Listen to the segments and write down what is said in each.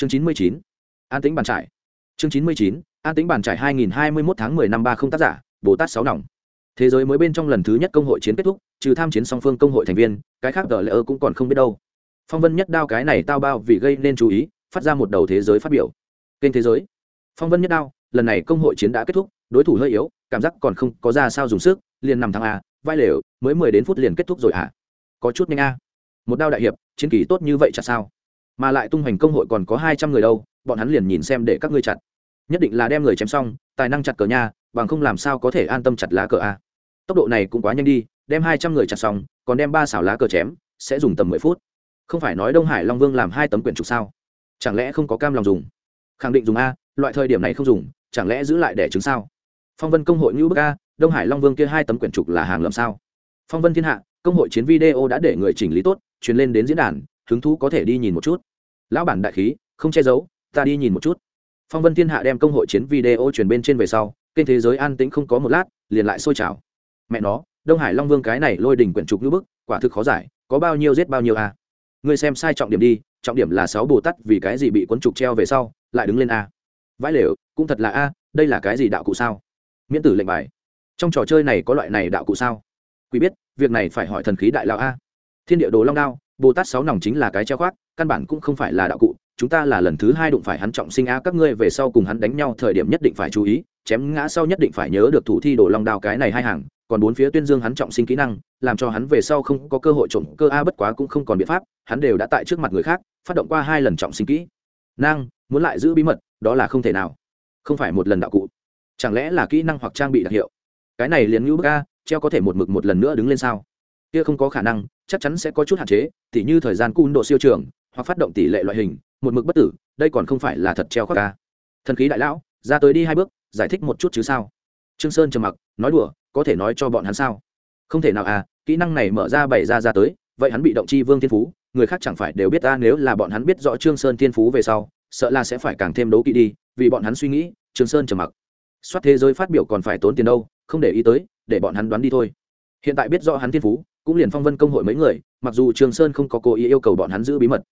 chương chín mươi chín. An tĩnh bàn trải. Chương chín mươi chín, an tĩnh bàn trải hai nghìn hai mươi một tháng mười năm ba không tác giả, bồ tát sáu nòng. Thế giới mới bên trong lần thứ nhất công hội chiến kết thúc, trừ tham chiến song phương công hội thành viên, cái khác gờ lỡ ơ cũng còn không biết đâu. Phong vân nhất đao cái này tao bao vì gây nên chú ý, phát ra một đầu thế giới phát biểu. Kênh thế giới. Phong vân nhất đao, lần này công hội chiến đã kết thúc, đối thủ hơi yếu, cảm giác còn không có ra sao dùng sức, liền nằm thắng a, vai lều, mới mười đến phút liền kết thúc rồi à có chút nhanh a. Một đao đại hiệp, chiến kỳ tốt như vậy chả sao? Mà lại tung hoành công hội còn có hai trăm người đâu, bọn hắn liền nhìn xem để các ngươi chặt. Nhất định là đem người chém xong, tài năng chặt cờ nha, bằng không làm sao có thể an tâm chặt lá cờ a. Tốc độ này cũng quá nhanh đi, đem hai trăm người chặt xong, còn đem ba xảo lá cờ chém, sẽ dùng tầm mười phút. Không phải nói đông hải long vương làm hai tấm quyển trục sao? Chẳng lẽ không có cam lòng dùng? Khẳng định dùng a, loại thời điểm này không dùng, chẳng lẽ giữ lại để chứng sao? Phong vân công hội ngữ bức a, đông hải long vương kia hai tấm quyển trục là hàng lầm sao? Phong vân thiên hạ, công hội chiến video đã để người chỉnh lý tốt, truyền lên đến diễn đàn hứng thú có thể đi nhìn một chút. Lão bản đại khí, không che giấu, ta đi nhìn một chút. Phong vân thiên hạ đem công hội chiến video truyền bên trên về sau, kênh thế giới an tĩnh không có một lát, liền lại sôi trào. Mẹ nó, đông hải long vương cái này lôi đỉnh quyển trục như bức, quả thực khó giải, có bao nhiêu giết bao nhiêu a ngươi xem sai trọng điểm đi, trọng điểm là sáu bồ tát vì cái gì bị quấn trục treo về sau, lại đứng lên a vãi lều, cũng thật là a, đây là cái gì đạo cụ sao? Miễn tử lệnh bài. Trong trò chơi này có loại này đạo cụ sao? Quý biết, việc này phải hỏi thần khí đại lão a. Thiên địa đồ long đao bồ tát sáu nòng chính là cái treo khoác, căn bản cũng không phải là đạo cụ, chúng ta là lần thứ hai đụng phải hắn trọng sinh a các ngươi về sau cùng hắn đánh nhau thời điểm nhất định phải chú ý, chém ngã sau nhất định phải nhớ được thủ thi đồ long đao cái này hai hàng, còn bốn phía tuyên dương hắn trọng sinh kỹ năng, làm cho hắn về sau không có cơ hội trộm cơ a bất quá cũng không còn biện pháp, hắn đều đã tại trước mặt người khác, phát động qua hai lần trọng sinh kỹ. Năng muốn lại giữ bí mật, đó là không thể nào. Không phải một lần đạo cụ. Chẳng lẽ là kỹ năng hoặc trang bị đặc hiệu? Cái này liền ngữ bức a treo có thể một mực một lần nữa đứng lên sao? Kia không có khả năng chắc chắn sẽ có chút hạn chế, tỉ như thời gian cung độ siêu trường, hoặc phát động tỷ lệ loại hình, một mực bất tử, đây còn không phải là thật treo khoác ca. Thần khí đại lão, ra tới đi hai bước, giải thích một chút chứ sao? Trương sơn trầm mặc, nói đùa, có thể nói cho bọn hắn sao? Không thể nào à kỹ năng này mở ra bày ra ra tới, vậy hắn bị động chi vương thiên phú, người khác chẳng phải đều biết ta, nếu là bọn hắn biết rõ trương sơn thiên phú về sau, sợ là sẽ phải càng thêm đấu kỵ đi, vì bọn hắn suy nghĩ, trương sơn trầm mặc. Soát thế giới phát biểu còn phải tốn tiền đâu, không để ý tới, để bọn hắn đoán đi thôi. Hiện tại biết rõ hắn thiên phú cũng liền phong vân công hội mấy người, mặc dù trường sơn không có cố ý yêu cầu bọn hắn giữ bí mật,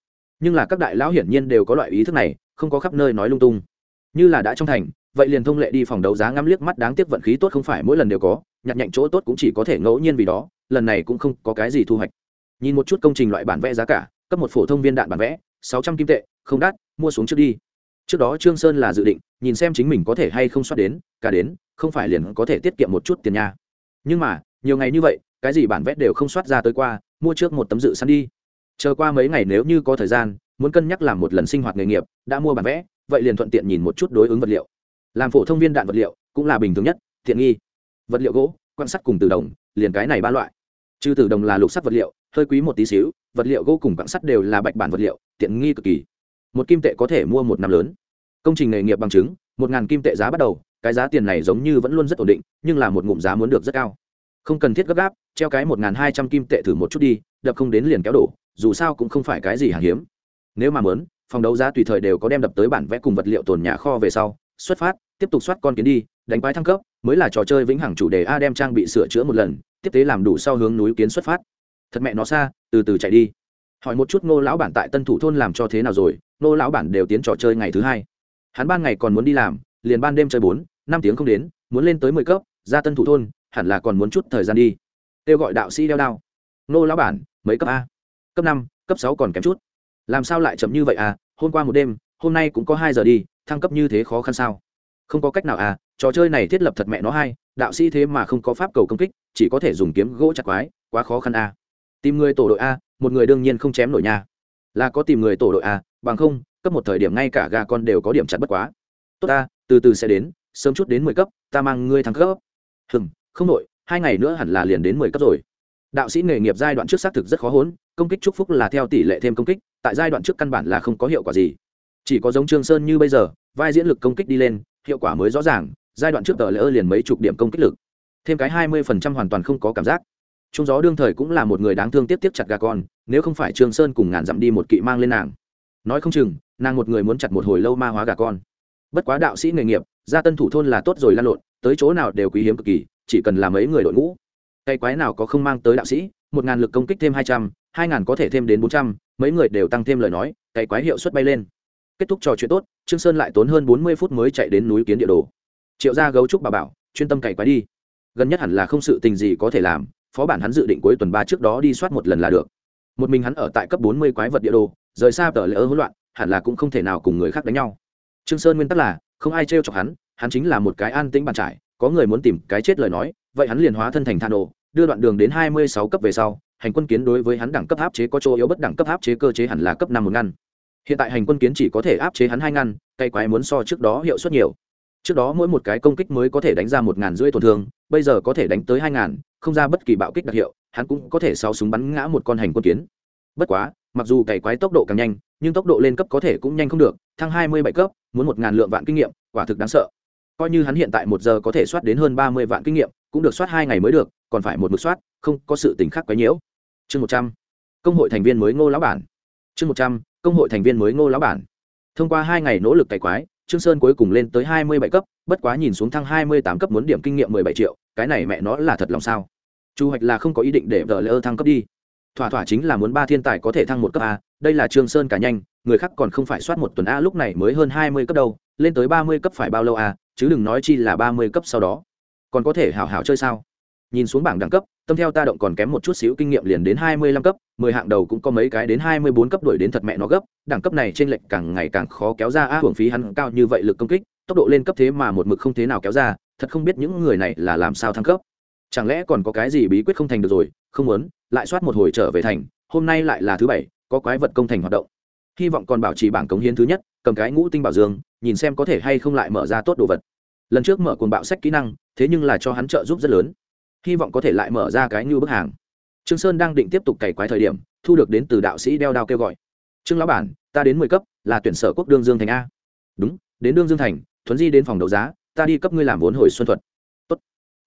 nhưng là các đại lão hiển nhiên đều có loại ý thức này, không có khắp nơi nói lung tung. Như là đã trong thành, vậy liền thông lệ đi phòng đấu giá ngắm liếc mắt đáng tiếc vận khí tốt không phải mỗi lần đều có, nhặt nhạnh chỗ tốt cũng chỉ có thể ngẫu nhiên vì đó, lần này cũng không có cái gì thu hoạch. Nhìn một chút công trình loại bản vẽ giá cả, cấp một phổ thông viên đạn bản vẽ, sáu trăm kim tệ, không đắt, mua xuống trước đi. Trước đó trương sơn là dự định, nhìn xem chính mình có thể hay không soát đến, cả đến, không phải liền có thể tiết kiệm một chút tiền nha. Nhưng mà nhiều ngày như vậy, cái gì bản vẽ đều không soát ra tới qua, mua trước một tấm dự sẵn đi. Chờ qua mấy ngày nếu như có thời gian, muốn cân nhắc làm một lần sinh hoạt nghề nghiệp, đã mua bản vẽ, vậy liền thuận tiện nhìn một chút đối ứng vật liệu. Làm phổ thông viên đạn vật liệu, cũng là bình thường nhất, tiện nghi. Vật liệu gỗ, quan sắt cùng từ đồng, liền cái này ba loại. Trừ từ đồng là lục sắt vật liệu, hơi quý một tí xíu, vật liệu gỗ cùng quặng sắt đều là bạch bản vật liệu, tiện nghi cực kỳ. Một kim tệ có thể mua một năm lớn. Công trình nghề nghiệp bằng chứng, một ngàn kim tệ giá bắt đầu, cái giá tiền này giống như vẫn luôn rất ổn định, nhưng là một ngụm giá muốn được rất cao không cần thiết gấp gáp, treo cái một ngàn hai trăm kim tệ thử một chút đi, đập không đến liền kéo đổ, dù sao cũng không phải cái gì hàng hiếm. Nếu mà mớn phòng đấu giá tùy thời đều có đem đập tới bản vẽ cùng vật liệu tồn nhà kho về sau, xuất phát, tiếp tục soát con kiến đi, đánh quái thăng cấp, mới là trò chơi vĩnh hằng chủ đề a đem trang bị sửa chữa một lần, tiếp tế làm đủ sau hướng núi kiến xuất phát. Thật mẹ nó xa, từ từ chạy đi. Hỏi một chút ngô lão bản tại tân thủ thôn làm cho thế nào rồi, ngô lão bản đều tiến trò chơi ngày thứ hai. Hắn ban ngày còn muốn đi làm, liền ban đêm chơi bốn, năm tiếng không đến, muốn lên tới mười cấp, ra tân thủ thôn hẳn là còn muốn chút thời gian đi. Kêu gọi đạo sĩ đeo đao. Nô lão bản, mấy cấp a? Cấp năm, cấp sáu còn kém chút. Làm sao lại chậm như vậy à? Hôm qua một đêm, hôm nay cũng có hai giờ đi, thăng cấp như thế khó khăn sao? Không có cách nào à? Trò chơi này thiết lập thật mẹ nó hay, đạo sĩ thế mà không có pháp cầu công kích, chỉ có thể dùng kiếm gỗ chặt quái, quá khó khăn à. tìm người tổ đội a, một người đương nhiên không chém nổi nha. Là có tìm người tổ đội a, bằng không, cấp một thời điểm ngay cả gà con đều có điểm chặt bất quá. Tốt ta, từ từ sẽ đến, sớm chút đến mười cấp, ta mang ngươi thăng cấp. Hừng không nội hai ngày nữa hẳn là liền đến mười cấp rồi. Đạo sĩ nghề nghiệp giai đoạn trước xác thực rất khó hốn, công kích chúc phúc là theo tỷ lệ thêm công kích, tại giai đoạn trước căn bản là không có hiệu quả gì. Chỉ có giống trương sơn như bây giờ, vai diễn lực công kích đi lên, hiệu quả mới rõ ràng, giai đoạn trước tờ lỡ liền mấy chục điểm công kích lực. Thêm cái hai mươi phần trăm hoàn toàn không có cảm giác. Trung gió đương thời cũng là một người đáng thương tiếp tiếp chặt gà con, nếu không phải trương sơn cùng ngàn dặm đi một kỵ mang lên nàng. Nói không chừng, nàng một người muốn chặt một hồi lâu ma hóa gà con. Bất quá đạo sĩ nghề nghiệp, gia tân thủ thôn là tốt rồi lan lộn, tới chỗ nào đều quý hiếm cực kỳ chỉ cần là mấy người đội ngũ. Cây quái nào có không mang tới đạo sĩ, một ngàn lực công kích thêm hai trăm, hai ngàn có thể thêm đến bốn trăm, mấy người đều tăng thêm lời nói cây quái hiệu suất bay lên. Kết thúc trò chuyện tốt, trương sơn lại tốn hơn bốn mươi phút mới chạy đến núi kiến địa đồ. Triệu gia gấu trúc bà bảo, chuyên tâm cày quái đi. Gần nhất hẳn là không sự tình gì có thể làm, phó bản hắn dự định cuối tuần ba trước đó đi soát một lần là được. Một mình hắn ở tại cấp bốn mươi quái vật địa đồ, rời xa tờ lỡ hỗn loạn, hẳn là cũng không thể nào cùng người khác đánh nhau. Trương sơn nguyên tắc là, không ai trêu chọc hắn hắn chính là một cái an tĩnh bàn trải có người muốn tìm cái chết lời nói, vậy hắn liền hóa thân thành than ổ đưa đoạn đường đến hai mươi sáu cấp về sau, hành quân kiến đối với hắn đẳng cấp áp chế có chỗ yếu bất đẳng cấp áp chế cơ chế hẳn là cấp năm một ngăn. Hiện tại hành quân kiến chỉ có thể áp chế hắn hai ngăn, cây quái muốn so trước đó hiệu suất nhiều. Trước đó mỗi một cái công kích mới có thể đánh ra một ngàn rưỡi tổn thương, bây giờ có thể đánh tới hai ngàn, không ra bất kỳ bạo kích đặc hiệu, hắn cũng có thể sáu súng bắn ngã một con hành quân kiến. Bất quá, mặc dù cày quái tốc độ càng nhanh, nhưng tốc độ lên cấp có thể cũng nhanh không được, thăng hai mươi bảy cấp, muốn một ngàn lượng vạn kinh nghiệm, quả thực đáng sợ coi như hắn hiện tại một giờ có thể soát đến hơn ba mươi vạn kinh nghiệm, cũng được soát hai ngày mới được, còn phải một mực soát, không có sự tính khác quấy nhiễu. Chương một trăm, công hội thành viên mới ngô lão bản. Chương một trăm, công hội thành viên mới ngô lão bản. Thông qua hai ngày nỗ lực cày quái, trương sơn cuối cùng lên tới hai mươi bảy cấp, bất quá nhìn xuống thăng hai mươi tám cấp muốn điểm kinh nghiệm mười bảy triệu, cái này mẹ nó là thật lòng sao? Chu hoạch là không có ý định để vợ lỡ thăng cấp đi. Thỏa thỏa chính là muốn ba thiên tài có thể thăng một cấp a, đây là trương sơn cả nhanh, người khác còn không phải soát một tuần a, lúc này mới hơn hai mươi cấp đâu, lên tới ba mươi cấp phải bao lâu a chứ đừng nói chi là ba mươi cấp sau đó. Còn có thể hảo hảo chơi sao? Nhìn xuống bảng đẳng cấp, tâm theo ta động còn kém một chút xíu kinh nghiệm liền đến hai mươi lăm cấp, mười hạng đầu cũng có mấy cái đến hai mươi bốn cấp đuổi đến thật mẹ nó gấp, đẳng cấp này trên lệch càng ngày càng khó kéo ra, a, hưởng phí hắn cao như vậy lực công kích, tốc độ lên cấp thế mà một mực không thế nào kéo ra, thật không biết những người này là làm sao thăng cấp. Chẳng lẽ còn có cái gì bí quyết không thành được rồi? Không muốn, lại soát một hồi trở về thành, hôm nay lại là thứ bảy, có quái vật công thành hoạt động. Hy vọng còn bảo trì bảng cống hiến thứ nhất cầm cái ngũ tinh bảo dương, nhìn xem có thể hay không lại mở ra tốt đồ vật. Lần trước mở cuồng bạo sách kỹ năng, thế nhưng là cho hắn trợ giúp rất lớn. Hy vọng có thể lại mở ra cái như bức hàng. Trương sơn đang định tiếp tục cày quái thời điểm, thu được đến từ đạo sĩ đeo đao kêu gọi. Trương lão bản, ta đến mười cấp, là tuyển sở quốc đương dương thành a. Đúng, đến đương dương thành, thuấn di đến phòng đấu giá, ta đi cấp ngươi làm vốn hồi xuân thuật. Tốt.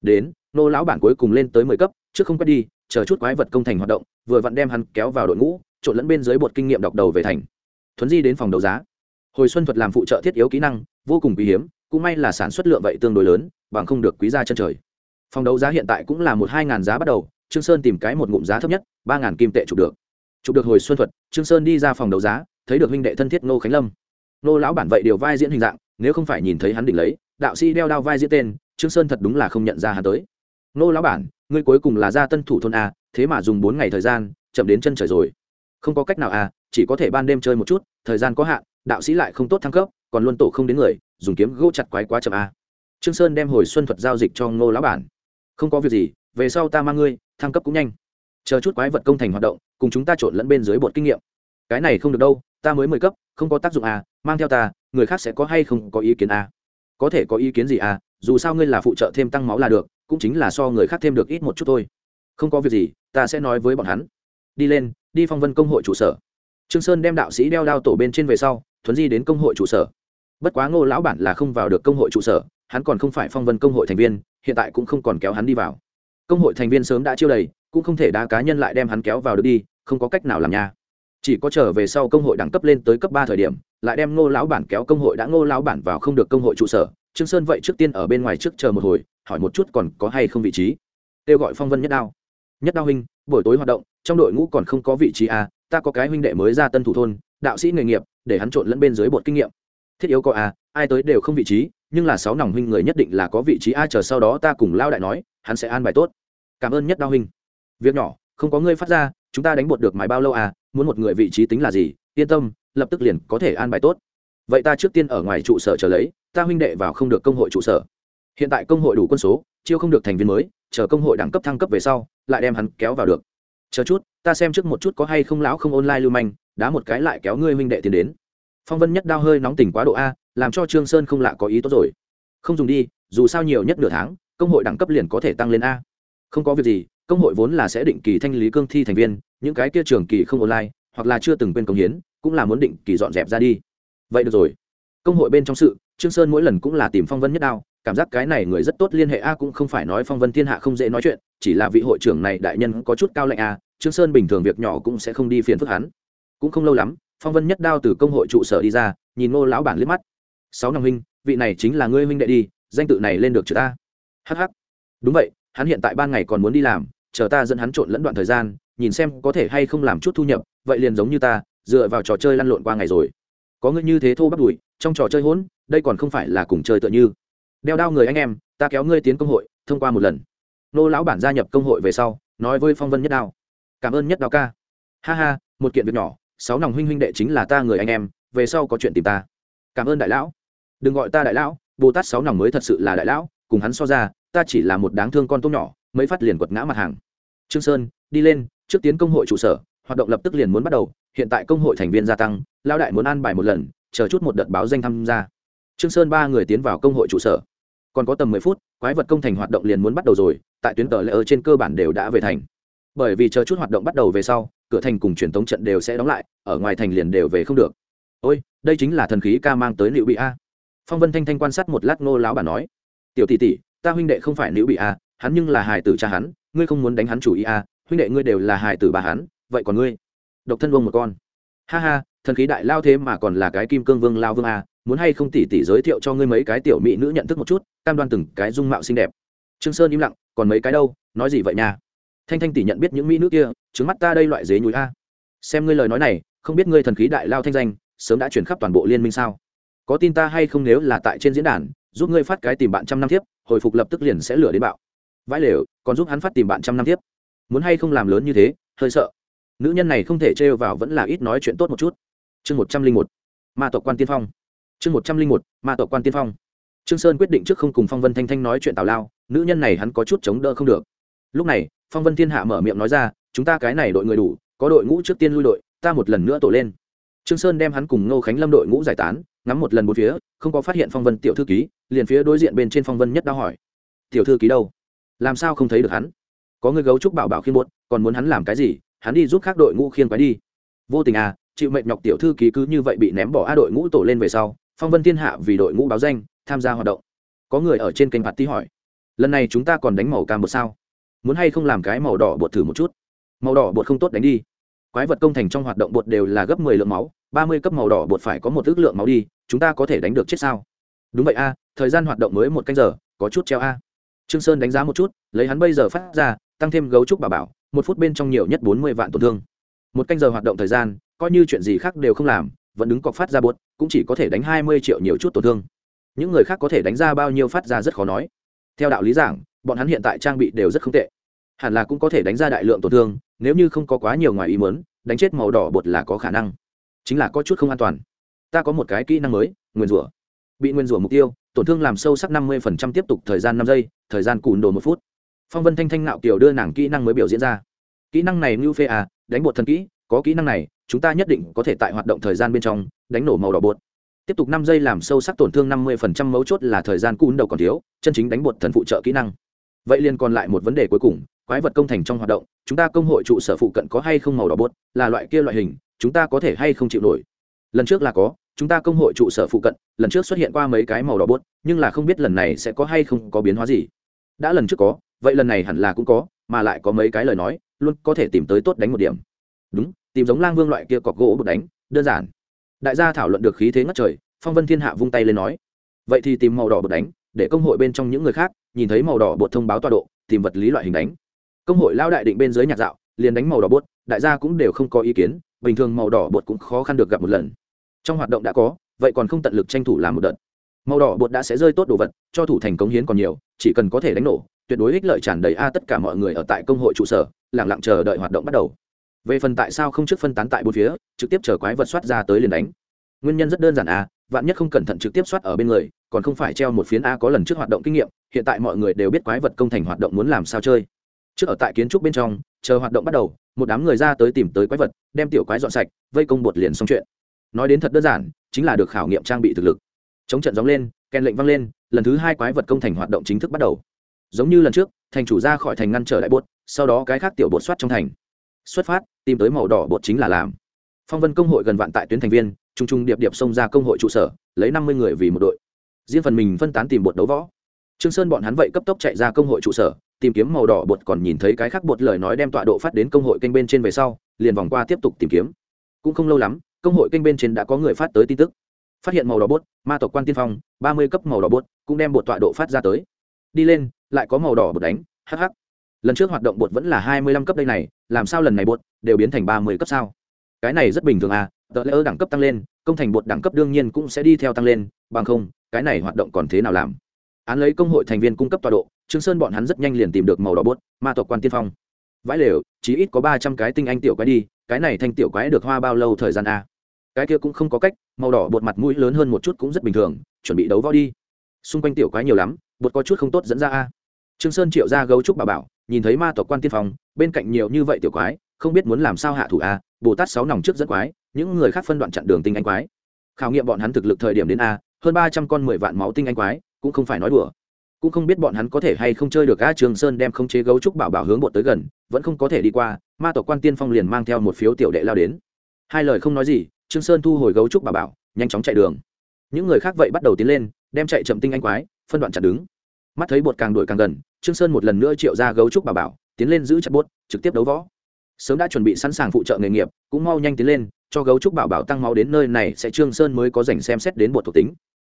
Đến, nô lão bản cuối cùng lên tới mười cấp, trước không quét đi, chờ chút quái vật công thành hoạt động, vừa vặn đem hắn kéo vào đội ngũ, trộn lẫn bên dưới bột kinh nghiệm đọc đầu về thành. Thuấn di đến phòng đấu giá hồi xuân thuật làm phụ trợ thiết yếu kỹ năng, vô cùng quý hiếm, cũng may là sản xuất lượng vậy tương đối lớn, bằng không được quý ra chân trời. Phòng đấu giá hiện tại cũng là một hai ngàn giá bắt đầu, trương sơn tìm cái một ngụm giá thấp nhất, ba ngàn kim tệ chụp được. Chụp được hồi xuân thuật, trương sơn đi ra phòng đấu giá, thấy được huynh đệ thân thiết ngô khánh lâm. Ngô lão bản vậy điều vai diễn hình dạng, nếu không phải nhìn thấy hắn đỉnh lấy, đạo sĩ đeo đao vai diễn tên, trương sơn thật đúng là không nhận ra hắn tới. Ngô lão bản, ngươi cuối cùng là gia tân thủ thôn a, thế mà dùng bốn ngày thời gian, chậm đến chân trời rồi. Không có cách nào a, chỉ có thể ban đêm chơi một chút, thời gian có hạn đạo sĩ lại không tốt thăng cấp, còn luôn tổ không đến người, dùng kiếm gỗ chặt quái quá chậm a. Trương sơn đem hồi xuân thuật giao dịch cho ngô lão bản. Không có việc gì, về sau ta mang ngươi, thăng cấp cũng nhanh. Chờ chút quái vật công thành hoạt động, cùng chúng ta trộn lẫn bên dưới bột kinh nghiệm. Cái này không được đâu, ta mới mười cấp, không có tác dụng à mang theo ta, người khác sẽ có hay không có ý kiến à có thể có ý kiến gì à dù sao ngươi là phụ trợ thêm tăng máu là được, cũng chính là so người khác thêm được ít một chút thôi. Không có việc gì, ta sẽ nói với bọn hắn. Đi lên, đi phong vân công hội trụ sở trương sơn đem đạo sĩ đeo đao tổ bên trên về sau, thuấn di đến công hội trụ sở. Bất quá ngô lão bản là không vào được công hội trụ sở, hắn còn không phải phong vân công hội thành viên, hiện tại cũng không còn kéo hắn đi vào. Công hội thành viên sớm đã chiêu đầy, cũng không thể đá cá nhân lại đem hắn kéo vào được đi, không có cách nào làm nha. Chỉ có trở về sau công hội đẳng cấp lên tới cấp ba thời điểm, lại đem ngô lão bản kéo công hội đã ngô lão bản vào không được công hội trụ sở. Trương sơn vậy trước tiên ở bên ngoài trước chờ một hồi, hỏi một chút còn có hay không vị trí. Kêu gọi phong vân nhất đao. Nhất đao huynh, buổi tối hoạt động, trong đội ngũ còn không có vị trí à ta có cái huynh đệ mới ra tân thủ thôn, đạo sĩ nghề nghiệp, để hắn trộn lẫn bên dưới bột kinh nghiệm. Thiết yếu có à ai tới đều không vị trí, nhưng là sáu nòng huynh người nhất định là có vị trí ai chờ sau đó ta cùng lao đại nói, hắn sẽ an bài tốt. Cảm ơn nhất đao huynh. Việc nhỏ, không có ngươi phát ra, chúng ta đánh bột được mài bao lâu à muốn một người vị trí tính là gì, yên tâm, lập tức liền có thể an bài tốt. Vậy ta trước tiên ở ngoài trụ sở chờ lấy, ta huynh đệ vào không được công hội trụ sở. Hiện tại công hội đủ quân số, chiêu không được thành viên mới, chờ công hội đẳng cấp thăng cấp về sau, lại đem hắn kéo vào được chờ chút, ta xem trước một chút có hay không lão không online lưu manh, đá một cái lại kéo ngươi huynh đệ tiến đến. Phong vân nhất đao hơi nóng tỉnh quá độ a, làm cho trương sơn không lạ có ý tốt rồi. Không dùng đi, dù sao nhiều nhất nửa tháng, công hội đẳng cấp liền có thể tăng lên a. Không có việc gì, công hội vốn là sẽ định kỳ thanh lý cương thi thành viên, những cái kia trường kỳ không online, hoặc là chưa từng quên công hiến, cũng là muốn định kỳ dọn dẹp ra đi. Vậy được rồi. Công hội bên trong sự, trương sơn mỗi lần cũng là tìm phong vân nhất đao cảm giác cái này người rất tốt liên hệ a cũng không phải nói phong vân thiên hạ không dễ nói chuyện, chỉ là vị hội trưởng này đại nhân có chút cao lệnh a, trương sơn bình thường việc nhỏ cũng sẽ không đi phiền phức hắn. Cũng không lâu lắm, phong vân nhất đao từ công hội trụ sở đi ra, nhìn ngô lão bản liếc mắt. Sáu năm huynh, vị này chính là ngươi huynh đệ đi, danh tự này lên được chữ ta? Hh đúng vậy, hắn hiện tại ban ngày còn muốn đi làm, chờ ta dẫn hắn trộn lẫn đoạn thời gian, nhìn xem có thể hay không làm chút thu nhập, vậy liền giống như ta, dựa vào trò chơi lăn lộn qua ngày rồi. Có ngươi như thế thô bắt đùi, trong trò chơi hỗn, đây còn không phải là cùng chơi tựa như đeo đao người anh em, ta kéo ngươi tiến công hội, thông qua một lần. Nô lão bản gia nhập công hội về sau, nói với phong vân nhất đao. Cảm ơn nhất đao ca. Ha ha, một kiện việc nhỏ, sáu nòng huynh huynh đệ chính là ta người anh em, về sau có chuyện tìm ta. Cảm ơn đại lão. Đừng gọi ta đại lão, bồ tát sáu nòng mới thật sự là đại lão, cùng hắn so ra, ta chỉ là một đáng thương con tôm nhỏ mới phát liền quật ngã mặt hàng. Trương sơn, đi lên, trước tiến công hội trụ sở, hoạt động lập tức liền muốn bắt đầu, hiện tại công hội thành viên gia tăng, lão đại muốn an bài một lần, chờ chút một đợt báo danh tham gia trương sơn ba người tiến vào công hội trụ sở. Còn có tầm mười phút, quái vật công thành hoạt động liền muốn bắt đầu rồi, tại tuyến tờ lễ ở trên cơ bản đều đã về thành. Bởi vì chờ chút hoạt động bắt đầu về sau, cửa thành cùng truyền thống trận đều sẽ đóng lại, ở ngoài thành liền đều về không được. Ôi, đây chính là thần khí ca mang tới liệu bị a. Phong vân thanh thanh quan sát một lát ngô lão bà nói, tiểu tỷ tỷ, ta huynh đệ không phải liệu bị a, hắn nhưng là hài tử cha hắn, ngươi không muốn đánh hắn chủ ý a, huynh đệ ngươi đều là hài tử bà hắn, vậy còn ngươi? Độc thân vương một con. Ha ha thần khí đại lao thế mà còn là cái kim cương vương lao vương a, muốn hay không tỷ tỷ giới thiệu cho ngươi mấy cái tiểu mỹ nữ nhận thức một chút, cam đoan từng cái dung mạo xinh đẹp. Trương sơn im lặng, còn mấy cái đâu, nói gì vậy nha? Thanh thanh tỷ nhận biết những mỹ nữ kia, trứng mắt ta đây loại dế nhúi a. Xem ngươi lời nói này, không biết ngươi thần khí đại lao thanh danh, sớm đã chuyển khắp toàn bộ liên minh sao? Có tin ta hay không nếu là tại trên diễn đàn, giúp ngươi phát cái tìm bạn trăm năm thiếp, hồi phục lập tức liền sẽ lửa đến bạo. Vãi lều, còn giúp hắn phát tìm bạn trăm năm thiếp. Muốn hay không làm lớn như thế, hơi sợ. Nữ nhân này không thể trêu vào vẫn là ít nói chuyện tốt một chút chương một trăm linh một, ma tộc quan tiên phong. chương một trăm linh một, ma tộc quan tiên phong. Trương sơn quyết định trước không cùng phong vân thanh thanh nói chuyện tào lao, nữ nhân này hắn có chút chống đỡ không được. Lúc này, phong vân thiên hạ mở miệng nói ra, chúng ta cái này đội người đủ, có đội ngũ trước tiên lui đội, ta một lần nữa tổ lên. Trương sơn đem hắn cùng ngô khánh lâm đội ngũ giải tán, ngắm một lần một phía, không có phát hiện phong vân tiểu thư ký, liền phía đối diện bên trên phong vân nhất đã hỏi, tiểu thư ký đâu? Làm sao không thấy được hắn? Có người gấu trúc bảo bảo khiên buốt, còn muốn hắn làm cái gì? Hắn đi giúp khác đội ngũ khiên quái đi. Vô tình à chịu mệnh nhọc tiểu thư ký cứ như vậy bị ném bỏ a đội ngũ tổ lên về sau, phong vân thiên hạ vì đội ngũ báo danh, tham gia hoạt động. Có người ở trên kênh phạt tí hỏi, lần này chúng ta còn đánh màu cam một sao? Muốn hay không làm cái màu đỏ bột thử một chút? Màu đỏ bột không tốt đánh đi. Quái vật công thành trong hoạt động bột đều là gấp mười lượng máu, ba mươi cấp màu đỏ bột phải có một ước lượng máu đi, chúng ta có thể đánh được chết sao? Đúng vậy a, thời gian hoạt động mới một canh giờ, có chút treo a. Trương sơn đánh giá một chút, lấy hắn bây giờ phát ra, tăng thêm gấu trúc bà bảo, một phút bên trong nhiều nhất bốn mươi vạn tổn thương. Một canh giờ hoạt động thời gian coi như chuyện gì khác đều không làm, vẫn đứng cọc phát ra bột cũng chỉ có thể đánh hai mươi triệu nhiều chút tổn thương. Những người khác có thể đánh ra bao nhiêu phát ra rất khó nói. Theo đạo lý giảng, bọn hắn hiện tại trang bị đều rất không tệ. Hẳn là cũng có thể đánh ra đại lượng tổn thương, nếu như không có quá nhiều ngoài ý muốn, đánh chết màu đỏ bột là có khả năng. Chính là có chút không an toàn. Ta có một cái kỹ năng mới, nguyên rủa. Bị nguyên rủa mục tiêu, tổn thương làm sâu sắc năm mươi phần trăm tiếp tục thời gian năm giây, thời gian cùn đồ một phút. Phong vân thanh thanh nạo kiều đưa nàng kỹ năng mới biểu diễn ra. Kỹ năng này ngưu phê à đánh bột thần kỹ có kỹ năng này, chúng ta nhất định có thể tại hoạt động thời gian bên trong đánh nổ màu đỏ bột. Tiếp tục năm giây làm sâu sắc tổn thương năm mươi mấu chốt là thời gian cún đầu còn thiếu, chân chính đánh bột thần phụ trợ kỹ năng. Vậy liền còn lại một vấn đề cuối cùng, quái vật công thành trong hoạt động, chúng ta công hội trụ sở phụ cận có hay không màu đỏ bột, là loại kia loại hình, chúng ta có thể hay không chịu nổi? Lần trước là có, chúng ta công hội trụ sở phụ cận, lần trước xuất hiện qua mấy cái màu đỏ bột, nhưng là không biết lần này sẽ có hay không có biến hóa gì. Đã lần trước có, vậy lần này hẳn là cũng có, mà lại có mấy cái lời nói, luôn có thể tìm tới tốt đánh một điểm đúng, tìm giống lang vương loại kia cọc gỗ bột đánh, đơn giản. Đại gia thảo luận được khí thế ngất trời, phong vân thiên hạ vung tay lên nói. Vậy thì tìm màu đỏ bột đánh, để công hội bên trong những người khác, nhìn thấy màu đỏ bột thông báo tọa độ, tìm vật lý loại hình đánh. Công hội lao đại định bên dưới nhạc dạo, liền đánh màu đỏ bột, đại gia cũng đều không có ý kiến, bình thường màu đỏ bột cũng khó khăn được gặp một lần. Trong hoạt động đã có, vậy còn không tận lực tranh thủ làm một đợt. Màu đỏ bột đã sẽ rơi tốt đồ vật, cho thủ thành cống hiến còn nhiều, chỉ cần có thể đánh nổ, tuyệt đối ích lợi tràn đầy a tất cả mọi người ở tại công hội trụ sở lẳng lặng chờ đợi hoạt động bắt đầu về phần tại sao không trước phân tán tại bốn phía, trực tiếp chờ quái vật soát ra tới liền đánh. Nguyên nhân rất đơn giản à vạn nhất không cẩn thận trực tiếp soát ở bên người, còn không phải treo một phiến a có lần trước hoạt động kinh nghiệm, hiện tại mọi người đều biết quái vật công thành hoạt động muốn làm sao chơi. Trước ở tại kiến trúc bên trong, chờ hoạt động bắt đầu, một đám người ra tới tìm tới quái vật, đem tiểu quái dọn sạch, vây công bột liền xong chuyện. Nói đến thật đơn giản, chính là được khảo nghiệm trang bị thực lực. Chống trận gióng lên, kèn lệnh vang lên, lần thứ hai quái vật công thành hoạt động chính thức bắt đầu. Giống như lần trước, thành chủ ra khỏi thành ngăn trở đại bột, sau đó cái khác tiểu bột soát trong thành. Xuất phát tìm tới màu đỏ bột chính là làm. Phong vân công hội gần vạn tại tuyến thành viên t r u n g t r u n g điệp điệp xông ra công hội trụ sở, lấy năm mươi người vì một đội. Riêng phần mình phân tán tìm bột đấu võ. Trương sơn bọn hắn vậy cấp tốc chạy ra công hội trụ sở, tìm kiếm màu đỏ bột còn nhìn thấy cái khác bột lời nói đem tọa độ phát đến công hội kênh bên trên về sau, liền vòng qua tiếp tục tìm kiếm. Cũng không lâu lắm, công hội kênh bên trên đã có người phát tới tin tức. Phát hiện màu đỏ bột, ma tộc quan tiên phong, ba mươi cấp màu đỏ bột, cũng đem bột tọa độ phát ra tới. Đi lên, lại có màu đỏ bột đánh hh lần trước hoạt động bột vẫn là hai mươi lăm cấp đây này, làm sao lần này bột đều biến thành ba mươi cấp sao? Cái này rất bình thường à tờ lễ ơ đẳng cấp tăng lên, công thành bột đẳng cấp đương nhiên cũng sẽ đi theo tăng lên, bằng không, cái này hoạt động còn thế nào làm? Án lấy công hội thành viên cung cấp tọa độ, trương sơn bọn hắn rất nhanh liền tìm được màu đỏ bốt ma tộc quan tiên phong. Vãi lều, chí ít có ba trăm cái tinh anh tiểu quái đi, cái này thanh tiểu quái được hoa bao lâu thời gian a cái kia cũng không có cách, màu đỏ bột mặt mũi lớn hơn một chút cũng rất bình thường, chuẩn bị đấu võ đi. Xung quanh tiểu quái nhiều lắm, bột có chút không tốt dẫn ra a trương sơn triệu ra gấu trúc bà bảo, nhìn thấy ma tộc quan tiên phong, bên cạnh nhiều như vậy tiểu quái, không biết muốn làm sao hạ thủ a bồ tát sáu nòng trước dẫn quái, những người khác phân đoạn chặn đường tinh anh quái. Khảo nghiệm bọn hắn thực lực thời điểm đến a, hơn ba trăm con mười vạn máu tinh anh quái, cũng không phải nói đùa. Cũng không biết bọn hắn có thể hay không chơi được a trường sơn đem không chế gấu trúc bảo bảo hướng bột tới gần, vẫn không có thể đi qua, ma tộc quan tiên phong liền mang theo một phiếu tiểu đệ lao đến. Hai lời không nói gì, trương sơn thu hồi gấu trúc bảo bảo, nhanh chóng chạy đường. Những người khác vậy bắt đầu tiến lên, đem chạy chậm tinh anh quái, phân đoạn chặt đứng mắt thấy bột càng đuổi càng gần, trương sơn một lần nữa triệu ra gấu trúc bà bảo, tiến lên giữ chặt bốt trực tiếp đấu võ. Sớm đã chuẩn bị sẵn sàng phụ trợ nghề nghiệp, cũng mau nhanh tiến lên, cho gấu trúc bảo bảo tăng máu đến nơi này sẽ trương sơn mới có dành xem xét đến bột thuộc tính.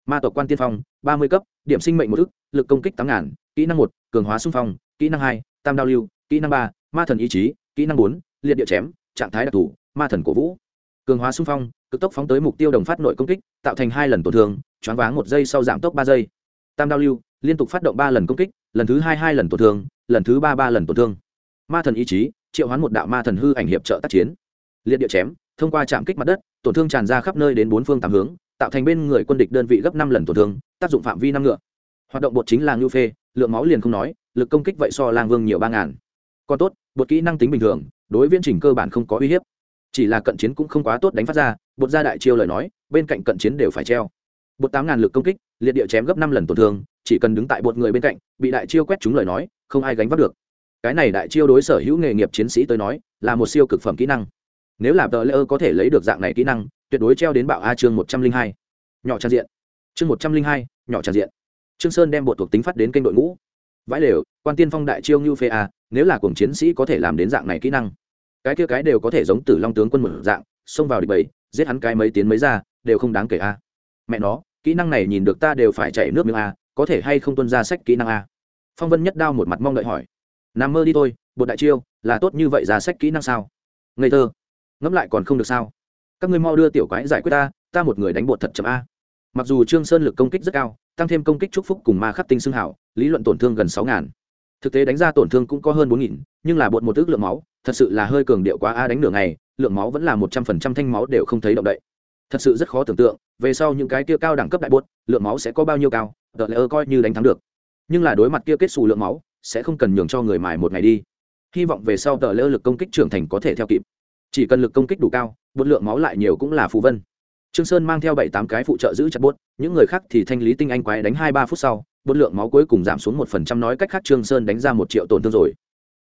Ma tộc quan tiên phong, ba mươi cấp, điểm sinh mệnh một ức, lực công kích tám ngàn, kỹ năng một, cường hóa xung phong, kỹ năng hai, tam đao lưu, kỹ năng ba, ma thần ý chí, kỹ năng bốn, liệt địa chém, trạng thái đặc thù, ma thần cổ vũ. Cường hóa xung phong, cực tốc phóng tới mục tiêu đồng phát nội công kích, tạo thành hai lần tổn thương, choáng váng một giây sau giảm tốc ba giây. Tam đao lưu liên tục phát động ba lần công kích, lần thứ hai hai lần tổn thương, lần thứ ba ba lần tổn thương. Ma thần ý chí, triệu hoán một đạo ma thần hư ảnh hiệp trợ tác chiến. Liệt địa chém, thông qua chạm kích mặt đất, tổn thương tràn ra khắp nơi đến bốn phương tám hướng, tạo thành bên người quân địch đơn vị gấp năm lần tổn thương, tác dụng phạm vi năm ngựa. Hoạt động bột chính là ngưu phê, lượng máu liền không nói, lực công kích vậy so lang vương nhiều ba ngàn. Còn tốt, bột kỹ năng tính bình thường, đối viễn trình cơ bản không có uy hiếp. Chỉ là cận chiến cũng không quá tốt đánh phát ra, bột ra đại chiêu lời nói, bên cạnh cận chiến đều phải treo. Bột tám ngàn lực công kích liệt địa chém gấp năm lần tổn thương, chỉ cần đứng tại bột người bên cạnh, bị đại chiêu quét chúng lời nói, không ai gánh vác được. Cái này đại chiêu đối sở hữu nghề nghiệp chiến sĩ tới nói, là một siêu cực phẩm kỹ năng. Nếu là tờ lễ ơ có thể lấy được dạng này kỹ năng, tuyệt đối treo đến bạo a chương một trăm linh hai. Nhỏ tràn diện. Chương một trăm linh hai, nhỏ tràn diện. Trương sơn đem bộ thuộc tính phát đến kênh đội ngũ. Vãi lều, quan tiên phong đại chiêu như phê a, nếu là cùng chiến sĩ có thể làm đến dạng này kỹ năng. Cái kia cái đều có thể giống tử long tướng quân một dạng, xông vào địch bầy, giết hắn cái mấy tiến mấy ra, đều không đáng kể a. Mẹ nó kỹ năng này nhìn được ta đều phải chảy nước miếng a, có thể hay không tuân ra sách kỹ năng a? Phong vân nhất đao một mặt mong đợi hỏi. Nằm mơ đi thôi, bột đại chiêu, là tốt như vậy ra sách kỹ năng sao? Ngây thơ. Ngẫm lại còn không được sao? Các ngươi mau đưa tiểu quái giải quyết ta ta một người đánh bột thật chậm a. Mặc dù trương sơn lực công kích rất cao, tăng thêm công kích chúc phúc cùng ma khắc tinh xương hảo, lý luận tổn thương gần sáu ngàn. Thực tế đánh ra tổn thương cũng có hơn bốn nghìn, nhưng là bột một ước lượng máu, thật sự là hơi cường điệu quá a, đánh nửa ngày, lượng máu vẫn là một trăm phần trăm thanh máu đều không thấy động đậy thật sự rất khó tưởng tượng, về sau những cái kia cao đẳng cấp đại bốt lượng máu sẽ có bao nhiêu cao, tờ lỡ coi như đánh thắng được. Nhưng là đối mặt kia kết xù lượng máu, sẽ không cần nhường cho người mài một ngày đi. Hy vọng về sau tờ lỡ lực công kích trưởng thành có thể theo kịp. Chỉ cần lực công kích đủ cao, bột lượng máu lại nhiều cũng là phù vân. Trương sơn mang theo bảy tám cái phụ trợ giữ chặt bốt những người khác thì thanh lý tinh anh quái đánh hai ba phút sau, bột lượng máu cuối cùng giảm xuống một phần trăm nói cách khác trương sơn đánh ra một triệu tổn thương rồi.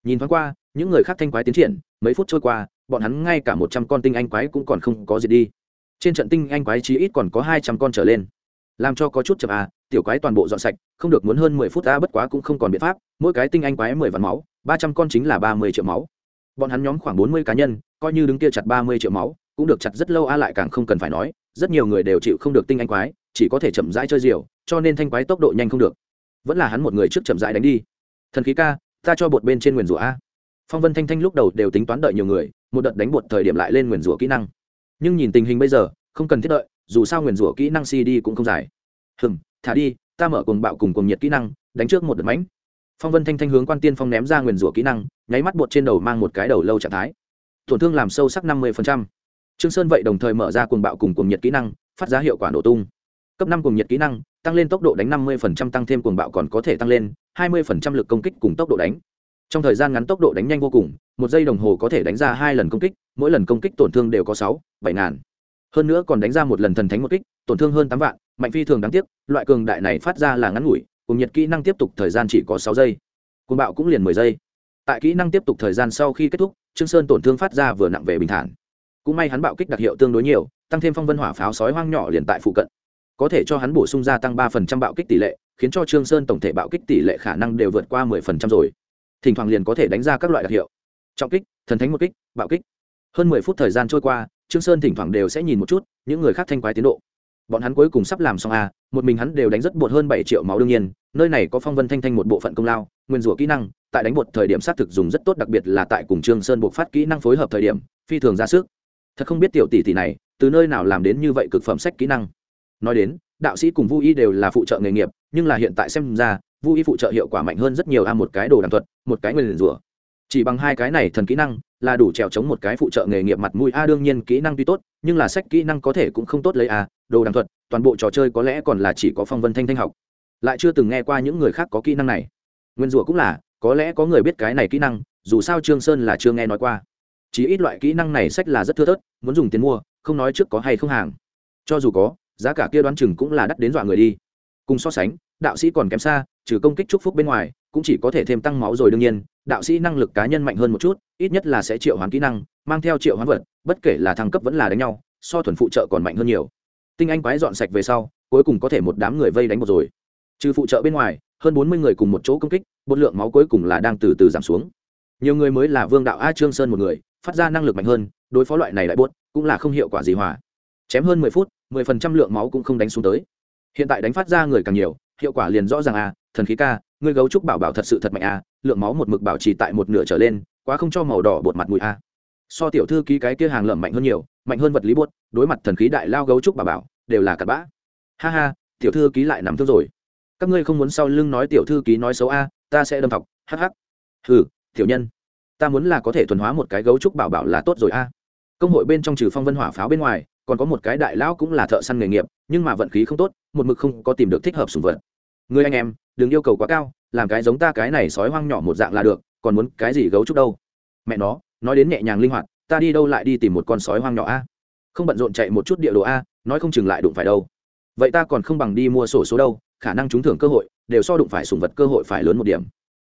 Nhìn thoáng qua, những người khác thanh quái tiến triển, mấy phút trôi qua, bọn hắn ngay cả một trăm con tinh anh quái cũng còn không có gì đi trên trận tinh anh quái chí ít còn có hai trăm con trở lên. Làm cho có chút chậm à tiểu quái toàn bộ dọn sạch, không được muốn hơn mười phút ta bất quá cũng không còn biện pháp, mỗi cái tinh anh quái mười vạn máu, ba trăm con chính là ba mươi triệu máu. Bọn hắn nhóm khoảng bốn mươi cá nhân, coi như đứng kia chặt ba mươi triệu máu, cũng được chặt rất lâu a à lại càng không cần phải nói, rất nhiều người đều chịu không được tinh anh quái, chỉ có thể chậm rãi chơi diều, cho nên thanh quái tốc độ nhanh không được. Vẫn là hắn một người trước chậm rãi đánh đi. Thần khí ca, ta cho bột bên trên nguyền rủa a. Phong vân thanh thanh lúc đầu đều tính toán đợi nhiều người, một đợt đánh bột thời điểm lại lên nguyền rủa kỹ năng nhưng nhìn tình hình bây giờ, không cần thiết đợi, dù sao nguyền rủa kỹ năng cd cũng không dài. Hừm, thả đi, ta mở cuồng bạo cùng cuồng nhiệt kỹ năng, đánh trước một đợt mánh phong vân thanh thanh hướng quan tiên phong ném ra nguyền rủa kỹ năng, nháy mắt bột trên đầu mang một cái đầu lâu trạng thái. Tổn thương làm sâu sắc năm mươi trương sơn vậy đồng thời mở ra cuồng bạo cùng cuồng nhiệt kỹ năng, phát ra hiệu quả nổ tung. Cấp năm cuồng nhiệt kỹ năng, tăng lên tốc độ đánh năm mươi tăng thêm cuồng bạo còn có thể tăng lên hai mươi lực công kích cùng tốc độ đánh. Trong thời gian ngắn tốc độ đánh nhanh vô cùng, một giây đồng hồ có thể đánh ra hai lần công kích mỗi lần công kích tổn thương đều có sáu, bảy ngàn. Hơn nữa còn đánh ra một lần thần thánh một kích, tổn thương hơn tám vạn, mạnh phi thường đáng tiếc, loại cường đại này phát ra là ngắn ngủi, cùng nhiệt kỹ năng tiếp tục thời gian chỉ có sáu giây. Cuồng bạo cũng liền mười giây. Tại kỹ năng tiếp tục thời gian sau khi kết thúc, trương sơn tổn thương phát ra vừa nặng về bình thản. Cũng may hắn bạo kích đặc hiệu tương đối nhiều, tăng thêm phong vân hỏa pháo sói hoang nhỏ liền tại phụ cận. Có thể cho hắn bổ sung gia tăng ba phần trăm bạo kích tỷ lệ, khiến cho trương sơn tổng thể bạo kích tỷ lệ khả năng đều vượt qua mười phần trăm rồi. Thỉnh thoảng liền có thể đánh ra các loại đặc hiệu. Trọng kích, thần thánh một kích, bạo kích hơn mười phút thời gian trôi qua, trương sơn thỉnh thoảng đều sẽ nhìn một chút những người khác thanh quái tiến độ. Bọn hắn cuối cùng sắp làm xong a một mình hắn đều đánh rất bột hơn bảy triệu máu đương nhiên, nơi này có phong vân thanh thanh một bộ phận công lao, nguyên rủa kỹ năng, tại đánh bột thời điểm xác thực dùng rất tốt, đặc biệt là tại cùng trương sơn buộc phát kỹ năng phối hợp thời điểm, phi thường ra sức. Thật không biết tiểu tỷ tỷ này, từ nơi nào làm đến như vậy cực phẩm sách kỹ năng. Nói đến, đạo sĩ cùng vu y đều là phụ trợ nghề nghiệp, nhưng là hiện tại xem ra, vu y phụ trợ hiệu quả mạnh hơn rất nhiều a, một cái đồ đàm thuật, một cái nguyên rủa. Chỉ bằng hai cái này thần kỹ năng là đủ trèo chống một cái phụ trợ nghề nghiệp mặt mũi. A, đương nhiên, kỹ năng tuy tốt, nhưng là sách kỹ năng có thể cũng không tốt lấy a. Đồ đàng thuật, toàn bộ trò chơi có lẽ còn là chỉ có phong vân thanh thanh học. Lại chưa từng nghe qua những người khác có kỹ năng này. Nguyên rủa cũng là, có lẽ có người biết cái này kỹ năng, dù sao trương sơn là chưa nghe nói qua. Chỉ ít loại kỹ năng này sách là rất thưa thớt, muốn dùng tiền mua, không nói trước có hay không hàng. Cho dù có, giá cả kia đoán chừng cũng là đắt đến dọa người đi. Cùng so sánh, đạo sĩ còn kém xa, trừ công kích chúc phúc bên ngoài, cũng chỉ có thể thêm tăng máu rồi đương nhiên đạo sĩ năng lực cá nhân mạnh hơn một chút, ít nhất là sẽ triệu hoán kỹ năng, mang theo triệu hoán vật, bất kể là thăng cấp vẫn là đánh nhau, so thuần phụ trợ còn mạnh hơn nhiều. Tinh anh quái dọn sạch về sau, cuối cùng có thể một đám người vây đánh một rồi. Trừ phụ trợ bên ngoài, hơn bốn mươi người cùng một chỗ công kích, bột lượng máu cuối cùng là đang từ từ giảm xuống. Nhiều người mới là vương đạo a trương sơn một người, phát ra năng lực mạnh hơn, đối phó loại này lại buốt cũng là không hiệu quả gì hòa. Chém hơn mười phút, mười phần trăm lượng máu cũng không đánh xuống tới. Hiện tại đánh phát ra người càng nhiều, hiệu quả liền rõ ràng a thần khí ca ngươi gấu trúc bảo bảo thật sự thật mạnh a lượng máu một mực bảo trì tại một nửa trở lên, quá không cho màu đỏ bột mặt mũi a. So tiểu thư ký cái kia hàng lợm mạnh hơn nhiều, mạnh hơn vật lý bột. đối mặt thần khí đại lao gấu trúc bảo bảo, đều là cặn bã. Ha ha, tiểu thư ký lại nằm thương rồi. Các ngươi không muốn sau lưng nói tiểu thư ký nói xấu a, ta sẽ đâm thọc hh hừ, tiểu nhân, ta muốn là có thể thuần hóa một cái gấu trúc bảo bảo là tốt rồi a. Công hội bên trong trừ phong vân hỏa pháo bên ngoài, còn có một cái đại lão cũng là thợ săn nghề nghiệp, nhưng mà vận khí không tốt, một mực không có tìm được thích hợp sùng vật. Người anh em, đừng yêu cầu quá cao làm cái giống ta cái này sói hoang nhỏ một dạng là được, còn muốn cái gì gấu trúc đâu? Mẹ nó, nói đến nhẹ nhàng linh hoạt, ta đi đâu lại đi tìm một con sói hoang nhỏ a? Không bận rộn chạy một chút địa đồ a, nói không chừng lại đụng phải đâu. Vậy ta còn không bằng đi mua sổ số đâu, khả năng trúng thưởng cơ hội, đều so đụng phải sùng vật cơ hội phải lớn một điểm.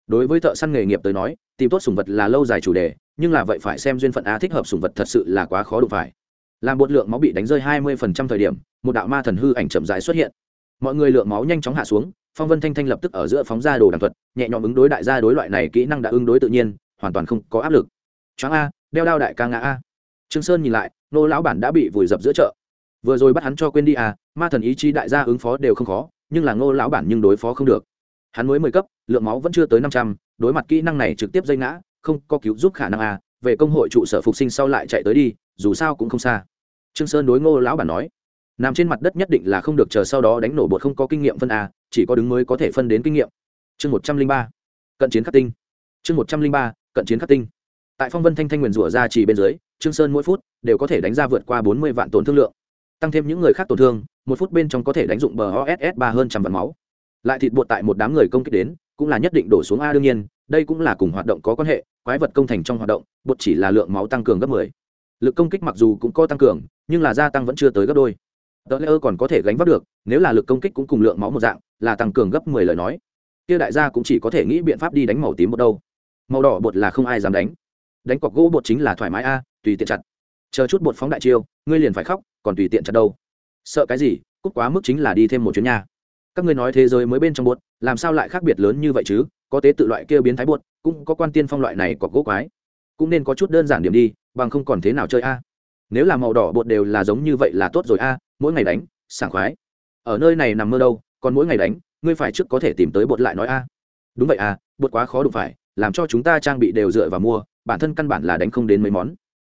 Đối với thợ săn nghề nghiệp tới nói, tìm tốt sùng vật là lâu dài chủ đề, nhưng là vậy phải xem duyên phận a thích hợp sùng vật thật sự là quá khó đụng phải. Làm bột lượng máu bị đánh rơi hai mươi phần trăm thời điểm, một đạo ma thần hư ảnh chậm dài xuất hiện. Mọi người lượng máu nhanh chóng hạ xuống phong vân thanh thanh lập tức ở giữa phóng ra đồ đàm thuật, nhẹ nhõm ứng đối đại gia đối loại này kỹ năng đã ứng đối tự nhiên, hoàn toàn không có áp lực. Choáng a, đeo đao đại ca ngã a. Trương sơn nhìn lại, nô lão bản đã bị vùi dập giữa chợ. Vừa rồi bắt hắn cho quên đi à ma thần ý chí đại gia ứng phó đều không khó, nhưng là ngô lão bản nhưng đối phó không được. Hắn mới mười cấp, lượng máu vẫn chưa tới năm trăm, đối mặt kỹ năng này trực tiếp dây ngã, không có cứu giúp khả năng à về công hội trụ sở phục sinh sau lại chạy tới đi, dù sao cũng không xa. Trương sơn đối ngô lão bản nói, nằm trên mặt đất nhất định là không được chờ sau đó đánh nổ bột không có kinh nghiệm phân a chỉ có đứng mới có thể phân đến kinh nghiệm. Chương một trăm linh ba, cận chiến khắc tinh. Chương một trăm linh ba, cận chiến khắc tinh. Tại phong vân thanh thanh nguyền rủa ra chỉ bên dưới, trương sơn mỗi phút đều có thể đánh ra vượt qua bốn mươi vạn tổn thương lượng. Tăng thêm những người khác tổn thương, một phút bên trong có thể đánh dụng bờ oss ba hơn trăm vạn máu. Lại thịt bột tại một đám người công kích đến, cũng là nhất định đổ xuống a đương nhiên, đây cũng là cùng hoạt động có quan hệ, quái vật công thành trong hoạt động, bột chỉ là lượng máu tăng cường gấp 10. lực công kích mặc dù cũng có tăng cường, nhưng là gia tăng vẫn chưa tới gấp đôi. Tờ lễ còn có thể gánh vác được, nếu là lực công kích cũng cùng lượng máu một dạng là tăng cường gấp 10 lời nói. Kia đại gia cũng chỉ có thể nghĩ biện pháp đi đánh màu tím một đâu. Màu đỏ bột là không ai dám đánh. Đánh cọc gỗ bột chính là thoải mái a, tùy tiện chặt. Chờ chút bột phóng đại chiêu, ngươi liền phải khóc, còn tùy tiện chặt đâu. Sợ cái gì, cút quá mức chính là đi thêm một chuyến nhà các ngươi nói thế giới mới bên trong bột, làm sao lại khác biệt lớn như vậy chứ? Có tế tự loại kia biến thái bột, cũng có quan tiên phong loại này cọc gỗ quái. Cũng nên có chút đơn giản điểm đi, bằng không còn thế nào chơi a. Nếu là màu đỏ bột đều là giống như vậy là tốt rồi a, mỗi ngày đánh, sảng khoái. Ở nơi này nằm mơ đâu còn mỗi ngày đánh, ngươi phải trước có thể tìm tới bột lại nói a. À. Đúng vậy à bột quá khó đụng phải, làm cho chúng ta trang bị đều dựa vào mua, bản thân căn bản là đánh không đến mấy món.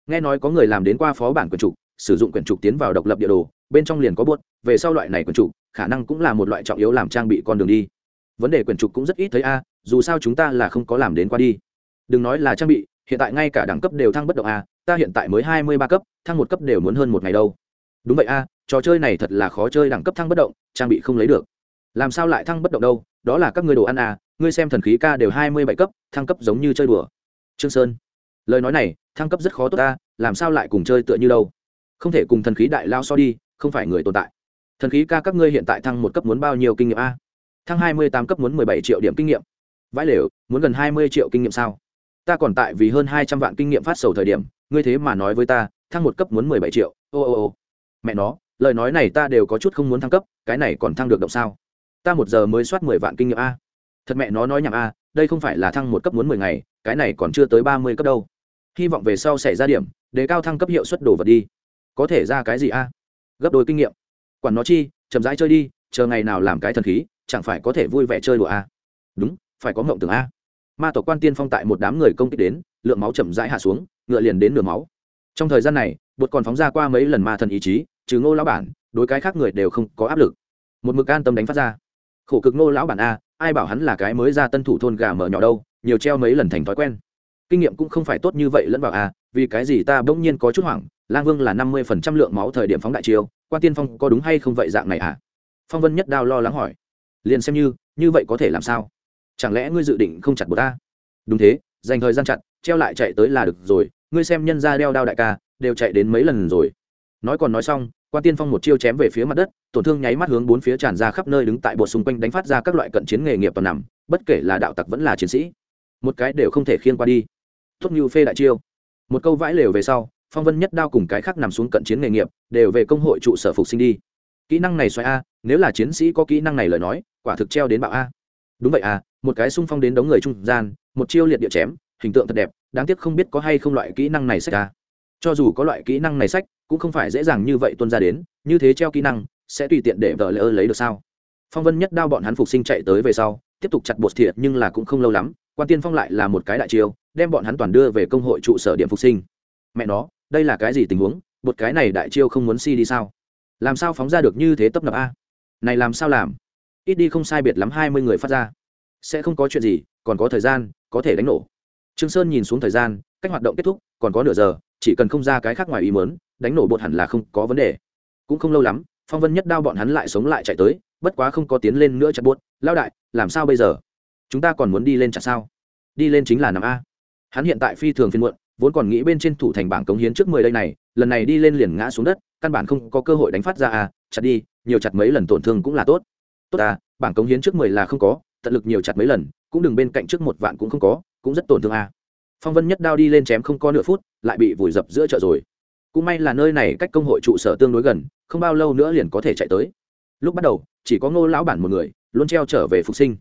Nghe nói có người làm đến qua phó bản quyển trục, sử dụng quyển trục tiến vào độc lập địa đồ, bên trong liền có bột, về sau loại này quyển trục, khả năng cũng là một loại trọng yếu làm trang bị con đường đi. Vấn đề quyển trục cũng rất ít thấy a à, dù sao chúng ta là không có làm đến qua đi. Đừng nói là trang bị, hiện tại ngay cả đẳng cấp đều thăng bất động a, ta hiện tại mới hai mươi ba cấp, thăng một cấp đều muốn hơn một ngày đâu. Đúng vậy a à, trò chơi này thật là khó chơi đẳng cấp thăng bất động, trang bị không lấy được. Làm sao lại thăng bất động đâu, đó là các ngươi đồ ăn à ngươi xem thần khí ca đều hai mươi bảy cấp, thăng cấp giống như chơi đùa. Trương sơn, lời nói này, thăng cấp rất khó tốt ta, làm sao lại cùng chơi tựa như đâu? Không thể cùng thần khí đại lao so đi, không phải người tồn tại. Thần khí ca các ngươi hiện tại thăng một cấp muốn bao nhiêu kinh nghiệm a? Thăng hai mươi tám cấp muốn mười bảy triệu điểm kinh nghiệm. Vãi lều, muốn gần hai mươi triệu kinh nghiệm sao? Ta còn tại vì hơn hai trăm vạn kinh nghiệm phát sầu thời điểm, ngươi thế mà nói với ta, thăng một cấp muốn mười bảy triệu, ô ô ô. Mẹ nó lời nói này ta đều có chút không muốn thăng cấp, cái này còn thăng được động sao? Ta một giờ mới soát mười vạn kinh nghiệm a. Thật mẹ nó nói nhảm a, đây không phải là thăng một cấp muốn mười ngày, cái này còn chưa tới ba mươi cấp đâu. Hy vọng về sau xảy ra điểm để cao thăng cấp hiệu suất đồ vật đi. Có thể ra cái gì a? Gấp đôi kinh nghiệm. Quản nó chi, chậm rãi chơi đi, chờ ngày nào làm cái thần khí, chẳng phải có thể vui vẻ chơi đùa a? Đúng, phải có ngộng tưởng a. Ma tổ quan tiên phong tại một đám người công kích đến, lượng máu chậm rãi hạ xuống, ngựa liền đến nửa máu. Trong thời gian này, bột còn phóng ra qua mấy lần ma thần ý chí trừ ngô lão bản, đối cái khác người đều không có áp lực. Một mực an tâm đánh phát ra. Khổ cực ngô lão bản a, ai bảo hắn là cái mới ra tân thủ thôn gà mở nhỏ đâu, nhiều treo mấy lần thành thói quen. Kinh nghiệm cũng không phải tốt như vậy lẫn vào a, vì cái gì ta bỗng nhiên có chút hoảng, lang vương là năm mươi phần trăm lượng máu thời điểm phóng đại chiêu, quan tiên phong có đúng hay không vậy dạng này à phong vân nhất đao lo lắng hỏi. Liền xem như như vậy có thể làm sao? Chẳng lẽ ngươi dự định không chặt bột ta đúng thế, dành thời gian chặt, treo lại chạy tới là được rồi, ngươi xem nhân ra đeo đao đại ca, đều chạy đến mấy lần rồi. Nói còn nói xong quan tiên phong một chiêu chém về phía mặt đất, tổn thương nháy mắt hướng bốn phía tràn ra khắp nơi đứng tại bột xung quanh đánh phát ra các loại cận chiến nghề nghiệp toàn nằm, bất kể là đạo tặc vẫn là chiến sĩ. Một cái đều không thể khiên qua đi. Tốt như phê đại chiêu. Một câu vãi lều về sau, phong vân nhất đao cùng cái khác nằm xuống cận chiến nghề nghiệp đều về công hội trụ sở phục sinh đi. Kỹ năng này xoay a, nếu là chiến sĩ có kỹ năng này lời nói, quả thực treo đến bạo a. Đúng vậy à một cái xung phong đến đống người trung gian, một chiêu liệt địa chém, hình tượng thật đẹp, đáng tiếc không biết có hay không loại kỹ năng này sách a. Cho dù có loại kỹ năng này sách cũng không phải dễ dàng như vậy tuân ra đến, như thế treo kỹ năng, sẽ tùy tiện để vợ lỡ lấy được sao? Phong vân nhất đao bọn hắn phục sinh chạy tới về sau, tiếp tục chặt bột thiệt nhưng là cũng không lâu lắm, quan tiên phong lại là một cái đại chiêu, đem bọn hắn toàn đưa về công hội trụ sở điểm phục sinh. Mẹ nó, đây là cái gì tình huống? Một cái này đại chiêu không muốn si đi sao? Làm sao phóng ra được như thế tấp nập a? Này làm sao làm? Ít đi không sai biệt lắm hai mươi người phát ra. Sẽ không có chuyện gì, còn có thời gian, có thể đánh nổ. Trương sơn nhìn xuống thời gian, cách hoạt động kết thúc, còn có nửa giờ, chỉ cần không ra cái khác ngoài ý mớn đánh nổ bột hẳn là không có vấn đề. Cũng không lâu lắm, phong vân nhất đao bọn hắn lại sống lại chạy tới, bất quá không có tiến lên nữa chặt bột. Lao đại, làm sao bây giờ? Chúng ta còn muốn đi lên chặt sao? Đi lên chính là nằm a. Hắn hiện tại phi thường phiên muộn, vốn còn nghĩ bên trên thủ thành bảng cống hiến trước mười đây này, lần này đi lên liền ngã xuống đất, căn bản không có cơ hội đánh phát ra a, chặt đi, nhiều chặt mấy lần tổn thương cũng là tốt. Tốt à bảng cống hiến trước mười là không có, tận lực nhiều chặt mấy lần, cũng đừng bên cạnh trước một vạn cũng không có, cũng rất tổn thương a. Phong vân nhất đao đi lên chém không có nửa phút, lại bị vùi dập giữa chợ rồi cũng may là nơi này cách công hội trụ sở tương đối gần, không bao lâu nữa liền có thể chạy tới. Lúc bắt đầu, chỉ có ngô lão bản một người, luôn treo trở về phục sinh.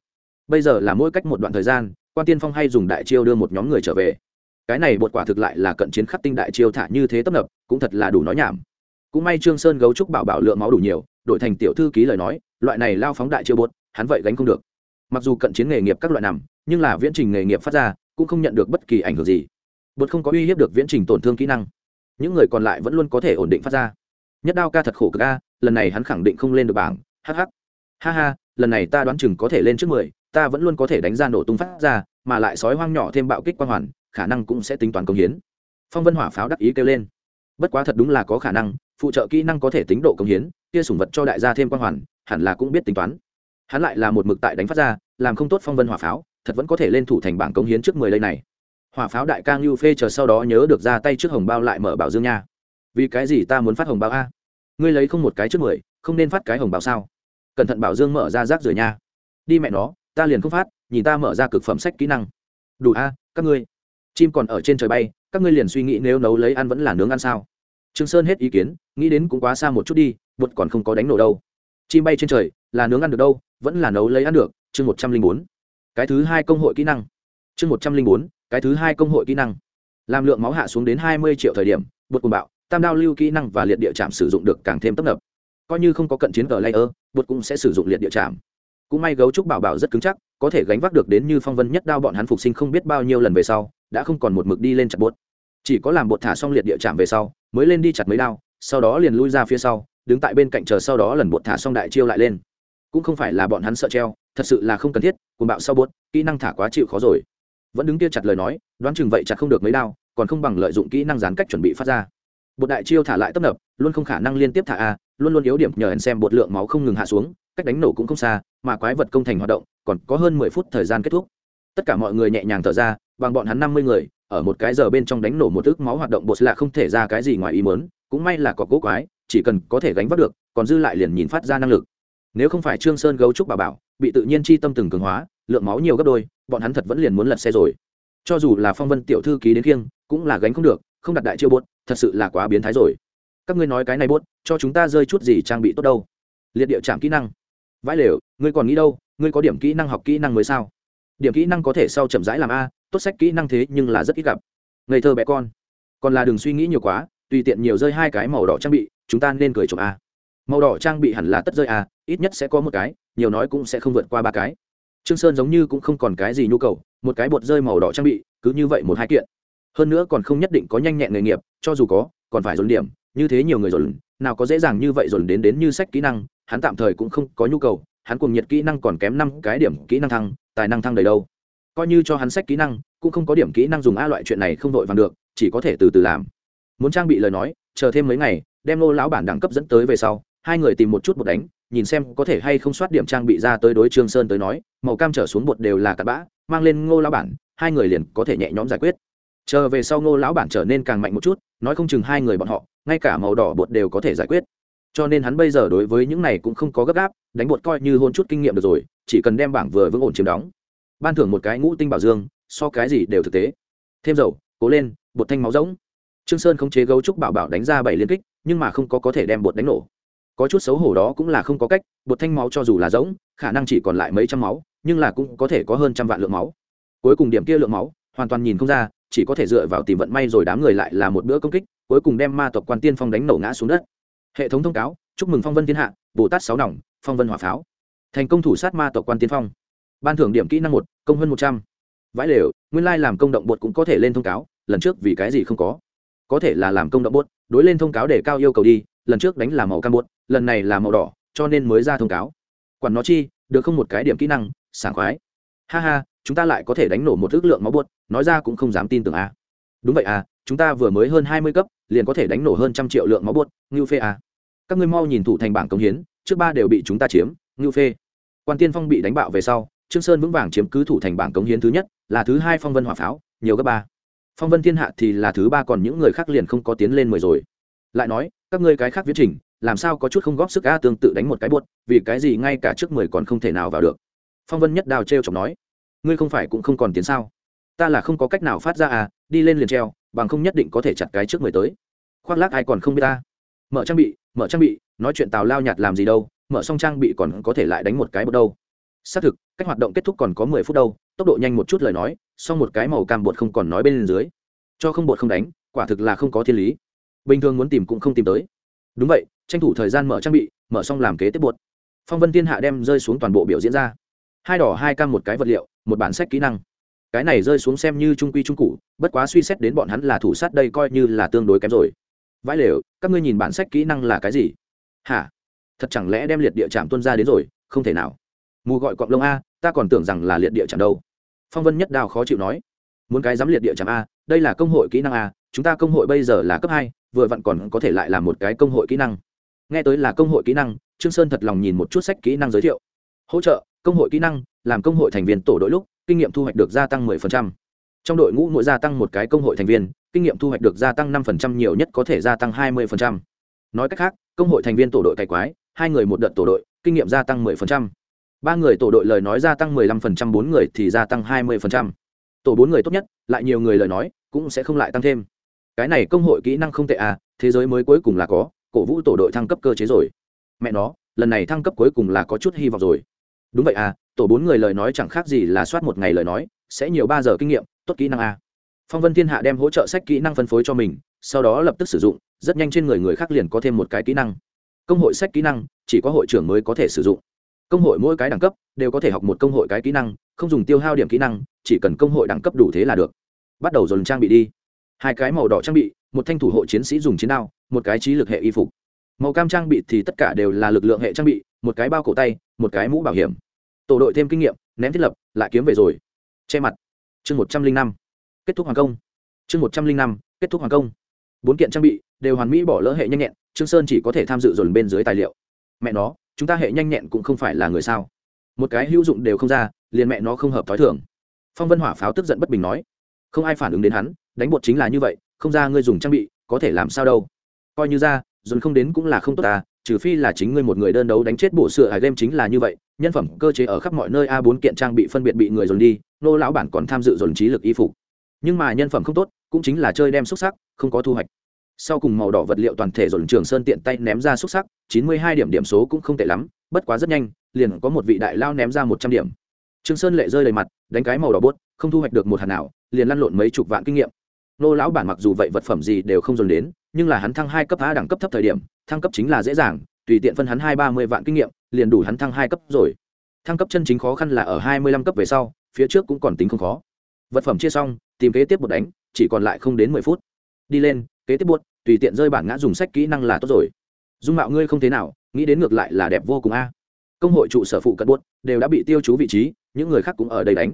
Bây giờ là mỗi cách một đoạn thời gian, quan tiên phong hay dùng đại chiêu đưa một nhóm người trở về. Cái này bột quả thực lại là cận chiến khắc tinh đại chiêu thả như thế tấp nập, cũng thật là đủ nói nhảm. Cũng may trương sơn gấu trúc bảo bảo lượng máu đủ nhiều, đổi thành tiểu thư ký lời nói, loại này lao phóng đại chiêu bột, hắn vậy gánh không được. Mặc dù cận chiến nghề nghiệp các loại nằm, nhưng là viễn trình nghề nghiệp phát ra, cũng không nhận được bất kỳ ảnh hưởng gì. Bột không có uy hiếp được viễn trình tổn thương kỹ năng những người còn lại vẫn luôn có thể ổn định phát ra. Nhất đao ca thật khổ cực ca lần này hắn khẳng định không lên được bảng hh ha ha, lần này ta đoán chừng có thể lên trước mười, ta vẫn luôn có thể đánh ra nổ tung phát ra, mà lại sói hoang nhỏ thêm bạo kích quan hoàn, khả năng cũng sẽ tính toán công hiến. Phong vân hỏa pháo đắc ý kêu lên. Bất quá thật đúng là có khả năng, phụ trợ kỹ năng có thể tính độ công hiến, kia sủng vật cho đại gia thêm quan hoàn, hẳn là cũng biết tính toán. Hắn lại là một mực tại đánh phát ra, làm không tốt phong vân hỏa pháo, thật vẫn có thể lên thủ thành bảng công hiến trước mười lây này hỏa pháo đại ca ngưu phê chờ sau đó nhớ được ra tay trước hồng bao lại mở bảo dương nha. Vì cái gì ta muốn phát hồng bao a? Ngươi lấy không một cái trước mười, không nên phát cái hồng bao sao? Cẩn thận bảo dương mở ra rác rưởi nha. Đi mẹ nó, ta liền không phát, nhìn ta mở ra cực phẩm sách kỹ năng. Đủ a, các ngươi. Chim còn ở trên trời bay, các ngươi liền suy nghĩ nếu nấu lấy ăn vẫn là nướng ăn sao? Trương sơn hết ý kiến, nghĩ đến cũng quá xa một chút đi bột còn không có đánh nổ đâu. Chim bay trên trời, là nướng ăn được đâu, vẫn là nấu lấy ăn được, chương một trăm linh bốn. Cái thứ hai công hội kỹ năng. Chương một trăm linh bốn cái thứ hai công hội kỹ năng. Làm lượng máu hạ xuống đến hai mươi triệu thời điểm, bột cùng bạo, tam đao lưu kỹ năng và liệt địa chạm sử dụng được càng thêm tấp nập. Coi như không có cận chiến cờ layer, bột cũng sẽ sử dụng liệt địa chạm. Cũng may gấu trúc bảo bảo rất cứng chắc, có thể gánh vác được đến như phong vân nhất đao bọn hắn phục sinh không biết bao nhiêu lần về sau, đã không còn một mực đi lên chặt bột. Chỉ có làm bột thả xong liệt địa chạm về sau, mới lên đi chặt mấy đao, sau đó liền lui ra phía sau, đứng tại bên cạnh chờ sau đó lần bột thả xong đại chiêu lại lên. Cũng không phải là bọn hắn sợ treo, thật sự là không cần thiết cùng bạo sau bột, kỹ năng thả quá chịu khó rồi vẫn đứng kia chặt lời nói, đoán chừng vậy chặt không được mấy đao, còn không bằng lợi dụng kỹ năng gián cách chuẩn bị phát ra. Bột đại chiêu thả lại tấp nập, luôn không khả năng liên tiếp thả a, luôn luôn yếu điểm nhờ hẹn xem bột lượng máu không ngừng hạ xuống, cách đánh nổ cũng không xa, mà quái vật công thành hoạt động, còn có hơn mười phút thời gian kết thúc. Tất cả mọi người nhẹ nhàng thở ra, bằng bọn hắn năm mươi người, ở một cái giờ bên trong đánh nổ một ước máu hoạt động, bột là không thể ra cái gì ngoài ý mớn cũng may là có cố quái, chỉ cần có thể gánh vác được, còn dư lại liền nhìn phát ra năng lực. Nếu không phải trương sơn gấu trúc bà bảo, bị tự nhiên chi tâm từng cường hóa lượng máu nhiều gấp đôi, bọn hắn thật vẫn liền muốn lật xe rồi. Cho dù là phong vân tiểu thư ký đến kiêng cũng là gánh không được, không đặt đại chiêu bốt thật sự là quá biến thái rồi. Các ngươi nói cái này bốt cho chúng ta rơi chút gì trang bị tốt đâu? Liệt địa chạm kỹ năng. Vãi lều, ngươi còn nghĩ đâu, ngươi có điểm kỹ năng học kỹ năng mới sao? Điểm kỹ năng có thể sau chậm rãi làm a, tốt sách kỹ năng thế nhưng là rất ít gặp. Ngây thơ bé con. Còn là đừng suy nghĩ nhiều quá, tùy tiện nhiều rơi hai cái màu đỏ trang bị, chúng ta nên cười trộm a. Màu đỏ trang bị hẳn là tất rơi a, ít nhất sẽ có một cái, nhiều nói cũng sẽ không vượt qua ba cái trương sơn giống như cũng không còn cái gì nhu cầu, một cái bột rơi màu đỏ trang bị, cứ như vậy một hai kiện. Hơn nữa còn không nhất định có nhanh nhẹn nghề nghiệp, cho dù có, còn phải dồn điểm, như thế nhiều người dồn, nào có dễ dàng như vậy dồn đến đến như sách kỹ năng, hắn tạm thời cũng không có nhu cầu, hắn cùng nhiệt kỹ năng còn kém năm cái điểm kỹ năng thăng, tài năng thăng đầy đâu. Coi như cho hắn sách kỹ năng, cũng không có điểm kỹ năng dùng a loại chuyện này không vội vàng được, chỉ có thể từ từ làm. Muốn trang bị lời nói, chờ thêm mấy ngày, đem nô lão bản đẳng cấp dẫn tới về sau, hai người tìm một chút một đánh nhìn xem có thể hay không soát điểm trang bị ra tới đối trương sơn tới nói, màu cam trở xuống bột đều là cặn bã, mang lên ngô lão bản, hai người liền có thể nhẹ nhõm giải quyết. Chờ về sau ngô lão bản trở nên càng mạnh một chút, nói không chừng hai người bọn họ, ngay cả màu đỏ bột đều có thể giải quyết. Cho nên hắn bây giờ đối với những này cũng không có gấp gáp, đánh bột coi như hôn chút kinh nghiệm được rồi, chỉ cần đem bảng vừa vững ổn chiếm đóng. Ban thưởng một cái ngũ tinh bảo dương, so cái gì đều thực tế. Thêm dầu, cố lên, bột thanh máu rỗng. Trương sơn không chế gấu trúc bảo bảo đánh ra bảy liên kích, nhưng mà không có có thể đem bột đánh nổ có chút xấu hổ đó cũng là không có cách, bột thanh máu cho dù là rỗng, khả năng chỉ còn lại mấy trăm máu, nhưng là cũng có thể có hơn trăm vạn lượng máu. Cuối cùng điểm kia lượng máu, hoàn toàn nhìn không ra, chỉ có thể dựa vào tìm vận may rồi đám người lại là một bữa công kích, cuối cùng đem ma tộc quan tiên phong đánh nổ ngã xuống đất. Hệ thống thông cáo, chúc mừng phong vân thiên hạ, bồ tát sáu nòng, phong vân hỏa pháo. Thành công thủ sát ma tộc quan tiên phong. Ban thưởng điểm kỹ năng một, công hơn một trăm. Vãi lều, nguyên lai làm công động bột cũng có thể lên thông cáo, lần trước vì cái gì không có có thể là làm công động bốt đối lên thông cáo để cao yêu cầu đi, lần trước đánh là màu cam bốt lần này là màu đỏ, cho nên mới ra thông cáo quản nó chi, được không một cái điểm kỹ năng, sảng khoái ha ha, chúng ta lại có thể đánh nổ một ước lượng máu buốt, nói ra cũng không dám tin tưởng a à. đúng vậy à chúng ta vừa mới hơn hai mươi cấp, liền có thể đánh nổ hơn trăm triệu lượng máu buốt, ngưu phê à. các ngươi mau nhìn thủ thành bảng công hiến, trước ba đều bị chúng ta chiếm, ngưu phê quan tiên phong bị đánh bạo về sau, trương sơn vững vàng chiếm cứ thủ thành bảng cống hiến thứ nhất, là thứ hai phong vân hỏa pháo, nhiều gấp ba phong vân thiên hạ thì là thứ ba, còn những người khác liền không có tiến lên mười rồi. Lại nói, các ngươi cái khác viết trình, làm sao có chút không góp sức a tương tự đánh một cái buốt, vì cái gì ngay cả trước mười còn không thể nào vào được. Phong vân nhất đào t r chọc nói, ngươi không phải cũng không còn tiến sao? Ta là không có cách nào phát ra à đi lên liền treo, bằng không nhất định có thể chặt cái trước mười tới. Khoác lác ai còn không biết ta? Mở trang bị, mở trang bị, nói chuyện tào lao nhạt làm gì đâu, mở xong trang bị còn có thể lại đánh một cái bột đâu. Xác thực, cách hoạt động kết thúc còn có mười phút đâu, tốc độ nhanh một chút lời nói xong một cái màu cam bột không còn nói bên dưới. Cho không bột không đánh, quả thực là không có thiên lý. Bình thường muốn tìm cũng không tìm tới. Đúng vậy, tranh thủ thời gian mở trang bị, mở xong làm kế tiếp bột. Phong vân thiên hạ đem rơi xuống toàn bộ biểu diễn ra. Hai đỏ, hai cam một cái vật liệu, một bản sách kỹ năng. Cái này rơi xuống xem như trung quy trung cụ bất quá suy xét đến bọn hắn là thủ sát đây coi như là tương đối kém rồi. Vãi lều, các ngươi nhìn bản sách kỹ năng là cái gì? Hả? Thật chẳng lẽ đem liệt địa trạm tuân ra đến rồi, không thể nào. Mù gọi cọng lông a, ta còn tưởng rằng là liệt địa trạm đâu phong vân nhất đào khó chịu nói, muốn cái dám liệt địa chạm a, đây là công hội kỹ năng a, chúng ta công hội bây giờ là cấp hai, vừa vặn còn có thể lại là một cái công hội kỹ năng nghe tới là công hội kỹ năng, trương sơn thật lòng nhìn một chút sách kỹ năng giới thiệu hỗ trợ, công hội kỹ năng, làm công hội thành viên tổ đội lúc, kinh nghiệm thu hoạch được gia tăng 10%. trong đội ngũ mỗi gia tăng một cái công hội thành viên, kinh nghiệm thu hoạch được gia tăng 5% nhiều nhất có thể gia tăng 20%. nói cách khác, công hội thành viên tổ đội cày quái, hai người một đợt tổ đội, kinh nghiệm gia tăng 10% ba người tổ đội lời nói gia tăng 15%, bốn người thì gia tăng 20%. tổ bốn người tốt nhất lại nhiều người lời nói cũng sẽ không lại tăng thêm. Cái này công hội kỹ năng không tệ à thế giới mới cuối cùng là có cổ vũ tổ đội thăng cấp cơ chế rồi. Mẹ nó lần này thăng cấp cuối cùng là có chút hy vọng rồi. Đúng vậy à tổ bốn người lời nói chẳng khác gì là soát một ngày lời nói sẽ nhiều ba giờ kinh nghiệm tốt kỹ năng à? phong vân thiên hạ đem hỗ trợ sách kỹ năng phân phối cho mình sau đó lập tức sử dụng rất nhanh trên người người khác liền có thêm một cái kỹ năng. Công hội sách kỹ năng chỉ có hội trưởng mới có thể sử dụng công hội mỗi cái đẳng cấp đều có thể học một công hội cái kỹ năng, không dùng tiêu hao điểm kỹ năng, chỉ cần công hội đẳng cấp đủ thế là được. Bắt đầu dồn trang bị đi. Hai cái màu đỏ trang bị, một thanh thủ hộ chiến sĩ dùng chiến đao, một cái trí lực hệ y phục. Màu cam trang bị thì tất cả đều là lực lượng hệ trang bị, một cái bao cổ tay, một cái mũ bảo hiểm. Tổ đội thêm kinh nghiệm, ném thiết lập, lại kiếm về rồi. Che mặt. Chương một trăm linh năm. Kết thúc hoàng công. Chương một trăm linh năm, kết thúc hoàng công. Bốn kiện trang bị đều hoàn mỹ bỏ lỡ hệ nhanh nhẹn, trương sơn chỉ có thể tham dự dồn bên dưới tài liệu. Mẹ nó chúng ta hệ nhanh nhẹn cũng không phải là người sao. Một cái hữu dụng đều không ra, liền mẹ nó không hợp t h ó i thưởng phong vân hỏa pháo tức giận bất bình nói, không ai phản ứng đến hắn, đánh bột chính là như vậy, không ra ngươi dùng trang bị, có thể làm sao đâu. Coi như ra, dồn không đến cũng là không tốt ta, trừ phi là chính ngươi một người đơn đấu đánh chết bộ sửa hải game chính là như vậy, nhân phẩm, cơ chế ở khắp mọi nơi a bốn kiện trang bị phân biệt bị người dồn đi, nô lão bản còn tham dự dồn trí lực y phục. Nhưng mà nhân phẩm không tốt, cũng chính là chơi đem xúc sắc, không có thu hoạch sau cùng màu đỏ vật liệu toàn thể dồn trường sơn tiện tay ném ra xúc sắc, chín mươi hai điểm điểm số cũng không tệ lắm, bất quá rất nhanh, liền có một vị đại lao ném ra một trăm điểm. Trương sơn lệ rơi đầy mặt, đánh cái màu đỏ bút không thu hoạch được một hạt nào, liền lăn lộn mấy chục vạn kinh nghiệm. Nô lão bản mặc dù vậy vật phẩm gì đều không dồn đến, nhưng là hắn thăng hai cấp a đẳng cấp thấp thời điểm, thăng cấp chính là dễ dàng, tùy tiện phân hắn hai ba mươi vạn kinh nghiệm, liền đủ hắn thăng hai cấp rồi. Thăng cấp chân chính khó khăn là ở hai mươi lăm cấp về sau, phía trước cũng còn tính không khó. Vật phẩm chia xong, tìm kế tiếp một đánh, chỉ còn lại không đến mười phút. Đi lên kế tiếp buốt, tùy tiện rơi bản ngã dùng sách kỹ năng là tốt rồi. Dung mạo ngươi không thế nào, nghĩ đến ngược lại là đẹp vô cùng a. Công hội trụ sở phụ cận buốt đều đã bị tiêu chú vị trí, những người khác cũng ở đây đánh.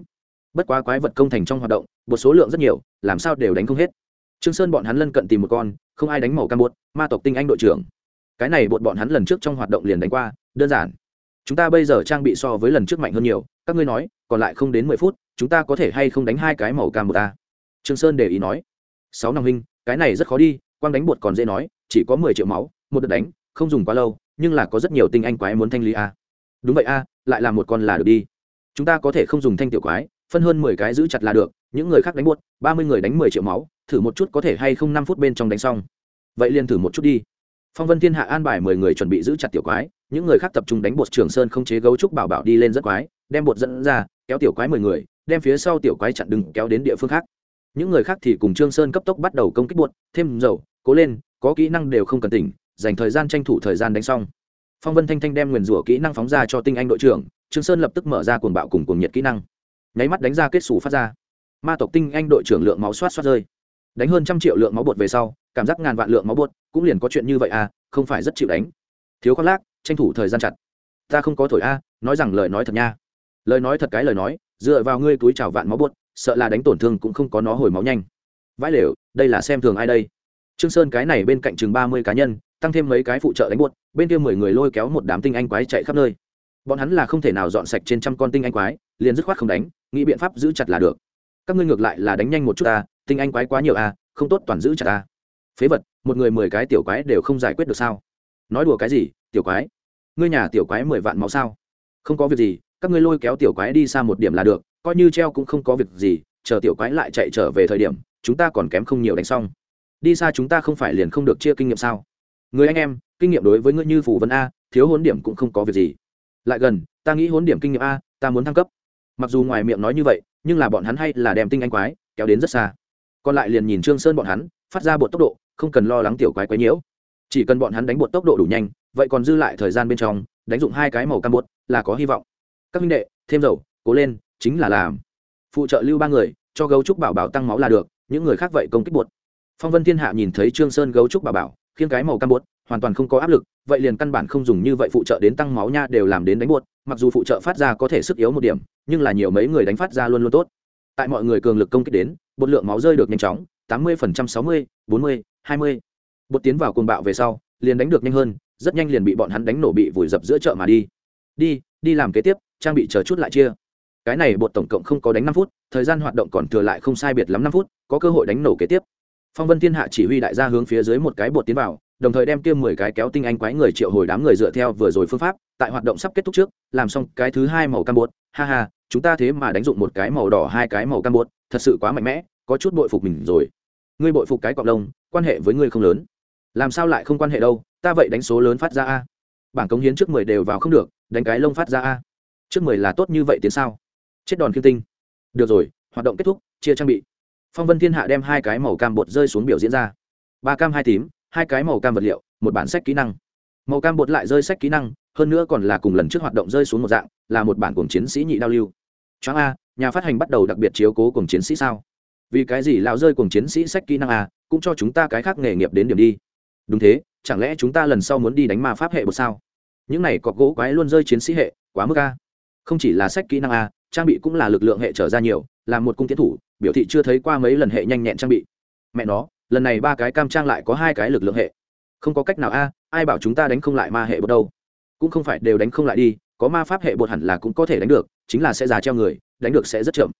Bất quá quái vật công thành trong hoạt động một số lượng rất nhiều, làm sao đều đánh không hết. Trương sơn bọn hắn lân cận tìm một con, không ai đánh màu cam buốt, ma tộc tinh anh đội trưởng. Cái này bột bọn hắn lần trước trong hoạt động liền đánh qua, đơn giản. Chúng ta bây giờ trang bị so với lần trước mạnh hơn nhiều, các ngươi nói, còn lại không đến mười phút, chúng ta có thể hay không đánh hai cái màu cam bột ta trương sơn để ý nói. Sáu năm huynh cái này rất khó đi, quang đánh bột còn dễ nói, chỉ có mười triệu máu, một đợt đánh, không dùng quá lâu, nhưng là có rất nhiều tinh anh quái muốn thanh lý a. Đúng vậy a, lại là một con là được đi. Chúng ta có thể không dùng thanh tiểu quái, phân hơn mười cái giữ chặt là được, những người khác đánh buốt ba mươi người đánh mười triệu máu, thử một chút có thể hay không năm phút bên trong đánh xong. Vậy liền thử một chút đi. Phong vân thiên hạ an bài mười người chuẩn bị giữ chặt tiểu quái, những người khác tập trung đánh bột trường sơn không chế gấu trúc bảo bảo đi lên rất quái, đem bột dẫn ra, kéo tiểu quái mười người, đem phía sau tiểu quái chặn đừng kéo đến địa phương khác những người khác thì cùng trương sơn cấp tốc bắt đầu công kích bột thêm dầu, cố lên, có kỹ năng đều không cần tỉnh, dành thời gian tranh thủ thời gian đánh xong. Phong vân thanh thanh đem nguyền rủa kỹ năng phóng ra cho tinh anh đội trưởng, trương sơn lập tức mở ra cuồng bạo cùng cuồng nhiệt kỹ năng. Nháy mắt đánh ra kết xù phát ra. Ma tộc tinh anh đội trưởng lượng máu xoát xoát rơi. Đánh hơn trăm triệu lượng máu bột về sau, cảm giác ngàn vạn lượng máu bột cũng liền có chuyện như vậy à không phải rất chịu đánh. Thiếu khoác lác, tranh thủ thời gian chặt. Ta không có thổi a, nói rằng lời nói thật nha. Lời nói thật cái lời nói, dựa vào ngươi túi trào vạn máu bột sợ là đánh tổn thương cũng không có nó hồi máu nhanh. Vãi lều, đây là xem thường ai đây? Trương sơn cái này bên cạnh chừng ba mươi cá nhân, tăng thêm mấy cái phụ trợ đánh buột bên kia mười người lôi kéo một đám tinh anh quái chạy khắp nơi. Bọn hắn là không thể nào dọn sạch trên trăm con tinh anh quái, liền dứt khoát không đánh, nghĩ biện pháp giữ chặt là được. Các ngươi ngược lại là đánh nhanh một chút ta, tinh anh quái quá nhiều a không tốt toàn giữ chặt ta. Phế vật, một người mười cái tiểu quái đều không giải quyết được sao? Nói đùa cái gì, tiểu quái? Ngươi nhà tiểu quái mười vạn máu sao? Không có việc gì, các ngươi lôi kéo tiểu quái đi xa một điểm là được coi như treo cũng không có việc gì, chờ tiểu quái lại chạy trở về thời điểm, chúng ta còn kém không nhiều đánh xong. Đi xa chúng ta không phải liền không được chia kinh nghiệm sao? Người anh em, kinh nghiệm đối với ngươi như phủ vân a, thiếu hốn điểm cũng không có việc gì. Lại gần, ta nghĩ hốn điểm kinh nghiệm a, ta muốn thăng cấp. Mặc dù ngoài miệng nói như vậy, nhưng là bọn hắn hay là đem tinh anh quái kéo đến rất xa. Còn lại liền nhìn trương sơn bọn hắn, phát ra bột tốc độ, không cần lo lắng tiểu quái quái nhiễu. Chỉ cần bọn hắn đánh bột tốc độ đủ nhanh, vậy còn dư lại thời gian bên trong, đánh dụng hai cái màu cam bột là có hy vọng. Các minh đệ, thêm dầu, cố lên chính là làm. Phụ trợ lưu ba người, cho gấu trúc bảo bảo tăng máu là được, những người khác vậy công kích buột phong vân thiên hạ nhìn thấy trương sơn gấu trúc bảo bảo khiến cái màu cam buột hoàn toàn không có áp lực, vậy liền căn bản không dùng như vậy phụ trợ đến tăng máu nha đều làm đến đánh buột mặc dù phụ trợ phát ra có thể sức yếu một điểm, nhưng là nhiều mấy người đánh phát ra luôn luôn tốt. Tại mọi người cường lực công kích đến bột lượng máu rơi được nhanh chóng, tám mươi sáu mươi, bốn mươi, hai mươi. Bột tiến vào cuồng bạo về sau, liền đánh được nhanh hơn, rất nhanh liền bị bọn hắn đánh nổ bị vùi dập giữa chợ mà đi. Đi đi làm kế tiếp, trang bị chờ chút lại chia cái này bột tổng cộng không có đánh năm phút, thời gian hoạt động còn thừa lại không sai biệt lắm năm phút, có cơ hội đánh nổ kế tiếp. Phong vân thiên hạ chỉ huy đại gia hướng phía dưới một cái bột tiến vào, đồng thời đem kia mười cái kéo tinh anh quái người triệu hồi đám người dựa theo vừa rồi phương pháp, tại hoạt động sắp kết thúc trước, làm xong cái thứ hai màu cam bột. Ha ha, chúng ta thế mà đánh dụng một cái màu đỏ, hai cái màu cam bột, thật sự quá mạnh mẽ, có chút bội phục mình rồi. Ngươi bội phục cái cọp lông, quan hệ với ngươi không lớn. Làm sao lại không quan hệ đâu, ta vậy đánh số lớn phát ra a. Bảng cống hiến trước mười đều vào không được, đánh cái lông phát ra a. Trước mười là tốt như vậy tiến sao? Chết đòn khiêm tinh. Được rồi, hoạt động kết thúc, chia trang bị. Phong vân thiên hạ đem hai cái màu cam bột rơi xuống biểu diễn ra. Ba cam hai tím, hai cái màu cam vật liệu, một bản sách kỹ năng. Màu cam bột lại rơi sách kỹ năng, hơn nữa còn là cùng lần trước hoạt động rơi xuống một dạng, là một bản cùng chiến sĩ nhị đao lưu. Choáng a, nhà phát hành bắt đầu đặc biệt chiếu cố cùng chiến sĩ sao? Vì cái gì lão rơi cùng chiến sĩ sách kỹ năng a, cũng cho chúng ta cái khác nghề nghiệp đến điểm đi? Đúng thế, chẳng lẽ chúng ta lần sau muốn đi đánh ma pháp hệ một sao? Những này cọc gỗ quái luôn rơi chiến sĩ hệ, quá mức a. Không chỉ là sách kỹ năng a trang bị cũng là lực lượng hệ trở ra nhiều, là một cung tiến thủ, biểu thị chưa thấy qua mấy lần hệ nhanh nhẹn trang bị. Mẹ nó, lần này ba cái cam trang lại có hai cái lực lượng hệ. Không có cách nào a, ai bảo chúng ta đánh không lại ma hệ bột đâu. Cũng không phải đều đánh không lại đi, có ma pháp hệ bột hẳn là cũng có thể đánh được, chính là sẽ già treo người, đánh được sẽ rất chậm.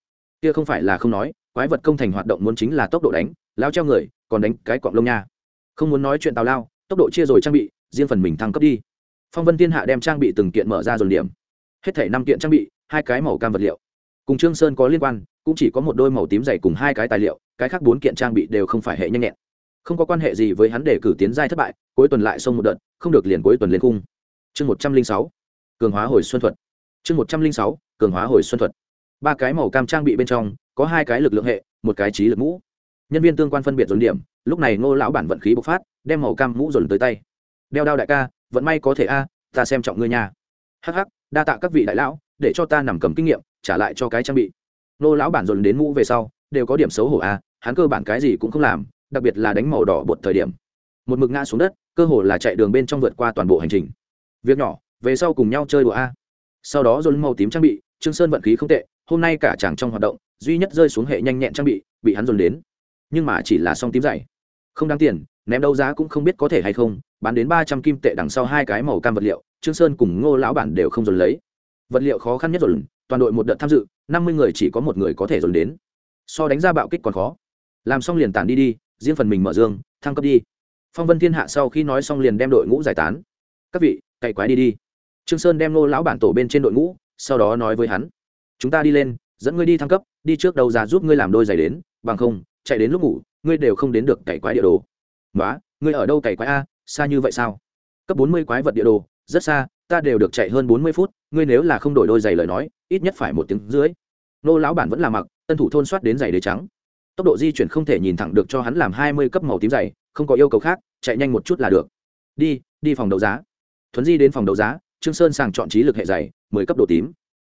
Kia không phải là không nói, quái vật công thành hoạt động muốn chính là tốc độ đánh, lao treo người, còn đánh cái cọng lông nha. Không muốn nói chuyện tào lao, tốc độ chia rồi trang bị, riêng phần mình thăng cấp đi. Phong vân thiên hạ đem trang bị từng kiện mở ra dồn điểm. Hết thể năm kiện trang bị hai cái màu cam vật liệu. Cùng trương sơn có liên quan, cũng chỉ có một đôi màu tím dày cùng hai cái tài liệu, cái khác bốn kiện trang bị đều không phải hệ nhanh nhẹn. Không có quan hệ gì với hắn để cử tiến giai thất bại, cuối tuần lại xông một đợt, không được liền cuối tuần lên cung. Chương một trăm linh sáu, cường hóa hồi xuân thuật. Chương một trăm linh sáu, cường hóa hồi xuân thuật. Ba cái màu cam trang bị bên trong, có hai cái lực lượng hệ, một cái trí lực mũ. Nhân viên tương quan phân biệt dồn điểm, lúc này ngô lão bản vận khí bộc phát, đem màu cam mũ dồn tới tay. Đeo đao đại ca, vận may có thể a, ta xem trọng ngươi nhà hh đa tạ các vị đại lão, để cho ta nằm cầm kinh nghiệm, trả lại cho cái trang bị. Nô lão bản dồn đến mũ về sau, đều có điểm xấu hổ a hắn cơ bản cái gì cũng không làm, đặc biệt là đánh màu đỏ bột thời điểm. Một mực ngã xuống đất, cơ hồ là chạy đường bên trong vượt qua toàn bộ hành trình. Việc nhỏ, về sau cùng nhau chơi đùa a. Sau đó dồn màu tím trang bị, trương sơn vận khí không tệ, hôm nay cả chàng trong hoạt động, duy nhất rơi xuống hệ nhanh nhẹn trang bị bị hắn dồn đến. Nhưng mà chỉ là song tím dày. Không đáng tiền, ném đấu giá cũng không biết có thể hay không, bán đến ba trăm kim tệ đằng sau hai cái màu cam vật liệu trương sơn cùng ngô lão bản đều không dồn lấy. Vật liệu khó khăn nhất dồn. toàn đội một đợt tham dự, năm mươi người chỉ có một người có thể dồn đến. So đánh ra bạo kích còn khó. Làm xong liền tản đi đi, riêng phần mình mở dương, thăng cấp đi. Phong vân thiên hạ sau khi nói xong liền đem đội ngũ giải tán. Các vị cày quái đi đi. Trương sơn đem Ngô lão bản tổ bên trên đội ngũ, sau đó nói với hắn. Chúng ta đi lên, dẫn ngươi đi thăng cấp, đi trước đầu ra giúp ngươi làm đôi giày đến, bằng không, chạy đến lúc ngủ, ngươi đều không đến được cày quái địa đồ. Nói ngươi ở đâu cày quái a, xa như vậy sao? Cấp bốn mươi quái vật địa đồ rất xa ta đều được chạy hơn bốn mươi phút ngươi nếu là không đổi đôi giày lời nói ít nhất phải một tiếng dưới nô lão bản vẫn là mặc tân thủ thôn soát đến giày đế trắng. Tốc độ di chuyển không thể nhìn thẳng được cho hắn làm hai mươi cấp màu tím giày, không có yêu cầu khác chạy nhanh một chút là được. Đi đi phòng đấu giá. Thuấn di đến phòng đấu giá trương sơn sàng chọn trí lực hệ giày, mười cấp độ tím.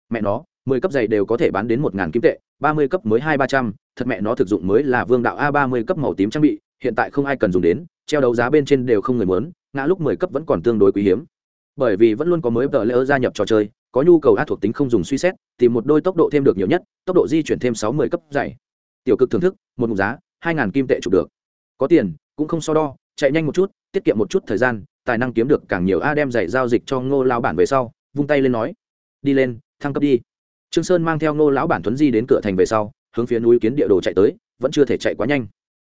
Mẹ nó mười cấp giày đều có thể bán đến một ngàn kim tệ ba mươi cấp mới hai ba trăm thật mẹ nó thực dụng mới là vương đạo a ba mươi cấp màu tím trang bị hiện tại không ai cần dùng đến treo đấu giá bên trên đều không người muốn ngã lúc mười cấp vẫn còn tương đối quý hiếm bởi vì vẫn luôn có mới tờ lễ gia nhập trò chơi, có nhu cầu a thuộc tính không dùng suy xét, tìm một đôi tốc độ thêm được nhiều nhất, tốc độ di chuyển thêm sáu mươi cấp dày. Tiểu cực thưởng thức, một mục giá, hai ngàn kim tệ chụp được. Có tiền, cũng không so đo, chạy nhanh một chút, tiết kiệm một chút thời gian, tài năng kiếm được càng nhiều a đem giày giao dịch cho ngô lão bản về sau, vung tay lên nói, đi lên, thăng cấp đi. Trương sơn mang theo ngô lão bản tuấn di đến cửa thành về sau, hướng phía núi kiến địa đồ chạy tới, vẫn chưa thể chạy quá nhanh.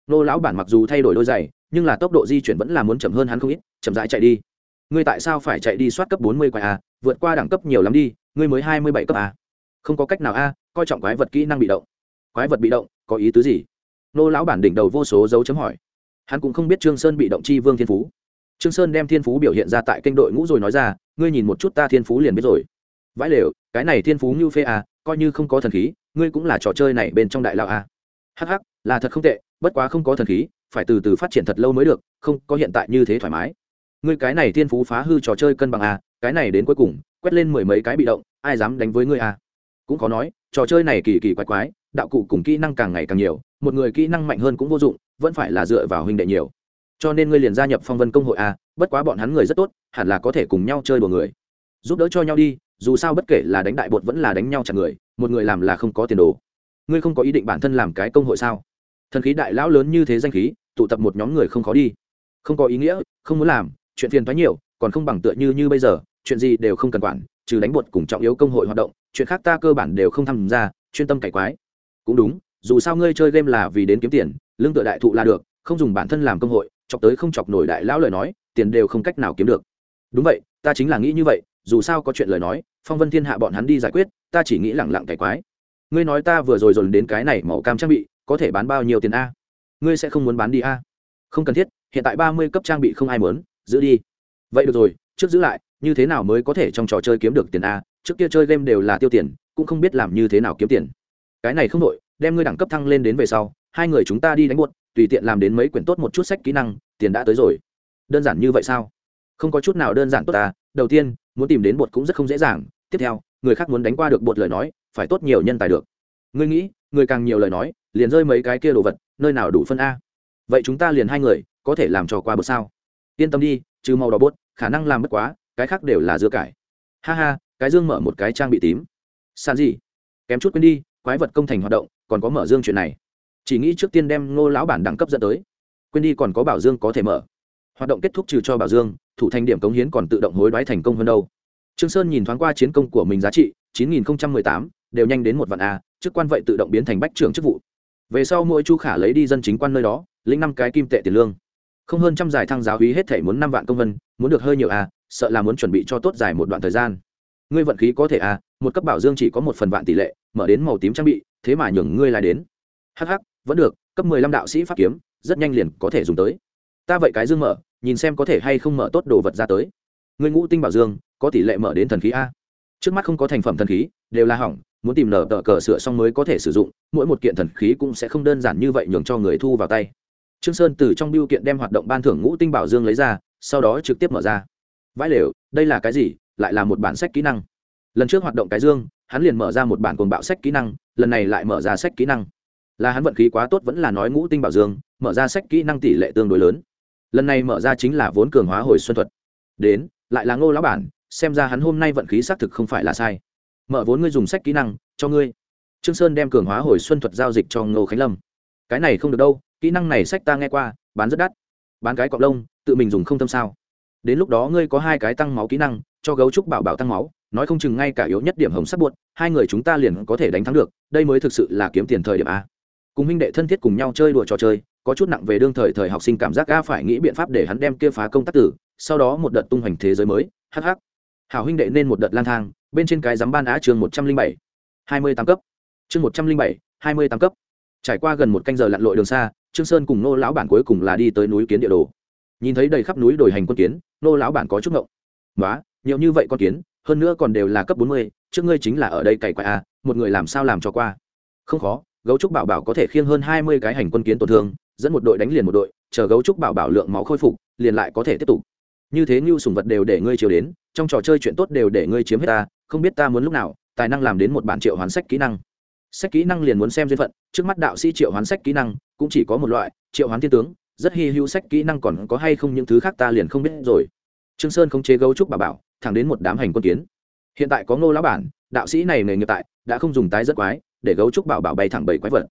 Ngô lão bản mặc dù thay đổi đôi giày, nhưng là tốc độ di chuyển vẫn là muốn chậm hơn hắn không ít, chậm rãi chạy đi ngươi tại sao phải chạy đi soát cấp bốn mươi quái a vượt qua đẳng cấp nhiều lắm đi, ngươi mới hai mươi bảy cấp a không có cách nào a coi trọng quái vật kỹ năng bị động. Quái vật bị động, có ý tứ gì? Nô lão bản đỉnh đầu vô số dấu chấm hỏi. Hắn cũng không biết trương sơn bị động chi vương thiên phú. Trương sơn đem thiên phú biểu hiện ra tại kênh đội ngũ rồi nói ra, ngươi nhìn một chút ta thiên phú liền biết rồi. Vãi lều, cái này thiên phú như phê à coi như không có thần khí, ngươi cũng là trò chơi này bên trong đại lão à. Hắc hắc, là thật không tệ, bất quá không có thần khí, phải từ từ phát triển thật lâu mới được, không có hiện tại như thế thoải mái ngươi cái này thiên phú phá hư trò chơi cân bằng à cái này đến cuối cùng, quét lên mười mấy cái bị động, ai dám đánh với ngươi à? Cũng có nói, trò chơi này kỳ kỳ quái quái, đạo cụ cùng kỹ năng càng ngày càng nhiều, một người kỹ năng mạnh hơn cũng vô dụng, vẫn phải là dựa vào huynh đệ nhiều. Cho nên ngươi liền gia nhập phong vân công hội à? bất quá bọn hắn người rất tốt, hẳn là có thể cùng nhau chơi đùa người. Giúp đỡ cho nhau đi, dù sao bất kể là đánh đại bột vẫn là đánh nhau chặt người, một người làm là không có tiền đồ. Ngươi không có ý định bản thân làm cái công hội sao? Thần khí đại lão lớn như thế danh khí, tụ tập một nhóm người không khó đi. Không có ý nghĩa, không muốn làm chuyện phiền toái nhiều, còn không bằng tựa như như bây giờ, chuyện gì đều không cần quản, trừ đánh bột cùng trọng yếu công hội hoạt động, chuyện khác ta cơ bản đều không tham gia, chuyên tâm cải quái. Cũng đúng, dù sao ngươi chơi game là vì đến kiếm tiền, lương tựa đại thụ là được, không dùng bản thân làm công hội, chọc tới không chọc nổi đại lão lời nói, tiền đều không cách nào kiếm được. Đúng vậy, ta chính là nghĩ như vậy, dù sao có chuyện lời nói, phong vân thiên hạ bọn hắn đi giải quyết, ta chỉ nghĩ lẳng lặng cải quái. Ngươi nói ta vừa rồi dồn đến cái này màu cam trang bị, có thể bán bao nhiêu tiền a? Ngươi sẽ không muốn bán đi a? Không cần thiết, hiện tại ba mươi cấp trang bị không ai muốn giữ đi. Vậy được rồi, trước giữ lại, như thế nào mới có thể trong trò chơi kiếm được tiền a? Trước kia chơi game đều là tiêu tiền, cũng không biết làm như thế nào kiếm tiền. Cái này không đội đem ngươi đẳng cấp thăng lên đến về sau, hai người chúng ta đi đánh buốt tùy tiện làm đến mấy quyển tốt một chút sách kỹ năng, tiền đã tới rồi. Đơn giản như vậy sao? Không có chút nào đơn giản tốt à? Đầu tiên, muốn tìm đến bột cũng rất không dễ dàng. Tiếp theo, người khác muốn đánh qua được bột lời nói, phải tốt nhiều nhân tài được. Ngươi nghĩ, người càng nhiều lời nói, liền rơi mấy cái kia đồ vật, nơi nào đủ phân a? Vậy chúng ta liền hai người, có thể làm trò qua bột sao? Yên tâm đi, trừ màu đỏ bốt, khả năng làm mất quá, cái khác đều là dưa cải. Ha ha, cái dương mở một cái trang bị tím. Sàn gì? Kém chút quên đi, quái vật công thành hoạt động, còn có mở dương chuyện này. Chỉ nghĩ trước tiên đem ngô lão bản đẳng cấp dẫn tới. Quên đi còn có bảo dương có thể mở. Hoạt động kết thúc trừ cho bảo dương, thủ thành điểm cống hiến còn tự động hối đoái thành công hơn đâu. Trương sơn nhìn thoáng qua chiến công của mình giá trị, chín nghìn tám, đều nhanh đến một vạn a, chức quan vậy tự động biến thành bách trưởng chức vụ. Về sau mỗi chu khả lấy đi dân chính quan nơi đó, lĩnh năm cái kim tệ tiền lương không hơn trăm giải thăng giáo hí hết thể muốn năm vạn công vân, muốn được hơi nhiều à? sợ là muốn chuẩn bị cho tốt dài một đoạn thời gian ngươi vận khí có thể à? một cấp bảo dương chỉ có một phần vạn tỷ lệ, mở đến màu tím trang bị, thế mà nhường ngươi lại đến hh vẫn được, cấp mười lăm đạo sĩ pháp kiếm, rất nhanh liền có thể dùng tới ta vậy cái dương mở, nhìn xem có thể hay không mở tốt đồ vật ra tới ngươi ngũ tinh bảo dương, có tỷ lệ mở đến thần khí a trước mắt không có thành phẩm thần khí, đều là hỏng, muốn tìm nở tờ cờ sửa xong mới có thể sử dụng, mỗi một kiện thần khí cũng sẽ không đơn giản như vậy nhường cho người thu vào tay trương sơn từ trong biêu kiện đem hoạt động ban thưởng ngũ tinh bảo dương lấy ra, sau đó trực tiếp mở ra. Vãi lều, đây là cái gì? Lại là một bản sách kỹ năng. Lần trước hoạt động cái dương, hắn liền mở ra một bản cuồng bạo sách kỹ năng, lần này lại mở ra sách kỹ năng. Là hắn vận khí quá tốt vẫn là nói ngũ tinh bảo dương, mở ra sách kỹ năng tỷ lệ tương đối lớn. Lần này mở ra chính là vốn cường hóa hồi xuân thuật. Đến, lại là ngô lão bản, xem ra hắn hôm nay vận khí xác thực không phải là sai. Mở vốn ngươi dùng sách kỹ năng, cho ngươi. Trương sơn đem cường hóa hồi xuân thuật giao dịch cho ngô khánh lâm. Cái này không được đâu kỹ năng này sách ta nghe qua, bán rất đắt. Bán cái cọc lông, tự mình dùng không tâm sao. Đến lúc đó ngươi có hai cái tăng máu kỹ năng, cho gấu trúc bảo bảo tăng máu, nói không chừng ngay cả yếu nhất điểm hồng sắt buột hai người chúng ta liền có thể đánh thắng được, đây mới thực sự là kiếm tiền thời điểm a. Cùng huynh đệ thân thiết cùng nhau chơi đùa trò chơi, có chút nặng về đương thời thời học sinh cảm giác a phải nghĩ biện pháp để hắn đem kia phá công tác tử, sau đó một đợt tung hoành thế giới mới hh hảo huynh đệ nên một đợt lang thang, bên trên cái giám ban á chương một trăm linh bảy, hai mươi tám cấp. Chương một trăm linh bảy, hai mươi tám cấp trải qua gần một canh giờ lặn lội đường xa, trương sơn cùng nô lão bản cuối cùng là đi tới núi kiến địa đồ. Nhìn thấy đầy khắp núi đồi hành quân kiến, nô lão bản có chút ngộng. Quá nhiều như vậy con kiến, hơn nữa còn đều là cấp bốn mươi, trước ngươi chính là ở đây cày quậy a một người làm sao làm cho qua? Không khó, gấu trúc bảo bảo có thể khiêng hơn hai mươi cái hành quân kiến tổn thương, dẫn một đội đánh liền một đội, chờ gấu trúc bảo bảo lượng máu khôi phục, liền lại có thể tiếp tục. Như thế như sùng vật đều để ngươi chiều đến, trong trò chơi chuyện tốt đều để ngươi chiếm hết ta, không biết ta muốn lúc nào, tài năng làm đến một bản triệu hoán sách kỹ năng sách kỹ năng liền muốn xem duyên phận, trước mắt đạo sĩ triệu hoán sách kỹ năng cũng chỉ có một loại, triệu hoán thiên tướng, rất hy hữu sách kỹ năng còn có hay không những thứ khác ta liền không biết rồi. Trương sơn không chế gấu trúc bà bảo, thẳng đến một đám hành quân kiến. Hiện tại có ngô lão bản, đạo sĩ này nghề nghiệp tại, đã không dùng tái rất quái, để gấu trúc bảo bảo bay thẳng bảy quái vật.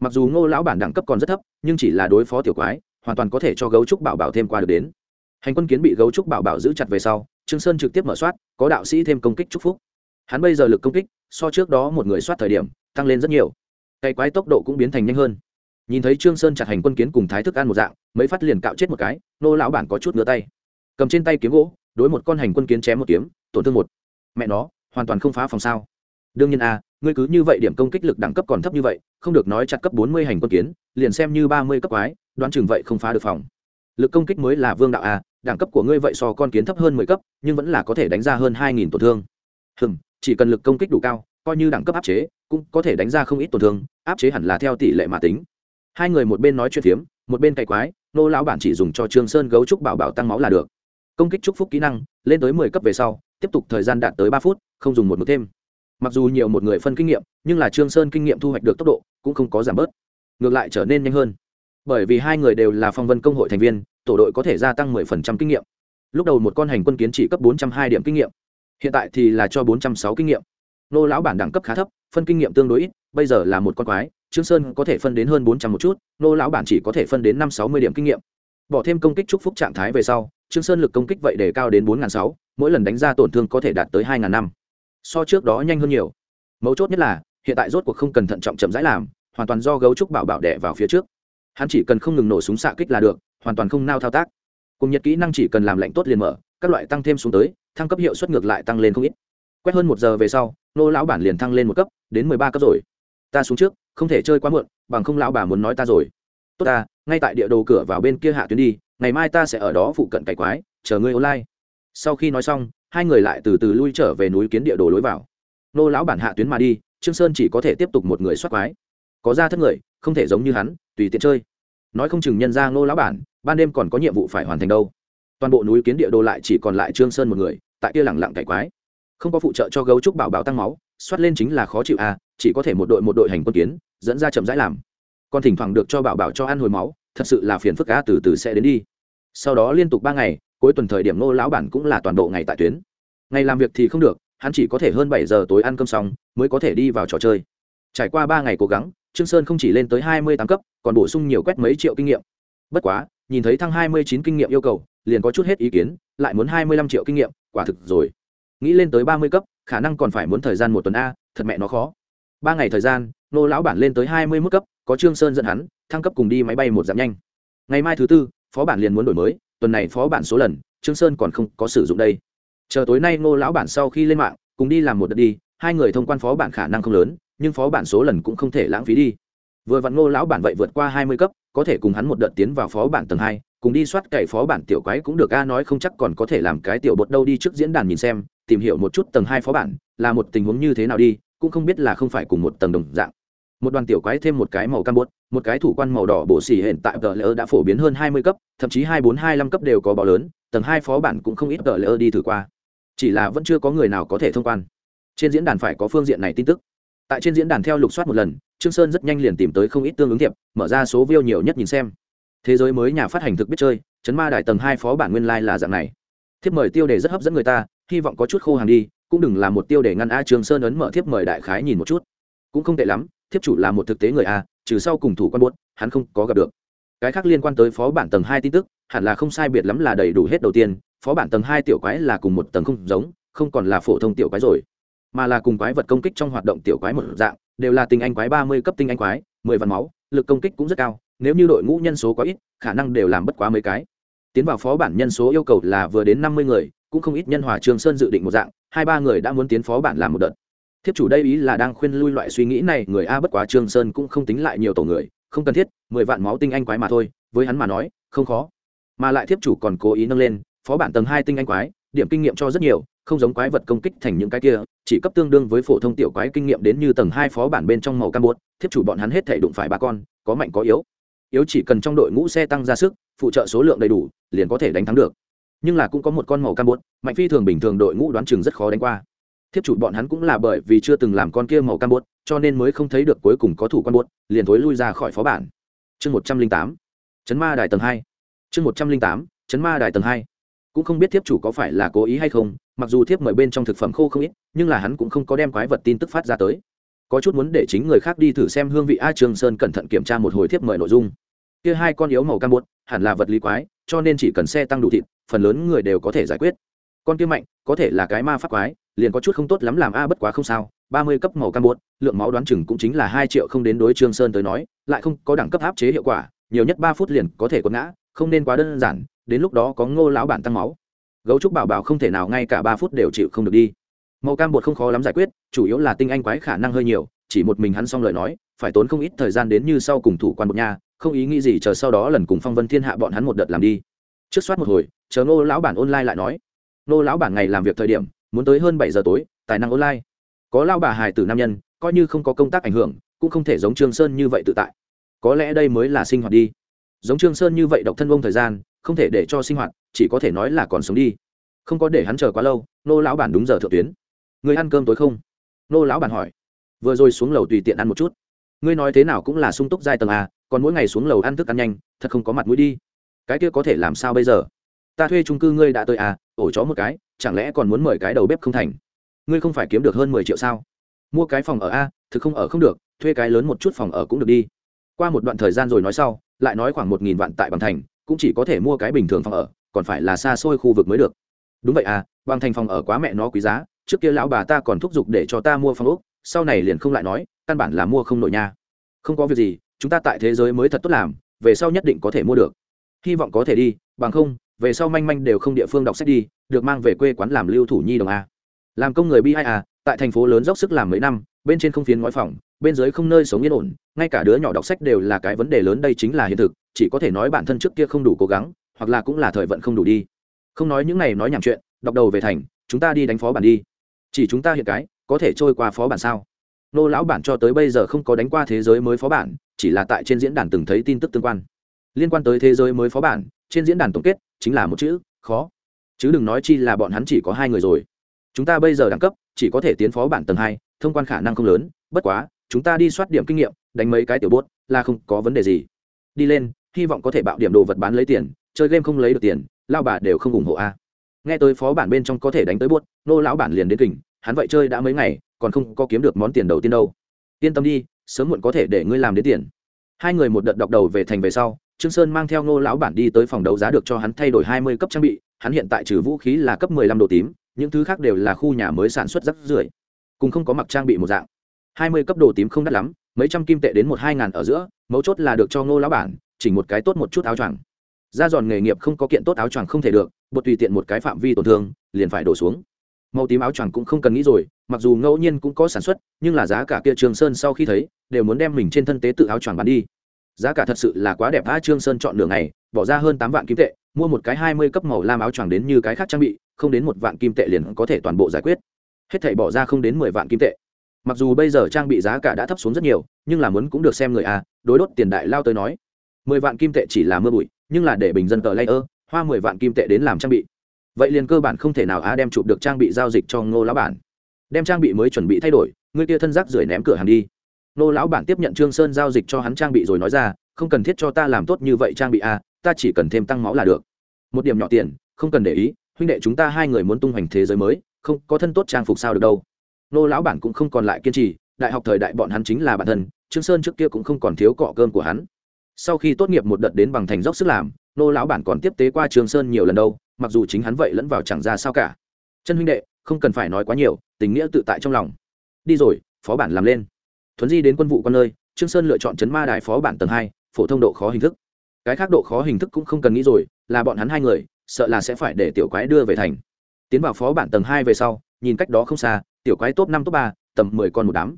Mặc dù ngô lão bản đẳng cấp còn rất thấp, nhưng chỉ là đối phó tiểu quái, hoàn toàn có thể cho gấu trúc bảo bảo thêm qua được đến. Hành quân kiến bị gấu trúc bảo bảo giữ chặt về sau, trương sơn trực tiếp mở soát, có đạo sĩ thêm công kích chúc phúc. Hắn bây giờ lực công kích, so trước đó một người soát thời điểm tăng lên rất nhiều. Cây quái tốc độ cũng biến thành nhanh hơn. Nhìn thấy trương sơn chặt hành quân kiến cùng thái thức ăn một dạng, mấy phát liền cạo chết một cái, nô lão bản có chút ngửa tay. Cầm trên tay kiếm gỗ, đối một con hành quân kiến chém một kiếm, tổn thương một. Mẹ nó, hoàn toàn không phá phòng sao. Đương nhiên a ngươi cứ như vậy điểm công kích lực đẳng cấp còn thấp như vậy, không được nói chặt cấp bốn mươi hành quân kiến, liền xem như ba mươi cấp quái, đoán chừng vậy không phá được phòng. Lực công kích mới là vương đạo a đẳng cấp của ngươi vậy so con kiến thấp hơn mười cấp, nhưng vẫn là có thể đánh ra hơn hai nghìn tổn thương. Hừm, chỉ cần lực công kích đủ cao, coi như đẳng cấp áp chế cũng có thể đánh ra không ít tổn thương, áp chế hẳn là theo tỷ lệ mà tính. Hai người một bên nói chuyện phiếm, một bên cày quái, nô lão bản chỉ dùng cho trương sơn gấu trúc bảo bảo tăng máu là được. Công kích trúc phúc kỹ năng, lên tới mười cấp về sau, tiếp tục thời gian đạt tới ba phút, không dùng một mức thêm. Mặc dù nhiều một người phân kinh nghiệm, nhưng là trương sơn kinh nghiệm thu hoạch được tốc độ cũng không có giảm bớt, ngược lại trở nên nhanh hơn. Bởi vì hai người đều là phong vân công hội thành viên, tổ đội có thể gia tăng mười phần trăm kinh nghiệm. Lúc đầu một con hành quân kiến chỉ cấp bốn trăm hai điểm kinh nghiệm, hiện tại thì là cho bốn trăm sáu kinh nghiệm nô lão bản đẳng cấp khá thấp, phân kinh nghiệm tương đối ít, bây giờ là một con quái, trương sơn có thể phân đến hơn bốn trăm một chút, nô lão bản chỉ có thể phân đến năm sáu mươi điểm kinh nghiệm. Bỏ thêm công kích chúc phúc trạng thái về sau, trương sơn lực công kích vậy để cao đến bốn sáu, mỗi lần đánh ra tổn thương có thể đạt tới hai năm. So trước đó nhanh hơn nhiều. Mấu chốt nhất là, hiện tại rốt cuộc không cần thận trọng chậm rãi làm, hoàn toàn do gấu trúc bảo bảo đẻ vào phía trước. Hắn chỉ cần không ngừng nổ súng xạ kích là được, hoàn toàn không nao thao tác. Cùng nhật kỹ năng chỉ cần làm lạnh tốt liền mở, các loại tăng thêm xuống tới, thăng cấp hiệu suất ngược lại tăng lên không ít quét hơn một giờ về sau, nô lão bản liền thăng lên một cấp, đến mười ba cấp rồi. Ta xuống trước, không thể chơi quá muộn, bằng không lão bà muốn nói ta rồi. Tốt ta, ngay tại địa đồ cửa vào bên kia hạ tuyến đi, ngày mai ta sẽ ở đó phụ cận cải quái, chờ ngươi online. Sau khi nói xong, hai người lại từ từ lui trở về núi kiến địa đồ lối vào. Nô lão bản hạ tuyến mà đi, trương sơn chỉ có thể tiếp tục một người soát quái. Có ra thất người, không thể giống như hắn, tùy tiện chơi. Nói không chừng nhân ra nô lão bản, ban đêm còn có nhiệm vụ phải hoàn thành đâu. Toàn bộ núi kiến địa đồ lại chỉ còn lại trương sơn một người, tại kia lẳng lặng cải quái không có phụ trợ cho gấu trúc bảo bảo tăng máu, xoát lên chính là khó chịu à chỉ có thể một đội một đội hành quân kiến, dẫn ra chậm rãi làm. Còn thỉnh thoảng được cho bảo bảo cho ăn hồi máu, thật sự là phiền phức cá từ từ sẽ đến đi. Sau đó liên tục ba ngày, cuối tuần thời điểm nô lão bản cũng là toàn bộ ngày tại tuyến. Ngày làm việc thì không được, hắn chỉ có thể hơn bảy giờ tối ăn cơm xong, mới có thể đi vào trò chơi. Trải qua ba ngày cố gắng, trương sơn không chỉ lên tới hai mươi tám cấp, còn bổ sung nhiều quét mấy triệu kinh nghiệm. Bất quá, nhìn thấy thăng hai mươi chín kinh nghiệm yêu cầu, liền có chút hết ý kiến, lại muốn hai mươi lăm triệu kinh nghiệm, quả thực rồi nghĩ lên tới ba mươi cấp, khả năng còn phải muốn thời gian một tuần a, thật mẹ nó khó. Ba ngày thời gian, nô lão bản lên tới hai mươi mức cấp, có trương sơn dẫn hắn, thăng cấp cùng đi máy bay một dạng nhanh. Ngày mai thứ tư, phó bản liền muốn đổi mới, tuần này phó bản số lần, trương sơn còn không có sử dụng đây. Chờ tối nay nô lão bản sau khi lên mạng, cùng đi làm một đợt đi, hai người thông quan phó bản khả năng không lớn, nhưng phó bản số lần cũng không thể lãng phí đi. Vừa vặn nô lão bản vậy vượt qua hai mươi cấp, có thể cùng hắn một đợt tiến vào phó bản tầng hai cùng đi soát cậy phó bản tiểu quái cũng được, a nói không chắc còn có thể làm cái tiểu bột đâu, đi trước diễn đàn nhìn xem, tìm hiểu một chút tầng hai phó bản, là một tình huống như thế nào đi, cũng không biết là không phải cùng một tầng đồng dạng. Một đoàn tiểu quái thêm một cái màu cam bột, một cái thủ quan màu đỏ bộ xỉ hiện tại tờ lỡ đã phổ biến hơn hai mươi cấp, thậm chí hai bốn hai năm cấp đều có bò lớn, tầng hai phó bản cũng không ít tờ lỡ đi thử qua. Chỉ là vẫn chưa có người nào có thể thông quan. Trên diễn đàn phải có phương diện này tin tức. Tại trên diễn đàn theo lục soát một lần, trương sơn rất nhanh liền tìm tới không ít tương ứng thiệp, mở ra số view nhiều nhất nhìn xem thế giới mới nhà phát hành thực biết chơi, chấn ma đài tầng hai phó bản nguyên lai、like、là dạng này. Thiếp mời tiêu đề rất hấp dẫn người ta, hy vọng có chút khô hàng đi, cũng đừng là một tiêu đề ngăn a trường sơn ấn mở thiếp mời đại khái nhìn một chút. Cũng không tệ lắm, thiếp chủ là một thực tế người a, trừ sau cùng thủ quan buốt, hắn không có gặp được. Cái khác liên quan tới phó bản tầng hai tin tức, hẳn là không sai biệt lắm là đầy đủ hết đầu tiên, phó bản tầng hai tiểu quái là cùng một tầng không giống, không còn là phổ thông tiểu quái rồi, mà là cùng quái vật công kích trong hoạt động tiểu quái một dạng, đều là tinh anh quái ba mươi cấp tinh anh quái, mười vạn máu, lực công kích cũng rất cao nếu như đội ngũ nhân số quá ít, khả năng đều làm bất quá mấy cái. Tiến vào phó bản nhân số yêu cầu là vừa đến năm mươi người, cũng không ít nhân hòa trường sơn dự định một dạng, hai ba người đã muốn tiến phó bản làm một đợt. Thiếp chủ đây ý là đang khuyên lui loại suy nghĩ này, người a bất quá trương sơn cũng không tính lại nhiều tổ người, không cần thiết, mười vạn máu tinh anh quái mà thôi, với hắn mà nói, không khó. Mà lại thiếp chủ còn cố ý nâng lên, phó bản tầng hai tinh anh quái, điểm kinh nghiệm cho rất nhiều, không giống quái vật công kích thành những cái kia, chỉ cấp tương đương với phổ thông tiểu quái kinh nghiệm đến như tầng hai phó bản bên trong màu cam buốt, thiếp chủ bọn hắn hết thể đụng phải ba con, có mạnh có yếu yếu chỉ cần trong đội ngũ xe tăng ra sức, phụ trợ số lượng đầy đủ, liền có thể đánh thắng được. Nhưng là cũng có một con màu cam bốt mạnh phi thường bình thường đội ngũ đoán chừng rất khó đánh qua. Thiếp chủ bọn hắn cũng là bởi vì chưa từng làm con kia màu cam bốt cho nên mới không thấy được cuối cùng có thủ con bốt liền thối lui ra khỏi phó bản. Chương một trăm linh tám, chấn ma đài tầng hai. Chương một trăm linh tám, chấn ma đài tầng hai. Cũng không biết thiếp chủ có phải là cố ý hay không, mặc dù thiếp mời bên trong thực phẩm khô không ít, nhưng là hắn cũng không có đem quái vật tin tức phát ra tới có chút muốn để chính người khác đi thử xem hương vị a trường sơn cẩn thận kiểm tra một hồi thiếp mời nội dung. Kia hai con yếu màu cam bột, hẳn là vật lý quái, cho nên chỉ cần xe tăng đủ thịt, phần lớn người đều có thể giải quyết. Con kia mạnh, có thể là cái ma pháp quái, liền có chút không tốt lắm làm a bất quá không sao, ba mươi cấp màu cam bột, lượng máu đoán chừng cũng chính là hai triệu không đến đối trương sơn tới nói, lại không có đẳng cấp áp chế hiệu quả, nhiều nhất ba phút liền có thể quật ngã, không nên quá đơn giản, đến lúc đó có ngô lão bản tăng máu. Gấu trúc bảo bảo không thể nào ngay cả ba phút đều chịu không được đi màu cam bột không khó lắm giải quyết, chủ yếu là tinh anh quái khả năng hơi nhiều, chỉ một mình hắn xong lời nói, phải tốn không ít thời gian đến như sau cùng thủ quan bột nha không ý nghĩ gì chờ sau đó lần cùng phong vân thiên hạ bọn hắn một đợt làm đi. Trước soát một hồi, chờ ngô lão bản online lại nói. Ngô lão bản ngày làm việc thời điểm, muốn tới hơn bảy giờ tối, tài năng online. Có lao bà hài tử nam nhân, coi như không có công tác ảnh hưởng, cũng không thể giống trương sơn như vậy tự tại. Có lẽ đây mới là sinh hoạt đi. Giống trương sơn như vậy độc thân vông thời gian, không thể để cho sinh hoạt, chỉ có thể nói là còn sống đi. Không có để hắn chờ quá lâu nô lão bản đúng giờ thượng tuyến người ăn cơm tối không? Nô lão bản hỏi. Vừa rồi xuống lầu tùy tiện ăn một chút. Ngươi nói thế nào cũng là sung túc giai tầng à còn mỗi ngày xuống lầu ăn thức ăn nhanh, thật không có mặt mũi đi. Cái kia có thể làm sao bây giờ? Ta thuê trung cư ngươi đã tới à ổ chó một cái, chẳng lẽ còn muốn mời cái đầu bếp không thành? Ngươi không phải kiếm được hơn mười triệu sao? Mua cái phòng ở a, thực không ở không được, thuê cái lớn một chút phòng ở cũng được đi. Qua một đoạn thời gian rồi nói sau, lại nói khoảng một nghìn vạn tại bằng thành, cũng chỉ có thể mua cái bình thường phòng ở, còn phải là xa xôi khu vực mới được. Đúng vậy à bằng thành phòng ở quá mẹ nó quý giá trước kia lão bà ta còn thúc giục để cho ta mua phòng ốc, sau này liền không lại nói, căn bản là mua không nổi nha. Không có việc gì, chúng ta tại thế giới mới thật tốt làm, về sau nhất định có thể mua được. Hy vọng có thể đi, bằng không, về sau manh manh đều không địa phương đọc sách đi, được mang về quê quán làm lưu thủ nhi đồng a. Làm công người bi ai à tại thành phố lớn dốc sức làm mấy năm, bên trên không phiến ngói phòng, bên dưới không nơi sống yên ổn, ngay cả đứa nhỏ đọc sách đều là cái vấn đề lớn đây chính là hiện thực, chỉ có thể nói bản thân trước kia không đủ cố gắng, hoặc là cũng là thời vận không đủ đi. Không nói những này nói nhảm chuyện, đọc đầu về thành, chúng ta đi đánh phó bản đi chỉ chúng ta hiện cái, có thể trôi qua phó bản sao? Nô lão bản cho tới bây giờ không có đánh qua thế giới mới phó bản, chỉ là tại trên diễn đàn từng thấy tin tức tương quan. Liên quan tới thế giới mới phó bản, trên diễn đàn tổng kết, chính là một chữ, khó. Chứ đừng nói chi là bọn hắn chỉ có hai người rồi. Chúng ta bây giờ đẳng cấp, chỉ có thể tiến phó bản tầng hai, thông quan khả năng không lớn, bất quá, chúng ta đi soát điểm kinh nghiệm, đánh mấy cái tiểu bốt, là không có vấn đề gì. Đi lên, hy vọng có thể bạo điểm đồ vật bán lấy tiền, chơi game không lấy được tiền, lao bà đều không ủng hộ a nghe tới phó bản bên trong có thể đánh tới buốt, nô lão bản liền đến kình hắn vậy chơi đã mấy ngày còn không có kiếm được món tiền đầu tiên đâu. Yên tâm đi sớm muộn có thể để ngươi làm đến tiền. Hai người một đợt đọc đầu về thành về sau trương sơn mang theo nô lão bản đi tới phòng đấu giá được cho hắn thay đổi hai mươi cấp trang bị hắn hiện tại trừ vũ khí là cấp mười lăm độ tím những thứ khác đều là khu nhà mới sản xuất rắc rưởi cùng không có mặc trang bị một dạng. Hai mươi cấp đồ tím không đắt lắm mấy trăm kim tệ đến một hai ngàn ở giữa mấu chốt là được cho nô lão bản chỉnh một cái tốt một chút áo choàng da giòn nghề nghiệp không có kiện tốt áo choàng không thể được, bột tùy tiện một cái phạm vi tổn thương, liền phải đổ xuống. Màu tím áo choàng cũng không cần nghĩ rồi, mặc dù ngẫu nhiên cũng có sản xuất, nhưng là giá cả kia trương sơn sau khi thấy, đều muốn đem mình trên thân tế tự áo choàng bán đi. Giá cả thật sự là quá đẹp a trương sơn chọn đường này bỏ ra hơn tám vạn kim tệ, mua một cái hai mươi cấp màu lam áo choàng đến như cái khác trang bị, không đến một vạn kim tệ liền có thể toàn bộ giải quyết. Hết thảy bỏ ra không đến mười vạn kim tệ. Mặc dù bây giờ trang bị giá cả đã thấp xuống rất nhiều, nhưng là muốn cũng được xem người a đối đốt tiền đại lao tới nói. mười vạn kim tệ chỉ là mưa bụi nhưng là để bình dân tờ layer, hoa mười vạn kim tệ đến làm trang bị. Vậy liền cơ bản không thể nào a đem chụp được trang bị giao dịch cho ngô lão bản. Đem trang bị mới chuẩn bị thay đổi, người kia thân rác rưởi ném cửa hàng đi. Ngô lão bản tiếp nhận trương sơn giao dịch cho hắn trang bị rồi nói ra, không cần thiết cho ta làm tốt như vậy trang bị a, ta chỉ cần thêm tăng máu là được. Một điểm nhỏ tiền, không cần để ý, huynh đệ chúng ta hai người muốn tung hoành thế giới mới, không, có thân tốt trang phục sao được đâu. Nô lão bản cũng không còn lại kiên trì, đại học thời đại bọn hắn chính là bản thân, trương sơn trước kia cũng không còn thiếu cọ cơm của hắn sau khi tốt nghiệp một đợt đến bằng thành dốc sức làm, nô lão bản còn tiếp tế qua trương sơn nhiều lần đâu, mặc dù chính hắn vậy lẫn vào chẳng ra sao cả. Chân huynh đệ, không cần phải nói quá nhiều, tình nghĩa tự tại trong lòng. Đi rồi, phó bản làm lên. Thuấn di đến quân vụ con nơi, trương sơn lựa chọn chấn ma đài phó bản tầng hai, phổ thông độ khó hình thức. Cái khác độ khó hình thức cũng không cần nghĩ rồi, là bọn hắn hai người, sợ là sẽ phải để tiểu quái đưa về thành. Tiến vào phó bản tầng hai về sau, nhìn cách đó không xa, tiểu quái top năm, top ba, tầm mười con một đám.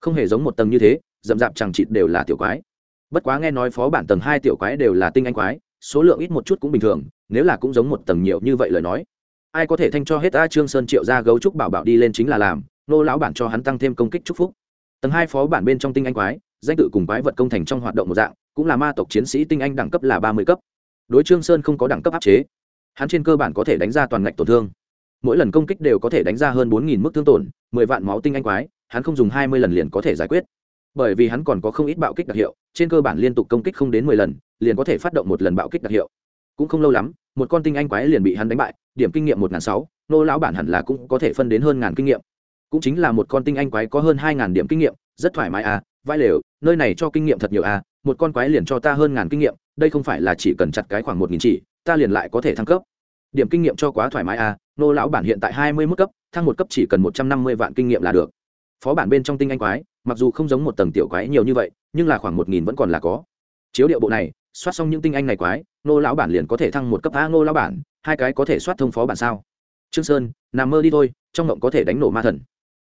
Không hề giống một tầng như thế dậm dạp chẳng chịt đều là tiểu quái bất quá nghe nói phó bản tầng hai tiểu quái đều là tinh anh quái, số lượng ít một chút cũng bình thường, nếu là cũng giống một tầng nhiều như vậy lời nói. Ai có thể thanh cho hết a trương sơn triệu ra gấu trúc bảo bảo đi lên chính là làm, nô lão bản cho hắn tăng thêm công kích chúc phúc. Tầng hai phó bản bên trong tinh anh quái, danh tự cùng quái vật công thành trong hoạt động một dạng, cũng là ma tộc chiến sĩ tinh anh đẳng cấp là ba mươi cấp. Đối trương sơn không có đẳng cấp áp chế. Hắn trên cơ bản có thể đánh ra toàn ngạch tổn thương. Mỗi lần công kích đều có thể đánh ra hơn bốn nghìn mức thương tổn, mười vạn máu tinh anh quái, hắn không dùng hai mươi lần liền có thể giải quyết bởi vì hắn còn có không ít bạo kích đặc hiệu, trên cơ bản liên tục công kích không đến mười lần, liền có thể phát động một lần bạo kích đặc hiệu. Cũng không lâu lắm, một con tinh anh quái liền bị hắn đánh bại, điểm kinh nghiệm một n g h n sáu, nô lão bản hẳn là cũng có thể phân đến hơn ngàn kinh nghiệm. Cũng chính là một con tinh anh quái có hơn hai ngàn điểm kinh nghiệm, rất thoải mái à vai lều, nơi này cho kinh nghiệm thật nhiều à một con quái liền cho ta hơn ngàn kinh nghiệm, đây không phải là chỉ cần chặt cái khoảng một nghìn chỉ, ta liền lại có thể thăng cấp. Điểm kinh nghiệm cho quá thoải mái à nô lão bản hiện tại hai mươi mức cấp, thăng một cấp chỉ cần một trăm năm mươi vạn kinh nghiệm là được. Phó bản bên trong tinh anh quái mặc dù không giống một tầng tiểu quái nhiều như vậy, nhưng là khoảng một nghìn vẫn còn là có. Chiếu điệu bộ này, soát xong những tinh anh này quái nô lão bản liền có thể thăng một cấp a nô lão bản, hai cái có thể soát thông phó bản sao? Trương sơn, nằm mơ đi thôi, trong mộng có thể đánh nổ ma thần.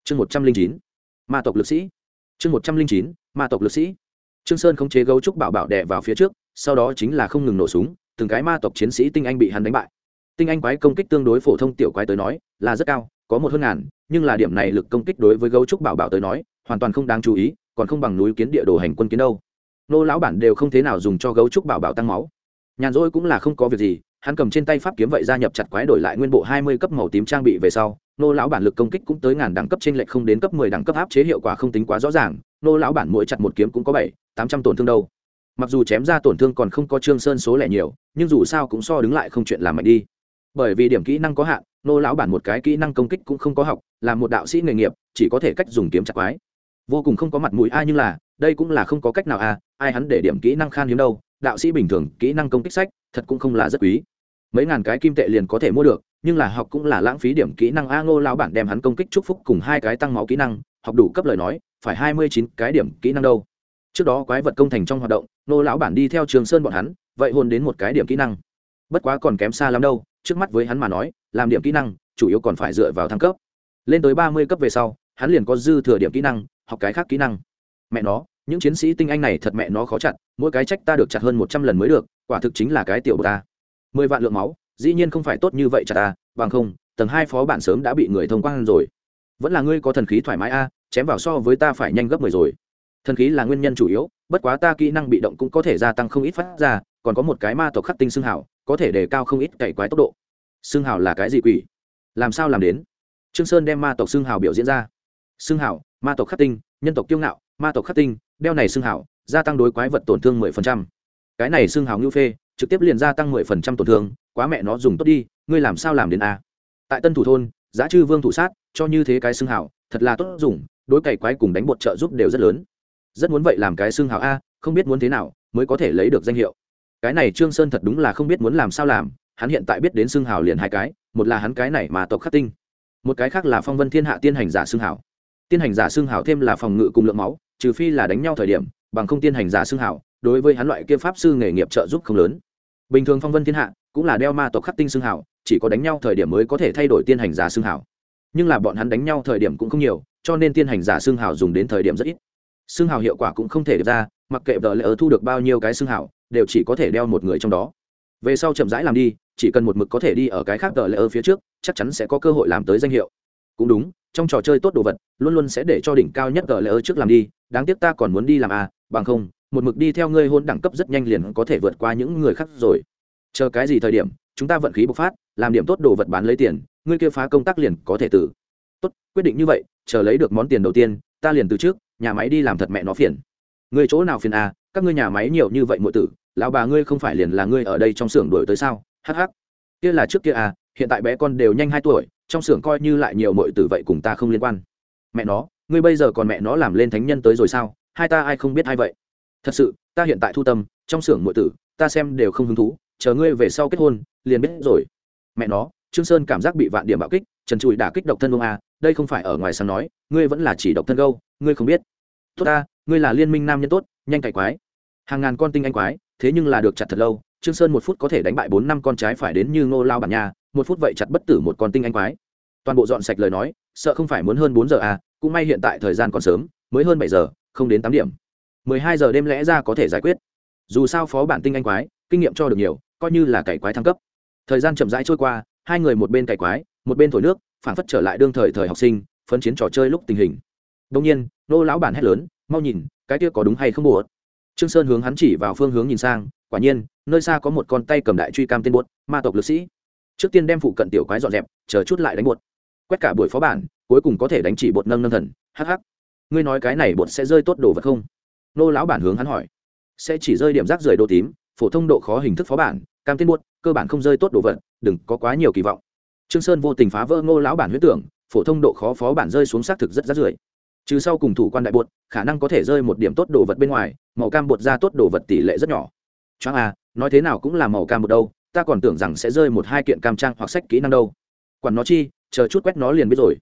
Chương một trăm linh chín, ma tộc lực sĩ. Chương một trăm linh chín, ma tộc lực sĩ. Trương sơn không chế gấu trúc bảo bảo đè vào phía trước, sau đó chính là không ngừng nổ súng, từng cái ma tộc chiến sĩ tinh anh bị hắn đánh bại. Tinh anh quái công kích tương đối phổ thông tiểu quái tới nói là rất cao, có một hơn ngàn, nhưng là điểm này lực công kích đối với gấu trúc bảo bảo tới nói hoàn toàn không đáng chú ý, còn không bằng núi kiến địa đồ hành quân kiến đâu. Nô lão bản đều không thế nào dùng cho gấu trúc bảo bảo tăng máu. Nhàn rỗi cũng là không có việc gì, hắn cầm trên tay pháp kiếm vậy gia nhập chặt quái đổi lại nguyên bộ hai mươi cấp màu tím trang bị về sau, nô lão bản lực công kích cũng tới ngàn đẳng cấp trên lệch không đến cấp mười đẳng cấp áp chế hiệu quả không tính quá rõ ràng, nô lão bản mỗi chặt một kiếm cũng có bảy, tám trăm tổn thương đâu. Mặc dù chém ra tổn thương còn không có trương sơn số lẻ nhiều, nhưng dù sao cũng so đứng lại không chuyện làm mạnh đi. Bởi vì điểm kỹ năng có hạn, nô lão bản một cái kỹ năng công kích cũng không có học, là một đạo sĩ nghề nghiệp, chỉ có thể cách dùng kiếm chặt quái vô cùng không có mặt mũi ai nhưng là, đây cũng là không có cách nào à ai hắn để điểm kỹ năng khan hiếm đâu, đạo sĩ bình thường kỹ năng công kích sách, thật cũng không là rất quý. Mấy ngàn cái kim tệ liền có thể mua được, nhưng là học cũng là lãng phí điểm kỹ năng. A ngô lao bản đem hắn công kích chúc phúc cùng hai cái tăng máu kỹ năng, học đủ cấp lời nói, phải hai mươi chín cái điểm kỹ năng đâu. Trước đó quái vật công thành trong hoạt động, ngô lão bản đi theo trường sơn bọn hắn, vậy hôn đến một cái điểm kỹ năng. Bất quá còn kém xa lắm đâu, trước mắt với hắn mà nói, làm điểm kỹ năng, chủ yếu còn phải dựa vào thăng cấp. Lên tới ba mươi cấp về sau, hắn liền có dư thừa điểm kỹ năng học cái khác kỹ năng. Mẹ nó, những chiến sĩ tinh anh này thật mẹ nó khó chặt, mỗi cái trách ta được chặt hơn một trăm lần mới được, quả thực chính là cái tiểu bờ ta. Mười vạn lượng máu, dĩ nhiên không phải tốt như vậy chặt ta, bằng không, tầng hai phó bản sớm đã bị người thông quan rồi. Vẫn là ngươi có thần khí thoải mái a, chém vào so với ta phải nhanh gấp mười rồi. Thần khí là nguyên nhân chủ yếu, bất quá ta kỹ năng bị động cũng có thể gia tăng không ít phát ra, còn có một cái ma tộc khắc tinh xương hảo có thể đề cao không ít cày quái tốc độ. Xương hảo là cái gì quỷ? Làm sao làm đến? Trương sơn đem ma tộc xương hảo biểu diễn ra. Xương hảo ma tộc khắc tinh, nhân tộc kiêu ngạo, ma tộc khắc tinh, đeo này xương hảo, gia tăng đối quái vật tổn thương mười phần trăm. Cái này xương hảo ngưu phê, trực tiếp liền gia tăng mười phần trăm tổn thương, quá mẹ nó dùng tốt đi, ngươi làm sao làm đến a? Tại tân thủ thôn, giá chư vương thủ sát, cho như thế cái xương hảo, thật là tốt dùng, đối cày quái cùng đánh bột trợ giúp đều rất lớn. Rất muốn vậy làm cái xương hảo a, không biết muốn thế nào, mới có thể lấy được danh hiệu. Cái này trương sơn thật đúng là không biết muốn làm sao làm, hắn hiện tại biết đến xương hảo liền hai cái, một là hắn cái này mà tộc khắc tinh, một cái khác là phong vân thiên hạ tiên hành giả xương hảo tiên hành giả xương hảo thêm là phòng ngự cùng lượng máu, trừ phi là đánh nhau thời điểm, bằng không tiên hành giả xương hảo, đối với hắn loại kia pháp sư nghề nghiệp trợ giúp không lớn. Bình thường phong vân thiên hạ, cũng là đeo ma tộc khắc tinh xương hảo, chỉ có đánh nhau thời điểm mới có thể thay đổi tiên hành giả xương hảo. Nhưng là bọn hắn đánh nhau thời điểm cũng không nhiều, cho nên tiên hành giả xương hảo dùng đến thời điểm rất ít. Xương hảo hiệu quả cũng không thể được ra, mặc kệ vợ lỡ thu được bao nhiêu cái xương hảo, đều chỉ có thể đeo một người trong đó. Về sau chậm rãi làm đi, chỉ cần một mực có thể đi ở cái khác vợ lỡ phía trước, chắc chắn sẽ có cơ hội làm tới danh hiệu. Cũng đúng trong trò chơi tốt đồ vật, luôn luôn sẽ để cho đỉnh cao nhất vợ lỡ trước làm đi, đáng tiếc ta còn muốn đi làm à bằng không, một mực đi theo ngươi hôn đẳng cấp rất nhanh liền có thể vượt qua những người khác rồi. Chờ cái gì thời điểm, chúng ta vận khí bộc phát, làm điểm tốt đồ vật bán lấy tiền, ngươi kia phá công tác liền có thể tử. Tốt, quyết định như vậy, chờ lấy được món tiền đầu tiên, ta liền từ trước, nhà máy đi làm thật mẹ nó phiền. Người chỗ nào phiền à các ngươi nhà máy nhiều như vậy mọi tử, lão bà ngươi không phải liền là ngươi ở đây trong xưởng đổi tới sao? Hh kia là trước kia à hiện tại bé con đều nhanh hai tuổi trong xưởng coi như lại nhiều mọi tử vậy cùng ta không liên quan. Mẹ nó, ngươi bây giờ còn mẹ nó làm lên thánh nhân tới rồi sao? Hai ta ai không biết ai vậy? Thật sự, ta hiện tại thu tâm, trong xưởng mọi tử, ta xem đều không hứng thú, chờ ngươi về sau kết hôn, liền biết rồi. Mẹ nó, trương sơn cảm giác bị vạn điểm bạo kích, trần trụi đả kích độc thân ông a, đây không phải ở ngoài sáng nói, ngươi vẫn là chỉ độc thân gâu, ngươi không biết. Tốt ta, ngươi là liên minh nam nhân tốt, nhanh cày quái. Hàng ngàn con tinh anh quái, thế nhưng là được chặt thật lâu, trương sơn một phút có thể đánh bại bốn năm con trái phải đến như ngô lao bản nhà một phút vậy chặt bất tử một con tinh anh quái. Toàn bộ dọn sạch lời nói, sợ không phải muốn hơn bốn giờ à cũng may hiện tại thời gian còn sớm, mới hơn bảy giờ, không đến tám điểm. Mười hai giờ đêm lẽ ra có thể giải quyết. Dù sao phó bản tinh anh quái, kinh nghiệm cho được nhiều, coi như là cày quái thăng cấp. Thời gian chậm rãi trôi qua, hai người một bên cày quái, một bên thổi nước, phản phất trở lại đương thời thời học sinh, phấn chiến trò chơi lúc tình hình. Đông nhiên, nô lão bản hét lớn, mau nhìn, cái kia có đúng hay không bùa trương sơn hướng hắn chỉ vào phương hướng nhìn sang, quả nhiên, nơi xa có một con tay cầm đại truy cam tên buốt ma tộc lực sĩ trước tiên đem phụ cận tiểu quái dọn dẹp, chờ chút lại đánh bột. Quét cả buổi phó bản, cuối cùng có thể đánh chỉ bột nâng nâng thần. Hh ngươi nói cái này bột sẽ rơi tốt đồ vật không? Nô lão bản hướng hắn hỏi. Sẽ chỉ rơi điểm rác rưởi đồ tím, phổ thông độ khó hình thức phó bản, cam tiên buốt cơ bản không rơi tốt đồ vật, đừng có quá nhiều kỳ vọng. Trương sơn vô tình phá vỡ ngô lão bản huyết tưởng, phổ thông độ khó phó bản rơi xuống xác thực rất rác rưởi. Trừ sau cùng thủ quan đại bột, khả năng có thể rơi một điểm tốt đồ vật bên ngoài, màu cam bột ra tốt đồ vật tỷ lệ rất nhỏ. Choáng à nói thế nào cũng là màu cam bột đâu ta còn tưởng rằng sẽ rơi một hai kiện cam trang hoặc sách kỹ năng đâu. Quản nó chi, chờ chút quét nó liền biết rồi.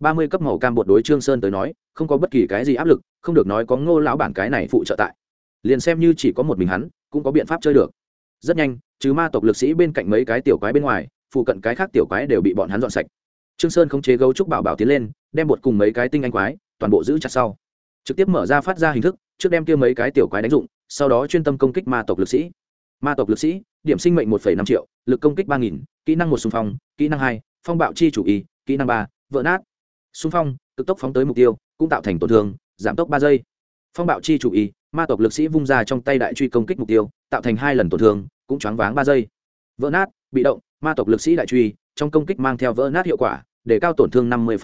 Ba mươi cấp màu cam bột đối trương sơn tới nói, không có bất kỳ cái gì áp lực, không được nói có ngô lão bản cái này phụ trợ tại. Liền xem như chỉ có một mình hắn, cũng có biện pháp chơi được. Rất nhanh chứ ma tộc lực sĩ bên cạnh mấy cái tiểu quái bên ngoài, phụ cận cái khác tiểu quái đều bị bọn hắn dọn sạch. Trương sơn không chế gấu trúc bảo bảo tiến lên, đem bột cùng mấy cái tinh anh quái, toàn bộ giữ chặt sau. Trực tiếp mở ra phát ra hình thức, trước đem kia mấy cái tiểu quái đánh dụng, sau đó chuyên tâm công kích ma tộc lực sĩ ma tộc lực sĩ, điểm sinh mệnh một năm triệu, lực công kích ba nghìn, kỹ năng một xung phong, kỹ năng hai, phong bạo chi chủ y, kỹ năng ba, vỡ nát. Xung phong, cực tốc phóng tới mục tiêu, cũng tạo thành tổn thương, giảm tốc ba giây. Phong bạo chi chủ y, ma tộc lực sĩ vung ra trong tay đại truy công kích mục tiêu, tạo thành hai lần tổn thương, cũng choáng váng ba giây. Vỡ nát, bị động, ma tộc lực sĩ đại truy, trong công kích mang theo vỡ nát hiệu quả, để cao tổn thương năm mươi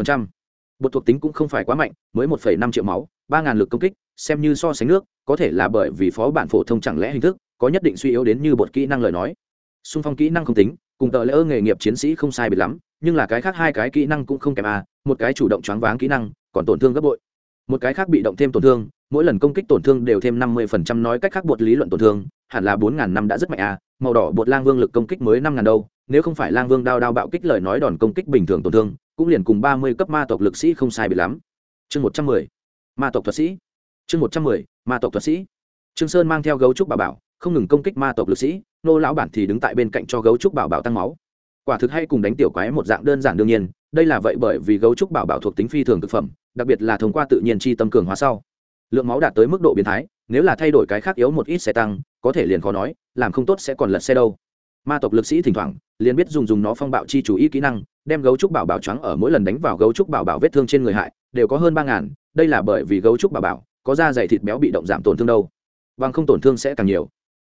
bột thuộc tính cũng không phải quá mạnh, mới một năm triệu máu, ba ngàn lực công kích, xem như so sánh nước, có thể là bởi vì phó bản phổ thông chẳng lẽ hình thức có nhất định suy yếu đến như bột kỹ năng lời nói. Xung phong kỹ năng không tính, cùng tờ lỡ nghề nghiệp chiến sĩ không sai biệt lắm, nhưng là cái khác hai cái kỹ năng cũng không kèm à một cái chủ động choáng váng kỹ năng, còn tổn thương gấp bội. Một cái khác bị động thêm tổn thương, mỗi lần công kích tổn thương đều thêm năm mươi phần trăm nói cách khác bột lý luận tổn thương, hẳn là bốn ngàn năm đã rất mạnh à màu đỏ bột lang vương lực công kích mới năm ngàn đâu, nếu không phải lang vương đao đao bạo kích lời nói đòn công kích bình thường tổn thương, cũng liền cùng ba mươi cấp ma tộc lực sĩ không sai biệt lắm. Chương một trăm mười, ma tộc thuật sĩ. Chương một trăm mười, ma tộc thuật sĩ. Trương sơn mang theo gấu trúc bảo bảo không ngừng công kích ma tộc lực sĩ, nô lão bản thì đứng tại bên cạnh cho gấu trúc bảo bảo tăng máu. Quả thực hay cùng đánh tiểu quái một dạng đơn giản đương nhiên, đây là vậy bởi vì gấu trúc bảo bảo thuộc tính phi thường thực phẩm, đặc biệt là thông qua tự nhiên chi tâm cường hóa sau. Lượng máu đạt tới mức độ biến thái, nếu là thay đổi cái khác yếu một ít sẽ tăng, có thể liền khó nói, làm không tốt sẽ còn lật xe đâu. Ma tộc lực sĩ thỉnh thoảng, liền biết dùng dùng nó phong bạo chi chủ ý kỹ năng, đem gấu trúc bảo bảo trắng ở mỗi lần đánh vào gấu trúc bảo bảo vết thương trên người hại, đều có hơn ba ngàn, đây là bởi vì gấu trúc bảo bảo, có da dày thịt béo bị động giảm tổn thương đâu. Bằng không tổn thương sẽ càng nhiều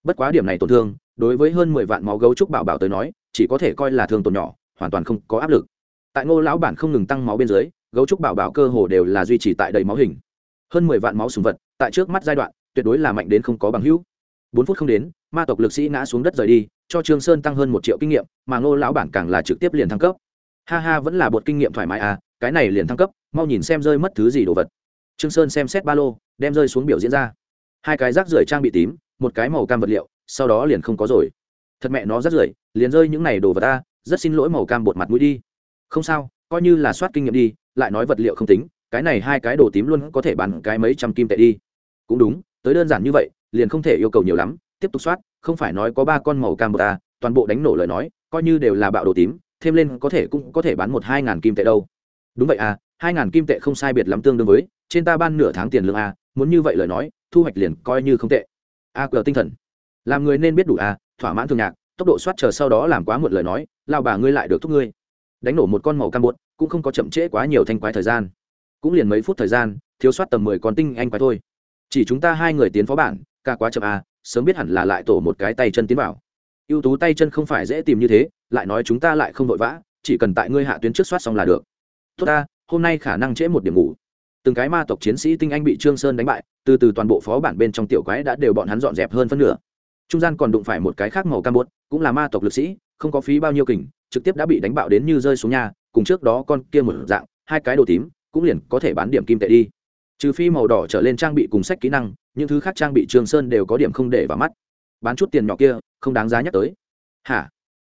bất quá điểm này tổn thương, đối với hơn mười vạn máu gấu trúc bảo bảo tới nói, chỉ có thể coi là thương tổn nhỏ, hoàn toàn không có áp lực. Tại ngô lão bản không ngừng tăng máu bên dưới, gấu trúc bảo bảo cơ hồ đều là duy trì tại đầy máu hình. Hơn mười vạn máu sùng vật, tại trước mắt giai đoạn, tuyệt đối là mạnh đến không có bằng hữu. Bốn phút không đến, ma tộc lực sĩ ngã xuống đất rời đi, cho trương sơn tăng hơn một triệu kinh nghiệm, mà ngô lão bản càng là trực tiếp liền thăng cấp. Ha ha, vẫn là bột kinh nghiệm thoải mái à cái này liền thăng cấp, mau nhìn xem rơi mất thứ gì đồ vật. Trương sơn xem xét ba lô, đem rơi xuống biểu diễn ra hai cái rác rưởi trang bị tím, một cái màu cam vật liệu, sau đó liền không có rồi. Thật mẹ nó rác rưởi, liền rơi những này đồ vật ta, rất xin lỗi màu cam bột mặt mũi đi. Không sao, coi như là soát kinh nghiệm đi, lại nói vật liệu không tính, cái này hai cái đồ tím luôn có thể bán cái mấy trăm kim tệ đi. Cũng đúng, tới đơn giản như vậy, liền không thể yêu cầu nhiều lắm, tiếp tục soát, không phải nói có ba con màu cam bột ta, toàn bộ đánh nổ lời nói, coi như đều là bạo đồ tím, thêm lên có thể cũng có thể bán một hai ngàn kim tệ đâu. Đúng vậy à hai ngàn kim tệ không sai biệt lắm tương đương với, trên ta ban nửa tháng tiền lương à muốn như vậy lời nói, thu hoạch liền coi như không tệ. A cờ tinh thần. Làm người nên biết đủ a thỏa mãn thường nhạc, tốc độ soát chờ sau đó làm quá muộn lời nói, lao bà ngươi lại được thúc ngươi. Đánh nổ một con màu cam bột, cũng không có chậm trễ quá nhiều thanh quái thời gian. Cũng liền mấy phút thời gian, thiếu soát tầm mười con tinh anh quái thôi. Chỉ chúng ta hai người tiến phó bản, ca quá chậm a sớm biết hẳn là lại tổ một cái tay chân tiến vào. Ưu tú tay chân không phải dễ tìm như thế, lại nói chúng ta lại không vội vã, chỉ cần tại ngươi hạ tuyến trước soát xong là được. Tốt ta, hôm nay khả năng trễ một điểm ngủ từng cái ma tộc chiến sĩ tinh anh bị trương sơn đánh bại, từ từ toàn bộ phó bản bên trong tiểu quái đã đều bọn hắn dọn dẹp hơn phân nửa. Trung gian còn đụng phải một cái khác màu cam bột, cũng là ma tộc lực sĩ, không có phí bao nhiêu kình, trực tiếp đã bị đánh bạo đến như rơi xuống nhà, cùng trước đó con kia một dạng, hai cái đồ tím, cũng liền có thể bán điểm kim tệ đi. Trừ phi màu đỏ trở lên trang bị cùng sách kỹ năng, những thứ khác trang bị trường sơn đều có điểm không để vào mắt. Bán chút tiền nhỏ kia, không đáng giá nhắc tới. Hả?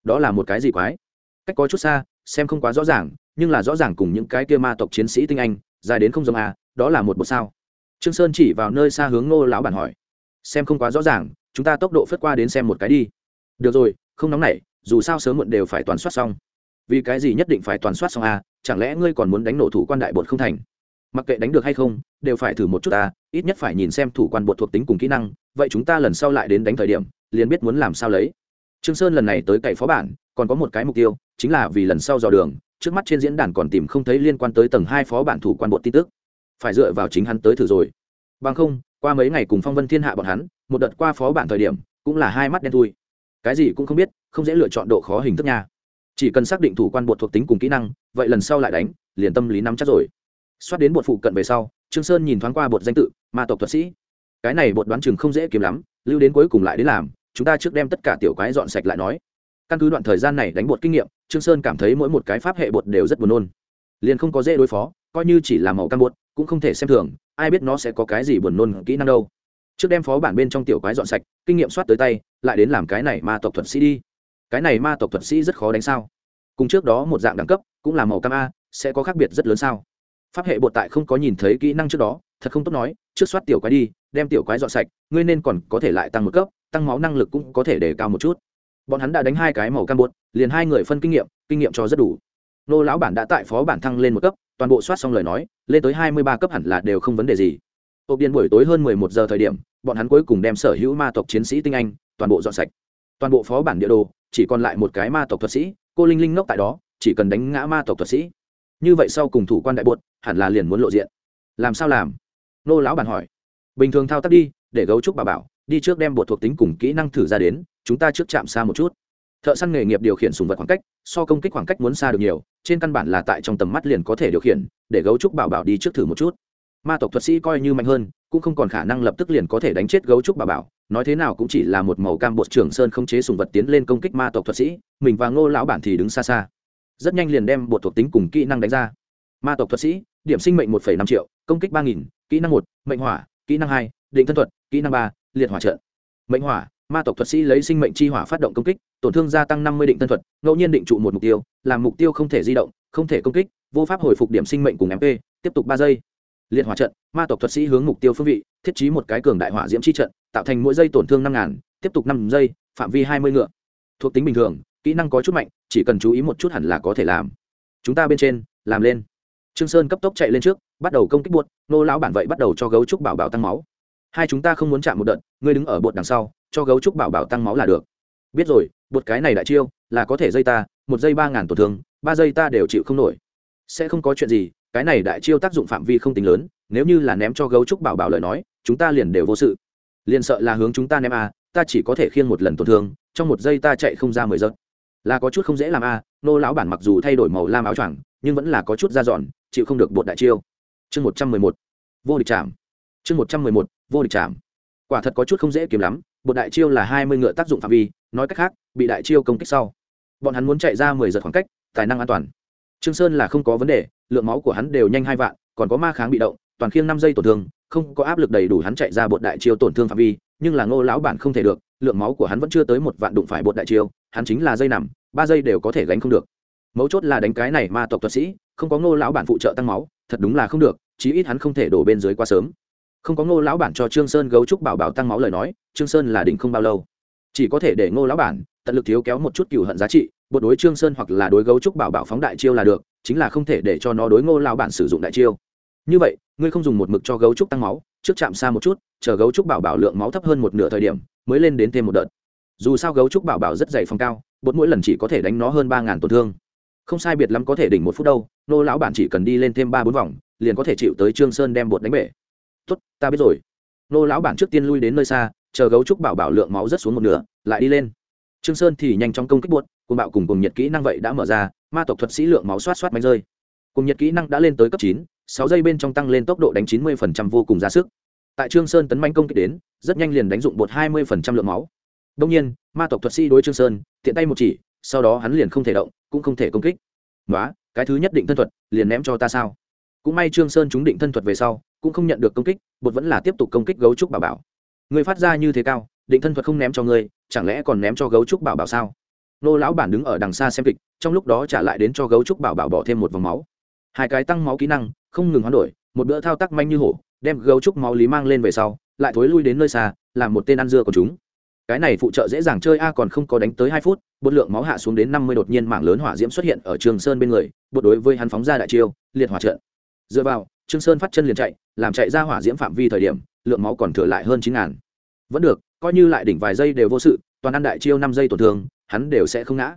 Đó là một cái gì quái? Cách có chút xa, xem không quá rõ ràng, nhưng là rõ ràng cùng những cái kia ma tộc chiến sĩ tinh anh dài đến không giống à đó là một bột sao. Trương sơn chỉ vào nơi xa hướng ngô lão bản hỏi, xem không quá rõ ràng, chúng ta tốc độ phất qua đến xem một cái đi. Được rồi, không nóng nảy, dù sao sớm muộn đều phải toàn soát xong. Vì cái gì nhất định phải toàn soát xong à chẳng lẽ ngươi còn muốn đánh nổ thủ quan đại bột không thành? Mặc kệ đánh được hay không, đều phải thử một chút ta ít nhất phải nhìn xem thủ quan bột thuộc tính cùng kỹ năng, vậy chúng ta lần sau lại đến đánh thời điểm, liền biết muốn làm sao lấy. Trương sơn lần này tới cậy phó bản, còn có một cái mục tiêu, chính là vì lần sau dò đường trước mắt trên diễn đàn còn tìm không thấy liên quan tới tầng hai phó bản thủ quan bộ tin tức. Phải dựa vào chính hắn tới thử rồi. Bằng không, qua mấy ngày cùng phong vân thiên hạ bọn hắn, một đợt qua phó bản thời điểm, cũng là hai mắt đen thui. Cái gì cũng không biết, không dễ lựa chọn độ khó hình thức nha. Chỉ cần xác định thủ quan bột thuộc tính cùng kỹ năng, vậy lần sau lại đánh, liền tâm lý nắm chắc rồi. Xoát đến bột phụ cận về sau, trương sơn nhìn thoáng qua bột danh tự, ma tộc thuật sĩ. Cái này bột đoán chừng không dễ kiếm lắm, lưu đến cuối cùng lại đến làm, chúng ta trước đem tất cả tiểu quái dọn sạch lại nói căn cứ đoạn thời gian này đánh bột kinh nghiệm, trương sơn cảm thấy mỗi một cái pháp hệ bột đều rất buồn nôn. Liền không có dễ đối phó, coi như chỉ là màu cam bột, cũng không thể xem thường, ai biết nó sẽ có cái gì buồn nôn kỹ năng đâu. Trước đem phó bản bên trong tiểu quái dọn sạch, kinh nghiệm soát tới tay, lại đến làm cái này ma tộc thuật sĩ đi. Cái này ma tộc thuật sĩ rất khó đánh sao? Cùng trước đó một dạng đẳng cấp, cũng là màu cam a, sẽ có khác biệt rất lớn sao? Pháp hệ bột tại không có nhìn thấy kỹ năng trước đó, thật không tốt nói, trước soát tiểu quái đi, đem tiểu quái dọn sạch, ngươi nên còn có thể lại tăng một cấp, tăng máu năng lực cũng có thể để cao một chút bọn hắn đã đánh hai cái màu cam bột liền hai người phân kinh nghiệm kinh nghiệm cho rất đủ. Nô lão bản đã tại phó bản thăng lên một cấp, toàn bộ soát xong lời nói, lên tới hai mươi ba cấp hẳn là đều không vấn đề gì. Hộp điện buổi tối hơn mười một giờ thời điểm, bọn hắn cuối cùng đem sở hữu ma tộc chiến sĩ tinh anh, toàn bộ dọn sạch. Toàn bộ phó bản địa đồ, chỉ còn lại một cái ma tộc thuật sĩ, cô linh linh ngốc tại đó, chỉ cần đánh ngã ma tộc thuật sĩ. Như vậy sau cùng thủ quan đại bột hẳn là liền muốn lộ diện. Làm sao làm? Nô lão bản hỏi. Bình thường thao tác đi, để gấu trúc bà bảo, đi trước đem bột thuộc tính cùng kỹ năng thử ra đến chúng ta trước chạm xa một chút. Thợ săn nghề nghiệp điều khiển sùng vật khoảng cách, so công kích khoảng cách muốn xa được nhiều, trên căn bản là tại trong tầm mắt liền có thể điều khiển, để gấu trúc bảo bảo đi trước thử một chút. Ma tộc thuật sĩ coi như mạnh hơn, cũng không còn khả năng lập tức liền có thể đánh chết gấu trúc bảo bảo, nói thế nào cũng chỉ là một màu cam bột trưởng sơn không chế sùng vật tiến lên công kích ma tộc thuật sĩ, mình và ngô lão bản thì đứng xa xa. Rất nhanh liền đem bột thuộc tính cùng kỹ năng đánh ra. Ma tộc thuật sĩ, điểm sinh mệnh một năm triệu, công kích ba nghìn, kỹ năng một, mệnh hỏa, kỹ năng hai, định thân thuật, kỹ năng ba, liệt hỏa trợ mệnh hỏa ma tộc thuật sĩ lấy sinh mệnh chi hỏa phát động công kích, tổn thương gia tăng năm mươi định thân thuật, ngẫu nhiên định trụ một mục tiêu, làm mục tiêu không thể di động, không thể công kích, vô pháp hồi phục điểm sinh mệnh cùng mp tiếp tục ba giây. Liệt hỏa trận, ma tộc thuật sĩ hướng mục tiêu phương vị, thiết trí một cái cường đại hỏa diễm chi trận, tạo thành mỗi giây tổn thương năm ngàn, tiếp tục năm giây, phạm vi hai mươi ngựa. Thuộc tính bình thường, kỹ năng có chút mạnh, chỉ cần chú ý một chút hẳn là có thể làm. Chúng ta bên trên, làm lên. Trương sơn cấp tốc chạy lên trước, bắt đầu công kích buốt nô lão bản vậy bắt đầu cho gấu trúc bảo bảo tăng máu hai chúng ta không muốn chạm một đợt, ngươi đứng ở bột đằng sau, cho gấu trúc bảo bảo tăng máu là được. Biết rồi, bột cái này đại chiêu, là có thể dây ta, một giây ba ngàn tổn thương, ba giây ta đều chịu không nổi. Sẽ không có chuyện gì, cái này đại chiêu tác dụng phạm vi không tính lớn, nếu như là ném cho gấu trúc bảo bảo lời nói, chúng ta liền đều vô sự. Liền sợ là hướng chúng ta ném a, ta chỉ có thể khiêng một lần tổn thương, trong một giây ta chạy không ra mười giật là có chút không dễ làm a, nô lão bản mặc dù thay đổi màu lam áo choàng, nhưng vẫn là có chút da dọn, chịu không được bột đại chiêu. Chương một trăm mười một, vô địch chạm chương một trăm mười một, vô địch chạm quả thật có chút không dễ kiếm lắm, bột đại chiêu là hai mươi ngựa tác dụng phạm vi, nói cách khác, bị đại chiêu công kích sau, bọn hắn muốn chạy ra mười giật khoảng cách, tài năng an toàn. Trương sơn là không có vấn đề, lượng máu của hắn đều nhanh hai vạn, còn có ma kháng bị động, toàn khiêng năm giây tổn thương, không có áp lực đầy đủ hắn chạy ra bột đại chiêu tổn thương phạm vi, nhưng là ngô lão bản không thể được, lượng máu của hắn vẫn chưa tới một vạn đụng phải bột đại chiêu, hắn chính là dây nằm, ba giây đều có thể gánh không được. Mấu chốt là đánh cái này ma tộc thuật sĩ, không có ngô lão bản phụ trợ tăng máu, thật đúng là không được, chí ít hắn không thể đổ bên dưới quá sớm không có ngô lão bản cho trương sơn gấu trúc bảo bảo tăng máu lời nói, trương sơn là đỉnh không bao lâu. Chỉ có thể để ngô lão bản tận lực thiếu kéo một chút cựu hận giá trị, bột đối trương sơn hoặc là đối gấu trúc bảo bảo phóng đại chiêu là được, chính là không thể để cho nó đối ngô lão bản sử dụng đại chiêu. Như vậy, ngươi không dùng một mực cho gấu trúc tăng máu, trước chạm xa một chút, chờ gấu trúc bảo bảo lượng máu thấp hơn một nửa thời điểm, mới lên đến thêm một đợt. Dù sao gấu trúc bảo bảo rất dày phòng cao, bột mỗi lần chỉ có thể đánh nó hơn ba ngàn tổn thương. Không sai biệt lắm có thể đỉnh một phút đâu nô lão bản chỉ cần đi lên thêm ba bốn vòng, liền có thể chịu tới trương sơn đem bột đánh bể tốt, ta biết rồi. Nô lão bản trước tiên lui đến nơi xa, chờ gấu trúc bảo bảo lượng máu rất xuống một nửa, lại đi lên. Trương sơn thì nhanh chóng công kích buốt cùng bạo cùng cùng nhiệt kỹ năng vậy đã mở ra, ma tộc thuật sĩ lượng máu xoát xoát mạnh rơi. Cùng nhiệt kỹ năng đã lên tới cấp chín, sáu giây bên trong tăng lên tốc độ đánh chín mươi phần trăm vô cùng ra sức. Tại trương sơn tấn manh công kích đến, rất nhanh liền đánh dụng bột hai mươi phần trăm lượng máu. Đông nhiên, ma tộc thuật sĩ đối trương sơn, tiện tay một chỉ, sau đó hắn liền không thể động, cũng không thể công kích. Nói cái thứ nhất định thân thuật, liền ném cho ta sao? Cũng may trương sơn chúng định thân thuật về sau cũng không nhận được công kích, bột vẫn là tiếp tục công kích gấu trúc bảo bảo. Người phát ra như thế cao, định thân thuật không ném cho ngươi, chẳng lẽ còn ném cho gấu trúc bảo bảo sao? Nô lão bản đứng ở đằng xa xem kịch, trong lúc đó trả lại đến cho gấu trúc bảo bảo bỏ thêm một vòng máu. Hai cái tăng máu kỹ năng, không ngừng hoán đổi, một bữa thao tác manh như hổ, đem gấu trúc máu lý mang lên về sau, lại thối lui đến nơi xa, làm một tên ăn dưa của chúng. Cái này phụ trợ dễ dàng chơi a còn không có đánh tới hai phút, bột lượng máu hạ xuống đến năm mươi đột nhiên mảng lớn hỏa diễm xuất hiện ở trường sơn bên người, bột đối với hắn phóng ra đại chiêu, liệt hỏa trận. Dựa vào trương sơn phát chân liền chạy, làm chạy ra hỏa diễm phạm vi thời điểm, lượng máu còn thừa lại hơn chín ngàn. Vẫn được, coi như lại đỉnh vài giây đều vô sự, toàn ăn đại chiêu năm giây tổn thương, hắn đều sẽ không ngã.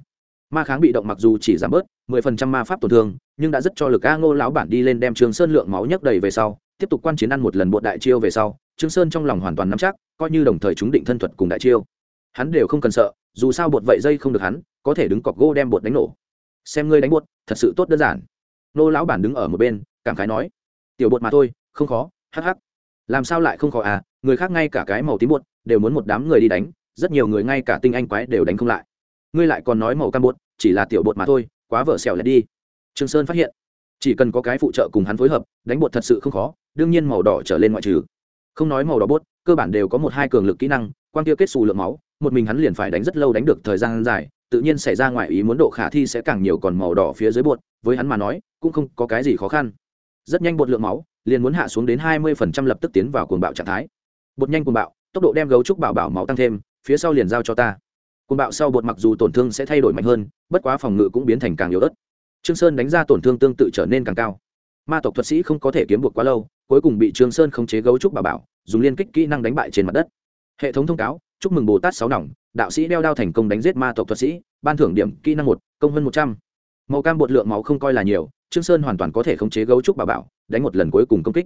Ma kháng bị động mặc dù chỉ giảm bớt mười phần trăm ma pháp tổn thương, nhưng đã rất cho lực a ngô lão bản đi lên đem trương sơn lượng máu nhấc đầy về sau, tiếp tục quan chiến ăn một lần bộ đại chiêu về sau, trương sơn trong lòng hoàn toàn nắm chắc, coi như đồng thời chúng định thân thuật cùng đại chiêu. Hắn đều không cần sợ, dù sao bột vậy dây không được hắn, có thể đứng cọc gô đem bột đánh nổ. Xem ngươi đánh bột, thật sự tốt đơn giản. Nô lão bản đứng ở một bên, cảm khái nói tiểu bột mà thôi, không khó, hắc hắc. Làm sao lại không khó à? Người khác ngay cả cái màu tím bột đều muốn một đám người đi đánh, rất nhiều người ngay cả tinh anh quái đều đánh không lại. Ngươi lại còn nói màu cam bột, chỉ là tiểu bột mà thôi, quá vợ xẻo lại đi. Trương sơn phát hiện, chỉ cần có cái phụ trợ cùng hắn phối hợp, đánh bột thật sự không khó, đương nhiên màu đỏ trở lên ngoại trừ. Không nói màu đỏ bốt cơ bản đều có một hai cường lực kỹ năng quan tiêu kết xù lượng máu, một mình hắn liền phải đánh rất lâu đánh được thời gian dài, tự nhiên xảy ra ngoài ý muốn độ khả thi sẽ càng nhiều còn màu đỏ phía dưới bột, với hắn mà nói, cũng không có cái gì khó khăn rất nhanh bột lượng máu liền muốn hạ xuống đến hai mươi phần trăm lập tức tiến vào cuồng bạo trạng thái. Bột nhanh cuồng bạo, tốc độ đem gấu trúc bảo bảo máu tăng thêm, phía sau liền giao cho ta. Cuồng bạo sau bột mặc dù tổn thương sẽ thay đổi mạnh hơn, bất quá phòng ngự cũng biến thành càng yếu ớt. Trương sơn đánh ra tổn thương tương tự trở nên càng cao. Ma tộc thuật sĩ không có thể kiếm buộc quá lâu, cuối cùng bị trương sơn khống chế gấu trúc bảo bảo, dùng liên kích kỹ năng đánh bại trên mặt đất. Hệ thống thông cáo, chúc mừng bồ tát sáu nòng, đạo sĩ đeo đao thành công đánh giết ma tộc thuật sĩ, ban thưởng điểm kỹ năng một, công hơn một trăm. Màu cam bột lượng máu không coi là nhiều trương sơn hoàn toàn có thể khống chế gấu trúc bảo bảo, đánh một lần cuối cùng công kích.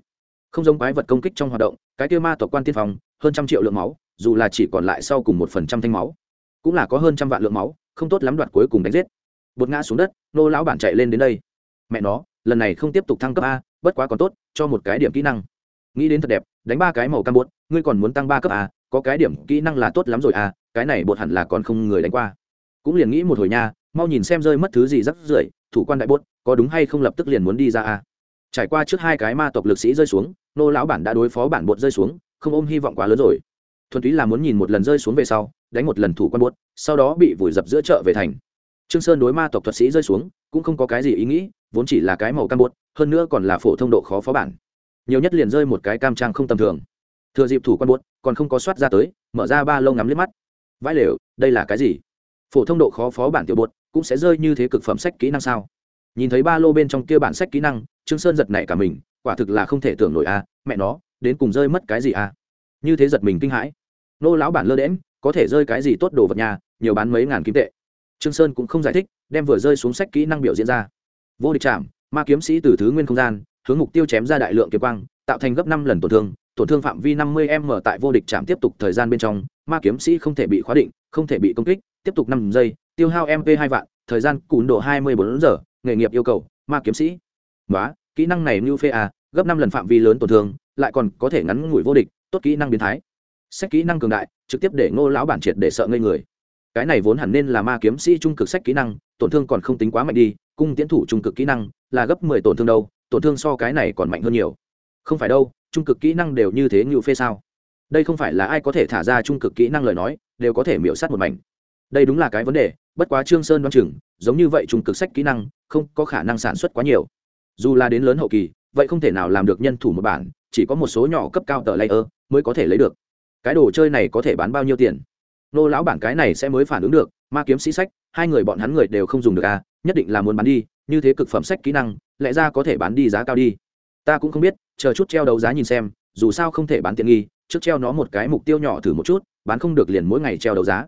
Không giống quái vật công kích trong hoạt động, cái kia ma tộc quan tiên phòng hơn trăm triệu lượng máu, dù là chỉ còn lại sau cùng một phần trăm thanh máu, cũng là có hơn trăm vạn lượng máu, không tốt lắm đoạt cuối cùng đánh giết. Bột ngã xuống đất, nô lão bản chạy lên đến đây. Mẹ nó, lần này không tiếp tục thăng cấp a, bất quá còn tốt, cho một cái điểm kỹ năng. Nghĩ đến thật đẹp, đánh ba cái màu cam bột, ngươi còn muốn tăng ba cấp a, có cái điểm kỹ năng là tốt lắm rồi a, cái này bột hẳn là còn không người đánh qua. Cũng liền nghĩ một hồi nha, mau nhìn xem rơi mất thứ gì rắc rưởi, thủ quan đại bốt có đúng hay không lập tức liền muốn đi ra a trải qua trước hai cái ma tộc lực sĩ rơi xuống, nô lão bản đã đối phó bản bột rơi xuống, không ôm hy vọng quá lớn rồi. Thuần túy là muốn nhìn một lần rơi xuống về sau, đánh một lần thủ quan bột sau đó bị vùi dập giữa chợ về thành. Trương sơn đối ma tộc thuật sĩ rơi xuống, cũng không có cái gì ý nghĩ, vốn chỉ là cái màu cam bột hơn nữa còn là phổ thông độ khó phó bản. Nhiều nhất liền rơi một cái cam trang không tầm thường. Thừa dịp thủ quan bột còn không có soát ra tới, mở ra ba lô ngắm liếc mắt. Vãi lều, đây là cái gì? Phổ thông độ khó phó bản tiểu bột cũng sẽ rơi như thế cực phẩm sách kỹ năng sao? Nhìn thấy ba lô bên trong kia bản sách kỹ năng, trương sơn giật nảy cả mình, quả thực là không thể tưởng nổi a, mẹ nó, đến cùng rơi mất cái gì a? Như thế giật mình kinh hãi. Nô lão bản lơ đễm có thể rơi cái gì tốt đồ vật nhà, nhiều bán mấy ngàn kim tệ. Trương sơn cũng không giải thích, đem vừa rơi xuống sách kỹ năng biểu diễn ra. Vô địch chạm ma kiếm sĩ từ thứ nguyên không gian, hướng mục tiêu chém ra đại lượng kiếm quang, tạo thành gấp năm lần tổn thương tổn thương phạm vi 50 m tại vô địch chạm tiếp tục thời gian bên trong, ma kiếm sĩ không thể bị khóa định, không thể bị công kích, tiếp tục năm giây, tiêu hao mp hai vạn, thời gian cùn độ 24 giờ nghề nghiệp yêu cầu, ma kiếm sĩ. Nói kỹ năng này như phê a gấp năm lần phạm vi lớn tổn thương, lại còn có thể ngắn ngủi vô địch, tốt kỹ năng biến thái. Sách kỹ năng cường đại, trực tiếp để ngô lão bản triệt để sợ ngây người. Cái này vốn hẳn nên là ma kiếm sĩ trung cực sách kỹ năng, tổn thương còn không tính quá mạnh đi, cung tiến thủ trung cực kỹ năng là gấp mười tổn thương đâu, tổn thương so cái này còn mạnh hơn nhiều. Không phải đâu, trung cực kỹ năng đều như thế như phê sao? Đây không phải là ai có thể thả ra trung cực kỹ năng lời nói, đều có thể miễu sát một mảnh đây đúng là cái vấn đề, bất quá trương sơn đoán chừng, giống như vậy trùng cực sách kỹ năng, không có khả năng sản xuất quá nhiều. Dù là đến lớn hậu kỳ, vậy không thể nào làm được nhân thủ một bản, chỉ có một số nhỏ cấp cao tờ layer mới có thể lấy được. Cái đồ chơi này có thể bán bao nhiêu tiền? Nô lão bản cái này sẽ mới phản ứng được, ma kiếm sĩ sách, hai người bọn hắn người đều không dùng được à nhất định là muốn bán đi, như thế cực phẩm sách kỹ năng, lẽ ra có thể bán đi giá cao đi. Ta cũng không biết, chờ chút treo đấu giá nhìn xem, dù sao không thể bán tiện nghi, trước treo nó một cái mục tiêu nhỏ thử một chút, bán không được liền mỗi ngày treo đấu giá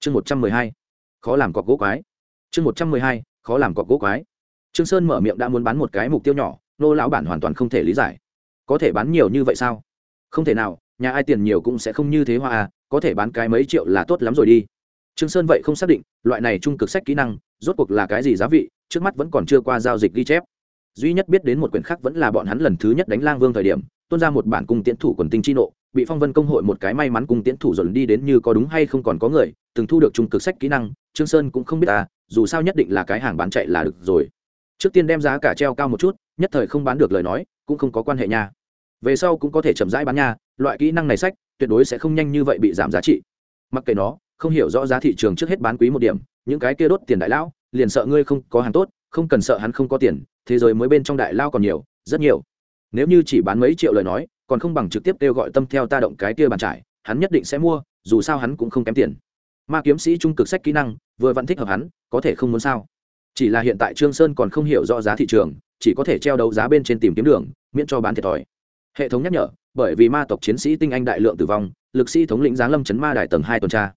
chương một trăm mười hai, khó làm cọc gỗ quái. Chương một trăm mười hai, khó làm cọc gỗ quái. Trương sơn mở miệng đã muốn bán một cái mục tiêu nhỏ, nô lão bản hoàn toàn không thể lý giải. Có thể bán nhiều như vậy sao? Không thể nào, nhà ai tiền nhiều cũng sẽ không như thế hoa à có thể bán cái mấy triệu là tốt lắm rồi đi. Trương sơn vậy không xác định, loại này trung cực sách kỹ năng, rốt cuộc là cái gì giá vị, trước mắt vẫn còn chưa qua giao dịch ghi chép. Duy nhất biết đến một quyển khác vẫn là bọn hắn lần thứ nhất đánh lang vương thời điểm, tuôn ra một bản cung tiễn thủ quần tinh chi nộ, bị phong vân công hội một cái may mắn cung tiễn thủ dồn đi đến như có đúng hay không còn có người từng thu được trung cực sách kỹ năng, trương sơn cũng không biết ta dù sao nhất định là cái hàng bán chạy là được rồi. Trước tiên đem giá cả treo cao một chút, nhất thời không bán được lời nói, cũng không có quan hệ nha. Về sau cũng có thể chậm rãi bán nha, loại kỹ năng này sách, tuyệt đối sẽ không nhanh như vậy bị giảm giá trị. Mặc kệ nó, không hiểu rõ giá thị trường trước hết bán quý một điểm, những cái kia đốt tiền đại lão, liền sợ ngươi không có hàng tốt, không cần sợ hắn không có tiền, thế giới mới bên trong đại lao còn nhiều, rất nhiều. Nếu như chỉ bán mấy triệu lời nói, còn không bằng trực tiếp kêu gọi tâm theo ta động cái kia bàn trải, hắn nhất định sẽ mua, dù sao hắn cũng không kém tiền ma kiếm sĩ trung cực sách kỹ năng, vừa vẫn thích hợp hắn, có thể không muốn sao. Chỉ là hiện tại trương sơn còn không hiểu rõ giá thị trường, chỉ có thể treo đấu giá bên trên tìm kiếm đường, miễn cho bán thiệt thòi. Hệ thống nhắc nhở, bởi vì ma tộc chiến sĩ tinh anh đại lượng tử vong, lực sĩ thống lĩnh giáng lâm chấn ma đài tầng hai tuần tra.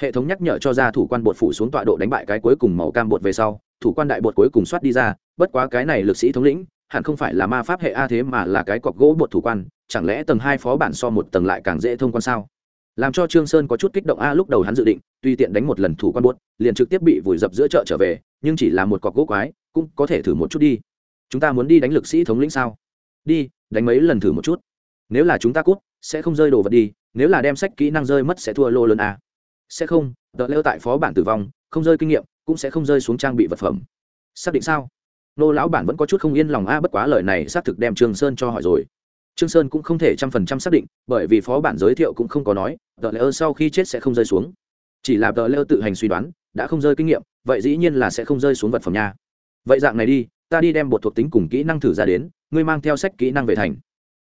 Hệ thống nhắc nhở cho ra thủ quan bột phủ xuống tọa độ đánh bại cái cuối cùng màu cam bột về sau, thủ quan đại bột cuối cùng soát đi ra, bất quá cái này lực sĩ thống lĩnh, hẳn không phải là ma pháp hệ a thế mà là cái cọc gỗ bột thủ quan, chẳng lẽ tầng hai phó bản so một tầng lại càng dễ thông quan sao? Làm cho trương sơn có chút kích động a lúc đầu hắn dự định tuy tiện đánh một lần thủ quan buốt, liền trực tiếp bị vùi dập giữa chợ trở về, nhưng chỉ là một cọc gỗ quái, cũng có thể thử một chút đi. Chúng ta muốn đi đánh lực sĩ thống lĩnh sao? Đi, đánh mấy lần thử một chút. Nếu là chúng ta cút, sẽ không rơi đồ vật đi, nếu là đem sách kỹ năng rơi mất sẽ thua lô lớn a. Sẽ không đợt leo tại phó bản tử vong, không rơi kinh nghiệm, cũng sẽ không rơi xuống trang bị vật phẩm. Xác định sao? Nô lão bản vẫn có chút không yên lòng a, bất quá lời này xác thực đem trương sơn cho hỏi rồi trương sơn cũng không thể trăm phần trăm xác định, bởi vì phó bản giới thiệu cũng không có nói đợt lêu sau khi chết sẽ không rơi xuống. Chỉ là đợt lêu tự hành suy đoán, đã không rơi kinh nghiệm, vậy dĩ nhiên là sẽ không rơi xuống vật phẩm nha. Vậy dạng này đi, ta đi đem bột thuộc tính cùng kỹ năng thử ra đến, ngươi mang theo sách kỹ năng về thành.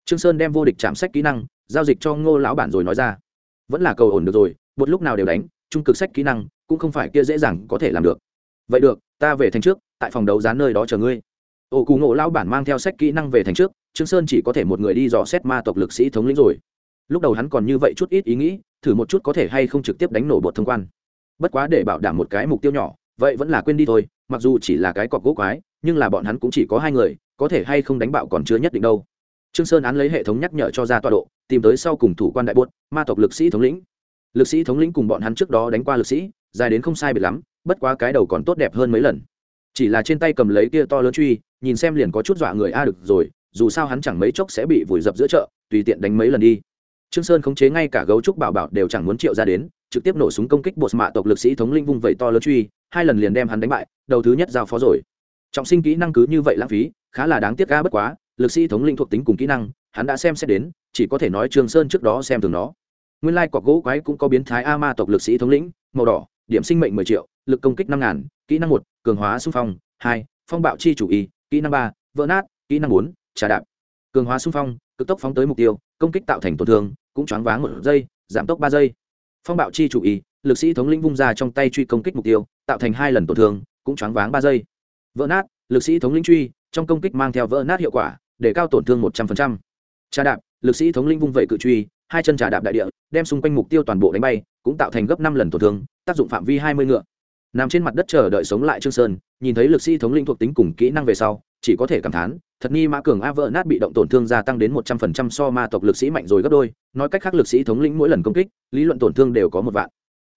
Trương sơn đem vô địch chạm sách kỹ năng, giao dịch cho ngô lão bản rồi nói ra. Vẫn là cầu ổn được rồi, bột lúc nào đều đánh, trung cực sách kỹ năng cũng không phải kia dễ dàng có thể làm được. Vậy được, ta về thành trước, tại phòng đấu giá nơi đó chờ ngươi ổ cụ ngộ lao bản mang theo sách kỹ năng về thành trước, trương sơn chỉ có thể một người đi dò xét ma tộc lực sĩ thống lĩnh rồi. Lúc đầu hắn còn như vậy chút ít ý nghĩ, thử một chút có thể hay không trực tiếp đánh nổ bột thông quan. Bất quá để bảo đảm một cái mục tiêu nhỏ, vậy vẫn là quên đi thôi, mặc dù chỉ là cái cọc gỗ quái, nhưng là bọn hắn cũng chỉ có hai người, có thể hay không đánh bạo còn chưa nhất định đâu. Trương sơn án lấy hệ thống nhắc nhở cho ra tọa độ, tìm tới sau cùng thủ quan đại buốt ma tộc lực sĩ thống lĩnh. Lực sĩ thống lĩnh cùng bọn hắn trước đó đánh qua lực sĩ, dài đến không sai biệt lắm, bất quá cái đầu còn tốt đẹp hơn mấy lần chỉ là trên tay cầm lấy kia to lớn truy, nhìn xem liền có chút dọa người, a, được rồi, dù sao hắn chẳng mấy chốc sẽ bị vùi dập giữa chợ, tùy tiện đánh mấy lần đi. Trương sơn khống chế ngay cả gấu trúc bảo bảo đều chẳng muốn triệu ra đến, trực tiếp nổ súng công kích bột mạ tộc lực sĩ thống linh vung vẩy to lớn truy, hai lần liền đem hắn đánh bại, đầu thứ nhất giao phó rồi. Trọng sinh kỹ năng cứ như vậy lãng phí, khá là đáng tiếc ga bất quá, lực sĩ thống linh thuộc tính cùng kỹ năng, hắn đã xem xét đến, chỉ có thể nói trương sơn trước đó xem thường nó. Nguyên lai cọc gỗ quái cũng có biến thái a ma tộc lực sĩ thống lĩnh, màu đỏ điểm sinh mệnh mười triệu, lực công kích năm ngàn, kỹ năng một, cường hóa xung phong, hai, phong bạo chi chủ y, kỹ năng ba, vỡ nát, kỹ năng bốn, trà đạp. Cường hóa xung phong, cực tốc phóng tới mục tiêu, công kích tạo thành tổn thương, cũng choáng váng một giây, giảm tốc ba giây. Phong bạo chi chủ y, lực sĩ thống lĩnh vung ra trong tay truy công kích mục tiêu, tạo thành hai lần tổn thương, cũng choáng váng ba giây. Vỡ nát, lực sĩ thống lĩnh truy, trong công kích mang theo vỡ nát hiệu quả, để cao tổn thương một trăm linh trà đạp, lực sĩ thống lĩnh vung vẩy cự truy, hai chân trà đạp đại địa đem xung quanh mục tiêu toàn bộ đánh bay, cũng tạo thành gấp năm lần tổn thương, tác dụng phạm vi hai mươi ngựa. Nằm trên mặt đất chờ đợi sống lại trương sơn, nhìn thấy lực sĩ thống lĩnh thuộc tính cùng kỹ năng về sau, chỉ có thể cảm thán, thật nghi mã cường a vỡ nát bị động tổn thương gia tăng đến một trăm phần trăm so ma tộc lực sĩ mạnh rồi gấp đôi, nói cách khác lực sĩ thống lĩnh mỗi lần công kích, lý luận tổn thương đều có một vạn.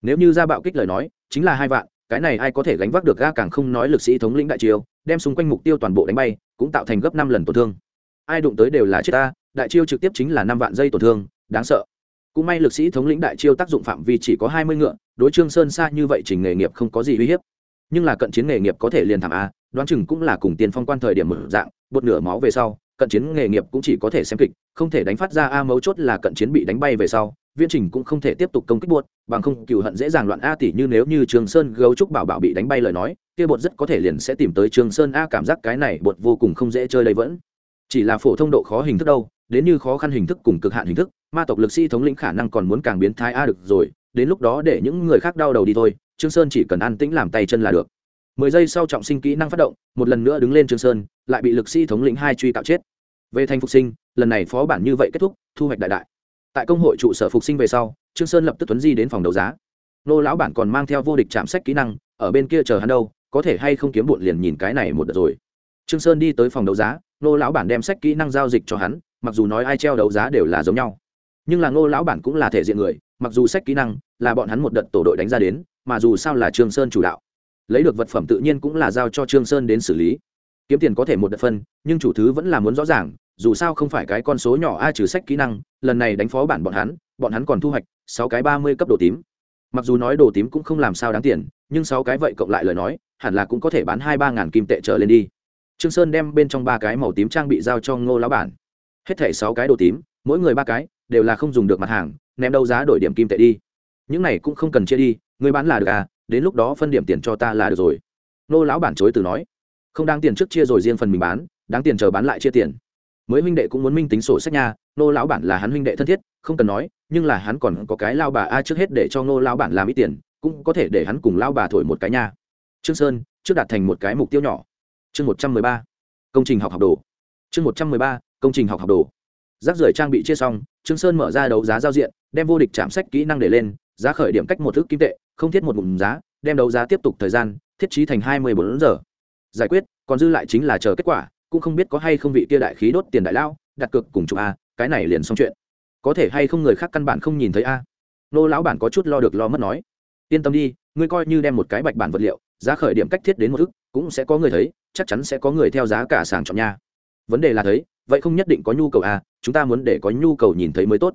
Nếu như ra bạo kích lời nói, chính là hai vạn, cái này ai có thể gánh vác được ga càng không nói lực sĩ thống lĩnh đại chiêu, đem xung quanh mục tiêu toàn bộ đánh bay, cũng tạo thành gấp năm lần tổn thương. Ai đụng tới đều là chết ta, đại chiêu trực tiếp chính là năm vạn giây tổn thương, đáng sợ cũng may lực sĩ thống lĩnh đại chiêu tác dụng phạm vi chỉ có hai mươi ngựa, đối trương sơn xa như vậy trình nghề nghiệp không có gì uy hiếp. Nhưng là cận chiến nghề nghiệp có thể liền thảm a, đoán chừng cũng là cùng tiền phong quan thời điểm một dạng, bột nửa máu về sau, cận chiến nghề nghiệp cũng chỉ có thể xem kịch, không thể đánh phát ra a mấu chốt là cận chiến bị đánh bay về sau viên trình cũng không thể tiếp tục công kích buột bằng không cựu hận dễ dàng loạn a tỷ như nếu như trường sơn gấu trúc bảo bảo bị đánh bay lời nói, kia bột rất có thể liền sẽ tìm tới trường sơn a cảm giác cái này bột vô cùng không dễ chơi lấy vẫn. Chỉ là phổ thông độ khó hình thức đâu, đến như khó khăn hình thức cùng cực hạn hình thức ma tộc lực sĩ thống lĩnh khả năng còn muốn càng biến thái a được rồi, đến lúc đó để những người khác đau đầu đi thôi, trương sơn chỉ cần an tĩnh làm tay chân là được. Mười giây sau trọng sinh kỹ năng phát động, một lần nữa đứng lên trương sơn, lại bị lực sĩ thống lĩnh hai truy tạo chết. Về thành phục sinh, lần này phó bản như vậy kết thúc, thu hoạch đại đại. Tại công hội trụ sở phục sinh về sau, trương sơn lập tức tuấn di đến phòng đấu giá. Nô lão bản còn mang theo vô địch chạm sách kỹ năng, ở bên kia chờ hắn đâu, có thể hay không kiếm bụn liền nhìn cái này một đợt rồi. Trương sơn đi tới phòng đấu giá, nô lão bản đem sách kỹ năng giao dịch cho hắn, mặc dù nói ai treo đấu giá đều là giống nhau nhưng là ngô lão bản cũng là thể diện người, mặc dù sách kỹ năng là bọn hắn một đợt tổ đội đánh ra đến, mà dù sao là trương sơn chủ đạo. Lấy được vật phẩm tự nhiên cũng là giao cho trương sơn đến xử lý. Kiếm tiền có thể một đợt phân, nhưng chủ thứ vẫn là muốn rõ ràng, dù sao không phải cái con số nhỏ a trừ sách kỹ năng, lần này đánh phó bản bọn hắn bọn hắn còn thu hoạch sáu cái ba mươi cấp đồ tím. Mặc dù nói đồ tím cũng không làm sao đáng tiền, nhưng sáu cái vậy cộng lại lời nói, hẳn là cũng có thể bán hai ba ngàn kim tệ trở lên đi. Trương sơn đem bên trong ba cái màu tím trang bị giao cho ngô lão bản. Hết thảy sáu cái đồ tím, mỗi người ba cái đều là không dùng được mặt hàng, ném đâu giá đổi điểm kim tệ đi. Những này cũng không cần chia đi, người bán là được à đến lúc đó phân điểm tiền cho ta là được rồi. Nô lão bản chối từ nói. Không đáng tiền trước chia rồi riêng phần mình bán, đáng tiền chờ bán lại chia tiền. Mới huynh đệ cũng muốn minh tính sổ sách nha, nô lão bản là hắn huynh đệ thân thiết, không cần nói, nhưng là hắn còn có cái lao bà a trước hết để cho nô lão bản làm ít tiền, cũng có thể để hắn cùng lao bà thổi một cái nha. Trương sơn, trước đạt thành một cái mục tiêu nhỏ. Chương một trăm mười ba. Công trình học học đồ. Chương một trăm mười ba. Công trình học học đồ rác rưởi trang bị chia xong, trương sơn mở ra đấu giá giao diện, đem vô địch chạm sách kỹ năng để lên, giá khởi điểm cách một thước kim tệ, không thiết một bụng giá, đem đấu giá tiếp tục thời gian, thiết trí thành hai mươi bốn giờ. Giải quyết, còn dư lại chính là chờ kết quả, cũng không biết có hay không vị kia đại khí đốt tiền đại lao, đặt cược cùng chụp a, cái này liền xong chuyện. Có thể hay không người khác căn bản không nhìn thấy a? Nô lão bản có chút lo được lo mất nói. Yên tâm đi, ngươi coi như đem một cái bạch bản vật liệu, giá khởi điểm cách thiết đến một ức cũng sẽ có người thấy, chắc chắn sẽ có người theo giá cả sàng chọn nha. Vấn đề là thấy vậy không nhất định có nhu cầu à chúng ta muốn để có nhu cầu nhìn thấy mới tốt.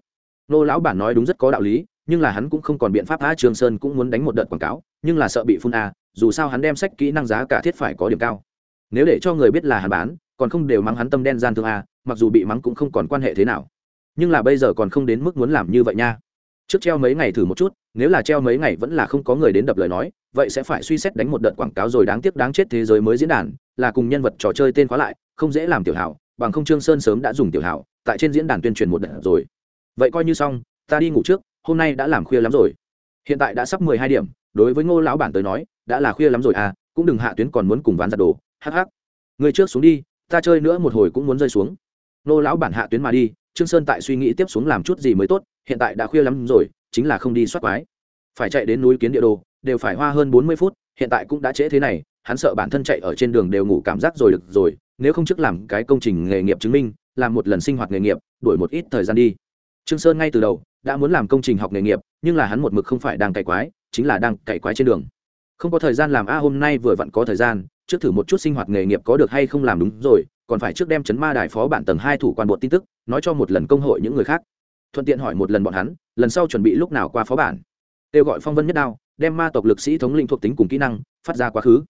Nô lão bản nói đúng rất có đạo lý, nhưng là hắn cũng không còn biện pháp, a trường sơn cũng muốn đánh một đợt quảng cáo, nhưng là sợ bị phun a dù sao hắn đem sách kỹ năng giá cả thiết phải có điểm cao. Nếu để cho người biết là hắn bán, còn không đều mắng hắn tâm đen gian thương a mặc dù bị mắng cũng không còn quan hệ thế nào. Nhưng là bây giờ còn không đến mức muốn làm như vậy nha. Trước treo mấy ngày thử một chút, nếu là treo mấy ngày vẫn là không có người đến đập lời nói, vậy sẽ phải suy xét đánh một đợt quảng cáo rồi đáng tiếc đáng chết thế giới mới diễn đàn, là cùng nhân vật trò chơi tên khóa lại, không dễ làm tiểu hảo bằng không trương sơn sớm đã dùng tiểu hảo, tại trên diễn đàn tuyên truyền một đợt rồi. Vậy coi như xong, ta đi ngủ trước, hôm nay đã làm khuya lắm rồi. Hiện tại đã sắp mười hai điểm, đối với ngô lão bản tới nói, đã là khuya lắm rồi à cũng đừng hạ tuyến còn muốn cùng ván giặt đồ, hắc hắc. Người trước xuống đi, ta chơi nữa một hồi cũng muốn rơi xuống. Ngô lão bản hạ tuyến mà đi, trương sơn tại suy nghĩ tiếp xuống làm chút gì mới tốt, hiện tại đã khuya lắm rồi, chính là không đi soát quái. Phải chạy đến núi kiến địa đồ, đều phải hoa hơn bốn mươi phút, hiện tại cũng đã trễ thế này, hắn sợ bản thân chạy ở trên đường đều ngủ cảm giác rồi được rồi nếu không trước làm cái công trình nghề nghiệp chứng minh, làm một lần sinh hoạt nghề nghiệp, đuổi một ít thời gian đi. Trương sơn ngay từ đầu đã muốn làm công trình học nghề nghiệp, nhưng là hắn một mực không phải đang cày quái, chính là đang cày quái trên đường. Không có thời gian làm, a, hôm nay vừa vặn có thời gian, trước thử một chút sinh hoạt nghề nghiệp có được hay không làm đúng rồi, còn phải trước đem chấn ma đài phó bản tầng hai thủ quan bộ tin tức, nói cho một lần công hội những người khác. Thuận tiện hỏi một lần bọn hắn, lần sau chuẩn bị lúc nào qua phó bản? Kêu gọi phong vân nhất đao, đem ma tộc lực sĩ thống linh thuộc tính cùng kỹ năng, phát ra quá khứ.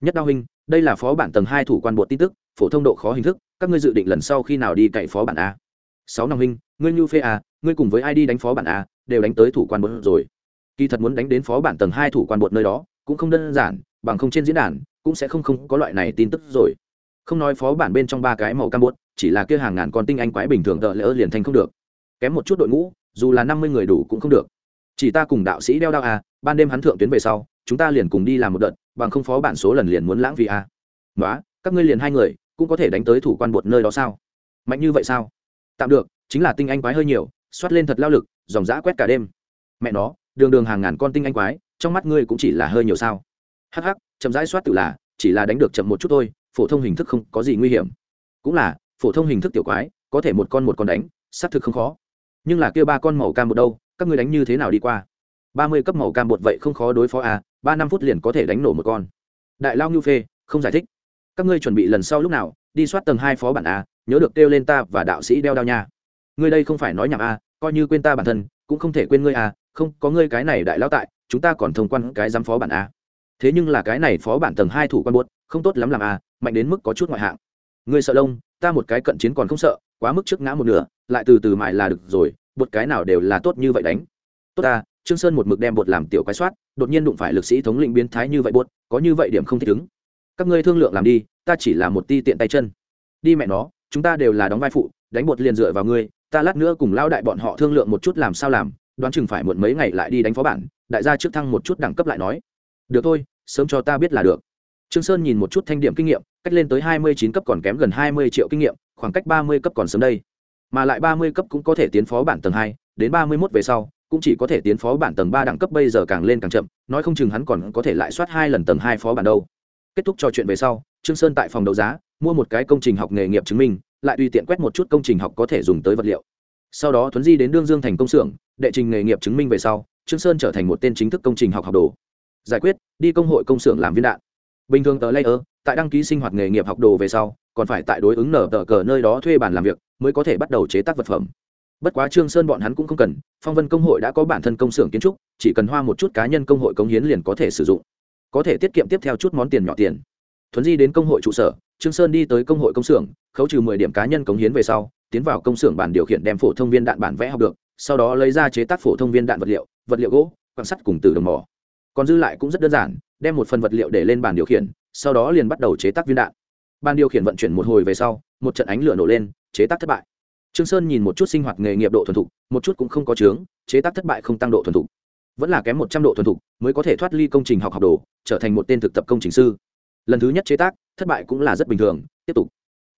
Nhất đao hình đây là phó bản tầng hai thủ quan bộ tin tức phổ thông độ khó hình thức, các ngươi dự định lần sau khi nào đi cậy phó bản a? Sáu năm hình ngươi như phê a, ngươi cùng với ai đi đánh phó bản a, đều đánh tới thủ quan bột rồi. Kỳ thật muốn đánh đến phó bản tầng hai thủ quan bột nơi đó, cũng không đơn giản, bằng không trên diễn đàn, cũng sẽ không không có loại này tin tức rồi. Không nói phó bản bên trong ba cái màu cam bột, chỉ là kia hàng ngàn con tinh anh quái bình thường tợ lỡ liền thành không được. Kém một chút đội ngũ, dù là năm mươi người đủ cũng không được. Chỉ ta cùng đạo sĩ đeo đao à ban đêm hắn thượng tuyến về sau, chúng ta liền cùng đi làm một đợt, bằng không phó bản số lần liền muốn lãng phí à nói các ngươi liền hai người, cũng có thể đánh tới thủ quan bột nơi đó sao? Mạnh như vậy sao? Tạm được, chính là tinh anh quái hơi nhiều, xoát lên thật lao lực, dòng dã quét cả đêm. Mẹ nó, đường đường hàng ngàn con tinh anh quái, trong mắt ngươi cũng chỉ là hơi nhiều sao? Hắc hắc, chậm rãi soát tự là, chỉ là đánh được chậm một chút thôi, phổ thông hình thức không có gì nguy hiểm. Cũng là, phổ thông hình thức tiểu quái, có thể một con một con đánh, xác thực không khó. Nhưng là kêu ba con màu cam một đâu, các ngươi đánh như thế nào đi qua? Ba mươi cấp màu cam bột vậy không khó đối phó à ba năm phút liền có thể đánh nổ một con. Đại lao ngưu phê, không giải thích các ngươi chuẩn bị lần sau lúc nào, đi soát tầng hai phó bản a, nhớ được kêu lên ta và đạo sĩ đeo đao nha. Ngươi đây không phải nói nhảm a, coi như quên ta bản thân, cũng không thể quên ngươi a, không, có ngươi cái này đại lao tại, chúng ta còn thông quan cái giám phó bản a. Thế nhưng là cái này phó bản tầng hai thủ quan buốt, không tốt lắm làm a, mạnh đến mức có chút ngoại hạng. Ngươi sợ lông, ta một cái cận chiến còn không sợ, quá mức trước ngã một nửa, lại từ từ mài là được rồi bột cái nào đều là tốt như vậy đánh. Tốt ta trương sơn một mực đem bột làm tiểu quái soát, đột nhiên đụng phải lực sĩ thống lĩnh biến thái như vậy bột có như vậy điểm không thích ứng các ngươi thương lượng làm đi, ta chỉ là một ti tiện tay chân. Đi mẹ nó, chúng ta đều là đóng vai phụ, đánh bột liền dựa vào ngươi, ta lát nữa cùng lao đại bọn họ thương lượng một chút làm sao làm, đoán chừng phải muộn mấy ngày lại đi đánh phó bản, đại gia trước thăng một chút đẳng cấp lại nói. Được thôi, sớm cho ta biết là được. Trương sơn nhìn một chút thanh điểm kinh nghiệm, cách lên tới hai mươi chín cấp còn kém gần hai mươi triệu kinh nghiệm, khoảng cách ba mươi cấp còn sớm đây. Mà lại ba mươi cấp cũng có thể tiến phó bản tầng hai, đến ba mươi 31 về sau, cũng chỉ có thể tiến phó bản tầng ba đẳng cấp bây giờ càng lên càng chậm, nói không chừng hắn còn có thể lại soát hai lần tầng hai phó bản đâu kết thúc trò chuyện về sau, trương sơn tại phòng đấu giá, mua một cái công trình học nghề nghiệp chứng minh, lại tùy tiện quét một chút công trình học có thể dùng tới vật liệu. Sau đó thuấn di đến đương dương thành công xưởng, đệ trình nghề nghiệp chứng minh về sau, trương sơn trở thành một tên chính thức công trình học học đồ. Giải quyết, đi công hội công xưởng làm viên đạn. Bình thường tờ layer, tại đăng ký sinh hoạt nghề nghiệp học đồ về sau, còn phải tại đối ứng nở tờ cờ nơi đó thuê bàn làm việc, mới có thể bắt đầu chế tác vật phẩm. Bất quá trương sơn bọn hắn cũng không cần, phong vân công hội đã có bản thân công xưởng kiến trúc, chỉ cần hoa một chút cá nhân công hội cống hiến liền có thể sử dụng có thể tiết kiệm tiếp theo chút món tiền nhỏ tiền. Thuấn di đến công hội trụ sở, trương sơn đi tới công hội công xưởng, khấu trừ mười điểm cá nhân cống hiến về sau, tiến vào công xưởng bản điều khiển đem phổ thông viên đạn bản vẽ học được, sau đó lấy ra chế tác phổ thông viên đạn vật liệu vật liệu gỗ quan sắt cùng từ đồng mỏ. Còn dư lại cũng rất đơn giản, đem một phần vật liệu để lên bàn điều khiển, sau đó liền bắt đầu chế tác viên đạn. Ban điều khiển vận chuyển một hồi về sau, một trận ánh lửa nổ lên, chế tác thất bại. Trương sơn nhìn một chút sinh hoạt nghề nghiệp độ thuần thục, một chút cũng không có chướng, chế tác thất bại không tăng độ thuần thục vẫn là kém một trăm độ thuần thục mới có thể thoát ly công trình học học đồ, trở thành một tên thực tập công trình sư. Lần thứ nhất chế tác, thất bại cũng là rất bình thường, tiếp tục.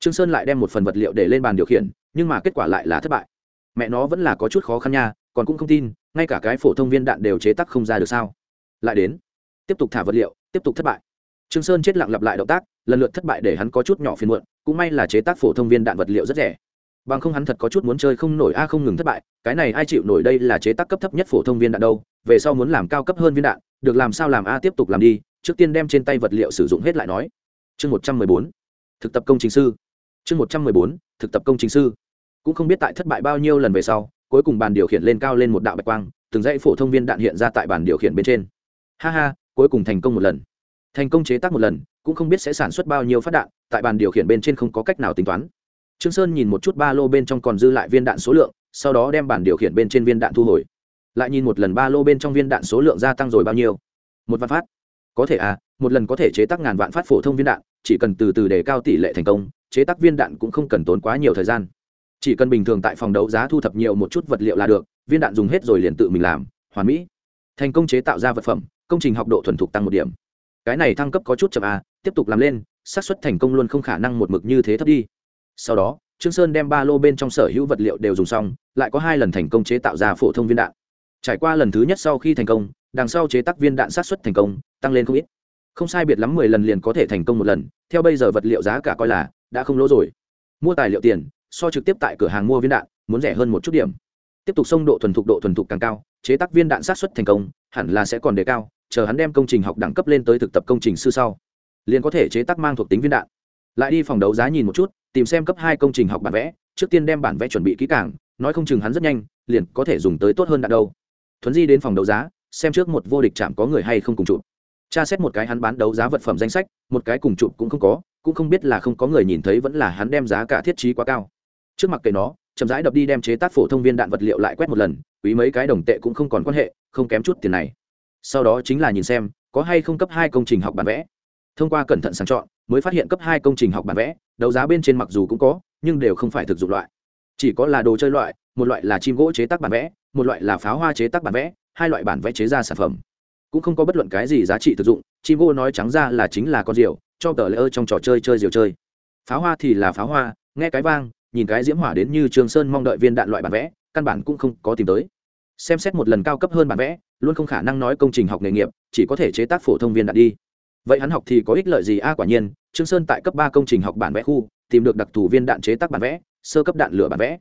Trương sơn lại đem một phần vật liệu để lên bàn điều khiển, nhưng mà kết quả lại là thất bại. Mẹ nó vẫn là có chút khó khăn nha, còn cũng không tin, ngay cả cái phổ thông viên đạn đều chế tác không ra được sao. Lại đến. Tiếp tục thả vật liệu, tiếp tục thất bại. Trương sơn chết lặng lặp lại động tác, lần lượt thất bại để hắn có chút nhỏ phiền muộn, cũng may là chế tác phổ thông viên đạn vật liệu rất rẻ bằng không hắn thật có chút muốn chơi không nổi, a, không ngừng thất bại, cái này ai chịu nổi đây là chế tác cấp thấp nhất phổ thông viên đạn đâu, về sau muốn làm cao cấp hơn viên đạn, được làm sao làm, a, tiếp tục làm đi, trước tiên đem trên tay vật liệu sử dụng hết lại nói. Chương một trăm mười bốn, thực tập công trình sư. Chương một trăm mười bốn, thực tập công trình sư. Cũng không biết tại thất bại bao nhiêu lần về sau, cuối cùng bàn điều khiển lên cao lên một đạo bạch quang, từng dãy phổ thông viên đạn hiện ra tại bàn điều khiển bên trên. Ha ha, cuối cùng thành công một lần. Thành công chế tác một lần, cũng không biết sẽ sản xuất bao nhiêu phát đạn, tại bàn điều khiển bên trên không có cách nào tính toán trương sơn nhìn một chút ba lô bên trong còn dư lại viên đạn số lượng, sau đó đem bản điều khiển bên trên viên đạn thu hồi. Lại nhìn một lần ba lô bên trong viên đạn số lượng gia tăng rồi bao nhiêu? Một vạn phát. Có thể à một lần có thể chế tác ngàn vạn phát phổ thông viên đạn, chỉ cần từ từ đề cao tỷ lệ thành công, chế tác viên đạn cũng không cần tốn quá nhiều thời gian. Chỉ cần bình thường tại phòng đấu giá thu thập nhiều một chút vật liệu là được, viên đạn dùng hết rồi liền tự mình làm, hoàn mỹ. Thành công chế tạo ra vật phẩm, công trình học độ thuần thục tăng một điểm. Cái này thăng cấp có chút chậm à tiếp tục làm lên, xác suất thành công luôn không khả năng một mực như thế thấp đi sau đó, trương sơn đem ba lô bên trong sở hữu vật liệu đều dùng xong, lại có hai lần thành công chế tạo ra phổ thông viên đạn. Trải qua lần thứ nhất sau khi thành công, đằng sau chế tác viên đạn sát xuất thành công, tăng lên không ít. Không sai biệt lắm mười lần liền có thể thành công một lần, theo bây giờ vật liệu giá cả coi là đã không lỗ rồi. Mua tài liệu tiền, so trực tiếp tại cửa hàng mua viên đạn, muốn rẻ hơn một chút điểm. Tiếp tục xông độ thuần thục, độ thuần thục càng cao, chế tác viên đạn sát xuất thành công, hẳn là sẽ còn đề cao, chờ hắn đem công trình học đẳng cấp lên tới thực tập công trình sư sau, liền có thể chế tác mang thuộc tính viên đạn lại đi phòng đấu giá nhìn một chút, tìm xem cấp hai công trình học bản vẽ, trước tiên đem bản vẽ chuẩn bị kỹ càng, nói không chừng hắn rất nhanh, liền có thể dùng tới tốt hơn đạn đâu. Thuấn di đến phòng đấu giá, xem trước một vô địch chạm có người hay không cùng chụp. Tra xét một cái hắn bán đấu giá vật phẩm danh sách, một cái cùng chụp cũng không có, cũng không biết là không có người nhìn thấy vẫn là hắn đem giá cả thiết trí quá cao. Trước mặt kệ nó, chậm rãi đập đi đem chế tác phổ thông viên đạn vật liệu lại quét một lần, quý mấy cái đồng tệ cũng không còn quan hệ, không kém chút tiền này. Sau đó chính là nhìn xem, có hay không cấp hai công trình học bản vẽ thông qua cẩn thận sàng chọn mới phát hiện cấp hai công trình học bản vẽ, đấu giá bên trên mặc dù cũng có, nhưng đều không phải thực dụng loại. Chỉ có là đồ chơi loại, một loại là chim gỗ chế tác bản vẽ, một loại là pháo hoa chế tác bản vẽ, hai loại bản vẽ chế ra sản phẩm. Cũng không có bất luận cái gì giá trị thực dụng, chim gỗ nói trắng ra là chính là con rượu cho tờ lễ ơ trong trò chơi chơi rượu chơi. Pháo hoa thì là pháo hoa, nghe cái vang, nhìn cái diễm hỏa đến như trường sơn mong đợi viên đạn loại bản vẽ, căn bản cũng không có tìm tới. Xem xét một lần cao cấp hơn bản vẽ, luôn không khả năng nói công trình học nghề nghiệp, chỉ có thể chế tác phổ thông viên đạn đi vậy hắn học thì có ích lợi gì? A, quả nhiên, trương sơn tại cấp ba công trình học bản vẽ khu, tìm được đặc thù viên đạn chế tác bản vẽ, sơ cấp đạn lửa bản vẽ.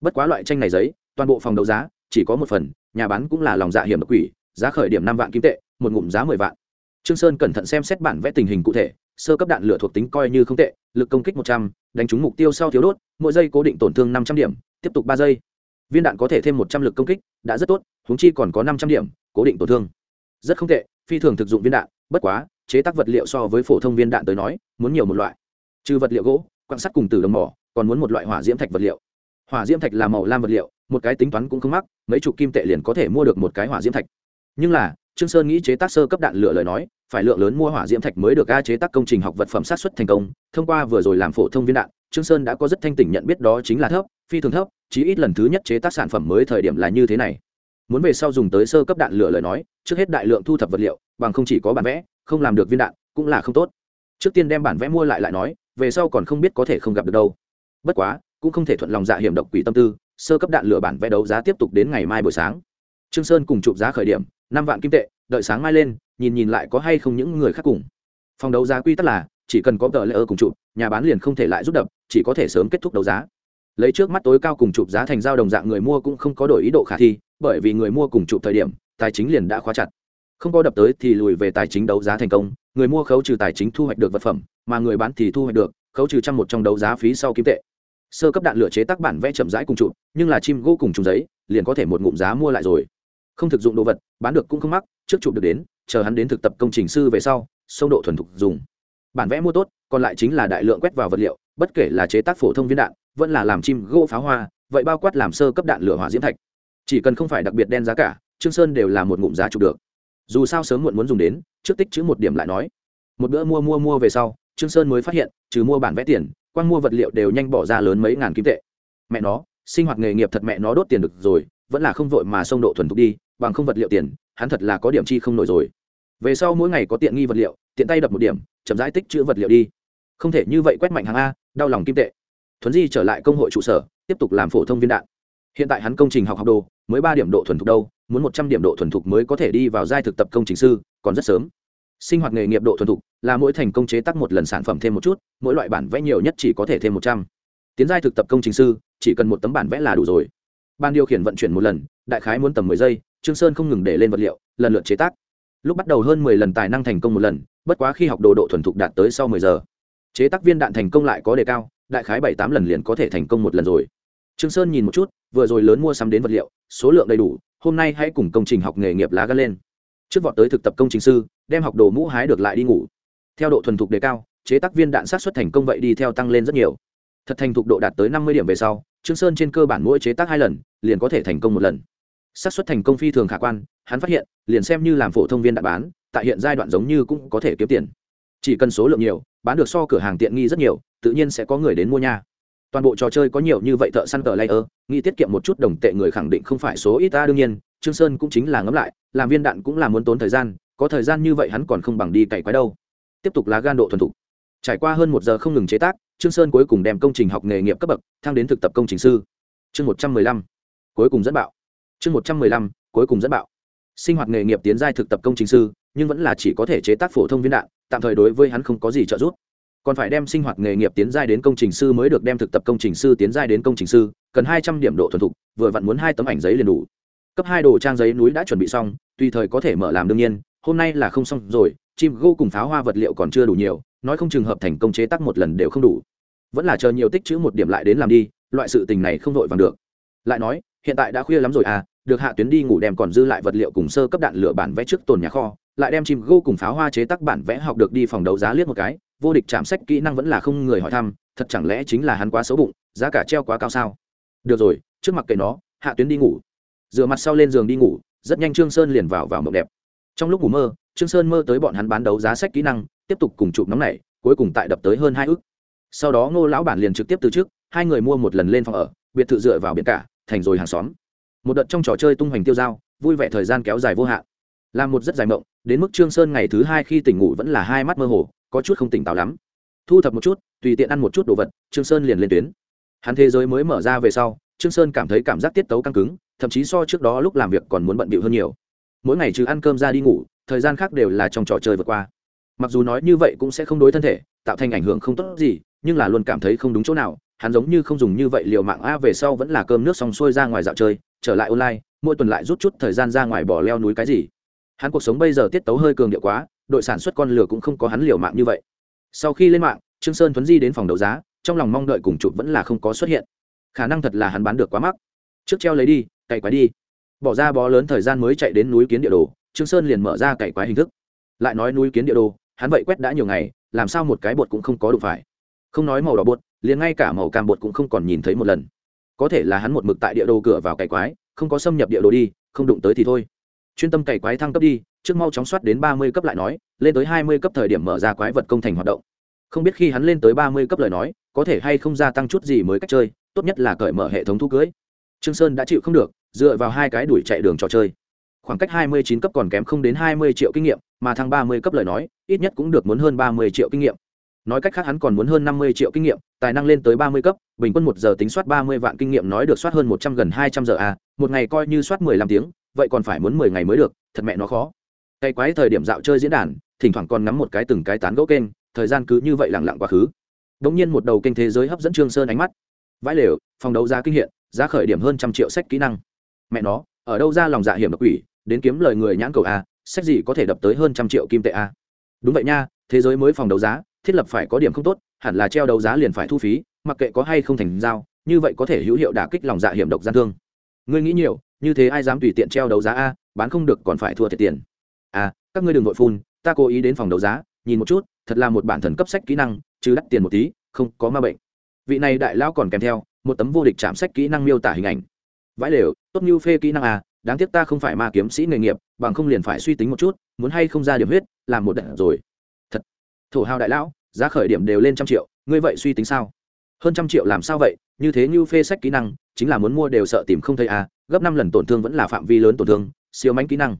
Bất quá loại tranh này giấy, toàn bộ phòng đấu giá, chỉ có một phần, nhà bán cũng là lòng dạ hiểm độc quỷ, giá khởi điểm năm vạn kim tệ, một ngụm giá mười vạn. Trương sơn cẩn thận xem xét bản vẽ tình hình cụ thể, sơ cấp đạn lửa thuộc tính coi như không tệ, lực công kích một trăm, đánh trúng mục tiêu sau thiếu đốt, mỗi giây cố định tổn thương năm trăm điểm, tiếp tục ba giây. Viên đạn có thể thêm một trăm lực công kích, đã rất tốt, huống chi còn có năm trăm điểm, cố định tổn thương. Rất không tệ, phi thường thực dụng viên đạn, bất quá chế tác vật liệu so với phổ thông viên đạn tới nói, muốn nhiều một loại. Trừ vật liệu gỗ quan sát cùng từ đồng mỏ, còn muốn một loại hỏa diễm thạch vật liệu. Hỏa diễm thạch là màu lam vật liệu, một cái tính toán cũng không mắc, mấy chục kim tệ liền có thể mua được một cái hỏa diễm thạch. Nhưng là, trương sơn nghĩ chế tác sơ cấp đạn lửa lời nói, phải lượng lớn mua hỏa diễm thạch mới được ga chế tác công trình học vật phẩm sát xuất thành công. Thông qua vừa rồi làm phổ thông viên đạn, trương sơn đã có rất thanh tỉnh nhận biết đó chính là thấp, phi thường thấp, chí ít lần thứ nhất chế tác sản phẩm mới thời điểm là như thế này. Muốn về sau dùng tới sơ cấp đạn lửa lời nói, trước hết đại lượng thu thập vật liệu, bằng không chỉ có bản vẽ không làm được viên đạn cũng là không tốt. Trước tiên đem bản vẽ mua lại lại nói, về sau còn không biết có thể không gặp được đâu. Bất quá, cũng không thể thuận lòng dạ hiểm độc quỷ tâm tư, sơ cấp đạn lửa bản vẽ đấu giá tiếp tục đến ngày mai buổi sáng. Trương sơn cùng chụp giá khởi điểm, năm vạn kim tệ, đợi sáng mai lên, nhìn nhìn lại có hay không những người khác cùng. Phòng đấu giá quy tắc là, chỉ cần có tờ lễ ơ cùng chụp, nhà bán liền không thể lại rút đập, chỉ có thể sớm kết thúc đấu giá. Lấy trước mắt tối cao cùng chụp giá thành giao đồng dạng người mua cũng không có đổi ý độ khả thi, bởi vì người mua cùng chụp thời điểm, tài chính liền đã khóa chặt không có đập tới thì lùi về tài chính đấu giá thành công người mua khấu trừ tài chính thu hoạch được vật phẩm mà người bán thì thu hoạch được khấu trừ trăm một trong đấu giá phí sau kim tệ. Sơ cấp đạn lửa chế tác bản vẽ chậm rãi cùng chụp, nhưng là chim gỗ cùng trùng giấy liền có thể một ngụm giá mua lại rồi. Không thực dụng đồ vật bán được cũng không mắc trước chụp được đến chờ hắn đến thực tập công trình sư về sau sông độ thuần thục dùng. Bản vẽ mua tốt còn lại chính là đại lượng quét vào vật liệu bất kể là chế tác phổ thông viên đạn vẫn là làm chim gỗ pháo hoa vậy bao quát làm sơ cấp đạn lửa hỏa diễm thạch. Chỉ cần không phải đặc biệt đen giá cả trương sơn đều là một ngụm giá chụp được dù sao sớm muộn muốn dùng đến, trước tích chữ một điểm lại nói. Một bữa mua mua mua về sau, trương sơn mới phát hiện, trừ mua bản vẽ tiền quan mua vật liệu đều nhanh bỏ ra lớn mấy ngàn kim tệ. Mẹ nó, sinh hoạt nghề nghiệp thật mẹ nó đốt tiền được rồi, vẫn là không vội mà sông độ thuần thục đi, bằng không vật liệu tiền, hắn thật là có điểm chi không nổi rồi. Về sau mỗi ngày có tiện nghi vật liệu, tiện tay đập một điểm, chậm rãi tích chữ vật liệu đi. Không thể như vậy quét mạnh hàng a, đau lòng kim tệ. Thuấn di trở lại công hội trụ sở, tiếp tục làm phổ thông viên đạn. Hiện tại hắn công trình học học đồ, mới ba điểm độ thuần thục đâu muốn một trăm điểm độ thuần thục mới có thể đi vào giai thực tập công trình sư, còn rất sớm. Sinh hoạt nghề nghiệp độ thuần thục là mỗi thành công chế tác một lần sản phẩm thêm một chút, mỗi loại bản vẽ nhiều nhất chỉ có thể thêm một trăm. Tiến giai thực tập công trình sư, chỉ cần một tấm bản vẽ là đủ rồi. Ban điều khiển vận chuyển một lần, đại khái muốn tầm mười giây, trương sơn không ngừng để lên vật liệu, lần lượt chế tác. Lúc bắt đầu hơn mười lần tài năng thành công một lần, bất quá khi học đồ độ thuần thục đạt tới sau mười giờ. Chế tác viên đạn thành công lại có đề cao, đại khái bảy tám lần liền có thể thành công một lần rồi. Trương sơn nhìn một chút, vừa rồi lớn mua sắm đến vật liệu, số lượng đầy đủ hôm nay hãy cùng công trình học nghề nghiệp lá gan lên. Trước vọt tới thực tập công trình sư, đem học đồ mũ hái được lại đi ngủ. Theo độ thuần thục đề cao, chế tác viên đạn sát xuất thành công vậy đi theo tăng lên rất nhiều. Thật thành thục độ đạt tới năm mươi điểm về sau, trương sơn trên cơ bản mỗi chế tác hai lần, liền có thể thành công một lần. Xác suất thành công phi thường khả quan, hắn phát hiện, liền xem như làm phổ thông viên đạn bán, tại hiện giai đoạn giống như cũng có thể kiếm tiền. Chỉ cần số lượng nhiều, bán được so cửa hàng tiện nghi rất nhiều, tự nhiên sẽ có người đến mua nhà toàn bộ trò chơi có nhiều như vậy thợ săn tờ layer, nghĩ tiết kiệm một chút đồng tệ người khẳng định không phải số ít ta đương nhiên, trương sơn cũng chính là ngẫm lại, làm viên đạn cũng là muốn tốn thời gian, có thời gian như vậy hắn còn không bằng đi cày quái đâu. Tiếp tục là gan độ thuần thục. Trải qua hơn một giờ không ngừng chế tác, trương sơn cuối cùng đem công trình học nghề nghiệp cấp bậc, thăng đến thực tập công trình sư. Chương một trăm mười lăm, cuối cùng dẫn bạo. Chương một trăm mười lăm, cuối cùng dẫn bạo. Sinh hoạt nghề nghiệp tiến giai thực tập công trình sư, nhưng vẫn là chỉ có thể chế tác phổ thông viên đạn, tạm thời đối với hắn không có gì trợ giúp còn phải đem sinh hoạt nghề nghiệp tiến giai đến công trình sư mới được đem thực tập công trình sư tiến giai đến công trình sư, cần hai trăm điểm độ thuần thục, vừa vặn muốn hai tấm ảnh giấy liền đủ. Cấp hai đồ trang giấy núi đã chuẩn bị xong, tùy thời có thể mở làm đương nhiên, hôm nay là không xong rồi, chim gô cùng pháo hoa vật liệu còn chưa đủ nhiều, nói không trường hợp thành công chế tác một lần đều không đủ. Vẫn là chờ nhiều tích chữ một điểm lại đến làm đi, loại sự tình này không vội vàng được. Lại nói, hiện tại đã khuya lắm rồi à được hạ tuyến đi ngủ đem còn dư lại vật liệu cùng sơ cấp đạn lửa bản vẽ trước tồn nhà kho, lại đem chim gô cùng pháo hoa chế tác bản vẽ học được đi phòng đấu giá liếc một cái vô địch chạm sách kỹ năng vẫn là không người hỏi thăm, thật chẳng lẽ chính là hắn quá xấu bụng, giá cả treo quá cao sao? Được rồi, trước mặt kệ nó, hạ tuyến đi ngủ. Rửa mặt sau lên giường đi ngủ, rất nhanh trương sơn liền vào vào mộng đẹp. Trong lúc ngủ mơ, trương sơn mơ tới bọn hắn bán đấu giá sách kỹ năng, tiếp tục cùng chụp nóng này, cuối cùng tại đập tới hơn hai ước sau đó ngô lão bản liền trực tiếp từ trước, hai người mua một lần lên phòng ở, biệt thự dựa vào biển cả, thành rồi hàng xóm. Một đợt trong trò chơi tung hoành tiêu dao, vui vẻ thời gian kéo dài vô hạn. Làm một rất dài mộng, đến mức trương sơn ngày thứ hai khi tỉnh ngủ vẫn là hai mắt mơ hồ có chút không tỉnh táo lắm. Thu thập một chút, tùy tiện ăn một chút đồ vật, trương sơn liền lên tuyến. Hắn thế giới mới mở ra về sau, trương sơn cảm thấy cảm giác tiết tấu căng cứng, thậm chí so trước đó lúc làm việc còn muốn bận bịu hơn nhiều. Mỗi ngày trừ ăn cơm ra đi ngủ, thời gian khác đều là trong trò chơi vượt qua. Mặc dù nói như vậy cũng sẽ không đối thân thể, tạo thành ảnh hưởng không tốt gì, nhưng là luôn cảm thấy không đúng chỗ nào, hắn giống như không dùng như vậy liều mạng a về sau vẫn là cơm nước xong xuôi ra ngoài dạo chơi, trở lại online, mỗi tuần lại rút chút thời gian ra ngoài bỏ leo núi cái gì. Hắn cuộc sống bây giờ tiết tấu hơi cường điệu quá đội sản xuất con lửa cũng không có hắn liều mạng như vậy. Sau khi lên mạng, trương sơn thuấn di đến phòng đấu giá, trong lòng mong đợi cùng chụp vẫn là không có xuất hiện. Khả năng thật là hắn bán được quá mắc. Trước treo lấy đi, cày quái đi. Bỏ ra bó lớn thời gian mới chạy đến núi kiến địa đồ, trương sơn liền mở ra cày quái hình thức. Lại nói núi kiến địa đồ, hắn vậy quét đã nhiều ngày, làm sao một cái bột cũng không có đủ phải. Không nói màu đỏ bột, liền ngay cả màu cam bột cũng không còn nhìn thấy một lần. Có thể là hắn một mực tại địa đồ cửa vào cày quái, không có xâm nhập địa đồ đi, không đụng tới thì thôi chuyên tâm cày quái thăng cấp đi, trước mau chóng soát đến ba mươi cấp lại nói, lên tới hai mươi cấp thời điểm mở ra quái vật công thành hoạt động. Không biết khi hắn lên tới ba mươi cấp lời nói, có thể hay không gia tăng chút gì mới cách chơi, tốt nhất là cởi mở hệ thống thu cưới. Trương sơn đã chịu không được, dựa vào hai cái đuổi chạy đường trò chơi. Khoảng cách hai mươi chín cấp còn kém không đến hai mươi triệu kinh nghiệm, mà thăng ba mươi cấp lời nói, ít nhất cũng được muốn hơn ba mươi triệu kinh nghiệm. Nói cách khác hắn còn muốn hơn năm mươi triệu kinh nghiệm, tài năng lên tới ba mươi cấp, bình quân một giờ tính soát ba mươi vạn kinh nghiệm nói được soát hơn một trăm gần hai trăm giờ à một ngày coi như soát mười lăm tiếng vậy còn phải muốn mười ngày mới được, thật mẹ nó khó. Cây quái thời điểm dạo chơi diễn đàn, thỉnh thoảng còn ngắm một cái từng cái tán gỗ kênh, thời gian cứ như vậy lặng lặng quá khứ. Đ ỗ n g nhiên một đầu kênh thế giới hấp dẫn trương sơn ánh mắt. Vãi lều, phòng đấu giá kinh hiện, giá khởi điểm hơn trăm triệu sách kỹ năng. Mẹ nó, ở đâu ra lòng dạ hiểm độc quỷ, đến kiếm lời người nhãn cầu a, sách gì có thể đập tới hơn trăm triệu kim tệ a. Đúng vậy nha, thế giới mới phòng đấu giá, thiết lập phải có điểm không tốt, hẳn là treo đấu giá liền phải thu phí, mặc kệ có hay không thành giao, như vậy có thể hữu hiệu đả kích lòng dạ hiểm độc gian thương. Ngươi nghĩ nhiều như thế ai dám tùy tiện treo đấu giá a, bán không được còn phải thua thiệt tiền. À các ngươi đừng vội phun, ta cố ý đến phòng đấu giá, nhìn một chút, thật là một bản thần cấp sách kỹ năng chứ đắt tiền một tí, không có ma bệnh. Vị này đại lão còn kèm theo, một tấm vô địch chạm sách kỹ năng miêu tả hình ảnh. Vãi lều, tốt như phê kỹ năng à đáng tiếc ta không phải ma kiếm sĩ nghề nghiệp, bằng không liền phải suy tính một chút, muốn hay không ra điểm huyết, làm một đợt rồi. Thật, thổ hào đại lão, giá khởi điểm đều lên trăm triệu, ngươi vậy suy tính sao? Hơn trăm triệu làm sao vậy? Như thế như phê sách kỹ năng, chính là muốn mua đều sợ tìm không thấy à gấp năm lần tổn thương vẫn là phạm vi lớn tổn thương, siêu mánh kỹ năng.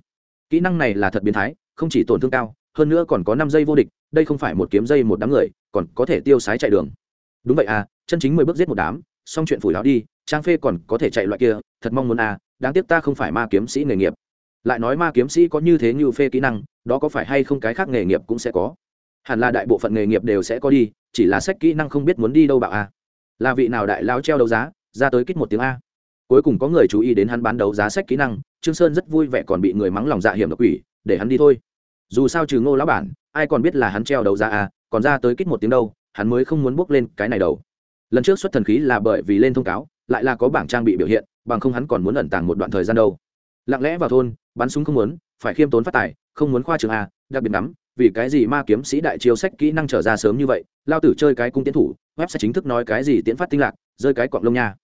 Kỹ năng này là thật biến thái, không chỉ tổn thương cao, hơn nữa còn có năm giây vô địch, đây không phải một kiếm dây một đám người, còn có thể tiêu sái chạy đường. Đúng vậy à chân chính mười bước giết một đám, xong chuyện phủi láo đi, trang phê còn có thể chạy loại kia, thật mong muốn à đáng tiếc ta không phải ma kiếm sĩ nghề nghiệp. Lại nói ma kiếm sĩ có như thế như phê kỹ năng, đó có phải hay không cái khác nghề nghiệp cũng sẽ có hẳn là đại bộ phận nghề nghiệp đều sẽ có đi, chỉ là sách kỹ năng không biết muốn đi đâu bảo a. Là vị nào đại lao treo đấu giá, ra tới kích một tiếng a. Cuối cùng có người chú ý đến hắn bán đấu giá sách kỹ năng, trương sơn rất vui vẻ còn bị người mắng lòng dạ hiểm độc quỷ, để hắn đi thôi. Dù sao trừ ngô lão bản, ai còn biết là hắn treo đấu giá a, còn ra tới kích một tiếng đâu, hắn mới không muốn bước lên cái này đầu lần trước xuất thần khí là bởi vì lên thông cáo, lại là có bảng trang bị biểu hiện, bằng không hắn còn muốn ẩn tàng một đoạn thời gian đâu. Lặng lẽ vào thôn, bắn súng không muốn, phải khiêm tốn phát tài, không muốn khoa trường a, đặc biệt lắm vì cái gì ma kiếm sĩ đại chiêu sách kỹ năng trở ra sớm như vậy, lao tử chơi cái cung tiến thủ, web sẽ chính thức nói cái gì tiến phát tinh lạc, rơi cái cọng lông nha.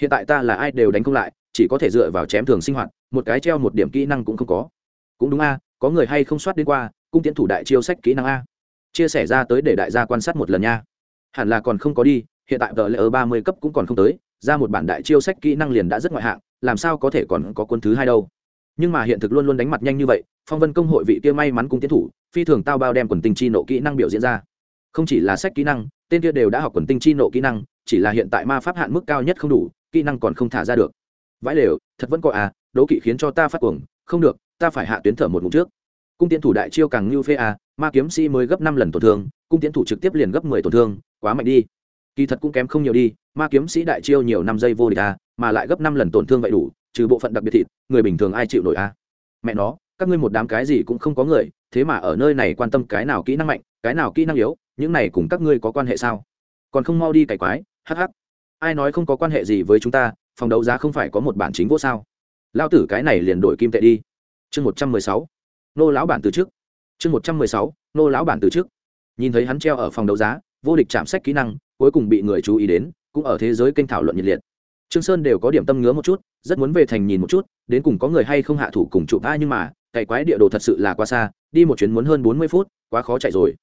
Hiện tại ta là ai đều đánh không lại, chỉ có thể dựa vào chém thường sinh hoạt, một cái treo một điểm kỹ năng cũng không có. Cũng đúng a, có người hay không soát đến qua, cung tiến thủ đại chiêu sách kỹ năng a? Chia sẻ ra tới để đại gia quan sát một lần nha. Hẳn là còn không có đi, hiện tại tờ lễ ở ba mươi cấp cũng còn không tới, ra một bản đại chiêu sách kỹ năng liền đã rất ngoại hạng, làm sao có thể còn có quân thứ hai đâu? Nhưng mà hiện thực luôn luôn đánh mặt nhanh như vậy, phong vân công hội vị kia may mắn cung tiến thủ, phi thường tao bao đem quần tinh chi nộ kỹ năng biểu diễn ra. Không chỉ là sách kỹ năng, tên kia đều đã học quần tinh chi nộ kỹ năng, chỉ là hiện tại ma pháp hạn mức cao nhất không đủ, kỹ năng còn không thả ra được. Vãi lều, thật vẫn có à đố kỵ khiến cho ta phát cuồng, không được, ta phải hạ tuyến thở một mục trước. Cung tiến thủ đại chiêu càng như phê à ma kiếm sĩ mới gấp năm lần tổn thương, cung tiến thủ trực tiếp liền gấp mười tổn thương, quá mạnh đi. Kỳ thật cũng kém không nhiều đi, ma kiếm sĩ đại chiêu nhiều năm giây vô địch à mà lại gấp năm lần tổn thương vậy đủ trừ bộ phận đặc biệt thịt, người bình thường ai chịu nổi à mẹ nó, các ngươi một đám cái gì cũng không có người, thế mà ở nơi này quan tâm cái nào kỹ năng mạnh, cái nào kỹ năng yếu, những này cùng các ngươi có quan hệ sao? Còn không mau đi cày quái hh ai nói không có quan hệ gì với chúng ta, phòng đấu giá không phải có một bản chính vô sao? Lao tử cái này liền đổi kim tệ đi. Chương một trăm mười sáu. Nô lão bản từ trước. Chương một trăm mười sáu. Nô lão bản từ trước. Nhìn thấy hắn treo ở phòng đấu giá, vô địch chạm sách kỹ năng, cuối cùng bị người chú ý đến, cũng ở thế giới kênh thảo luận nhiệt liệt trương sơn đều có điểm tâm ngứa một chút, rất muốn về thành nhìn một chút, đến cùng có người hay không hạ thủ cùng chụp ai nhưng mà, cày quái địa đồ thật sự là quá xa, đi một chuyến muốn hơn bốn mươi phút, quá khó chạy rồi.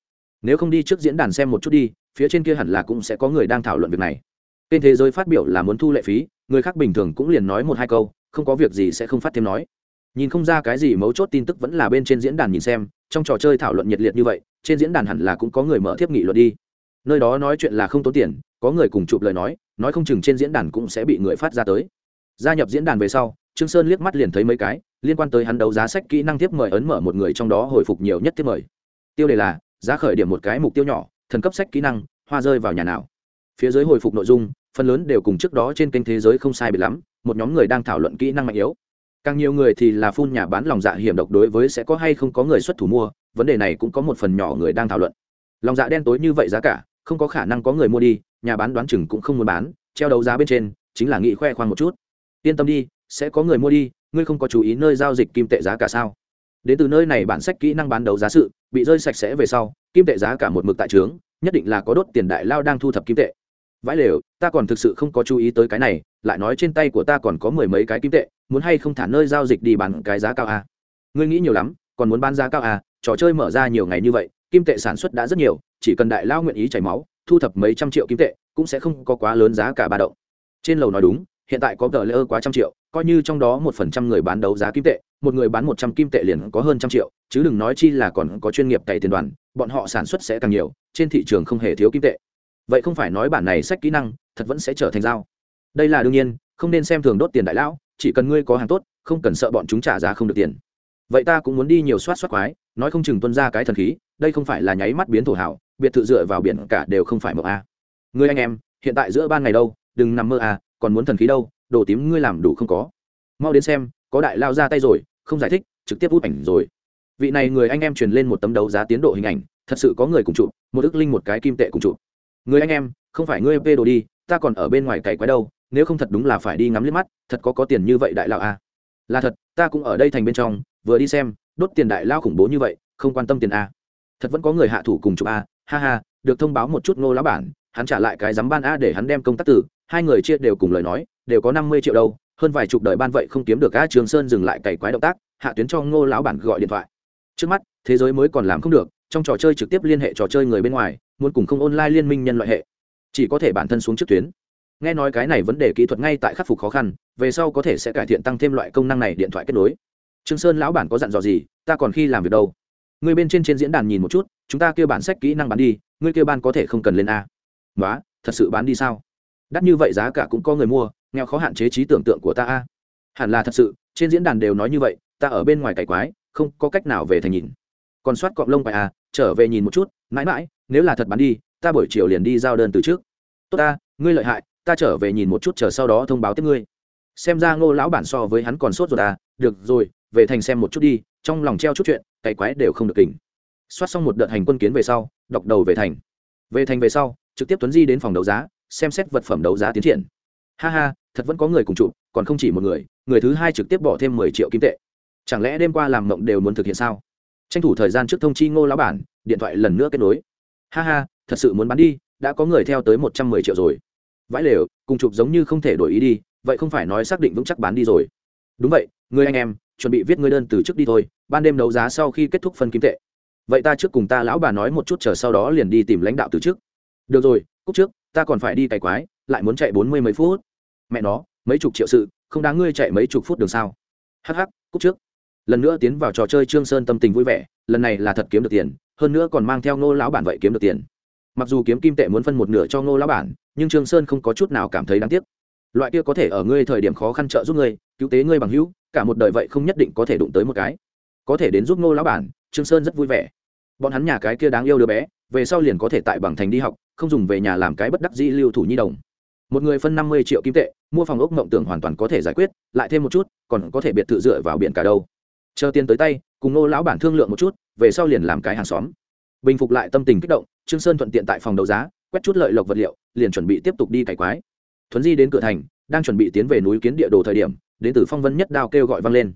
Nếu không đi trước diễn đàn xem một chút đi, phía trên kia hẳn là cũng sẽ có người đang thảo luận việc này. Kênh thế giới phát biểu là muốn thu lệ phí, người khác bình thường cũng liền nói một hai câu, không có việc gì sẽ không phát thêm nói. Nhìn không ra cái gì mấu chốt tin tức vẫn là bên trên diễn đàn nhìn xem, trong trò chơi thảo luận nhiệt liệt như vậy, trên diễn đàn hẳn là cũng có người mở thiếp nghị luận đi nơi đó nói chuyện là không tốn tiền, có người cùng chụp lời nói nói không chừng trên diễn đàn cũng sẽ bị người phát ra tới. Gia nhập diễn đàn về sau, trương sơn liếc mắt liền thấy mấy cái, liên quan tới hắn đấu giá sách kỹ năng tiếp mời ấn mở một người trong đó hồi phục nhiều nhất tiếp mời. Tiêu đề là, giá khởi điểm một cái mục tiêu nhỏ, thần cấp sách kỹ năng, hoa rơi vào nhà nào. Phía dưới hồi phục nội dung, phần lớn đều cùng trước đó trên kênh thế giới không sai biệt lắm, một nhóm người đang thảo luận kỹ năng mạnh yếu. Càng nhiều người thì là phun nhà bán lòng dạ hiểm độc đối với sẽ có hay không có người xuất thủ mua, vấn đề này cũng có một phần nhỏ người đang thảo luận. Lòng dạ đen tối như vậy giá cả không có khả năng có người mua đi, nhà bán đoán chừng cũng không muốn bán, treo đấu giá bên trên, chính là nghị khoe khoang một chút yên tâm đi, sẽ có người mua đi, ngươi không có chú ý nơi giao dịch kim tệ giá cả sao đến từ nơi này bản sách kỹ năng bán đấu giá sự, bị rơi sạch sẽ về sau, kim tệ giá cả một mực tại trướng, nhất định là có đốt tiền đại lao đang thu thập kim tệ vãi lều, ta còn thực sự không có chú ý tới cái này, lại nói trên tay của ta còn có mười mấy cái kim tệ, muốn hay không thả nơi giao dịch đi bán cái giá cao à? ngươi nghĩ nhiều lắm, còn muốn bán giá cao à? trò chơi mở ra nhiều ngày như vậy kim tệ sản xuất đã rất nhiều, chỉ cần đại lao nguyện ý chảy máu, thu thập mấy trăm triệu kim tệ, cũng sẽ không có quá lớn giá cả ba động. Trên lầu nói đúng, hiện tại có tờ lễ ơ quá trăm triệu, coi như trong đó một phần trăm người bán đấu giá kim tệ, một người bán một trăm kim tệ liền có hơn trăm triệu, chứ đừng nói chi là còn có chuyên nghiệp cày tiền đoàn, bọn họ sản xuất sẽ càng nhiều, trên thị trường không hề thiếu kim tệ. Vậy không phải nói bản này sách kỹ năng, thật vẫn sẽ trở thành dao. Đây là đương nhiên, không nên xem thường đốt tiền đại lão, chỉ cần ngươi có hàng tốt, không cần sợ bọn chúng trả giá không được tiền. Vậy ta cũng muốn đi nhiều soát soát quái, nói không chừng tuân ra cái thần khí đây không phải là nháy mắt biến thổ hảo biệt thự dựa vào biển cả đều không phải mộng a. Người anh em, hiện tại giữa ban ngày đâu, đừng nằm mơ a còn muốn thần khí đâu, đồ tím ngươi làm đủ không có. Mau đến xem, có đại lao ra tay rồi, không giải thích, trực tiếp hút ảnh rồi. Vị này người anh em truyền lên một tấm đấu giá tiến độ hình ảnh, thật sự có người cùng chụp, một ức linh một cái kim tệ cùng chụp. Người anh em, không phải ngươi vê đồ đi, ta còn ở bên ngoài cày quái đâu, nếu không thật đúng là phải đi ngắm liếc mắt, thật có có tiền như vậy đại lão a à. là thật, ta cũng ở đây thành bên trong, vừa đi xem, đốt tiền đại lao khủng bố như vậy, không quan tâm tiền a thật vẫn có người hạ thủ cùng chụp a, ha ha, được thông báo một chút ngô lão bản, hắn trả lại cái giám ban a để hắn đem công tác tử, hai người chia đều cùng lời nói, đều có năm mươi triệu đâu, hơn vài chục đời ban vậy không kiếm được a trường sơn dừng lại cày quái động tác, hạ tuyến cho ngô lão bản gọi điện thoại. Trước mắt, thế giới mới còn làm không được, trong trò chơi trực tiếp liên hệ trò chơi người bên ngoài, muốn cùng không online liên minh nhân loại hệ. Chỉ có thể bản thân xuống trước tuyến. Nghe nói cái này vấn đề kỹ thuật ngay tại khắc phục khó khăn, về sau có thể sẽ cải thiện tăng thêm loại công năng này điện thoại kết nối. Trương sơn lão bản có dặn dò gì, ta còn khi làm việc đâu? Người bên trên trên diễn đàn nhìn một chút, chúng ta kêu bản sách kỹ năng bán đi, ngươi kêu ban có thể không cần lên a. Nói thật sự bán đi sao? Đắt như vậy giá cả cũng có người mua, nghèo khó hạn chế trí tưởng tượng của ta a. Hẳn là thật sự, trên diễn đàn đều nói như vậy, ta ở bên ngoài cải quái, không có cách nào về thành nhìn. Còn soát cọng lông phải à trở về nhìn một chút, mãi mãi, nếu là thật bán đi, ta buổi chiều liền đi giao đơn từ trước. Tốt ta ngươi lợi hại, ta trở về nhìn một chút chờ sau đó thông báo tiếp ngươi. Xem ra ngô lão bản so với hắn còn sốt rồi à được rồi về thành xem một chút đi, trong lòng treo chút chuyện, cày quái đều không được kỉnh. Soát xong một đợt hành quân kiến về sau, đọc đầu về thành. Về thành về sau, trực tiếp tuấn di đến phòng đấu giá, xem xét vật phẩm đấu giá tiến triển. Ha ha, thật vẫn có người cùng chụp, còn không chỉ một người người thứ hai trực tiếp bỏ thêm mười triệu kim tệ. Chẳng lẽ đêm qua làm mộng đều muốn thực hiện sao? Tranh thủ thời gian trước thông chi ngô lão bản, điện thoại lần nữa kết nối. Ha ha, thật sự muốn bán đi, đã có người theo tới một trăm mười triệu rồi. Vãi lều, cùng chụp giống như không thể đổi ý đi, vậy không phải nói xác định vững chắc bán đi rồi. Đúng vậy, người anh em chuẩn bị viết ngươi đơn từ trước đi thôi, ban đêm đấu giá sau khi kết thúc phân kim tệ. Vậy ta trước cùng ta lão bà nói một chút chờ sau đó liền đi tìm lãnh đạo từ trước. Được rồi, cúc trước, ta còn phải đi cày quái, lại muốn chạy bốn mươi mấy phút. Mẹ nó, mấy chục triệu sự, không đáng ngươi chạy mấy chục phút đường sao? Hh cúc trước. Lần nữa tiến vào trò chơi trương sơn tâm tình vui vẻ, lần này là thật kiếm được tiền, hơn nữa còn mang theo ngô lão bản vậy kiếm được tiền. Mặc dù kiếm kim tệ muốn phân một nửa cho ngô lão bản, nhưng trương sơn không có chút nào cảm thấy đáng tiếc. Loại kia có thể ở ngươi thời điểm khó khăn trợ giúp ngươi, cứu tế ngươi bằng hữu cả một đời vậy không nhất định có thể đụng tới một cái. Có thể đến giúp ngô lão bản, trương sơn rất vui vẻ. Bọn hắn nhà cái kia đáng yêu đứa bé, về sau liền có thể tại bằng thành đi học, không dùng về nhà làm cái bất đắc dĩ lưu thủ nhi đồng. Một người phân năm mươi triệu kim tệ, mua phòng ốc mộng tưởng hoàn toàn có thể giải quyết, lại thêm một chút, còn có thể biệt thự dựa vào biển cả đâu. Chờ tiền tới tay, cùng Ngô lão bản thương lượng một chút, về sau liền làm cái hàng xóm. Bình phục lại tâm tình kích động, trương sơn thuận tiện tại phòng đấu giá, quét chút lợi lộc vật liệu, liền chuẩn bị tiếp tục đi cải quái. Thuấn di đến cửa thành, đang chuẩn bị tiến về núi kiến địa đồ thời điểm đến từ phong vân nhất đao kêu gọi vang lên.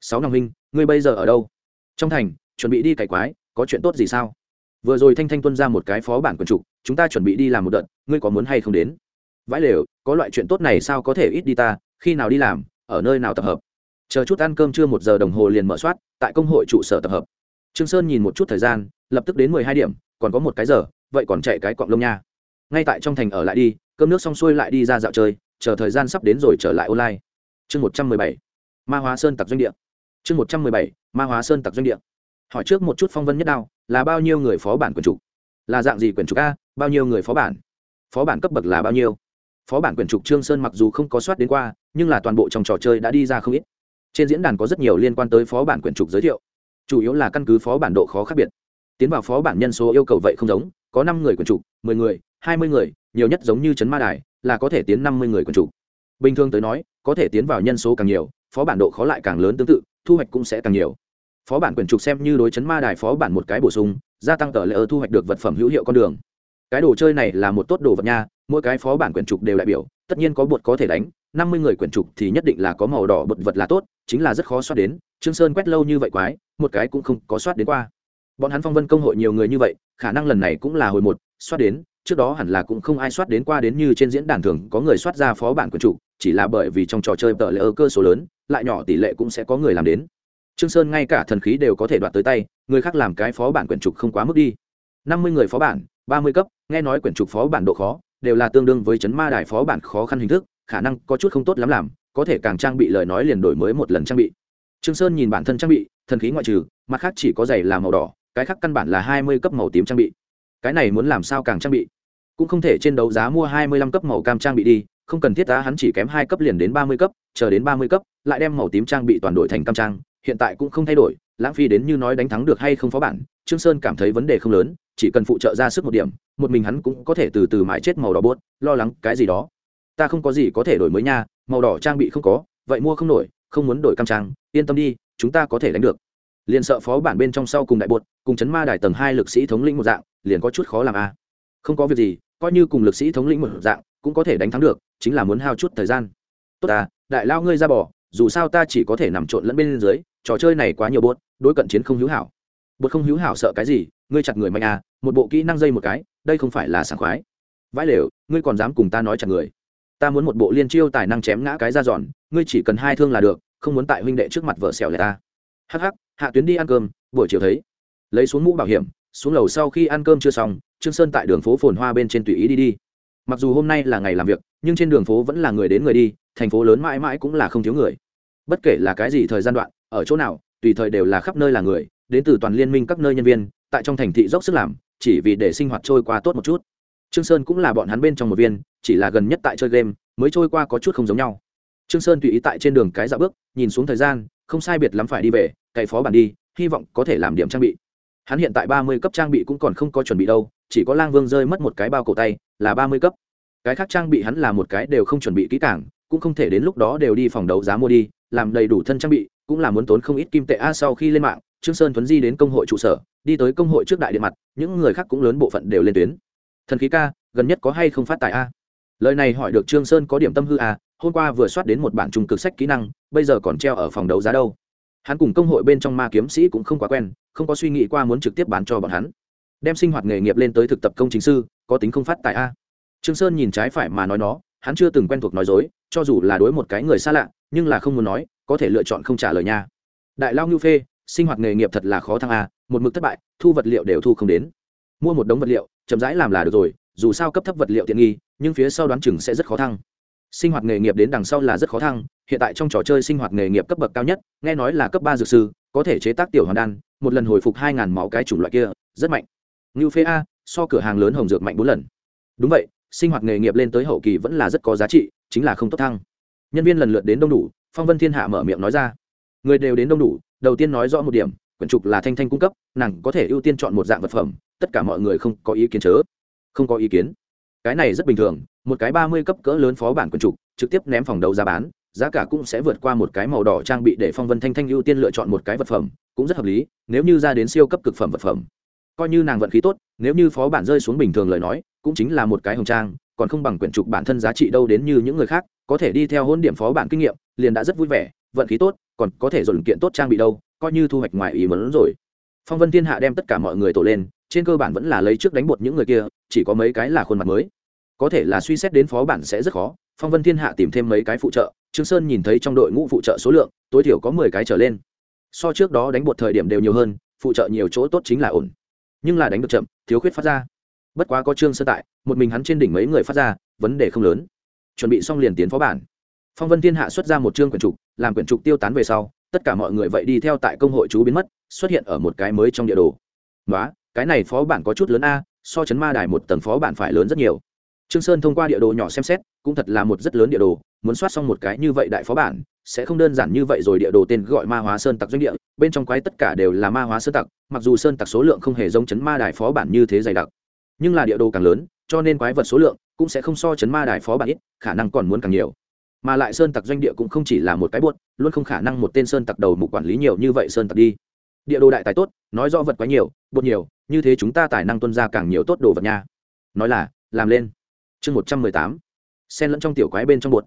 Sáu năm huynh, ngươi bây giờ ở đâu? Trong thành, chuẩn bị đi cải quái, có chuyện tốt gì sao? Vừa rồi thanh thanh tuân ra một cái phó bản quần trục, chúng ta chuẩn bị đi làm một đợt, ngươi có muốn hay không đến? Vãi lều, có loại chuyện tốt này sao có thể ít đi ta, khi nào đi làm, ở nơi nào tập hợp? Chờ chút ăn cơm trưa một giờ đồng hồ liền mở soát, tại công hội trụ sở tập hợp. Trương sơn nhìn một chút thời gian, lập tức đến mười hai điểm, còn có một cái giờ, vậy còn chạy cái cọng lông nha. Ngay tại trong thành ở lại đi, cơm nước xong xuôi lại đi ra dạo chơi, chờ thời gian sắp đến rồi trở lại online chương một trăm mười bảy, ma hóa sơn tặc doanh địa. Chương một trăm mười bảy, ma hóa sơn tặc doanh địa. Hỏi trước một chút phong vân nhất đao, là bao nhiêu người phó bản quyền trục là dạng gì quyền trục a, bao nhiêu người phó bản? Phó bản cấp bậc là bao nhiêu? Phó bản quyền trục trương sơn mặc dù không có soát đến qua, nhưng là toàn bộ trong trò chơi đã đi ra không ít. Trên diễn đàn có rất nhiều liên quan tới phó bản quyền trục giới thiệu. Chủ yếu là căn cứ phó bản độ khó khác biệt. Tiến vào phó bản nhân số yêu cầu vậy không giống, có năm người quyền trục mười người, hai mươi người, nhiều nhất giống như trấn ma đài, là có thể tiến năm mươi người quyền trục bình thường tới nói, có thể tiến vào nhân số càng nhiều, phó bản độ khó lại càng lớn tương tự, thu hoạch cũng sẽ càng nhiều. Phó bản quyền trục xem như đối chấn ma đài phó bản một cái bổ sung, gia tăng tờ lệ ơ thu hoạch được vật phẩm hữu hiệu con đường. Cái đồ chơi này là một tốt đồ vật nha, mỗi cái phó bản quyền trục đều đại biểu, tất nhiên có bột có thể đánh, năm mươi người quyển trục thì nhất định là có màu đỏ bột vật là tốt, chính là rất khó soát đến, trương sơn quét lâu như vậy quái, một cái cũng không có soát đến qua. Bọn hắn phong vân công hội nhiều người như vậy, khả năng lần này cũng là hồi một, soát đến, trước đó hẳn là cũng không ai soát đến qua đến như trên diễn đàn thường có người soát ra phó bản quyển trục chỉ là bởi vì trong trò chơi tờ lệ ơ cơ số lớn, lại nhỏ tỷ lệ cũng sẽ có người làm đến. Trương sơn ngay cả thần khí đều có thể đoạt tới tay, người khác làm cái phó bản quyển trục không quá mức đi. Năm mươi người phó bản, ba mươi cấp, nghe nói quyển trục phó bản độ khó, đều là tương đương với chấn ma đài phó bản khó khăn hình thức, khả năng có chút không tốt lắm làm, có thể càng trang bị lời nói liền đổi mới một lần trang bị. Trương sơn nhìn bản thân trang bị, thần khí ngoại trừ, mặt khác chỉ có giày là màu đỏ, cái khác căn bản là hai mươi cấp màu tím trang bị. Cái này muốn làm sao càng trang bị? Cũng không thể trên đấu giá mua hai mươi lăm cấp màu cam trang bị đi không cần thiết tá hắn chỉ kém hai cấp liền đến ba mươi cấp, chờ đến ba mươi cấp, lại đem màu tím trang bị toàn đổi thành cam trang, hiện tại cũng không thay đổi, lãng phí đến như nói đánh thắng được hay không phó bản, trương sơn cảm thấy vấn đề không lớn, chỉ cần phụ trợ ra sức một điểm, một mình hắn cũng có thể từ từ mãi chết màu đỏ bốt, lo lắng cái gì đó. Ta không có gì có thể đổi mới nha, màu đỏ trang bị không có, vậy mua không nổi không muốn đổi cam trang, yên tâm đi, chúng ta có thể đánh được. Liền sợ phó bản bên trong sau cùng đại bột, cùng chấn ma đài tầng hai lực sĩ thống lĩnh một dạng, liền có chút khó làm a không có việc gì, coi như cùng lực sĩ thống lĩnh một dạng, cũng có thể đánh thắng được chính là muốn hao chút thời gian. Tốt à đại lao ngươi ra bỏ, dù sao ta chỉ có thể nằm trộn lẫn bên dưới, trò chơi này quá nhiều buồn đối cận chiến không hữu hảo. Bột không hữu hảo sợ cái gì, ngươi chặt người mạnh à một bộ kỹ năng dây một cái, đây không phải là sảng khoái. Vãi lều, ngươi còn dám cùng ta nói chặt người. Ta muốn một bộ liên chiêu tài năng chém ngã cái ra giòn ngươi chỉ cần hai thương là được, không muốn tại huynh đệ trước mặt vợ xẻo lại ta. Hắc hắc, hạ tuyến đi ăn cơm, buổi chiều thấy. Lấy xuống mũ bảo hiểm, xuống lầu sau khi ăn cơm chưa xong, trương sơn tại đường phố phồn hoa bên trên tùy ý đi đi mặc dù hôm nay là ngày làm việc, nhưng trên đường phố vẫn là người đến người đi, thành phố lớn mãi mãi cũng là không thiếu người. Bất kể là cái gì thời gian đoạn, ở chỗ nào, tùy thời đều là khắp nơi là người, đến từ toàn liên minh các nơi nhân viên, tại trong thành thị dốc sức làm, chỉ vì để sinh hoạt trôi qua tốt một chút. Trương sơn cũng là bọn hắn bên trong một viên, chỉ là gần nhất tại chơi game, mới trôi qua có chút không giống nhau. Trương sơn tùy ý tại trên đường cái dạo bước, nhìn xuống thời gian, không sai biệt lắm phải đi về cày phó bản đi, hy vọng có thể làm điểm trang bị. Hắn hiện tại ba mươi cấp trang bị cũng còn không có chuẩn bị đâu chỉ có lang vương rơi mất một cái bao cổ tay, là ba mươi cấp. Cái khác trang bị hắn là một cái đều không chuẩn bị kỹ càng, cũng không thể đến lúc đó đều đi phòng đấu giá mua đi, làm đầy đủ thân trang bị, cũng là muốn tốn không ít kim tệ a sau khi lên mạng, trương sơn thuấn di đến công hội trụ sở, đi tới công hội trước đại điện mặt, những người khác cũng lớn bộ phận đều lên tuyến. Thần khí ca, gần nhất có hay không phát tài a? Lời này hỏi được trương sơn có điểm tâm hư a, hôm qua vừa soát đến một bản trung cực sách kỹ năng, bây giờ còn treo ở phòng đấu giá đâu. Hắn cùng công hội bên trong ma kiếm sĩ cũng không quá quen, không có suy nghĩ qua muốn trực tiếp bán cho bọn hắn đem sinh hoạt nghề nghiệp lên tới thực tập công chính sư, có tính không phát tại a. Trương sơn nhìn trái phải mà nói nó, hắn chưa từng quen thuộc nói dối, cho dù là đối một cái người xa lạ, nhưng là không muốn nói, có thể lựa chọn không trả lời nha. Đại lao ngưu phê, sinh hoạt nghề nghiệp thật là khó thăng a, một mực thất bại, thu vật liệu đều thu không đến. Mua một đống vật liệu, chậm rãi làm là được rồi, dù sao cấp thấp vật liệu tiện nghi, nhưng phía sau đoán chừng sẽ rất khó thăng. Sinh hoạt nghề nghiệp đến đằng sau là rất khó thăng, hiện tại trong trò chơi sinh hoạt nghề nghiệp cấp bậc cao nhất, nghe nói là cấp ba dược sư, có thể chế tác tiểu hoàn đan, một lần hồi phục hai ngàn máu cái chủng loại kia, rất mạnh ngưu phê a, so cửa hàng lớn hồng dược mạnh bốn lần. Đúng vậy, sinh hoạt nghề nghiệp lên tới hậu kỳ vẫn là rất có giá trị, chính là không tốt thăng. Nhân viên lần lượt đến đông đủ, phong vân thiên hạ mở miệng nói ra. Người đều đến đông đủ, đầu tiên nói rõ một điểm, quyển trục là thanh thanh cung cấp, nàng có thể ưu tiên chọn một dạng vật phẩm, tất cả mọi người không có ý kiến chớ. Không có ý kiến. Cái này rất bình thường, một cái ba mươi cấp cỡ lớn phó bản quyển trục, trực tiếp ném phòng đấu giá bán, giá cả cũng sẽ vượt qua một cái màu đỏ trang bị để phong vân thanh thanh ưu tiên lựa chọn một cái vật phẩm, cũng rất hợp lý, nếu như ra đến siêu cấp cực phẩm vật phẩm coi như nàng vận khí tốt, nếu như phó bản rơi xuống bình thường lời nói, cũng chính là một cái hồng trang, còn không bằng quyển trục bản thân giá trị đâu đến như những người khác, có thể đi theo hôn điểm phó bản kinh nghiệm, liền đã rất vui vẻ, vận khí tốt, còn có thể dồn kiện tốt trang bị đâu, coi như thu hoạch ngoài ý mớn rồi. Phong vân thiên hạ đem tất cả mọi người tổ lên, trên cơ bản vẫn là lấy trước đánh bột những người kia, chỉ có mấy cái là khuôn mặt mới. Có thể là suy xét đến phó bản sẽ rất khó, phong vân thiên hạ tìm thêm mấy cái phụ trợ, trương sơn nhìn thấy trong đội ngũ phụ trợ số lượng, tối thiểu có mười cái trở lên. So trước đó đánh bột thời điểm đều nhiều hơn, phụ trợ nhiều chỗ tốt chính là ổn nhưng là đánh được chậm, thiếu khuyết phát ra. Bất quá có trương sơ tại, một mình hắn trên đỉnh mấy người phát ra, vấn đề không lớn. Chuẩn bị xong liền tiến phó bản. Phong vân thiên hạ xuất ra một chương quyển trục, làm quyển trục tiêu tán về sau, tất cả mọi người vậy đi theo tại công hội chú biến mất, xuất hiện ở một cái mới trong địa đồ. Nói cái này phó bản có chút lớn a, so chấn ma đài một tầng phó bản phải lớn rất nhiều trương sơn thông qua địa đồ nhỏ xem xét, cũng thật là một rất lớn địa đồ, muốn soát xong một cái như vậy đại phó bản, sẽ không đơn giản như vậy rồi địa đồ tên gọi ma hóa sơn tặc doanh địa, bên trong quái tất cả đều là ma hóa sơn tặc, mặc dù sơn tặc số lượng không hề giống chấn ma đài phó bản như thế dày đặc, nhưng là địa đồ càng lớn, cho nên quái vật số lượng cũng sẽ không so chấn ma đài phó bản ít, khả năng còn muốn càng nhiều. Mà lại sơn tặc doanh địa cũng không chỉ là một cái buốt, luôn không khả năng một tên sơn tặc đầu mục quản lý nhiều như vậy sơn tặc đi. Địa đồ đại tài tốt, nói rõ vật quá nhiều bột nhiều, như thế chúng ta tài năng tuân ra càng nhiều tốt đồ vật nha. Nói là, làm lên chương một trăm mười tám, sen lẫn trong tiểu quái bên trong bột.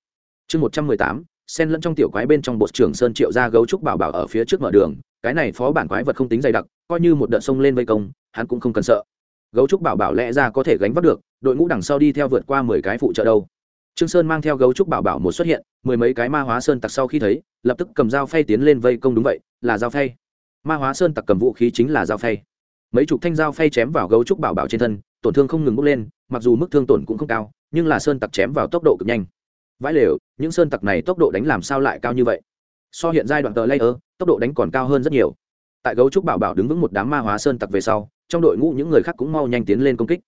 Chương một trăm mười tám, sen lẫn trong tiểu quái bên trong bột trường sơn triệu ra gấu trúc bảo bảo ở phía trước mở đường. Cái này phó bản quái vật không tính dày đặc, coi như một đợt sông lên vây công, hắn cũng không cần sợ. Gấu trúc bảo bảo lẽ ra có thể gánh vác được, đội ngũ đằng sau đi theo vượt qua mười cái phụ trợ đâu. Trương sơn mang theo gấu trúc bảo bảo một xuất hiện, mười mấy cái ma hóa sơn tặc sau khi thấy, lập tức cầm dao phay tiến lên vây công đúng vậy, là dao phay. Ma hóa sơn tặc cầm vũ khí chính là dao phay. Mấy chục thanh dao phay chém vào gấu trúc bảo bảo trên thân tổn thương không ngừng bốc lên, mặc dù mức thương tổn cũng không cao, nhưng là sơn tặc chém vào tốc độ cực nhanh. Vãi lều, những sơn tặc này tốc độ đánh làm sao lại cao như vậy? So hiện giai đoạn tờ layer, tốc độ đánh còn cao hơn rất nhiều. Tại gấu trúc bảo bảo đứng vững một đám ma hóa sơn tặc về sau, trong đội ngũ những người khác cũng mau nhanh tiến lên công kích.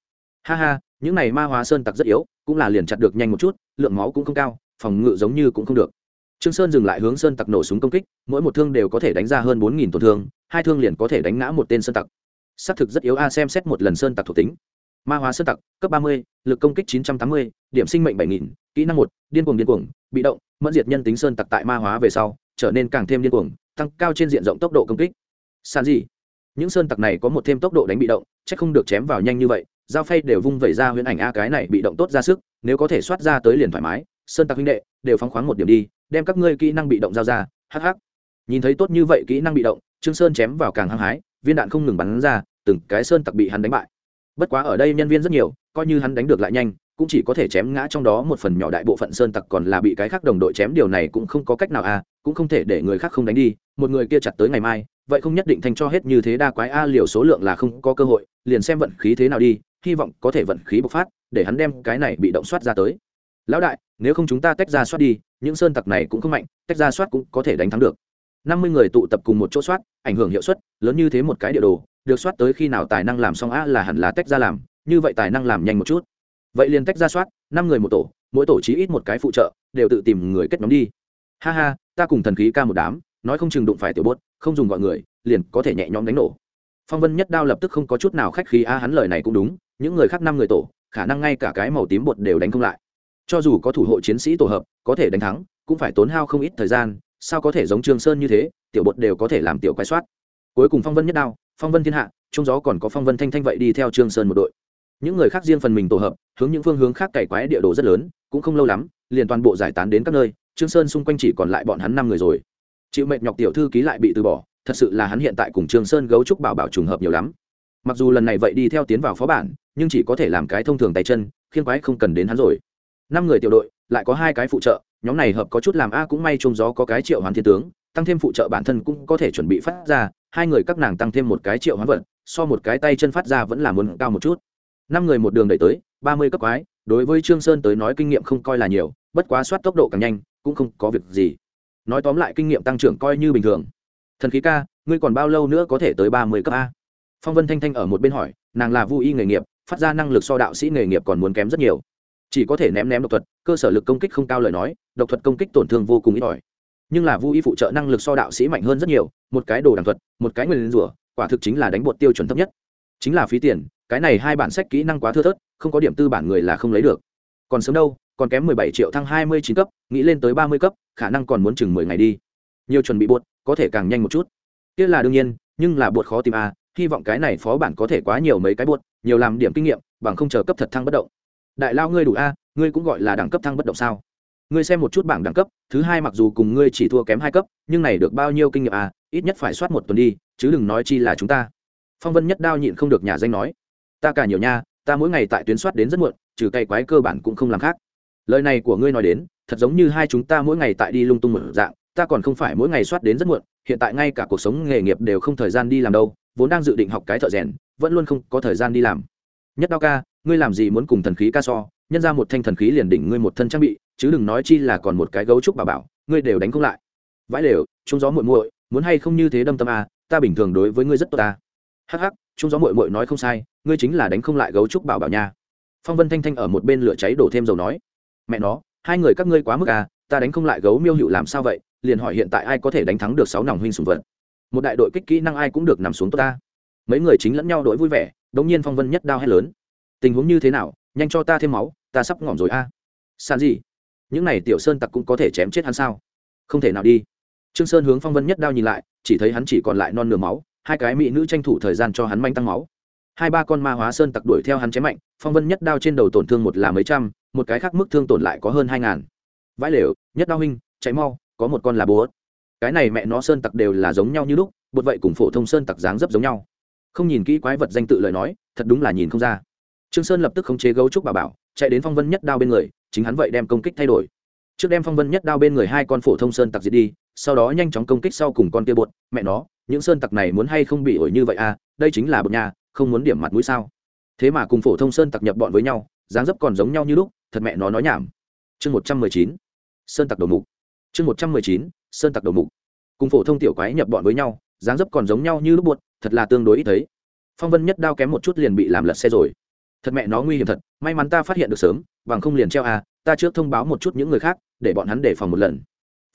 Ha ha, những này ma hóa sơn tặc rất yếu, cũng là liền chặt được nhanh một chút, lượng máu cũng không cao, phòng ngự giống như cũng không được. Trương sơn dừng lại hướng sơn tặc nổ súng công kích, mỗi một thương đều có thể đánh ra hơn bốn nghìn tổn thương, hai thương liền có thể đánh ngã một tên sơn tặc. Xác thực rất yếu a, xem xét một lần sơn tặc thuộc tính ma hóa sơn tặc, cấp ba mươi, lực công kích chín trăm tám mươi, điểm sinh mệnh bảy nghìn, kỹ năng một, điên cuồng điên cuồng, bị động, mẫn diệt nhân tính sơn tặc tại ma hóa về sau, trở nên càng thêm điên cuồng, tăng cao trên diện rộng tốc độ công kích. Sàn gì những sơn tặc này có một thêm tốc độ đánh bị động, chắc không được chém vào nhanh như vậy, dao phay đều vung vẩy ra huyễn ảnh a cái này bị động tốt ra sức, nếu có thể soát ra tới liền thoải mái, sơn tặc huynh đệ, đều phóng khoáng một điểm đi, đem các ngươi kỹ năng bị động giao ra hh nhìn thấy tốt như vậy kỹ năng bị động, trương sơn chém vào càng hăng hái, viên đạn không ngừng bắn ra, từng cái sơn tặc bị hắn đánh bại bất quá ở đây nhân viên rất nhiều, coi như hắn đánh được lại nhanh, cũng chỉ có thể chém ngã trong đó một phần nhỏ đại bộ phận sơn tặc còn là bị cái khác đồng đội chém, điều này cũng không có cách nào à cũng không thể để người khác không đánh đi, một người kia chặt tới ngày mai, vậy không nhất định thành cho hết như thế đa quái a, liều số lượng là không có cơ hội, liền xem vận khí thế nào đi, hy vọng có thể vận khí bộc phát, để hắn đem cái này bị động soát ra tới. Lão đại, nếu không chúng ta tách ra soát đi, những sơn tặc này cũng không mạnh, tách ra soát cũng có thể đánh thắng được. Năm mươi người tụ tập cùng một chỗ soát, ảnh hưởng hiệu suất, lớn như thế một cái địa đồ được soát tới khi nào tài năng làm xong a là hẳn là tách ra làm, như vậy tài năng làm nhanh một chút. Vậy liền tách ra soát, năm người một tổ, mỗi tổ chí ít một cái phụ trợ, đều tự tìm người kết nhóm đi. Ha ha, ta cùng thần khí ca một đám, nói không chừng đụng phải tiểu bốt, không dùng gọi người, liền có thể nhẹ nhõm đánh nổ. Phong vân nhất đao lập tức không có chút nào khách khí a hắn lời này cũng đúng, những người khác năm người tổ, khả năng ngay cả cái màu tím bột đều đánh không lại. Cho dù có thủ hộ chiến sĩ tổ hợp, có thể đánh thắng, cũng phải tốn hao không ít thời gian, sao có thể giống trương sơn như thế, tiểu bột đều có thể làm tiểu quái soát. Cuối cùng phong vân nhất đao phong vân thiên hạ trung gió còn có phong vân thanh thanh vậy đi theo trương sơn một đội. Những người khác riêng phần mình tổ hợp, hướng những phương hướng khác cày quái địa đồ rất lớn, cũng không lâu lắm, liền toàn bộ giải tán đến các nơi, trương sơn xung quanh chỉ còn lại bọn hắn năm người rồi. Chịu mệnh nhọc tiểu thư ký lại bị từ bỏ, thật sự là hắn hiện tại cùng trương sơn gấu trúc bảo bảo trùng hợp nhiều lắm. Mặc dù lần này vậy đi theo tiến vào phó bản, nhưng chỉ có thể làm cái thông thường tay chân khiến quái không cần đến hắn rồi. Năm người tiểu đội, lại có hai cái phụ trợ, nhóm này hợp có chút làm a cũng may trông gió có cái triệu hoàn thiên tướng, tăng thêm phụ trợ bản thân cũng có thể chuẩn bị phát ra hai người các nàng tăng thêm một cái triệu hoán vật, so một cái tay chân phát ra vẫn là muốn cao một chút. Năm người một đường đẩy tới, ba mươi cấp quái, đối với trương sơn tới nói kinh nghiệm không coi là nhiều, bất quá soát tốc độ càng nhanh, cũng không có việc gì. Nói tóm lại kinh nghiệm tăng trưởng coi như bình thường. Thần khí ca, ngươi còn bao lâu nữa có thể tới ba mươi cấp a? Phong vân thanh thanh ở một bên hỏi, nàng là vô y nghề nghiệp, phát ra năng lực so đạo sĩ nghề nghiệp còn muốn kém rất nhiều. Chỉ có thể ném ném độc thuật, cơ sở lực công kích không cao lời nói, độc thuật công kích tổn thương vô cùng ít ỏi nhưng là vô y phụ trợ năng lực so đạo sĩ mạnh hơn rất nhiều, một cái đồ đằng thuật, một cái nguyên rủa, quả thực chính là đánh bột tiêu chuẩn thấp nhất. Chính là phí tiền, cái này hai bản sách kỹ năng quá thưa thớt, không có điểm tư bản người là không lấy được. Còn sớm đâu, còn kém mười bảy triệu thăng hai mươi chín cấp, nghĩ lên tới ba mươi cấp, khả năng còn muốn chừng mười ngày đi. Nhiều chuẩn bị bột, có thể càng nhanh một chút. Kia là đương nhiên, nhưng là bột khó tìm a hy vọng cái này phó bản có thể quá nhiều mấy cái bột, nhiều làm điểm kinh nghiệm, bằng không chờ cấp thật thăng bất động. Đại lao ngươi đủ a, ngươi cũng gọi là đẳng cấp thăng bất động sao? Ngươi xem một chút bảng đẳng cấp, thứ hai mặc dù cùng ngươi chỉ thua kém hai cấp, nhưng này được bao nhiêu kinh nghiệm à? ít nhất phải soát một tuần đi, chứ đừng nói chi là chúng ta. Phong vân nhất đao nhịn không được nhà danh nói. Ta cả nhiều nha, ta mỗi ngày tại tuyến soát đến rất muộn, trừ cây quái cơ bản cũng không làm khác. Lời này của ngươi nói đến, thật giống như hai chúng ta mỗi ngày tại đi lung tung một dạng, ta còn không phải mỗi ngày soát đến rất muộn, hiện tại ngay cả cuộc sống nghề nghiệp đều không thời gian đi làm đâu, vốn đang dự định học cái thợ rèn, vẫn luôn không có thời gian đi làm. Nhất đao ca, ngươi làm gì muốn cùng thần khí ca so, nhân ra một thanh thần khí liền đỉnh ngươi một thân trang bị chứ đừng nói chi là còn một cái gấu trúc bà bảo ngươi đều đánh không lại. Vãi lều trúng gió muội muội muốn hay không như thế đâm tâm à, ta bình thường đối với ngươi rất tốt ta. Hắc hắc trúng gió muội muội nói không sai ngươi chính là đánh không lại gấu trúc bảo bảo nha. Phong vân thanh thanh ở một bên lửa cháy đổ thêm dầu nói mẹ nó hai người các ngươi quá mức à ta đánh không lại gấu miêu hữu làm sao vậy liền hỏi hiện tại ai có thể đánh thắng được sáu nòng huynh sùng vật. Một đại đội kích kỹ năng ai cũng được nằm xuống tốt ta. Mấy người chính lẫn nhau đổi vui vẻ đống nhiên phong vân nhất đao hét lớn tình huống như thế nào nhanh cho ta thêm máu ta sắp ngỏm rồi a. À. sàn gì? Những này tiểu sơn tặc cũng có thể chém chết hắn sao? Không thể nào đi. Trương sơn hướng phong vân nhất đao nhìn lại, chỉ thấy hắn chỉ còn lại non nửa máu, hai cái mỹ nữ tranh thủ thời gian cho hắn manh tăng máu. Hai ba con ma hóa sơn tặc đuổi theo hắn chém mạnh, phong vân nhất đao trên đầu tổn thương một là mấy trăm, một cái khác mức thương tổn lại có hơn hai ngàn. Vãi lều, nhất đao huynh cháy mau, có một con là bố cái này mẹ nó sơn tặc đều là giống nhau như lúc, bột vậy cùng phổ thông sơn tặc dáng dấp giống nhau. Không nhìn kỹ quái vật danh tự lời nói, thật đúng là nhìn không ra. Trương sơn lập tức khống chế gấu trúc bà bảo, chạy đến phong vân nhất đao bên người chính hắn vậy đem công kích thay đổi. Trước đem phong vân nhất đao bên người hai con phổ thông sơn tặc diệt đi, sau đó nhanh chóng công kích sau cùng con kia bột, mẹ nó, những sơn tặc này muốn hay không bị ổi như vậy à đây chính là bột nhà, không muốn điểm mặt mũi sao? Thế mà cùng phổ thông sơn tặc nhập bọn với nhau, dáng dấp còn giống nhau như lúc, thật mẹ nó nói nhảm. Chương một trăm mười chín, sơn tặc đầu mục. Chương một trăm mười chín, sơn tặc đầu mục. Cùng phổ thông tiểu quái nhập bọn với nhau, dáng dấp còn giống nhau như lúc buột thật là tương đối ít thấy. Phong vân nhất đao kém một chút liền bị làm lật xe rồi thật mẹ nó nguy hiểm thật, may mắn ta phát hiện được sớm, bằng không liền treo à ta trước thông báo một chút những người khác, để bọn hắn đề phòng một lần.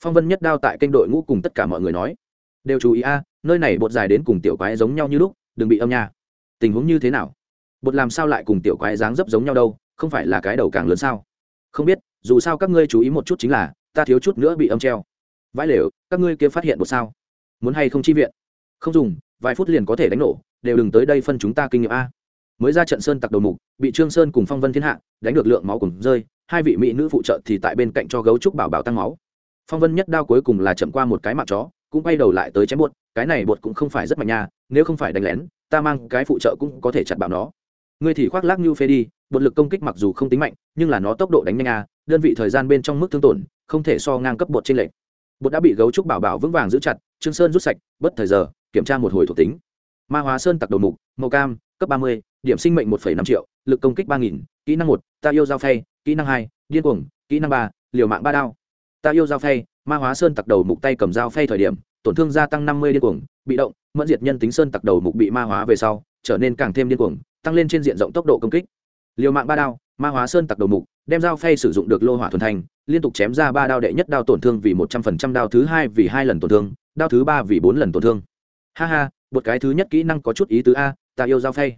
Phong vân nhất đao tại kênh đội ngũ cùng tất cả mọi người nói. Đều chú ý a nơi này bột dài đến cùng tiểu quái giống nhau như lúc, đừng bị âm nha. Tình huống như thế nào? Bột làm sao lại cùng tiểu quái dáng dấp giống nhau đâu, không phải là cái đầu càng lớn sao? Không biết, dù sao các ngươi chú ý một chút chính là, ta thiếu chút nữa bị âm treo. Vãi lều, các ngươi kia phát hiện bột sao? Muốn hay không chi viện? Không dùng, vài phút liền có thể đánh nổ, đều đừng tới đây phân chúng ta kinh nghiệm a mới ra trận sơn tặc đầu mục, bị trương sơn cùng phong vân thiên hạ đánh được lượng máu cùng rơi, hai vị mỹ nữ phụ trợ thì tại bên cạnh cho gấu trúc bảo bảo tăng máu. Phong vân nhất đao cuối cùng là chậm qua một cái mạng chó, cũng quay đầu lại tới chém bột cái này bột cũng không phải rất mạnh nha, nếu không phải đánh lén, ta mang cái phụ trợ cũng có thể chặt bảo nó. Ngươi thì khoác lác như phê đi bột lực công kích mặc dù không tính mạnh, nhưng là nó tốc độ đánh nhanh a đơn vị thời gian bên trong mức thương tổn, không thể so ngang cấp bột trên lệnh bột đã bị gấu trúc bảo bảo vững vàng giữ chặt, trương sơn rút sạch, bất thời giờ, kiểm tra một hồi thuộc tính. Ma hóa sơn tặc đầu mục, màu cam, cấp ba mươi điểm sinh mệnh một năm triệu, lực công kích ba nghìn, kỹ năng một, ta yêu giao phay, kỹ năng hai, điên cuồng, kỹ năng ba, liều mạng ba đao. Ta yêu giao phay, ma hóa sơn tặc đầu mục tay cầm dao phay thời điểm, tổn thương gia tăng năm mươi điên cuồng, bị động, mẫn diệt nhân tính sơn tặc đầu mục bị ma hóa về sau, trở nên càng thêm điên cuồng, tăng lên trên diện rộng tốc độ công kích. Liều mạng ba đao, ma hóa sơn tặc đầu mục, đem dao phay sử dụng được lô hỏa thuần thành, liên tục chém ra ba đao đệ nhất đao tổn thương vì một trăm phần trăm đao thứ hai vì hai lần tổn thương, đao thứ ba vì bốn lần tổn thương. Ha ha, một cái thứ nhất kỹ năng có chút ý tứ a, ta yêu dao phay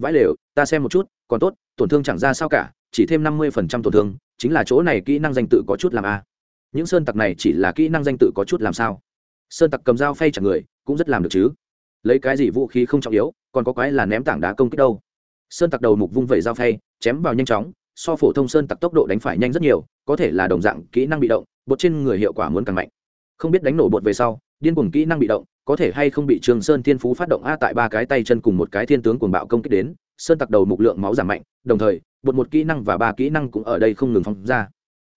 vãi lều, ta xem một chút, còn tốt, tổn thương chẳng ra sao cả, chỉ thêm năm mươi phần trăm tổn thương, chính là chỗ này kỹ năng danh tự có chút làm a. Những sơn tặc này chỉ là kỹ năng danh tự có chút làm sao? Sơn tặc cầm dao phay chẳng người, cũng rất làm được chứ. Lấy cái gì vũ khí không trọng yếu, còn có cái là ném tảng đá công kích đâu. Sơn tặc đầu mục vung vẩy dao phay, chém vào nhanh chóng, so phổ thông sơn tặc tốc độ đánh phải nhanh rất nhiều, có thể là đồng dạng kỹ năng bị động, bột trên người hiệu quả muốn càng mạnh. Không biết đánh nổ bột về sau, điên cuồng kỹ năng bị động có thể hay không bị trường sơn thiên phú phát động a tại ba cái tay chân cùng một cái thiên tướng cuồng bạo công kích đến, sơn tặc đầu mục lượng máu giảm mạnh, đồng thời bột một kỹ năng và ba kỹ năng cũng ở đây không ngừng phóng ra.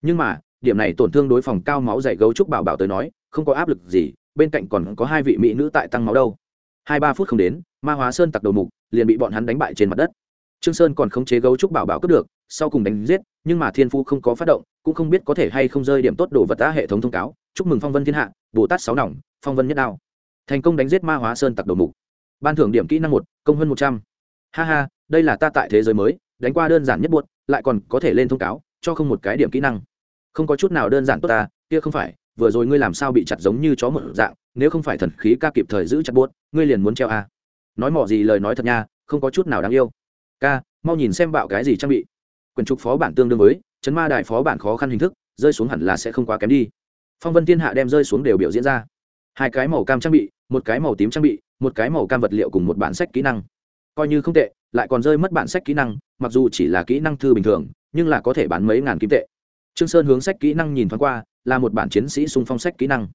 Nhưng mà, điểm này tổn thương đối phòng cao máu dày gấu trúc bảo bảo tới nói, không có áp lực gì, bên cạnh còn có hai vị mỹ nữ tại tăng máu đâu. Hai ba phút không đến, ma hóa sơn tặc đầu mục liền bị bọn hắn đánh bại trên mặt đất. Trương sơn còn khống chế gấu trúc bảo bảo cướp được, sau cùng đánh giết, nhưng mà thiên phu không có phát động, cũng không biết có thể hay không rơi điểm tốt đồ vật đã hệ thống thông cáo. Chúc mừng phong vân thiên hạ, bồ tát sáu nòng, phong vân nhất đao thành công đánh giết ma hóa sơn tặc đầu mục. Ban thưởng điểm kỹ năng một, công hơn một trăm. Ha ha, đây là ta tại thế giới mới, đánh qua đơn giản nhất buốt lại còn có thể lên thông cáo, cho không một cái điểm kỹ năng. Không có chút nào đơn giản tốt ta, kia không phải, vừa rồi ngươi làm sao bị chặt giống như chó một dạng, nếu không phải thần khí ca kịp thời giữ chặt buốt ngươi liền muốn treo a nói mỏ gì lời nói thật nha, không có chút nào đáng yêu. Ca, mau nhìn xem bạo cái gì trang bị. Quyền trục phó bản tương đương với, chấn ma đại phó bản khó khăn hình thức, rơi xuống hẳn là sẽ không quá kém đi. Phong vân thiên hạ đem rơi xuống đều biểu diễn ra hai cái màu cam trang bị, một cái màu tím trang bị, một cái màu cam vật liệu cùng một bản sách kỹ năng. Coi như không tệ, lại còn rơi mất bản sách kỹ năng, mặc dù chỉ là kỹ năng thư bình thường, nhưng là có thể bán mấy ngàn kim tệ. Trương sơn hướng sách kỹ năng nhìn thoáng qua, là một bản chiến sĩ sung phong sách kỹ năng.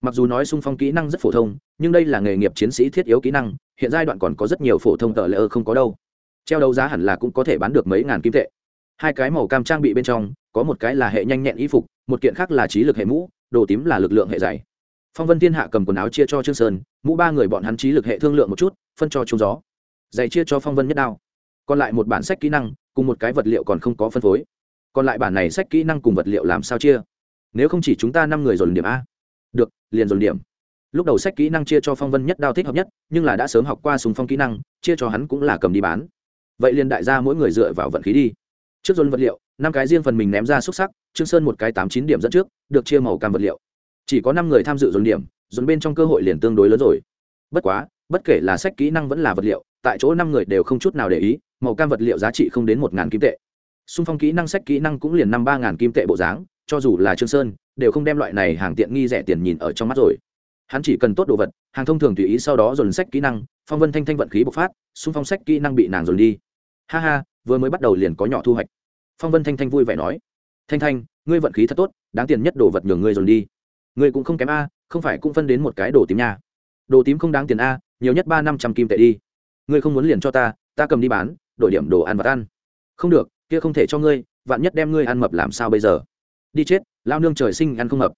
Mặc dù nói sung phong kỹ năng rất phổ thông, nhưng đây là nghề nghiệp chiến sĩ thiết yếu kỹ năng, hiện giai đoạn còn có rất nhiều phổ thông tờ lỡ không có đâu. Treo đấu giá hẳn là cũng có thể bán được mấy ngàn kim tệ. Hai cái màu cam trang bị bên trong, có một cái là hệ nhanh nhẹn y phục, một kiện khác là trí lực hệ mũ, đồ tím là lực lượng hệ dày phong vân thiên hạ cầm quần áo chia cho trương sơn, mũ ba người bọn hắn trí lực hệ thương lượng một chút, phân cho trung gió. Giày chia cho phong vân nhất đao. Còn lại một bản sách kỹ năng, cùng một cái vật liệu còn không có phân phối. Còn lại bản này sách kỹ năng cùng vật liệu làm sao chia? Nếu không chỉ chúng ta năm người dồn điểm a. Được, liền dồn điểm. Lúc đầu sách kỹ năng chia cho phong vân nhất đao thích hợp nhất, nhưng là đã sớm học qua súng phong kỹ năng, chia cho hắn cũng là cầm đi bán. Vậy liền đại gia mỗi người dựa vào vận khí đi. Trước dồn vật liệu, năm cái riêng phần mình ném ra xúc sắc, trương sơn một cái tám chín điểm dẫn trước, được chia màu cam vật liệu chỉ có năm người tham dự dồn điểm, dồn bên trong cơ hội liền tương đối lớn rồi. Bất quá, bất kể là sách kỹ năng vẫn là vật liệu, tại chỗ năm người đều không chút nào để ý, màu cam vật liệu giá trị không đến một ngàn kim tệ. Xung phong kỹ năng, sách kỹ năng cũng liền năm ba ngàn kim tệ bộ dáng, cho dù là trương sơn, đều không đem loại này hàng tiện nghi rẻ tiền nhìn ở trong mắt rồi. Hắn chỉ cần tốt đồ vật, hàng thông thường tùy ý sau đó dồn sách kỹ năng, phong vân thanh thanh vận khí bộc phát, xung phong sách kỹ năng bị nàng dồn đi. Ha ha, vừa mới bắt đầu liền có nhỏ thu hoạch. Phong vân thanh thanh vui vẻ nói. Thanh thanh, ngươi vận khí thật tốt, đáng tiền nhất đồ vật nhường ngươi dồn đi ngươi cũng không kém a, không phải cũng phân đến một cái đồ tím nha. Đồ tím không đáng tiền a, nhiều nhất ba năm trăm kim tệ đi. Ngươi không muốn liền cho ta ta cầm đi bán, đổi điểm đồ ăn vật ăn. Không được, kia không thể cho ngươi, vạn nhất đem ngươi ăn mập làm sao bây giờ? Đi chết, lao nương trời sinh ăn không mập.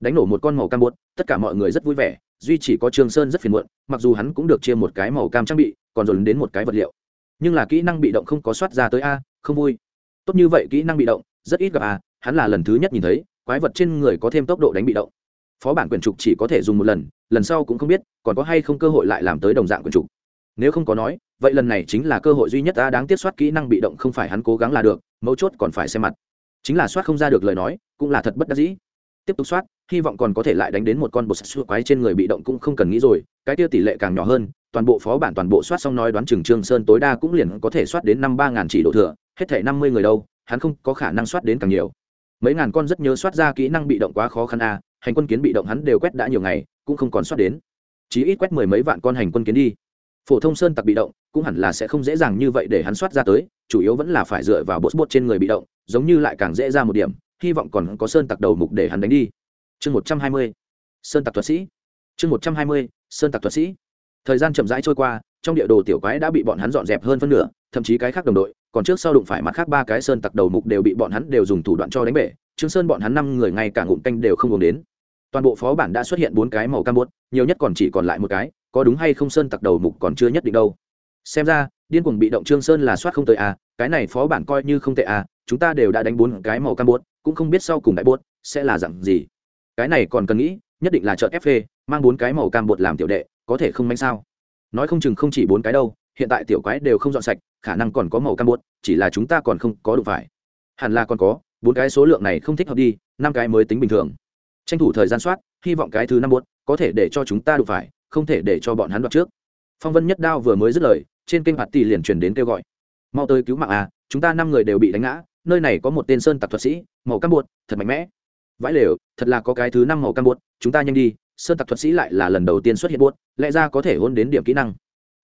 Đánh nổ một con màu cam buốt, tất cả mọi người rất vui vẻ, duy chỉ có trường sơn rất phiền muộn, mặc dù hắn cũng được chia một cái màu cam trang bị, còn dồn đến một cái vật liệu. Nhưng là kỹ năng bị động không có soát ra tới a, không vui. Tốt như vậy kỹ năng bị động, rất ít gặp a, hắn là lần thứ nhất nhìn thấy, quái vật trên người có thêm tốc độ đánh bị động phó bản quyền trục chỉ có thể dùng một lần lần sau cũng không biết, còn có hay không cơ hội lại làm tới đồng dạng quyền trục. Nếu không có nói, vậy lần này chính là cơ hội duy nhất ta đáng tiếc soát kỹ năng bị động không phải hắn cố gắng là được, mấu chốt còn phải xem mặt. Chính là soát không ra được lời nói, cũng là thật bất đắc dĩ. Tiếp tục soát, hy vọng còn có thể lại đánh đến một con bột sắt quái trên người bị động cũng không cần nghĩ rồi, cái tiêu tỷ lệ càng nhỏ hơn, toàn bộ phó bản toàn bộ soát xong nói đoán chừng trương sơn tối đa cũng liền có thể soát đến năm ba ngàn chỉ độ thừa, hết thể năm mươi người đâu, hắn không có khả năng soát đến càng nhiều. Mấy ngàn con rất nhớ soát ra kỹ năng bị động quá khó khăn a hành quân kiến bị động hắn đều quét đã nhiều ngày, cũng không còn soát đến. Chí ít quét mười mấy vạn con hành quân kiến đi. Phổ thông sơn tặc bị động, cũng hẳn là sẽ không dễ dàng như vậy để hắn soát ra tới, chủ yếu vẫn là phải dựa vào bột bột trên người bị động, giống như lại càng dễ ra một điểm, hy vọng còn có sơn tặc đầu mục để hắn đánh đi. Chương một trăm hai mươi, sơn tặc thuật sĩ. Chương một trăm hai mươi, sơn tặc thuật sĩ. Thời gian chậm rãi trôi qua, trong địa đồ tiểu quái đã bị bọn hắn dọn dẹp hơn phân nửa, thậm chí cái khác đồng đội, còn trước sau đụng phải mặt khác ba cái sơn tặc đầu mục đều bị bọn hắn đều dùng thủ đoạn cho đánh bể. Trương sơn bọn hắn năm người ngay cả ngụm canh đều không uống đến toàn bộ phó bản đã xuất hiện bốn cái màu cam bốt nhiều nhất còn chỉ còn lại một cái, có đúng hay không sơn tặc đầu mục còn chưa nhất định đâu. Xem ra, điên cuồng bị động trương sơn là soát không tới à cái này phó bản coi như không tệ à chúng ta đều đã đánh bốn cái màu cam bốt cũng không biết sau cùng đại bốt sẽ là dạng gì. Cái này còn cần nghĩ, nhất định là chợt ép mang bốn cái màu cam bột làm tiểu đệ, có thể không manh sao. Nói không chừng không chỉ bốn cái đâu, hiện tại tiểu quái đều không dọn sạch, khả năng còn có màu cam bột chỉ là chúng ta còn không có đủ phải. Hẳn là còn có, bốn cái số lượng này không thích hợp đi, năm cái mới tính bình thường tranh thủ thời gian soát, hy vọng cái thứ năm muộn có thể để cho chúng ta đụng phải, không thể để cho bọn hắn đoạt trước. Phong vân nhất đao vừa mới dứt lời, trên kênh hạt tỷ liền truyền đến kêu gọi. Mau tới cứu mạng à chúng ta năm người đều bị đánh ngã, nơi này có một tên sơn tặc thuật sĩ, màu cam buột thật mạnh mẽ. Vãi lều, thật là có cái thứ năm màu cam buột chúng ta nhanh đi, sơn tặc thuật sĩ lại là lần đầu tiên xuất hiện buốt, lẽ ra có thể hôn đến điểm kỹ năng.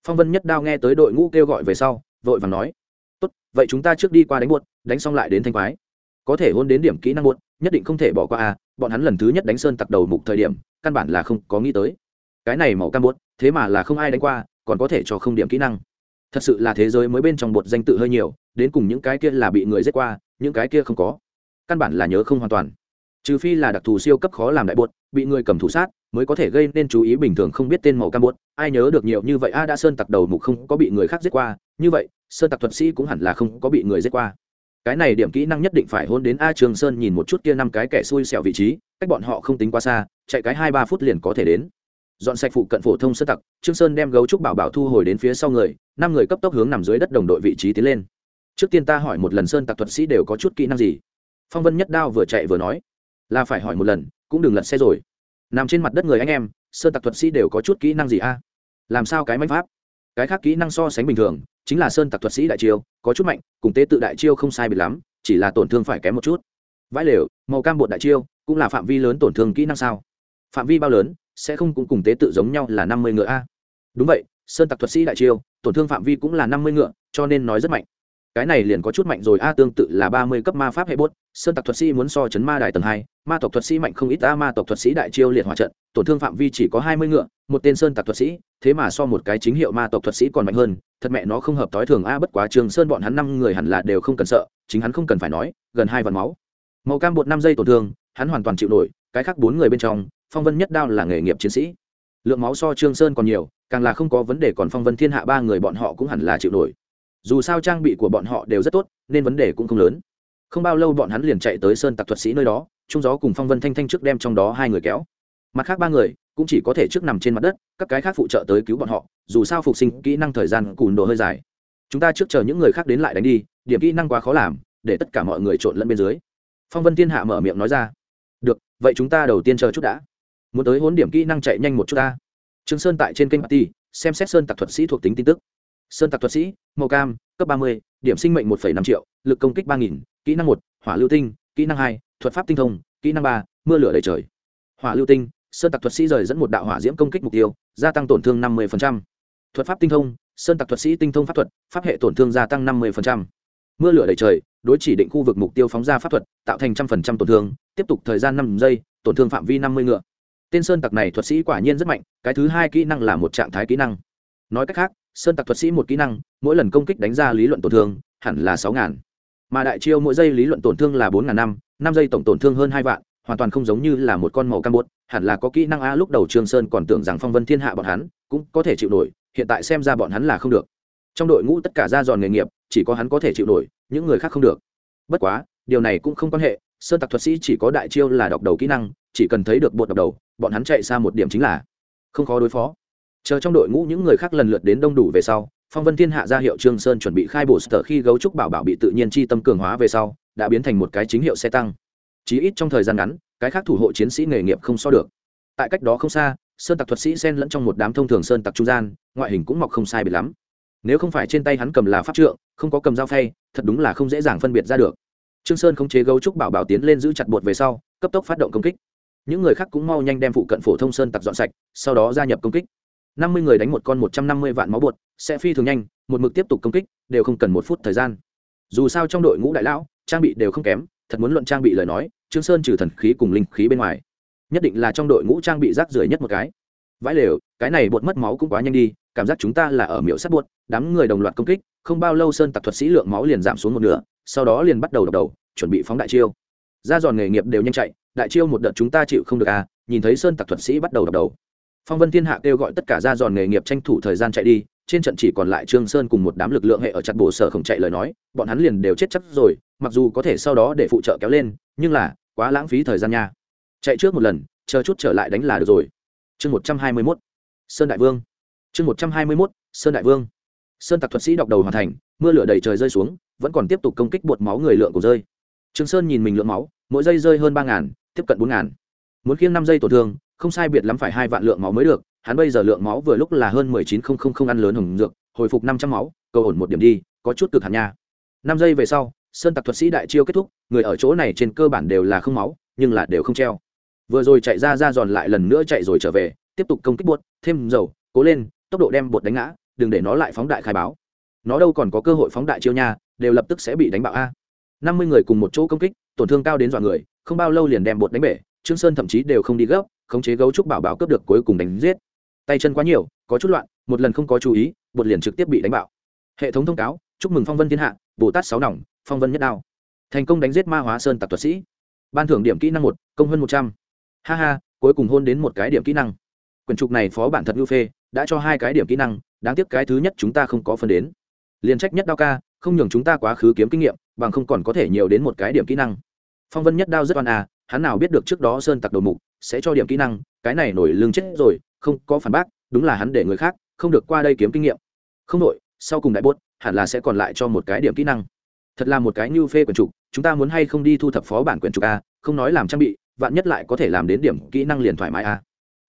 Phong vân nhất đao nghe tới đội ngũ kêu gọi về sau, vội vàng nói, tốt, vậy chúng ta trước đi qua đánh buốt, đánh xong lại đến thanh quái có thể hôn đến điểm kỹ năng muộn, nhất định không thể bỏ qua à bọn hắn lần thứ nhất đánh sơn tặc đầu mục thời điểm căn bản là không có nghĩ tới. Cái này màu cam muộn, thế mà là không ai đánh qua còn có thể cho không điểm kỹ năng. Thật sự là thế giới mới bên trong bột danh tự hơi nhiều đến cùng những cái kia là bị người giết qua những cái kia không có. Căn bản là nhớ không hoàn toàn. Trừ phi là đặc thù siêu cấp khó làm đại bột bị người cầm thủ sát mới có thể gây nên chú ý bình thường không biết tên màu cam bột. Ai nhớ được nhiều như vậy a đã sơn tặc đầu mục không có bị người khác giết qua. Như vậy sơn tặc thuật sĩ cũng hẳn là không có bị người giết qua cái này điểm kỹ năng nhất định phải hôn đến a trường sơn nhìn một chút kia năm cái kẻ xui xẹo vị trí, cách bọn họ không tính quá xa, chạy cái hai ba phút liền có thể đến. Dọn sạch phụ cận phổ thông sơ tặc, trương sơn đem gấu trúc bảo bảo thu hồi đến phía sau người, năm người cấp tốc hướng nằm dưới đất đồng đội vị trí tiến lên. Trước tiên ta hỏi một lần sơn tặc thuật sĩ đều có chút kỹ năng gì? Phong vân nhất đao vừa chạy vừa nói. Là phải hỏi một lần, cũng đừng lật xe rồi. Nằm trên mặt đất người anh em, sơn tặc thuật sĩ đều có chút kỹ năng gì a? Làm sao cái mánh pháp? Cái khác kỹ năng so sánh bình thường, chính là sơn tặc thuật sĩ đại chiêu, có chút mạnh, cùng tế tự đại chiêu không sai biệt lắm, chỉ là tổn thương phải kém một chút. Vãi lều, màu cam bột đại chiêu, cũng là phạm vi lớn tổn thương kỹ năng sao? Phạm vi bao lớn, sẽ không cũng cùng tế tự giống nhau là năm mươi ngựa a? Đúng vậy, sơn tặc thuật sĩ đại chiêu, tổn thương phạm vi cũng là năm mươi ngựa, cho nên nói rất mạnh cái này liền có chút mạnh rồi. A, tương tự là ba mươi cấp ma pháp hệ bốt, sơn tặc thuật sĩ muốn so chấn ma đài tầng hai, ma tộc thuật sĩ mạnh không ít. A, ma tộc thuật sĩ đại chiêu liệt hỏa trận, tổn thương phạm vi chỉ có hai mươi ngựa, một tên sơn tặc thuật sĩ, thế mà so một cái chính hiệu ma tộc thuật sĩ còn mạnh hơn. Thật mẹ nó không hợp thói thường. A, bất quá trường sơn bọn hắn năm người hẳn là đều không cần sợ, chính hắn không cần phải nói, gần hai vạn máu. Màu cam bột năm giây tổn thương, hắn hoàn toàn chịu nổi. Cái khác bốn người bên trong, phong vân nhất đao là nghề nghiệp chiến sĩ. Lượng máu so trương sơn còn nhiều, càng là không có vấn đề, còn phong vân thiên hạ ba người bọn họ cũng hẳn là chịu nổi dù sao trang bị của bọn họ đều rất tốt, nên vấn đề cũng không lớn. Không bao lâu bọn hắn liền chạy tới sơn tặc thuật sĩ nơi đó, trung gió cùng phong vân thanh thanh trước đem trong đó hai người kéo. Mặt khác ba người cũng chỉ có thể trước nằm trên mặt đất, các cái khác phụ trợ tới cứu bọn họ, dù sao phục sinh kỹ năng thời gian cùn đồ hơi dài. Chúng ta trước chờ những người khác đến lại đánh đi, điểm kỹ năng quá khó làm, để tất cả mọi người trộn lẫn bên dưới. Phong vân thiên hạ mở miệng nói ra. Được, vậy chúng ta đầu tiên chờ chút đã. Muốn tới hốn điểm kỹ năng chạy nhanh một chút ta. Trương sơn tại trên kênh ti xem xét sơn tặc thuật sĩ thuộc tính tin tức sơn tặc thuật sĩ, màu cam, cấp ba mươi, điểm sinh mệnh một năm triệu, lực công kích ba nghìn, kỹ năng một, hỏa lưu tinh, kỹ năng hai, thuật pháp tinh thông, kỹ năng ba, mưa lửa đầy trời. Hỏa lưu tinh, sơn tặc thuật sĩ rời dẫn một đạo hỏa diễm công kích mục tiêu, gia tăng tổn thương năm mươi thuật pháp tinh thông, sơn tặc thuật sĩ tinh thông pháp thuật, pháp hệ tổn thương gia tăng năm mươi mưa lửa đầy trời, đối chỉ định khu vực mục tiêu phóng ra pháp thuật, tạo thành trăm phần trăm tổn thương, tiếp tục thời gian năm giây, tổn thương phạm vi năm mươi ngựa. Tên sơn tặc này thuật sĩ quả nhiên rất mạnh, cái thứ hai kỹ năng là một trạng thái kỹ năng. Nói cách khác sơn tặc thuật sĩ một kỹ năng, mỗi lần công kích đánh ra lý luận tổn thương, hẳn là sáu ngàn. Mà đại chiêu mỗi giây lý luận tổn thương là bốn ngàn năm năm giây tổng tổn thương hơn hai vạn, hoàn toàn không giống như là một con màu cam bột, hẳn là có kỹ năng a lúc đầu trương sơn còn tưởng rằng phong vân thiên hạ bọn hắn cũng có thể chịu nổi, hiện tại xem ra bọn hắn là không được. Trong đội ngũ tất cả ra giòn nghề nghiệp, chỉ có hắn có thể chịu nổi, những người khác không được. Bất quá, điều này cũng không quan hệ, sơn tặc thuật sĩ chỉ có đại chiêu là đọc đầu kỹ năng, chỉ cần thấy được bột đọc đầu, bọn hắn chạy xa một điểm chính là không khó đối phó chờ trong đội ngũ những người khác lần lượt đến đông đủ về sau, phong vân thiên hạ ra hiệu trương sơn chuẩn bị khai bổ sở khi gấu trúc bảo bảo bị tự nhiên chi tâm cường hóa về sau, đã biến thành một cái chính hiệu xe tăng. Chí ít trong thời gian ngắn, cái khác thủ hộ chiến sĩ nghề nghiệp không so được. Tại cách đó không xa, sơn tặc thuật sĩ xen lẫn trong một đám thông thường sơn tặc trung gian, ngoại hình cũng mọc không sai biệt lắm. Nếu không phải trên tay hắn cầm là pháp trượng, không có cầm dao phay, thật đúng là không dễ dàng phân biệt ra được. Trương sơn không chế gấu trúc bảo bảo tiến lên giữ chặt bột về sau, cấp tốc phát động công kích. Những người khác cũng mau nhanh đem phụ cận phổ thông sơn tặc dọn sạch, sau đó gia nhập công kích năm mươi người đánh một con một trăm năm mươi vạn máu bột, sẽ phi thường nhanh, một mực tiếp tục công kích, đều không cần một phút thời gian. Dù sao trong đội ngũ đại lão, trang bị đều không kém, thật muốn luận trang bị lời nói, trương sơn trừ thần khí cùng linh khí bên ngoài, nhất định là trong đội ngũ trang bị rác rưởi nhất một cái. Vãi lều, cái này bột mất máu cũng quá nhanh đi, cảm giác chúng ta là ở miệu sắt buột đám người đồng loạt công kích, không bao lâu sơn tặc thuật sĩ lượng máu liền giảm xuống một nửa, sau đó liền bắt đầu đập đầu, chuẩn bị phóng đại chiêu. Ra giòn nghề nghiệp đều nhanh chạy, đại chiêu một đợt chúng ta chịu không được à nhìn thấy sơn tặc thuật sĩ bắt đầu đập đầu phong vân thiên hạ kêu gọi tất cả ra giòn nghề nghiệp tranh thủ thời gian chạy đi, trên trận chỉ còn lại trương sơn cùng một đám lực lượng hệ ở chặt bổ sở không chạy lời nói, bọn hắn liền đều chết chắc rồi, mặc dù có thể sau đó để phụ trợ kéo lên, nhưng là, quá lãng phí thời gian nha. Chạy trước một lần, chờ chút trở lại đánh là được rồi. Chương một trăm hai mươi mốt. Sơn đại vương. Chương một trăm hai mươi mốt, sơn đại vương. Sơn tặc thuật sĩ đọc đầu hoàn thành, mưa lửa đầy trời rơi xuống, vẫn còn tiếp tục công kích bột máu người lượng của rơi. Trương sơn nhìn mình lượng máu, mỗi giây rơi hơn ba ngàn, tiếp cận bốn ngàn muốn khiêng năm giây tổn thương không sai biệt lắm phải hai vạn lượng máu mới được hắn bây giờ lượng máu vừa lúc là hơn mười chín không không không ăn lớn hồng dược hồi phục năm trăm máu cầu ổn một điểm đi có chút cực hẳn nha. Năm giây về sau sơn tặc thuật sĩ đại chiêu kết thúc người ở chỗ này trên cơ bản đều là không máu nhưng là đều không treo. Vừa rồi chạy ra ra giòn lại lần nữa chạy rồi trở về tiếp tục công kích bột, thêm dầu cố lên tốc độ đem bột đánh ngã đừng để nó lại phóng đại khai báo. Nó đâu còn có cơ hội phóng đại chiêu nha đều lập tức sẽ bị đánh bạo a. Năm mươi người cùng một chỗ công kích tổn thương cao đến dọa người không bao lâu liền đem bột đánh bể trương sơn thậm chí đều không đi gấp, khống chế gấu trúc bảo bảo cướp được cuối cùng đánh giết. Tay chân quá nhiều, có chút loạn, một lần không có chú ý, bột liền trực tiếp bị đánh bạo. Hệ thống thông cáo, chúc mừng phong vân thiên hạ, bồ tát sáu nòng, phong vân nhất đao. Thành công đánh giết ma hóa sơn tặc thuật sĩ. Ban thưởng điểm kỹ năng một, công hơn một trăm. Ha ha, cuối cùng hôn đến một cái điểm kỹ năng. Quyển trục này phó bản thật ưu phê, đã cho hai cái điểm kỹ năng, đáng tiếc cái thứ nhất chúng ta không có phần đến. Liền trách nhất đao ca, không nhường chúng ta quá khứ kiếm kinh nghiệm, bằng không còn có thể nhiều đến một cái điểm kỹ năng. Phong vân nhất đao rất oan à hắn nào biết được trước đó sơn tặc đầu mục sẽ cho điểm kỹ năng, cái này nổi lương chết rồi, không có phản bác, đúng là hắn để người khác, không được qua đây kiếm kinh nghiệm. Không nội sau cùng đại bốt, hẳn là sẽ còn lại cho một cái điểm kỹ năng. Thật là một cái như phê quyển trục, chúng ta muốn hay không đi thu thập phó bản quyển trục a, không nói làm trang bị, vạn nhất lại có thể làm đến điểm kỹ năng liền thoải mái a.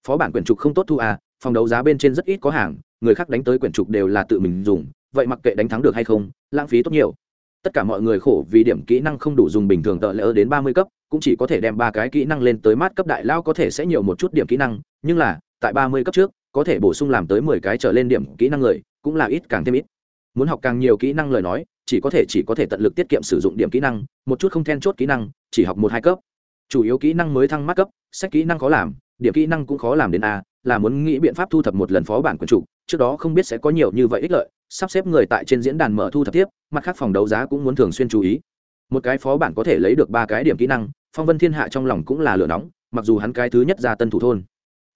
Phó bản quyển trục không tốt thu a, phòng đấu giá bên trên rất ít có hàng, người khác đánh tới quyển trục đều là tự mình dùng, vậy mặc kệ đánh thắng được hay không, lãng phí tốt nhiều tất cả mọi người khổ vì điểm kỹ năng không đủ dùng bình thường tợ lỡ đến ba mươi cấp, cũng chỉ có thể đem ba cái kỹ năng lên tới mát cấp đại lao có thể sẽ nhiều một chút điểm kỹ năng, nhưng là, tại ba mươi cấp trước, có thể bổ sung làm tới mười cái trở lên điểm kỹ năng người, cũng là ít càng thêm ít. Muốn học càng nhiều kỹ năng lời nói, chỉ có thể chỉ có thể tận lực tiết kiệm sử dụng điểm kỹ năng, một chút không then chốt kỹ năng, chỉ học một hai cấp. Chủ yếu kỹ năng mới thăng mát cấp, sách kỹ năng khó làm, điểm kỹ năng cũng khó làm đến a, là muốn nghĩ biện pháp thu thập một lần phó bản quần chủ, trước đó không biết sẽ có nhiều như vậy ích lợi sắp xếp người tại trên diễn đàn mở thu thập tiếp, mặt khác phòng đấu giá cũng muốn thường xuyên chú ý. Một cái phó bản có thể lấy được ba cái điểm kỹ năng, phong vân thiên hạ trong lòng cũng là lửa nóng, mặc dù hắn cái thứ nhất ra tân thủ thôn.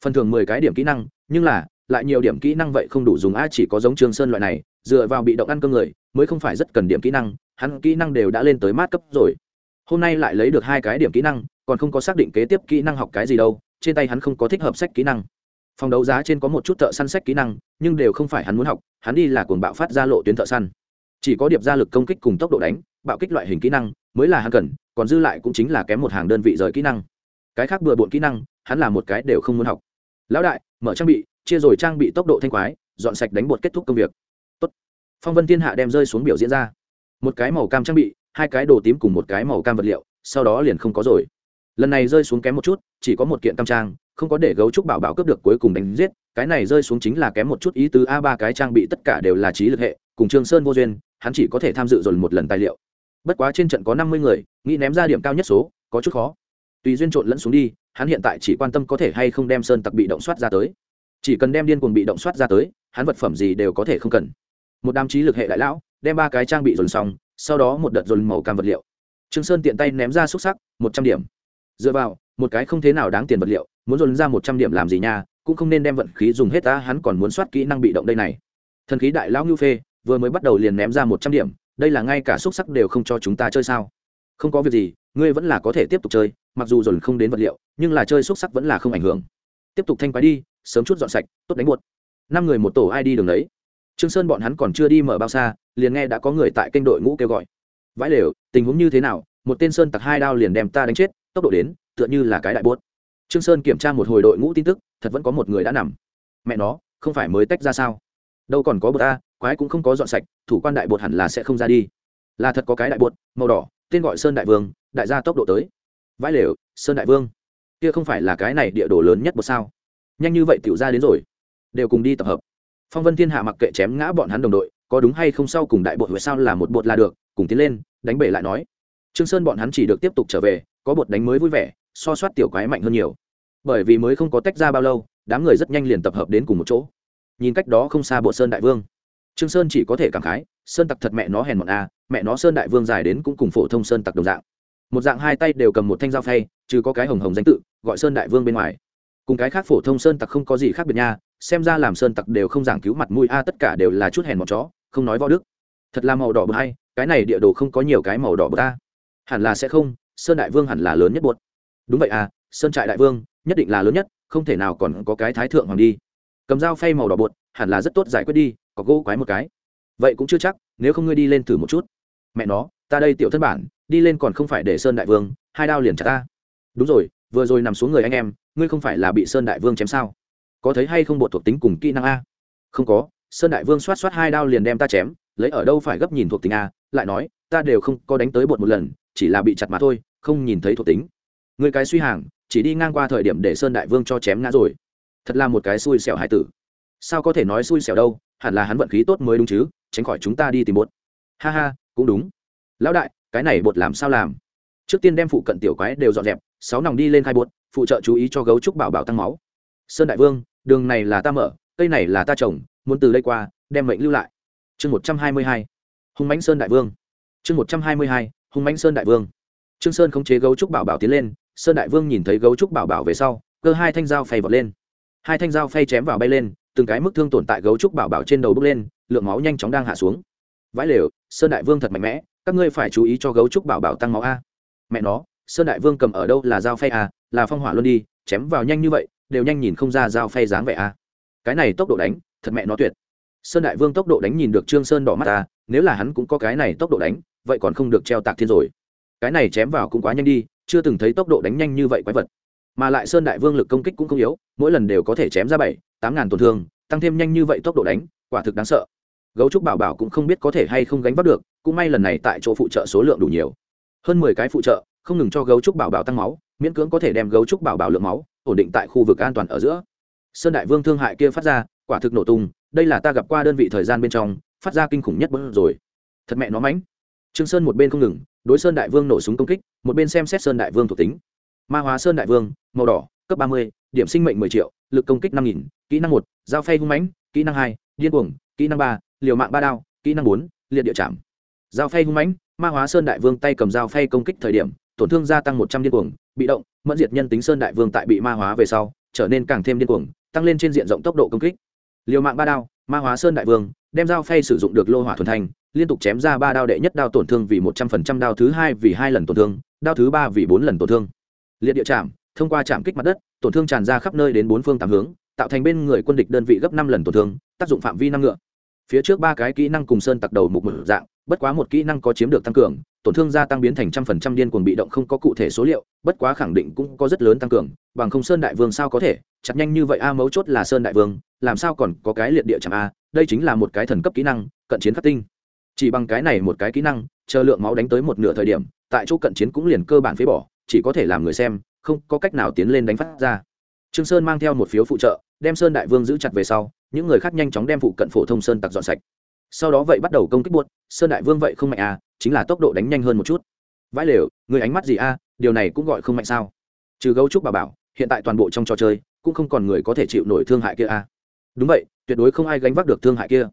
Phần thường mười cái điểm kỹ năng, nhưng là, lại nhiều điểm kỹ năng vậy không đủ dùng a, chỉ có giống trường sơn loại này, dựa vào bị động ăn cơm người, mới không phải rất cần điểm kỹ năng, hắn kỹ năng đều đã lên tới mát cấp rồi. Hôm nay lại lấy được hai cái điểm kỹ năng, còn không có xác định kế tiếp kỹ năng học cái gì đâu, trên tay hắn không có thích hợp sách kỹ năng phòng đấu giá trên có một chút thợ săn sách kỹ năng, nhưng đều không phải hắn muốn học, hắn đi là cuồng bạo phát ra lộ tuyến thợ săn. Chỉ có điệp ra lực công kích cùng tốc độ đánh, bạo kích loại hình kỹ năng, mới là hắn cần, còn dư lại cũng chính là kém một hàng đơn vị rời kỹ năng. Cái khác bừa bộn kỹ năng, hắn là một cái đều không muốn học. Lão đại, mở trang bị, chia rồi trang bị tốc độ thanh quái, dọn sạch đánh bột kết thúc công việc. Tốt. phong vân thiên hạ đem rơi xuống biểu diễn ra. Một cái màu cam trang bị, hai cái đồ tím cùng một cái màu cam vật liệu, sau đó liền không có rồi. Lần này rơi xuống kém một chút, chỉ có một kiện cam trang không có để gấu trúc bảo bảo cướp được cuối cùng đánh giết, cái này rơi xuống chính là kém một chút ý tứ a ba cái trang bị tất cả đều là trí lực hệ, cùng trương sơn vô duyên, hắn chỉ có thể tham dự dồn một lần tài liệu. Bất quá trên trận có năm mươi người, nghĩ ném ra điểm cao nhất số, có chút khó. Tùy duyên trộn lẫn xuống đi, hắn hiện tại chỉ quan tâm có thể hay không đem sơn tặc bị động soát ra tới. Chỉ cần đem điên cuồng bị động soát ra tới, hắn vật phẩm gì đều có thể không cần. Một đám trí lực hệ đại lão, đem ba cái trang bị dồn xong, sau đó một đợt dồn màu cam vật liệu. Trương sơn tiện tay ném ra xúc sắc, một trăm điểm. Dựa vào, một cái không thế nào đáng tiền vật liệu muốn dồn ra một trăm điểm làm gì nha, cũng không nên đem vận khí dùng hết ta hắn còn muốn soát kỹ năng bị động đây này. Thần khí đại lão ngưu phê, vừa mới bắt đầu liền ném ra một trăm điểm, đây là ngay cả xúc sắc đều không cho chúng ta chơi sao? Không có việc gì, ngươi vẫn là có thể tiếp tục chơi, mặc dù dồn không đến vật liệu, nhưng là chơi xúc sắc vẫn là không ảnh hưởng. Tiếp tục thanh quái đi, sớm chút dọn sạch, tốt đánh buột. Năm người một tổ ai đi đường đấy. Trương sơn bọn hắn còn chưa đi mở bao xa, liền nghe đã có người tại kênh đội ngũ kêu gọi. Vãi lều, tình huống như thế nào? Một tên sơn tặc hai đao liền đem ta đánh chết, tốc độ đến, tựa như là cái đại buốt trương sơn kiểm tra một hồi đội ngũ tin tức, thật vẫn có một người đã nằm. Mẹ nó, không phải mới tách ra sao? Đâu còn có bột a quái cũng không có dọn sạch, thủ quan đại bột hẳn là sẽ không ra đi. Là thật có cái đại bột, màu đỏ, tên gọi sơn đại vương, đại gia tốc độ tới. Vãi lều, sơn đại vương. Kia không phải là cái này địa đồ lớn nhất một sao? Nhanh như vậy tiểu ra đến rồi. Đều cùng đi tập hợp. Phong vân thiên hạ mặc kệ chém ngã bọn hắn đồng đội, có đúng hay không sau cùng đại bột huệ sao là một bột là được, cùng tiến lên, đánh bể lại nói. Trương sơn bọn hắn chỉ được tiếp tục trở về, có bột đánh mới vui vẻ, so soát tiểu quái mạnh hơn nhiều bởi vì mới không có tách ra bao lâu, đám người rất nhanh liền tập hợp đến cùng một chỗ. Nhìn cách đó không xa bộ sơn đại vương. Trương sơn chỉ có thể cảm khái, sơn tặc thật mẹ nó hèn mọn a, mẹ nó sơn đại vương dài đến cũng cùng phổ thông sơn tặc đồng dạng. Một dạng hai tay đều cầm một thanh dao phay chứ có cái hồng hồng danh tự, gọi sơn đại vương bên ngoài. Cùng cái khác phổ thông sơn tặc không có gì khác biệt nha, xem ra làm sơn tặc đều không giảng cứu mặt mũi a, tất cả đều là chút hèn mọn chó, không nói võ đức. Thật là màu đỏ bờ hay, cái này địa đồ không có nhiều cái màu đỏ bờ ta hẳn là sẽ không, sơn đại vương hẳn là lớn nhất buột đúng vậy à sơn trại đại vương nhất định là lớn nhất, không thể nào còn có cái thái thượng hoàng đi. Cầm dao phay màu đỏ bột, hẳn là rất tốt giải quyết đi, có gỗ quái một cái. Vậy cũng chưa chắc, nếu không ngươi đi lên thử một chút. Mẹ nó, ta đây tiểu thân bản, đi lên còn không phải để sơn đại vương, hai đao liền chặt ta. Đúng rồi, vừa rồi nằm xuống người anh em, ngươi không phải là bị sơn đại vương chém sao? Có thấy hay không bộ thuộc tính cùng kỹ năng a? Không có, sơn đại vương xoát xoát hai đao liền đem ta chém, lấy ở đâu phải gấp nhìn thuộc tính a, lại nói, ta đều không có đánh tới bột một lần, chỉ là bị chặt mà thôi, không nhìn thấy thuộc tính. Người cái suy hàng chỉ đi ngang qua thời điểm để sơn đại vương cho chém ngã rồi. Thật là một cái xui xẻo hải tử. Sao có thể nói xui xẻo đâu, hẳn là hắn vận khí tốt mới đúng chứ, tránh khỏi chúng ta đi tìm bột. Ha ha, cũng đúng. Lão đại, cái này bột làm sao làm? Trước tiên đem phụ cận tiểu quái đều dọn dẹp, sáu nòng đi lên khai bột, phụ trợ chú ý cho gấu trúc bảo bảo tăng máu. Sơn đại vương, đường này là ta mở, cây này là ta trồng, muốn từ đây qua, đem mệnh lưu lại. Chương một trăm hai mươi hai. Hùng mãnh sơn đại vương. Chương một trăm hai mươi hai hùng mãnh sơn đại vương. Trương sơn khống chế gấu trúc bảo bảo tiến lên sơn đại vương nhìn thấy gấu trúc bảo bảo về sau, cơ hai thanh dao phay vọt lên. Hai thanh dao phay chém vào bay lên, từng cái mức thương tổn tại gấu trúc bảo bảo trên đầu bước lên, lượng máu nhanh chóng đang hạ xuống. Vãi lều, sơn đại vương thật mạnh mẽ, các ngươi phải chú ý cho gấu trúc bảo bảo tăng máu a. Mẹ nó, sơn đại vương cầm ở đâu là dao phay a là phong hỏa luôn đi, chém vào nhanh như vậy, đều nhanh nhìn không ra dao phay dáng vẻ a. Cái này tốc độ đánh, thật mẹ nó tuyệt. Sơn đại vương tốc độ đánh nhìn được trương sơn đỏ mắt ta nếu là hắn cũng có cái này tốc độ đánh, vậy còn không được treo tạc thiên rồi. Cái này chém vào cũng quá nhanh đi chưa từng thấy tốc độ đánh nhanh như vậy quái vật. Mà lại sơn đại vương lực công kích cũng không yếu, mỗi lần đều có thể chém ra bảy, tám ngàn tổn thương, tăng thêm nhanh như vậy tốc độ đánh, quả thực đáng sợ. Gấu trúc bảo bảo cũng không biết có thể hay không gánh vác được, cũng may lần này tại chỗ phụ trợ số lượng đủ nhiều. Hơn mười cái phụ trợ, không ngừng cho gấu trúc bảo bảo tăng máu, miễn cưỡng có thể đem gấu trúc bảo bảo lượng máu, ổn định tại khu vực an toàn ở giữa. Sơn đại vương thương hại kia phát ra, quả thực nổ tung, đây là ta gặp qua đơn vị thời gian bên trong, phát ra kinh khủng nhất bớt rồi. Thật mẹ nó mánh trương sơn một bên không ngừng đối sơn đại vương nổ súng công kích, một bên xem xét sơn đại vương thuộc tính. Ma hóa sơn đại vương, màu đỏ, cấp ba mươi, điểm sinh mệnh mười triệu, lực công kích năm nghìn, kỹ năng một dao phay hung mãnh, kỹ năng hai, điên cuồng, kỹ năng ba, liều mạng ba đao, kỹ năng bốn, liệt địa chạm. Dao phay hung mãnh, ma hóa sơn đại vương tay cầm dao phay công kích thời điểm, tổn thương gia tăng một trăm điên cuồng, bị động, mẫn diệt nhân tính sơn đại vương tại bị ma hóa về sau, trở nên càng thêm điên cuồng, tăng lên trên diện rộng tốc độ công kích. Liều mạng ba đao, ma hóa sơn đại vương, đem dao phay sử dụng được lô hỏa thuần thành liên tục chém ra ba đao đệ nhất đao tổn thương vì một trăm phần trăm đao thứ hai vì hai lần tổn thương, đao thứ ba vì bốn lần tổn thương. Liệt địa chạm, thông qua chạm kích mặt đất, tổn thương tràn ra khắp nơi đến bốn phương tám hướng, tạo thành bên người quân địch đơn vị gấp năm lần tổn thương, tác dụng phạm vi năm ngựa phía trước ba cái kỹ năng cùng sơn tặc đầu mục mở dạng, bất quá một kỹ năng có chiếm được tăng cường, tổn thương gia tăng biến thành trăm phần trăm điên cuồng bị động không có cụ thể số liệu, bất quá khẳng định cũng có rất lớn tăng cường, bằng không sơn đại vương sao có thể, chặt nhanh như vậy a, mấu chốt là sơn đại vương, làm sao còn có cái liệt địa chẳng a, đây chính là một cái thần cấp kỹ năng, cận chiến khắc tinh chỉ bằng cái này một cái kỹ năng, chờ lượng máu đánh tới một nửa thời điểm, tại chỗ cận chiến cũng liền cơ bản phế bỏ, chỉ có thể làm người xem, không có cách nào tiến lên đánh phát ra. Trương sơn mang theo một phiếu phụ trợ, đem sơn đại vương giữ chặt về sau, những người khác nhanh chóng đem phụ cận phổ thông sơn tặc dọn sạch. Sau đó vậy bắt đầu công kích buốt, sơn đại vương vậy không mạnh à chính là tốc độ đánh nhanh hơn một chút. Vãi lều, người ánh mắt gì a điều này cũng gọi không mạnh sao? Trừ gấu trúc bà bảo, hiện tại toàn bộ trong trò chơi, cũng không còn người có thể chịu nổi thương hại kia a đúng vậy, tuyệt đối không ai gánh vác được thương hại kia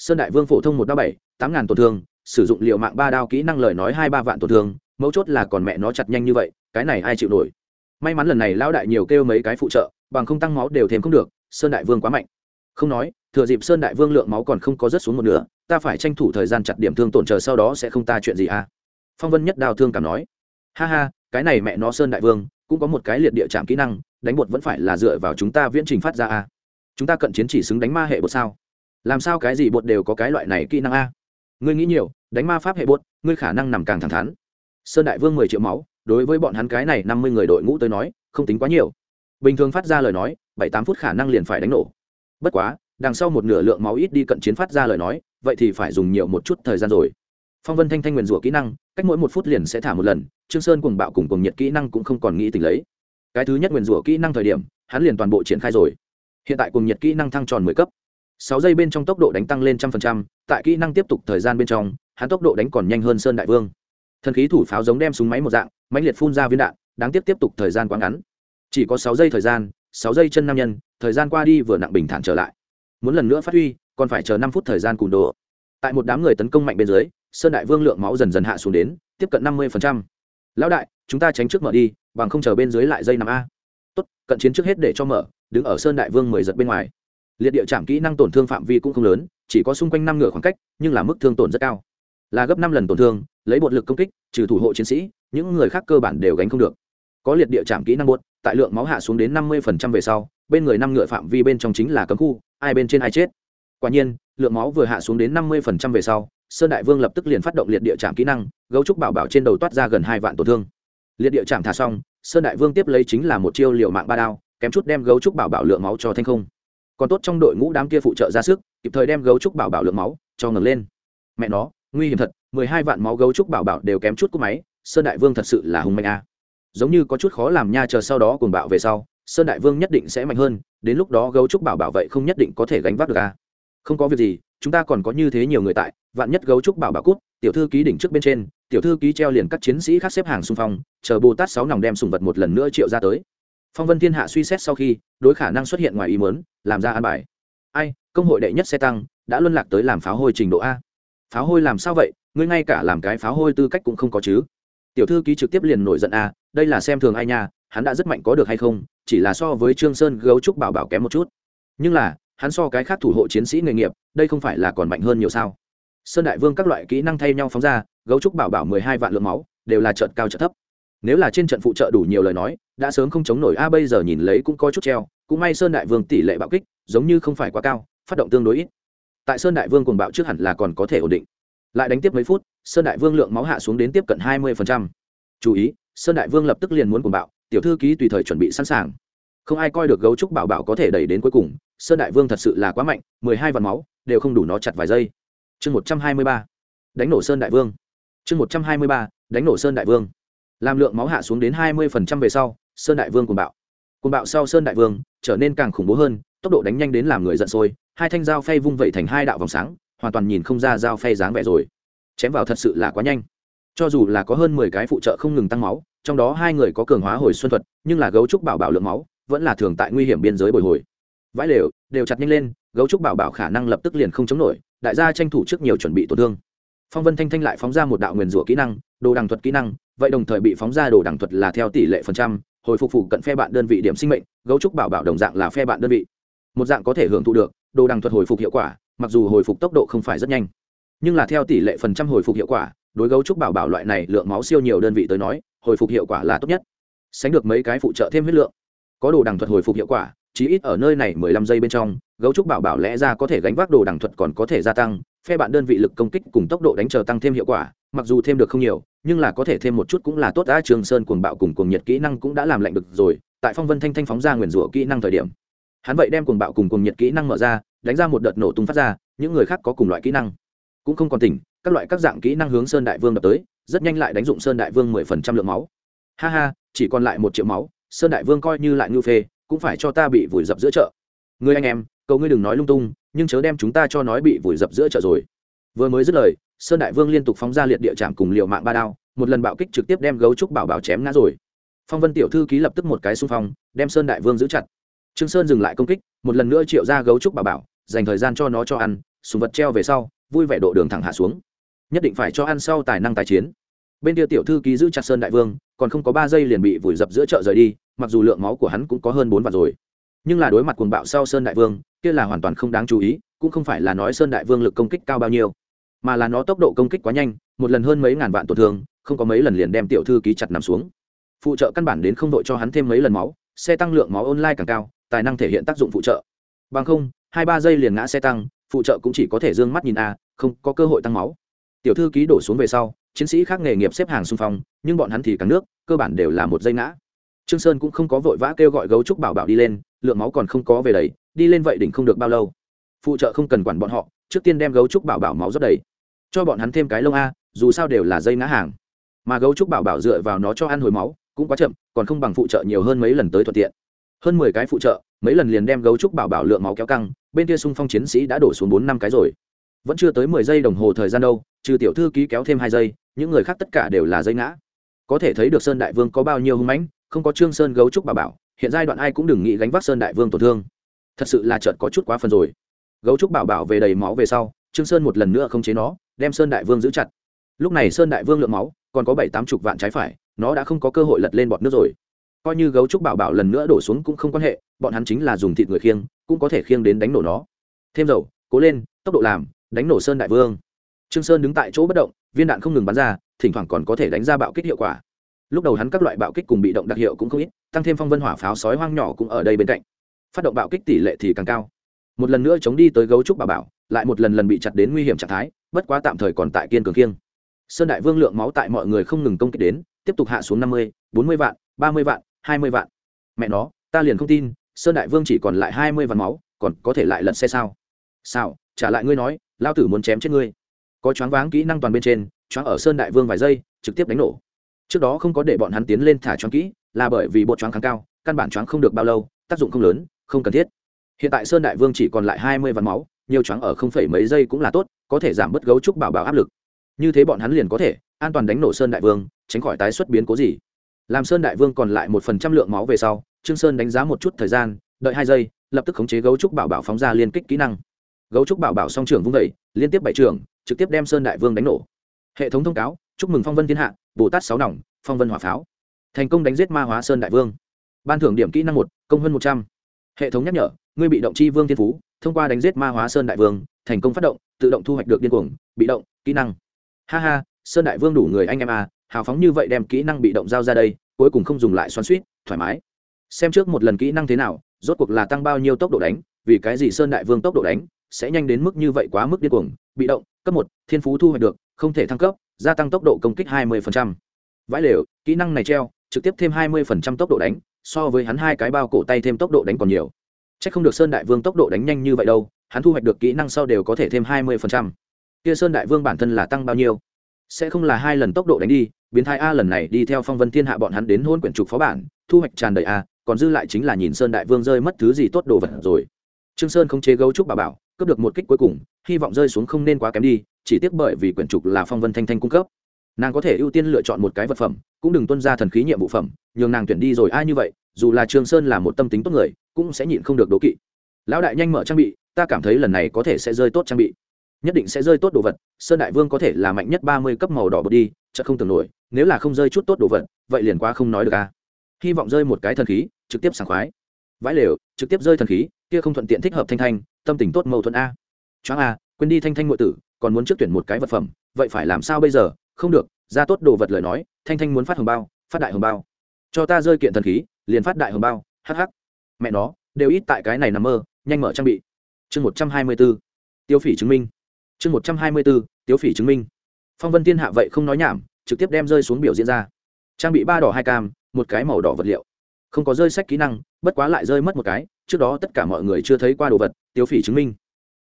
sơn đại vương phổ thông một đao bảy, tám ngàn tổn thương, sử dụng liệu mạng ba đao kỹ năng lời nói hai ba vạn tổn thương, mấu chốt là còn mẹ nó chặt nhanh như vậy, cái này ai chịu nổi? May mắn lần này lão đại nhiều kêu mấy cái phụ trợ, bằng không tăng máu đều thêm không được, sơn đại vương quá mạnh. Không nói, thừa dịp sơn đại vương lượng máu còn không có rớt xuống một nửa, ta phải tranh thủ thời gian chặt điểm thương tổn chờ sau đó sẽ không ta chuyện gì à? Phong vân nhất đào thương cảm nói. Ha ha, cái này mẹ nó sơn đại vương, cũng có một cái liệt địa chạm kỹ năng, đánh bột vẫn phải là dựa vào chúng ta viễn trình phát ra à? Chúng ta cận chiến chỉ xứng đánh ma hệ bột sao? Làm sao cái gì bột đều có cái loại này kỹ năng a? Ngươi nghĩ nhiều, đánh ma pháp hệ bột, ngươi khả năng nằm càng thẳng thắn. Sơn đại vương mười triệu máu, đối với bọn hắn cái này năm mươi người đội ngũ tới nói, không tính quá nhiều. Bình thường phát ra lời nói, bảy tám phút khả năng liền phải đánh nổ. Bất quá, đằng sau một nửa lượng máu ít đi cận chiến phát ra lời nói, vậy thì phải dùng nhiều một chút thời gian rồi. Phong vân thanh thanh nguyền rủa kỹ năng, cách mỗi một phút liền sẽ thả một lần, trương sơn cùng bạo cùng cùng nhiệt kỹ năng cũng không còn nghĩ tình lấy. Cái thứ nhất nguyền rủa kỹ năng thời điểm, hắn liền toàn bộ triển khai rồi. Hiện tại cùng nhiệt kỹ năng thăng tròn mười cấp sáu giây bên trong tốc độ đánh tăng lên trăm phần trăm, tại kỹ năng tiếp tục thời gian bên trong, hắn tốc độ đánh còn nhanh hơn sơn đại vương. Thần khí thủ pháo giống đem súng máy một dạng, mãnh liệt phun ra viên đạn, đáng tiếp tiếp tục thời gian quá ngắn. Chỉ có sáu giây thời gian, sáu giây chân nam nhân, thời gian qua đi vừa nặng bình thản trở lại. Muốn lần nữa phát huy, còn phải chờ năm phút thời gian cùn đồ. Tại một đám người tấn công mạnh bên dưới, sơn đại vương lượng máu dần dần hạ xuống đến, tiếp cận năm mươi lão đại, chúng ta tránh trước mở đi, bằng không chờ bên dưới lại dây nằm a. Tốt, cận chiến trước hết để cho mở, đứng ở sơn đại vương mười giật bên ngoài liệt địa chạm kỹ năng tổn thương phạm vi cũng không lớn, chỉ có xung quanh năm ngựa khoảng cách, nhưng là mức thương tổn rất cao. Là gấp năm lần tổn thương, lấy bột lực công kích, trừ thủ hộ chiến sĩ, những người khác cơ bản đều gánh không được. Có liệt địa chạm kỹ năng bột, tại lượng máu hạ xuống đến năm mươi về sau, bên người năm ngựa phạm vi bên trong chính là cấm khu, ai bên trên ai chết. Quả nhiên, lượng máu vừa hạ xuống đến năm mươi về sau, sơn đại vương lập tức liền phát động liệt địa chạm kỹ năng, gấu trúc bảo bảo trên đầu toát ra gần hai vạn tổn thương. Liệt địa chạm thả xong, sơn đại vương tiếp lấy chính là một chiêu liều mạng ba đao, kém chút đem gấu trúc bảo bảo lượng máu cho thanh không còn tốt trong đội ngũ đám kia phụ trợ ra sức, kịp thời đem gấu trúc bảo bảo lượng máu, cho ngừng lên. Mẹ nó, nguy hiểm thật, mười hai vạn máu gấu trúc bảo bảo đều kém chút cúp máy, sơn đại vương thật sự là hùng mạnh a. Giống như có chút khó làm nha, chờ sau đó cùng bạo về sau, sơn đại vương nhất định sẽ mạnh hơn, đến lúc đó gấu trúc bảo bảo vậy không nhất định có thể gánh vác được a. Không có việc gì, chúng ta còn có như thế nhiều người tại, vạn nhất gấu trúc bảo bảo cút, tiểu thư ký đỉnh trước bên trên, tiểu thư ký treo liền các chiến sĩ khác xếp hàng xung phong, chờ bồ tát sáu nòng đem sùng vật một lần nữa triệu ra tới phong vân thiên hạ suy xét sau khi, đối khả năng xuất hiện ngoài ý mớn làm ra an bài. Ai, công hội đệ nhất xe tăng, đã luân lạc tới làm pháo hôi trình độ a. Pháo hôi làm sao vậy? Ngươi ngay cả làm cái pháo hôi tư cách cũng không có chứ. Tiểu thư ký trực tiếp liền nổi giận a, đây là xem thường ai nha, hắn đã rất mạnh có được hay không, chỉ là so với trương sơn gấu trúc bảo bảo kém một chút. Nhưng là, hắn so cái khác thủ hộ chiến sĩ nghề nghiệp, đây không phải là còn mạnh hơn nhiều sao? Sơn đại vương các loại kỹ năng thay nhau phóng ra, gấu trúc bảo bảo mười hai vạn lượng máu, đều là trận cao trận thấp nếu là trên trận phụ trợ đủ nhiều lời nói, đã sớm không chống nổi, a, bây giờ nhìn lấy cũng có chút treo. Cũng may sơn đại vương tỷ lệ bạo kích, giống như không phải quá cao, phát động tương đối ít. Tại sơn đại vương cùng bạo trước hẳn là còn có thể ổn định. Lại đánh tiếp mấy phút, sơn đại vương lượng máu hạ xuống đến tiếp cận hai mươi chú ý, sơn đại vương lập tức liền muốn cùng bạo, tiểu thư ký tùy thời chuẩn bị sẵn sàng. Không ai coi được gấu trúc bảo bảo có thể đẩy đến cuối cùng, sơn đại vương thật sự là quá mạnh, mười hai vạn máu, đều không đủ nó chặt vài giây. Chương một trăm hai mươi ba, đánh nổ sơn đại vương. Chương một trăm hai mươi ba, đánh nổ sơn đại vương làm lượng máu hạ xuống đến hai mươi phần trăm về sau, sơn đại vương cùng bạo. Cùng bạo sau sơn đại vương trở nên càng khủng bố hơn, tốc độ đánh nhanh đến làm người giận sôi, hai thanh dao phay vung vẩy thành hai đạo vòng sáng, hoàn toàn nhìn không ra dao phay dáng vẻ rồi. Chém vào thật sự là quá nhanh. Cho dù là có hơn mười cái phụ trợ không ngừng tăng máu, trong đó hai người có cường hóa hồi xuân thuật, nhưng là gấu trúc bảo bảo lượng máu vẫn là thường tại nguy hiểm biên giới bồi hồi. Vãi lều, đều chặt nhanh lên, gấu trúc bảo bảo khả năng lập tức liền không chống nổi, đại gia tranh thủ trước nhiều chuẩn bị tổn thương phong vân thanh thanh lại phóng ra một đạo nguyền rủa kỹ năng, đồ đằng thuật kỹ năng, vậy đồng thời bị phóng ra đồ đằng thuật là theo tỷ lệ phần trăm, hồi phục phụ cận phe bạn đơn vị điểm sinh mệnh, gấu trúc bảo bảo đồng dạng là phe bạn đơn vị. Một dạng có thể hưởng thụ được, đồ đằng thuật hồi phục hiệu quả, mặc dù hồi phục tốc độ không phải rất nhanh. Nhưng là theo tỷ lệ phần trăm hồi phục hiệu quả, đối gấu trúc bảo bảo loại này lượng máu siêu nhiều đơn vị tới nói, hồi phục hiệu quả là tốt nhất. Sánh được mấy cái phụ trợ thêm huyết lượng. Có đồ đằng thuật hồi phục hiệu quả, chí ít ở nơi này mười lăm giây bên trong, gấu trúc bảo bảo lẽ ra có thể gánh vác đồ đằng thuật còn có thể gia tăng phe bạn đơn vị lực công kích cùng tốc độ đánh chờ tăng thêm hiệu quả, mặc dù thêm được không nhiều, nhưng là có thể thêm một chút cũng là tốt. Đã trường sơn cuồng bạo cùng cuồng nhiệt kỹ năng cũng đã làm lạnh được rồi, tại phong vân thanh thanh phóng ra nguyền rủa kỹ năng thời điểm. Hắn vậy đem cuồng bạo cùng cuồng nhiệt kỹ năng mở ra, đánh ra một đợt nổ tung phát ra, những người khác có cùng loại kỹ năng. Cũng không còn tỉnh, các loại các dạng kỹ năng hướng sơn đại vương đập tới, rất nhanh lại đánh dụng sơn đại vương mười phần trăm lượng máu. Ha ha, chỉ còn lại một triệu máu, sơn đại vương coi như lại ngưu phê, cũng phải cho ta bị vùi dập giữa chợ. Người anh em, cầu ngươi đừng nói lung tung nhưng chớ đem chúng ta cho nói bị vùi dập giữa chợ rồi. Vừa mới dứt lời, sơn đại vương liên tục phóng ra liệt địa trạm cùng liều mạng ba đao, một lần bạo kích trực tiếp đem gấu trúc bảo bảo chém ngã rồi. Phong vân tiểu thư ký lập tức một cái xung phong, đem sơn đại vương giữ chặt. Trương sơn dừng lại công kích, một lần nữa triệu ra gấu trúc bảo bảo, dành thời gian cho nó cho ăn súng vật treo về sau, vui vẻ độ đường thẳng hạ xuống. Nhất định phải cho ăn sau tài năng tài chiến. Bên kia tiểu thư ký giữ chặt sơn đại vương, còn không có ba giây liền bị vùi dập giữa chợ rời đi, mặc dù lượng máu của hắn cũng có hơn bốn vạn rồi. Nhưng là đối mặt cuồng bạo sau sơn đại vương kia là hoàn toàn không đáng chú ý, cũng không phải là nói sơn đại vương lực công kích cao bao nhiêu, mà là nó tốc độ công kích quá nhanh, một lần hơn mấy ngàn vạn tổn thương, không có mấy lần liền đem tiểu thư ký chặt nằm xuống. Phụ trợ căn bản đến không đội cho hắn thêm mấy lần máu, xe tăng lượng máu online càng cao, tài năng thể hiện tác dụng phụ trợ. Bằng không, hai ba giây liền ngã xe tăng, phụ trợ cũng chỉ có thể d ư ơ n g mắt nhìn a, không có cơ hội tăng máu. Tiểu thư ký đổ xuống về sau, chiến sĩ khác nghề nghiệp xếp hàng xung phong, nhưng bọn hắn thì càng nước, cơ bản đều là một dây ngã. Trương sơn cũng không có vội vã kêu gọi gấu trúc bảo bảo đi lên, lượng máu còn không có về đầy đi lên vậy đỉnh không được bao lâu. Phụ trợ không cần quản bọn họ, trước tiên đem gấu trúc bảo bảo máu rất đầy. Cho bọn hắn thêm cái lông a, dù sao đều là dây ngã hàng. Mà gấu trúc bảo bảo dựa vào nó cho ăn hồi máu, cũng quá chậm, còn không bằng phụ trợ nhiều hơn mấy lần tới thuận tiện. Hơn mười cái phụ trợ, mấy lần liền đem gấu trúc bảo bảo lượng máu kéo căng, bên kia xung phong chiến sĩ đã đổ xuống bốn năm cái rồi. Vẫn chưa tới mười giây đồng hồ thời gian đâu, trừ tiểu thư ký kéo thêm hai giây, những người khác tất cả đều là dây ngã. Có thể thấy được sơn đại vương có bao nhiêu hung mãnh, không có trương sơn gấu trúc bảo bảo, hiện giai đoạn ai cũng đừng nghĩ gánh vác sơn đại vương tổn thương thật sự là chợt có chút quá phần rồi. Gấu trúc bảo bảo về đầy máu về sau, trương sơn một lần nữa không chế nó, đem sơn đại vương giữ chặt. Lúc này sơn đại vương lượng máu, còn có bảy tám chục vạn trái phải, nó đã không có cơ hội lật lên bọt nước rồi. Coi như gấu trúc bảo bảo lần nữa đổ xuống cũng không quan hệ, bọn hắn chính là dùng thịt người khiêng, cũng có thể khiêng đến đánh nổ nó. Thêm dầu, cố lên, tốc độ làm, đánh nổ sơn đại vương. Trương sơn đứng tại chỗ bất động, viên đạn không ngừng bắn ra, thỉnh thoảng còn có thể đánh ra bạo kích hiệu quả. Lúc đầu hắn các loại bạo kích cùng bị động đặc hiệu cũng không ít, tăng thêm phong vân hỏa pháo sói hoang nhỏ cũng ở đây bên cạnh phát động bạo kích tỷ lệ thì càng cao. Một lần nữa chống đi tới gấu trúc bà bảo, lại một lần lần bị chặt đến nguy hiểm trạng thái, bất quá tạm thời còn tại kiên cường kiêng sơn đại vương lượng máu tại mọi người không ngừng công kích đến, tiếp tục hạ xuống năm mươi, bốn mươi vạn, ba mươi vạn, hai mươi vạn. Mẹ nó, ta liền không tin, sơn đại vương chỉ còn lại hai mươi vạn máu, còn có thể lại lật xe sao? Sao? Trả lại ngươi nói, lao tử muốn chém chết ngươi. Có choáng váng kỹ năng toàn bên trên, choáng ở sơn đại vương vài giây, trực tiếp đánh nổ. Trước đó không có để bọn hắn tiến lên thả choáng kỹ, là bởi vì bộ choáng kháng cao, căn bản choáng không được bao lâu, tác dụng không lớn không cần thiết. Hiện tại sơn đại vương chỉ còn lại hai mươi vạn máu, nhiều choáng ở không phải mấy giây cũng là tốt, có thể giảm bớt gấu trúc bảo bảo áp lực. Như thế bọn hắn liền có thể an toàn đánh nổ sơn đại vương, tránh khỏi tái xuất biến cố gì. Làm sơn đại vương còn lại một phần trăm lượng máu về sau, trương sơn đánh giá một chút thời gian, đợi hai giây, lập tức khống chế gấu trúc bảo bảo phóng ra liên kích kỹ năng. Gấu trúc bảo bảo song trưởng vung vẩy liên tiếp bảy trường trực tiếp đem sơn đại vương đánh nổ. Hệ thống thông cáo, chúc mừng phong vân thiên hạ, bồ tát sáu nòng, phong vân hỏa pháo. Thành công đánh giết ma hóa sơn đại vương. Ban thưởng điểm kỹ năng một, công hơn một trăm hệ thống nhắc nhở, ngươi bị động chi vương thiên phú, thông qua đánh giết ma hóa sơn đại vương, thành công phát động, tự động thu hoạch được điên cuồng, bị động, kỹ năng ha ha, sơn đại vương đủ người anh em à hào phóng như vậy đem kỹ năng bị động giao ra đây, cuối cùng không dùng lại xoắn suýt, thoải mái xem trước một lần kỹ năng thế nào, rốt cuộc là tăng bao nhiêu tốc độ đánh, vì cái gì sơn đại vương tốc độ đánh sẽ nhanh đến mức như vậy quá mức điên cuồng, bị động, cấp một, thiên phú thu hoạch được, không thể thăng cấp, gia tăng tốc độ công kích 20%. vãi lều, kỹ năng này treo, trực tiếp thêm 20% tốc độ đánh so với hắn hai cái bao cổ tay thêm tốc độ đánh còn nhiều Chắc không được Sơn Đại Vương tốc độ đánh nhanh như vậy đâu, hắn thu hoạch được kỹ năng sau đều có thể thêm 20%. Kia Sơn Đại Vương bản thân là tăng bao nhiêu? Sẽ không là hai lần tốc độ đánh đi, biến thái a lần này đi theo Phong Vân Thiên Hạ bọn hắn đến hôn quyển trục phó bản, thu hoạch tràn đầy a, còn dư lại chính là nhìn Sơn Đại Vương rơi mất thứ gì tốt đồ vật rồi. Trương Sơn không chế gấu trúc bà bảo, cướp được một kích cuối cùng, hy vọng rơi xuống không nên quá kém đi, chỉ tiếc bởi vì quyển trục là Phong Vân Thanh Thanh cung cấp. Nàng có thể ưu tiên lựa chọn một cái vật phẩm, cũng đừng tuân ra thần khí nhiệm vụ phẩm, nhường nàng tuyển đi rồi ai như vậy, dù là Trường Sơn là một tâm tính tốt người, cũng sẽ nhịn không được đố kỵ. Lão đại nhanh mở trang bị ta cảm thấy lần này có thể sẽ rơi tốt trang bị. Nhất định sẽ rơi tốt đồ vật sơn đại vương có thể là mạnh nhất ba mươi cấp màu đỏ bột đi chợ không tưởng nổi nếu là không rơi chút tốt đồ vật vậy liền quá không nói được à. hy vọng rơi một cái thần khí trực tiếp sảng khoái. Vãi lều trực tiếp rơi thần khí kia không thuận tiện thích hợp thanh thanh tâm tình tốt mâu thuẫn a. Choáng a quên đi thanh thanh ngụy tử còn muốn trước tuyển một cái vật phẩm vậy phải làm sao bây giờ? Không được, ra tốt đồ vật lời nói, thanh thanh muốn phát hồng bao, phát đại hồng bao. Cho ta rơi kiện thần khí, liền phát đại hồng bao hh mẹ nó, đều ít tại cái này nằm mơ, nhanh mở trang bị. Chương một trăm hai mươi b ố tiêu phỉ chứng minh. Chương một trăm hai mươi b ố tiêu phỉ chứng minh. Phong vân thiên hạ vậy không nói nhảm, trực tiếp đem rơi xuống biểu diễn ra. Trang bị ba đỏ hai cam, một cái màu đỏ vật liệu. Không có rơi sách kỹ năng, bất quá lại rơi mất một cái, trước đó tất cả mọi người chưa thấy qua đồ vật, tiêu phỉ chứng minh.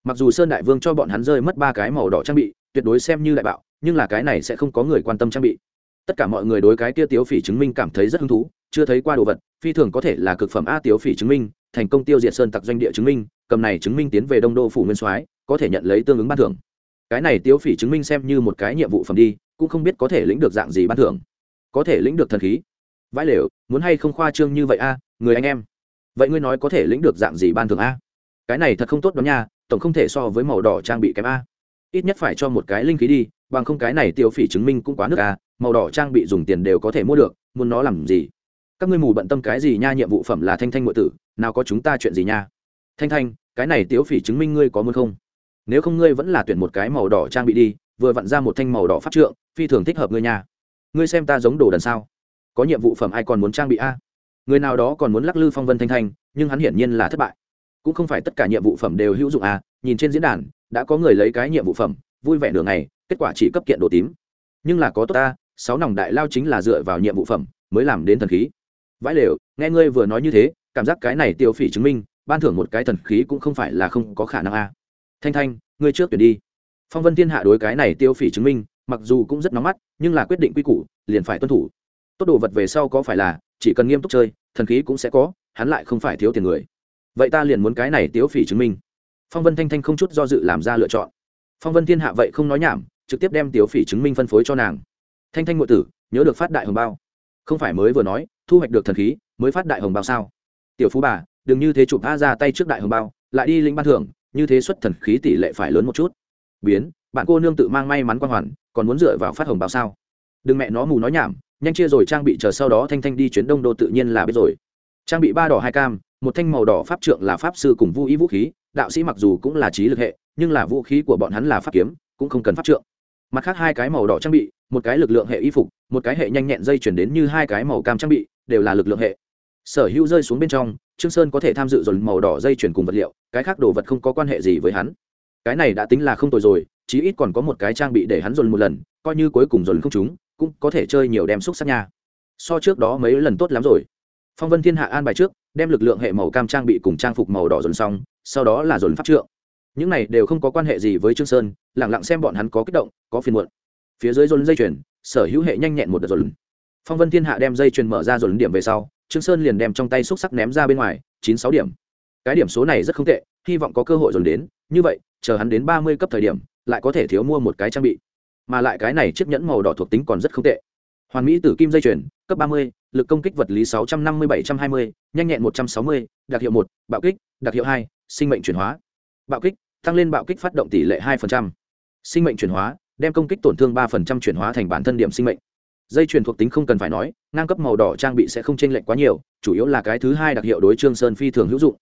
Mặc dù sơn đại vương cho bọn hắn rơi mất ba cái màu đỏ trang bị tuyệt đối xem như đại bạo, nhưng là cái này sẽ không có người quan tâm trang bị. Tất cả mọi người đối cái kia tiêu phỉ chứng minh cảm thấy rất hứng thú, chưa thấy qua đồ vật, phi thường có thể là cực phẩm a tiêu phỉ chứng minh, thành công tiêu diệt sơn tặc doanh địa chứng minh, cầm này chứng minh tiến về đông đô phủ nguyên soái, có thể nhận lấy tương ứng ban thưởng. Cái này tiêu phỉ chứng minh xem như một cái nhiệm vụ phẩm đi, cũng không biết có thể lĩnh được dạng gì ban thưởng. Có thể lĩnh được thần khí. Vãi lều, muốn hay không khoa trương như vậy a, người anh em. Vậy ngươi nói có thể lĩnh được dạng gì ban thưởng a? Cái này thật không tốt đó nha, tổng không thể so với màu đỏ trang bị kém a ít nhất phải cho một cái linh khí đi, bằng không cái này tiêu phỉ chứng minh cũng quá nước à màu đỏ trang bị dùng tiền đều có thể mua được, muốn nó làm gì? Các ngươi mù bận tâm cái gì nha, nhiệm vụ phẩm là thanh thanh ngụy tử, nào có chúng ta chuyện gì nha? Thanh thanh, cái này tiêu phỉ chứng minh ngươi có muốn không? Nếu không ngươi vẫn là tuyển một cái màu đỏ trang bị đi, vừa vặn ra một thanh màu đỏ pháp trượng, phi thường thích hợp ngươi nha. Ngươi xem ta giống đồ đần sao? Có nhiệm vụ phẩm ai còn muốn trang bị a? Người nào đó còn muốn lắc lư phong vân thanh thanh, nhưng hắn hiển nhiên là thất bại. Cũng không phải tất cả nhiệm vụ phẩm đều hữu dụng a nhìn trên diễn đàn, đã có người lấy cái nhiệm vụ phẩm, vui vẻ đường này kết quả chỉ cấp kiện đồ tím. Nhưng là có tốt ta, sáu nòng đại lao chính là dựa vào nhiệm vụ phẩm, mới làm đến thần khí. Vãi lều, nghe ngươi vừa nói như thế, cảm giác cái này tiêu phỉ chứng minh, ban thưởng một cái thần khí cũng không phải là không có khả năng a. Thanh thanh, ngươi trước tuyển đi. Phong vân thiên hạ đối cái này tiêu phỉ chứng minh, mặc dù cũng rất nóng mắt, nhưng là quyết định quy củ, liền phải tuân thủ. Tốt đồ vật về sau có phải là, chỉ cần nghiêm túc chơi, thần khí cũng sẽ có, hắn lại không phải thiếu tiền người. Vậy ta liền muốn cái này tiêu phỉ chứng minh phong vân thanh thanh không chút do dự làm ra lựa chọn. Phong vân thiên hạ vậy không nói nhảm, trực tiếp đem tiểu phỉ chứng minh phân phối cho nàng. Thanh thanh ngụy tử, nhớ được phát đại hồng bao. Không phải mới vừa nói, thu hoạch được thần khí, mới phát đại hồng bao sao? Tiểu phú bà, đừng như thế chụp a ra tay trước đại hồng bao, lại đi lĩnh ban thưởng, như thế xuất thần khí tỷ lệ phải lớn một chút. Biến, bạn cô nương tự mang may mắn quan hoàn, còn muốn dựa vào phát hồng bao sao? Đừng mẹ nó mù nói nhảm, nhanh chia rồi trang bị chờ sau đó thanh thanh đi chuyến đông đô tự nhiên là biết rồi. Trang bị ba đỏ hai cam, một thanh màu đỏ pháp trượng là pháp sư cùng vũ ý vũ khí đạo sĩ mặc dù cũng là trí lực hệ, nhưng là vũ khí của bọn hắn là pháp kiếm, cũng không cần pháp trượng. Mặt khác hai cái màu đỏ trang bị, một cái lực lượng hệ y phục, một cái hệ nhanh nhẹn dây chuyển đến như hai cái màu cam trang bị, đều là lực lượng hệ. Sở hữu rơi xuống bên trong, trương sơn có thể tham dự dồn màu đỏ dây chuyển cùng vật liệu, cái khác đồ vật không có quan hệ gì với hắn. Cái này đã tính là không tồi rồi, chí ít còn có một cái trang bị để hắn dồn một lần, coi như cuối cùng dồn không chúng cũng có thể chơi nhiều đem xúc sắc nha. So trước đó mấy lần tốt lắm rồi. Phong vân thiên hạ an bài trước, đem lực lượng hệ màu cam trang bị cùng trang phục màu đỏ dồn xong sau đó là dồn pháp trượng. Những này đều không có quan hệ gì với trương sơn lẳng lặng xem bọn hắn có kích động, có phiền muộn. Phía dưới dồn dây chuyền, sở hữu hệ nhanh nhẹn một đợt dồn. Phong vân thiên hạ đem dây chuyền mở ra dồn điểm về sau, trương sơn liền đem trong tay xúc sắc ném ra bên ngoài, chín sáu điểm. Cái điểm số này rất không tệ, hy vọng có cơ hội dồn đến. Như vậy, chờ hắn đến ba mươi cấp thời điểm, lại có thể thiếu mua một cái trang bị. Mà lại cái này chiếc nhẫn màu đỏ thuộc tính còn rất không tệ. Hoàn mỹ tử kim dây chuyền, cấp ba mươi, lực công kích vật lý sáu trăm năm mươi bảy trăm hai mươi, nhanh nhẹn một trăm sáu mươi, đặc hiệu một, bạo kích, đặc hiệu hai sinh mệnh chuyển hóa. Bạo kích, tăng lên bạo kích phát động tỷ lệ hai sinh mệnh chuyển hóa, đem công kích tổn thương ba chuyển hóa thành bản thân điểm sinh mệnh. Dây chuyền thuộc tính không cần phải nói, ngang cấp màu đỏ trang bị sẽ không chênh lệch quá nhiều, chủ yếu là cái thứ hai đặc hiệu đối trương sơn phi thường hữu dụng.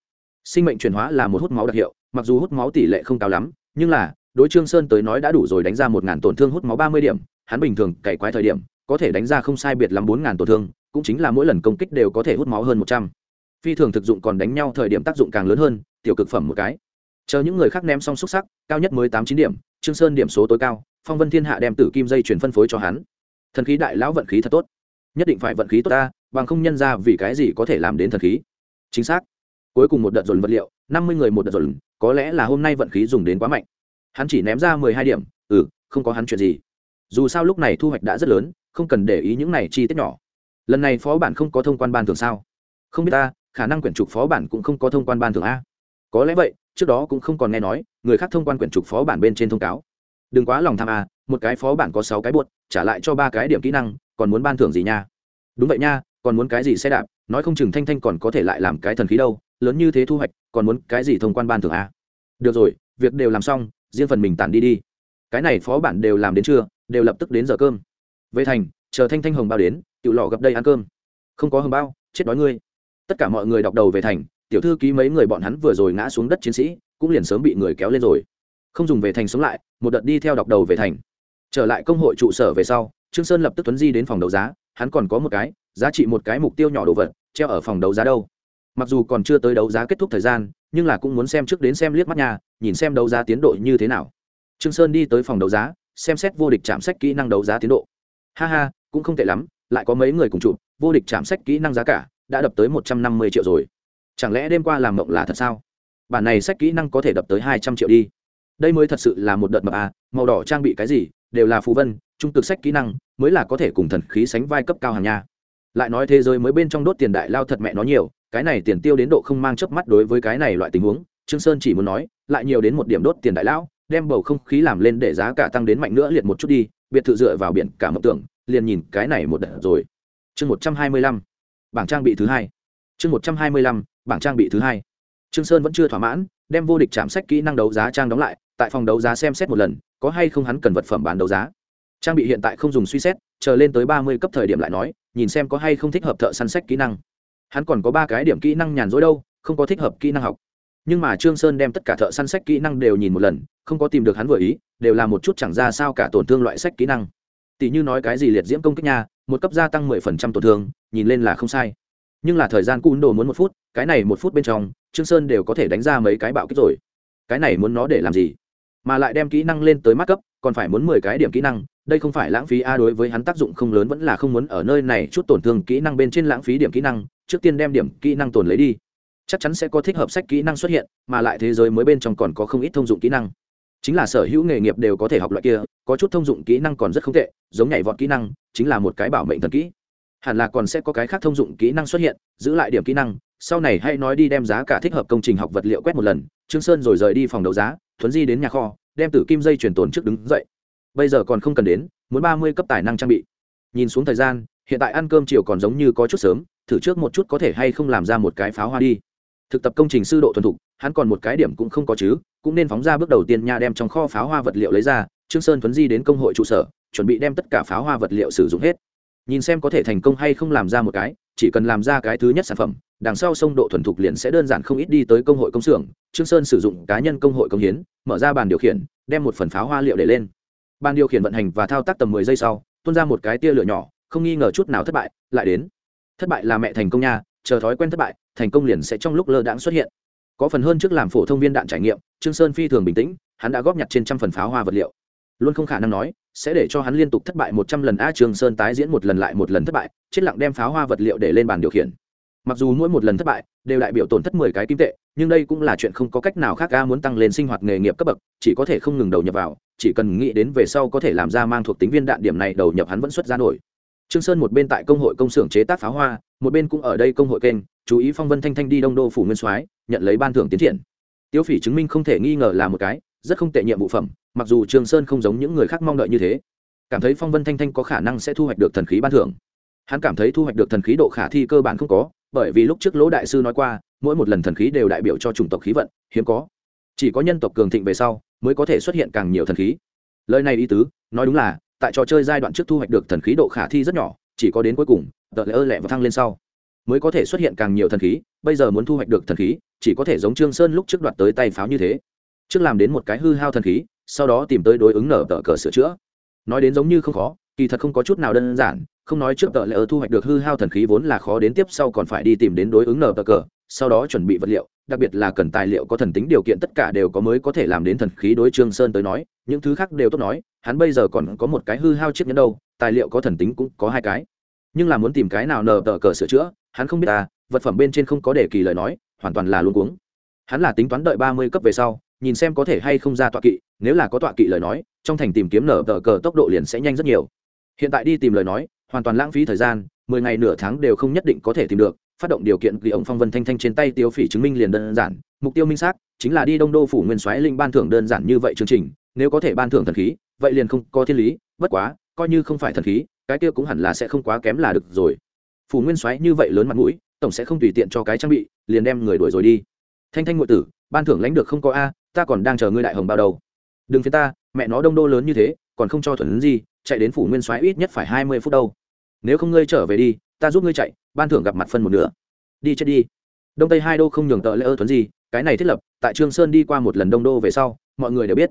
Sinh mệnh chuyển hóa là một hút máu đặc hiệu, mặc dù hút máu tỷ lệ không cao lắm, nhưng là, đối trương sơn tới nói đã đủ rồi đánh ra một ngàn tổn thương hút máu ba mươi điểm, hắn bình thường cày quái thời điểm, có thể đánh ra không sai biệt lắm bốn ngàn tổn thương, cũng chính là mỗi lần công kích đều có thể hút máu hơn một trăm. Phi thường thực dụng còn đánh nhau thời điểm tác dụng càng lớn hơn tiểu cực phẩm một cái. Chờ những người khác ném xong xúc sắc, cao nhất mới tám chín điểm, trương sơn điểm số tối cao, phong vân thiên hạ đem tử kim dây chuyển phân phối cho hắn. Thần khí đại lão vận khí thật tốt. Nhất định phải vận khí tốt ta, bằng không nhân ra vì cái gì có thể làm đến thần khí. Chính xác. Cuối cùng một đợt dồn vật liệu, năm mươi người một đợt dồn, có lẽ là hôm nay vận khí dùng đến quá mạnh. Hắn chỉ ném ra mười hai điểm ừ không có hắn chuyện gì. Dù sao lúc này thu hoạch đã rất lớn, không cần để ý những này chi tiết nhỏ. Lần này phó bản không có thông quan ban thường sao? Không biết ta, khả năng quyển trục phó bản cũng không có thông quan ban thường a có lẽ vậy trước đó cũng không còn nghe nói người khác thông quan quyển trục phó bản bên trên thông cáo. Đừng quá lòng tham à, một cái phó bản có sáu cái buột trả lại cho ba cái điểm kỹ năng còn muốn ban thưởng gì nha? Đúng vậy nha còn muốn cái gì xe đạp nói không chừng thanh thanh còn có thể lại làm cái thần khí đâu lớn như thế thu hoạch còn muốn cái gì thông quan ban thưởng à? được rồi việc đều làm xong riêng phần mình tản đi đi. Cái này phó bản đều làm đến trưa đều lập tức đến giờ cơm. Về thành chờ thanh thanh hồng bao đến tiểu lọ gặp đây ăn cơm. Không có hồng bao chết đói ngươi. Tất cả mọi người đọc đầu về thành tiểu thư ký mấy người bọn hắn vừa rồi ngã xuống đất chiến sĩ, cũng liền sớm bị người kéo lên rồi. Không dùng về thành sống lại, một đợt đi theo đọc đầu về thành. Trở lại công hội trụ sở về sau, trương sơn lập tức tuấn di đến phòng đấu giá, hắn còn có một cái, giá trị một cái mục tiêu nhỏ đồ vật, treo ở phòng đấu giá đâu. Mặc dù còn chưa tới đấu giá kết thúc thời gian, nhưng là cũng muốn xem trước đến xem liếc mắt nhà nhìn xem đấu giá tiến độ như thế nào. Trương sơn đi tới phòng đấu giá, xem xét vô địch chạm sách kỹ năng đấu giá tiến độ. Ha ha, cũng không tệ lắm, lại có mấy người cùng chụp, vô địch chạm sách kỹ năng giá cả, đã đập tới một trăm năm mươi triệu rồi chẳng lẽ đêm qua làm mộng là thật sao? Bản này sách kỹ năng có thể đập tới hai trăm triệu đi. Đây mới thật sự là một đợt mập à màu đỏ trang bị cái gì, đều là phù vân, trung cực sách kỹ năng, mới là có thể cùng thần khí sánh vai cấp cao hàng nha. Lại nói thế giới mới bên trong đốt tiền đại lao thật mẹ nó nhiều, cái này tiền tiêu đến độ không mang chớp mắt đối với cái này loại tình huống, trương sơn chỉ muốn nói, lại nhiều đến một điểm đốt tiền đại lão đem bầu không khí làm lên để giá cả tăng đến mạnh nữa liệt một chút đi, biệt thự dựa vào biển, cả mộng tưởng, liền nhìn cái này một đợt rồi. Chương một trăm hai mươi lăm, bảng trang bị thứ hai. Chương một trăm hai mươi lăm bảng trang bị thứ hai. Trương sơn vẫn chưa thỏa mãn, đem vô địch chạm sách kỹ năng đấu giá trang đóng lại, tại phòng đấu giá xem xét một lần, có hay không hắn cần vật phẩm bán đấu giá. Trang bị hiện tại không dùng suy xét, chờ lên tới ba mươi cấp thời điểm lại nói, nhìn xem có hay không thích hợp thợ săn sách kỹ năng. Hắn còn có ba cái điểm kỹ năng nhàn rỗi đâu, không có thích hợp kỹ năng học. Nhưng mà trương sơn đem tất cả thợ săn sách kỹ năng đều nhìn một lần, không có tìm được hắn vừa ý, đều là một chút chẳng ra sao cả tổn thương loại sách kỹ năng. Tỷ như nói cái gì liệt diễm công kích nha, một cấp gia tăng mười phần trăm tổn thương, nhìn lên là không sai nhưng là thời gian cún đồ muốn một phút, cái này một phút bên trong, trương sơn đều có thể đánh ra mấy cái bạo kích rồi. Cái này muốn nó để làm gì? Mà lại đem kỹ năng lên tới mắt cấp, còn phải muốn mười cái điểm kỹ năng, đây không phải lãng phí a đối với hắn tác dụng không lớn, vẫn là không muốn ở nơi này chút tổn thương kỹ năng bên trên lãng phí điểm kỹ năng, trước tiên đem điểm kỹ năng tồn lấy đi. Chắc chắn sẽ có thích hợp sách kỹ năng xuất hiện, mà lại thế giới mới bên trong còn có không ít thông dụng kỹ năng. Chính là sở hữu nghề nghiệp đều có thể học loại kia, có chút thông dụng kỹ năng còn rất không tệ, giống nhảy vọt kỹ năng, chính là một cái bảo mệnh thần kỹ hẳn là còn sẽ có cái khác thông dụng kỹ năng xuất hiện, giữ lại điểm kỹ năng, sau này hãy nói đi đem giá cả thích hợp công trình học vật liệu quét một lần, trương sơn rồi rời đi phòng đấu giá, thuấn di đến nhà kho, đem tử kim dây chuyển tồn trước đứng dậy. Bây giờ còn không cần đến, muốn ba mươi cấp tài năng trang bị. Nhìn xuống thời gian, hiện tại ăn cơm chiều còn giống như có chút sớm, thử trước một chút có thể hay không làm ra một cái pháo hoa đi. Thực tập công trình sư độ thuần thục, hắn còn một cái điểm cũng không có chứ, cũng nên phóng ra bước đầu tiên nha đem trong kho pháo hoa vật liệu lấy ra, trương sơn thuấn di đến công hội trụ sở, chuẩn bị đem tất cả pháo hoa vật liệu sử dụng hết nhìn xem có thể thành công hay không làm ra một cái, chỉ cần làm ra cái thứ nhất sản phẩm, đằng sau sông độ thuần thục liền sẽ đơn giản không ít đi tới công hội công xưởng, trương sơn sử dụng cá nhân công hội công hiến, mở ra bàn điều khiển, đem một phần pháo hoa liệu để lên. Bàn điều khiển vận hành và thao tác tầm mười giây sau, tuôn ra một cái tia lửa nhỏ, không nghi ngờ chút nào thất bại, lại đến. Thất bại là mẹ thành công nha, chờ thói quen thất bại, thành công liền sẽ trong lúc lơ đãng xuất hiện. Có phần hơn trước làm phổ thông viên đạn trải nghiệm, trương sơn phi thường bình tĩnh, hắn đã góp nhặt trên trăm phần pháo hoa vật liệu luôn không khả năng nói, sẽ để cho hắn liên tục thất bại một trăm lần. A trương sơn tái diễn một lần lại một lần thất bại, chết lặng đem pháo hoa vật liệu để lên bàn điều khiển. Mặc dù mỗi một lần thất bại đều đại biểu tổn thất mười cái kim tệ, nhưng đây cũng là chuyện không có cách nào khác. A muốn tăng lên sinh hoạt nghề nghiệp cấp bậc, chỉ có thể không ngừng đầu nhập vào, chỉ cần nghĩ đến về sau có thể làm ra mang thuộc tính viên đạn điểm này đầu nhập hắn vẫn xuất ra nổi. Trương sơn một bên tại công hội công xưởng chế tác pháo hoa, một bên cũng ở đây công hội kênh, chú ý phong vân thanh thanh đi đông đô phủ nguyên soái, nhận lấy ban thưởng tiến triển. Tiêu phỉ chứng minh không thể nghi ngờ là một cái rất không tệ nhiệm vụ phẩm, mặc dù Trường sơn không giống những người khác mong đợi như thế. Cảm thấy phong vân thanh thanh có khả năng sẽ thu hoạch được thần khí ban thưởng. Hắn cảm thấy thu hoạch được thần khí độ khả thi cơ bản không có, bởi vì lúc trước lỗ đại sư nói qua, mỗi một lần thần khí đều đại biểu cho chủng tộc khí vận, hiếm có. Chỉ có nhân tộc cường thịnh về sau, mới có thể xuất hiện càng nhiều thần khí. Lời này ý tứ, nói đúng là, tại trò chơi giai đoạn trước thu hoạch được thần khí độ khả thi rất nhỏ, chỉ có đến cuối cùng, tờ lỡ lẹ và thăng lên sau, mới có thể xuất hiện càng nhiều thần khí, bây giờ muốn thu hoạch được thần khí, chỉ có thể giống trương sơn lúc trước đoạt tới tay pháo như thế trước làm đến một cái hư hao thần khí, sau đó tìm tới đối ứng nở tờ cờ sửa chữa. Nói đến giống như không khó, kỳ thật không có chút nào đơn giản, không nói trước tờ lỡ thu hoạch được hư hao thần khí vốn là khó đến tiếp sau còn phải đi tìm đến đối ứng nở tờ cờ, sau đó chuẩn bị vật liệu, đặc biệt là cần tài liệu có thần tính điều kiện tất cả đều có mới có thể làm đến thần khí đối trương sơn tới nói, những thứ khác đều tốt nói, hắn bây giờ còn có một cái hư hao chiếc nhẫn đâu, tài liệu có thần tính cũng có hai cái. Nhưng là muốn tìm cái nào nở tờ cờ sửa chữa, hắn không biết ta vật phẩm bên trên không có đề kỳ lời nói, hoàn toàn là luôn cuống. Hắn là tính toán đợi ba mươi cấp về sau nhìn xem có thể hay không ra tọa kỵ, nếu là có tọa kỵ lời nói, trong thành tìm kiếm nở tờ cờ tốc độ liền sẽ nhanh rất nhiều. Hiện tại đi tìm lời nói, hoàn toàn lãng phí thời gian, mười ngày nửa tháng đều không nhất định có thể tìm được, phát động điều kiện ghi ông phong vân thanh thanh trên tay tiêu phỉ chứng minh liền đơn giản, mục tiêu minh xác chính là đi đông đô phủ nguyên soái linh ban thưởng đơn giản như vậy chương trình, nếu có thể ban thưởng thần khí, vậy liền không có thiên lý, bất quá, coi như không phải thần khí, cái kia cũng hẳn là sẽ không quá kém là được rồi. Phủ nguyên soái như vậy lớn mặt mũi, tổng sẽ không tùy tiện cho cái trang bị, liền đem người đuổi rồi đi. Thanh thanh ngụy tử, ban thưởng lãnh được không có a ta còn đang chờ ngươi đại hồng bao đầu. Đừng phía ta, mẹ nó đông đô lớn như thế, còn không cho thuần gì, chạy đến phủ nguyên soái ít nhất phải hai mươi phút đâu. Nếu không ngươi trở về đi, ta giúp ngươi chạy, ban thưởng gặp mặt phân một nửa. Đi chết đi. Đông tây hai đô không nhường tờ lễ ơ thuấn gì, cái này thiết lập, tại trương sơn đi qua một lần đông đô về sau, mọi người đều biết.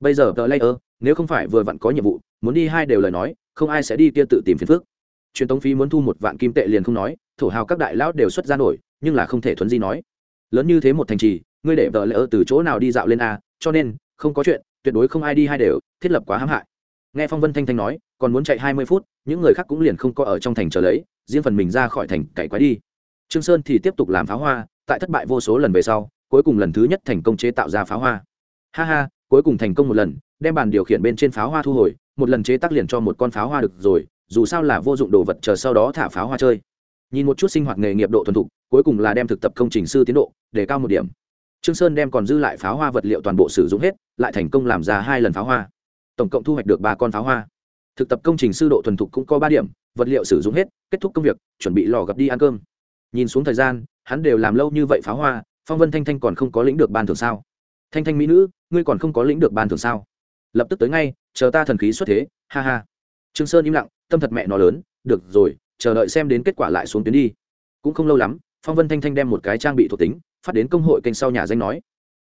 Bây giờ tờ lễ ơ, nếu không phải vừa vặn có nhiệm vụ, muốn đi hai đều lời nói, không ai sẽ đi kia tự tìm phiền phức. Truyền tống phí muốn thu một vạn kim tệ liền không nói, thổ hào các đại lão đều xuất ra nổi, nhưng là không thể thuấn di nói. Lớn như thế một thành trì ngươi để vợ lỡ từ chỗ nào đi dạo lên a, cho nên, không có chuyện, tuyệt đối không ai đi hai đều, thiết lập quá hãm hại. Nghe phong vân thanh thanh nói, còn muốn chạy hai mươi phút, những người khác cũng liền không có ở trong thành chờ lấy, riêng phần mình ra khỏi thành cày quái đi. Trương sơn thì tiếp tục làm pháo hoa, tại thất bại vô số lần về sau, cuối cùng lần thứ nhất thành công chế tạo ra pháo hoa. Ha ha, cuối cùng thành công một lần, đem bàn điều khiển bên trên pháo hoa thu hồi, một lần chế tác liền cho một con pháo hoa được rồi, dù sao là vô dụng đồ vật chờ sau đó thả pháo hoa chơi. Nhìn một chút sinh hoạt nghề nghiệp độ thuần thục, cuối cùng là đem thực tập công trình sư tiến độ để cao một điểm trương sơn đem còn dư lại pháo hoa vật liệu toàn bộ sử dụng hết, lại thành công làm ra hai lần pháo hoa. Tổng cộng thu hoạch được ba con pháo hoa. Thực tập công trình sư độ thuần thục cũng có ba điểm, vật liệu sử dụng hết, kết thúc công việc, chuẩn bị lò gặp đi ăn cơm. Nhìn xuống thời gian, hắn đều làm lâu như vậy pháo hoa, phong vân thanh thanh còn không có lĩnh được ban thưởng sao? Thanh thanh mỹ nữ, ngươi còn không có lĩnh được ban thưởng sao? Lập tức tới ngay, chờ ta thần khí xuất thế, ha ha. Trương sơn im lặng, tâm thật mẹ nó lớn, được rồi, chờ đợi xem đến kết quả lại xuống tuyến đi. Cũng không lâu lắm, phong vân thanh thanh đem một cái trang bị thuộc tính phát đến công hội kênh sau nhà danh nói,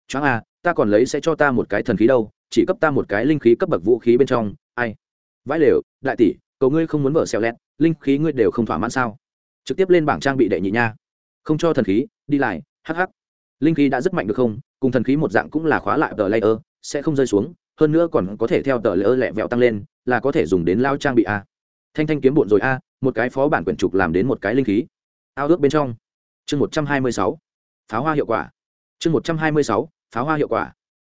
choáng à ta còn lấy sẽ cho ta một cái thần khí đâu, chỉ cấp ta một cái linh khí cấp bậc vũ khí bên trong, ai? Vãi lều, đại tỷ, cầu ngươi không muốn mở xèo lẹt, linh khí ngươi đều không thỏa mãn sao? Trực tiếp lên bảng trang bị đệ nhị nha. Không cho thần khí, đi lại hh linh khí đã rất mạnh được không? Cùng thần khí một dạng cũng là khóa lại tờ layer, sẽ không rơi xuống, hơn nữa còn có thể theo tờ layer lẹ vẹo tăng lên, là có thể dùng đến lao trang bị a. Thanh thanh kiếm bụn rồi a, một cái phó bản quyển trục làm đến một cái linh khí. Ao ước bên trong. Chương một trăm hai mươi sáu pháo hoa hiệu quả. Chương một trăm hai mươi sáu, pháo hoa hiệu quả.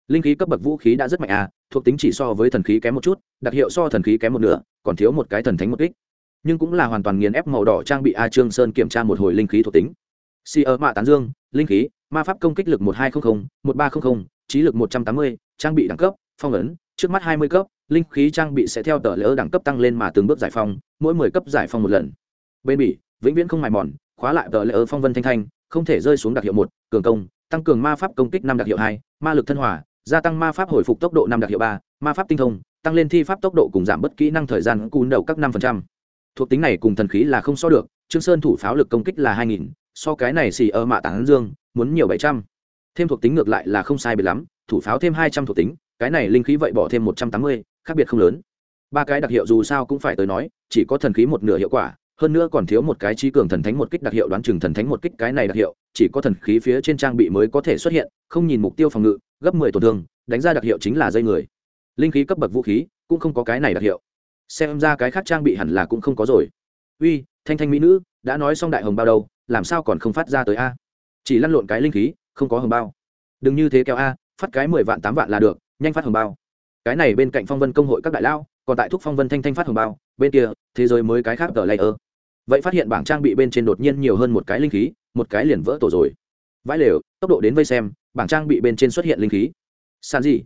Linh khí cấp bậc vũ khí đã rất mạnh à? thuộc tính chỉ so với thần khí kém một chút, đặc hiệu so thần khí kém một nửa, còn thiếu một cái thần thánh một kích. Nhưng cũng là hoàn toàn nghiền ép màu đỏ trang bị a trương sơn kiểm tra một hồi linh khí thuộc tính. Si ở mạ tán dương, linh khí, ma pháp công kích lực một hai trăm linh một ba trăm linh trí lực một trăm tám mươi, trang bị đẳng cấp, phong ấn, trước mắt hai mươi cấp, linh khí trang bị sẽ theo tờ lỡ đẳng cấp tăng lên mà từng bước giải phong mỗi mười cấp giải phong một lần. Bên bỉ, vĩnh viễn không mài mòn, khóa lại tờ lỡ phong vân thanh thanh không thể rơi xuống đặc hiệu một, cường công, tăng cường ma pháp công kích năm đặc hiệu hai, ma lực thân hòa, gia tăng ma pháp hồi phục tốc độ năm đặc hiệu ba, ma pháp tinh thông, tăng lên thi pháp tốc độ cùng giảm bất kỹ năng thời gian cún đầu các năm thuộc tính này cùng thần khí là không so được, trương sơn thủ pháo lực công kích là hai nghìn, so cái này xì ở mạ tán dương, muốn nhiều bảy trăm. Thêm thuộc tính ngược lại là không sai biệt lắm, thủ pháo thêm hai trăm thuộc tính, cái này linh khí vậy bỏ thêm một trăm tám mươi, khác biệt không lớn. Ba cái đặc hiệu dù sao cũng phải tới nói, chỉ có thần khí một nửa hiệu quả hơn nữa còn thiếu một cái trí cường thần thánh một kích đặc hiệu đoán chừng thần thánh một kích cái này đặc hiệu, chỉ có thần khí phía trên trang bị mới có thể xuất hiện, không nhìn mục tiêu phòng ngự, gấp mười tổn thương, đánh ra đặc hiệu chính là dây người. Linh khí cấp bậc vũ khí cũng không có cái này đặc hiệu. Xem ra cái khác trang bị hẳn là cũng không có rồi. Uy, thanh thanh mỹ nữ, đã nói xong đại hồng bao đâu, làm sao còn không phát ra tới a? Chỉ lăn lộn cái linh khí, không có hồng bao. Đừng như thế kéo a, phát cái mười vạn tám vạn là được, nhanh phát hồng bao. Cái này bên cạnh phong vân công hội các đại lao còn tại thúc phong vân thanh thanh phát hồng bao, bên kia, thế giới mới cái khác ở layer vậy phát hiện bảng trang bị bên trên đột nhiên nhiều hơn một cái linh khí, một cái liền vỡ tổ rồi. Vãi lều, tốc độ đến vây xem, bảng trang bị bên trên xuất hiện linh khí. Sàn gì?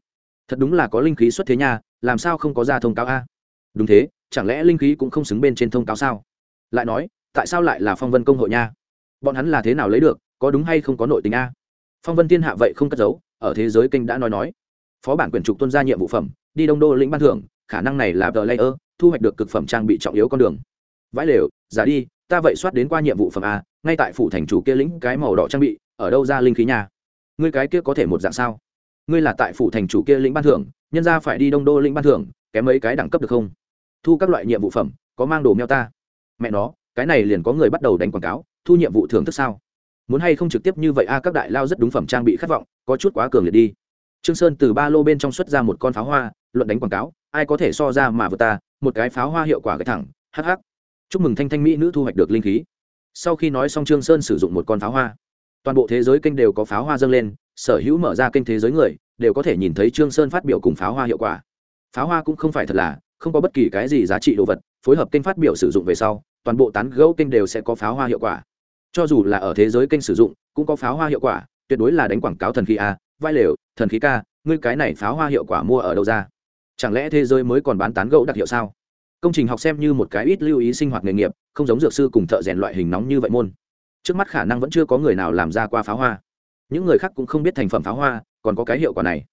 Thật đúng là có linh khí xuất thế nha, làm sao không có ra thông cáo a? Đúng thế, chẳng lẽ linh khí cũng không xứng bên trên thông cáo sao? Lại nói, tại sao lại là phong vân công hội nha? Bọn hắn là thế nào lấy được, có đúng hay không có nội tình a? Phong vân thiên hạ vậy không cất giấu, ở thế giới kênh đã nói nói. Phó bản quyền trục tuân ra nhiệm vụ phẩm, đi đông đô lĩnh ban thưởng, khả năng này là tờ layer, thu hoạch được cực phẩm trang bị trọng yếu con đường vãi lều giả đi, ta vậy soát đến qua nhiệm vụ phẩm a, ngay tại phủ thành chủ kia lĩnh cái màu đỏ trang bị, ở đâu ra linh khí nhà ngươi cái kia có thể một dạng sao? Ngươi là tại phủ thành chủ kia lĩnh ban thưởng, nhân ra phải đi đông đô lĩnh ban thưởng, kém mấy cái đẳng cấp được không? Thu các loại nhiệm vụ phẩm, có mang đồ meo ta? Mẹ nó, cái này liền có người bắt đầu đánh quảng cáo, thu nhiệm vụ thưởng thức sao? Muốn hay không trực tiếp như vậy a, các đại lao rất đúng phẩm trang bị khát vọng, có chút quá cường liệt đi. Trương sơn từ ba lô bên trong xuất ra một con pháo hoa, luận đánh quảng cáo, ai có thể so ra mà vừa ta, một cái pháo hoa hiệu quả cái thẳng hh chúc mừng thanh thanh mỹ nữ thu hoạch được linh khí. Sau khi nói xong trương sơn sử dụng một con pháo hoa. Toàn bộ thế giới kênh đều có pháo hoa dâng lên, sở hữu mở ra kênh thế giới người đều có thể nhìn thấy trương sơn phát biểu cùng pháo hoa hiệu quả. Pháo hoa cũng không phải thật là, không có bất kỳ cái gì giá trị đồ vật, phối hợp kênh phát biểu sử dụng về sau, toàn bộ tán gẫu kênh đều sẽ có pháo hoa hiệu quả. Cho dù là ở thế giới kênh sử dụng, cũng có pháo hoa hiệu quả, tuyệt đối là đánh quảng cáo thần khí a, vai lều, thần khí ca ngươi cái này pháo hoa hiệu quả mua ở đâu ra? Chẳng lẽ thế giới mới còn bán tán gẫu đặc hiệu sao? Công trình học xem như một cái ít lưu ý sinh hoạt nghề nghiệp, không giống dược sư cùng thợ rèn loại hình nóng như vậy môn. Trước mắt khả năng vẫn chưa có người nào làm ra qua pháo hoa. Những người khác cũng không biết thành phẩm pháo hoa, còn có cái hiệu quả này.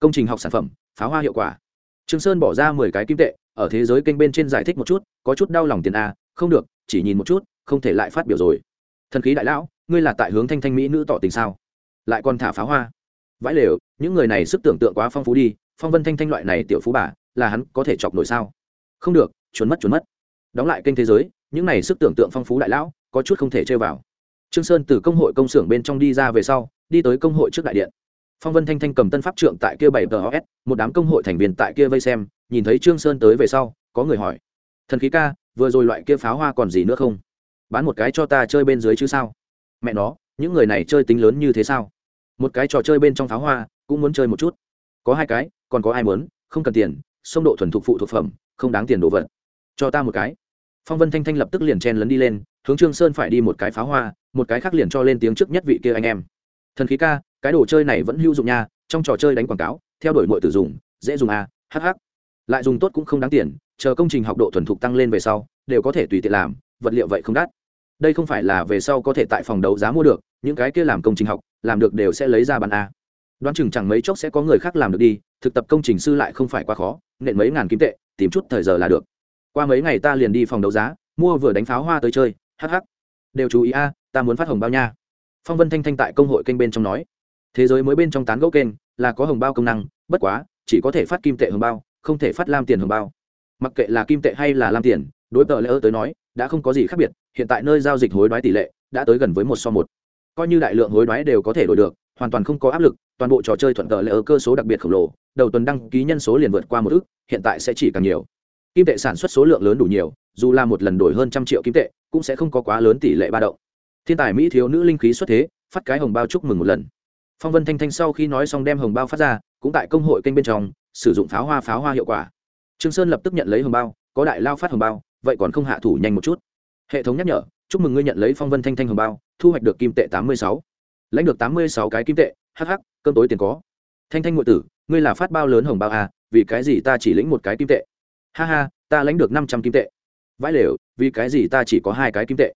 Công trình học sản phẩm, pháo hoa hiệu quả. Trương sơn bỏ ra mười cái kim tệ, ở thế giới kênh bên trên giải thích một chút, có chút đau lòng tiền a, không được, chỉ nhìn một chút, không thể lại phát biểu rồi. Thần khí đại lão, ngươi là tại hướng thanh thanh mỹ nữ tỏ tình sao? Lại còn thả pháo hoa. Vãi lều, những người này sức tưởng tượng quá phong phú đi, phong vân thanh thanh loại này tiểu phú bà, là hắn có thể chọc nổi sao? Không được trốn mất trốn mất. Đóng lại kênh thế giới, những này sức tưởng tượng phong phú đại lão, có chút không thể chơi vào. Trương sơn từ công hội công xưởng bên trong đi ra về sau, đi tới công hội trước đại điện. Phong vân thanh thanh cầm tân pháp trượng tại kia bảy ts một đám công hội thành viên tại kia vây xem, nhìn thấy trương sơn tới về sau, có người hỏi, thần khí ca, vừa rồi loại kia pháo hoa còn gì nữa không? Bán một cái cho ta chơi bên dưới chứ sao? Mẹ nó, những người này chơi tính lớn như thế sao? Một cái trò chơi bên trong pháo hoa, cũng muốn chơi một chút. Có hai cái, còn có ai muốn, không cần tiền, sông độ thuần thục phụ thuộc phẩm, không đáng tiền đồ vật cho ta một cái. Phong vân thanh thanh lập tức liền chen lấn đi lên, hướng trương sơn phải đi một cái pháo hoa, một cái khác liền cho lên tiếng trước nhất vị kia anh em. Thần khí ca, cái đồ chơi này vẫn hữu dụng nha, trong trò chơi đánh quảng cáo, theo đuổi mọi tử dùng, dễ dùng à, a hh lại dùng tốt cũng không đáng tiền, chờ công trình học độ thuần thục tăng lên về sau, đều có thể tùy tiện làm, vật liệu vậy không đắt. Đây không phải là về sau có thể tại phòng đấu giá mua được, những cái kia làm công trình học, làm được đều sẽ lấy ra bàn a à. đoán chừng chẳng mấy chốc sẽ có người khác làm được đi, thực tập công trình sư lại không phải quá khó, nện mấy ngàn kim tệ, tìm chút thời giờ là được qua mấy ngày ta liền đi phòng đấu giá, mua vừa đánh pháo hoa tới chơi hh đều chú ý a, ta muốn phát hồng bao nha. Phong vân thanh thanh tại công hội kênh bên trong nói. Thế giới mới bên trong tán gẫu kênh, là có hồng bao công năng, bất quá, chỉ có thể phát kim tệ hồng bao, không thể phát lam tiền hồng bao. Mặc kệ là kim tệ hay là lam tiền, đối tờ lễ ơ tới nói, đã không có gì khác biệt, hiện tại nơi giao dịch hối đoái tỷ lệ đã tới gần với một so một. Coi như đại lượng hối đoái đều có thể đổi được, hoàn toàn không có áp lực, toàn bộ trò chơi thuận tờ lễ ơ cơ số đặc biệt khổng lồ, đầu tuần đăng ký nhân số liền vượt qua một ước, hiện tại sẽ chỉ càng nhiều kim tệ sản xuất số lượng lớn đủ nhiều, dù là một lần đổi hơn trăm triệu kim tệ, cũng sẽ không có quá lớn tỷ lệ ba động. Thiên tài mỹ thiếu nữ linh khí xuất thế, phát cái hồng bao chúc mừng một lần. Phong vân thanh thanh sau khi nói xong đem hồng bao phát ra, cũng tại công hội kênh bên trong, sử dụng pháo hoa pháo hoa hiệu quả. Trương sơn lập tức nhận lấy hồng bao, có đại lao phát hồng bao, vậy còn không hạ thủ nhanh một chút. Hệ thống nhắc nhở, chúc mừng ngươi nhận lấy phong vân thanh thanh hồng bao, thu hoạch được kim tệ tám mươi sáu. Lãnh được tám mươi sáu cái kim tệ hh cơm tối tiền có. Thanh thanh ngụy tử, ngươi là phát bao lớn hồng bao à vì cái gì ta chỉ lĩnh một cái kim tệ? Ha ha, ta lãnh được năm trăm kim tệ. Vãi lều, vì cái gì ta chỉ có hai cái kim tệ?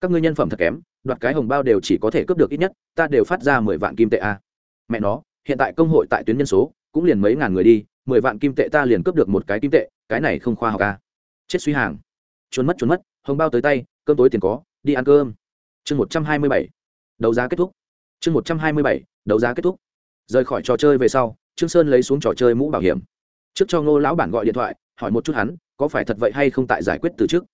Các ngươi nhân phẩm thật kém, đoạt cái hồng bao đều chỉ có thể cướp được ít nhất, ta đều phát ra mười vạn kim tệ à. mẹ nó, hiện tại công hội tại tuyến nhân số, cũng liền mấy ngàn người đi, mười vạn kim tệ ta liền cướp được một cái kim tệ, cái này không khoa học à. chết suy hàng. Trốn mất trốn mất, hồng bao tới tay, cơm tối tiền có, đi ăn cơm. Chương một trăm hai mươi bảy. Đấu giá kết thúc. Chương một trăm hai mươi bảy, đấu giá kết thúc. Rời khỏi trò chơi về sau, trương sơn lấy xuống trò chơi mũ bảo hiểm. Trước cho ngô lão bản gọi điện thoại hỏi một chút hắn, có phải thật vậy hay không tại giải quyết từ trước?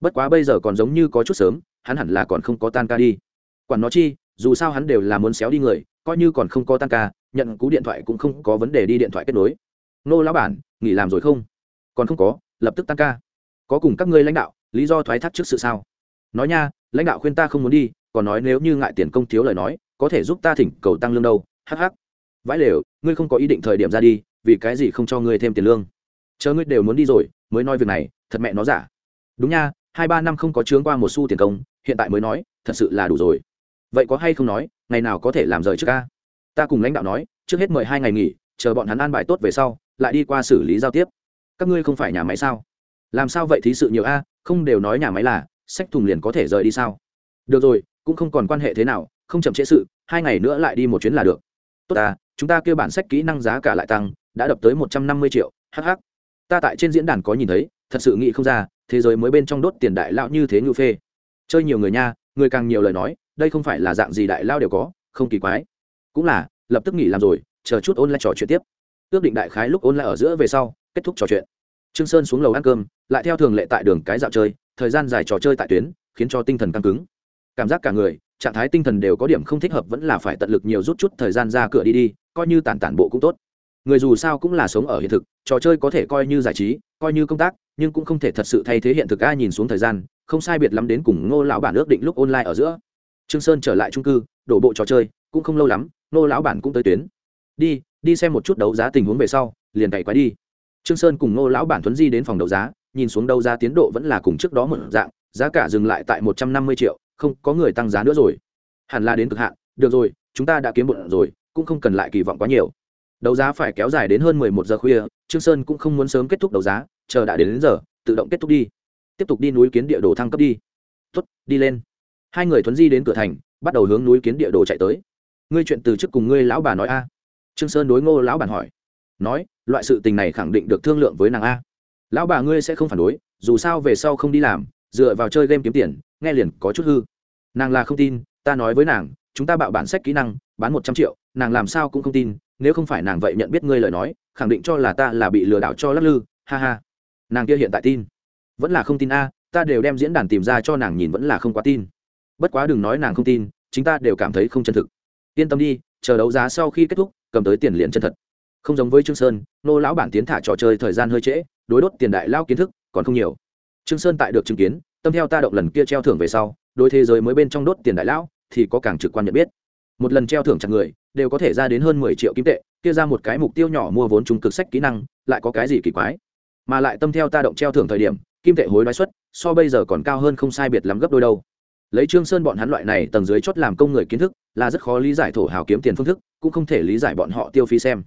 Bất quá bây giờ còn giống như có chút sớm, hắn hẳn là còn không có tan ca đi. Quản nó chi, dù sao hắn đều là muốn xéo đi người, coi như còn không có tan ca, nhận cú điện thoại cũng không có vấn đề đi điện thoại kết nối. Nô lão bản, nghỉ làm rồi không? Còn không có, lập tức tan ca. Có cùng các ngươi lãnh đạo, lý do thoái thác trước sự sao? Nói nha, lãnh đạo khuyên ta không muốn đi, còn nói nếu như ngại tiền công thiếu lời nói, có thể giúp ta thỉnh cầu tăng lương đâu hh vãi lều, ngươi không có ý định thời điểm ra đi, vì cái gì không cho ngươi thêm tiền lương? Chờ ngươi đều muốn đi rồi, mới nói việc này, thật mẹ nó giả. Đúng nha, hai ba năm không có chướng qua một xu tiền công, hiện tại mới nói, thật sự là đủ rồi. Vậy có hay không nói, ngày nào có thể làm rời trước ca? Ta cùng lãnh đạo nói, trước hết mời hai ngày nghỉ, chờ bọn hắn an bài tốt về sau, lại đi qua xử lý giao tiếp. Các ngươi không phải nhà máy sao? Làm sao vậy thí sự nhiều a, không đều nói nhà máy là, sách thùng liền có thể rời đi sao? Được rồi, cũng không còn quan hệ thế nào, không chậm trễ sự, hai ngày nữa lại đi một chuyến là được. Tốt à chúng ta kêu bản sách kỹ năng giá cả lại tăng, đã đập tới một trăm năm mươi triệu hh ta tại trên diễn đàn có nhìn thấy, thật sự nghĩ không ra, thế giới mới bên trong đốt tiền đại lão như thế ngư phê. Chơi nhiều người nha, người càng nhiều lời nói, đây không phải là dạng gì đại lao đều có, không kỳ quái. Cũng là, lập tức nghỉ làm rồi, chờ chút ôn lại trò chuyện tiếp. Ước định đại khái lúc ôn lại ở giữa về sau, kết thúc trò chuyện. Trương sơn xuống lầu ăn cơm, lại theo thường lệ tại đường cái dạo chơi, thời gian dài trò chơi tại tuyến, khiến cho tinh thần căng cứng. Cảm giác cả người, trạng thái tinh thần đều có điểm không thích hợp vẫn là phải tận lực nhiều rút chút thời gian ra cửa đi đi, coi như tản tản bộ cũng tốt người dù sao cũng là sống ở hiện thực, trò chơi có thể coi như giải trí, coi như công tác, nhưng cũng không thể thật sự thay thế hiện thực. Ai nhìn xuống thời gian, không sai biệt lắm đến cùng ngô lão bản ước định lúc online ở giữa. Trương sơn trở lại trung cư, đổ bộ trò chơi, cũng không lâu lắm, ngô lão bản cũng tới tuyến. Đi đi xem một chút đấu giá tình huống về sau, liền cày quái đi. Trương sơn cùng ngô lão bản thuấn di đến phòng đấu giá, nhìn xuống đấu giá tiến độ vẫn là cùng trước đó một dạng, giá cả dừng lại tại một trăm năm mươi triệu, không có người tăng giá nữa rồi. Hẳn là đến cực hạn, được rồi, chúng ta đã kiếm bụng rồi, cũng không cần lại kỳ vọng quá nhiều đấu giá phải kéo dài đến hơn mười một giờ khuya trương sơn cũng không muốn sớm kết thúc đấu giá chờ đã đến, đến giờ tự động kết thúc đi. Tiếp tục đi núi kiến địa đồ thăng cấp đi. Tuất đi lên. Hai người thuấn di đến cửa thành bắt đầu hướng núi kiến địa đồ chạy tới. Ngươi chuyện từ trước cùng ngươi lão bà nói a. Trương sơn đối ngô lão bản hỏi. Nói loại sự tình này khẳng định được thương lượng với nàng a. Lão bà ngươi sẽ không phản đối dù sao về sau không đi làm dựa vào chơi game kiếm tiền nghe liền có chút hư. Nàng là không tin ta nói với nàng chúng ta bạo bản sách kỹ năng bán một trăm triệu nàng làm sao cũng không tin nếu không phải nàng vậy nhận biết ngươi lời nói, khẳng định cho là ta là bị lừa đảo cho lắc lư, ha ha. Nàng kia hiện tại tin. Vẫn là không tin a, ta đều đem diễn đàn tìm ra cho nàng nhìn vẫn là không quá tin. Bất quá đừng nói nàng không tin, chính ta đều cảm thấy không chân thực. Yên tâm đi, chờ đấu giá sau khi kết thúc, cầm tới tiền liền chân thật. Không giống với trương sơn, nô lão bản tiến thả trò chơi thời gian hơi trễ, đối đốt tiền đại lao kiến thức còn không nhiều. Trương sơn tại được chứng kiến, tâm theo ta động lần kia treo thưởng về sau, đối thế giới mới bên trong đốt tiền đại lão thì có càng trực quan nhận biết một lần treo thưởng chặt người, đều có thể ra đến hơn mười triệu kim tệ, kia ra một cái mục tiêu nhỏ mua vốn trung cực sách kỹ năng, lại có cái gì kỳ quái? Mà lại tâm theo ta động treo thưởng thời điểm, kim tệ hối đoái suất so bây giờ còn cao hơn không sai biệt lắm gấp đôi đâu. Lấy trương sơn bọn hắn loại này tầng dưới chốt làm công người kiến thức, là rất khó lý giải thổ hào kiếm tiền phương thức, cũng không thể lý giải bọn họ tiêu phí xem.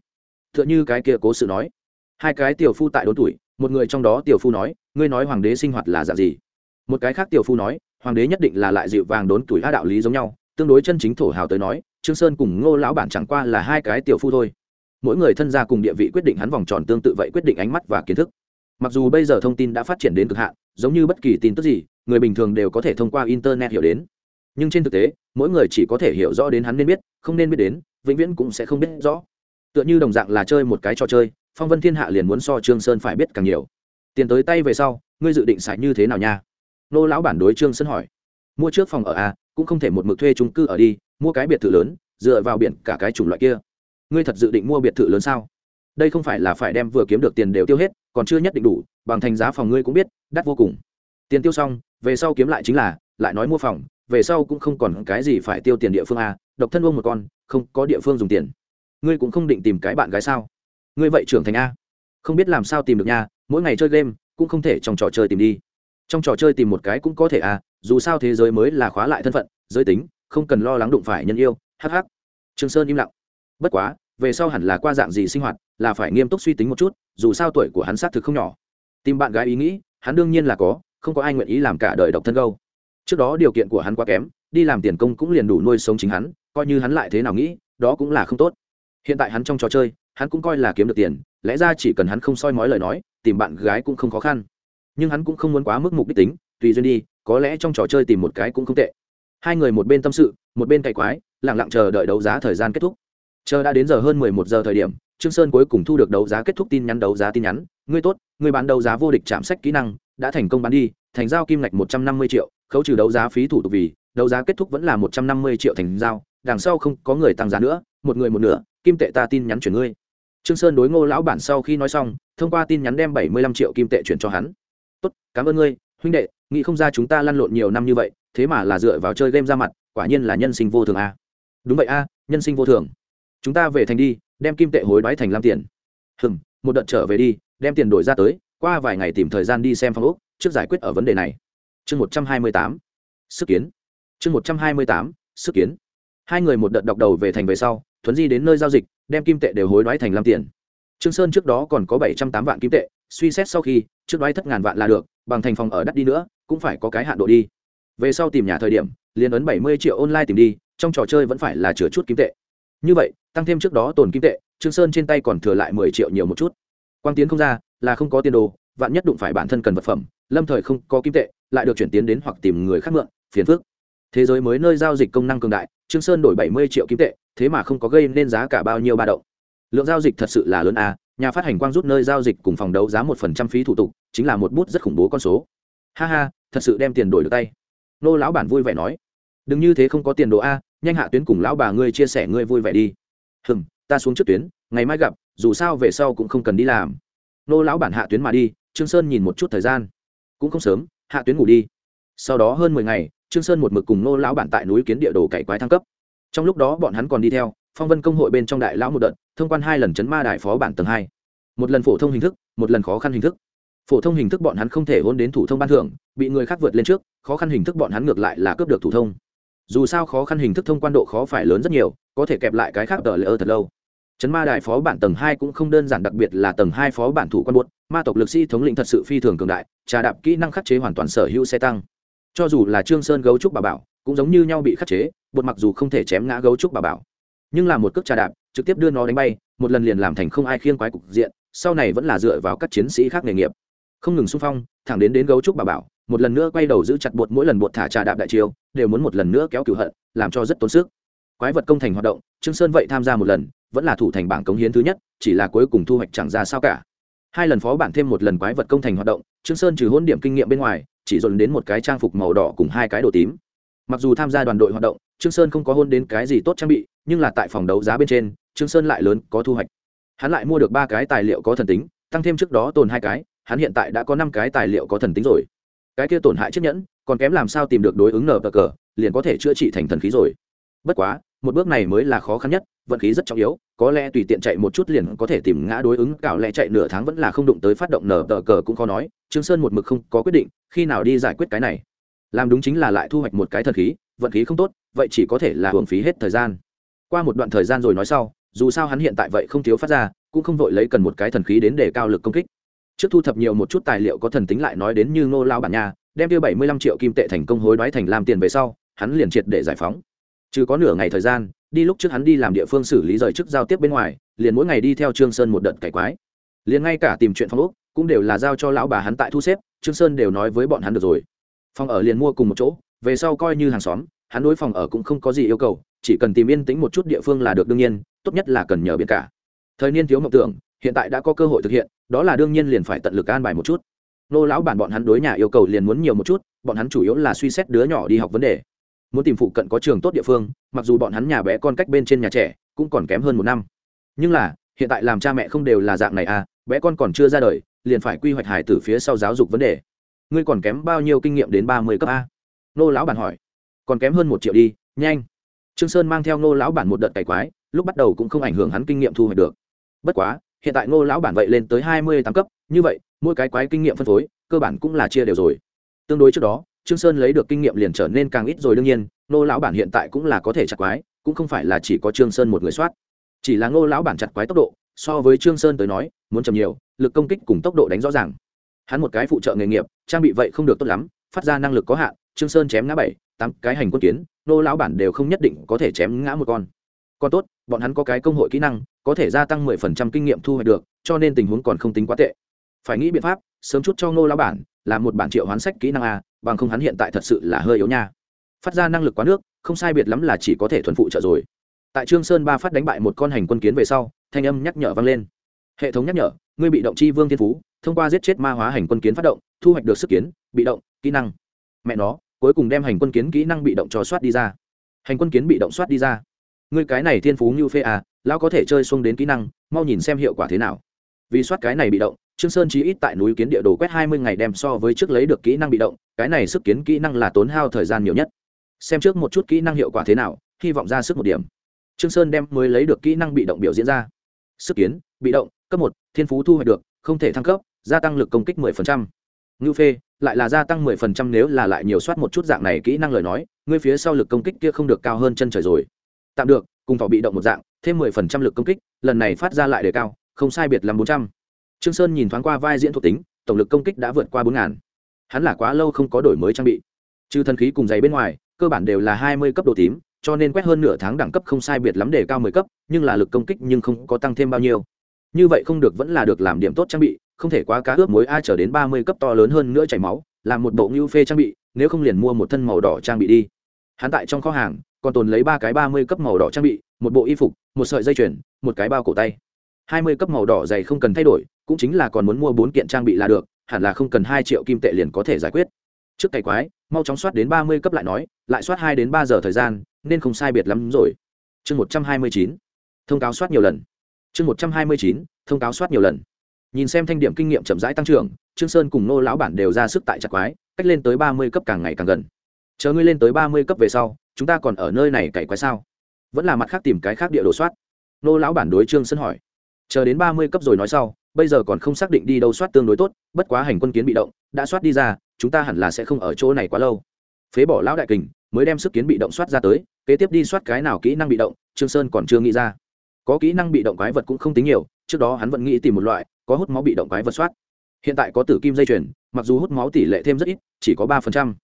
Tựa như cái kia cố sự nói, hai cái tiểu phu tại đốn tuổi, một người trong đó tiểu phu nói, ngươi nói hoàng đế sinh hoạt là dạng gì? Một cái khác tiểu phu nói, hoàng đế nhất định là lại dịu vàng đốn tuổi a đạo lý giống nhau tương đối chân chính thổ hào tới nói, trương sơn cùng ngô lão bản chẳng qua là hai cái tiểu phu thôi. Mỗi người thân gia cùng địa vị quyết định hắn vòng tròn tương tự vậy quyết định ánh mắt và kiến thức. Mặc dù bây giờ thông tin đã phát triển đến cực hạn, giống như bất kỳ tin tức gì, người bình thường đều có thể thông qua internet hiểu đến. Nhưng trên thực tế, mỗi người chỉ có thể hiểu rõ đến hắn nên biết, không nên biết đến, vĩnh viễn cũng sẽ không biết rõ. Tựa như đồng dạng là chơi một cái trò chơi, phong vân thiên hạ liền muốn so trương sơn phải biết càng nhiều. Tiền tới tay về sau, ngươi dự định xài như thế nào nha? Nô lão bản đối trương sơn hỏi. Mua trước phòng ở a cũng không thể một mực thuê chung cư ở đi, mua cái biệt thự lớn, dựa vào biển cả cái chủng loại kia. Ngươi thật dự định mua biệt thự lớn sao? Đây không phải là phải đem vừa kiếm được tiền đều tiêu hết, còn chưa nhất định đủ, bằng thành giá phòng ngươi cũng biết, đắt vô cùng. Tiền tiêu xong, về sau kiếm lại chính là, lại nói mua phòng, về sau cũng không còn cái gì phải tiêu tiền địa phương a độc thân ông một con, không có địa phương dùng tiền. Ngươi cũng không định tìm cái bạn gái sao? Ngươi vậy trưởng thành a. Không biết làm sao tìm được nha, mỗi ngày chơi game, cũng không thể trong trò chơi tìm đi. Trong trò chơi tìm một cái cũng có thể à dù sao thế giới mới là khóa lại thân phận, giới tính, không cần lo lắng đụng phải nhân yêu hh trương sơn im lặng. Bất quá, về sau hẳn là qua dạng gì sinh hoạt, là phải nghiêm túc suy tính một chút, dù sao tuổi của hắn xác thực không nhỏ. Tìm bạn gái ý nghĩ, hắn đương nhiên là có, không có ai nguyện ý làm cả đời độc thân câu trước đó điều kiện của hắn quá kém, đi làm tiền công cũng liền đủ nuôi sống chính hắn, coi như hắn lại thế nào nghĩ, đó cũng là không tốt. Hiện tại hắn trong trò chơi, hắn cũng coi là kiếm được tiền, lẽ ra chỉ cần hắn không soi mói lời nói, tìm bạn gái cũng không khó khăn. Nhưng hắn cũng không muốn quá mức mục đích tính, tùy duyên đi có lẽ trong trò chơi tìm một cái cũng không tệ. Hai người một bên tâm sự, một bên cày quái lẳng lặng chờ đợi đấu giá thời gian kết thúc. Chờ đã đến giờ hơn mười một giờ thời điểm, trương sơn cuối cùng thu được đấu giá kết thúc tin nhắn, đấu giá tin nhắn. Ngươi tốt, ngươi bán đấu giá vô địch chạm sách kỹ năng, đã thành công bán đi, thành giao kim ngạch một trăm năm mươi triệu, khấu trừ đấu giá phí thủ tục vì, đấu giá kết thúc vẫn là một trăm năm mươi triệu thành giao, đằng sau không có người tăng giá nữa, một người một nửa, kim tệ ta tin nhắn chuyển ngươi. Trương sơn đối ngô lão bản sau khi nói xong, thông qua tin nhắn đem bảy mươi lăm triệu kim tệ chuyển cho hắn. Tốt, cảm ơn ngươi, huynh đệ nghĩ không ra chúng ta lăn lộn nhiều năm như vậy, thế mà là dựa vào chơi game ra mặt, quả nhiên là nhân sinh vô thường a. Đúng vậy a, nhân sinh vô thường. Chúng ta về thành đi, đem kim tệ hối đoái thành lam tiền. Hừm, một đợt trở về đi, đem tiền đổi ra tới, qua vài ngày tìm thời gian đi xem phong ốc, trước giải quyết ở vấn đề này. Chương một trăm hai mươi tám, sức kiến. Chương một trăm hai mươi tám, sức kiến. Hai người một đợt đọc đầu về thành về sau, thuấn di đến nơi giao dịch, đem kim tệ đều hối đoái thành lam tiền. Trương sơn trước đó còn có bảy trăm tám vạn kim tệ, suy xét sau khi, trước đoái thất ngàn vạn là được, bằng thành phòng ở đắt đi nữa cũng phải có cái hạn độ đi. Về sau tìm nhà thời điểm, liền ấn bảy mươi triệu online tìm đi, trong trò chơi vẫn phải là chứa chút kim tệ. Như vậy, tăng thêm trước đó tồn kim tệ, trương sơn trên tay còn thừa lại mười triệu nhiều một chút. Quang tiến không ra, là không có tiền đồ, vạn nhất đụng phải bản thân cần vật phẩm, lâm thời không có kim tệ, lại được chuyển tiến đến hoặc tìm người khác mượn, phiền phức. Thế giới mới nơi giao dịch công năng cường đại, trương sơn đổi bảy mươi triệu kim tệ, thế mà không có gây nên giá cả bao nhiêu ba động. Lượng giao dịch thật sự là lớn a, nhà phát hành quang rút nơi giao dịch cùng phòng đấu giá một phần trăm phí thủ tục, chính là một bút rất khủng bố con số. Ha ha thật sự đem tiền đổi được tay. Nô lão bản vui vẻ nói, đừng như thế không có tiền đồ a, nhanh hạ tuyến cùng lão bà ngươi chia sẻ ngươi vui vẻ đi. Hừm, ta xuống trước tuyến, ngày mai gặp, dù sao về sau cũng không cần đi làm. Nô lão bản hạ tuyến mà đi, trương sơn nhìn một chút thời gian. Cũng không sớm, hạ tuyến ngủ đi. Sau đó hơn mười ngày, trương sơn một mực cùng nô lão bản tại núi kiến địa đồ cải quái thăng cấp. Trong lúc đó bọn hắn còn đi theo, phong vân công hội bên trong đại lão một đợt, thông quan hai lần chấn ma đại phó bản tầng hai. Một lần phổ thông hình thức, một lần khó khăn hình thức phổ thông hình thức bọn hắn không thể hôn đến thủ thông ban thưởng, bị người khác vượt lên trước, khó khăn hình thức bọn hắn ngược lại là cướp được thủ thông. Dù sao khó khăn hình thức thông quan độ khó phải lớn rất nhiều, có thể kẹp lại cái khác tờ lỡ thật lâu. Chấn ma đại phó bản tầng hai cũng không đơn giản đặc biệt là tầng hai phó bản thủ quan buốt ma tộc lực sĩ thống lĩnh thật sự phi thường cường đại, trà đạp kỹ năng khắc chế hoàn toàn sở hữu xe tăng. Cho dù là trương sơn gấu trúc bà bảo, cũng giống như nhau bị khắc chế buột mặc dù không thể chém ngã gấu trúc bà bảo. Nhưng là một cước trà đạp, trực tiếp đưa nó đánh bay, một lần liền làm thành không ai khiêng quái cục diện, sau này vẫn là dựa vào các chiến sĩ khác nghề nghiệp không ngừng xung phong, thẳng đến đến gấu trúc bà bảo, một lần nữa quay đầu giữ chặt bột mỗi lần bột thả trà đạp đại chiêu, đều muốn một lần nữa kéo cửu hận, làm cho rất tốn sức. Quái vật công thành hoạt động, trương sơn vậy tham gia một lần, vẫn là thủ thành bảng cống hiến thứ nhất, chỉ là cuối cùng thu hoạch chẳng ra sao cả. Hai lần phó bản thêm một lần quái vật công thành hoạt động, trương sơn trừ hôn điểm kinh nghiệm bên ngoài, chỉ dồn đến một cái trang phục màu đỏ cùng hai cái đồ tím. Mặc dù tham gia đoàn đội hoạt động, trương sơn không có hôn đến cái gì tốt trang bị, nhưng là tại phòng đấu giá bên trên, trương sơn lại lớn có thu hoạch. Hắn lại mua được ba cái tài liệu có thần tính, tăng thêm trước đó tồn hai cái hắn hiện tại đã có năm cái tài liệu có thần tính rồi. Cái kia tổn hại chiếc nhẫn, còn kém làm sao tìm được đối ứng nở bờ cờ, liền có thể chữa trị thành thần khí rồi. Bất quá, một bước này mới là khó khăn nhất, vận khí rất trọng yếu, có lẽ tùy tiện chạy một chút liền có thể tìm ngã đối ứng cạo lẽ chạy nửa tháng vẫn là không đụng tới phát động nở tờ cờ cũng khó nói, trương sơn một mực không có quyết định, khi nào đi giải quyết cái này. Làm đúng chính là lại thu hoạch một cái thần khí, vận khí không tốt, vậy chỉ có thể là hưởng phí hết thời gian. Qua một đoạn thời gian rồi nói sau, dù sao hắn hiện tại vậy không thiếu phát ra, cũng không vội lấy cần một cái thần khí đến để cao lực công kích trước thu thập nhiều một chút tài liệu có thần tính lại nói đến như ngô lao bản nhà đem tiêu bảy mươi lăm triệu kim tệ thành công hối đoái thành làm tiền về sau, hắn liền triệt để giải phóng. Chứ có nửa ngày thời gian, đi lúc trước hắn đi làm địa phương xử lý rời chức giao tiếp bên ngoài, liền mỗi ngày đi theo trương sơn một đợt cải quái. Liền ngay cả tìm chuyện phong úc cũng đều là giao cho lão bà hắn tại thu xếp, trương sơn đều nói với bọn hắn được rồi. Phòng ở liền mua cùng một chỗ, về sau coi như hàng xóm, hắn đối phòng ở cũng không có gì yêu cầu, chỉ cần tìm yên tĩnh một chút địa phương là được đương nhiên, tốt nhất là cần nhờ biển cả. Thời niên thiếu mộng tưởng, hiện tại đã có cơ hội thực hiện đó là đương nhiên liền phải tận lực an bài một chút. Nô lão bản bọn hắn đối nhà yêu cầu liền muốn nhiều một chút, bọn hắn chủ yếu là suy xét đứa nhỏ đi học vấn đề. Muốn tìm phụ cận có trường tốt địa phương, mặc dù bọn hắn nhà bé con cách bên trên nhà trẻ cũng còn kém hơn một năm. Nhưng là, hiện tại làm cha mẹ không đều là dạng này à bé con còn chưa ra đời, liền phải quy hoạch hải từ phía sau giáo dục vấn đề. Ngươi còn kém bao nhiêu kinh nghiệm đến ba mươi cấp a? Nô lão bản hỏi. Còn kém hơn một triệu đi, nhanh. Trương sơn mang theo nô lão bản một đợt cày quái, lúc bắt đầu cũng không ảnh hưởng hắn kinh nghiệm thu hoạch được. Bất quá hiện tại Ngô lão bản vậy lên tới hai mươi tám cấp, như vậy, mỗi cái quái kinh nghiệm phân phối, cơ bản cũng là chia đều rồi. Tương đối trước đó, trương sơn lấy được kinh nghiệm liền trở nên càng ít rồi đương nhiên, Ngô lão bản hiện tại cũng là có thể chặt quái, cũng không phải là chỉ có trương sơn một người soát. Chỉ là ngô lão bản chặt quái tốc độ, so với trương sơn tới nói, muốn chậm nhiều, lực công kích cùng tốc độ đánh rõ ràng. Hắn một cái phụ trợ nghề nghiệp, trang bị vậy không được tốt lắm, phát ra năng lực có hạn, trương sơn chém ngã bảy, tám cái hành quân kiến nô lão bản đều không nhất định có thể chém ngã một con còn tốt, bọn hắn có cái công hội kỹ năng, có thể gia tăng mười phần trăm kinh nghiệm thu hoạch được, cho nên tình huống còn không tính quá tệ. Phải nghĩ biện pháp, sớm chút cho ngô lão bản làm một bản triệu hoán sách kỹ năng a bằng không hắn hiện tại thật sự là hơi yếu nha. Phát ra năng lực quá nước, không sai biệt lắm là chỉ có thể thuần phụ trợ rồi. Tại trương sơn ba phát đánh bại một con hành quân kiến về sau, thanh âm nhắc nhở vang lên. Hệ thống nhắc nhở, ngươi bị động chi vương thiên phú, thông qua giết chết ma hóa hành quân kiến phát động, thu hoạch được sức kiến, bị động, kỹ năng. Mẹ nó, cuối cùng đem hành quân kiến kỹ năng bị động cho soát đi ra. Hành quân kiến bị động soát đi ra ngươi cái này thiên phú như phê à lão có thể chơi xung đến kỹ năng, mau nhìn xem hiệu quả thế nào. Vì soát cái này bị động, trương sơn chí ít tại núi kiến địa đồ quét hai mươi ngày đem so với trước lấy được kỹ năng bị động, cái này sức kiến kỹ năng là tốn hao thời gian nhiều nhất. Xem trước một chút kỹ năng hiệu quả thế nào, hy vọng ra sức một điểm. Trương sơn đem mới lấy được kỹ năng bị động biểu diễn ra. Sức kiến, bị động, cấp một, thiên phú thu hoạch được, không thể thăng cấp, gia tăng lực công kích 10%. ngưu phê, lại là gia tăng 10% nếu là lại nhiều soát một chút dạng này kỹ năng lời nói, ngươi phía sau lực công kích kia không được cao hơn chân trời rồi tạm được, cùng thỏ bị động một dạng, thêm 10% lực công kích, lần này phát ra lại đề cao, không sai biệt làm 400. trương sơn nhìn thoáng qua vai diễn thuộc tính, tổng lực công kích đã vượt qua bốn ngàn. hắn là quá lâu không có đổi mới trang bị trừ thần khí cùng giày bên ngoài, cơ bản đều là 20 cấp độ tím, cho nên quét hơn nửa tháng đẳng cấp không sai biệt lắm để cao 10 cấp, nhưng là lực công kích nhưng không có tăng thêm bao nhiêu như vậy không được vẫn là được làm điểm tốt trang bị, không thể quá cá ướp mối a trở đến ba mươi cấp to lớn hơn nữa chảy máu, làm một bộ ngưu phê trang bị, nếu không liền mua một thân màu đỏ trang bị đi hắn tại trong kho hàng còn tồn lấy ba cái ba mươi cấp màu đỏ trang bị, một bộ y phục, một sợi dây chuyền, một cái bao cổ tay. Hai mươi cấp màu đỏ dày không cần thay đổi, cũng chính là còn muốn mua bốn kiện trang bị là được, hẳn là không cần hai triệu kim tệ liền có thể giải quyết. Trước cày quái, mau chóng soát đến ba mươi cấp lại nói, lại soát hai đến ba giờ thời gian, nên không sai biệt lắm rồi. Chương một trăm hai mươi chín, thông cáo soát nhiều lần. Chương một trăm hai mươi chín, thông cáo soát nhiều lần. Nhìn xem thanh điểm kinh nghiệm chậm rãi tăng trưởng, trương sơn cùng nô lão bản đều ra sức tại chặt quái, cách lên tới ba mươi cấp càng ngày càng gần. Chờ ngươi lên tới ba mươi cấp về sau chúng ta còn ở nơi này cày quái sao? Vẫn là mặt khác tìm cái khác địa đồ soát. Nô lão bản đối trương sân hỏi. Chờ đến ba mươi cấp rồi nói sau, bây giờ còn không xác định đi đâu soát tương đối tốt, bất quá hành quân kiến bị động, đã soát đi ra, chúng ta hẳn là sẽ không ở chỗ này quá lâu. Phế bỏ lão đại kình, mới đem sức kiến bị động soát ra tới, kế tiếp đi soát cái nào kỹ năng bị động, trương sơn còn chưa nghĩ ra. Có kỹ năng bị động quái vật cũng không tính nhiều, trước đó hắn vẫn nghĩ tìm một loại, có hút máu bị động quái vật soát. Hiện tại có tử kim dây chuyền, mặc dù hút máu tỷ lệ thêm rất ít, chỉ có ba phần trăm.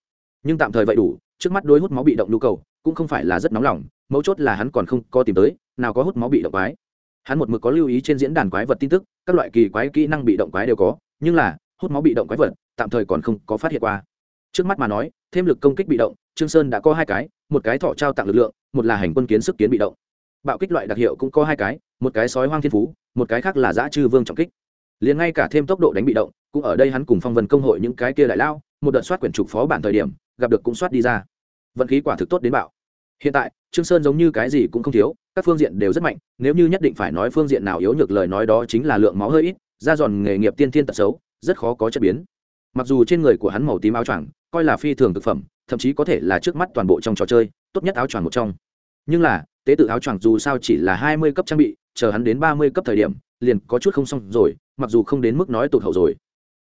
Nhưng tạm thời vậy đủ trước mắt đối hút máu bị động nhu cầu, cũng không phải là rất nóng lòng, mấu chốt là hắn còn không có tìm tới, nào có hút máu bị động quái. Hắn một mực có lưu ý trên diễn đàn quái vật tin tức, các loại kỳ quái kỹ năng bị động quái đều có, nhưng là, hút máu bị động quái vật, tạm thời còn không có phát hiện qua. Trước mắt mà nói, thêm lực công kích bị động, trương sơn đã có hai cái, một cái thọ trao tặng lực lượng, một là hành quân kiến sức kiến bị động. Bạo kích loại đặc hiệu cũng có hai cái, một cái sói hoang thiên phú, một cái khác là giã chư vương trọng kích. Liền ngay cả thêm tốc độ đánh bị động, cũng ở đây hắn cùng phong vân công hội những cái kia đại lao, một đợt soát quyển trục phó bản thời điểm, gặp được cũng soát đi ra vận khí quả thực tốt đến bạo. Hiện tại, trương sơn giống như cái gì cũng không thiếu, các phương diện đều rất mạnh, nếu như nhất định phải nói phương diện nào yếu nhược lời nói đó chính là lượng máu hơi ít ra giòn nghề nghiệp tiên thiên tật xấu, rất khó có chất biến. Mặc dù trên người của hắn màu tím áo choàng, coi là phi thường thực phẩm, thậm chí có thể là trước mắt toàn bộ trong trò chơi, tốt nhất áo choàng một trong. Nhưng là, tế tự áo choàng dù sao chỉ là hai mươi cấp trang bị, chờ hắn đến ba mươi cấp thời điểm, liền có chút không xong rồi, mặc dù không đến mức nói tụt hậu rồi.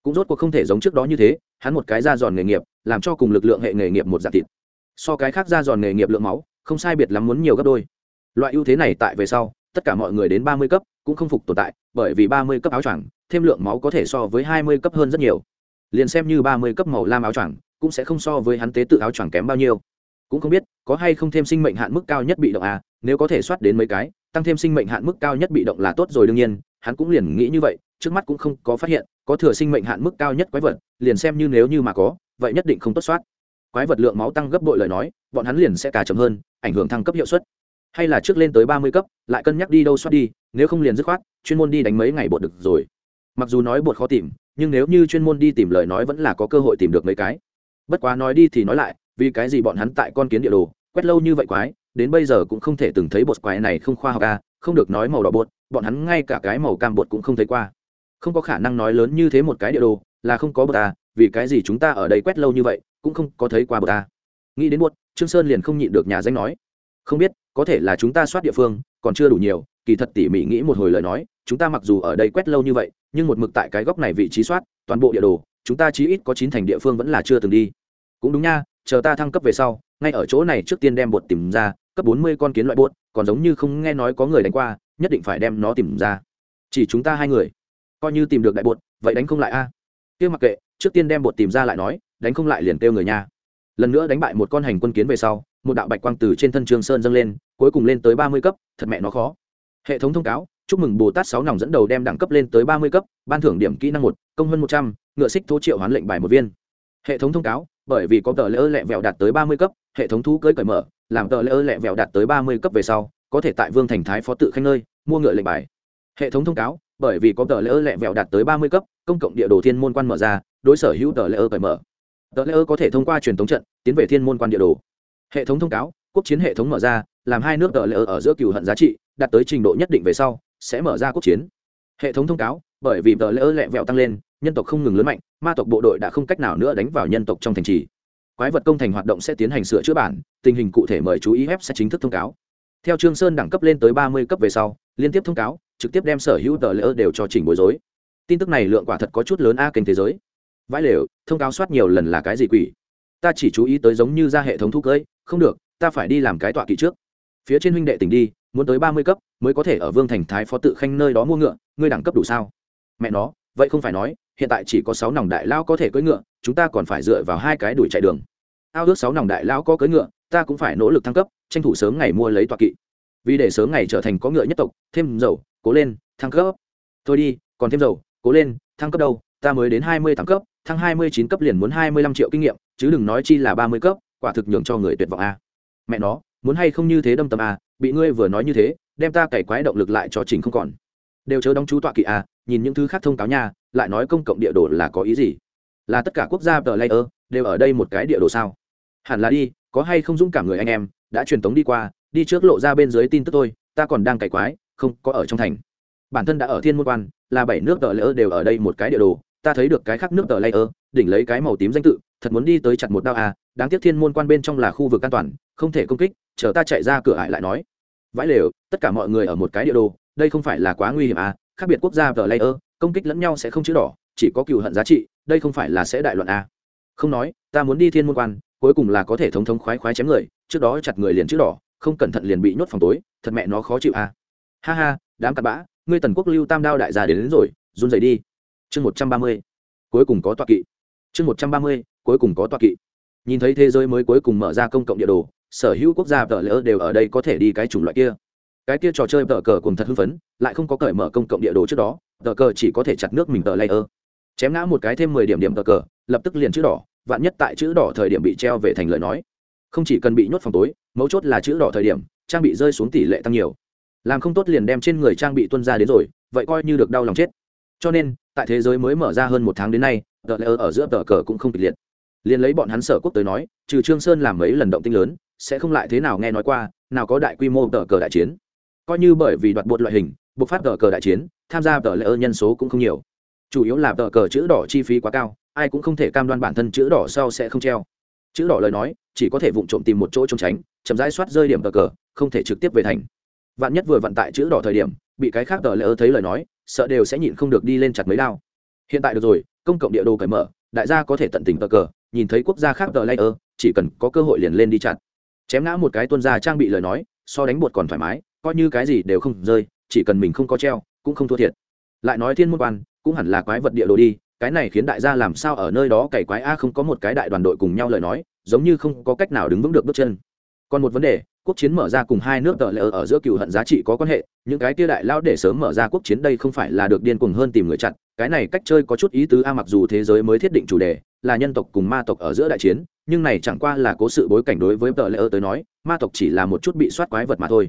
Cũng rốt cuộc không thể giống trước đó như thế, hắn một cái da giòn nghề nghiệp, làm cho cùng lực lượng hệ nghề nghiệp một dạng thịt so cái khác ra giòn nghề nghiệp lượng máu, không sai biệt lắm muốn nhiều gấp đôi. Loại ưu thế này tại về sau, tất cả mọi người đến ba mươi cấp cũng không phục tồn tại, bởi vì ba mươi cấp áo choàng, thêm lượng máu có thể so với hai mươi cấp hơn rất nhiều. Liền xem như ba mươi cấp màu lam áo choàng, cũng sẽ không so với hắn tế tự áo choàng kém bao nhiêu. Cũng không biết, có hay không thêm sinh mệnh hạn mức cao nhất bị động à nếu có thể soát đến mấy cái, tăng thêm sinh mệnh hạn mức cao nhất bị động là tốt rồi đương nhiên, hắn cũng liền nghĩ như vậy, trước mắt cũng không có phát hiện, có thừa sinh mệnh hạn mức cao nhất quái vật, liền xem như nếu như mà có, vậy nhất định không tốt soát quái vật lượng máu tăng gấp bội lời nói, bọn hắn liền sẽ cả chậm hơn, ảnh hưởng thăng cấp hiệu suất. Hay là trước lên tới ba mươi cấp, lại cân nhắc đi đâu soát đi, nếu không liền dứt khoát, chuyên môn đi đánh mấy ngày bột được rồi. Mặc dù nói bột khó tìm, nhưng nếu như chuyên môn đi tìm lời nói vẫn là có cơ hội tìm được mấy cái. Bất quá nói đi thì nói lại, vì cái gì bọn hắn tại con kiến địa đồ, quét lâu như vậy quái, đến bây giờ cũng không thể từng thấy bột quái này không khoa học à không được nói màu đỏ bột, bọn hắn ngay cả cái màu cam bột cũng không thấy qua. Không có khả năng nói lớn như thế một cái địa đồ là không có bột à vì cái gì chúng ta ở đây quét lâu như vậy cũng không có thấy qua bột ta. Nghĩ đến muộn, trương sơn liền không nhịn được nhà danh nói, không biết, có thể là chúng ta soát địa phương, còn chưa đủ nhiều, kỳ thật tỉ mỉ nghĩ một hồi lời nói, chúng ta mặc dù ở đây quét lâu như vậy, nhưng một mực tại cái góc này vị trí soát, toàn bộ địa đồ, chúng ta chí ít có chín thành địa phương vẫn là chưa từng đi. Cũng đúng nha, chờ ta thăng cấp về sau, ngay ở chỗ này trước tiên đem bột tìm ra, cấp bốn mươi con kiến loại bột, còn giống như không nghe nói có người đánh qua, nhất định phải đem nó tìm ra. Chỉ chúng ta hai người, coi như tìm được đại bột, vậy đánh không lại a. À? kia mặc kệ, trước tiên đem bột tìm ra lại nói đánh không lại liền kêu người nha. Lần nữa đánh bại một con hành quân kiến về sau, một đạo bạch quang từ trên thân trường sơn dâng lên, cuối cùng lên tới ba mươi cấp, thật mẹ nó khó. Hệ thống thông cáo, chúc mừng bồ tát sáu nòng dẫn đầu đem đẳng cấp lên tới ba mươi cấp, ban thưởng điểm kỹ năng một, công hơn một trăm, ngựa xích thố triệu hoán lệnh bài một viên. Hệ thống thông cáo, bởi vì có tờ lễ ơ lẹ vẹo đạt tới ba mươi cấp, hệ thống thú cưới cởi mở, làm tờ lễ ơ lẹ vẹo đạt tới ba mươi cấp về sau, có thể tại vương thành thái phó tự khanh nơi, mua ngựa lệnh bài. Hệ thống thông cáo, bởi vì có tờ lễ ơ lẹ vẹo đạt tới ba mươi cấp, công cộng địa đồ thiên môn quan mở ra, đối sở hữu tờ lễ ơ cởi mở tờ lễ có thể thông qua truyền thống trận tiến về thiên môn quan địa đồ. Hệ thống thông cáo, quốc chiến hệ thống mở ra, làm hai nước tờ lễ ở giữa cựu hận giá trị, đạt tới trình độ nhất định về sau, sẽ mở ra quốc chiến. Hệ thống thông cáo, bởi vì tờ lễ lẹ vẹo tăng lên, nhân tộc không ngừng lớn mạnh, ma tộc bộ đội đã không cách nào nữa đánh vào nhân tộc trong thành trì. Quái vật công thành hoạt động sẽ tiến hành sửa chữa bản, tình hình cụ thể mời chú ý ép sẽ chính thức thông cáo. Theo trương sơn đẳng cấp lên tới ba mươi cấp về sau, liên tiếp thông cáo, trực tiếp đem sở hữu tờ lễ đều cho chỉnh bối rối. Tin tức này lượng quả thật có chút lớn a kênh thế giới vãi lều, thông cáo soát nhiều lần là cái gì quỷ. Ta chỉ chú ý tới giống như ra hệ thống thu cưỡi không được, ta phải đi làm cái tọa kỵ trước. Phía trên huynh đệ tỉnh đi, muốn tới ba mươi cấp, mới có thể ở vương thành thái phó tự khanh nơi đó mua ngựa, ngươi đẳng cấp đủ sao? Mẹ nó, vậy không phải nói, hiện tại chỉ có sáu nòng đại lao có thể cưỡi ngựa, chúng ta còn phải dựa vào hai cái đuổi chạy đường. Ao ước sáu nòng đại lao có cưỡi ngựa, ta cũng phải nỗ lực thăng cấp, tranh thủ sớm ngày mua lấy tọa kỵ. Vì để sớm ngày trở thành có ngựa nhất tộc, thêm dầu, cố lên, thăng cấp. Thôi đi, còn thêm dầu, cố lên, thăng cấp đâu, ta mới đến hai mươi tám cấp thăng hai mươi chín cấp liền muốn hai mươi lăm triệu kinh nghiệm, chứ đừng nói chi là ba mươi cấp, quả thực nhường cho người tuyệt vọng a. Mẹ nó, muốn hay không như thế đâm tâm a, bị ngươi vừa nói như thế, đem ta cày quái động lực lại cho trình không còn. Đều chớ đóng chú tọa kỵ a, nhìn những thứ khác thông cáo nha, lại nói công cộng địa đồ là có ý gì? Là tất cả quốc gia tờ layer đều ở đây một cái địa đồ sao? Hẳn là đi, có hay không dũng cảm người anh em, đã truyền tống đi qua, đi trước lộ ra bên dưới tin tức tôi, ta còn đang cày quái, không có ở trong thành. Bản thân đã ở thiên môn quan, là bảy nước tờ layer đều ở đây một cái địa đồ ta thấy được cái khác nước tờ layer đỉnh lấy cái màu tím danh tự thật muốn đi tới chặt một đao a đáng tiếc thiên môn quan bên trong là khu vực an toàn không thể công kích chờ ta chạy ra cửa ải lại nói vãi lều tất cả mọi người ở một cái địa đồ đây không phải là quá nguy hiểm à khác biệt quốc gia tờ layer công kích lẫn nhau sẽ không chữ đỏ chỉ có cựu hận giá trị đây không phải là sẽ đại loạn à. không nói ta muốn đi thiên môn quan cuối cùng là có thể thống thống khoái khoái chém người trước đó chặt người liền chữ đỏ không cẩn thận liền bị nhốt phòng tối thật mẹ nó khó chịu à. ha ha đám cặn bã ngươi tần quốc lưu tam đao đại gia đến, đến rồi run rẩy đi chương một trăm ba mươi, cuối cùng có toa kỵ. Chương một trăm ba mươi, cuối cùng có toa kỵ. Nhìn thấy thế giới mới cuối cùng mở ra công cộng địa đồ, sở hữu quốc gia tờ lỡ đều ở đây có thể đi cái chủng loại kia. Cái kia trò chơi tờ cờ cùng thật hưng phấn, lại không có cởi mở công cộng địa đồ trước đó, tờ cờ chỉ có thể chặt nước mình tờ ơ. chém ngã một cái thêm mười điểm điểm tờ cờ, lập tức liền chữ đỏ, vạn nhất tại chữ đỏ thời điểm bị treo về thành lời nói. Không chỉ cần bị nhốt phòng tối, mấu chốt là chữ đỏ thời điểm, trang bị rơi xuống tỷ lệ tăng nhiều. Làm không tốt liền đem trên người trang bị tuân ra đến rồi, vậy coi như được đau lòng chết. Cho nên tại thế giới mới mở ra hơn một tháng đến nay, tờ lỡ ở giữa tờ cờ cũng không kịch liệt. Liền lấy bọn hắn sở quốc tới nói, trừ trương sơn làm mấy lần động tinh lớn, sẽ không lại thế nào nghe nói qua, nào có đại quy mô tờ cờ đại chiến. Coi như bởi vì đoạt bột loại hình buộc phát tờ cờ đại chiến, tham gia tờ lỡ nhân số cũng không nhiều. Chủ yếu là tờ cờ chữ đỏ chi phí quá cao, ai cũng không thể cam đoan bản thân chữ đỏ sau sẽ không treo. Chữ đỏ lời nói, chỉ có thể vụng trộm tìm một chỗ trốn tránh, chậm rãi soát rơi điểm tờ cờ, không thể trực tiếp về thành. Vạn nhất vừa vận tại chữ đỏ thời điểm, bị cái khác tờ lỡ thấy lời nói sợ đều sẽ nhịn không được đi lên chặt mấy đao. Hiện tại được rồi, công cộng địa đồ cởi mở, đại gia có thể tận tình tờ cờ, nhìn thấy quốc gia khác tờ layer, chỉ cần có cơ hội liền lên đi chặt. Chém ngã một cái tuân gia trang bị lời nói, so đánh bột còn thoải mái, coi như cái gì đều không rơi, chỉ cần mình không có treo, cũng không thua thiệt. Lại nói thiên môn quan, cũng hẳn là quái vật địa đồ đi, cái này khiến đại gia làm sao ở nơi đó cày quái a không có một cái đại đoàn đội cùng nhau lời nói, giống như không có cách nào đứng vững được bước chân. Còn một vấn đề quốc chiến mở ra cùng hai nước tợ lỡ ở giữa cựu hận giá trị có quan hệ, những cái kia đại lao để sớm mở ra quốc chiến đây không phải là được điên cuồng hơn tìm người chặn, cái này cách chơi có chút ý tứ a, mặc dù thế giới mới thiết định chủ đề là nhân tộc cùng ma tộc ở giữa đại chiến, nhưng này chẳng qua là cố sự bối cảnh đối với tợ lỡ tới nói, ma tộc chỉ là một chút bị soát quái vật mà thôi.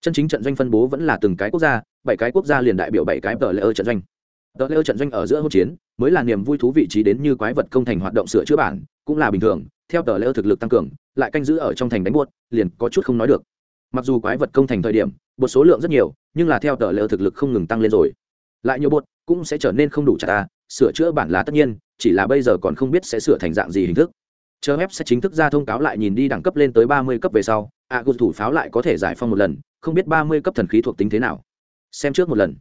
Chân chính trận doanh phân bố vẫn là từng cái quốc gia, bảy cái quốc gia liền đại biểu bảy cái tờ lệ ơ trận doanh. Tờ lệ ơ trận doanh ở giữa hỗn chiến mới là niềm vui thú vị trí đến như quái vật công thành hoạt động sửa chữa bản, cũng là bình thường theo tờ lệ thực lực tăng cường, lại canh giữ ở trong thành đánh buốt, liền có chút không nói được. Mặc dù quái vật công thành thời điểm bột số lượng rất nhiều, nhưng là theo tờ lệ thực lực không ngừng tăng lên rồi. Lại nhiều bột cũng sẽ trở nên không đủ chặt ta, sửa chữa bản lá tất nhiên, chỉ là bây giờ còn không biết sẽ sửa thành dạng gì hình thức. Chờ web sẽ chính thức ra thông cáo lại nhìn đi đẳng cấp lên tới ba mươi cấp về sau a gục thủ pháo lại có thể giải phong một lần, không biết ba mươi cấp thần khí thuộc tính thế nào. Xem trước một lần.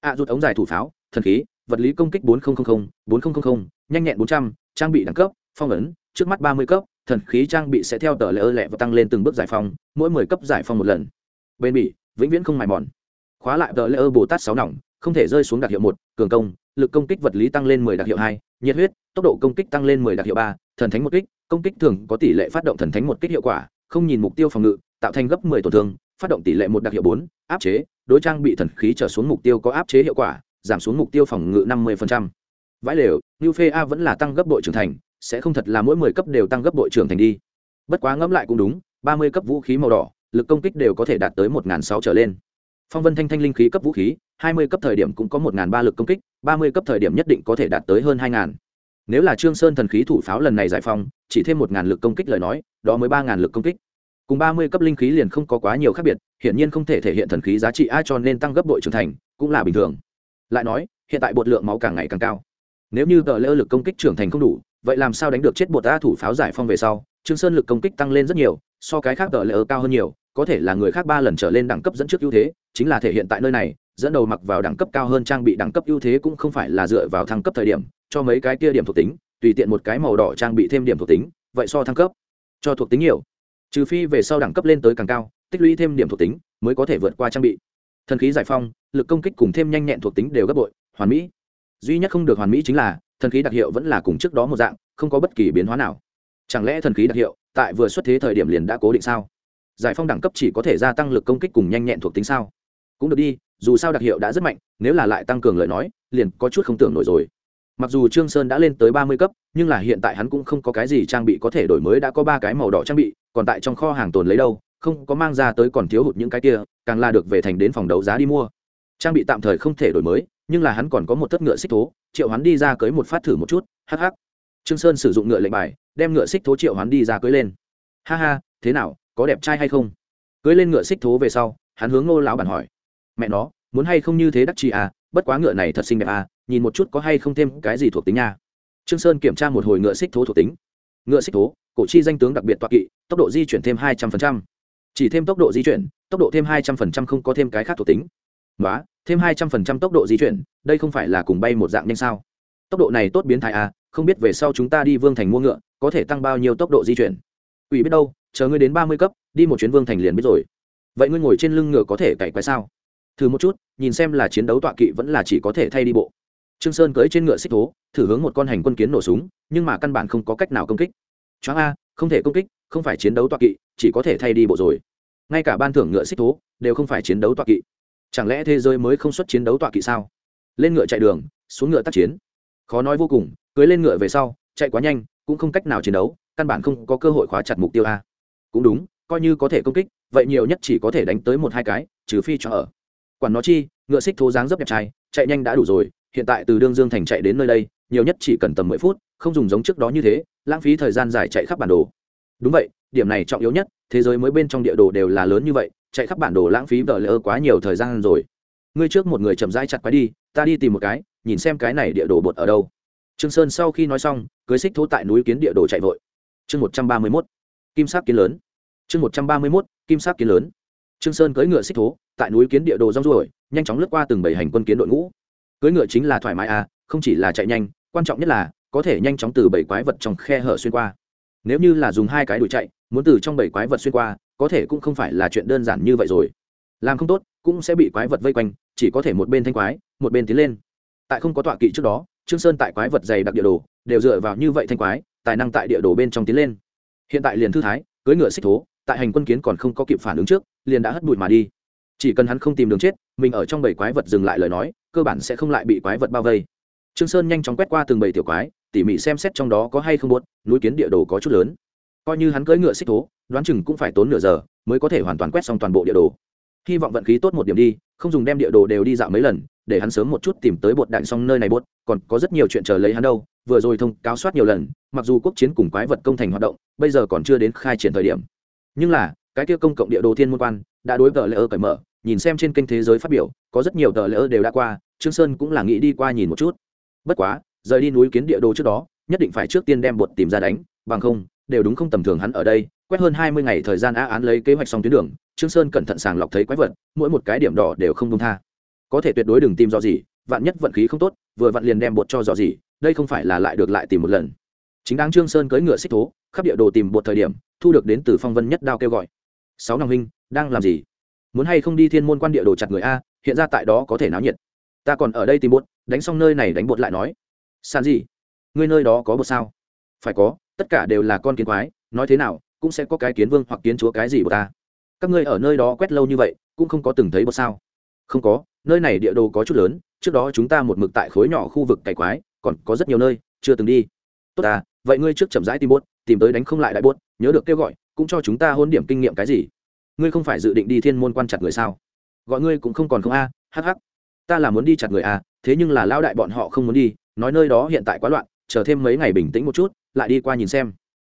A rút ống giải thủ pháo, thần khí, vật lý công kích bốn nghìn bốn nghìn nhanh nhẹn bốn trăm, trang bị đẳng cấp phong ấn, trước mắt ba mươi cấp, thần khí trang bị sẽ theo tờ lễ ơ lẹ và tăng lên từng bước giải phong mỗi mười cấp giải phong một lần. Bên bỉ, vĩnh viễn không mài mòn. Khóa lại tờ lễ ơ bồ tát sáu nòng, không thể rơi xuống đặc hiệu một, cường công, lực công kích vật lý tăng lên mười đặc hiệu hai, nhiệt huyết, tốc độ công kích tăng lên mười đặc hiệu ba, thần thánh một kích, công kích thường có tỷ lệ phát động thần thánh một kích hiệu quả, không nhìn mục tiêu phòng ngự, tạo thành gấp mười tổn thương, phát động tỷ lệ một đặc hiệu bốn, áp chế, đối trang bị thần khí trở xuống mục tiêu có áp chế hiệu quả, giảm xuống mục tiêu phòng ngự năm mươi vãi lều như phê a vẫn là tăng gấp đội trưởng thành sẽ không thật là mỗi mười cấp đều tăng gấp đội trưởng thành đi. Bất quá ngẫm lại cũng đúng, ba mươi cấp vũ khí màu đỏ, lực công kích đều có thể đạt tới một sáu trở lên. Phong vân thanh thanh linh khí cấp vũ khí, hai mươi cấp thời điểm cũng có một ba lực công kích, ba mươi cấp thời điểm nhất định có thể đạt tới hơn hai nếu là trương sơn thần khí thủ pháo lần này giải phong chỉ thêm một lực công kích lời nói, đó mới ba lực công kích. Cùng ba mươi cấp linh khí liền không có quá nhiều khác biệt, hiển nhiên không thể thể hiện thần khí giá trị ai cho nên tăng gấp bội trưởng thành, cũng là bình thường. Lại nói, hiện tại bột lượng máu càng ngày càng cao. Nếu như tờ lỡ lực công kích trưởng thành không đủ vậy làm sao đánh được chết bột ta thủ pháo giải phong về sau? Trương sơn lực công kích tăng lên rất nhiều, so cái khác tờ lỡ cao hơn nhiều, có thể là người khác ba lần trở lên đẳng cấp dẫn trước ưu thế, chính là thể hiện tại nơi này, dẫn đầu mặc vào đẳng cấp cao hơn trang bị đẳng cấp ưu thế cũng không phải là dựa vào thăng cấp thời điểm, cho mấy cái kia điểm thuộc tính, tùy tiện một cái màu đỏ trang bị thêm điểm thuộc tính, vậy so thăng cấp, cho thuộc tính nhiều. Trừ phi về sau đẳng cấp lên tới càng cao, tích lũy thêm điểm thuộc tính, mới có thể vượt qua trang bị. Thần khí giải phong, lực công kích cùng thêm nhanh nhẹn thuộc tính đều gấp bội, hoàn mỹ. Duy nhất không được hoàn mỹ chính là thần khí đặc hiệu vẫn là cùng trước đó một dạng, không có bất kỳ biến hóa nào. Chẳng lẽ thần khí đặc hiệu tại vừa xuất thế thời điểm liền đã cố định sao? Giải phong đẳng cấp chỉ có thể gia tăng lực công kích cùng nhanh nhẹn thuộc tính sao? Cũng được đi, dù sao đặc hiệu đã rất mạnh, nếu là lại tăng cường lời nói, liền có chút không tưởng nổi rồi. Mặc dù trương sơn đã lên tới ba mươi cấp, nhưng là hiện tại hắn cũng không có cái gì trang bị có thể đổi mới, đã có ba cái màu đỏ trang bị, còn tại trong kho hàng tồn lấy đâu, không có mang ra tới còn thiếu hụt những cái kia, càng là được về thành đến phòng đấu giá đi mua. Trang bị tạm thời không thể đổi mới nhưng là hắn còn có một thất ngựa xích thố, triệu hắn đi ra cưới một phát thử một chút, hắc hắc. Trương sơn sử dụng ngựa lệnh bài, đem ngựa xích thố triệu hắn đi ra cưới lên. Ha ha, thế nào, có đẹp trai hay không? Cưới lên ngựa xích thố về sau, hắn hướng ngô lão bản hỏi. Mẹ nó, muốn hay không như thế đắc chi à bất quá ngựa này thật xinh đẹp à nhìn một chút có hay không thêm cái gì thuộc tính nha. Trương sơn kiểm tra một hồi ngựa xích thố thuộc tính. Ngựa xích thố, cổ chi danh tướng đặc biệt toạc kỵ, tốc độ di chuyển thêm hai trăm linh chỉ thêm tốc độ di chuyển, tốc độ thêm hai trăm linh không có thêm cái khác thuộc tính nói thêm hai trăm linh tốc độ di chuyển, đây không phải là cùng bay một dạng nhanh sao? Tốc độ này tốt biến thái à không biết về sau chúng ta đi vương thành mua ngựa, có thể tăng bao nhiêu tốc độ di chuyển? Ủy biết đâu, chờ ngươi đến ba mươi cấp, đi một chuyến vương thành liền biết rồi. Vậy ngươi ngồi trên lưng ngựa có thể cày quái sao? Thử một chút, nhìn xem là chiến đấu tọa kỵ vẫn là chỉ có thể thay đi bộ. Trương sơn cưỡi trên ngựa xích thố thử hướng một con hành quân kiến nổ súng, nhưng mà căn bản không có cách nào công kích. Choáng a, không thể công kích, không phải chiến đấu tọa kỵ, chỉ có thể thay đi bộ rồi. Ngay cả ban thưởng ngựa xích thố đều không phải chiến đấu tọa kỵ chẳng lẽ thế giới mới không xuất chiến đấu tọa kỵ sao? Lên ngựa chạy đường, xuống ngựa tác chiến. Khó nói vô cùng, cưới lên ngựa về sau, chạy quá nhanh, cũng không cách nào chiến đấu, căn bản không có cơ hội khóa chặt mục tiêu a. Cũng đúng, coi như có thể công kích, vậy nhiều nhất chỉ có thể đánh tới một hai cái, trừ phi cho ở. Quản nó chi, ngựa xích thố dáng dấp đẹp trai, chạy nhanh đã đủ rồi, hiện tại từ đương dương thành chạy đến nơi đây, nhiều nhất chỉ cần tầm mười phút, không dùng giống trước đó như thế, lãng phí thời gian dài chạy khắp bản đồ. Đúng vậy, điểm này trọng yếu nhất, thế giới mới bên trong địa đồ đều là lớn như vậy chạy khắp bản đồ lãng phí vợ lỡ quá nhiều thời gian rồi. Ngươi trước một người chậm rãi chặt quái đi, ta đi tìm một cái, nhìn xem cái này địa đồ bột ở đâu. Trương sơn sau khi nói xong, cưới xích thố tại núi kiến địa đồ chạy vội. Chương một trăm ba mươi mốt, kim sắc kiến lớn. Chương một trăm ba mươi mốt, kim sắc kiến lớn. Trương sơn cưỡi ngựa xích thố tại núi kiến địa đồ rong ruổi, nhanh chóng lướt qua từng bảy hành quân kiến đội ngũ. Cưỡi ngựa chính là thoải mái à không chỉ là chạy nhanh, quan trọng nhất là có thể nhanh chóng từ bảy quái vật trong khe hở xuyên qua. Nếu như là dùng hai cái đuổi chạy, muốn từ trong bảy quái vật xuyên qua có thể cũng không phải là chuyện đơn giản như vậy rồi. Làm không tốt, cũng sẽ bị quái vật vây quanh, chỉ có thể một bên thanh quái, một bên tiến lên. Tại không có tọa kỵ trước đó, trương sơn tại quái vật dày đặc địa đồ, đều dựa vào như vậy thanh quái, tài năng tại địa đồ bên trong tiến lên. Hiện tại liền thư thái, cưỡi ngựa xích thố, tại hành quân kiến còn không có kịp phản ứng trước, liền đã hất bụi mà đi. Chỉ cần hắn không tìm đường chết, mình ở trong bầy quái vật dừng lại lời nói, cơ bản sẽ không lại bị quái vật bao vây. Trương sơn nhanh chóng quét qua từng bầy tiểu quái, tỉ mỉ xem xét trong đó có hay không buốt, núi kiến địa đồ có chút lớn coi như hắn cưỡi ngựa xích thố, đoán chừng cũng phải tốn nửa giờ mới có thể hoàn toàn quét xong toàn bộ địa đồ. Hy vọng vận khí tốt một điểm đi, không dùng đem địa đồ đều đi dạo mấy lần, để hắn sớm một chút tìm tới bột đạn xong nơi này bột, còn có rất nhiều chuyện chờ lấy hắn đâu, vừa rồi thông cáo soát nhiều lần, mặc dù quốc chiến cùng quái vật công thành hoạt động, bây giờ còn chưa đến khai triển thời điểm. Nhưng là, cái kia công cộng địa đồ thiên môn quan, đã đối tờ lễ ơ cởi mở, nhìn xem trên kênh thế giới phát biểu, có rất nhiều tờ lễ ơ đều đã qua, trương sơn cũng là nghĩ đi qua nhìn một chút. Bất quá, rời đi núi kiến địa đồ trước đó, nhất định phải trước tiên đem bột tìm ra đánh, bằng không đều đúng không tầm thường hắn ở đây, quét hơn hai mươi ngày thời gian á án lấy kế hoạch xong tuyến đường, trương sơn cẩn thận sàng lọc thấy quái vật, mỗi một cái điểm đỏ đều không công tha. Có thể tuyệt đối đừng tìm dò gì vạn nhất vận khí không tốt, vừa vặn liền đem bột cho dò gì đây không phải là lại được lại tìm một lần. Chính đáng trương sơn cưỡi ngựa xích thố, khắp địa đồ tìm bột thời điểm, thu được đến từ phong vân nhất đao kêu gọi. Sáu năm huynh, đang làm gì? Muốn hay không đi thiên môn quan địa đồ chặt người a, hiện ra tại đó có thể náo nhiệt. Ta còn ở đây tìm bột, đánh xong nơi này đánh bột lại nói. Sàn gì? Ngươi nơi đó có bột sao? Phải có tất cả đều là con kiến quái nói thế nào cũng sẽ có cái kiến vương hoặc kiến chúa cái gì của ta. Các ngươi ở nơi đó quét lâu như vậy cũng không có từng thấy bột sao? Không có nơi này địa đồ có chút lớn trước đó chúng ta một mực tại khối nhỏ khu vực cày quái còn có rất nhiều nơi chưa từng đi. Tốt à vậy ngươi trước chậm rãi tìm bốt tìm tới đánh không lại đại bốt nhớ được kêu gọi cũng cho chúng ta hôn điểm kinh nghiệm cái gì. Ngươi không phải dự định đi thiên môn quan chặt người sao? Gọi ngươi cũng không còn không a à, hh ta là muốn đi chặt người a thế nhưng là lao đại bọn họ không muốn đi nói nơi đó hiện tại quá loạn chờ thêm mấy ngày bình tĩnh một chút lại đi qua nhìn xem.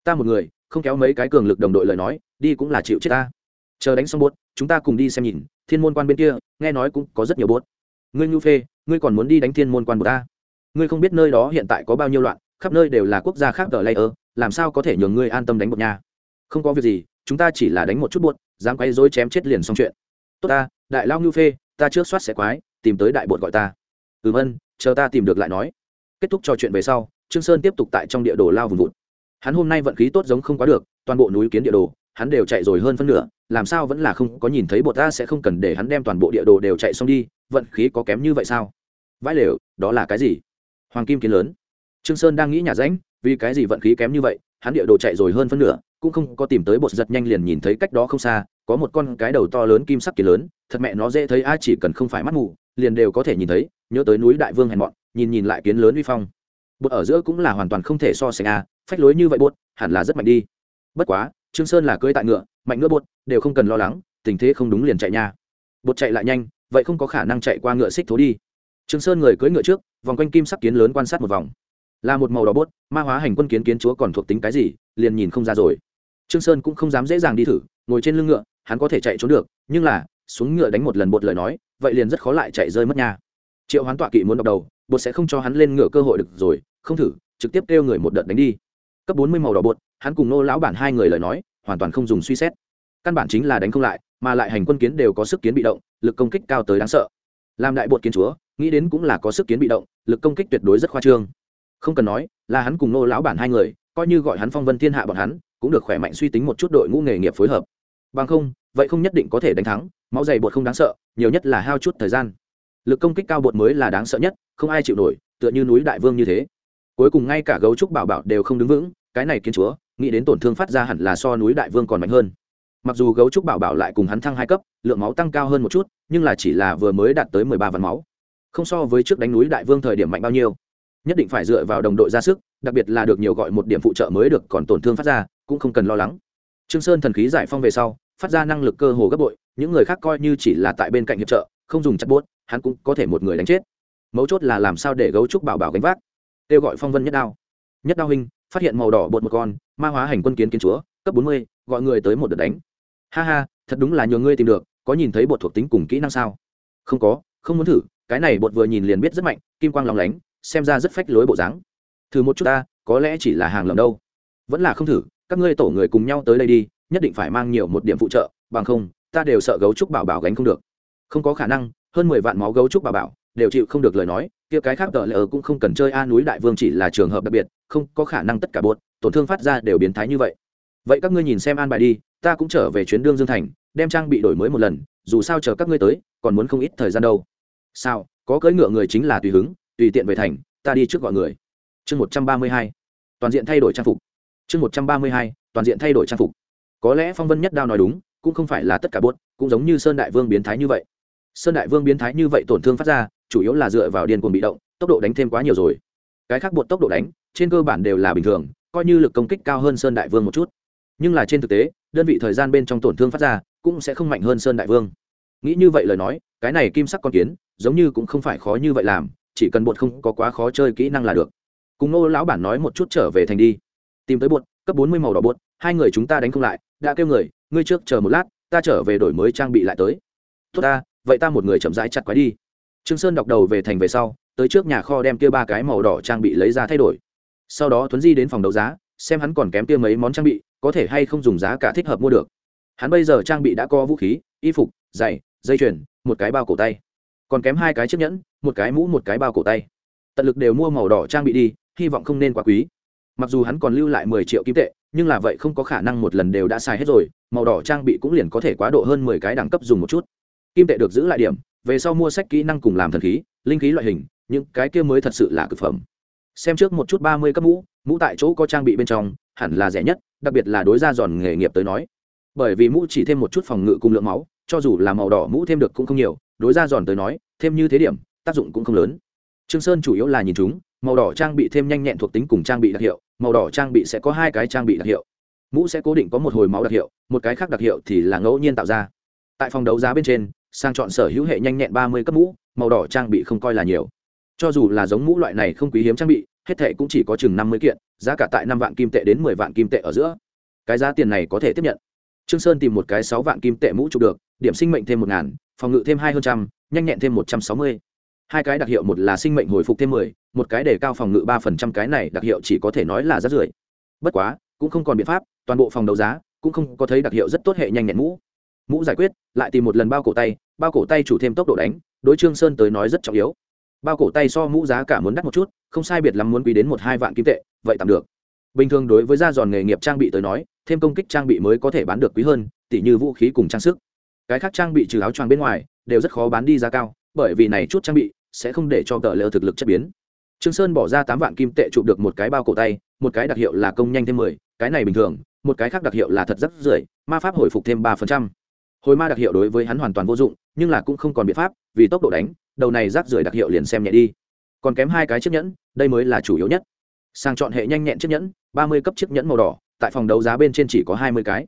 Ta một người, không kéo mấy cái cường lực đồng đội lời nói, đi cũng là chịu chết ta. Chờ đánh xong bốt, chúng ta cùng đi xem nhìn, thiên môn quan bên kia, nghe nói cũng có rất nhiều bốt. Ngươi nhu phê, ngươi còn muốn đi đánh thiên môn quan bột ta? Ngươi không biết nơi đó hiện tại có bao nhiêu loạn, khắp nơi đều là quốc gia khác tờ layer, làm sao có thể nhường ngươi an tâm đánh bột nha? Không có việc gì, chúng ta chỉ là đánh một chút bột, dám quay dối chém chết liền xong chuyện. Tốt ta, đại lao nhu phê, ta trước soát sẽ quái, tìm tới đại bột gọi ta. Ừ vân chờ ta tìm được lại nói. Kết thúc trò chuyện về sau trương sơn tiếp tục tại trong địa đồ lao vùng vụt. Hắn hôm nay vận khí tốt giống không quá được, toàn bộ núi kiến địa đồ, hắn đều chạy rồi hơn phân nửa, làm sao vẫn là không có nhìn thấy bột ta sẽ không cần để hắn đem toàn bộ địa đồ đều chạy xong đi, vận khí có kém như vậy sao? Vãi lều, đó là cái gì? Hoàng kim kiến lớn. Trương sơn đang nghĩ nhà ránh, vì cái gì vận khí kém như vậy, hắn địa đồ chạy rồi hơn phân nửa, cũng không có tìm tới bột giật nhanh liền nhìn thấy cách đó không xa, có một con cái đầu to lớn kim sắc kiến lớn, thật mẹ nó dễ thấy ai chỉ cần không phải mắt mù, liền đều có thể nhìn thấy, nhớ tới núi đại vương hèn mọn, nhìn nhìn lại kiến lớn uy phong bột ở giữa cũng là hoàn toàn không thể so sánh a, phách lối như vậy bột, hẳn là rất mạnh đi. Bất quá, trương sơn là cưỡi tại ngựa, mạnh ngựa bột, đều không cần lo lắng, tình thế không đúng liền chạy nha. Bột chạy lại nhanh, vậy không có khả năng chạy qua ngựa xích thố đi. Trương sơn người cưỡi ngựa trước, vòng quanh kim sắc kiến lớn quan sát một vòng. Là một màu đỏ bốt ma hóa hành quân kiến kiến chúa còn thuộc tính cái gì, liền nhìn không ra rồi. Trương sơn cũng không dám dễ dàng đi thử, ngồi trên lưng ngựa, hắn có thể chạy trốn được, nhưng là, xuống ngựa đánh một lần bột lời nói, vậy liền rất khó lại chạy rơi mất nha. Triệu hoán tọa kỵ muốn đọc đầu bột sẽ không cho hắn lên ngựa cơ hội được rồi, không thử, trực tiếp kêu người một đợt đánh đi. Cấp bốn mươi màu đỏ bột, hắn cùng nô lão bản hai người lời nói, hoàn toàn không dùng suy xét. Căn bản chính là đánh không lại, mà lại hành quân kiến đều có sức kiến bị động, lực công kích cao tới đáng sợ. Làm đại bột kiến chúa, nghĩ đến cũng là có sức kiến bị động, lực công kích tuyệt đối rất khoa trương. Không cần nói, là hắn cùng nô lão bản hai người, coi như gọi hắn phong vân thiên hạ bọn hắn, cũng được khỏe mạnh suy tính một chút đội ngũ nghề nghiệp phối hợp. Bằng không, vậy không nhất định có thể đánh thắng, máu dày bột không đáng sợ, nhiều nhất là hao chút thời gian lực công kích cao bột mới là đáng sợ nhất, không ai chịu nổi, tựa như núi đại vương như thế. Cuối cùng ngay cả gấu trúc bảo bảo đều không đứng vững, cái này kiến chúa, nghĩ đến tổn thương phát ra hẳn là so núi đại vương còn mạnh hơn. Mặc dù gấu trúc bảo bảo lại cùng hắn thăng hai cấp, lượng máu tăng cao hơn một chút, nhưng là chỉ là vừa mới đạt tới mười ba vạn máu. Không so với trước đánh núi đại vương thời điểm mạnh bao nhiêu. Nhất định phải dựa vào đồng đội ra sức, đặc biệt là được nhiều gọi một điểm phụ trợ mới được còn tổn thương phát ra, cũng không cần lo lắng. Trương sơn thần khí giải phong về sau, phát ra năng lực cơ hồ gấp bội, những người khác coi như chỉ là tại bên cạnh hiệp trợ, không dùng chặt bốt hắn cũng có thể một người đánh chết. Mấu chốt là làm sao để gấu trúc bảo bảo gánh vác. Kêu gọi phong vân nhất đao. Nhất đao hình phát hiện màu đỏ bột một con, ma hóa hành quân kiến kiến chúa, cấp bốn mươi, gọi người tới một đợt đánh. Ha ha, thật đúng là nhờ ngươi tìm được, có nhìn thấy bột thuộc tính cùng kỹ năng sao? Không có, không muốn thử, cái này bột vừa nhìn liền biết rất mạnh, kim quang lóng lánh, xem ra rất phách lối bộ dáng. Thử một chút ta, có lẽ chỉ là hàng lầm đâu. Vẫn là không thử, các ngươi tổ người cùng nhau tới đây đi, nhất định phải mang nhiều một điểm phụ trợ, bằng không, ta đều sợ gấu trúc bảo bảo gánh không được. Không có khả năng hơn mười vạn máu gấu trúc bà bảo, đều chịu không được lời nói, kia cái khác tờ lỡ cũng không cần chơi a, núi đại vương chỉ là trường hợp đặc biệt, không có khả năng tất cả bột, tổn thương phát ra đều biến thái như vậy. Vậy các ngươi nhìn xem an bài đi, ta cũng trở về chuyến đương dương thành, đem trang bị đổi mới một lần, dù sao chờ các ngươi tới, còn muốn không ít thời gian đâu. Sao, có cưỡi ngựa người chính là tùy hứng, tùy tiện về thành, ta đi trước gọi người. Chương một trăm ba mươi hai, toàn diện thay đổi trang phục. Chương một trăm ba mươi hai, toàn diện thay đổi trang phục. Có lẽ phong vân nhất đao nói đúng, cũng không phải là tất cả bốt cũng giống như sơn đại vương biến thái như vậy sơn đại vương biến thái như vậy tổn thương phát ra, chủ yếu là dựa vào điên cuồng bị động, tốc độ đánh thêm quá nhiều rồi. Cái khác bột tốc độ đánh, trên cơ bản đều là bình thường, coi như lực công kích cao hơn sơn đại vương một chút. Nhưng là trên thực tế, đơn vị thời gian bên trong tổn thương phát ra, cũng sẽ không mạnh hơn sơn đại vương. Nghĩ như vậy lời nói, cái này kim sắc con kiến, giống như cũng không phải khó như vậy làm, chỉ cần bột không có quá khó chơi kỹ năng là được. Cùng nô lão bản nói một chút trở về thành đi. Tìm tới bột cấp bốn mươi màu đỏ bột hai người chúng ta đánh không lại, đã kêu người, ngươi trước chờ một lát, ta trở về đổi mới trang bị lại tới. Tốt ta vậy ta một người chậm rãi chặt quái đi. Trương sơn đọc đầu về thành về sau, tới trước nhà kho đem kia ba cái màu đỏ trang bị lấy ra thay đổi. Sau đó tuấn di đến phòng đấu giá, xem hắn còn kém kia mấy món trang bị, có thể hay không dùng giá cả thích hợp mua được. Hắn bây giờ trang bị đã có vũ khí, y phục, giày, dây chuyền, một cái bao cổ tay. Còn kém hai cái chiếc nhẫn, một cái mũ, một cái bao cổ tay. Tận lực đều mua màu đỏ trang bị đi, hy vọng không nên quá quý. Mặc dù hắn còn lưu lại mười triệu kim tệ, nhưng là vậy không có khả năng một lần đều đã xài hết rồi, màu đỏ trang bị cũng liền có thể quá độ hơn mười cái đẳng cấp dùng một chút kim tệ được giữ lại điểm, về sau mua sách kỹ năng cùng làm thần khí, linh khí loại hình, những cái kia mới thật sự là cực phẩm. Xem trước một chút ba mươi cấp mũ mũ tại chỗ có trang bị bên trong, hẳn là rẻ nhất, đặc biệt là đối ra giòn nghề nghiệp tới nói. Bởi vì mũ chỉ thêm một chút phòng ngự cùng lượng máu, cho dù là màu đỏ mũ thêm được cũng không nhiều, đối ra giòn tới nói, thêm như thế điểm, tác dụng cũng không lớn. Trương sơn chủ yếu là nhìn chúng, màu đỏ trang bị thêm nhanh nhẹn thuộc tính cùng trang bị đặc hiệu, màu đỏ trang bị sẽ có hai cái trang bị đặc hiệu. Mũ sẽ cố định có một hồi máu đặc hiệu, một cái khác đặc hiệu thì là ngẫu nhiên tạo ra. Tại phòng đấu giá bên trên sang chọn sở hữu hệ nhanh nhẹn ba mươi cấp mũ, màu đỏ trang bị không coi là nhiều. Cho dù là giống mũ loại này không quý hiếm trang bị, hết thệ cũng chỉ có chừng năm mươi kiện, giá cả tại năm vạn kim tệ đến mười vạn kim tệ ở giữa. Cái giá tiền này có thể tiếp nhận. Trương sơn tìm một cái sáu vạn kim tệ mũ chụp được, điểm sinh mệnh thêm một ngàn, phòng ngự thêm hai hơn trăm, nhanh nhẹn thêm một trăm sáu mươi. Hai cái đặc hiệu, một là sinh mệnh hồi phục thêm mười, một cái để cao phòng ngự ba phần trăm, cái này đặc hiệu chỉ có thể nói là rất rưởi. Bất quá, cũng không còn biện pháp, toàn bộ phòng đấu giá, cũng không có thấy đặc hiệu rất tốt hệ nhanh nhẹn mũ mũ giải quyết, lại tìm một lần bao cổ tay, bao cổ tay chủ thêm tốc độ đánh, đối trương sơn tới nói rất trọng yếu. Bao cổ tay so mũ giá cả muốn đắt một chút, không sai biệt lắm muốn quý đến một hai vạn kim tệ, vậy tạm được. Bình thường đối với da giòn nghề nghiệp trang bị tới nói, thêm công kích trang bị mới có thể bán được quý hơn, tỉ như vũ khí cùng trang sức. Cái khác trang bị trừ áo choàng bên ngoài, đều rất khó bán đi giá cao, bởi vì này chút trang bị sẽ không để cho tờ lỡ thực lực chất biến. Trương sơn bỏ ra tám vạn kim tệ chụp được một cái bao cổ tay, một cái đặc hiệu là công nhanh thêm mười, cái này bình thường, một cái khác đặc hiệu là thật rất rưởi ma pháp hồi phục thêm ba phần trăm hồi ma đặc hiệu đối với hắn hoàn toàn vô dụng, nhưng là cũng không còn biện pháp, vì tốc độ đánh, đầu này rác rưởi đặc hiệu liền xem nhẹ đi. Còn kém hai cái chiếc nhẫn, đây mới là chủ yếu nhất. Sang chọn hệ nhanh nhẹn chiếc nhẫn, ba mươi cấp chiếc nhẫn màu đỏ, tại phòng đấu giá bên trên chỉ có hai mươi cái.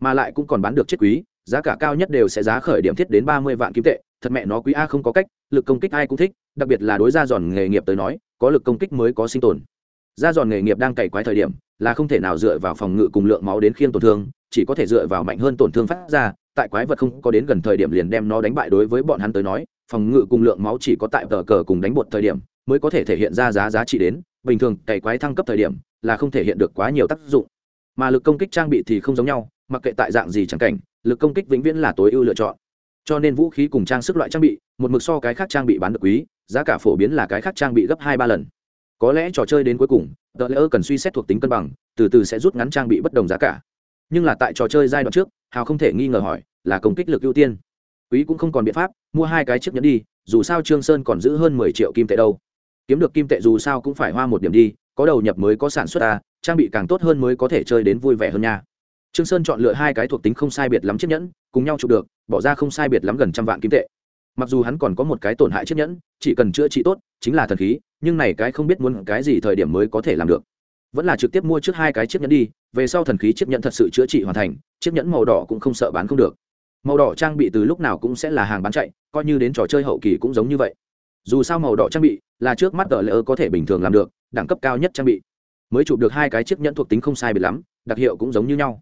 Mà lại cũng còn bán được chiếc quý, giá cả cao nhất đều sẽ giá khởi điểm thiết đến ba mươi vạn kim tệ. Thật mẹ nó quý a không có cách, lực công kích ai cũng thích, đặc biệt là đối ra giòn nghề nghiệp tới nói, có lực công kích mới có sinh tồn. Ra giòn nghề nghiệp đang cày quái thời điểm, là không thể nào dựa vào phòng ngự cùng lượng máu đến khiên tổn thương, chỉ có thể dựa vào mạnh hơn tổn thương phát ra tại quái vật không có đến gần thời điểm liền đem nó đánh bại đối với bọn hắn tới nói, phòng ngự cùng lượng máu chỉ có tại tờ cờ cùng đánh bột thời điểm mới có thể thể hiện ra giá giá trị đến, bình thường, cày quái thăng cấp thời điểm là không thể hiện được quá nhiều tác dụng. Mà lực công kích trang bị thì không giống nhau, mặc kệ tại dạng gì chẳng cảnh, lực công kích vĩnh viễn là tối ưu lựa chọn. Cho nên vũ khí cùng trang sức loại trang bị, một mực so cái khác trang bị bán được quý, giá cả phổ biến là cái khác trang bị gấp hai ba lần. Có lẽ trò chơi đến cuối cùng tờ lỡ cần suy xét thuộc tính cân bằng, từ từ sẽ rút ngắn trang bị bất đồng giá cả. Nhưng là tại trò chơi giai đoạn trước, hào không thể nghi ngờ hỏi là công kích lực ưu tiên. Quý cũng không còn biện pháp, mua hai cái chiếc nhẫn đi, dù sao trương sơn còn giữ hơn mười triệu kim tệ đâu. Kiếm được kim tệ dù sao cũng phải hoa một điểm đi, có đầu nhập mới có sản xuất ta trang bị càng tốt hơn mới có thể chơi đến vui vẻ hơn nha. Trương sơn chọn lựa hai cái thuộc tính không sai biệt lắm chiếc nhẫn, cùng nhau chụp được, bỏ ra không sai biệt lắm gần trăm vạn kim tệ. Mặc dù hắn còn có một cái tổn hại chiếc nhẫn, chỉ cần chữa trị tốt, chính là thần khí, nhưng này cái không biết muốn cái gì thời điểm mới có thể làm được. Vẫn là trực tiếp mua trước hai cái chiếc nhẫn đi, về sau thần khí chiếc nhẫn thật sự chữa trị hoàn thành, chiếc nhẫn màu đỏ cũng không sợ bán không được màu đỏ trang bị từ lúc nào cũng sẽ là hàng bán chạy, coi như đến trò chơi hậu kỳ cũng giống như vậy. Dù sao màu đỏ trang bị là trước mắt tờ lỡ có thể bình thường làm được, đẳng cấp cao nhất trang bị. Mới chụp được hai cái chiếc nhẫn thuộc tính không sai biệt lắm, đặc hiệu cũng giống như nhau.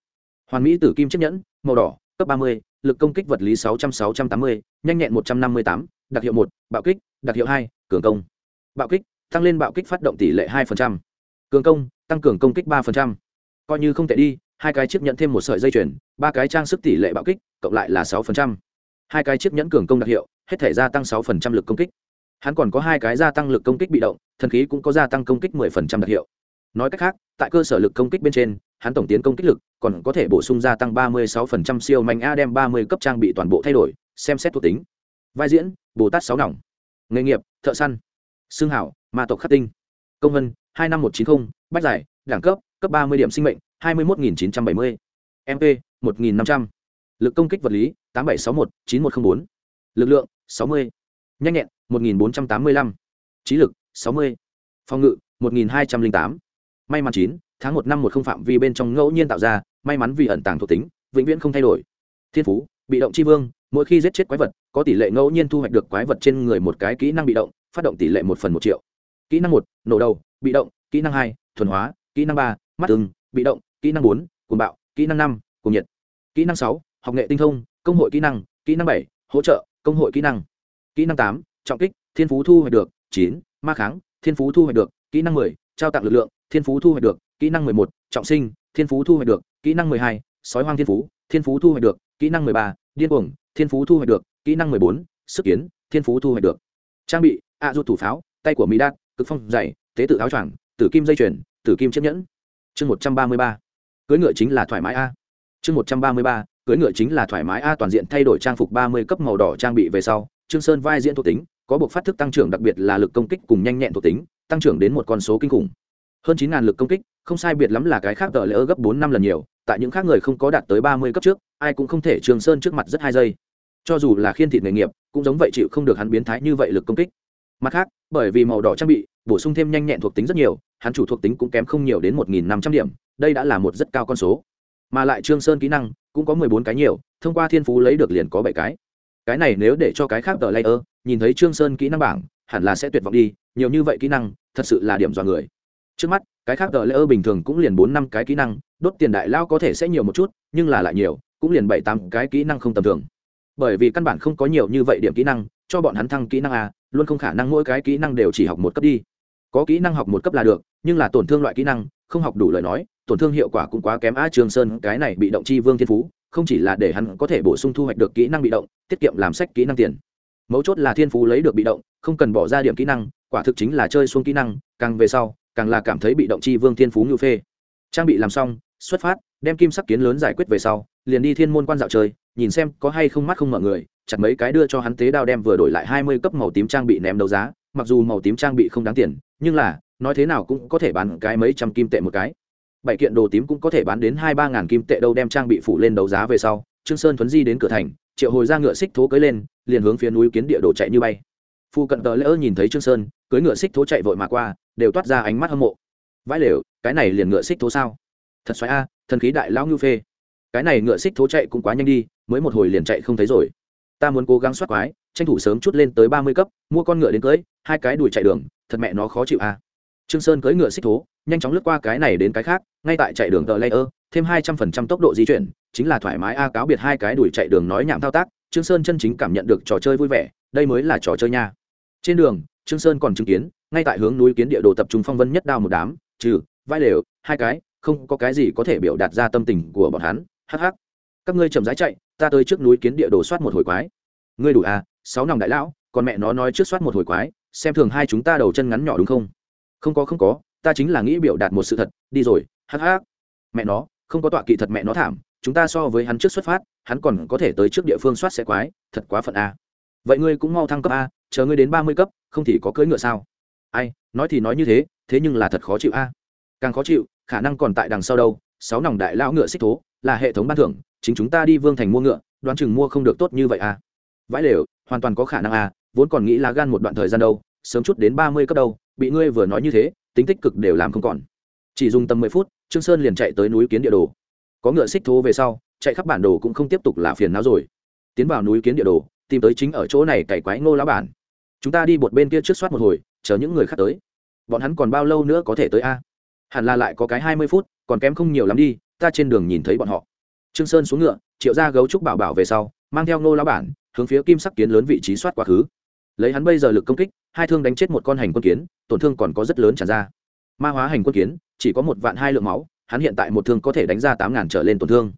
Hoàn mỹ tử kim chiếc nhẫn, màu đỏ, cấp ba mươi, lực công kích vật lý sáu trăm sáu trăm tám mươi, nhanh nhẹn một trăm năm mươi tám, đặc hiệu một, bạo kích, đặc hiệu hai, cường công. Bạo kích, tăng lên bạo kích phát động tỷ lệ hai cường công, tăng cường công kích ba coi như không tệ đi hai cái chiếc nhẫn thêm một sợi dây chuyền, ba cái trang sức tỷ lệ bạo kích, cộng lại là sáu hai cái chiếc nhẫn cường công đặc hiệu, hết thể gia tăng sáu lực công kích. Hắn còn có hai cái gia tăng lực công kích bị động, thần khí cũng có gia tăng công kích 10% đặc hiệu. Nói cách khác, tại cơ sở lực công kích bên trên, hắn tổng tiến công kích lực còn có thể bổ sung gia tăng 36% siêu mạnh a đem 30 cấp trang bị toàn bộ thay đổi, xem xét thuộc tính. Vai diễn, bồ tát sáu nòng. Nghề nghiệp, thợ săn. Xương hảo ma tộc khắc tinh. Công vân, hai năm một chín mươi bách giải, đẳng cấp cấp 30 điểm sinh mệnh 21.970. mp 1.500. lực công kích vật lý 8761 9104. lực lượng 60. nhanh nhẹn 1485. trí lực 60. phòng ngự 1208. may mắn 9, tháng 1 năm 10 phạm vi bên trong ngẫu nhiên tạo ra may mắn vì ẩn tàng thuộc tính vĩnh viễn không thay đổi thiên phú bị động chi vương mỗi khi giết chết quái vật có tỷ lệ ngẫu nhiên thu hoạch được quái vật trên người một cái kỹ năng bị động phát động tỷ lệ một phần một triệu kỹ năng một nổ đầu bị động kỹ năng hai thuần hóa kỹ năng ba mắt ưng bị động kỹ năng bốn cuồng bạo kỹ năng năm cuồng nhiệt. Kỹ năng sáu học nghệ tinh thông công hội kỹ năng kỹ năng bảy hỗ trợ công hội kỹ năng. Kỹ năng tám trọng kích thiên phú thu hoạch được chín ma kháng thiên phú thu hoạch được kỹ năng mười trao tặng lực lượng thiên phú thu hoạch được kỹ năng mười một trọng sinh thiên phú thu hoạch được kỹ năng mười hai sói hoang thiên phú thiên phú thu hoạch được kỹ năng mười ba điên cuồng thiên phú thu hoạch được kỹ năng mười bốn sức kiến thiên phú thu hoạch được. Trang bị ạ à, thủ pháo tay của mỹ đạt cực phong dày tế tự áo choàng tử kim dây chuyền tử kim chiếc nhẫn. Chương một trăm ba mươi ba cưỡi ngựa chính là thoải mái a. Chương một trăm ba mươi ba, cưỡi ngựa chính là thoải mái a, toàn diện thay đổi trang phục ba mươi cấp màu đỏ trang bị về sau, trương sơn vai diễn thuộc tính, có buộc phát thức tăng trưởng đặc biệt là lực công kích cùng nhanh nhẹn thuộc tính, tăng trưởng đến một con số kinh khủng. Hơn chín ngàn lực công kích, không sai biệt lắm là cái khác tờ lỡ gấp bốn năm lần nhiều, tại những khác người không có đạt tới ba mươi cấp trước, ai cũng không thể trường sơn trước mặt rất hai giây. Cho dù là khiên thịt nghề nghiệp, cũng giống vậy chịu không được hắn biến thái như vậy lực công kích. Mặt khác, bởi vì màu đỏ trang bị, bổ sung thêm nhanh nhẹn thuộc tính rất nhiều hắn chủ thuộc tính cũng kém không nhiều đến một nghìn năm trăm điểm, đây đã là một rất cao con số. Mà lại trương sơn kỹ năng cũng có mười bốn cái nhiều, thông qua thiên phú lấy được liền có bảy cái. Cái này nếu để cho cái khác tờ layer, nhìn thấy trương sơn kỹ năng bảng, hẳn là sẽ tuyệt vọng đi, nhiều như vậy kỹ năng, thật sự là điểm dọa người. Trước mắt, cái khác tờ layer bình thường cũng liền bốn năm cái kỹ năng, đốt tiền đại lao có thể sẽ nhiều một chút, nhưng là lại nhiều, cũng liền bảy tám cái kỹ năng không tầm thường. Bởi vì căn bản không có nhiều như vậy điểm kỹ năng, cho bọn hắn thăng kỹ năng a, luôn không khả năng mỗi cái kỹ năng đều chỉ học một cấp đi. Có kỹ năng học một cấp là được nhưng là tổn thương loại kỹ năng, không học đủ lời nói, tổn thương hiệu quả cũng quá kém a trường sơn, cái này bị động chi vương thiên phú, không chỉ là để hắn có thể bổ sung thu hoạch được kỹ năng bị động, tiết kiệm làm sách kỹ năng tiền. Mấu chốt là thiên phú lấy được bị động, không cần bỏ ra điểm kỹ năng, quả thực chính là chơi xuống kỹ năng, càng về sau, càng là cảm thấy bị động chi vương thiên phú ngưu phê. Trang bị làm xong, xuất phát, đem kim sắc kiến lớn giải quyết về sau, liền đi thiên môn quan dạo chơi, nhìn xem có hay không mắt không mở người, chặt mấy cái đưa cho hắn tế đao đem vừa đổi lại hai mươi cấp màu tím trang bị ném đấu giá, mặc dù màu tím trang bị không đáng tiền, nhưng là nói thế nào cũng có thể bán cái mấy trăm kim tệ một cái. Bảy kiện đồ tím cũng có thể bán đến hai ba ngàn kim tệ đâu, đem trang bị phủ lên đấu giá về sau, trương sơn thuấn di đến cửa thành, triệu hồi ra ngựa xích thố cưới lên, liền hướng phía núi kiến địa đồ chạy như bay. Phu cận tờ lỡ nhìn thấy trương sơn, cưới ngựa xích thố chạy vội mà qua, đều toát ra ánh mắt hâm mộ. Vãi lều, cái này liền ngựa xích thố sao? Thật xoáy a, thần khí đại lão ngưu phê. Cái này ngựa xích thố chạy cũng quá nhanh đi, mới một hồi liền chạy không thấy rồi. Ta muốn cố gắng soát quái, tranh thủ sớm chút lên tới ba mươi cấp, mua con ngựa đến cưới, hai cái đùi chạy đường, thật mẹ nó khó chịu a trương sơn cưỡi ngựa xích thố, nhanh chóng lướt qua cái này đến cái khác, ngay tại chạy đường tờ layer, thêm hai trăm phần trăm tốc độ di chuyển, chính là thoải mái a cáo biệt hai cái đuổi chạy đường nói nhảm thao tác, trương sơn chân chính cảm nhận được trò chơi vui vẻ, đây mới là trò chơi nha. Trên đường, trương sơn còn chứng kiến, ngay tại hướng núi kiến địa đồ tập trung phong vân nhất đao một đám, trừ, vai lều hai cái, không có cái gì có thể biểu đạt ra tâm tình của bọn hắn, hắc hắc. Các ngươi chậm rãi chạy, ta tới trước núi kiến địa đồ soát một hồi quái. Ngươi đủ à sáu nòng đại lão, còn mẹ nó nói trước soát một hồi quái, xem thường hai chúng ta đầu chân ngắn nhỏ đúng không? Không có không có, ta chính là nghĩ biểu đạt một sự thật, đi rồi, hắc hắc. Mẹ nó, không có tọa kỵ thật mẹ nó thảm, chúng ta so với hắn trước xuất phát, hắn còn có thể tới trước địa phương soát xe quái, thật quá phận a. Vậy ngươi cũng mau thăng cấp a, chờ ngươi đến ba mươi cấp, không thì có cưỡi ngựa sao? Ai, nói thì nói như thế thế nhưng là thật khó chịu a. Càng khó chịu, khả năng còn tại đằng sau đâu, sáu nòng đại lão ngựa xích thố, là hệ thống ban thưởng, chính chúng ta đi vương thành mua ngựa, đoán chừng mua không được tốt như vậy a. Vãi lều, hoàn toàn có khả năng a, vốn còn nghĩ là gan một đoạn thời gian đâu, sớm chút đến ba mươi cấp đâu bị ngươi vừa nói như thế, tính tích cực đều làm không còn. Chỉ dùng tầm mười phút, trương sơn liền chạy tới núi kiến địa đồ. Có ngựa xích thố về sau, chạy khắp bản đồ cũng không tiếp tục là phiền não rồi. Tiến vào núi kiến địa đồ, tìm tới chính ở chỗ này cày quái ngô lá bản. Chúng ta đi một bên kia trước soát một hồi, chờ những người khác tới. Bọn hắn còn bao lâu nữa có thể tới a? Hẳn là lại có cái hai mươi phút, còn kém không nhiều lắm đi, ta trên đường nhìn thấy bọn họ. Trương sơn xuống ngựa, triệu ra gấu trúc bảo bảo về sau, mang theo ngô lá bản, hướng phía kim sắc kiến lớn vị trí soát quá khứ lấy hắn bây giờ lực công kích, hai thương đánh chết một con hành quân kiến, tổn thương còn có rất lớn tràn ra. Ma hóa hành quân kiến, chỉ có một vạn hai lượng máu, hắn hiện tại một thương có thể đánh ra tám ngàn trở lên tổn thương.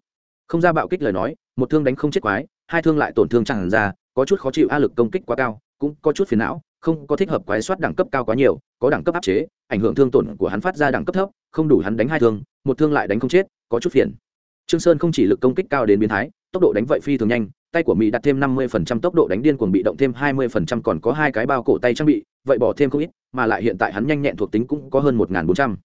Không ra bạo kích lời nói, một thương đánh không chết quái, hai thương lại tổn thương tràn ra, có chút khó chịu a lực công kích quá cao, cũng có chút phiền não, không có thích hợp quái soát đẳng cấp cao quá nhiều, có đẳng cấp áp chế, ảnh hưởng thương tổn của hắn phát ra đẳng cấp thấp, không đủ hắn đánh hai thương, một thương lại đánh không chết, có chút phiền. Trương sơn không chỉ lực công kích cao đến biến thái, tốc độ đánh vậy phi thường nhanh tay của mỹ đặt thêm năm mươi phần trăm tốc độ đánh điên cuồng bị động thêm hai mươi phần trăm còn có hai cái bao cổ tay trang bị, vậy bỏ thêm không ít, mà lại hiện tại hắn nhanh nhẹn thuộc tính cũng có hơn một bốn trăm.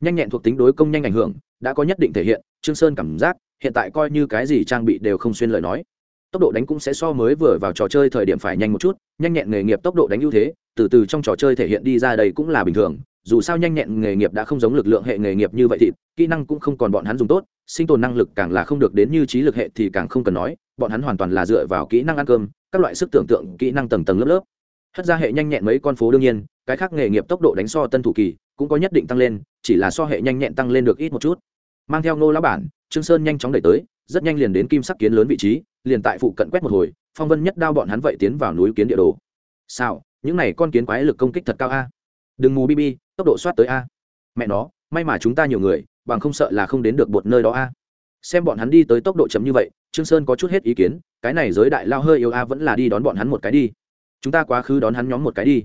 Nhanh nhẹn thuộc tính đối công nhanh ảnh hưởng, đã có nhất định thể hiện, trương sơn cảm giác, hiện tại coi như cái gì trang bị đều không xuyên lời nói. Tốc độ đánh cũng sẽ so mới vừa vào trò chơi thời điểm phải nhanh một chút, nhanh nhẹn nghề nghiệp tốc độ đánh ưu thế, từ từ trong trò chơi thể hiện đi ra đây cũng là bình thường, dù sao nhanh nhẹn nghề nghiệp đã không giống lực lượng hệ nghề nghiệp như vậy thì kỹ năng cũng không còn bọn hắn dùng tốt, sinh tồn năng lực càng là không được đến như trí lực hệ thì càng không cần nói bọn hắn hoàn toàn là dựa vào kỹ năng ăn cơm, các loại sức tưởng tượng, kỹ năng tầng tầng lớp lớp. Hất ra hệ nhanh nhẹn mấy con phố đương nhiên, cái khác nghề nghiệp tốc độ đánh so tân thủ kỳ cũng có nhất định tăng lên, chỉ là so hệ nhanh nhẹn tăng lên được ít một chút. Mang theo nô lão bản, trương sơn nhanh chóng đẩy tới, rất nhanh liền đến kim sắc kiến lớn vị trí, liền tại phụ cận quét một hồi, phong vân nhất đao bọn hắn vậy tiến vào núi kiến địa đồ. Sao những này con kiến quái lực công kích thật cao a. Đừng mù bb tốc độ soát tới a. Mẹ nó, may mà chúng ta nhiều người, bằng không sợ là không đến được một nơi đó a xem bọn hắn đi tới tốc độ chậm như vậy, trương sơn có chút hết ý kiến, cái này giới đại lao hơi yếu a, vẫn là đi đón bọn hắn một cái đi. Chúng ta quá khứ đón hắn nhóm một cái đi.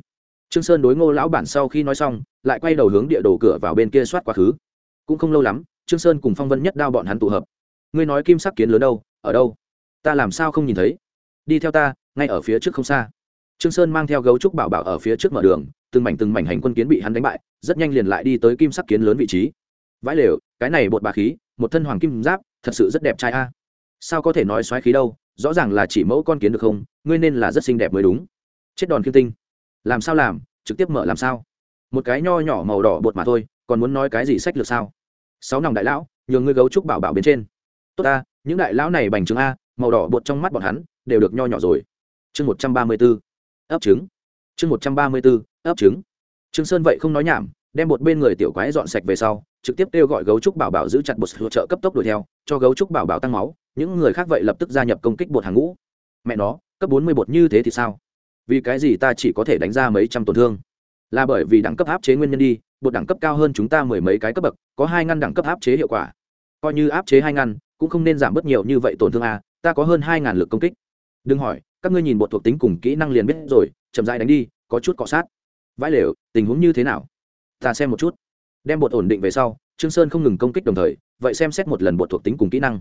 Trương sơn đối ngô lão bản sau khi nói xong, lại quay đầu hướng địa đồ cửa vào bên kia soát quá khứ. Cũng không lâu lắm, trương sơn cùng phong vân nhất đao bọn hắn tụ hợp. Ngươi nói kim sắc kiến lớn đâu, ở đâu? Ta làm sao không nhìn thấy? Đi theo ta, ngay ở phía trước không xa. Trương sơn mang theo gấu trúc bảo bảo ở phía trước mở đường, từng mảnh từng mảnh hành quân kiến bị hắn đánh bại, rất nhanh liền lại đi tới kim sắc kiến lớn vị trí. Vãi lều, cái này bột bà khí một thân hoàng kim giáp, thật sự rất đẹp trai a. Sao có thể nói xoáy khí đâu, rõ ràng là chỉ mẫu con kiến được không, ngươi nên là rất xinh đẹp mới đúng. Chết đòn kim tinh. Làm sao làm, trực tiếp mở làm sao? Một cái nho nhỏ màu đỏ bột mà thôi, còn muốn nói cái gì sách lược sao? Sáu nòng đại lão, nhường ngươi gấu trúc bảo bảo bên trên. Tốt ta, những đại lão này bành trướng a, màu đỏ bột trong mắt bọn hắn đều được nho nhỏ rồi. Chương một trăm ba mươi b ố ấp trứng. Chương một trăm ba mươi b ố ấp trứng. Trương sơn vậy không nói nhảm đem một bên người tiểu quái dọn sạch về sau, trực tiếp kêu gọi gấu trúc bảo bảo giữ chặt bột hỗ trợ cấp tốc đuổi theo, cho gấu trúc bảo bảo tăng máu, những người khác vậy lập tức gia nhập công kích bột hàng ngũ. Mẹ nó, cấp bốn mươi bột như thế thì sao? Vì cái gì ta chỉ có thể đánh ra mấy trăm tổn thương? Là bởi vì đẳng cấp áp chế nguyên nhân đi, bột đẳng cấp cao hơn chúng ta mười mấy cái cấp bậc, có hai ngăn đẳng cấp áp chế hiệu quả. Coi như áp chế hai ngăn, cũng không nên giảm bớt nhiều như vậy tổn thương a ta có hơn hai ngàn lực công kích. Đừng hỏi, các ngươi nhìn bột thuộc tính cùng kỹ năng liền biết rồi, chậm rãi đánh đi, có chút cọ sát. Vãi lều, tình huống như thế nào? Ta xem một chút. Đem bột ổn định về sau, trương sơn không ngừng công kích đồng thời, vậy xem xét một lần bột thuộc tính cùng kỹ năng.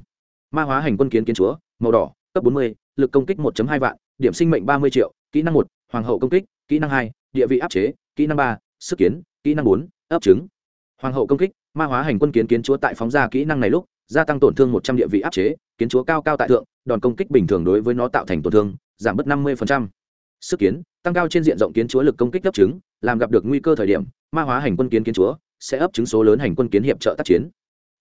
Ma hóa hành quân kiến kiến chúa, màu đỏ, cấp bốn mươi, lực công kích 1 hai vạn, điểm sinh mệnh ba mươi triệu, kỹ năng một, hoàng hậu công kích, kỹ năng hai, địa vị áp chế, kỹ năng ba, sức kiến, kỹ năng bốn, ấp trứng. Hoàng hậu công kích, ma hóa hành quân kiến kiến chúa tại phóng ra kỹ năng này lúc, gia tăng tổn thương một trăm địa vị áp chế, kiến chúa cao cao tại thượng, đòn công kích bình thường đối với nó tạo thành tổn thương, giảm bớt năm mươi sức kiến tăng cao trên diện rộng kiến chúa lực công kích ấp trứng làm gặp được nguy cơ thời điểm ma hóa hành quân kiến kiến chúa sẽ ấp trứng số lớn hành quân kiến hiệp trợ tác chiến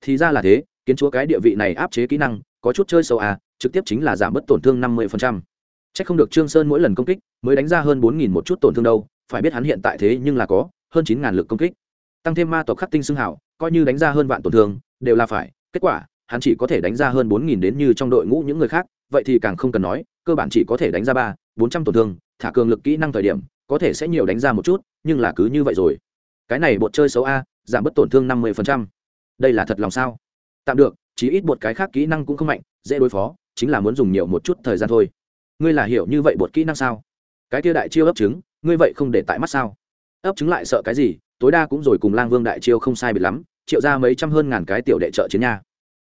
thì ra là thế kiến chúa cái địa vị này áp chế kỹ năng có chút chơi sâu à trực tiếp chính là giảm bớt tổn thương năm mươi Chắc không được Trương Sơn mỗi lần công kích mới đánh ra hơn bốn nghìn một chút tổn thương đâu, phải biết hắn hiện tại thế nhưng là có hơn chín ngàn lực công kích. Tăng thêm ma tộc khắc tinh xưng hảo, coi như đánh ra hơn vạn tổn thương, đều là phải. Kết quả, hắn chỉ có thể đánh ra hơn bốn nghìn đến như trong đội ngũ những người khác, vậy thì càng không cần nói, cơ bản chỉ có thể đánh ra ba, bốn trăm tổn thương, thả cường lực kỹ năng thời điểm, có thể sẽ nhiều đánh ra một chút, nhưng là cứ như vậy rồi. Cái này bột chơi xấu a, giảm bớt tổn thương năm 50%. Đây là thật lòng sao? Tạm được, chí ít bột cái khác kỹ năng cũng không mạnh, dễ đối phó, chính là muốn dùng nhiều một chút thời gian thôi ngươi là hiểu như vậy bột kỹ năng sao cái kia đại chiêu ấp trứng ngươi vậy không để tại mắt sao ấp trứng lại sợ cái gì tối đa cũng rồi cùng lang vương đại chiêu không sai biệt lắm triệu ra mấy trăm hơn ngàn cái tiểu đệ trợ chiến nha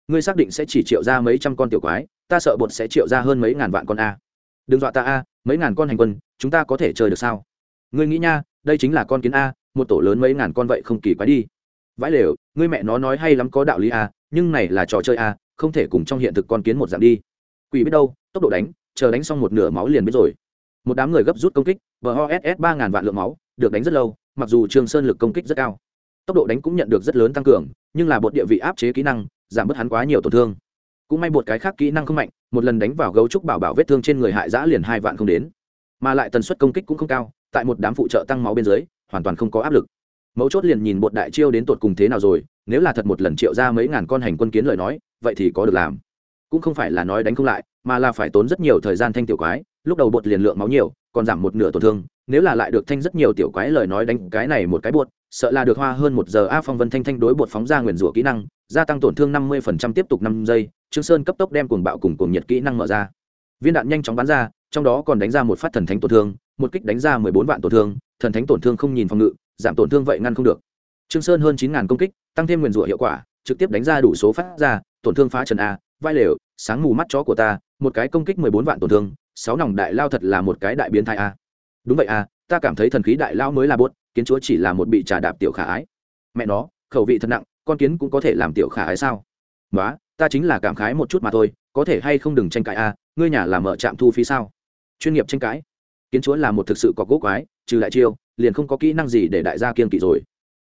ngươi xác định sẽ chỉ triệu ra mấy trăm con tiểu quái ta sợ bột sẽ triệu ra hơn mấy ngàn vạn con a. Đừng dọa ta a, mấy ngàn con hành quân, chúng ta có thể chơi được sao? Ngươi nghĩ nha, đây chính là con kiến a, một tổ lớn mấy ngàn con vậy không kỳ quái đi. Vãi lều, ngươi mẹ nó nói hay lắm có đạo lý a, nhưng này là trò chơi a, không thể cùng trong hiện thực con kiến một dạng đi. Quỷ biết đâu, tốc độ đánh, chờ đánh xong một nửa máu liền biết rồi. Một đám người gấp rút công kích vhss ba ngàn vạn lượng máu, được đánh rất lâu, mặc dù trường sơn lực công kích rất cao. Tốc độ đánh cũng nhận được rất lớn tăng cường, nhưng là bột địa vị áp chế kỹ năng, giảm bớt hắn quá nhiều tổn thương cũng may một cái khác kỹ năng không mạnh, một lần đánh vào gấu trúc bảo bảo vết thương trên người hại giã liền hai vạn không đến. Mà lại tần suất công kích cũng không cao, tại một đám phụ trợ tăng máu bên dưới, hoàn toàn không có áp lực. Mấu chốt liền nhìn bột đại chiêu đến tột cùng thế nào rồi, nếu là thật một lần triệu ra mấy ngàn con hành quân kiến lời nói, vậy thì có được làm. Cũng không phải là nói đánh không lại, mà là phải tốn rất nhiều thời gian thanh tiểu quái, lúc đầu bột liền lượng máu nhiều, còn giảm một nửa tổn thương, nếu là lại được thanh rất nhiều tiểu quái lời nói đánh cái này một cái bột sợ là được hoa hơn một giờ a phong vân thanh thanh đối bột phóng ra nguyền rủa kỹ năng, gia tăng tổn thương năm mươi phần trăm tiếp tục năm giây, trương sơn cấp tốc đem cuồng bạo cùng cuồng nhiệt kỹ năng mở ra. Viên đạn nhanh chóng bắn ra, trong đó còn đánh ra một phát thần thánh tổn thương, một kích đánh ra mười bốn vạn tổn thương, thần thánh tổn thương không nhìn phòng ngự, giảm tổn thương vậy ngăn không được. Trương sơn hơn chín ngàn công kích, tăng thêm nguyền rủa hiệu quả, trực tiếp đánh ra đủ số phát ra, tổn thương phá trần a, vai lều, sáng mù mắt chó của ta, một cái công kích mười bốn vạn tổn thương, sáu nòng đại lao thật là một cái đại biến thai a. Đúng vậy a, ta cảm thấy thần khí đại lao mới là bốt kiến chúa chỉ là một bị trà đạp tiểu khả ái. Mẹ nó, khẩu vị thật nặng, con kiến cũng có thể làm tiểu khả ái sao? Nói ta chính là cảm khái một chút mà thôi, có thể hay không đừng tranh cãi a, ngươi nhà làm ở trạm thu phí sao? Chuyên nghiệp tranh cãi. Kiến chúa là một thực sự có gỗ quái, trừ đại chiêu, liền không có kỹ năng gì để đại gia kiên kỵ rồi.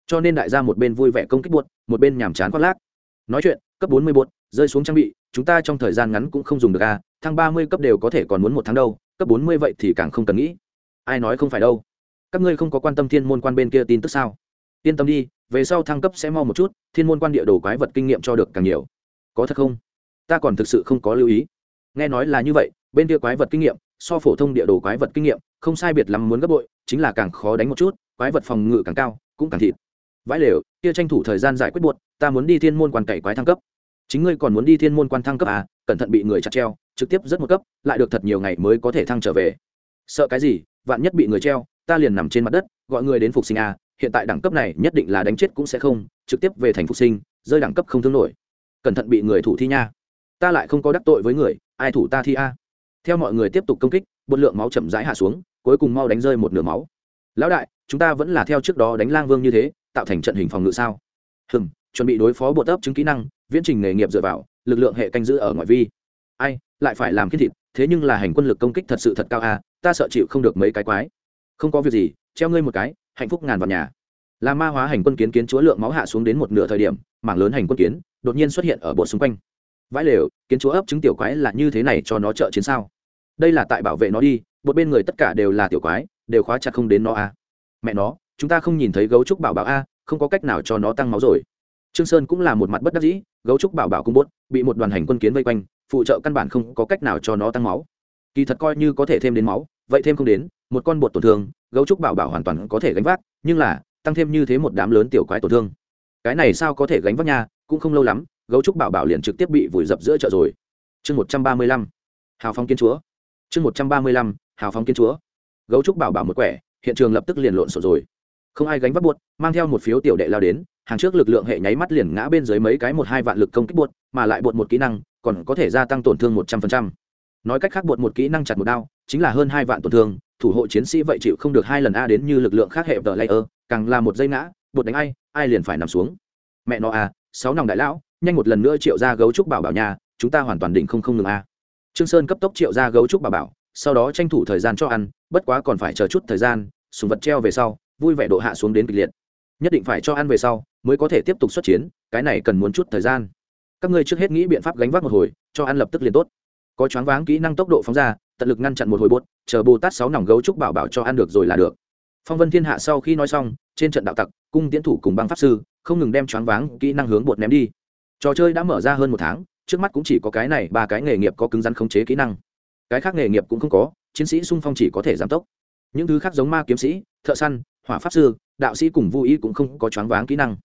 Cho nên đại gia một bên vui vẻ công kích buột một bên nhàm chán khoác lác. Nói chuyện, cấp bốn mươi buột rơi xuống trang bị, chúng ta trong thời gian ngắn cũng không dùng được a, thăng ba mươi cấp đều có thể còn muốn một tháng đâu, cấp bốn mươi vậy thì càng không cần nghĩ. Ai nói không phải đâu các ngươi không có quan tâm thiên môn quan bên kia tin tức sao? Yên tâm đi, về sau thăng cấp sẽ mau một chút, thiên môn quan địa đồ quái vật kinh nghiệm cho được càng nhiều. Có thật không? Ta còn thực sự không có lưu ý. Nghe nói là như vậy, bên kia quái vật kinh nghiệm, so phổ thông địa đồ quái vật kinh nghiệm, không sai biệt lắm muốn gấp bội, chính là càng khó đánh một chút, quái vật phòng ngự càng cao, cũng càng thịt. Vãi lều, kia tranh thủ thời gian giải quyết buộc, ta muốn đi thiên môn quan cày quái thăng cấp. Chính ngươi còn muốn đi thiên môn quan thăng cấp à? Cẩn thận bị người chặt treo, trực tiếp rất một cấp, lại được thật nhiều ngày mới có thể thăng trở về. Sợ cái gì? Vạn nhất bị người treo ta liền nằm trên mặt đất, gọi người đến phục sinh a, hiện tại đẳng cấp này nhất định là đánh chết cũng sẽ không, trực tiếp về thành phục sinh, rơi đẳng cấp không thương nổi. Cẩn thận bị người thủ thi nha. Ta lại không có đắc tội với người, ai thủ ta thi a? Theo mọi người tiếp tục công kích một lượng máu chậm rãi hạ xuống, cuối cùng mau đánh rơi một nửa máu. Lão đại, chúng ta vẫn là theo trước đó đánh lang vương như thế, tạo thành trận hình phòng ngự sao? Hừm, chuẩn bị đối phó bột ấp chứng kỹ năng, viễn trình nghề nghiệp dựa vào, lực lượng hệ canh giữ ở ngoại vi. Ai, lại phải làm khiết thịt, thế nhưng là hành quân lực công kích thật sự thật cao a, ta sợ chịu không được mấy cái quái không có việc gì, treo ngươi một cái, hạnh phúc ngàn vào nhà. Là ma hóa hành quân kiến kiến chúa lượng máu hạ xuống đến một nửa thời điểm, mảng lớn hành quân kiến, đột nhiên xuất hiện ở bộ xung quanh. Vãi lều, kiến chúa ấp trứng tiểu quái là như thế này cho nó trợ chiến sao? Đây là tại bảo vệ nó đi, một bên người tất cả đều là tiểu quái, đều khóa chặt không đến nó a mẹ nó, chúng ta không nhìn thấy gấu trúc bảo bảo a không có cách nào cho nó tăng máu rồi. Trương sơn cũng là một mặt bất đắc dĩ, gấu trúc bảo bảo cung bốt, bị một đoàn hành quân kiến vây quanh, phụ trợ căn bản không có cách nào cho nó tăng máu. Kỳ thật coi như có thể thêm đến máu, vậy thêm không đến một con bột tổn thương, gấu trúc bảo bảo hoàn toàn có thể gánh vác, nhưng là, tăng thêm như thế một đám lớn tiểu quái tổn thương. Cái này sao có thể gánh vác nha, cũng không lâu lắm, gấu trúc bảo bảo liền trực tiếp bị vùi dập giữa chợ rồi. Chương một trăm ba mươi lăm, hào phong kiến chúa. Chương một trăm ba mươi lăm, hào phong kiến chúa. Gấu trúc bảo bảo một quẻ, hiện trường lập tức liền lộn xộn rồi. Không ai gánh vác buốt mang theo một phiếu tiểu đệ lao đến, hàng trước lực lượng hệ nháy mắt liền ngã bên dưới mấy cái một hai vạn lực công kích buốt mà lại buột một kỹ năng, còn có thể gia tăng tổn thương một trăm phần trăm. Nói cách khác buột một kỹ năng chặt một đao, chính là hơn hai vạn tổn thương thủ hộ chiến sĩ vậy chịu không được hai lần a đến như lực lượng khác hệ tờ layer, càng là một dây ngã bột đánh ai ai liền phải nằm xuống. Mẹ nó a, sáu nòng đại lão, nhanh một lần nữa triệu ra gấu trúc bảo bảo nhà, chúng ta hoàn toàn định không không ngừng a. Trương sơn cấp tốc triệu ra gấu trúc bảo bảo, sau đó tranh thủ thời gian cho ăn, bất quá còn phải chờ chút thời gian súng vật treo về sau, vui vẻ độ hạ xuống đến kịch liệt. Nhất định phải cho ăn về sau, mới có thể tiếp tục xuất chiến, cái này cần muốn chút thời gian. Các ngươi trước hết nghĩ biện pháp gánh vác một hồi, cho ăn lập tức liền tốt. Có choáng váng kỹ năng tốc độ phóng ra tận lực ngăn chặn một hồi bốt chờ bồ tát sáu nòng gấu trúc bảo bảo cho ăn được rồi là được. Phong vân thiên hạ sau khi nói xong, trên trận đạo tặc, cung tiến thủ cùng băng pháp sư, không ngừng đem choáng váng kỹ năng hướng bột ném đi. Trò chơi đã mở ra hơn một tháng, trước mắt cũng chỉ có cái này ba cái nghề nghiệp có cứng rắn khống chế kỹ năng. Cái khác nghề nghiệp cũng không có, chiến sĩ sung phong chỉ có thể giảm tốc. Những thứ khác giống ma kiếm sĩ, thợ săn, hỏa pháp sư, đạo sĩ cùng vô ý cũng không có choáng váng kỹ năng.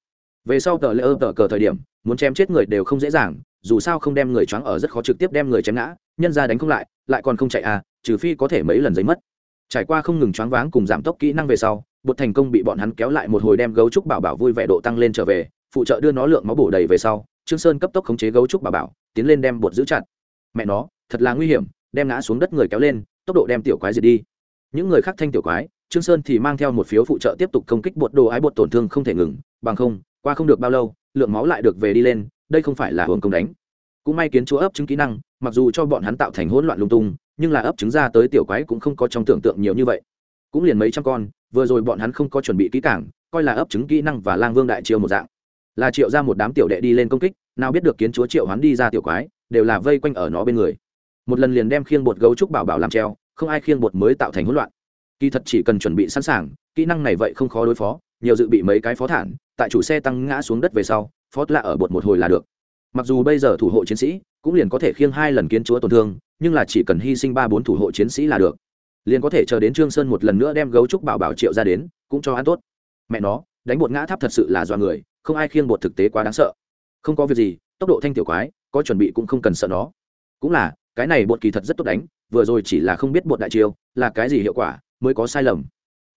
Về sau tờ lễ ơ tờ cờ thời điểm, muốn chém chết người đều không dễ dàng, dù sao không đem người choáng ở rất khó trực tiếp đem người chém ngã, nhân ra đánh không lại lại còn không chạy à trừ phi có thể mấy lần giấy mất. Trải qua không ngừng choáng váng cùng giảm tốc kỹ năng về sau, bột thành công bị bọn hắn kéo lại một hồi đem gấu trúc bảo bảo vui vẻ độ tăng lên trở về, phụ trợ đưa nó lượng máu bổ đầy về sau, trương sơn cấp tốc khống chế gấu trúc bảo bảo, tiến lên đem bột giữ chặt. Mẹ nó, thật là nguy hiểm, đem ngã xuống đất người kéo lên, tốc độ đem tiểu quái diệt đi. Những người khác thanh tiểu quái, trương sơn thì mang theo một phiếu phụ trợ tiếp tục công kích bột đồ ái bột tổn thương không thể ngừng, bằng không, qua không được bao lâu, lượng máu lại được về đi lên, đây không phải là hưởng công đánh. Cũng may kiến chúa ấp trứng kỹ năng mặc dù cho bọn hắn tạo thành hỗn loạn lung tung, nhưng là ấp trứng ra tới tiểu quái cũng không có trong tưởng tượng nhiều như vậy. Cũng liền mấy trăm con, vừa rồi bọn hắn không có chuẩn bị kỹ cảng coi là ấp trứng kỹ năng và lang vương đại chiêu một dạng. Là triệu ra một đám tiểu đệ đi lên công kích, nào biết được kiến chúa triệu hắn đi ra tiểu quái, đều là vây quanh ở nó bên người. Một lần liền đem khiêng bột gấu trúc bảo bảo làm treo, không ai khiêng bột mới tạo thành hỗn loạn. Kỳ thật chỉ cần chuẩn bị sẵn sàng, kỹ năng này vậy không khó đối phó, nhiều dự bị mấy cái phó thản, tại chủ xe tăng ngã xuống đất về sau, phó lạ ở bột một hồi là được. Mặc dù bây giờ thủ hộ chiến sĩ cũng liền có thể khiêng hai lần kiến chúa tổn thương, nhưng là chỉ cần hy sinh ba bốn thủ hộ chiến sĩ là được. Liền có thể chờ đến trương sơn một lần nữa đem gấu trúc bảo bảo triệu ra đến, cũng cho ăn tốt. Mẹ nó, đánh bột ngã tháp thật sự là do người, không ai khiêng bột thực tế quá đáng sợ. Không có việc gì, tốc độ thanh tiểu quái, có chuẩn bị cũng không cần sợ nó. Cũng là, cái này bột kỳ thật rất tốt đánh, vừa rồi chỉ là không biết bột đại chiêu, là cái gì hiệu quả, mới có sai lầm.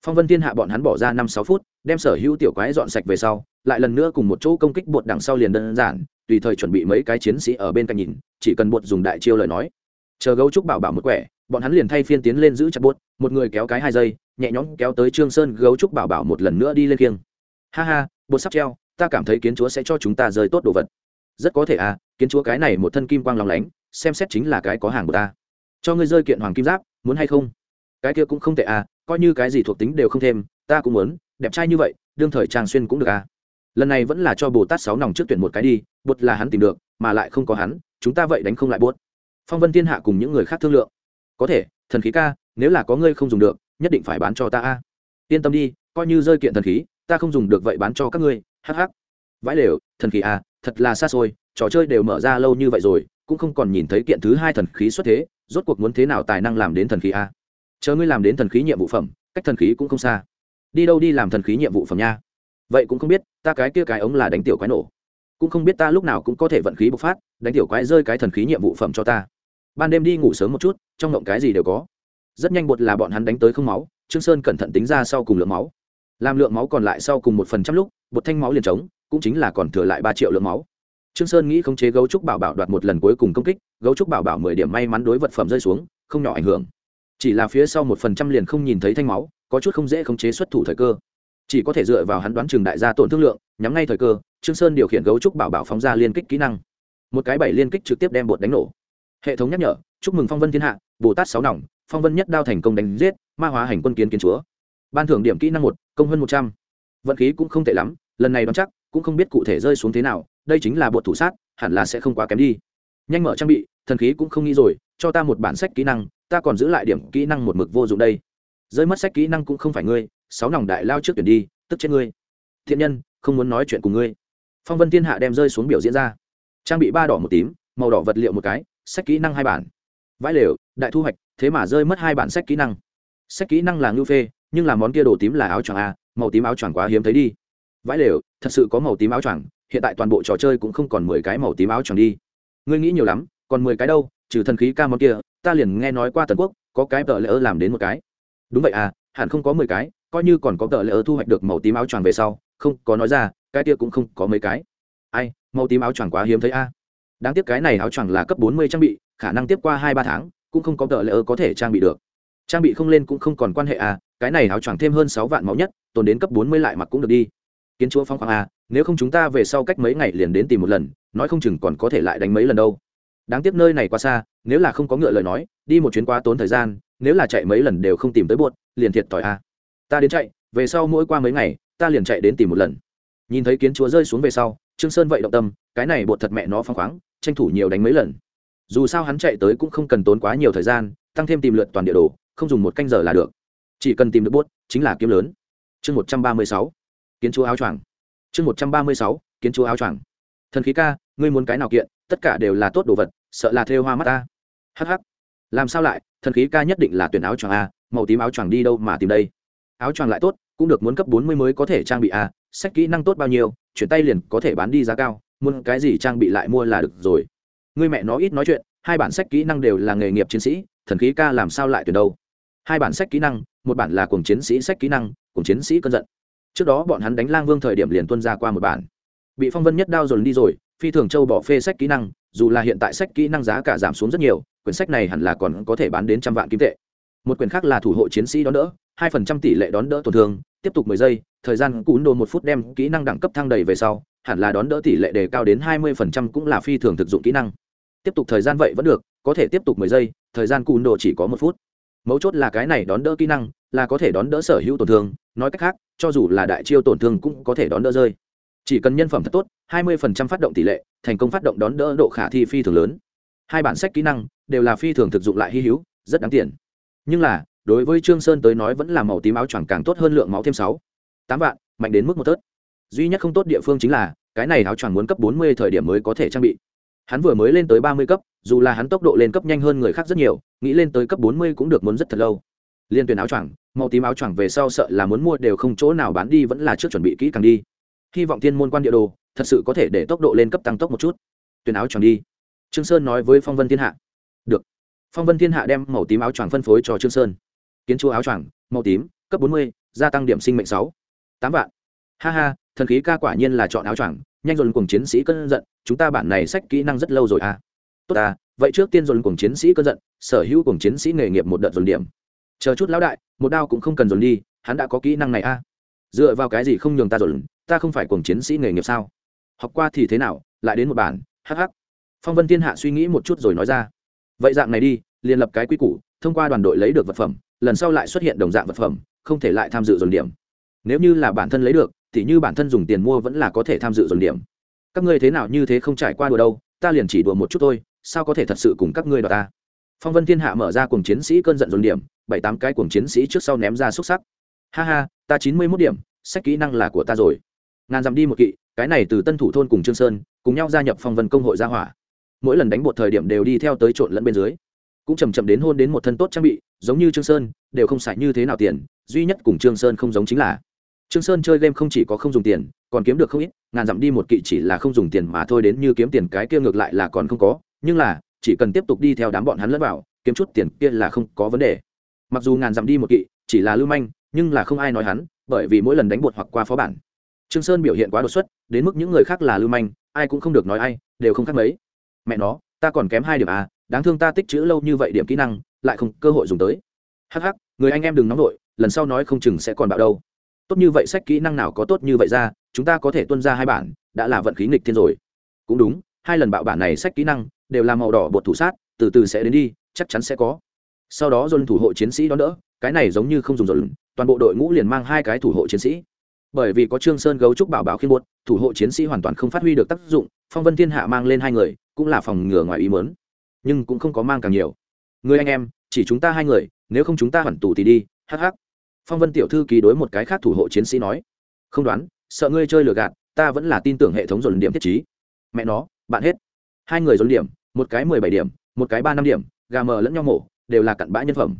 Phong vân thiên hạ bọn hắn bỏ ra năm sáu phút, đem sở hữu tiểu quái dọn sạch về sau, lại lần nữa cùng một chỗ công kích bột đằng sau liền đơn giản tùy thời chuẩn bị mấy cái chiến sĩ ở bên cạnh nhìn, chỉ cần bột dùng đại chiêu lời nói. Chờ gấu trúc bảo bảo một quẻ, bọn hắn liền thay phiên tiến lên giữ chặt bột, một người kéo cái hai giây, nhẹ nhõm kéo tới trương sơn gấu trúc bảo bảo một lần nữa đi lên kiêng. Ha ha, bột sắp treo, ta cảm thấy kiến chúa sẽ cho chúng ta rơi tốt đồ vật. Rất có thể à kiến chúa cái này một thân kim quang lòng lánh, xem xét chính là cái có hàng của ta. Cho ngươi rơi kiện hoàng kim giáp, muốn hay không? Cái kia cũng không tệ à coi như cái gì thuộc tính đều không thêm, ta cũng muốn, đẹp trai như vậy, đương thời trang xuyên cũng được à lần này vẫn là cho bồ tát sáu nòng trước tuyển một cái đi, bột là hắn tìm được, mà lại không có hắn, chúng ta vậy đánh không lại bốt phong vân thiên hạ cùng những người khác thương lượng. Có thể, thần khí ca, nếu là có ngươi không dùng được, nhất định phải bán cho ta a. Yên tâm đi, coi như rơi kiện thần khí, ta không dùng được vậy bán cho các ngươi hh vãi lều, thần khí a, thật là xa xôi, trò chơi đều mở ra lâu như vậy rồi, cũng không còn nhìn thấy kiện thứ hai thần khí xuất thế, rốt cuộc muốn thế nào tài năng làm đến thần khí a? Chờ ngươi làm đến thần khí nhiệm vụ phẩm, cách thần khí cũng không xa. Đi đâu đi làm thần khí nhiệm vụ phẩm nha vậy cũng không biết, ta cái kia cái ống là đánh tiểu quái nổ. Cũng không biết ta lúc nào cũng có thể vận khí bộc phát, đánh tiểu quái rơi cái thần khí nhiệm vụ phẩm cho ta. Ban đêm đi ngủ sớm một chút, trong ngộng cái gì đều có. Rất nhanh bột là bọn hắn đánh tới không máu, trương sơn cẩn thận tính ra sau cùng lượng máu. Làm lượng máu còn lại sau cùng một phần trăm lúc bột thanh máu liền trống, cũng chính là còn thừa lại ba triệu lượng máu. Trương sơn nghĩ khống chế gấu trúc bảo bảo đoạt một lần cuối cùng công kích, gấu trúc bảo bảo mười điểm may mắn đối vật phẩm rơi xuống, không nhỏ ảnh hưởng. Chỉ là phía sau một phần trăm liền không nhìn thấy thanh máu, có chút không dễ khống chế xuất thủ thời cơ chỉ có thể dựa vào hắn đoán trường đại gia tổn thương lượng, nhắm ngay thời cơ, trương sơn điều khiển gấu trúc bảo bảo phóng ra liên kích kỹ năng. Một cái bảy liên kích trực tiếp đem bột đánh nổ. Hệ thống nhắc nhở, chúc mừng phong vân thiên hạ, bồ tát sáu nòng, phong vân nhất đao thành công đánh giết, ma hóa hành quân kiến kiến chúa. Ban thưởng điểm kỹ năng một, công hơn một trăm. Vận khí cũng không tệ lắm, lần này đoán chắc, cũng không biết cụ thể rơi xuống thế nào, đây chính là bột thủ sát, hẳn là sẽ không quá kém đi. Nhanh mở trang bị, thần khí cũng không nghĩ rồi, cho ta một bản sách kỹ năng, ta còn giữ lại điểm kỹ năng một mực vô dụng đây. Rơi mất sách kỹ năng cũng không phải ngươi sáu nòng đại lao trước tuyển đi, tức chết ngươi. Thiện nhân, không muốn nói chuyện cùng ngươi. Phong vân thiên hạ đem rơi xuống biểu diễn ra. Trang bị ba đỏ một tím, màu đỏ vật liệu một cái, sách kỹ năng hai bản. Vãi lều, đại thu hoạch, thế mà rơi mất hai bản sách kỹ năng. Sách kỹ năng là ngưu phê, nhưng là món kia đồ tím là áo choàng a, màu tím áo choàng quá hiếm thấy đi. Vãi lều, thật sự có màu tím áo choàng, hiện tại toàn bộ trò chơi cũng không còn mười cái màu tím áo choàng đi. Ngươi nghĩ nhiều lắm, còn mười cái đâu, trừ thần khí ca món kia, ta liền nghe nói qua tần quốc, có cái tờ lỡ làm đến một cái. Đúng vậy à hẳn không có mười cái coi như còn có tờ lỡ thu hoạch được màu tím áo choàng về sau, không có nói ra, cái kia cũng không có mấy cái. Ai, màu tím áo choàng quá hiếm thấy a. Đáng tiếc cái này áo choàng là cấp bốn mươi trang bị, khả năng tiếp qua hai ba tháng, cũng không có tờ lỡ có thể trang bị được. Trang bị không lên cũng không còn quan hệ à cái này áo choàng thêm hơn sáu vạn máu nhất, tồn đến cấp bốn mươi lại mặc cũng được đi. Kiến chúa phong khoảng à nếu không chúng ta về sau cách mấy ngày liền đến tìm một lần, nói không chừng còn có thể lại đánh mấy lần đâu. Đáng tiếc nơi này quá xa, nếu là không có ngựa lời nói, đi một chuyến quá tốn thời gian, nếu là chạy mấy lần đều không tìm tới buột liền thiệt tỏi à ta đến chạy, về sau mỗi qua mấy ngày, ta liền chạy đến tìm một lần. Nhìn thấy kiến chúa rơi xuống về sau, trương sơn vậy động tâm, cái này bột thật mẹ nó phong khoáng, tranh thủ nhiều đánh mấy lần. Dù sao hắn chạy tới cũng không cần tốn quá nhiều thời gian, tăng thêm tìm lượt toàn địa đồ, không dùng một canh giờ là được. Chỉ cần tìm được bốt chính là kiếm lớn. Chương một trăm ba mươi sáu, kiến chúa áo choàng. Chương một trăm ba mươi sáu, kiến chúa áo choàng. Thần khí ca, ngươi muốn cái nào kiện, tất cả đều là tốt đồ vật, sợ là thêu hoa mắt ta. Hh làm sao lại, thần khí ca nhất định là tuyển áo choàng a, màu tím áo choàng đi đâu mà tìm đây? Áo choàng lại tốt, cũng được muốn cấp bốn mươi mới có thể trang bị à? sách kỹ năng tốt bao nhiêu, chuyển tay liền có thể bán đi giá cao, muốn cái gì trang bị lại mua là được rồi người mẹ nó ít nói chuyện, hai bản sách kỹ năng đều là nghề nghiệp chiến sĩ, thần khí ca làm sao lại tuyển đâu hai bản sách kỹ năng, một bản là cùng chiến sĩ sách kỹ năng cùng chiến sĩ cơn giận trước đó bọn hắn đánh lang vương thời điểm liền tuân ra qua một bản bị phong vân nhất đao dồn đi rồi, phi thường châu bỏ phê sách kỹ năng, dù là hiện tại sách kỹ năng giá cả giảm xuống rất nhiều, quyển sách này hẳn là còn có thể bán đến trăm vạn kim tệ một quyển khác là thủ hộ chiến sĩ đó nữa hai phần trăm tỷ lệ đón đỡ tổn thương, tiếp tục mười giây, thời gian cún đồ một phút đem kỹ năng đẳng cấp thăng đầy về sau, hẳn là đón đỡ tỷ lệ đề cao đến hai mươi phần trăm cũng là phi thường thực dụng kỹ năng. Tiếp tục thời gian vậy vẫn được, có thể tiếp tục mười giây, thời gian cún đồ chỉ có một phút. Mấu chốt là cái này đón đỡ kỹ năng là có thể đón đỡ sở hữu tổn thương, nói cách khác, cho dù là đại chiêu tổn thương cũng có thể đón đỡ rơi. Chỉ cần nhân phẩm thật tốt 20% phát động tỷ lệ, thành công phát động đón đỡ độ khả thi phi thường lớn. Hai bản sách kỹ năng đều là phi thường thực dụng lại hy hữu, rất đáng tiền. Nhưng là đối với trương sơn tới nói vẫn là màu tím áo choàng càng tốt hơn lượng máu thêm sáu, tám vạn, mạnh đến mức một tớt. Duy nhất không tốt địa phương chính là, cái này áo choàng muốn cấp 40 thời điểm mới có thể trang bị. Hắn vừa mới lên tới 30 cấp, dù là hắn tốc độ lên cấp nhanh hơn người khác rất nhiều, nghĩ lên tới cấp 40 cũng được muốn rất thật lâu. Liên tuyển áo choàng, màu tím áo choàng về sau sợ là muốn mua đều không chỗ nào bán đi vẫn là trước chuẩn bị kỹ càng đi. Hy vọng thiên môn quan địa đồ, thật sự có thể để tốc độ lên cấp tăng tốc một chút. Tuyển áo choàng đi. Trương sơn nói với phong vân thiên hạ. Được. Phong vân thiên hạ đem màu tím áo choàng phân phối cho trương sơn kiến chúa áo choàng màu tím cấp 40, gia tăng điểm sinh mệnh sáu tám vạn. Ha ha thần khí ca quả nhiên là chọn áo choàng nhanh dồn cùng chiến sĩ cơn giận chúng ta bản này sách kỹ năng rất lâu rồi à. Tốt à vậy trước tiên dồn cùng chiến sĩ cơn giận sở hữu cùng chiến sĩ nghề nghiệp một đợt dồn điểm. Chờ chút lão đại một đao cũng không cần dồn đi hắn đã có kỹ năng này à? dựa vào cái gì không nhường ta dồn ta không phải cùng chiến sĩ nghề nghiệp sao? Học qua thì thế nào lại đến một bản hh phong vân thiên hạ suy nghĩ một chút rồi nói ra. Vậy dạng này đi liền lập cái quy củ thông qua đoàn đội lấy được vật phẩm lần sau lại xuất hiện đồng dạng vật phẩm, không thể lại tham dự dồn điểm. Nếu như là bản thân lấy được, thì như bản thân dùng tiền mua vẫn là có thể tham dự dồn điểm. Các ngươi thế nào như thế không trải qua đùa đâu, ta liền chỉ đùa một chút thôi, sao có thể thật sự cùng các ngươi đùa ta? Phong vân thiên hạ mở ra cùng chiến sĩ cơn giận dồn điểm, bảy tám cái cùng chiến sĩ trước sau ném ra xúc sắc. Ha ha, ta chín mươi mốt điểm, sách kỹ năng là của ta rồi. Ngàn dặm đi một kỵ, cái này từ tân thủ thôn cùng trương sơn, cùng nhau gia nhập phong vân công hội gia hỏa. Mỗi lần đánh bột thời điểm đều đi theo tới trộn lẫn bên dưới cũng chầm chậm đến hôn đến một thân tốt trang bị, giống như trương sơn, đều không xài như thế nào tiền, duy nhất cùng trương sơn không giống chính là trương sơn chơi game không chỉ có không dùng tiền, còn kiếm được không ít, ngàn dặm đi một kỵ chỉ là không dùng tiền mà thôi đến như kiếm tiền cái kia ngược lại là còn không có, nhưng là, chỉ cần tiếp tục đi theo đám bọn hắn lẫn vào, kiếm chút tiền kia là không có vấn đề. Mặc dù ngàn dặm đi một kỵ, chỉ là lưu manh, nhưng là không ai nói hắn, bởi vì mỗi lần đánh bột hoặc qua phó bản, trương sơn biểu hiện quá đột xuất, đến mức những người khác là lưu manh, ai cũng không được nói ai, đều không khác mấy. Mẹ nó, ta còn kém hai điểm à đáng thương ta tích chữ lâu như vậy điểm kỹ năng, lại không cơ hội dùng tới. Hắc hắc, người anh em đừng nóng nổi lần sau nói không chừng sẽ còn bạo đâu. Tốt như vậy sách kỹ năng nào có tốt như vậy ra, chúng ta có thể tuân ra hai bản, đã là vận khí nghịch thiên rồi. Cũng đúng, hai lần bạo bản này sách kỹ năng, đều là màu đỏ bột thủ sát, từ từ sẽ đến đi, chắc chắn sẽ có. Sau đó dồn thủ hộ chiến sĩ đón đỡ, cái này giống như không dùng dồn, toàn bộ đội ngũ liền mang hai cái thủ hộ chiến sĩ. Bởi vì có trương sơn gấu trúc bảo bảo khiên buốt thủ hộ chiến sĩ hoàn toàn không phát huy được tác dụng, phong vân thiên hạ mang lên hai người, cũng là phòng ngừa ngoài ý mớn nhưng cũng không có mang càng nhiều. Người anh em, chỉ chúng ta hai người, nếu không chúng ta hoàn tù thì đi, hắc hắc. Phong vân tiểu thư ký đối một cái khác thủ hộ chiến sĩ nói. Không đoán, sợ ngươi chơi lừa gạt, ta vẫn là tin tưởng hệ thống dồn điểm thiết trí. Mẹ nó, bạn hết. Hai người dồn điểm, một cái mười bảy điểm, một cái ba năm điểm, gà mờ lẫn nhau mổ, đều là cặn bã nhân phẩm.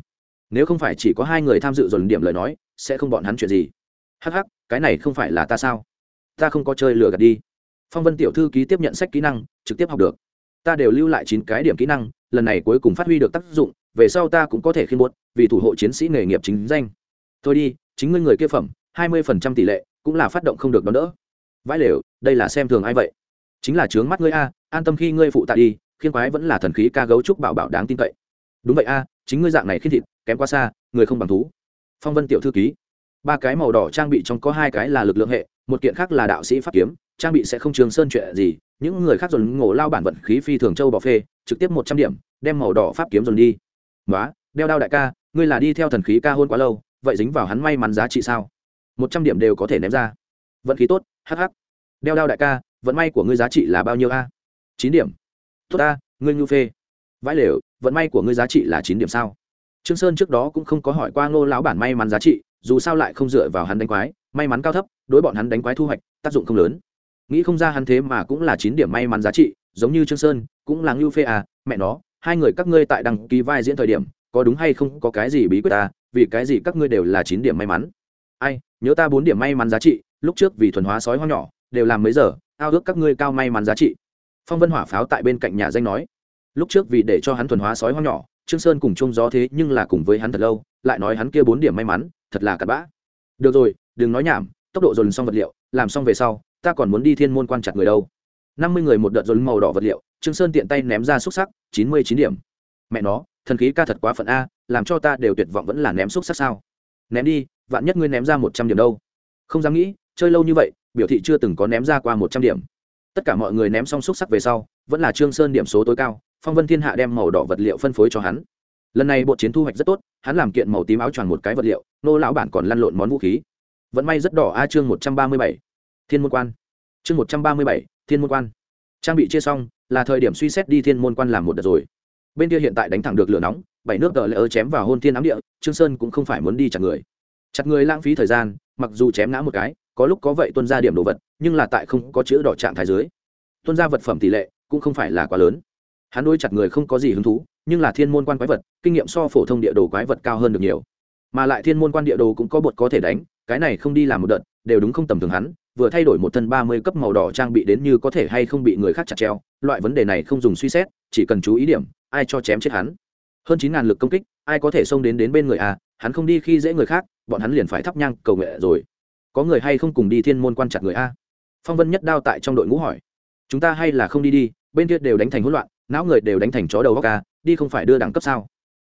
Nếu không phải chỉ có hai người tham dự dồn điểm lời nói, sẽ không bọn hắn chuyện gì. Hắc hắc, cái này không phải là ta sao? Ta không có chơi lừa gạt đi. Phong vân tiểu thư ký tiếp nhận sách kỹ năng, trực tiếp học được ta đều lưu lại chín cái điểm kỹ năng, lần này cuối cùng phát huy được tác dụng, về sau ta cũng có thể khiên buốt, vì thủ hộ chiến sĩ nghề nghiệp chính danh. Thôi đi, chính ngươi người kia phẩm, hai mươi phần trăm tỷ lệ, cũng là phát động không được đón đỡ. Vãi lều, đây là xem thường ai vậy? Chính là trướng mắt ngươi a, an tâm khi ngươi phụ tạ đi khiên quái vẫn là thần khí ca gấu trúc bảo bảo đáng tin cậy. Đúng vậy a, chính ngươi dạng này khiên thịt, kém quá xa, người không bằng thú. Phong vân tiểu thư ký. Ba cái màu đỏ trang bị trong có hai cái là lực lượng hệ, một kiện khác là đạo sĩ pháp kiếm trang bị sẽ không trường sơn chuyện gì, những người khác dồn ngộ lao bản vận khí phi thường châu bỏ phê, trực tiếp một trăm điểm, đem màu đỏ pháp kiếm dồn đi. Nói đeo đao đại ca, ngươi là đi theo thần khí ca hôn quá lâu, vậy dính vào hắn may mắn giá trị sao? Một trăm điểm đều có thể ném ra. Vận khí tốt hh đeo đao đại ca, vận may của ngươi giá trị là bao nhiêu a? Chín điểm. Tốt a ngươi ngưu phê. Vãi lều, vận may của ngươi giá trị là chín điểm sao? Trương sơn trước đó cũng không có hỏi qua ngô lão bản may mắn giá trị, dù sao lại không dựa vào hắn đánh quái, may mắn cao thấp, đối bọn hắn đánh quái thu hoạch, tác dụng không lớn nghĩ không ra hắn thế mà cũng là chín điểm may mắn giá trị, giống như trương sơn, cũng là ngưu phê à mẹ nó, hai người các ngươi tại đăng ký vai diễn thời điểm, có đúng hay không, có cái gì bí quyết ta vì cái gì các ngươi đều là chín điểm may mắn? Ai, nhớ ta bốn điểm may mắn giá trị, lúc trước vì thuần hóa sói hoang nhỏ, đều làm mấy giờ, ao ước các ngươi cao may mắn giá trị. Phong vân hỏa pháo tại bên cạnh nhà danh nói. Lúc trước vì để cho hắn thuần hóa sói hoang nhỏ, trương sơn cùng chung gió thế nhưng là cùng với hắn thật lâu, lại nói hắn kia bốn điểm may mắn, thật là cặn bã. Được rồi, đừng nói nhảm, tốc độ dồn xong vật liệu, làm xong về sau ta còn muốn đi thiên môn quan chặt người đâu. Năm mươi người một đợt dồn màu đỏ vật liệu, trương sơn tiện tay ném ra xúc sắc, chín mươi chín điểm. Mẹ nó, thần khí ca thật quá phận a, làm cho ta đều tuyệt vọng vẫn là ném xúc sắc sao? Ném đi, vạn nhất ngươi ném ra một trăm điểm đâu. Không dám nghĩ, chơi lâu như vậy, biểu thị chưa từng có ném ra qua một trăm điểm. Tất cả mọi người ném xong xúc sắc về sau, vẫn là trương sơn điểm số tối cao, phong vân thiên hạ đem màu đỏ vật liệu phân phối cho hắn. Lần này bộ chiến thu hoạch rất tốt, hắn làm kiện màu tím áo choàng một cái vật liệu, nô lão bản còn lăn lộn món vũ khí. Vẫn may rất đỏ a chương một trăm ba mươi bảy thiên môn quan. Chương một trăm ba mươi bảy, thiên môn quan. Trang bị chia xong, là thời điểm suy xét đi thiên môn quan làm một đợt rồi. Bên kia hiện tại đánh thẳng được lửa nóng, bảy nước tờ lỡ chém vào hôn thiên ám địa, trương sơn cũng không phải muốn đi chặt người. Chặt người lãng phí thời gian, mặc dù chém ngã một cái, có lúc có vậy tuân ra điểm đồ vật, nhưng là tại không có chữ đỏ trạng thái dưới, tuân ra vật phẩm tỷ lệ cũng không phải là quá lớn. Hắn đôi chặt người không có gì hứng thú, nhưng là thiên môn quan quái vật, kinh nghiệm so phổ thông địa đồ quái vật cao hơn được nhiều. Mà lại thiên môn quan địa đồ cũng có bột có thể đánh, cái này không đi làm một đợt, đều đúng không tầm thường hắn vừa thay đổi một thân ba mươi cấp màu đỏ trang bị đến như có thể hay không bị người khác chặt treo, loại vấn đề này không dùng suy xét, chỉ cần chú ý điểm, ai cho chém chết hắn. Hơn chín ngàn lực công kích, ai có thể xông đến đến bên người à hắn không đi khi dễ người khác, bọn hắn liền phải thắp nhang cầu nghệ rồi. Có người hay không cùng đi thiên môn quan chặt người a? Phong vân nhất đao tại trong đội ngũ hỏi. Chúng ta hay là không đi đi, bên kia đều đánh thành hỗn loạn, não người đều đánh thành chó đầu góc a, đi không phải đưa đẳng cấp sao?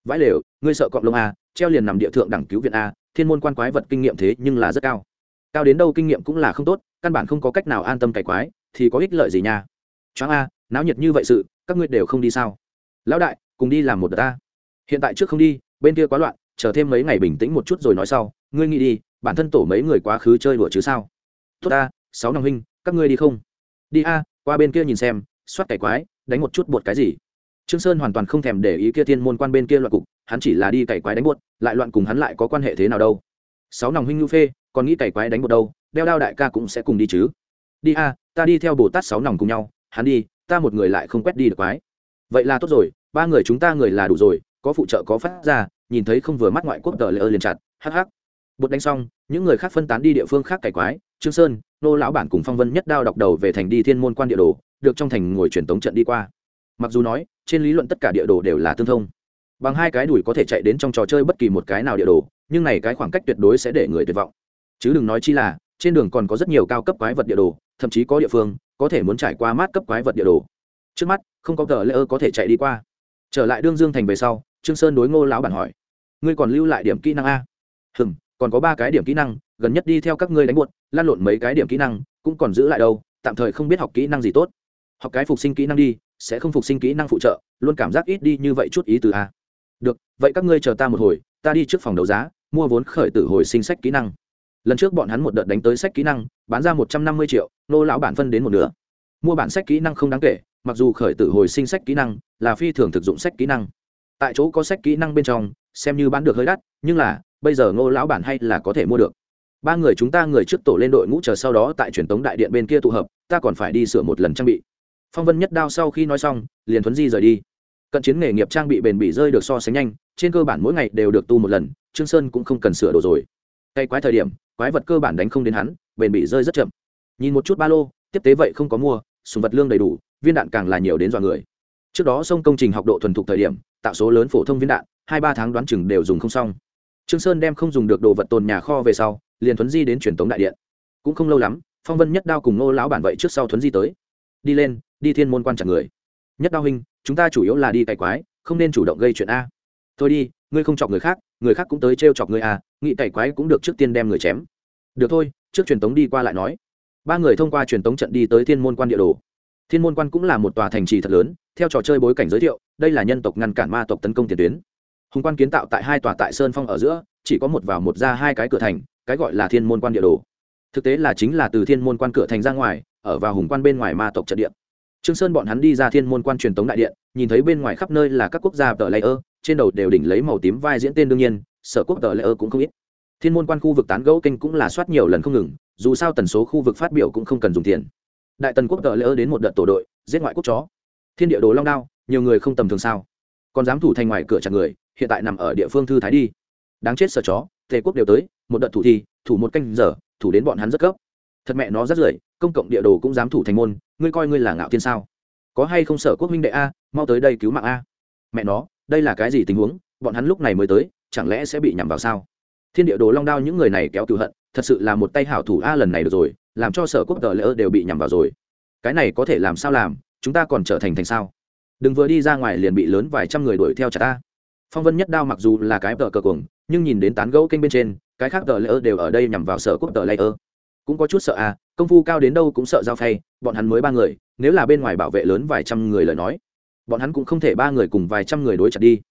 Vãi lều, ngươi sợ cọp lông a, treo liền nằm địa thượng đẳng cứu viện a, thiên môn quan quái vật kinh nghiệm thế nhưng là rất cao cao đến đâu kinh nghiệm cũng là không tốt, căn bản không có cách nào an tâm cải quái, thì có ích lợi gì nha? Choáng a, náo nhiệt như vậy sự, các ngươi đều không đi sao? Lão đại, cùng đi làm một đợt ta. Hiện tại trước không đi, bên kia quá loạn, chờ thêm mấy ngày bình tĩnh một chút rồi nói sau, ngươi nghĩ đi, bản thân tổ mấy người quá khứ chơi đùa chứ sao? Tốt ta sáu năm huynh, các ngươi đi không? Đi a, qua bên kia nhìn xem, soát cải quái, đánh một chút bột cái gì? Trương sơn hoàn toàn không thèm để ý kia thiên môn quan bên kia loạn cục, hắn chỉ là đi cày quái đánh bột lại loạn cùng hắn lại có quan hệ thế nào đâu? Sáu nòng huynh ngưu phê còn nghĩ cày quái đánh một đâu, đeo đao đại ca cũng sẽ cùng đi chứ. Đi a, ta đi theo bồ tát sáu nòng cùng nhau, hắn đi, ta một người lại không quét đi được quái. Vậy là tốt rồi, ba người chúng ta người là đủ rồi, có phụ trợ có phát ra, nhìn thấy không vừa mắt ngoại quốc tờ lỡ liền chặt hh bột đánh xong, những người khác phân tán đi địa phương khác cày quái, trương sơn, nô lão bản cùng phong vân nhất đao đọc đầu về thành đi thiên môn quan địa đồ, được trong thành ngồi truyền tống trận đi qua. Mặc dù nói, trên lý luận tất cả địa đồ đều là tương thông. Bằng hai cái đùi có thể chạy đến trong trò chơi bất kỳ một cái nào địa đồ, nhưng này cái khoảng cách tuyệt đối sẽ để người tuyệt vọng chứ đừng nói chi là, trên đường còn có rất nhiều cao cấp quái vật địa đồ, thậm chí có địa phương, có thể muốn trải qua mát cấp quái vật địa đồ. Trước mắt, không có tờ lễ ơ có thể chạy đi qua. Trở lại đương dương thành về sau, trương sơn đối ngô lão bản hỏi, ngươi còn lưu lại điểm kỹ năng a? Hừm, còn có ba cái điểm kỹ năng, gần nhất đi theo các ngươi đánh buột lan lộn mấy cái điểm kỹ năng, cũng còn giữ lại đâu, tạm thời không biết học kỹ năng gì tốt. Học cái phục sinh kỹ năng đi, sẽ không phục sinh kỹ năng phụ trợ, luôn cảm giác ít đi như vậy chút ý từ a. Được, vậy các ngươi chờ ta một hồi, ta đi trước phòng đấu giá, mua vốn khởi tử hồi sinh sách kỹ năng lần trước bọn hắn một đợt đánh tới sách kỹ năng, bán ra một trăm năm mươi triệu, nô lão bản phân đến một nửa. Mua bản sách kỹ năng không đáng kể, mặc dù khởi tử hồi sinh sách kỹ năng, là phi thường thực dụng sách kỹ năng. Tại chỗ có sách kỹ năng bên trong, xem như bán được hơi đắt, nhưng là, bây giờ ngô lão bản hay là có thể mua được. Ba người chúng ta người trước tổ lên đội ngũ chờ sau đó tại truyền tống đại điện bên kia tụ hợp, ta còn phải đi sửa một lần trang bị. Phong vân nhất đao sau khi nói xong, liền thuấn di rời đi. Cận chiến nghề nghiệp trang bị bền bỉ rơi được so sánh nhanh, trên cơ bản mỗi ngày đều được tu một lần, trương sơn cũng không cần sửa đồ rồi cay quái thời điểm, quái vật cơ bản đánh không đến hắn, bền bị rơi rất chậm. Nhìn một chút ba lô, tiếp tế vậy không có mua, sùng vật lương đầy đủ, viên đạn càng là nhiều đến dọa người. Trước đó sông công trình học độ thuần thục thời điểm, tạo số lớn phổ thông viên đạn, hai ba tháng đoán chừng đều dùng không xong. Trương sơn đem không dùng được đồ vật tồn nhà kho về sau, liền thuấn di đến truyền tống đại điện. Cũng không lâu lắm, phong vân nhất đao cùng nô lão bản vậy trước sau thuấn di tới. Đi lên, đi thiên môn quan chặt người. Nhất đao huynh, chúng ta chủ yếu là đi cày quái, không nên chủ động gây chuyện a. Thôi đi, ngươi không chọc người khác người khác cũng tới trêu chọc ngươi a nghị cày quái cũng được trước tiên đem người chém. Được thôi, trước truyền tống đi qua lại nói. Ba người thông qua truyền tống trận đi tới thiên môn quan địa đồ. Thiên môn quan cũng là một tòa thành trì thật lớn, theo trò chơi bối cảnh giới thiệu, đây là nhân tộc ngăn cản ma tộc tấn công tiền tuyến. Hùng quan kiến tạo tại hai tòa tại sơn phong ở giữa, chỉ có một vào một ra hai cái cửa thành, cái gọi là thiên môn quan địa đồ. Thực tế là chính là từ thiên môn quan cửa thành ra ngoài, ở vào hùng quan bên ngoài ma tộc trận địa. Trương sơn bọn hắn đi ra thiên môn quan truyền tống đại điện, nhìn thấy bên ngoài khắp nơi là các quốc gia tờ layer, trên đầu đều đỉnh lấy màu tím vai diễn tên đương nhiên sở quốc tờ layer cũng không ít. Thiên môn quan khu vực tán gẫu kênh cũng là soát nhiều lần không ngừng, dù sao tần số khu vực phát biểu cũng không cần dùng tiền. Đại tần quốc tờ layer đến một đợt tổ đội, giết ngoại quốc chó. Thiên địa đồ long đao, nhiều người không tầm thường sao? Còn dám thủ thành ngoài cửa chặt người, hiện tại nằm ở địa phương thư thái đi. Đáng chết sở chó, tề quốc đều tới, một đợt thủ thi, thủ một canh giờ, thủ đến bọn hắn rất cấp thật mẹ nó rất rưởi, công cộng địa đồ cũng dám thủ thành môn, ngươi coi ngươi là ngạo thiên sao? Có hay không sở quốc minh đệ a, mau tới đây cứu mạng a. Mẹ nó, đây là cái gì tình huống? Bọn hắn lúc này mới tới chẳng lẽ sẽ bị nhằm vào sao? Thiên địa đồ long đao những người này kéo cựu hận, thật sự là một tay hảo thủ a lần này được rồi, làm cho sở quốc tờ lỡ đều bị nhằm vào rồi. Cái này có thể làm sao làm, chúng ta còn trở thành thành sao? Đừng vừa đi ra ngoài liền bị lớn vài trăm người đuổi theo chặt ta. Phong vân nhất đao mặc dù là cái tờ cờ cuồng, nhưng nhìn đến tán gẫu kênh bên trên, cái khác tờ lỡ đều ở đây nhằm vào sở quốc tờ lỡ cũng có chút sợ à công phu cao đến đâu cũng sợ giao phay, bọn hắn mới ba người, nếu là bên ngoài bảo vệ lớn vài trăm người lời nói, bọn hắn cũng không thể ba người cùng vài trăm người đối chặt đi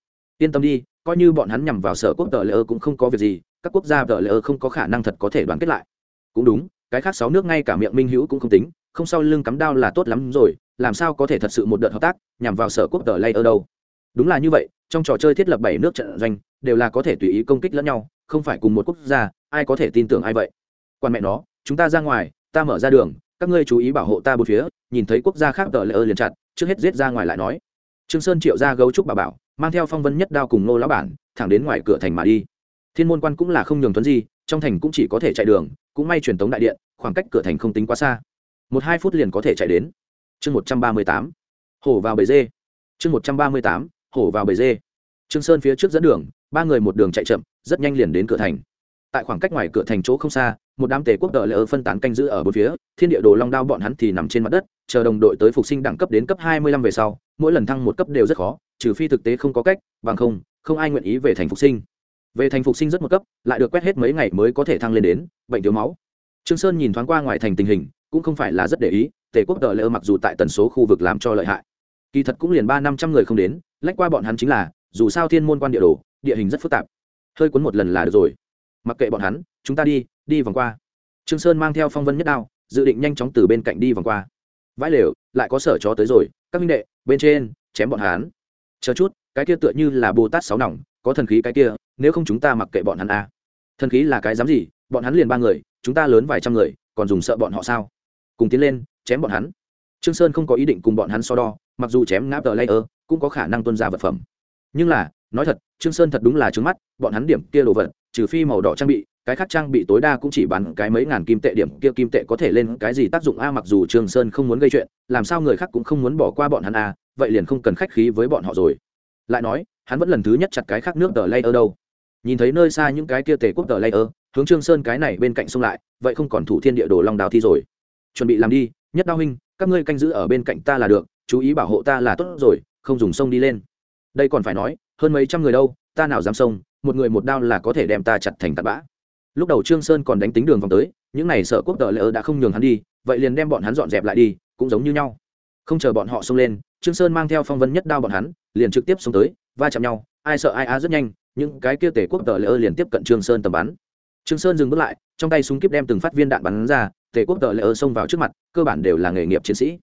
yên tâm đi, coi như bọn hắn nhằm vào sở quốc tờ lỡ cũng không có việc gì, các quốc gia tờ lỡ không có khả năng thật có thể đoàn kết lại. Cũng đúng, cái khác sáu nước ngay cả miệng minh hữu cũng không tính, không sau lưng cắm đao là tốt lắm rồi, làm sao có thể thật sự một đợt hợp tác nhằm vào sở quốc tờ lễ ở đâu. Đúng là như vậy, trong trò chơi thiết lập bảy nước trận doanh, đều là có thể tùy ý công kích lẫn nhau, không phải cùng một quốc gia, ai có thể tin tưởng ai vậy? Quan mẹ nó, chúng ta ra ngoài, ta mở ra đường, các ngươi chú ý bảo hộ ta bốn phía, nhìn thấy quốc gia khác tờ lỡ liền chặt trước hết giết ra ngoài lại nói. Trương sơn triệu ra gấu trúc bà bảo mang theo phong vân nhất đao cùng nô lão bản, thẳng đến ngoài cửa thành mà đi. Thiên môn quan cũng là không nhường tuấn gì trong thành cũng chỉ có thể chạy đường, cũng may truyền tống đại điện, khoảng cách cửa thành không tính quá xa. Một hai phút liền có thể chạy đến. Chương một trăm ba mươi tám. Hổ vào bể dê. Chương một trăm ba mươi tám. Hổ vào bể dê. Trương sơn phía trước dẫn đường, ba người một đường chạy chậm, rất nhanh liền đến cửa thành. Tại khoảng cách ngoài cửa thành chỗ không xa, một đám tề quốc đợi lỡ phân tán canh giữ ở bốn phía, thiên địa đồ long đao bọn hắn thì nằm trên mặt đất, chờ đồng đội tới phục sinh đẳng cấp đến cấp hai mươi lăm về sau mỗi lần thăng một cấp đều rất khó, trừ phi thực tế không có cách, bằng không không ai nguyện ý về thành phục sinh. Về thành phục sinh rất một cấp, lại được quét hết mấy ngày mới có thể thăng lên đến, bệnh thiếu máu. Trương sơn nhìn thoáng qua ngoài thành tình hình, cũng không phải là rất để ý, tề quốc đợi lỡ mặc dù tại tần số khu vực làm cho lợi hại. Kỳ thật cũng liền ba năm trăm người không đến, lách qua bọn hắn chính là, dù sao thiên môn quan địa đồ, địa hình rất phức tạp. Hơi cuốn một lần là được rồi. Mặc kệ bọn hắn, chúng ta đi đi vòng qua. Trương sơn mang theo phong vân nhất đao, dự định nhanh chóng từ bên cạnh đi vòng qua vãi lều, lại có sở chó tới rồi, các minh đệ, bên trên, chém bọn hắn. Chờ chút, cái kia tựa như là bồ tát sáu nòng, có thần khí cái kia, nếu không chúng ta mặc kệ bọn hắn a à. thần khí là cái dám gì, bọn hắn liền ba người, chúng ta lớn vài trăm người, còn dùng sợ bọn họ sao? Cùng tiến lên, chém bọn hắn. Trương sơn không có ý định cùng bọn hắn so đo, mặc dù chém ngã tờ layer, cũng có khả năng tuân ra vật phẩm. Nhưng là, nói thật, trương sơn thật đúng là trướng mắt, bọn hắn điểm kia đồ vật, trừ phi màu đỏ trang bị cái khác trang bị tối đa cũng chỉ bán cái mấy ngàn kim tệ điểm kia kim tệ có thể lên cái gì tác dụng a, mặc dù trương sơn không muốn gây chuyện, làm sao người khác cũng không muốn bỏ qua bọn hắn a, vậy liền không cần khách khí với bọn họ rồi. Lại nói, hắn vẫn lần thứ nhất chặt cái khác nước tờ layer đâu. Nhìn thấy nơi xa những cái kia tề quốc tờ layer, hướng trương sơn cái này bên cạnh xông lại, vậy không còn thủ thiên địa đồ long đào thi rồi. Chuẩn bị làm đi, nhất đao huynh, các ngươi canh giữ ở bên cạnh ta là được, chú ý bảo hộ ta là tốt rồi, không dùng sông đi lên. Đây còn phải nói, hơn mấy trăm người đâu, ta nào dám sông, một người một đao là có thể đem ta chặt thành tạt bã lúc đầu trương sơn còn đánh tính đường vòng tới, những này sợ quốc tờ lỡ đã không nhường hắn đi, vậy liền đem bọn hắn dọn dẹp lại đi, cũng giống như nhau. Không chờ bọn họ xông lên, trương sơn mang theo phong vân nhất đao bọn hắn, liền trực tiếp xông tới, va chạm nhau, ai sợ ai á rất nhanh, những cái kia tể quốc tờ lỡ liền tiếp cận trương sơn tầm bắn. Trương sơn dừng bước lại, trong tay súng kíp đem từng phát viên đạn bắn ra, tể quốc tờ lỡ xông vào trước mặt, cơ bản đều là nghề nghiệp chiến sĩ.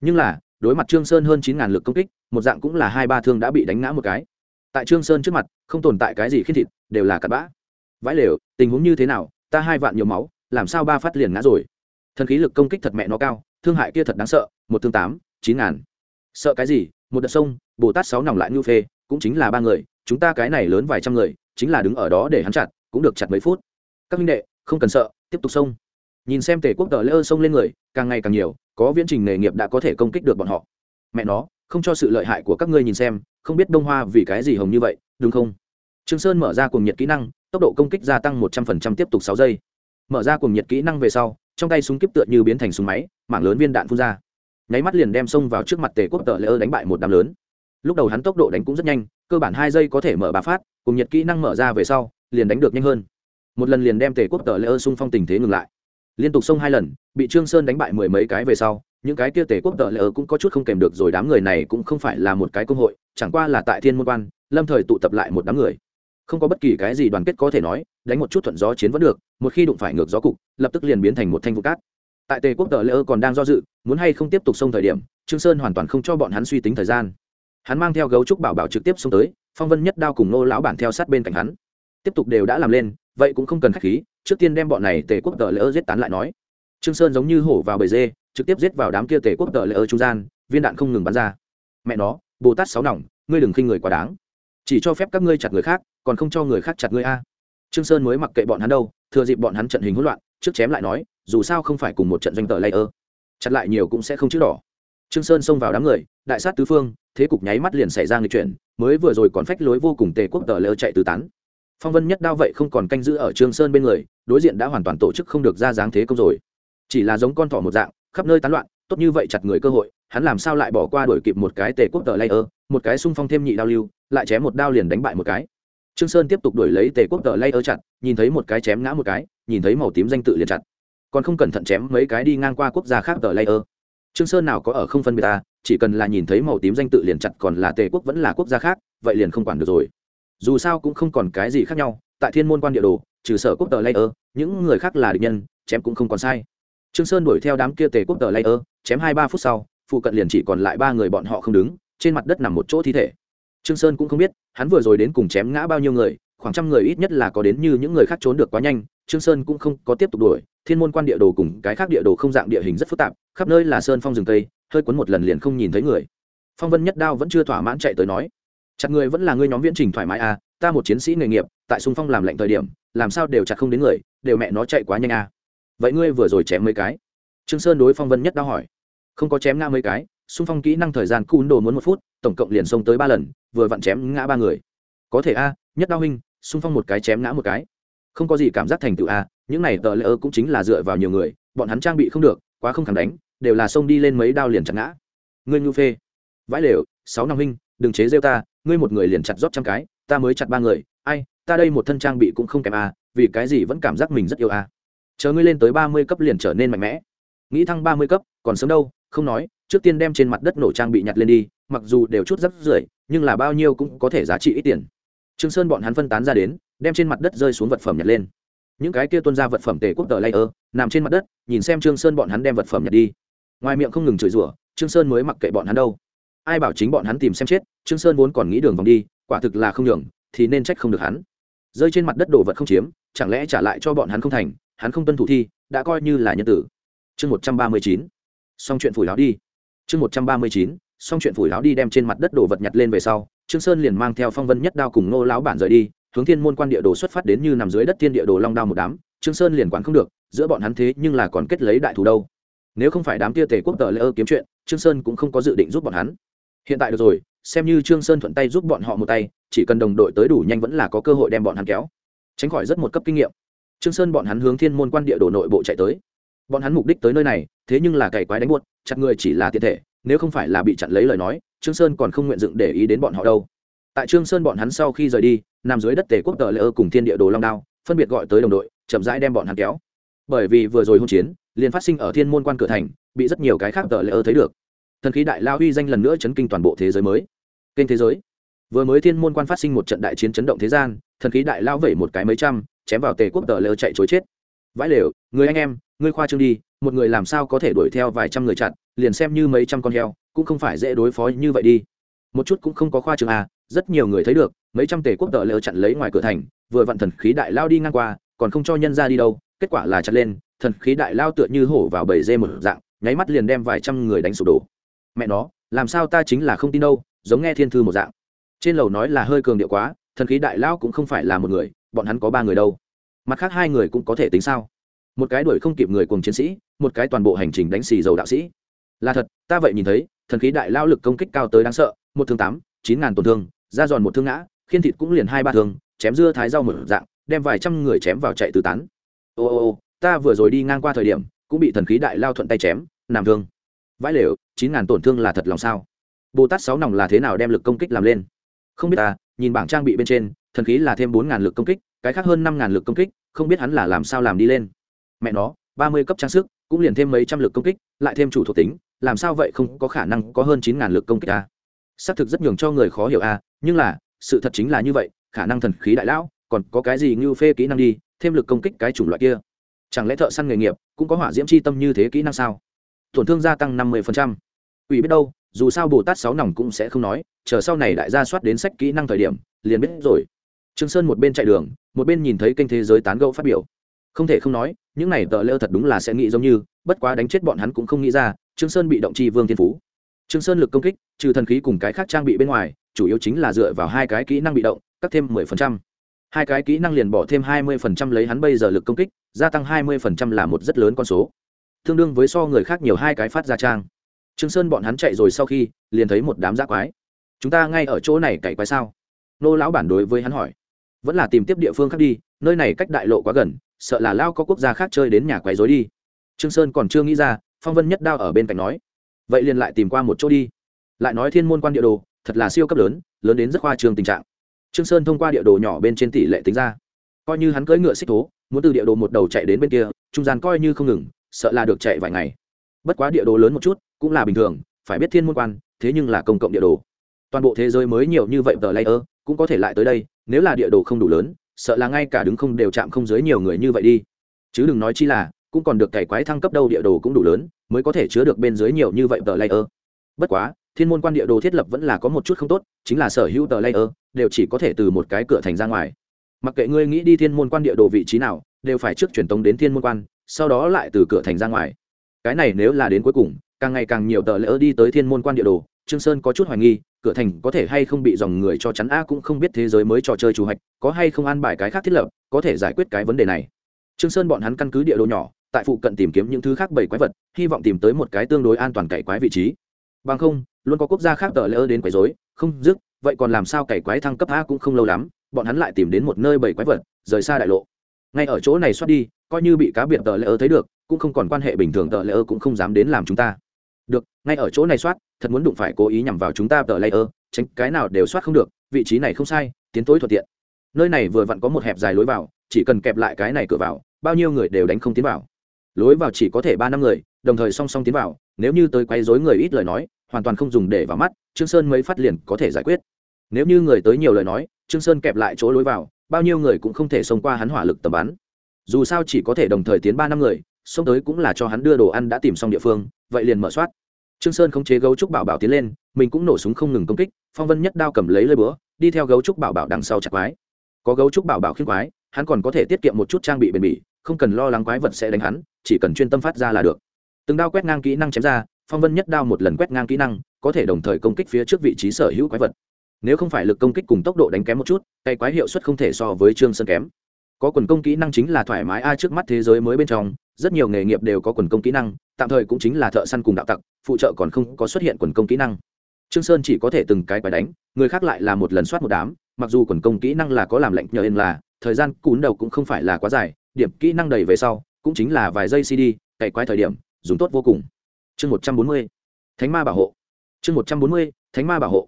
Nhưng là, đối mặt trương sơn hơn chín ngàn lực công kích, một dạng cũng là hai ba thương đã bị đánh ngã một cái. Tại trương sơn trước mặt, không tồn tại cái gì khiết thịt, đều là cặn bã vãi lều, tình huống như thế nào, ta hai vạn nhiều máu, làm sao ba phát liền ngã rồi. Thần khí lực công kích thật mẹ nó cao, thương hại kia thật đáng sợ, một thương tám, chín ngàn. Sợ cái gì, một đợt sông, bồ tát sáu nòng lại ngưu phê, cũng chính là ba người, chúng ta cái này lớn vài trăm người, chính là đứng ở đó để hắn chặt, cũng được chặt mấy phút. Các minh đệ, không cần sợ, tiếp tục sông. Nhìn xem tề quốc tờ lễ ơ sông lên người, càng ngày càng nhiều, có viễn trình nghề nghiệp đã có thể công kích được bọn họ. Mẹ nó, không cho sự lợi hại của các ngươi nhìn xem, không biết đông hoa vì cái gì hồng như vậy, đúng không? Trương sơn mở ra cùng nhiệt kỹ năng tốc độ công kích gia tăng một trăm phần trăm tiếp tục sáu giây. Mở ra cùng nhiệt kỹ năng về sau, trong tay súng kiếp tựa như biến thành súng máy, mảng lớn viên đạn phun ra. Nháy mắt liền đem xông vào trước mặt tề quốc tợ lễ đánh bại một đám lớn. Lúc đầu hắn tốc độ đánh cũng rất nhanh, cơ bản hai giây có thể mở ba phát cùng nhiệt kỹ năng mở ra về sau, liền đánh được nhanh hơn. Một lần liền đem tề quốc tợ lễ xung phong tình thế ngừng lại. Liên tục xông hai lần, bị trương sơn đánh bại mười mấy cái về sau, những cái kia tề quốc tợ lễ cũng có chút không kèm được rồi, đám người này cũng không phải là một cái công hội, chẳng qua là tại thiên môn quan, lâm thời tụ tập lại một đám người không có bất kỳ cái gì đoàn kết có thể nói, đánh một chút thuận gió chiến vẫn được, một khi đụng phải ngược gió cục, lập tức liền biến thành một thanh vụ cát. Tại tề quốc tờ lễ ơ còn đang do dự, muốn hay không tiếp tục xông thời điểm, trương sơn hoàn toàn không cho bọn hắn suy tính thời gian. Hắn mang theo gấu trúc bảo bảo trực tiếp xông tới, phong vân nhất đao cùng nô lão bản theo sát bên cạnh hắn. Tiếp tục đều đã làm lên, vậy cũng không cần khách khí, trước tiên đem bọn này tề quốc tờ lỡ giết tán lại nói. Trương sơn giống như hổ vào bầy dê, trực tiếp giết vào đám kia tề quốc tờ lỡ trung gian, viên đạn không ngừng bắn ra. Mẹ nó, bồ tát sáu nòng, ngươi đừng khinh người quá đáng chỉ cho phép các ngươi chặt người khác, còn không cho người khác chặt ngươi a. Trương sơn mới mặc kệ bọn hắn đâu, thừa dịp bọn hắn trận hình hỗn loạn, trước chém lại nói, dù sao không phải cùng một trận doanh tờ lay ơ chặt lại nhiều cũng sẽ không chữ đỏ. Trương sơn xông vào đám người, đại sát tứ phương, thế cục nháy mắt liền xảy ra người chuyển, mới vừa rồi còn phách lối vô cùng tề quốc tờ lỡ chạy tứ tán. Phong vân nhất đao vậy không còn canh giữ ở trương sơn bên người, đối diện đã hoàn toàn tổ chức không được ra dáng thế công rồi. Chỉ là giống con thỏ một dạng, khắp nơi tán loạn tốt như vậy chặt người cơ hội, hắn làm sao lại bỏ qua đuổi kịp một cái tề quốc tờ layer, một cái xung phong thêm nhị đao lưu, lại chém một đao liền đánh bại một cái. Trương sơn tiếp tục đuổi lấy tề quốc tờ layer chặt, nhìn thấy một cái chém ngã một cái, nhìn thấy màu tím danh tự liền chặt. Còn không cẩn thận chém mấy cái đi ngang qua quốc gia khác tờ layer. Trương sơn nào có ở không phân biệt ta, chỉ cần là nhìn thấy màu tím danh tự liền chặt, còn là tề quốc vẫn là quốc gia khác, vậy liền không quản được rồi. Dù sao cũng không còn cái gì khác nhau, tại thiên môn quan địa đồ, trừ sở quốc tờ layer, những người khác là địch nhân, chém cũng không còn sai trương sơn đuổi theo đám kia tề quốc tờ layer chém hai ba phút sau phụ cận liền chỉ còn lại ba người bọn họ không đứng trên mặt đất nằm một chỗ thi thể. Trương sơn cũng không biết hắn vừa rồi đến cùng chém ngã bao nhiêu người khoảng trăm người ít nhất là có đến như những người khác trốn được quá nhanh trương sơn cũng không có tiếp tục đuổi thiên môn quan địa đồ cùng cái khác địa đồ không dạng địa hình rất phức tạp khắp nơi là sơn phong rừng cây, hơi cuốn một lần liền không nhìn thấy người. Phong vân nhất đao vẫn chưa thỏa mãn chạy tới nói chặt người vẫn là ngươi nhóm viễn trình thoải mái à ta một chiến sĩ nghề nghiệp tại xung phong làm lệnh thời điểm làm sao đều chặt không đến người đều mẹ nó chạy quá nhanh à vậy ngươi vừa rồi chém mấy cái? Trương sơn đối phong vân nhất đau hỏi. Không có chém ngã mấy cái, xung phong kỹ năng thời gian cún đồ muốn một phút, tổng cộng liền xông tới ba lần, vừa vặn chém ngã ba người. Có thể a, nhất đau huynh, xung phong một cái chém ngã một cái. Không có gì cảm giác thành tựu a, những này tờ lỡ cũng chính là dựa vào nhiều người, bọn hắn trang bị không được, quá không khẳng đánh, đều là xông đi lên mấy đao liền chặt ngã. Ngươi nhu phê. Vãi lều, sáu năm huynh, đừng chế rêu ta, ngươi một người liền chặt rót trăm cái, ta mới chặt ba người, ai, ta đây một thân trang bị cũng không kém a, vì cái gì vẫn cảm giác mình rất yêu a? Chờ ngươi lên tới ba mươi cấp liền trở nên mạnh mẽ. Nghĩ thăng ba mươi cấp, còn sớm đâu, không nói, trước tiên đem trên mặt đất nổ trang bị nhặt lên đi, mặc dù đều chút rắp rưởi, nhưng là bao nhiêu cũng có thể giá trị ít tiền. Trương sơn bọn hắn phân tán ra đến, đem trên mặt đất rơi xuống vật phẩm nhặt lên. Những cái kia tuân ra vật phẩm tề quốc tờ layer nằm trên mặt đất, nhìn xem trương sơn bọn hắn đem vật phẩm nhặt đi. Ngoài miệng không ngừng chửi rủa, trương sơn mới mặc kệ bọn hắn đâu. Ai bảo chính bọn hắn tìm xem chết, trương sơn vốn còn nghĩ đường vòng đi, quả thực là không đường thì nên trách không được hắn. Rơi trên mặt đất đồ vật không chiếm, chẳng lẽ trả lại cho bọn hắn không thành hắn không tuân thủ thi, đã coi như là nhân tử. Chương một trăm ba mươi chín, xong chuyện phủi láo đi. Chương một trăm ba mươi chín, xong chuyện phủi láo đi đem trên mặt đất đồ vật nhặt lên về sau, trương sơn liền mang theo phong vân nhất đao cùng nô lão bản rời đi, hướng thiên môn quan địa đồ xuất phát đến như nằm dưới đất thiên địa đồ long đao một đám, trương sơn liền quản không được, giữa bọn hắn thế nhưng là còn kết lấy đại thủ đâu. Nếu không phải đám tia tề quốc tờ lễ ơ kiếm chuyện, trương sơn cũng không có dự định giúp bọn hắn. Hiện tại được rồi, xem như trương sơn thuận tay giúp bọn họ một tay, chỉ cần đồng đội tới đủ nhanh vẫn là có cơ hội đem bọn hắn kéo. Tránh khỏi rất một cấp kinh nghiệm trương sơn bọn hắn hướng thiên môn quan địa đồ nội bộ chạy tới. Bọn hắn mục đích tới nơi này, thế nhưng là cày quái đánh buốt, chặt người chỉ là tiện thể, nếu không phải là bị chặn lấy lời nói, trương sơn còn không nguyện dựng để ý đến bọn họ đâu. Tại trương sơn bọn hắn sau khi rời đi, nằm dưới đất tề quốc tờ lễ ơ cùng thiên địa đồ long đao, phân biệt gọi tới đồng đội, chậm rãi đem bọn hắn kéo. Bởi vì vừa rồi hôn chiến, liền phát sinh ở thiên môn quan cửa thành, bị rất nhiều cái khác tờ lễ ơ thấy được. Thần khí đại lao huy danh lần nữa chấn kinh toàn bộ thế giới mới. Kênh thế giới. Vừa mới thiên môn quan phát sinh một trận đại chiến chấn động thế gian, thần khí đại lao vẩy một cái mấy trăm chém vào tề quốc tờ lễ chạy chối chết. Vãi lều, người anh em ngươi khoa trương đi, một người làm sao có thể đuổi theo vài trăm người chặn, liền xem như mấy trăm con heo, cũng không phải dễ đối phó như vậy đi. Một chút cũng không có khoa trương à rất nhiều người thấy được, mấy trăm tề quốc tờ lỡ chặn lấy ngoài cửa thành, vừa vặn thần khí đại lao đi ngang qua, còn không cho nhân ra đi đâu, kết quả là chặn lên, thần khí đại lao tựa như hổ vào bầy dê một dạng, nháy mắt liền đem vài trăm người đánh sụp đổ. Mẹ nó, làm sao ta chính là không tin đâu, giống nghe thiên thư một dạng. Trên lầu nói là hơi cường điệu quá, thần khí đại lao cũng không phải là một người bọn hắn có ba người đâu. Mặt khác hai người cũng có thể tính sao? Một cái đuổi không kịp người cùng chiến sĩ, một cái toàn bộ hành trình đánh xì dầu đạo sĩ. Là thật, ta vậy nhìn thấy, thần khí đại lao lực công kích cao tới đáng sợ, một thương tám, chín ngàn tổn thương ra giòn một thương ngã, khiên thịt cũng liền hai ba thương, chém dưa thái rau một dạng, đem vài trăm người chém vào chạy tứ tán. Ô ô ô, ta vừa rồi đi ngang qua thời điểm, cũng bị thần khí đại lao thuận tay chém làm thương. Vãi lều, chín ngàn tổn thương là thật lòng sao? Bồ tát sáu nòng là thế nào đem lực công kích làm lên? Không biết ta, nhìn bảng trang bị bên trên thần khí là thêm bốn ngàn lực công kích, cái khác hơn năm ngàn lực công kích, không biết hắn là làm sao làm đi lên. Mẹ nó, ba mươi cấp trang sức, cũng liền thêm mấy trăm lực công kích, lại thêm chủ thuộc tính, làm sao vậy không có khả năng có hơn chín ngàn lực công kích a xác thực rất nhường cho người khó hiểu a nhưng là, sự thật chính là như vậy, khả năng thần khí đại lão, còn có cái gì như phê kỹ năng đi, thêm lực công kích cái chủng loại kia. Chẳng lẽ thợ săn nghề nghiệp cũng có hỏa diễm c h i tâm như thế kỹ năng sao? Tổn thương gia tăng năm mươi ủy biết đâu, dù sao bồ tát sáu nòng cũng sẽ không nói, chờ sau này đại gia soát đến sách kỹ năng thời điểm, liền biết rồi trương sơn một bên chạy đường, một bên nhìn thấy kênh thế giới tán gẫu phát biểu. Không thể không nói, những này tờ lỡ thật đúng là sẽ nghĩ giống như, bất quá đánh chết bọn hắn cũng không nghĩ ra, trương sơn bị động chi vương thiên phú. Trương sơn lực công kích, trừ thần khí cùng cái khác trang bị bên ngoài, chủ yếu chính là dựa vào hai cái kỹ năng bị động, cắt thêm mười phần trăm. Hai cái kỹ năng liền bỏ thêm hai mươi phần trăm lấy hắn bây giờ lực công kích, gia tăng hai mươi phần trăm là một rất lớn con số. Tương đương với so người khác nhiều hai cái phát ra trang. Trương sơn bọn hắn chạy rồi sau khi, liền thấy một đám giã quái. Chúng ta ngay ở chỗ này cày quái sao? Nô lão bản đối với hắn hỏi vẫn là tìm tiếp địa phương khác đi, nơi này cách đại lộ quá gần, sợ là lao có quốc gia khác chơi đến nhà quấy rối đi. Trương sơn còn chưa nghĩ ra, phong vân nhất đao ở bên cạnh nói, vậy liền lại tìm qua một chỗ đi. Lại nói thiên môn quan địa đồ, thật là siêu cấp lớn lớn đến rất khoa trương tình trạng. Trương sơn thông qua địa đồ nhỏ bên trên tỷ lệ tính ra, coi như hắn cưỡi ngựa xích thố, muốn từ địa đồ một đầu chạy đến bên kia, trung gian coi như không ngừng, sợ là được chạy vài ngày. Bất quá địa đồ lớn một chút, cũng là bình thường, phải biết thiên môn quan, thế nhưng là công cộng địa đồ. Toàn bộ thế giới mới nhiều như vậy tờ layer, cũng có thể lại tới đây nếu là địa đồ không đủ lớn, sợ là ngay cả đứng không đều chạm không dưới nhiều người như vậy đi. Chứ đừng nói chi là, cũng còn được cày quái thăng cấp đâu địa đồ cũng đủ lớn, mới có thể chứa được bên dưới nhiều như vậy tờ layer. Bất quá, thiên môn quan địa đồ thiết lập vẫn là có một chút không tốt, chính là sở hữu tờ layer đều chỉ có thể từ một cái cửa thành ra ngoài. Mặc kệ ngươi nghĩ đi thiên môn quan địa đồ vị trí nào, đều phải trước truyền tống đến thiên môn quan, sau đó lại từ cửa thành ra ngoài. Cái này nếu là đến cuối cùng, càng ngày càng nhiều tờ layer đi tới thiên môn quan địa đồ trương sơn có chút hoài nghi, cửa thành có thể hay không bị dòng người cho chắn a cũng không biết thế giới mới trò chơi chủ hạch có hay không an bài cái khác thiết lập, có thể giải quyết cái vấn đề này. Trương sơn bọn hắn căn cứ địa đồ nhỏ, tại phụ cận tìm kiếm những thứ khác bảy quái vật, hy vọng tìm tới một cái tương đối an toàn cày quái vị trí. Bằng không, luôn có quốc gia khác tờ lỡ đến quấy rối, không dứt, vậy còn làm sao cày quái thăng cấp a cũng không lâu lắm, bọn hắn lại tìm đến một nơi bảy quái vật, rời xa đại lộ. Ngay ở chỗ này xoát đi, coi như bị cá biệt tờ lỡ thấy được, cũng không còn quan hệ bình thường tờ lỡ cũng không dám đến làm chúng ta được, ngay ở chỗ này soát, thật muốn đụng phải cố ý nhằm vào chúng ta tờ layer, tránh cái nào đều soát không được, vị trí này không sai, tiến tối thuận tiện. Nơi này vừa vặn có một hẹp dài lối vào, chỉ cần kẹp lại cái này cửa vào, bao nhiêu người đều đánh không tiến vào. Lối vào chỉ có thể ba năm người, đồng thời song song tiến vào, nếu như tới quấy rối người ít lời nói, hoàn toàn không dùng để vào mắt, trương sơn mấy phát liền có thể giải quyết. Nếu như người tới nhiều lời nói, trương sơn kẹp lại chỗ lối vào, bao nhiêu người cũng không thể xông qua hắn hỏa lực tầm bắn. Dù sao chỉ có thể đồng thời tiến ba năm người xông tới cũng là cho hắn đưa đồ ăn đã tìm xong địa phương, vậy liền mở soát. Trương sơn không chế gấu trúc bảo bảo tiến lên, mình cũng nổ súng không ngừng công kích, phong vân nhất đao cầm lấy lơi búa, đi theo gấu trúc bảo bảo đằng sau chặt quái. Có gấu trúc bảo bảo khiên quái, hắn còn có thể tiết kiệm một chút trang bị bền bỉ, không cần lo lắng quái vật sẽ đánh hắn, chỉ cần chuyên tâm phát ra là được. Từng đao quét ngang kỹ năng chém ra, phong vân nhất đao một lần quét ngang kỹ năng, có thể đồng thời công kích phía trước vị trí sở hữu quái vật. Nếu không phải lực công kích cùng tốc độ đánh kém một chút, cây quái hiệu suất không thể so với trương sơn kém có quần công kỹ năng chính là thoải mái ai trước mắt thế giới mới bên trong, rất nhiều nghề nghiệp đều có quần công kỹ năng, tạm thời cũng chính là thợ săn cùng đạo tặc, phụ trợ còn không có xuất hiện quần công kỹ năng. Trương sơn chỉ có thể từng cái quái đánh, người khác lại là một lần soát một đám, mặc dù quần công kỹ năng là có làm lệnh nhờ yên là, thời gian cún đầu cũng không phải là quá dài, điểm kỹ năng đầy về sau, cũng chính là vài giây cd cày quái thời điểm, dùng tốt vô cùng. Chương một trăm bốn mươi, thánh ma bảo hộ. Chương một trăm bốn mươi, thánh ma bảo hộ.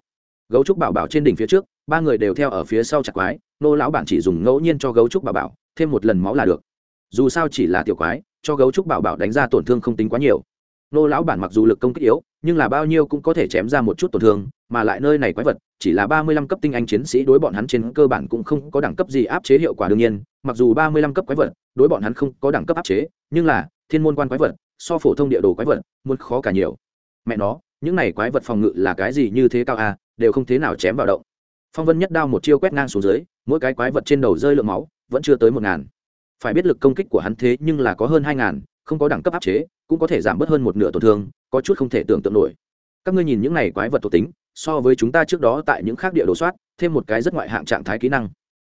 Gấu trúc bảo bảo trên đỉnh phía trước, ba người đều theo ở phía sau chặt quái nô lão bản chỉ dùng ngẫu nhiên cho gấu trúc bảo bảo, thêm một lần máu là được. Dù sao chỉ là tiểu quái, cho gấu trúc bảo bảo đánh ra tổn thương không tính quá nhiều. Nô lão bản mặc dù lực công kích yếu, nhưng là bao nhiêu cũng có thể chém ra một chút tổn thương, mà lại nơi này quái vật, chỉ là ba mươi lăm cấp tinh anh chiến sĩ đối bọn hắn trên cơ bản cũng không có đẳng cấp gì áp chế hiệu quả đương nhiên, mặc dù ba mươi lăm cấp quái vật, đối bọn hắn không có đẳng cấp áp chế, nhưng là, thiên môn quan quái vật, so phổ thông địa đồ quái vật, muốn khó cả nhiều. Mẹ nó, những này quái vật phòng ngự là cái gì như thế cao à đều không thế nào chém vào động. Phong vân nhất đao một chiêu quét ngang xuống dưới mỗi cái quái vật trên đầu rơi lượng máu, vẫn chưa tới một ngàn. Phải biết lực công kích của hắn thế nhưng là có hơn hai ngàn, không có đẳng cấp áp chế, cũng có thể giảm bớt hơn một nửa tổn thương, có chút không thể tưởng tượng nổi. Các ngươi nhìn những này quái vật thuộc tính, so với chúng ta trước đó tại những khác địa đồ soát, thêm một cái rất ngoại hạng trạng thái kỹ năng.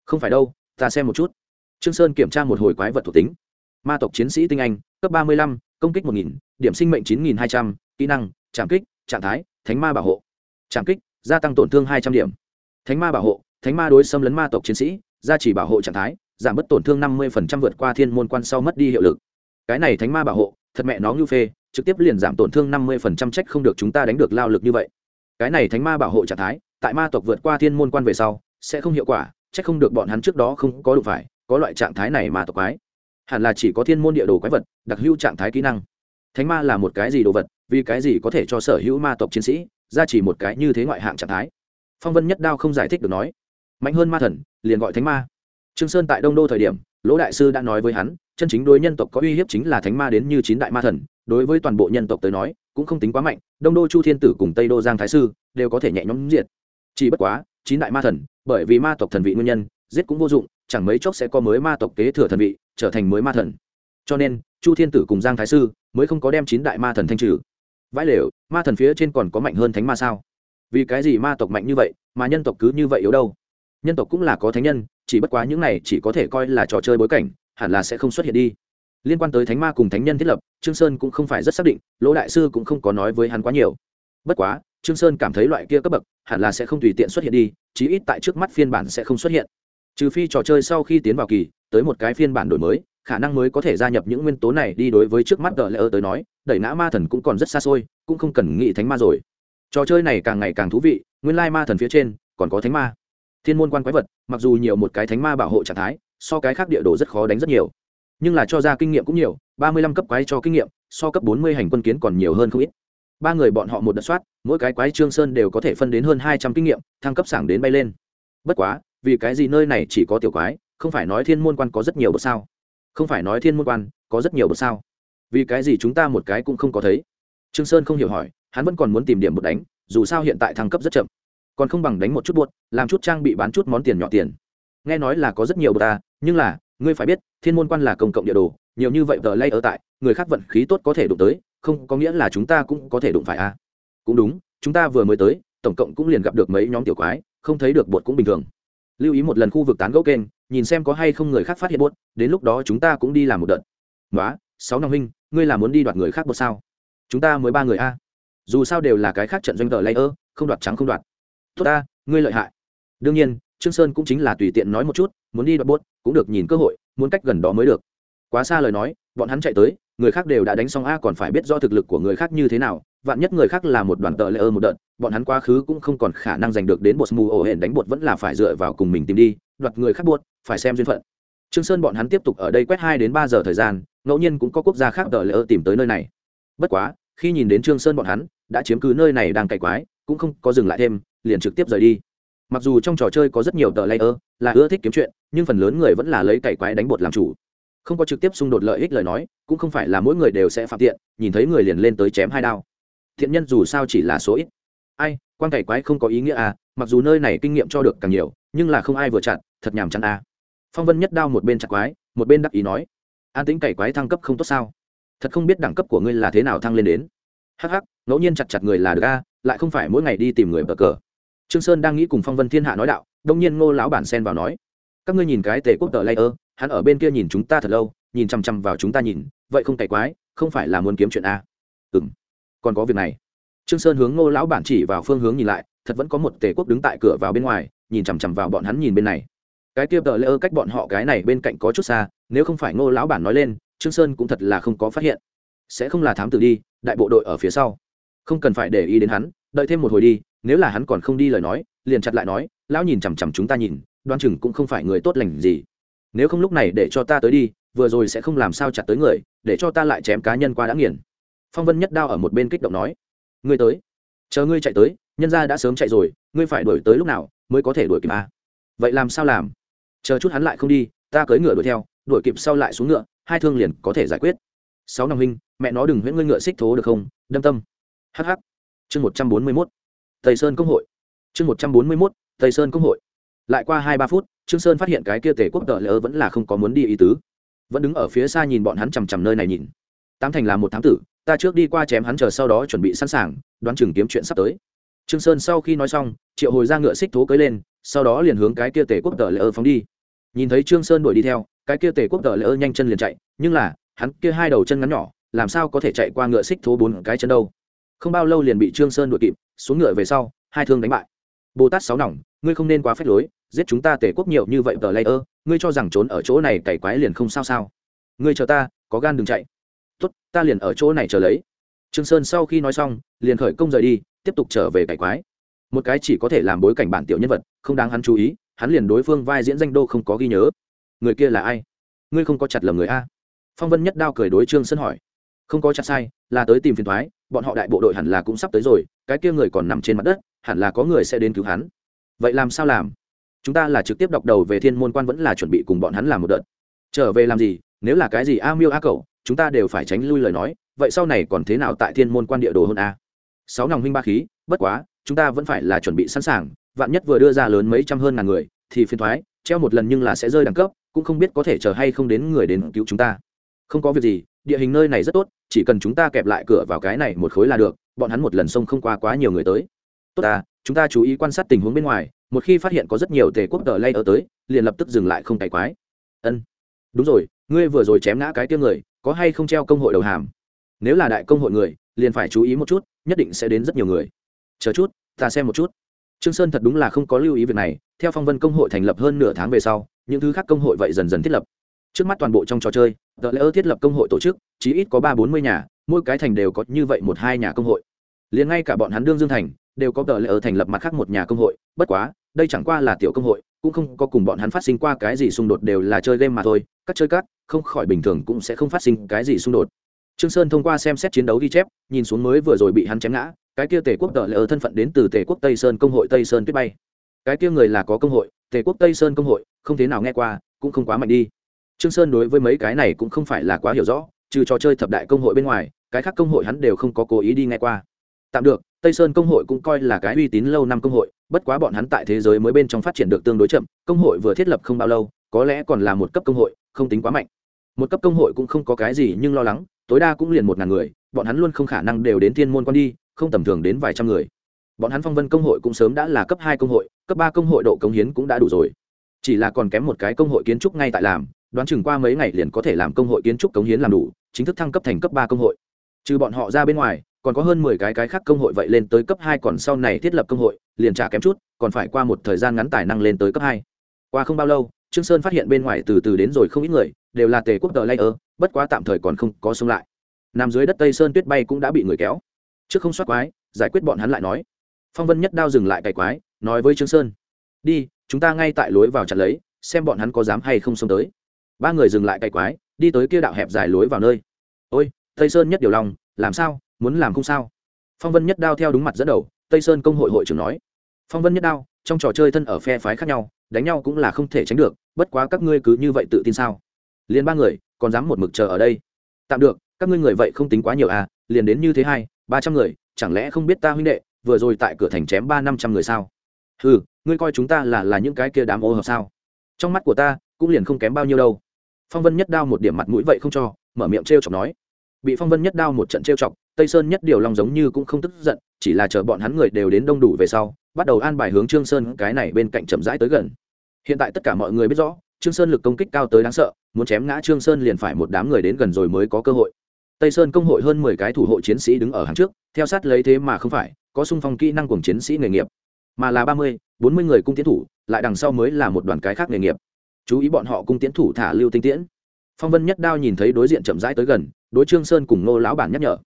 Không phải đâu, ta xem một chút. Trương sơn kiểm tra một hồi quái vật thuộc tính. Ma tộc chiến sĩ tinh anh, cấp ba mươi lăm, công kích một nghìn, điểm sinh mệnh chín nghìn hai trăm, kỹ năng trảm kích, trạng thái, thánh ma bảo hộ. Trảm kích, gia tăng tổn thương hai trăm điểm. Thánh ma bảo hộ thánh ma đối xâm lấn ma tộc chiến sĩ, gia trì bảo hộ trạng thái, giảm bớt tổn thương năm mươi vượt qua thiên môn quan sau mất đi hiệu lực. Cái này thánh ma bảo hộ, thật mẹ nó ngưu phê, trực tiếp liền giảm tổn thương năm mươi trách không được chúng ta đánh được lao lực như vậy. Cái này thánh ma bảo hộ trạng thái, tại ma tộc vượt qua thiên môn quan về sau, sẽ không hiệu quả, trách không được bọn hắn trước đó không có đủ phải, có loại trạng thái này mà tộc quái. Hẳn là chỉ có thiên môn địa đồ quái vật, đặc hữu trạng thái kỹ năng. Thánh ma là một cái gì đồ vật, vì cái gì có thể cho sở hữu ma tộc chiến sĩ ra chỉ một cái như thế ngoại hạng trạng thái? Phong vân nhất đao không giải thích được nói mạnh hơn ma thần, liền gọi thánh ma. Trương sơn tại đông đô thời điểm, lỗ đại sư đã nói với hắn, chân chính đối nhân tộc có uy hiếp chính là thánh ma đến như chín đại ma thần, đối với toàn bộ nhân tộc tới nói, cũng không tính quá mạnh, đông đô chu thiên tử cùng tây đô giang thái sư đều có thể nhẹ nhõm diệt. Chỉ bất quá, chín đại ma thần, bởi vì ma tộc thần vị nguyên nhân, giết cũng vô dụng, chẳng mấy chốc sẽ có mới ma tộc kế thừa thần vị, trở thành mới ma thần. Cho nên, chu thiên tử cùng giang thái sư mới không có đem chín đại ma thần thanh trừ. Vãi lều, ma thần phía trên còn có mạnh hơn thánh ma sao? Vì cái gì ma tộc mạnh như vậy, mà nhân tộc cứ như vậy yếu đâu? Nhân tộc cũng là có thánh nhân, chỉ bất quá những này chỉ có thể coi là trò chơi bối cảnh, hẳn là sẽ không xuất hiện đi. Liên quan tới thánh ma cùng thánh nhân thiết lập, trương sơn cũng không phải rất xác định, lỗ đại sư cũng không có nói với hắn quá nhiều. Bất quá, trương sơn cảm thấy loại kia cấp bậc, hẳn là sẽ không tùy tiện xuất hiện đi, chí ít tại trước mắt phiên bản sẽ không xuất hiện. Trừ phi trò chơi sau khi tiến vào kỳ, tới một cái phiên bản đổi mới, khả năng mới có thể gia nhập những nguyên tố này đi đối với trước mắt gờ lỡ tới nói, đẩy ngã ma thần cũng còn rất xa xôi, cũng không cần nghĩ thánh ma rồi. Trò chơi này càng ngày càng thú vị, nguyên lai ma thần phía trên còn có thánh ma thiên môn quan quái vật, mặc dù nhiều một cái thánh ma bảo hộ trạng thái, so cái khác địa đồ rất khó đánh rất nhiều. Nhưng là cho ra kinh nghiệm cũng nhiều, ba mươi lăm cấp quái cho kinh nghiệm, so cấp bốn mươi hành quân kiến còn nhiều hơn không ít. Ba người bọn họ một đợt soát, mỗi cái quái trương sơn đều có thể phân đến hơn hai trăm kinh nghiệm, thăng cấp sảng đến bay lên. Bất quá, vì cái gì nơi này chỉ có tiểu quái, không phải nói thiên môn quan có rất nhiều bậc sao? Không phải nói thiên môn quan có rất nhiều bậc sao? Vì cái gì chúng ta một cái cũng không có thấy? Trương sơn không hiểu hỏi, hắn vẫn còn muốn tìm điểm bột đánh, dù sao hiện tại thăng cấp rất chậm còn không bằng đánh một chút buốt, làm chút trang bị bán chút món tiền nhỏ tiền. Nghe nói là có rất nhiều ta à, nhưng là, ngươi phải biết, thiên môn quan là công cộng địa đồ, nhiều như vậy tờ lay ở tại, người khác vận khí tốt có thể đụng tới, không có nghĩa là chúng ta cũng có thể đụng phải a à. cũng đúng, chúng ta vừa mới tới, tổng cộng cũng liền gặp được mấy nhóm tiểu quái, không thấy được bột cũng bình thường. Lưu ý một lần khu vực tán gẫu kênh, nhìn xem có hay không người khác phát hiện bột đến lúc đó chúng ta cũng đi làm một đợt. Nói sáu năm huynh, ngươi là muốn đi đoạt người khác bột sao? Chúng ta mới ba người a dù sao đều là cái khác trận doanh tờ layer, không đoạt trắng không đoạt tốt ta, ngươi lợi hại. Đương nhiên, trương sơn cũng chính là tùy tiện nói một chút, muốn đi đoạt bốt cũng được nhìn cơ hội, muốn cách gần đó mới được. Quá xa lời nói, bọn hắn chạy tới, người khác đều đã đánh xong a còn phải biết do thực lực của người khác như thế nào, vạn nhất người khác là một đoàn tợ lệ ơ một đợt, bọn hắn quá khứ cũng không còn khả năng giành được đến bột mù ổ hển đánh bột vẫn là phải dựa vào cùng mình tìm đi, đoạt người khác buốt phải xem duyên phận. Trương sơn bọn hắn tiếp tục ở đây quét hai đến ba giờ thời gian, ngẫu nhiên cũng có quốc gia khác tợ lệ ơ tìm tới nơi này. Bất quá, khi nhìn đến trương sơn bọn hắn, đã chiếm cứ nơi này đang cày quái, cũng không có dừng lại thêm liền trực tiếp rời đi. Mặc dù trong trò chơi có rất nhiều tờ layer là ưa thích kiếm chuyện, nhưng phần lớn người vẫn là lấy cày quái đánh bột làm chủ. Không có trực tiếp xung đột lợi ích lời nói, cũng không phải là mỗi người đều sẽ phạm tiện, nhìn thấy người liền lên tới chém hai đao. Thiện nhân dù sao chỉ là số ít. Ai, quan cày quái không có ý nghĩa à mặc dù nơi này kinh nghiệm cho được càng nhiều, nhưng là không ai vừa chặn, thật nhàm chán à. Phong vân nhất đao một bên chặt quái, một bên đắc ý nói, an tính cày quái thăng cấp không tốt sao? Thật không biết đẳng cấp của ngươi là thế nào thăng lên đến. Hắc hắc, ngẫu nhiên chặt chặt người là được a, lại không phải mỗi ngày đi tìm người bờ cờ trương sơn đang nghĩ cùng phong vân thiên hạ nói đạo đông nhiên ngô lão bản xen vào nói, các ngươi nhìn cái tề quốc tờ layer hắn ở bên kia nhìn chúng ta thật lâu, nhìn chằm chằm vào chúng ta nhìn, vậy không cày quái, không phải là muốn kiếm chuyện a ừm, còn có việc này. Trương sơn hướng ngô lão bản chỉ vào phương hướng nhìn lại, thật vẫn có một tề quốc đứng tại cửa vào bên ngoài, nhìn chằm chằm vào bọn hắn nhìn bên này. Cái kia tờ layer cách bọn họ cái này bên cạnh có chút xa, nếu không phải ngô lão bản nói lên, trương sơn cũng thật là không có phát hiện. Sẽ không là thám tử đi, đại bộ đội ở phía sau. Không cần phải để ý đến hắn, đợi thêm một hồi đi nếu là hắn còn không đi lời nói, liền chặt lại nói, lão nhìn chằm chằm chúng ta nhìn, đoan chừng cũng không phải người tốt lành gì. Nếu không lúc này để cho ta tới đi, vừa rồi sẽ không làm sao chặt tới người, để cho ta lại chém cá nhân qua đã nghiền. Phong vân nhất đao ở một bên kích động nói, ngươi tới, chờ ngươi chạy tới, nhân gia đã sớm chạy rồi, ngươi phải đuổi tới lúc nào mới có thể đuổi kịp à? vậy làm sao làm? Chờ chút hắn lại không đi, ta cưỡi ngựa đuổi theo, đuổi kịp sau lại xuống ngựa, hai thương liền có thể giải quyết. Sáu năm huynh, mẹ nó đừng huyễn ngươi ngựa xích thố được không? Đâm tâm. Hh chương một trăm bốn mươi mốt tây sơn công hội. Chương một trăm bốn mươi mốt, tây sơn công hội. Lại qua hai ba phút, trương sơn phát hiện cái kia tề quốc tợ lỡ vẫn là không có muốn đi ý tứ. Vẫn đứng ở phía xa nhìn bọn hắn chằm chằm nơi này nhìn. Tám thành là một thám tử, ta trước đi qua chém hắn chờ sau đó chuẩn bị sẵn sàng, đoán chừng kiếm chuyện sắp tới. Trương sơn sau khi nói xong, triệu hồi ra ngựa xích thố cưới lên, sau đó liền hướng cái kia tề quốc tợ lỡ phóng đi. Nhìn thấy trương sơn đuổi đi theo, cái kia tề quốc tợ lỡ nhanh chân liền chạy, nhưng là, hắn kia hai đầu chân ngắn nhỏ, làm sao có thể chạy qua ngựa xích thố bốn cái chân đâu? Không bao lâu liền bị trương sơn đuổi kịp xuống ngựa về sau hai thương đánh bại bồ tát sáu nòng ngươi không nên quá phép lối giết chúng ta tề quốc nhiều như vậy tờ lây ơ ngươi cho rằng trốn ở chỗ này cày quái liền không sao sao ngươi chờ ta có gan đừng chạy tốt ta liền ở chỗ này chờ lấy trương sơn sau khi nói xong liền khởi công rời đi tiếp tục trở về cày quái một cái chỉ có thể làm bối cảnh bản tiểu nhân vật không đáng hắn chú ý hắn liền đối phương vai diễn danh đô không có ghi nhớ người kia là ai ngươi không có chặt lầm người a phong vân nhất đao cười đối trương sơn hỏi không có chặt sai là tới tìm phiền thoái bọn họ đại bộ đội hẳn là cũng sắp tới rồi, cái kia người còn nằm trên mặt đất, hẳn là có người sẽ đến cứu hắn. Vậy làm sao làm? Chúng ta là trực tiếp đọc đầu về thiên môn quan vẫn là chuẩn bị cùng bọn hắn làm một đợt. Trở về làm gì? Nếu là cái gì a miêu a cậu chúng ta đều phải tránh lui lời nói, vậy sau này còn thế nào tại thiên môn quan địa đồ hơn a? Sáu nòng huynh ba khí, bất quá, chúng ta vẫn phải là chuẩn bị sẵn sàng, vạn nhất vừa đưa ra lớn mấy trăm hơn ngàn người, thì phiền thoái, treo một lần nhưng là sẽ rơi đẳng cấp, cũng không biết có thể chờ hay không đến người đến cứu chúng ta. Không có việc gì địa hình nơi này rất tốt, chỉ cần chúng ta kẹp lại cửa vào cái này một khối là được, bọn hắn một lần xông không qua quá nhiều người tới. Tốt à chúng ta chú ý quan sát tình huống bên ngoài, một khi phát hiện có rất nhiều tề quốc tờ lay ở tới, liền lập tức dừng lại không cày quái. Ân, đúng rồi, ngươi vừa rồi chém ngã cái tiêu người, có hay không treo công hội đầu hàm? Nếu là đại công hội người, liền phải chú ý một chút, nhất định sẽ đến rất nhiều người. Chờ chút, ta xem một chút. Trương sơn thật đúng là không có lưu ý việc này, theo phong vân công hội thành lập hơn nửa tháng về sau, những thứ khác công hội vậy dần dần thiết lập trước mắt toàn bộ trong trò chơi tờ lễ ơ thiết lập công hội tổ chức, chí ít có ba bốn mươi nhà, mỗi cái thành đều có như vậy một hai nhà công hội. Liền ngay cả bọn hắn đương dương thành, đều có tờ lễ ơ thành lập mặt khác một nhà công hội, bất quá, đây chẳng qua là tiểu công hội, cũng không có cùng bọn hắn phát sinh qua cái gì xung đột đều là chơi game mà thôi, các chơi cắt không khỏi bình thường cũng sẽ không phát sinh cái gì xung đột. Trương sơn thông qua xem xét chiến đấu ghi chép, nhìn xuống mới vừa rồi bị hắn chém ngã, cái kia tề quốc tờ lễ ơ thân phận đến từ tề quốc tây sơn công hội tây sơn tuyết bay. Cái kia người là có công hội, tề quốc tây sơn công hội, không thế nào nghe qua, cũng không quá mạnh đi trương sơn đối với mấy cái này cũng không phải là quá hiểu rõ, trừ trò chơi thập đại công hội bên ngoài, cái khác công hội hắn đều không có cố ý đi nghe qua. Tạm được, tây sơn công hội cũng coi là cái uy tín lâu năm công hội, bất quá bọn hắn tại thế giới mới bên trong phát triển được tương đối chậm, công hội vừa thiết lập không bao lâu, có lẽ còn là một cấp công hội, không tính quá mạnh. Một cấp công hội cũng không có cái gì nhưng lo lắng, tối đa cũng liền một ngàn người, bọn hắn luôn không khả năng đều đến thiên môn quan đi, không tầm thường đến vài trăm người. Bọn hắn phong vân công hội cũng sớm đã là cấp hai công hội, cấp ba công hội độ cống hiến cũng đã đủ rồi. Chỉ là còn kém một cái công hội kiến trúc ngay tại làm đoán chừng qua mấy ngày liền có thể làm công hội kiến trúc cống hiến làm đủ, chính thức thăng cấp thành cấp ba công hội. Trừ bọn họ ra bên ngoài, còn có hơn mười cái cái khác công hội vậy lên tới cấp hai còn sau này thiết lập công hội, liền trả kém chút, còn phải qua một thời gian ngắn tài năng lên tới cấp hai. Qua không bao lâu, trương sơn phát hiện bên ngoài từ từ đến rồi không ít người, đều là tề quốc tờ layer bất quá tạm thời còn không có xông lại. Nằm dưới đất tây sơn tuyết bay cũng đã bị người kéo. Trước không soát quái, giải quyết bọn hắn lại nói. Phong vân nhất đao dừng lại cày quái, nói với trương sơn. Đi, chúng ta ngay tại lối vào chặt lấy, xem bọn hắn có dám hay không xông tới ba người dừng lại cày quái, đi tới kia đạo hẹp dài lối vào nơi. Ôi, tây sơn nhất điều lòng, làm sao? Muốn làm không sao? Phong vân nhất đao theo đúng mặt dẫn đầu, tây sơn công hội hội trưởng nói. Phong vân nhất đao, trong trò chơi thân ở phe phái khác nhau, đánh nhau cũng là không thể tránh được, bất quá các ngươi cứ như vậy tự tin sao? Liền ba người, còn dám một mực chờ ở đây? Tạm được, các ngươi người vậy không tính quá nhiều à liền đến như thế hai, ba trăm người, chẳng lẽ không biết ta huynh đệ, vừa rồi tại cửa thành chém ba năm trăm người sao? Ừ ngươi coi chúng ta là là những cái kia đám ô hợp sao? Trong mắt của ta, cũng liền không kém bao nhiêu đâu phong vân nhất đao một điểm mặt mũi vậy không cho, mở miệng t r e o chọc nói. Bị phong vân nhất đao một trận t r e o chọc, tây sơn nhất điều lòng giống như cũng không tức giận, chỉ là chờ bọn hắn người đều đến đông đủ về sau, bắt đầu an bài hướng trương sơn cái này bên cạnh chậm rãi tới gần. Hiện tại tất cả mọi người biết rõ, trương sơn lực công kích cao tới đáng sợ, muốn chém ngã trương sơn liền phải một đám người đến gần rồi mới có cơ hội. Tây sơn công hội hơn mười cái thủ hộ chiến sĩ đứng ở hàng trước, theo sát lấy thế mà không phải, có sung phong kỹ năng cùng chiến sĩ nghề nghiệp. Mà là ba mươi, bốn mươi người cung tiến thủ, lại đằng sau mới là một đoàn cái khác nghề nghiệp chú ý bọn họ cung tiến thủ thả lưu tinh tiễn. Phong vân nhất đao nhìn thấy đối diện chậm rãi tới gần, đối trương sơn cùng nô lão bản nhắc nhở.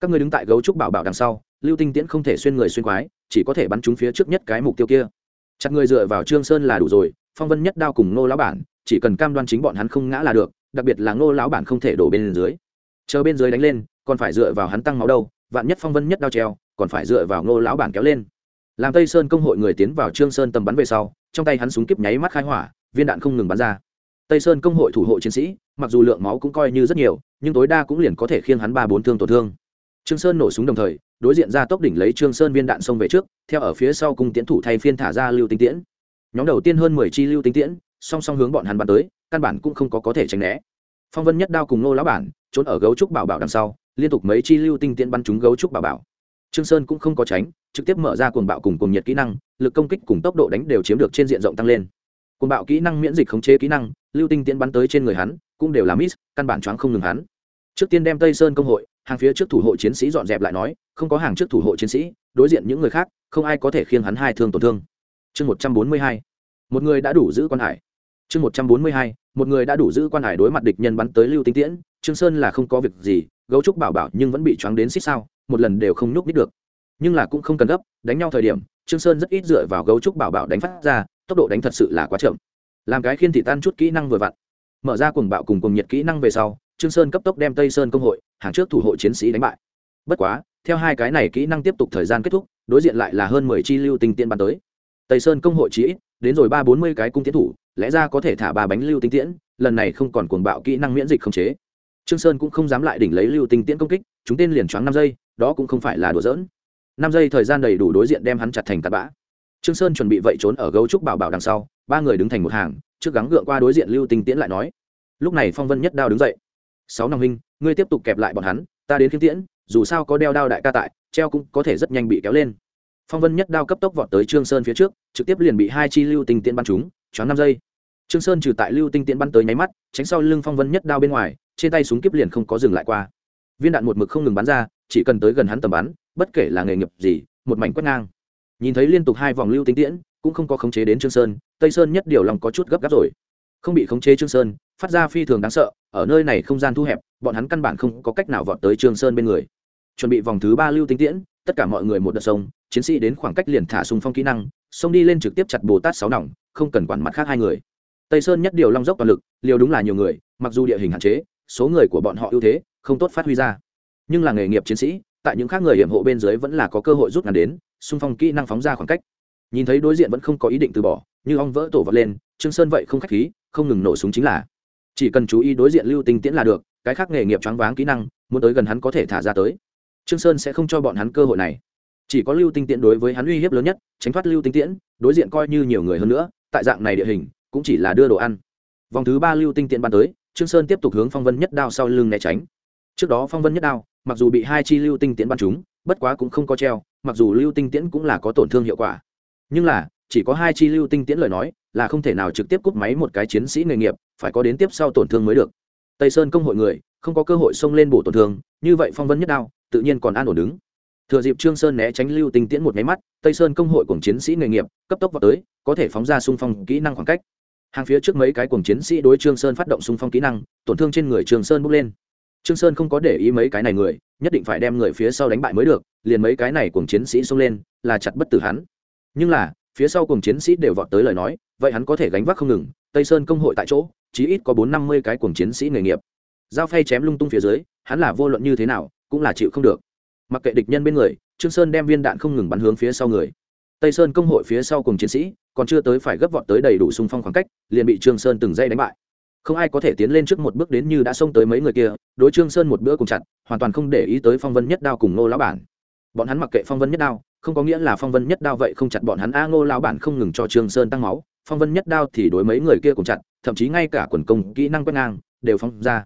Các người đứng tại gấu trúc bảo bảo đằng sau, lưu tinh tiễn không thể xuyên người xuyên quái, chỉ có thể bắn trúng phía trước nhất cái mục tiêu kia. Chặt người dựa vào trương sơn là đủ rồi, phong vân nhất đao cùng nô lão bản, chỉ cần cam đoan chính bọn hắn không ngã là được, đặc biệt là nô lão bản không thể đổ bên dưới. Chờ bên dưới đánh lên, còn phải dựa vào hắn tăng máu đâu, vạn nhất phong vân nhất đao treo, còn phải dựa vào nô lão bản kéo lên. Làm tây sơn công hội người tiến vào trương sơn tầm bắn về sau, trong tay hắn súng kíp nháy mắt khai hỏa viên đạn không ngừng bắn ra. Tây sơn công hội thủ hộ chiến sĩ, mặc dù lượng máu cũng coi như rất nhiều, nhưng tối đa cũng liền có thể khiêng hắn ba bốn thương tổn thương. Trương sơn nổ súng đồng thời, đối diện ra tốc đỉnh lấy trương sơn viên đạn xông về trước, theo ở phía sau cùng tiến thủ thay phiên thả ra lưu tinh tiễn. Nhóm đầu tiên hơn mười chi lưu tinh tiễn, song song hướng bọn hắn bắn tới, căn bản cũng không có có thể tránh né. Phong vân nhất đao cùng nô lão bản, trốn ở gấu trúc bảo bảo đằng sau, liên tục mấy chi lưu tinh tiễn bắn trúng gấu trúc bảo bảo. Trương sơn cũng không có tránh, trực tiếp mở ra cuồng bạo cùng cuồng nhiệt kỹ năng, lực công kích cùng tốc độ đánh đều chiếm được trên diện rộng tăng lên cuồng bạo kỹ năng miễn dịch khống chế kỹ năng, lưu tinh tiễn bắn tới trên người hắn, cũng đều là miss, căn bản choáng không ngừng hắn. Trước tiên đem tây sơn công hội, hàng phía trước thủ hộ chiến sĩ dọn dẹp lại nói, không có hàng trước thủ hộ chiến sĩ, đối diện những người khác, không ai có thể khiêng hắn hai thương tổn thương. Chương một trăm bốn mươi hai, một người đã đủ giữ quan hải. Chương một trăm bốn mươi hai, một người đã đủ giữ quan hải đối mặt địch nhân bắn tới lưu tinh tiễn, trương sơn là không có việc gì, gấu trúc bảo bảo nhưng vẫn bị choáng đến xích sao, một lần đều không nhúc nít được. Nhưng là cũng không cần gấp, đánh nhau thời điểm, trương sơn rất ít dựa vào gấu trúc bảo bảo đánh phát ra tốc độ đánh thật sự là quá chậm. Làm cái khiên thị tan chút kỹ năng vừa vặn. Mở ra cuồng bạo cùng cuồng nhiệt kỹ năng về sau, trương sơn cấp tốc đem tây sơn công hội, hàng trước thủ hộ chiến sĩ đánh bại. Bất quá, theo hai cái này kỹ năng tiếp tục thời gian kết thúc, đối diện lại là hơn mười chi lưu tinh tiên bắn tới. Tây sơn công hội chỉ ít, đến rồi ba bốn mươi cái cung tiến thủ, lẽ ra có thể thả ba bánh lưu tinh tiễn, lần này không còn cuồng bạo kỹ năng miễn dịch không chế. Trương sơn cũng không dám lại đỉnh lấy lưu tinh tiễn công kích, chúng tên liền choáng năm giây, đó cũng không phải là đùa giỡn. Năm giây thời gian đầy đủ đối diện đem hắn chặt thành tạt bã trương sơn chuẩn bị vậy trốn ở gấu trúc bảo bảo đằng sau, ba người đứng thành một hàng, trước gắng gượng qua đối diện lưu tinh tiễn lại nói, lúc này phong vân nhất đao đứng dậy. Sáu năm huynh, ngươi tiếp tục kẹp lại bọn hắn, ta đến kiếm tiễn, dù sao có đeo đao đại ca tại, treo cũng có thể rất nhanh bị kéo lên. Phong vân nhất đao cấp tốc vọt tới trương sơn phía trước, trực tiếp liền bị hai chi lưu tinh tiễn bắn trúng, choáng năm giây. Trương sơn trừ tại lưu tinh tiễn bắn tới nháy mắt, tránh sau lưng phong vân nhất đao bên ngoài, trên tay súng kiếp liền không có dừng lại qua. Viên đạn một mực không ngừng bắn ra, chỉ cần tới gần hắn tầm bắn, bất kể là nghề nghiệp gì, một mảnh quét ngang nhìn thấy liên tục hai vòng lưu tinh tiễn, cũng không có khống chế đến trương sơn, tây sơn nhất điều lòng có chút gấp gáp rồi. Không bị khống chế trương sơn, phát ra phi thường đáng sợ, ở nơi này không gian thu hẹp, bọn hắn căn bản không có cách nào vọt tới trương sơn bên người. Chuẩn bị vòng thứ ba lưu tinh tiễn, tất cả mọi người một đợt sông, chiến sĩ đến khoảng cách liền thả súng phong kỹ năng xông đi lên trực tiếp chặt bồ tát sáu nòng, không cần quản mặt khác hai người. Tây sơn nhất điều long dốc toàn lực, liều đúng là nhiều người, mặc dù địa hình hạn chế, số người của bọn họ ưu thế, không tốt phát huy ra. Nhưng là nghề nghiệp chiến sĩ, tại những khác người hiểm hộ bên dưới vẫn là có cơ hội rút ngắn đến xung phong kỹ năng phóng ra khoảng cách. Nhìn thấy đối diện vẫn không có ý định từ bỏ, như ong vỡ tổ vật lên, trương sơn vậy không khách khí, không ngừng nổ súng chính là. Chỉ cần chú ý đối diện lưu tinh tiễn là được, cái khác nghề nghiệp choáng váng kỹ năng, muốn tới gần hắn có thể thả ra tới. Trương sơn sẽ không cho bọn hắn cơ hội này. Chỉ có lưu tinh tiễn đối với hắn uy hiếp lớn nhất, tránh thoát lưu tinh tiễn, đối diện coi như nhiều người hơn nữa, tại dạng này địa hình, cũng chỉ là đưa đồ ăn. Vòng thứ ba lưu tinh tiễn bắn tới, trương sơn tiếp tục hướng phong vân nhất đao sau lưng né tránh. Trước đó phong vân nhất đao, mặc dù bị hai chi lưu tinh tiễn bắn trúng, bất quá cũng không có treo mặc dù lưu tinh tiễn cũng là có tổn thương hiệu quả, nhưng là, chỉ có hai chi lưu tinh tiễn lời nói là không thể nào trực tiếp cúp máy một cái chiến sĩ nghề nghiệp, phải có đến tiếp sau tổn thương mới được. Tây sơn công hội người, không có cơ hội xông lên bổ tổn thương, như vậy phong vân nhất đao, tự nhiên còn an ổn đứng. Thừa dịp trương sơn né tránh lưu tinh tiễn một máy mắt, tây sơn công hội cùng chiến sĩ nghề nghiệp, cấp tốc vào tới, có thể phóng ra xung phong kỹ năng khoảng cách. Hàng phía trước mấy cái cùng chiến sĩ đối trương sơn phát động xung phong kỹ năng, tổn thương trên người trương sơn bốc lên trương sơn không có để ý mấy cái này người, nhất định phải đem người phía sau đánh bại mới được, liền mấy cái này cùng chiến sĩ xông lên, là chặt bất tử hắn. Nhưng là, phía sau cùng chiến sĩ đều vọt tới lời nói, vậy hắn có thể gánh vác không ngừng, tây sơn công hội tại chỗ, chí ít có bốn năm mươi cái cùng chiến sĩ nghề nghiệp. Dao phay chém lung tung phía dưới, hắn là vô luận như thế nào, cũng là chịu không được. Mặc kệ địch nhân bên người, trương sơn đem viên đạn không ngừng bắn hướng phía sau người. Tây sơn công hội phía sau cùng chiến sĩ, còn chưa tới phải gấp vọt tới đầy đủ xung phong khoảng cách, liền bị trương sơn từng dây đánh bại không ai có thể tiến lên trước một bước đến như đã xông tới mấy người kia, đối trương sơn một bữa cùng chặt, hoàn toàn không để ý tới phong vân nhất đao cùng nô lão bản. Bọn hắn mặc kệ phong vân nhất đao, không có nghĩa là phong vân nhất đao vậy không chặt bọn hắn, a, ngô lão bản không ngừng cho trương sơn tăng máu, phong vân nhất đao thì đối mấy người kia cùng chặt, thậm chí ngay cả quần công, kỹ năng quét ngang, đều phong ra.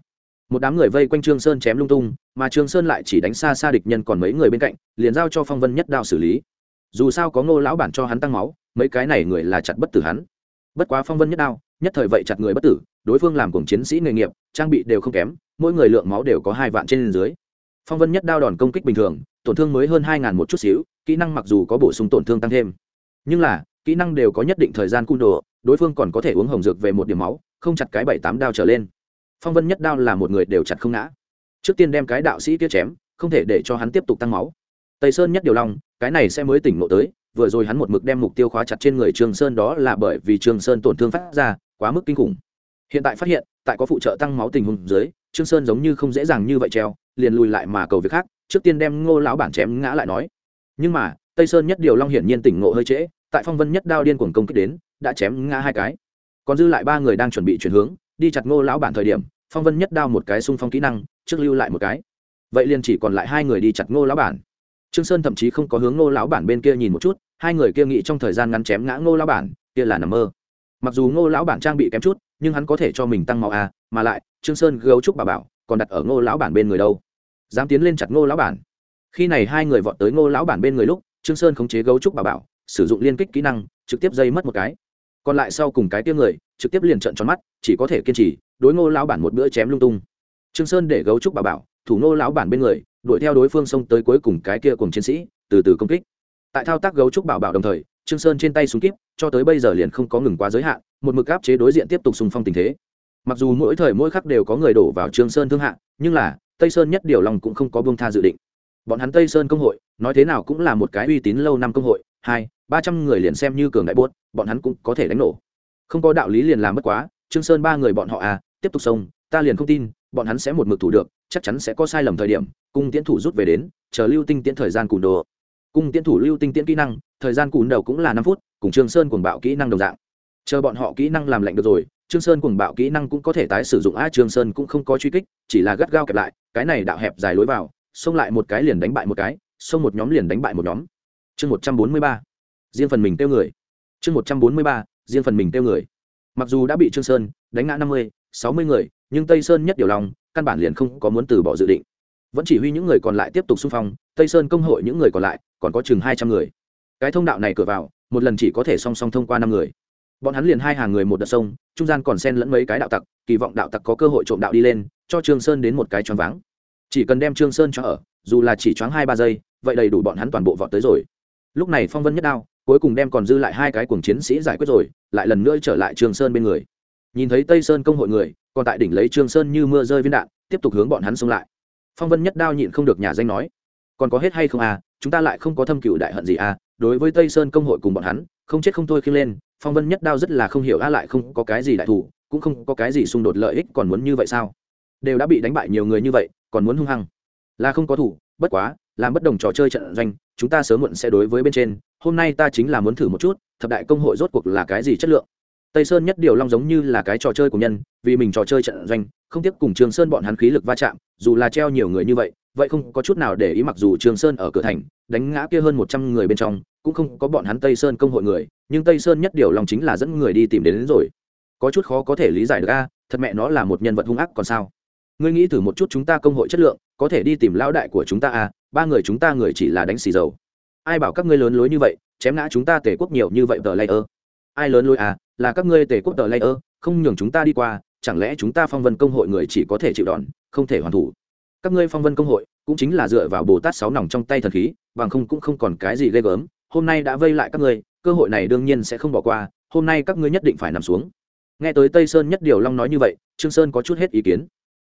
Một đám người vây quanh trương sơn chém lung tung, mà trương sơn lại chỉ đánh xa xa địch nhân còn mấy người bên cạnh, liền giao cho phong vân nhất đao xử lý. Dù sao có ngô lão bản cho hắn tăng máu, mấy cái này người là chặt bất tử hắn. Bất quá phong vân nhất đao nhất thời vậy chặt người bất tử, đối phương làm cùng chiến sĩ nghề nghiệp, trang bị đều không kém, mỗi người lượng máu đều có hai vạn trên dưới. Phong vân nhất đao đòn công kích bình thường, tổn thương mới hơn hai ngàn một chút xíu, kỹ năng mặc dù có bổ sung tổn thương tăng thêm. Nhưng là, kỹ năng đều có nhất định thời gian cung đồ, đối phương còn có thể uống hồng dược về một điểm máu, không chặt cái bảy tám đao trở lên. Phong vân nhất đao là một người đều chặt không ngã. Trước tiên đem cái đạo sĩ kia chém, không thể để cho hắn tiếp tục tăng máu. Tây sơn nhất điều long, cái này sẽ mới tỉnh ngộ tới, vừa rồi hắn một mực đem mục tiêu khóa chặt trên người trường sơn đó là bởi vì trường sơn tổn thương phát ra quá mức kinh khủng. Hiện tại phát hiện, tại có phụ trợ tăng máu tình huống dưới, trương sơn giống như không dễ dàng như vậy treo, liền lùi lại mà cầu việc khác, trước tiên đem ngô lão bản chém ngã lại nói. Nhưng mà, tây sơn nhất điều long hiển nhiên tỉnh ngộ hơi trễ, tại phong vân nhất đao điên cuồng công kích đến, đã chém ngã hai cái. Còn dư lại ba người đang chuẩn bị chuyển hướng, đi chặt ngô lão bản thời điểm, phong vân nhất đao một cái xung phong kỹ năng, trước lưu lại một cái. Vậy liền chỉ còn lại hai người đi chặt ngô lão bản. Trương sơn thậm chí không có hướng ngô lão bản bên kia nhìn một chút, hai người kia nghĩ trong thời gian ngắn chém ngã ngô lão bản, kia là nằm mơ mặc dù ngô lão bản trang bị kém chút, nhưng hắn có thể cho mình tăng máu a, mà lại, trương sơn gấu trúc bà bảo, còn đặt ở ngô lão bản bên người đâu? Dám tiến lên chặt ngô lão bản. Khi này hai người vọt tới ngô lão bản bên người lúc, trương sơn khống chế gấu trúc bà bảo, sử dụng liên kích kỹ năng, trực tiếp dây mất một cái. Còn lại sau cùng cái tiêu người, trực tiếp liền trợn tròn mắt, chỉ có thể kiên trì, đối ngô lão bản một bữa chém lung tung. Trương sơn để gấu trúc bà bảo, thủ ngô lão bản bên người, đuổi theo đối phương xông tới cuối cùng cái kia cùng chiến sĩ, từ từ công kích. Tại thao tác gấu trúc bảo bảo đồng thời trương sơn trên tay súng kíp, cho tới bây giờ liền không có ngừng quá giới hạn, một mực áp chế đối diện tiếp tục xung phong tình thế. Mặc dù mỗi thời mỗi khắc đều có người đổ vào trương sơn thương hạ, nhưng là, tây sơn nhất điều lòng cũng không có buông tha dự định. Bọn hắn tây sơn công hội, nói thế nào cũng là một cái uy tín lâu năm công hội, hai, ba trăm người liền xem như cường đại buốt, bọn hắn cũng có thể đánh nổ. Không có đạo lý liền làm mất quá, trương sơn ba người bọn họ à tiếp tục xông, ta liền không tin, bọn hắn sẽ một mực thủ được, chắc chắn sẽ có sai lầm thời điểm, cung tiễn thủ rút về đến, chờ lưu tinh tiễn thời gian cùn đồ. Cung tiễn thủ lưu tinh tiễn kỹ năng thời gian cùn đầu cũng là năm phút, cùng trương sơn cuồng bạo kỹ năng đồng dạng. Chờ bọn họ kỹ năng làm lạnh được rồi, trương sơn cuồng bạo kỹ năng cũng có thể tái sử dụng a trương sơn cũng không có truy kích, chỉ là gắt gao kẹp lại, cái này đạo hẹp dài lối vào, xông lại một cái liền đánh bại một cái, xông một nhóm liền đánh bại một nhóm. Chương một trăm bốn mươi ba, riêng phần mình tiêu người. Chương một trăm bốn mươi ba, riêng phần mình tiêu người. Mặc dù đã bị trương sơn đánh ngã năm mươi, sáu mươi người, nhưng tây sơn nhất điều lòng, căn bản liền không có muốn từ bỏ dự định. Vẫn chỉ huy những người còn lại tiếp tục xung phong, tây sơn công hội những người còn lại, còn có chừng hai trăm người cái thông đạo này cửa vào, một lần chỉ có thể song song thông qua năm người. Bọn hắn liền hai hàng người một đợt sông, trung gian còn xen lẫn mấy cái đạo tặc, kỳ vọng đạo tặc có cơ hội trộm đạo đi lên, cho trương sơn đến một cái choáng váng. Chỉ cần đem trương sơn cho ở, dù là chỉ choáng hai ba giây, vậy đầy đủ bọn hắn toàn bộ vọt tới rồi. Lúc này phong vân nhất đao, cuối cùng đem còn dư lại hai cái cuồng chiến sĩ giải quyết rồi, lại lần nữa trở lại trương sơn bên người. Nhìn thấy tây sơn công hội người, còn tại đỉnh lấy trương sơn như mưa rơi viên đạn, tiếp tục hướng bọn hắn xông lại. Phong vân nhất đao nhịn không được nhà danh nói, còn có hết hay không à? Chúng ta lại không có thâm cựu đại hận gì à? Đối với tây sơn công hội cùng bọn hắn, không chết không thôi khi lên, phong vân nhất đao rất là không hiểu a lại không có cái gì đại thủ, cũng không có cái gì xung đột lợi ích còn muốn như vậy sao? Đều đã bị đánh bại nhiều người như vậy, còn muốn hung hăng? Là không có thủ, bất quá, làm bất đồng trò chơi trận doanh, chúng ta sớm muộn sẽ đối với bên trên, hôm nay ta chính là muốn thử một chút, thập đại công hội rốt cuộc là cái gì chất lượng? Tây sơn nhất điều long giống như là cái trò chơi của nhân, vì mình trò chơi trận doanh, không tiếp cùng trường sơn bọn hắn khí lực va chạm, dù là treo nhiều người như vậy vậy không có chút nào để ý mặc dù trường sơn ở cửa thành đánh ngã kia hơn một trăm người bên trong cũng không có bọn hắn tây sơn công hội người nhưng tây sơn nhất điều lòng chính là dẫn người đi tìm đến, đến rồi. Có chút khó có thể lý giải được a thật mẹ nó là một nhân vật hung ác còn sao? Ngươi nghĩ thử một chút chúng ta công hội chất lượng có thể đi tìm lão đại của chúng ta a ba người chúng ta người chỉ là đánh xì dầu. Ai bảo các ngươi lớn lối như vậy chém ngã chúng ta tể quốc nhiều như vậy tờ layer? Ai lớn lối à là các ngươi tể quốc tờ layer không nhường chúng ta đi qua chẳng lẽ chúng ta phong vân công hội người chỉ có thể chịu đòn không thể hoàn thủ? Các ngươi phong vân công hội cũng chính là dựa vào bồ tát sáu nòng trong tay thần khí, bằng không cũng không còn cái gì ghê gớm. Hôm nay đã vây lại các ngươi, cơ hội này đương nhiên sẽ không bỏ qua, hôm nay các ngươi nhất định phải nằm xuống. Nghe tới tây sơn nhất điều long nói như vậy, trương sơn có chút hết ý kiến.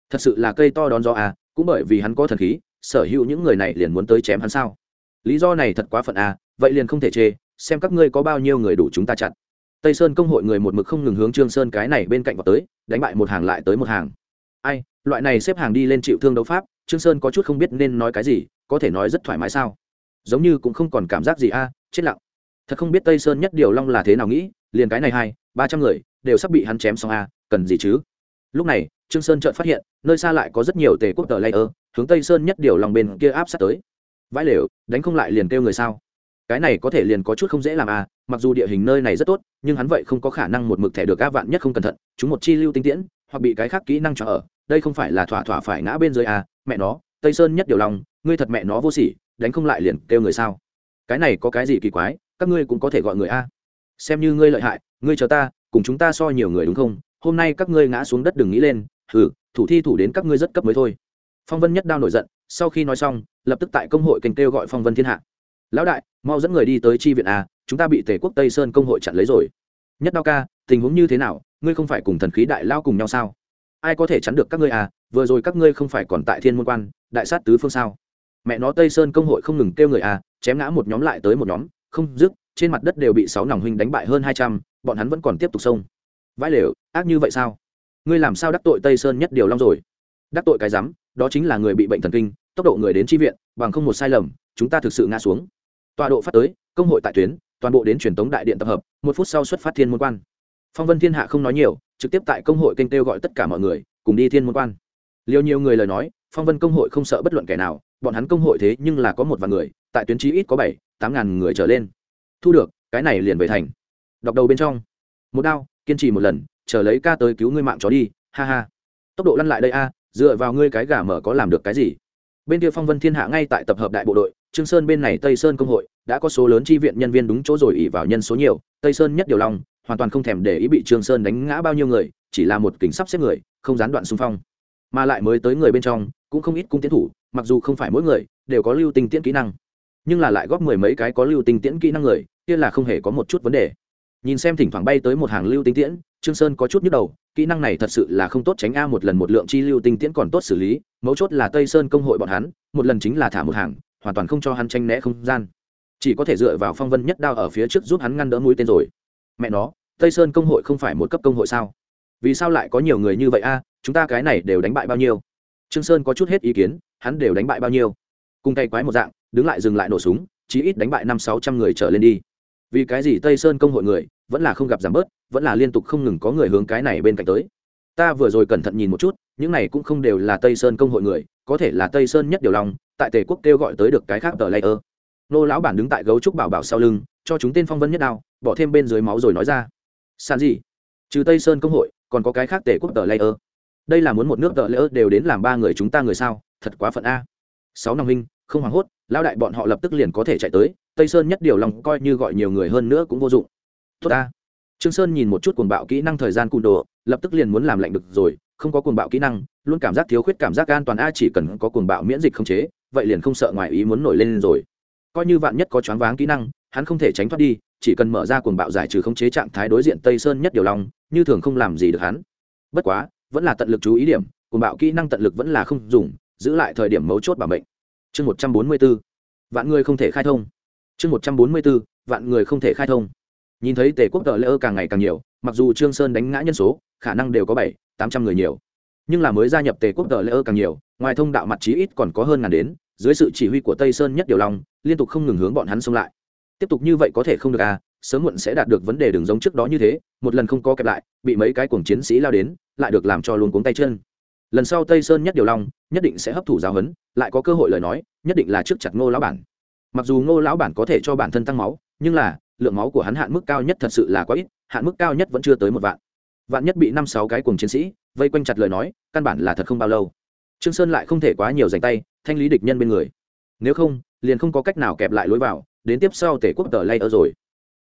Thật sự là cây to đón gió à cũng bởi vì hắn có thần khí, sở hữu những người này liền muốn tới chém hắn sao? Lý do này thật quá phận à vậy liền không thể chê, xem các ngươi có bao nhiêu người đủ chúng ta chặn. Tây sơn công hội người một mực không ngừng hướng trương sơn cái này bên cạnh vào tới, đánh bại một hàng lại tới một hàng. Ai loại này xếp hàng đi lên chịu thương đấu pháp, trương sơn có chút không biết nên nói cái gì, có thể nói rất thoải mái sao? Giống như cũng không còn cảm giác gì a à, chết lặng. Thật không biết tây sơn nhất điều long là thế nào nghĩ, liền cái này hai, ba trăm người, đều sắp bị hắn chém xong a, cần gì chứ? Lúc này, trương sơn chợt phát hiện, nơi xa lại có rất nhiều tề quốc tờ layer, hướng tây sơn nhất điều long bên kia áp sát tới. Vãi lều, đánh không lại liền kêu người sao? Cái này có thể liền có chút không dễ làm à mặc dù địa hình nơi này rất tốt, nhưng hắn vậy không có khả năng một mực thẻ được các vạn nhất không cẩn thận, chúng một chi lưu tinh tiễn, hoặc bị cái khác kỹ năng cho ở đây không phải là thỏa thỏa phải ngã bên dưới à mẹ nó, tây sơn nhất điều lòng, ngươi thật mẹ nó vô sỉ, đánh không lại liền kêu người sao? Cái này có cái gì kỳ quái, các ngươi cũng có thể gọi người a. Xem như ngươi lợi hại, ngươi chờ ta, cùng chúng ta so nhiều người đúng không? Hôm nay các ngươi ngã xuống đất đừng nghĩ lên, hừ, thủ thi thủ đến các ngươi rất cấp mới thôi. Phong vân nhất đao nổi giận, sau khi nói xong, lập tức tại công hội kênh kêu gọi phong vân thiên hạ. Lão đại, mau dẫn người đi tới tri viện a, chúng ta bị tề quốc tây sơn công hội chặn lấy rồi. Nhất đao ca, tình huống như thế nào? Ngươi không phải cùng thần khí đại lao cùng nhau sao? Ai có thể chắn được các ngươi à vừa rồi các ngươi không phải còn tại thiên môn quan, đại sát tứ phương sao? Mẹ nó tây sơn công hội không ngừng kêu người à chém ngã một nhóm lại tới một nhóm, không dứt, trên mặt đất đều bị sáu nòng huynh đánh bại hơn hai trăm, bọn hắn vẫn còn tiếp tục xông. Vãi lều, ác như vậy sao? Ngươi làm sao đắc tội tây sơn nhất điều long rồi? Đắc tội cái rắm, đó chính là người bị bệnh thần kinh, tốc độ người đến tri viện, bằng không một sai lầm, chúng ta thực sự ngã xuống. Tọa độ phát tới, công hội tại tuyến, toàn bộ đến truyền tống đại điện tập hợp, một phút sau xuất phát thiên môn quan. Phong vân thiên hạ không nói nhiều trực tiếp tại công hội kênh kêu gọi tất cả mọi người, cùng đi thiên môn quan. Liều nhiều người lời nói, phong vân công hội không sợ bất luận kẻ nào, bọn hắn công hội thế nhưng là có một vài người, tại tuyến trí ít có bảy, tám ngàn người trở lên. Thu được, cái này liền về thành. Đọc đầu bên trong. Một đao, kiên trì một lần, chờ lấy ca tới cứu ngươi mạng chó đi, ha ha. Tốc độ lăn lại đây a, dựa vào ngươi cái gà mở có làm được cái gì? Bên kia phong vân thiên hạ ngay tại tập hợp đại bộ đội, trương sơn bên này tây sơn công hội, đã có số lớn chi viện nhân viên đúng chỗ rồi ỉ vào nhân số nhiều, tây sơn nhất điều long hoàn toàn không thèm để ý bị trương sơn đánh ngã bao nhiêu người, chỉ là một kính sắp xếp người, không gián đoạn xung phong. Mà lại mới tới người bên trong, cũng không ít cung tiến thủ, mặc dù không phải mỗi người, đều có lưu tinh tiễn kỹ năng. Nhưng là lại góp mười mấy cái có lưu tinh tiễn kỹ năng người, kia là không hề có một chút vấn đề. Nhìn xem thỉnh thoảng bay tới một hàng lưu tinh tiễn, trương sơn có chút nhức đầu, kỹ năng này thật sự là không tốt tránh a một lần một lượng chi lưu tinh tiễn còn tốt xử lý, mấu chốt là tây sơn công hội bọn hắn, một lần chính là thả một hàng, hoàn toàn không cho hắn tranh né không gian. Chỉ có thể dựa vào phong vân nhất đao ở phía trước giúp hắn ngăn đỡ mũi tên rồi mẹ nó, tây sơn công hội không phải một cấp công hội sao? Vì sao lại có nhiều người như vậy a? Chúng ta cái này đều đánh bại bao nhiêu? Trương sơn có chút hết ý kiến, hắn đều đánh bại bao nhiêu? Cùng tay quái một dạng, đứng lại dừng lại nổ súng, chí ít đánh bại năm sáu trăm người trở lên đi. Vì cái gì tây sơn công hội người vẫn là không gặp giảm bớt, vẫn là liên tục không ngừng có người hướng cái này bên cạnh tới? Ta vừa rồi cẩn thận nhìn một chút, những này cũng không đều là tây sơn công hội người, có thể là tây sơn nhất điều lòng, tại tề quốc kêu gọi tới được cái khác tờ layer nô lão bản đứng tại gấu trúc bảo bảo sau lưng, cho chúng tên phong vân nhất đao, bỏ thêm bên dưới máu rồi nói ra. Sàn gì? Trừ tây sơn công hội, còn có cái khác tề quốc tờ layer đây là muốn một nước tờ layer đều đến làm ba người chúng ta người sao? Thật quá phận a. Sáu năm minh không hoảng hốt, lão đại bọn họ lập tức liền có thể chạy tới, tây sơn nhất điều lòng coi như gọi nhiều người hơn nữa cũng vô dụng. Tốt ta. Trương sơn nhìn một chút cuồng bạo kỹ năng thời gian cùn đồ, lập tức liền muốn làm lạnh được rồi, không có cuồng bạo kỹ năng, luôn cảm giác thiếu khuyết, cảm giác an toàn, a, chỉ cần có cuồng bạo miễn dịch không chế, vậy liền không sợ ngoài ý muốn nổi lên rồi coi như vạn nhất có choáng váng kỹ năng hắn không thể tránh thoát đi chỉ cần mở ra cuồng bạo giải trừ không chế trạng thái đối diện tây sơn nhất điều lòng, như thường không làm gì được hắn. Bất quá vẫn là tận lực chú ý điểm cuồng bạo kỹ năng tận lực vẫn là không dùng giữ lại thời điểm mấu chốt bảo mệnh. Chương một trăm bốn mươi 144 vạn người không thể khai thông. Chương một trăm bốn mươi 144 vạn người không thể khai thông. Nhìn thấy tề quốc tờ lễ ơ càng ngày càng nhiều mặc dù trương sơn đánh ngã nhân số khả năng đều có bảy tám trăm người nhiều. Nhưng là mới gia nhập tề quốc tờ lễ ơ càng nhiều ngoài thông đạo mặt chí ít còn có hơn ngàn đến dưới sự chỉ huy của tây sơn nhất điều long liên tục không ngừng hướng bọn hắn xông lại. Tiếp tục như vậy có thể không được à sớm muộn sẽ đạt được vấn đề đường giống trước đó như thế, một lần không có kẹp lại, bị mấy cái cuồng chiến sĩ lao đến, lại được làm cho luôn cuống tay chân. Lần sau tây sơn nhất điều long, nhất định sẽ hấp thụ giáo huấn, lại có cơ hội lời nói, nhất định là trước chặt ngô lão bản. Mặc dù ngô lão bản có thể cho bản thân tăng máu, nhưng là, lượng máu của hắn hạn mức cao nhất thật sự là quá ít, hạn mức cao nhất vẫn chưa tới một vạn. Vạn nhất bị năm sáu cái cuồng chiến sĩ vây quanh chặt lời nói, căn bản là thật không bao lâu. Trương sơn lại không thể quá nhiều dành tay, thanh lý địch nhân bên người. Nếu không liền không có cách nào kẹp lại lối vào, đến tiếp sau tể quốc tờ lay ở rồi.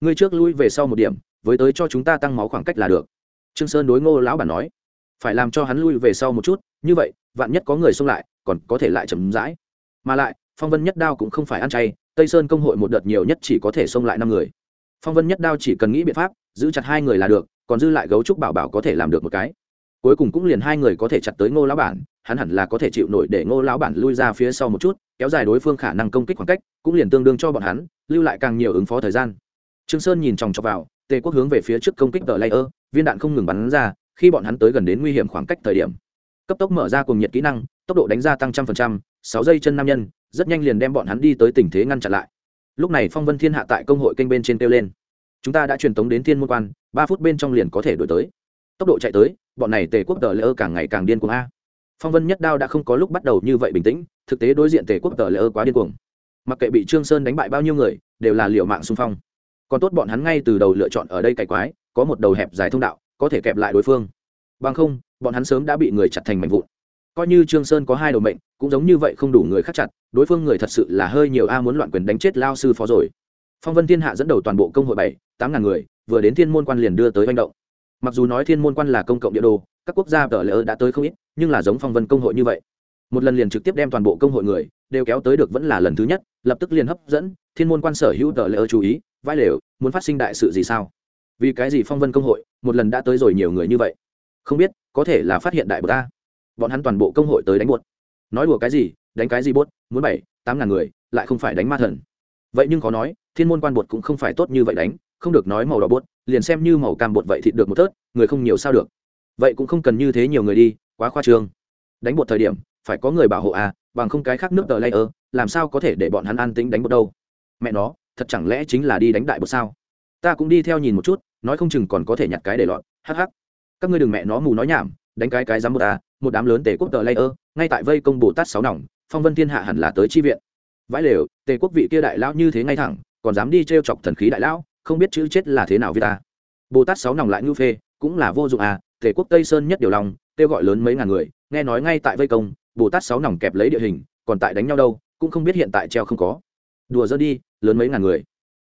Ngươi trước lui về sau một điểm, với tới cho chúng ta tăng máu khoảng cách là được. Trương sơn đối ngô lão bản nói. Phải làm cho hắn lui về sau một chút, như vậy, vạn nhất có người xông lại, còn có thể lại chậm rãi. Mà lại, phong vân nhất đao cũng không phải ăn chay, tây sơn công hội một đợt nhiều nhất chỉ có thể xông lại năm người. Phong vân nhất đao chỉ cần nghĩ biện pháp, giữ chặt hai người là được, còn dư lại gấu trúc bảo bảo có thể làm được một cái. Cuối cùng cũng liền hai người có thể chặt tới ngô lão bản hắn hẳn là có thể chịu nổi để ngô lão bản lui ra phía sau một chút, kéo dài đối phương khả năng công kích khoảng cách, cũng liền tương đương cho bọn hắn, lưu lại càng nhiều ứng phó thời gian. Trương sơn nhìn chòng chọc vào, tề quốc hướng về phía trước công kích tờ layer, viên đạn không ngừng bắn ra, khi bọn hắn tới gần đến nguy hiểm khoảng cách thời điểm. Cấp tốc mở ra cùng nhiệt kỹ năng, tốc độ đánh ra tăng trăm phần trăm, sáu giây chân nam nhân, rất nhanh liền đem bọn hắn đi tới tình thế ngăn chặn lại. Lúc này phong vân thiên hạ tại công hội kênh bên trên kêu lên. Chúng ta đã truyền tống đến thiên môn quan, ba phút bên trong liền có thể đổi tới. Tốc độ chạy tới, bọn này tề quốc tờ lỡ càng ngày càng điên cuồng a phong vân nhất đao đã không có lúc bắt đầu như vậy bình tĩnh, thực tế đối diện tề quốc tờ lỡ quá điên cuồng. Mặc kệ bị trương sơn đánh bại bao nhiêu người, đều là liệu mạng xung phong. Còn tốt bọn hắn ngay từ đầu lựa chọn ở đây cày quái, có một đầu hẹp dài thông đạo, có thể kẹp lại đối phương. Bằng không, bọn hắn sớm đã bị người chặt thành mảnh vụn. Coi như trương sơn có hai đầu mệnh, cũng giống như vậy không đủ người khắc chặt, đối phương người thật sự là hơi nhiều a muốn loạn quyền đánh chết lao sư phó rồi. Phong vân thiên hạ dẫn đầu toàn bộ công hội bảy, tám ngàn người, vừa đến thiên môn quan liền đưa tới manh động mặc dù nói thiên môn quan là công cộng địa đồ, các quốc gia tờ lỡ đã tới không ít, nhưng là giống phong vân công hội như vậy. Một lần liền trực tiếp đem toàn bộ công hội người, đều kéo tới được vẫn là lần thứ nhất, lập tức liền hấp dẫn, thiên môn quan sở hữu tờ lỡ chú ý vai lều, muốn phát sinh đại sự gì sao? Vì cái gì phong vân công hội, một lần đã tới rồi nhiều người như vậy? Không biết, có thể là phát hiện đại bột ta. Bọn hắn toàn bộ công hội tới đánh bột. Nói đùa cái gì, đánh cái gì bốt muốn bảy, tám ngàn người, lại không phải đánh ma thần. Vậy nhưng có nói, thiên môn quan bột cũng không phải tốt như vậy đánh, không được nói màu đỏ bột liền xem như màu cam bột vậy thịt được một tớt người không nhiều sao được. Vậy cũng không cần như thế nhiều người đi, quá khoa trương. Đánh bột thời điểm, phải có người bảo hộ à bằng không cái khác nước tờ layer, làm sao có thể để bọn hắn an tính đánh bột đâu? Mẹ nó, thật chẳng lẽ chính là đi đánh đại bột sao? Ta cũng đi theo nhìn một chút, nói không chừng còn có thể nhặt cái để lọt hh các ngươi đừng mẹ nó mù nói nhảm, đánh cái cái dám một à một đám lớn tề quốc tờ layer, ngay tại vây công bồ tát sáu nòng, phong vân thiên hạ hẳn là tới chi viện. Vãi lều, tề quốc vị kia đại lão như thế ngay thẳng, còn dám đi t r e o chọc thần khí đại lão? Không biết chữ chết là thế nào với ta. Bồ tát sáu nòng lại ngưu phê, cũng là vô dụng à tề quốc tây sơn nhất điều lòng, kêu gọi lớn mấy ngàn người, nghe nói ngay tại vây công bồ tát sáu nòng kẹp lấy địa hình, còn tại đánh nhau đâu, cũng không biết hiện tại treo không có. Đùa dơ đi, lớn mấy ngàn người.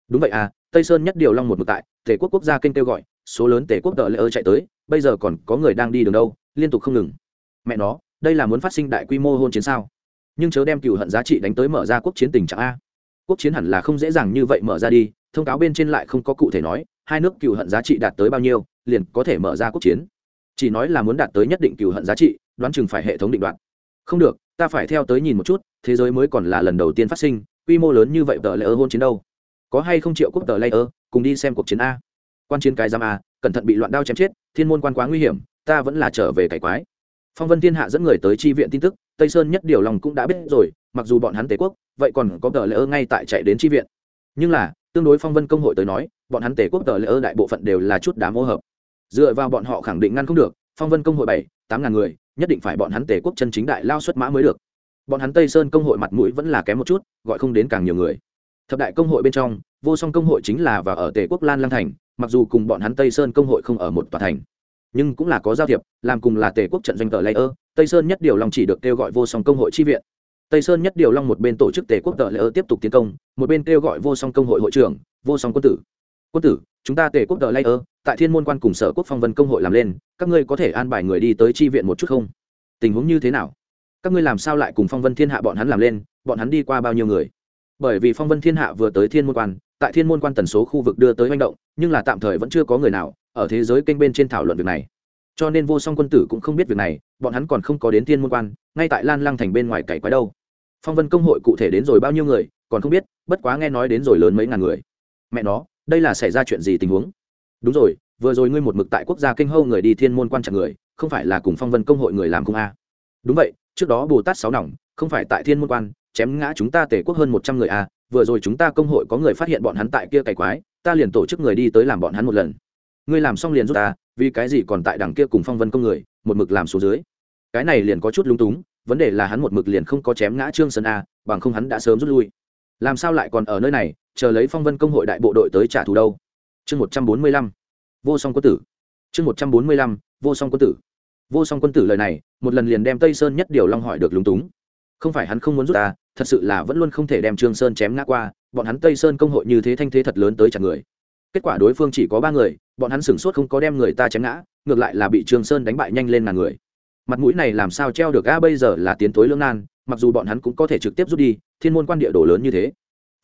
Đúng vậy à tây sơn nhất điều long một mực tại tề quốc quốc gia kênh kêu gọi, số lớn tề quốc đợi lỡ chạy tới, bây giờ còn có người đang đi đường đâu, liên tục không ngừng. Mẹ nó, đây là muốn phát sinh đại quy mô hôn chiến sao? Nhưng chớ đem cựu hận giá trị đánh tới mở ra quốc chiến tình trạng a. Quốc chiến hẳn là không dễ dàng như vậy mở ra đi thông cáo bên trên lại không có cụ thể nói, hai nước cựu hận giá trị đạt tới bao nhiêu, liền có thể mở ra quốc chiến. Chỉ nói là muốn đạt tới nhất định cựu hận giá trị, đoán chừng phải hệ thống định đoạn không được, ta phải theo tới nhìn một chút, thế giới mới còn là lần đầu tiên phát sinh, quy mô lớn như vậy tờ lễ ơ hôn chiến đâu. Có hay không triệu quốc tờ lễ ơ cùng đi xem cuộc chiến a. Quan chiến cái giam a, cẩn thận bị loạn đao chém chết, thiên môn quan quá nguy hiểm, ta vẫn là trở về cải quái. Phong vân thiên hạ dẫn người tới tri viện tin tức, tây sơn nhất điều lòng cũng đã biết rồi, mặc dù bọn hắn tế quốc, vậy còn có tờ lễ ơ ngay tại chạy đến tri viện. Nhưng là tương đối phong vân công hội tới nói, bọn hắn tề quốc tờ lễ ơ đại bộ phận đều là chút đám ô hợp. Dựa vào bọn họ khẳng định ngăn không được, phong vân công hội bảy, tám ngàn người, nhất định phải bọn hắn tề quốc chân chính đại lao xuất mã mới được. Bọn hắn tây sơn công hội mặt mũi vẫn là kém một chút, gọi không đến càng nhiều người. Thập đại công hội bên trong, vô song công hội chính là và ở tề quốc lan lang thành, mặc dù cùng bọn hắn tây sơn công hội không ở một tòa thành, nhưng cũng là có giao thiệp, làm cùng là tề quốc trận doanh tờ lây ơ. Tây sơn nhất điều long chỉ được kêu gọi vô song công hội chi viện tây sơn nhất điều long một bên tổ chức tề quốc tờ lây tiếp tục tiến công, một bên kêu gọi vô song công hội hội trưởng, vô song quân tử quân tử, chúng ta tề quốc tờ lây tại thiên môn quan cùng sở quốc phong vân công hội làm lên, các ngươi có thể an bài người đi tới chi viện một chút không? Tình huống như thế nào? Các ngươi làm sao lại cùng phong vân thiên hạ bọn hắn làm lên, bọn hắn đi qua bao nhiêu người? Bởi vì phong vân thiên hạ vừa tới thiên môn quan, tại thiên môn quan tần số khu vực đưa tới manh động, nhưng là tạm thời vẫn chưa có người nào ở thế giới kênh bên trên thảo luận việc này. Cho nên vô song quân tử cũng không biết việc này, bọn hắn còn không có đến thiên môn quan, ngay tại lan lăng thành bên ngoài cày quái đâu phong vân công hội cụ thể đến rồi bao nhiêu người, còn không biết, bất quá nghe nói đến rồi lớn mấy ngàn người. Mẹ nó, đây là xảy ra chuyện gì tình huống? Đúng rồi, vừa rồi ngươi một mực tại quốc gia kinh hâu người đi thiên môn quan trọng người, không phải là cùng phong vân công hội người làm công a? Đúng vậy, trước đó bồ tát sáu nòng, không phải tại thiên môn quan, chém ngã chúng ta tể quốc hơn một trăm người a, vừa rồi chúng ta công hội có người phát hiện bọn hắn tại kia cày quái, ta liền tổ chức người đi tới làm bọn hắn một lần. Ngươi làm xong liền giúp ta, vì cái gì còn tại đằng kia cùng phong vân công người, một mực làm xuống dưới? Cái này liền có chút lúng túng vấn đề là hắn một mực liền không có chém ngã trương sơn a, bằng không hắn đã sớm rút lui. Làm sao lại còn ở nơi này, chờ lấy phong vân công hội đại bộ đội tới trả thù đâu? Chương một trăm bốn mươi lăm, vô song quân tử. Chương một trăm bốn mươi lăm, vô song quân tử. Vô song quân tử lời này, một lần liền đem tây sơn nhất điều long hỏi được lúng túng. Không phải hắn không muốn rút ta, thật sự là vẫn luôn không thể đem trương sơn chém ngã qua, bọn hắn tây sơn công hội như thế thanh thế thật lớn tới chặt người. Kết quả đối phương chỉ có ba người, bọn hắn sửng sốt không có đem người ta chém ngã, ngược lại là bị trương sơn đánh bại nhanh lên ngàn người mặt mũi này làm sao treo được a? Bây giờ là tiến tối lương nan, mặc dù bọn hắn cũng có thể trực tiếp rút đi, thiên môn quan địa đồ lớn như thế.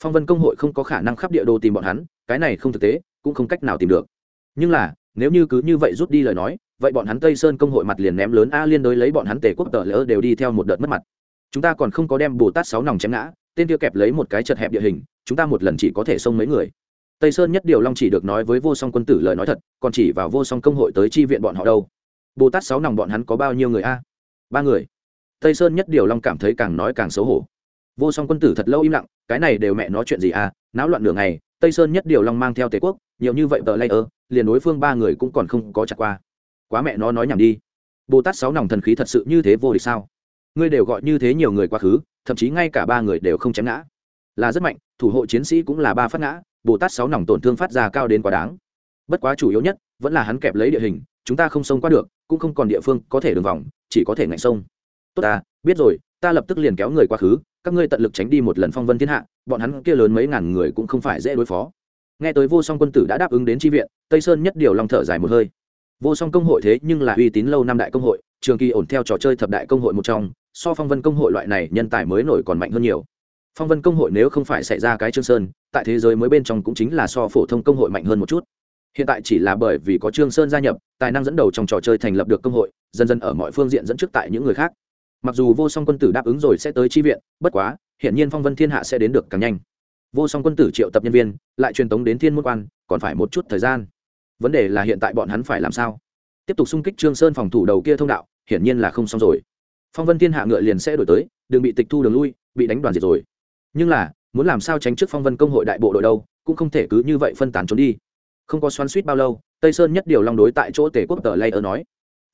Phong vân công hội không có khả năng khắp địa đồ tìm bọn hắn, cái này không thực tế, cũng không cách nào tìm được. Nhưng là, nếu như cứ như vậy rút đi lời nói, vậy bọn hắn tây sơn công hội mặt liền ném lớn a, liên đối lấy bọn hắn tề quốc tờ lỡ đều đi theo một đợt mất mặt. Chúng ta còn không có đem bồ tát sáu nòng chém ngã, tên kia kẹp lấy một cái chật hẹp địa hình, chúng ta một lần chỉ có thể xông mấy người. Tây sơn nhất điều long chỉ được nói với vô song quân tử lời nói thật, còn chỉ vào vô song công hội tới chi viện bọn họ đâu bồ tát sáu nòng bọn hắn có bao nhiêu người a? Ba người. Tây sơn nhất điều long cảm thấy càng nói càng xấu hổ. Vô song quân tử thật lâu im lặng, cái này đều mẹ nói chuyện gì à? náo loạn nửa ngày, tây sơn nhất điều long mang theo tề quốc, nhiều như vậy tờ lây ơ, liền đối phương ba người cũng còn không có chặt qua. Quá mẹ nó nói nhảm đi. Bồ tát sáu nòng thần khí thật sự như thế vô địch sao? Ngươi đều gọi như thế nhiều người quá khứ, thậm chí ngay cả ba người đều không chém ngã. Là rất mạnh, thủ hộ chiến sĩ cũng là ba phát ngã, bồ tát sáu nòng tổn thương phát ra cao đến quá đáng. Bất quá chủ yếu nhất, vẫn là hắn kẹp lấy địa hình, chúng ta không xông qua được cũng không còn địa phương có thể đường vòng, chỉ có thể ngạnh sông. Tốt ta, biết rồi, ta lập tức liền kéo người quá khứ, các ngươi tận lực tránh đi một lần phong vân thiên hạ, bọn hắn kia lớn mấy ngàn người cũng không phải dễ đối phó. Nghe tới vô song quân tử đã đáp ứng đến tri viện, tây sơn nhất điều lòng thở dài một hơi. Vô song công hội thế nhưng là uy tín lâu năm đại công hội, trường kỳ ổn theo trò chơi thập đại công hội một trong, so phong vân công hội loại này nhân tài mới nổi còn mạnh hơn nhiều. Phong vân công hội nếu không phải xảy ra cái trương sơn, tại thế giới mới bên trong cũng chính là so phổ thông công hội mạnh hơn một chút hiện tại chỉ là bởi vì có trương sơn gia nhập, tài năng dẫn đầu trong trò chơi thành lập được công hội, dần dần ở mọi phương diện dẫn trước tại những người khác. Mặc dù vô song quân tử đáp ứng rồi sẽ tới chi viện, bất quá hiện nhiên phong vân thiên hạ sẽ đến được càng nhanh. Vô song quân tử triệu tập nhân viên, lại truyền tống đến thiên môn quan, còn phải một chút thời gian. Vấn đề là hiện tại bọn hắn phải làm sao? Tiếp tục xung kích trương sơn phòng thủ đầu kia thông đạo, hiển nhiên là không xong rồi. Phong vân thiên hạ ngựa liền sẽ đổi tới, đừng bị tịch thu đường lui, bị đánh đoàn diệt rồi. Nhưng là, muốn làm sao tránh trước phong vân công hội đại bộ đội đâu, cũng không thể cứ như vậy phân tán trốn đi không có xoắn suýt bao lâu, tây sơn nhất điều long đối tại chỗ tề quốc tờ lay ở nói,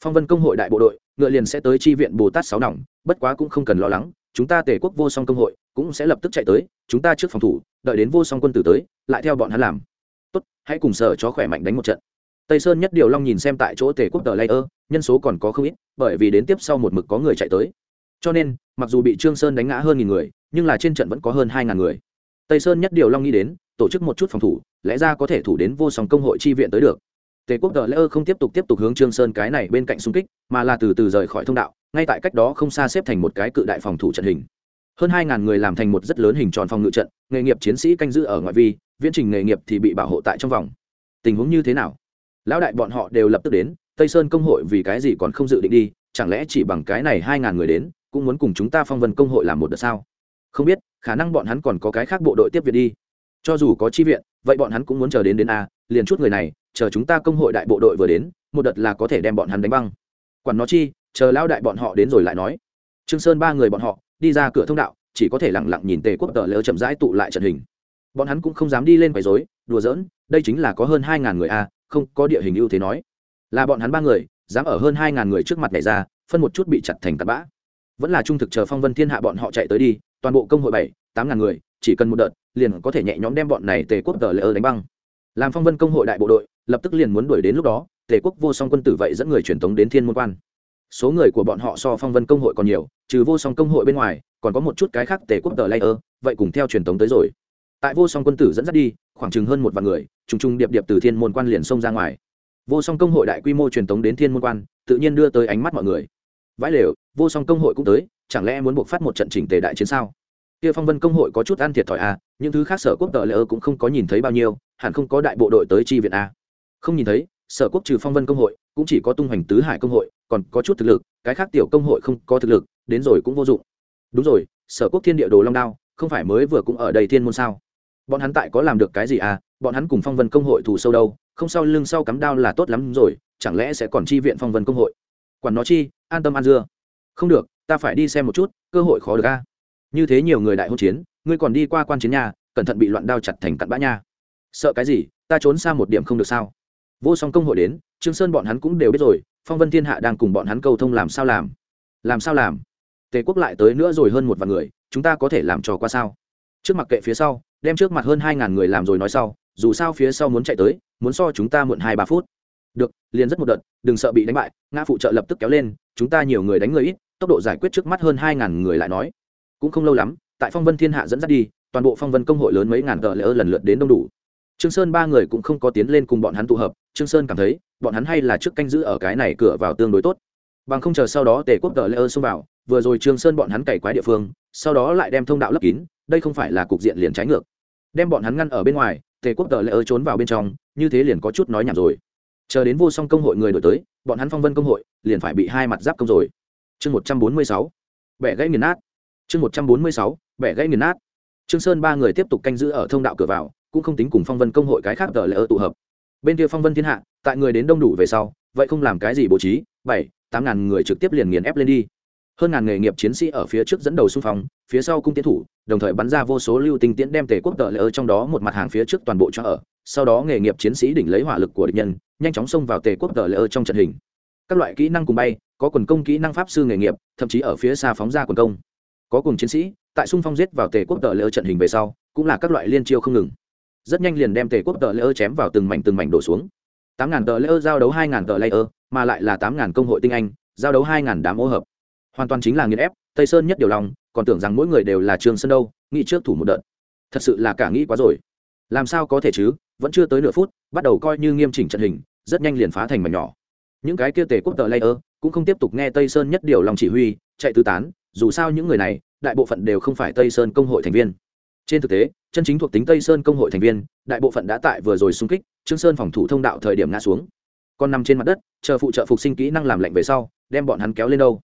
phong vân công hội đại bộ đội, ngựa liền sẽ tới chi viện bồ tát sáu nòng, bất quá cũng không cần lo lắng, chúng ta tề quốc vô song công hội cũng sẽ lập tức chạy tới, chúng ta trước phòng thủ, đợi đến vô song quân tử tới, lại theo bọn hắn làm. Tốt, hãy cùng sở chó khỏe mạnh đánh một trận. Tây sơn nhất điều long nhìn xem tại chỗ tề quốc tờ lay ơ, nhân số còn có không ít, bởi vì đến tiếp sau một mực có người chạy tới. Cho nên, mặc dù bị trương sơn đánh ngã hơn nghìn người, nhưng là trên trận vẫn có hơn hai ngàn người. Tây sơn nhất điều long nghĩ đến tổ chức một chút phòng thủ, lẽ ra có thể thủ đến vô song công hội chi viện tới được. Tề quốc tờ lễ ơ không tiếp tục tiếp tục hướng trương sơn cái này bên cạnh xung kích, mà là từ từ rời khỏi thông đạo, ngay tại cách đó không xa xếp thành một cái cự đại phòng thủ trận hình. Hơn hai ngàn người làm thành một rất lớn hình tròn phòng ngự trận, nghề nghiệp chiến sĩ canh giữ ở ngoại vi, viễn trình nghề nghiệp thì bị bảo hộ tại trong vòng. Tình huống như thế nào? Lão đại bọn họ đều lập tức đến, tây sơn công hội vì cái gì còn không dự định đi, chẳng lẽ chỉ bằng cái này hai ngàn người đến, cũng muốn cùng chúng ta phong vân công hội làm một đợt sao? Không biết, khả năng bọn hắn còn có cái khác bộ đội tiếp viện đi cho dù có chi viện, vậy bọn hắn cũng muốn chờ đến đến a, liền chút người này, chờ chúng ta công hội đại bộ đội vừa đến, một đợt là có thể đem bọn hắn đánh băng. Quản nó chi, chờ lão đại bọn họ đến rồi lại nói. Trương sơn ba người bọn họ, đi ra cửa thông đạo, chỉ có thể lặng lặng nhìn tề quốc tờ lỡ chậm rãi tụ lại trận hình. Bọn hắn cũng không dám đi lên quấy rối, đùa giỡn, đây chính là có hơn hai ngàn người a, không có địa hình ưu thế nói. Là bọn hắn ba người, dám ở hơn hai ngàn người trước mặt này ra, phân một chút bị chặt thành tạt bã. Vẫn là trung thực chờ phong vân thiên hạ bọn họ chạy tới đi, toàn bộ công hội bảy, tám ngàn người chỉ cần một đợt, liền có thể nhẹ nhõm đem bọn này tề quốc tờ lỡ đánh băng. Làm phong vân công hội đại bộ đội, lập tức liền muốn đuổi đến lúc đó, tề quốc vô song quân tử vậy dẫn người truyền tống đến thiên môn quan. Số người của bọn họ so phong vân công hội còn nhiều, trừ vô song công hội bên ngoài, còn có một chút cái khác tề quốc tờ layer vậy cùng theo truyền tống tới rồi. Tại vô song quân tử dẫn dắt đi, khoảng chừng hơn một vạn người, trùng trùng điệp điệp từ thiên môn quan liền xông ra ngoài. Vô song công hội đại quy mô truyền tống đến thiên môn quan, tự nhiên đưa tới ánh mắt mọi người. Vãi lều, vô song công hội cũng tới, chẳng lẽ muốn buộc phát một trận chỉnh tề đại chiến sao? Kia phong vân công hội có chút ăn thiệt thòi à những thứ khác sở quốc tờ lỡ cũng không có nhìn thấy bao nhiêu, hẳn không có đại bộ đội tới chi viện à. không nhìn thấy, sở quốc trừ phong vân công hội, cũng chỉ có tung hoành tứ hải công hội, còn có chút thực lực, cái khác tiểu công hội không có thực lực, đến rồi cũng vô dụng. Đúng rồi, sở quốc thiên địa đồ long đao, không phải mới vừa cũng ở đầy thiên môn sao? Bọn hắn tại có làm được cái gì à bọn hắn cùng phong vân công hội thù sâu đâu, không sau lưng sau cắm đao là tốt lắm rồi, chẳng lẽ sẽ còn chi viện phong vân công hội? Quản nó chi, an tâm ăn dưa. Không được, ta phải đi xem một chút, cơ hội khó được a như thế nhiều người đại hôn chiến, ngươi còn đi qua quan chiến nhà cẩn thận bị loạn đao chặt thành cặn bã nha. Sợ cái gì, ta trốn xa một điểm không được sao? Vô song công hội đến, trương sơn bọn hắn cũng đều biết rồi, phong vân thiên hạ đang cùng bọn hắn cầu thông làm sao làm. Làm sao làm? Tề quốc lại tới nữa rồi hơn một vạn người, chúng ta có thể làm trò qua sao? Trước mặt kệ phía sau, đem trước mặt hơn hai ngàn người làm rồi nói sau, dù sao phía sau muốn chạy tới, muốn so chúng ta muộn hai ba phút. Được, liền rất một đợt, đừng sợ bị đánh bại, ngã phụ trợ lập tức kéo lên, chúng ta nhiều người đánh người ít, tốc độ giải quyết trước mắt hơn hai ngàn người lại nói cũng không lâu lắm, tại phong vân thiên hạ dẫn dắt đi, toàn bộ phong vân công hội lớn mấy ngàn tờ lỡ lần lượt đến đông đủ. Trương sơn ba người cũng không có tiến lên cùng bọn hắn tụ hợp, trương sơn cảm thấy, bọn hắn hay là trước canh giữ ở cái này cửa vào tương đối tốt. Bằng không chờ sau đó tề quốc tờ lỡ xông vào, vừa rồi trương sơn bọn hắn cày quái địa phương, sau đó lại đem thông đạo lấp kín, đây không phải là cục diện liền trái ngược. Đem bọn hắn ngăn ở bên ngoài, tề quốc tờ lỡ trốn vào bên trong, như thế liền có chút nói nhảm rồi. Chờ đến vô song công hội người đổi tới, bọn hắn phong vân công hội liền phải bị hai mặt giáp công rồi. Chương một trăm bốn mươi sáu, bẻ gãy nghiền nát chương một trăm bốn mươi sáu, bẻ gãy nghiền nát. Trương sơn ba người tiếp tục canh giữ ở thông đạo cửa vào, cũng không tính cùng phong vân công hội cái khác tờ lỡ tụ hợp. Bên kia phong vân thiên hạ, tại người đến đông đủ về sau, vậy không làm cái gì bố trí, bảy, tám ngàn người trực tiếp liền nghiền ép lên đi. Hơn ngàn nghề nghiệp chiến sĩ ở phía trước dẫn đầu xung phong, phía sau cung tiến thủ, đồng thời bắn ra vô số lưu tinh tiễn đem tề quốc tờ lỡ trong đó một mặt hàng phía trước toàn bộ cho ở. Sau đó nghề nghiệp chiến sĩ đỉnh lấy hỏa lực của địch nhân, nhanh chóng xông vào tề quốc tờ lỡ trong trận hình. Các loại kỹ năng cùng bay, có quần công kỹ năng pháp sư nghề nghiệp, thậm chí ở phía xa phóng ra quần công có cùng chiến sĩ, tại xung phong giết vào tề quốc tờ lỡ trận hình về sau, cũng là các loại liên chiêu không ngừng. Rất nhanh liền đem tề quốc tờ lỡ chém vào từng mảnh từng mảnh đổ xuống. tám ngàn tờ lỡ giao đấu hai ngàn tờ lỡ mà lại là tám ngàn công hội tinh anh, giao đấu hai ngàn đám ô hợp. Hoàn toàn chính là nghiên ép, tây sơn nhất điều lòng, còn tưởng rằng mỗi người đều là trường sân đâu, nghĩ trước thủ một đợt. Thật sự là cả nghĩ quá rồi. Làm sao có thể chứ, vẫn chưa tới nửa phút, bắt đầu coi như nghiêm chỉnh trận hình, rất nhanh liền phá thành mảnh nhỏ. Những cái kia tề quốc tờ layer cũng không tiếp tục nghe tây sơn nhất điều lòng chỉ huy, chạy tứ tán dù sao những người này, đại bộ phận đều không phải tây sơn công hội thành viên. Trên thực tế, chân chính thuộc tính tây sơn công hội thành viên, đại bộ phận đã tại vừa rồi xung kích, trương sơn phòng thủ thông đạo thời điểm ngã xuống. Còn nằm trên mặt đất, chờ phụ trợ phục sinh kỹ năng làm lạnh về sau, đem bọn hắn kéo lên đâu.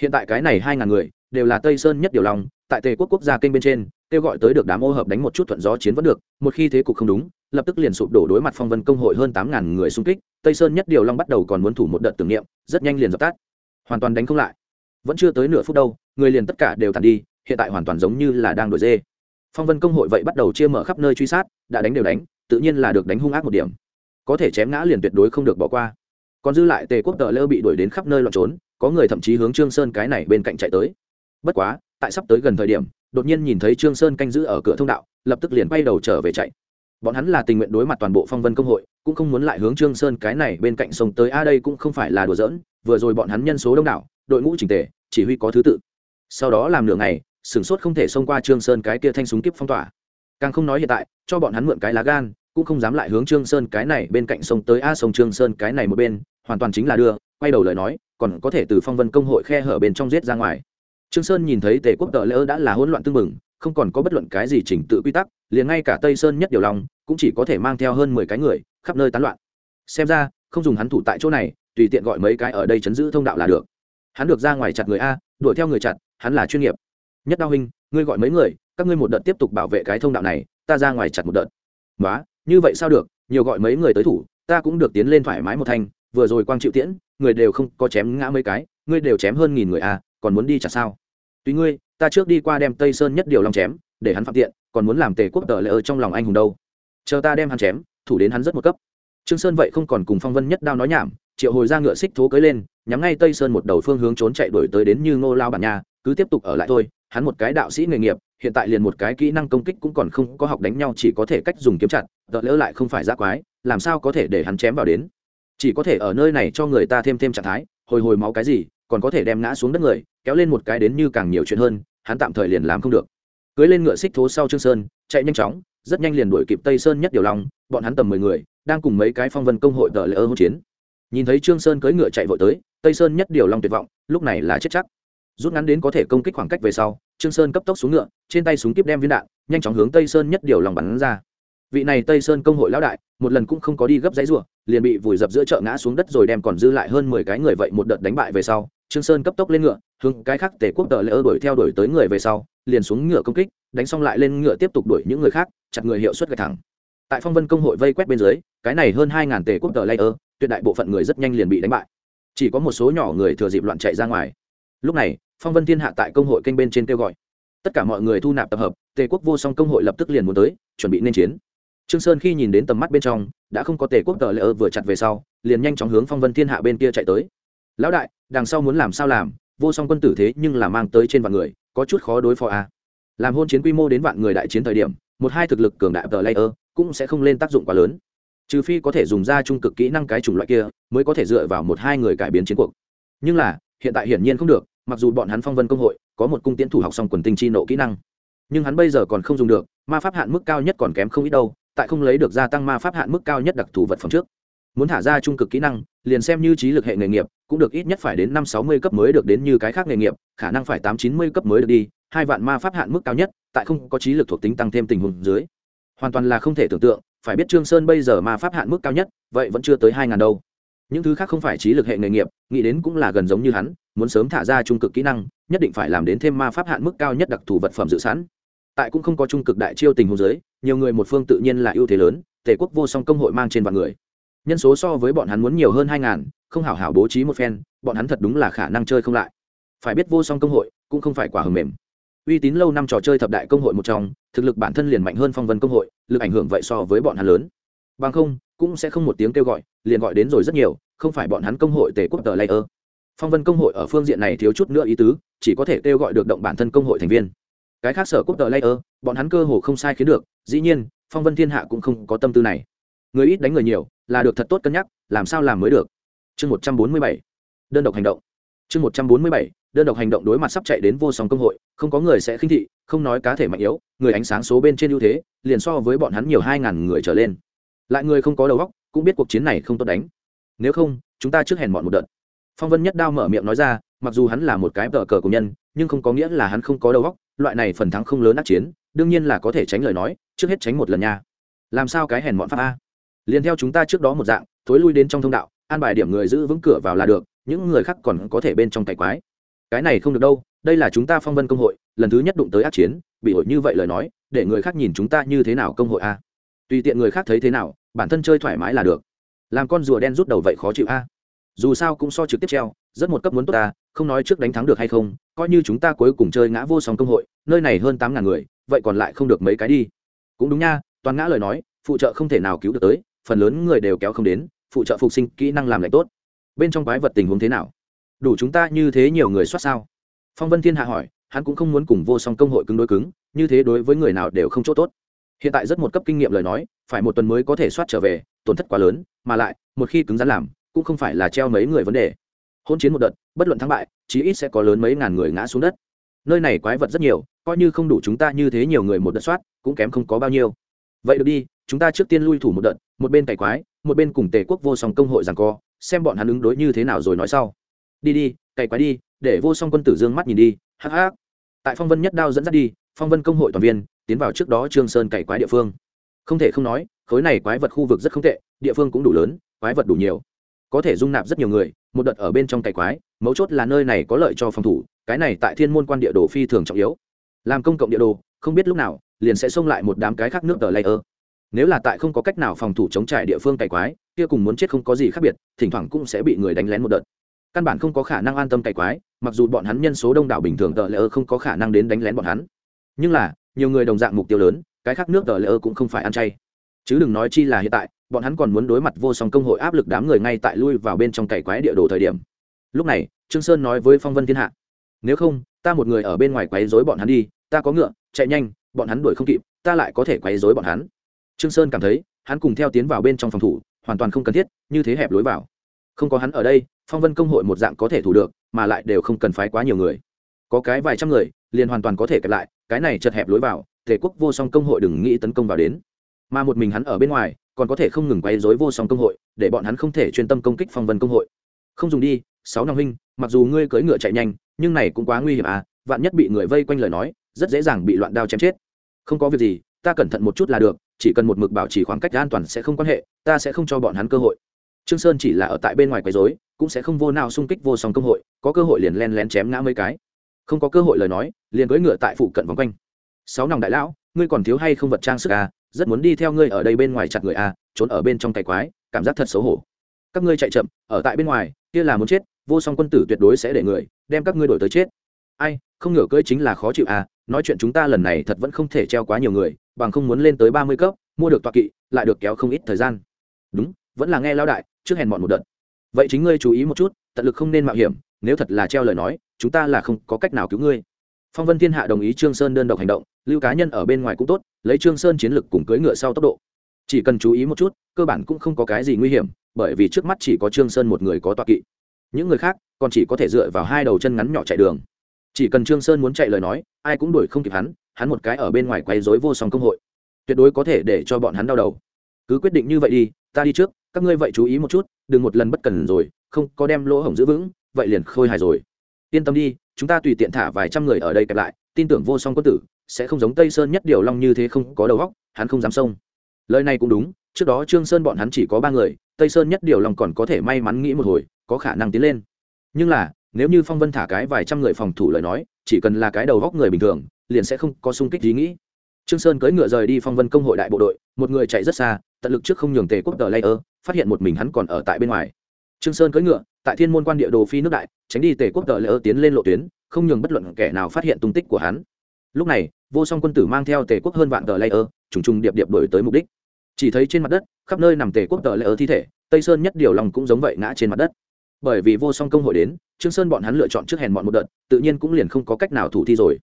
Hiện tại cái này hai ngàn người, đều là tây sơn nhất điều lòng, tại tề quốc quốc gia kênh bên trên, kêu gọi tới được đám ô hợp đánh một chút thuận gió chiến vẫn được, một khi thế cục không đúng, lập tức liền sụp đổ đối mặt phong vân công hội hơn tám ngàn người xung kích, tây sơn nhất điều long bắt đầu còn muốn thủ một đợt tưởng niệm, rất nhanh liền dập tắt. Hoàn toàn đánh không lại vẫn chưa tới nửa phút đâu, người liền tất cả đều tàn đi, hiện tại hoàn toàn giống như là đang đổi dê. Phong vân công hội vậy bắt đầu chia mở khắp nơi truy sát, đã đánh đều đánh, tự nhiên là được đánh hung ác một điểm. Có thể chém ngã liền tuyệt đối không được bỏ qua. Còn dư lại tề quốc tờ lơ bị đuổi đến khắp nơi loạn trốn, có người thậm chí hướng trương sơn cái này bên cạnh chạy tới. Bất quá, tại sắp tới gần thời điểm, đột nhiên nhìn thấy trương sơn canh giữ ở cửa thông đạo, lập tức liền bay đầu trở về chạy. Bọn hắn là tình nguyện đối mặt toàn bộ phong vân công hội, cũng không muốn lại hướng trương sơn cái này bên cạnh sông tới. A, đây cũng không phải là đùa giỡn, vừa rồi bọn hắn nhân số đông đảo đội ngũ chỉnh tề, chỉ huy có thứ tự. Sau đó làm nửa ngày sửng sốt không thể xông qua trương sơn cái kia thanh súng kiếp phong tỏa. Càng không nói hiện tại, cho bọn hắn mượn cái lá gan, cũng không dám lại hướng trương sơn cái này bên cạnh sông tới, a, sông trương sơn cái này một bên, hoàn toàn chính là đưa, quay đầu lời nói, còn có thể từ phong vân công hội khe hở bên trong giết ra ngoài. Trương sơn nhìn thấy tề quốc tợ lỡ đã là hỗn loạn tương mừng không còn có bất luận cái gì chỉnh tự quy tắc, liền ngay cả tây sơn nhất điều lòng, cũng chỉ có thể mang theo hơn mười cái người, khắp nơi tán loạn. Xem ra, không dùng hắn thủ tại chỗ này, tùy tiện gọi mấy cái ở đây chấn giữ thông đạo là được hắn được ra ngoài chặt người a đuổi theo người chặt hắn là chuyên nghiệp. Nhất đao huynh ngươi gọi mấy người các ngươi một đợt tiếp tục bảo vệ cái thông đạo này ta ra ngoài chặt một đợt. Quá, như vậy sao được nhiều gọi mấy người tới thủ ta cũng được tiến lên thoải mái một thanh vừa rồi quang chịu tiễn người đều không có chém ngã mấy cái ngươi đều chém hơn nghìn người à còn muốn đi chặt sao? Tùy ngươi ta trước đi qua đem tây sơn nhất điều long chém để hắn phạm tiện còn muốn làm tề quốc tờ lỡ ở trong lòng anh hùng đâu. Chờ ta đem hắn chém thủ đến hắn rất một cấp. Trương sơn vậy không còn cùng phong vân nhất đao nói nhảm triệu hồi ra ngựa xích thố cưới lên, nhắm ngay tây sơn một đầu phương hướng trốn chạy đuổi tới đến như ngô lao bản nhà, cứ tiếp tục ở lại thôi, hắn một cái đạo sĩ nghề nghiệp, hiện tại liền một cái kỹ năng công kích cũng còn không có học đánh nhau chỉ có thể cách dùng kiếm chặt, tợ lỡ lại không phải giác quái, làm sao có thể để hắn chém vào đến? Chỉ có thể ở nơi này cho người ta thêm thêm trạng thái, hồi hồi máu cái gì, còn có thể đem ngã xuống đất người, kéo lên một cái đến như càng nhiều chuyện hơn, hắn tạm thời liền làm không được. Cưới lên ngựa xích thố sau trương sơn, chạy nhanh chóng, rất nhanh liền đuổi kịp tây sơn nhất điều long, bọn hắn tầm mười người, đang cùng mấy cái phong vân công hội tờ lỡ hỗn chiến nhìn thấy trương sơn cưỡi ngựa chạy vội tới, tây sơn nhất điều long tuyệt vọng, lúc này là chết chắc. Rút ngắn đến có thể công kích khoảng cách về sau, trương sơn cấp tốc xuống ngựa, trên tay súng kíp đem viên đạn, nhanh chóng hướng tây sơn nhất điều lòng bắn ra. Vị này tây sơn công hội lão đại, một lần cũng không có đi gấp giấy rùa liền bị vùi dập giữa chợ ngã xuống đất rồi đem còn dư lại hơn mười cái người vậy một đợt đánh bại về sau, trương sơn cấp tốc lên ngựa, hướng cái khác tề quốc tờ lỡ đuổi theo đuổi tới người về sau, liền xuống ngựa công kích, đánh xong lại lên ngựa tiếp tục đuổi những người khác, chặt người hiệu suất gạch thẳng. Tại phong vân công hội vây quét bên dưới, cái này hơn hai ngàn tề quốc tờ lỡ tuyệt đại bộ phận người rất nhanh liền bị đánh bại. Chỉ có một số nhỏ người thừa dịp loạn chạy ra ngoài. Lúc này, phong vân thiên hạ tại công hội kênh bên trên kêu gọi. Tất cả mọi người thu nạp tập hợp, tề quốc vô song công hội lập tức liền muốn tới, chuẩn bị nên chiến. Trương sơn khi nhìn đến tầm mắt bên trong, đã không có tề quốc tờ lỡ vừa chặt về sau, liền nhanh chóng hướng phong vân thiên hạ bên kia chạy tới. Lão đại, đằng sau muốn làm sao làm? Vô song quân tử thế nhưng là mang tới trên vạn người, có chút khó đối phó a à. làm hôn chiến quy mô đến vạn người đại chiến thời điểm, một hai thực lực cường đại tờ layer cũng sẽ không lên tác dụng quá lớn trừ phi có thể dùng ra trung cực kỹ năng cái chủng loại kia, mới có thể dựa vào một hai người cải biến chiến cuộc. Nhưng là, hiện tại hiển nhiên không được, mặc dù bọn hắn phong vân công hội, có một cung tiến thủ học xong quần tinh chi nộ kỹ năng. Nhưng hắn bây giờ còn không dùng được, ma pháp hạn mức cao nhất còn kém không ít đâu, tại không lấy được gia tăng ma pháp hạn mức cao nhất đặc thù vật phẩm trước. Muốn thả ra trung cực kỹ năng, liền xem như trí lực hệ nghề nghiệp, cũng được ít nhất phải đến năm sáu mươi cấp mới được đến như cái khác nghề nghiệp, khả năng phải tám chín mươi cấp mới được đi, hai vạn ma pháp hạn mức cao nhất, tại không có trí lực thuộc tính tăng thêm tình huống dưới. Hoàn toàn là không thể tưởng tượng phải biết trương sơn bây giờ ma pháp hạn mức cao nhất, vậy vẫn chưa tới hai ngàn đâu. Những thứ khác không phải trí lực hệ nghề nghiệp, nghĩ đến cũng là gần giống như hắn, muốn sớm thả ra trung cực kỹ năng, nhất định phải làm đến thêm ma pháp hạn mức cao nhất đặc thù vật phẩm dự sẵn. Tại cũng không có trung cực đại chiêu tình huống giới nhiều người một phương tự nhiên là ưu thế lớn, tề quốc vô song công hội mang trên vạn người. Nhân số so với bọn hắn muốn nhiều hơn hai ngàn, không hảo hảo bố trí một phen, bọn hắn thật đúng là khả năng chơi không lại. Phải biết vô song công hội cũng không phải quả hầm mềm uy tín lâu năm trò chơi thập đại công hội một trong, thực lực bản thân liền mạnh hơn phong vân công hội, lực ảnh hưởng vậy so với bọn hắn lớn. Bằng không, cũng sẽ không một tiếng kêu gọi, liền gọi đến rồi rất nhiều, không phải bọn hắn công hội tề quốc tờ layer phong vân công hội ở phương diện này thiếu chút nữa ý tứ, chỉ có thể kêu gọi được động bản thân công hội thành viên. Cái khác sở quốc tờ layer bọn hắn cơ hồ không sai khiến được, dĩ nhiên, phong vân thiên hạ cũng không có tâm tư này. Người ít đánh người nhiều, là được thật tốt cân nhắc, làm sao làm mới được. Chương một trăm bốn mươi bảy, đơn độc hành động. Chương một trăm bốn mươi bảy đơn độc hành động đối mặt sắp chạy đến vô song công hội, không có người sẽ khinh thị, không nói cá thể mạnh yếu, người ánh sáng số bên trên ưu thế, liền so với bọn hắn nhiều hai ngàn người trở lên. Lại người không có đầu óc, cũng biết cuộc chiến này không tốt đánh. Nếu không, chúng ta trước hèn bọn một đợt. Phong vân nhất đao mở miệng nói ra, mặc dù hắn là một cái tờ cờ của nhân, nhưng không có nghĩa là hắn không có đầu óc, loại này phần thắng không lớn ác chiến, đương nhiên là có thể tránh lời nói, trước hết tránh một lần nha. Làm sao cái hèn mọn pháp a? Liền theo chúng ta trước đó một dạng, thối lui đến trong thông đạo, an bài điểm người giữ vững cửa vào là được, những người khác còn có thể bên trong cày quái cái này không được đâu, đây là chúng ta phong vân công hội, lần thứ nhất đụng tới ác chiến, bị hội như vậy lời nói, để người khác nhìn chúng ta như thế nào công hội a? À? Tùy tiện người khác thấy thế nào, bản thân chơi thoải mái là được. Làm con rùa đen rút đầu vậy khó chịu a. À? Dù sao cũng so trực tiếp treo, rất một cấp muốn tốt ta, không nói trước đánh thắng được hay không, coi như chúng ta cuối cùng chơi ngã vô song công hội, nơi này hơn tám ngàn người, vậy còn lại không được mấy cái đi. Cũng đúng nha, toàn ngã lời nói, phụ trợ không thể nào cứu được tới, phần lớn người đều kéo không đến, phụ trợ phục sinh kỹ năng làm lại tốt. Bên trong quái vật tình huống thế nào? Đủ chúng ta như thế nhiều người soát sao? Phong vân thiên hạ hỏi, hắn cũng không muốn cùng vô song công hội cứng đối cứng, như thế đối với người nào đều không chỗ tốt. Hiện tại rất một cấp kinh nghiệm lời nói, phải một tuần mới có thể soát trở về, tổn thất quá lớn, mà lại, một khi cứng rắn làm, cũng không phải là treo mấy người vấn đề. Hôn chiến một đợt, bất luận thắng bại, chí ít sẽ có lớn mấy ngàn người ngã xuống đất. Nơi này quái vật rất nhiều, coi như không đủ chúng ta như thế nhiều người một đợt soát, cũng kém không có bao nhiêu. Vậy được đi, chúng ta trước tiên lui thủ một đợt, một bên cày quái, một bên cùng tề quốc vô song công hội rằng co, xem bọn hắn ứng đối như thế nào rồi nói sau đi đi, cày quái đi, để vô song quân tử dương mắt nhìn đi, hắc hắc. Tại phong vân nhất đao dẫn dắt đi, phong vân công hội toàn viên, tiến vào trước đó trương sơn cày quái địa phương. Không thể không nói, khối này quái vật khu vực rất không tệ, địa phương cũng đủ lớn, quái vật đủ nhiều. Có thể dung nạp rất nhiều người, một đợt ở bên trong cày quái, mấu chốt là nơi này có lợi cho phòng thủ, cái này tại thiên môn quan địa đồ phi thường trọng yếu. Làm công cộng địa đồ, không biết lúc nào, liền sẽ xông lại một đám cái khác nước tờ layer. Nếu là tại không có cách nào phòng thủ chống trải địa phương cày quái, kia cùng muốn chết không có gì khác biệt, thỉnh thoảng cũng sẽ bị người đánh lén một đợt căn bản không có khả năng an tâm cày quái, mặc dù bọn hắn nhân số đông đảo bình thường tờ layer không có khả năng đến đánh lén bọn hắn. Nhưng là, nhiều người đồng dạng mục tiêu lớn, cái khác nước tờ layer cũng không phải ăn chay. Chứ đừng nói chi là hiện tại, bọn hắn còn muốn đối mặt vô song công hội áp lực đám người ngay tại lui vào bên trong cày quái địa đồ thời điểm. Lúc này, trương sơn nói với phong vân thiên hạ, nếu không, ta một người ở bên ngoài quấy rối bọn hắn đi, ta có ngựa, chạy nhanh, bọn hắn đuổi không kịp, ta lại có thể quấy rối bọn hắn. Trương sơn cảm thấy, hắn cùng theo tiến vào bên trong phòng thủ, hoàn toàn không cần thiết, như thế hẹp lối vào không có hắn ở đây, phong vân công hội một dạng có thể thủ được, mà lại đều không cần phái quá nhiều người. Có cái vài trăm người, liền hoàn toàn có thể kẹp lại, cái này chật hẹp lối vào thể quốc vô song công hội đừng nghĩ tấn công vào đến. Mà một mình hắn ở bên ngoài, còn có thể không ngừng quấy rối vô song công hội, để bọn hắn không thể chuyên tâm công kích phong vân công hội. Không dùng đi, sáu năm huynh, mặc dù ngươi cưỡi ngựa chạy nhanh, nhưng này cũng quá nguy hiểm à vạn nhất bị người vây quanh lời nói, rất dễ dàng bị loạn đao chém chết. Không có việc gì, ta cẩn thận một chút là được, chỉ cần một mực bảo trì khoảng cách an toàn sẽ không quan hệ, ta sẽ không cho bọn hắn cơ hội trương sơn chỉ là ở tại bên ngoài quấy rối, cũng sẽ không vô nào xung kích vô song công hội, có cơ hội liền len lén chém ngã mấy cái. Không có cơ hội lời nói, liền cưỡi ngựa tại phụ cận vòng quanh. Sáu nòng đại lão, ngươi còn thiếu hay không vật trang sức à? Rất muốn đi theo ngươi ở đây bên ngoài chặt người à trốn ở bên trong cày quái, cảm giác thật xấu hổ. Các ngươi chạy chậm, ở tại bên ngoài, kia là muốn chết, vô song quân tử tuyệt đối sẽ để người, đem các ngươi đổi tới chết. Ai, không ngửa cưỡi chính là khó chịu à nói chuyện chúng ta lần này thật vẫn không thể treo quá nhiều người, bằng không muốn lên tới ba mươi cấp, mua được tọa kỵ, lại được kéo không ít thời gian. Đúng, vẫn là nghe lao đại trước hèn mọn một đợt. Vậy chính ngươi chú ý một chút, tận lực không nên mạo hiểm, nếu thật là treo lời nói, chúng ta là không có cách nào cứu ngươi. Phong vân thiên hạ đồng ý trương sơn đơn độc hành động, lưu cá nhân ở bên ngoài cũng tốt, lấy trương sơn chiến lực cùng cưỡi ngựa sau tốc độ. Chỉ cần chú ý một chút, cơ bản cũng không có cái gì nguy hiểm, bởi vì trước mắt chỉ có trương sơn một người có toa kỵ. Những người khác, còn chỉ có thể dựa vào hai đầu chân ngắn nhỏ chạy đường. Chỉ cần trương sơn muốn chạy lời nói, ai cũng đuổi không kịp hắn hắn một cái ở bên ngoài quấy rối vô song công hội. Tuyệt đối có thể để cho bọn hắn đau đầu. Cứ quyết định như vậy đi, ta đi trước các ngươi vậy chú ý một chút, đừng một lần bất cần rồi, không có đem lỗ hổng giữ vững, vậy liền khôi hài rồi. Yên tâm đi, chúng ta tùy tiện thả vài trăm người ở đây kẹp lại, tin tưởng vô song quân tử, sẽ không giống tây sơn nhất điều long như thế không có đầu góc hắn không dám xông. Lời này cũng đúng, trước đó trương sơn bọn hắn chỉ có ba người, tây sơn nhất điều long còn có thể may mắn nghĩ một hồi, có khả năng tiến lên. Nhưng là, nếu như phong vân thả cái vài trăm người phòng thủ lời nói, chỉ cần là cái đầu góc người bình thường, liền sẽ không có sung kích ý nghĩ. Trương sơn cưỡi ngựa rời đi phong vân công hội đại bộ đội, một người chạy rất xa, tận lực trước không nhường tề quốc tờ layer phát hiện một mình hắn còn ở tại bên ngoài. Trương sơn cưỡi ngựa, tại thiên môn quan địa đồ phi nước đại, tránh đi tề quốc tờ lỡ tiến lên lộ tuyến, không nhường bất luận kẻ nào phát hiện tung tích của hắn. Lúc này, vô song quân tử mang theo tề quốc hơn vạn tờ layer trùng trùng điệp điệp đổi tới mục đích. Chỉ thấy trên mặt đất, khắp nơi nằm tề quốc tờ layer thi thể, tây sơn nhất điều lòng cũng giống vậy ngã trên mặt đất. Bởi vì vô song công hội đến, trương sơn bọn hắn lựa chọn trước hèn bọn một đợt, tự nhiên cũng liền không có cách nào thủ thi rồi.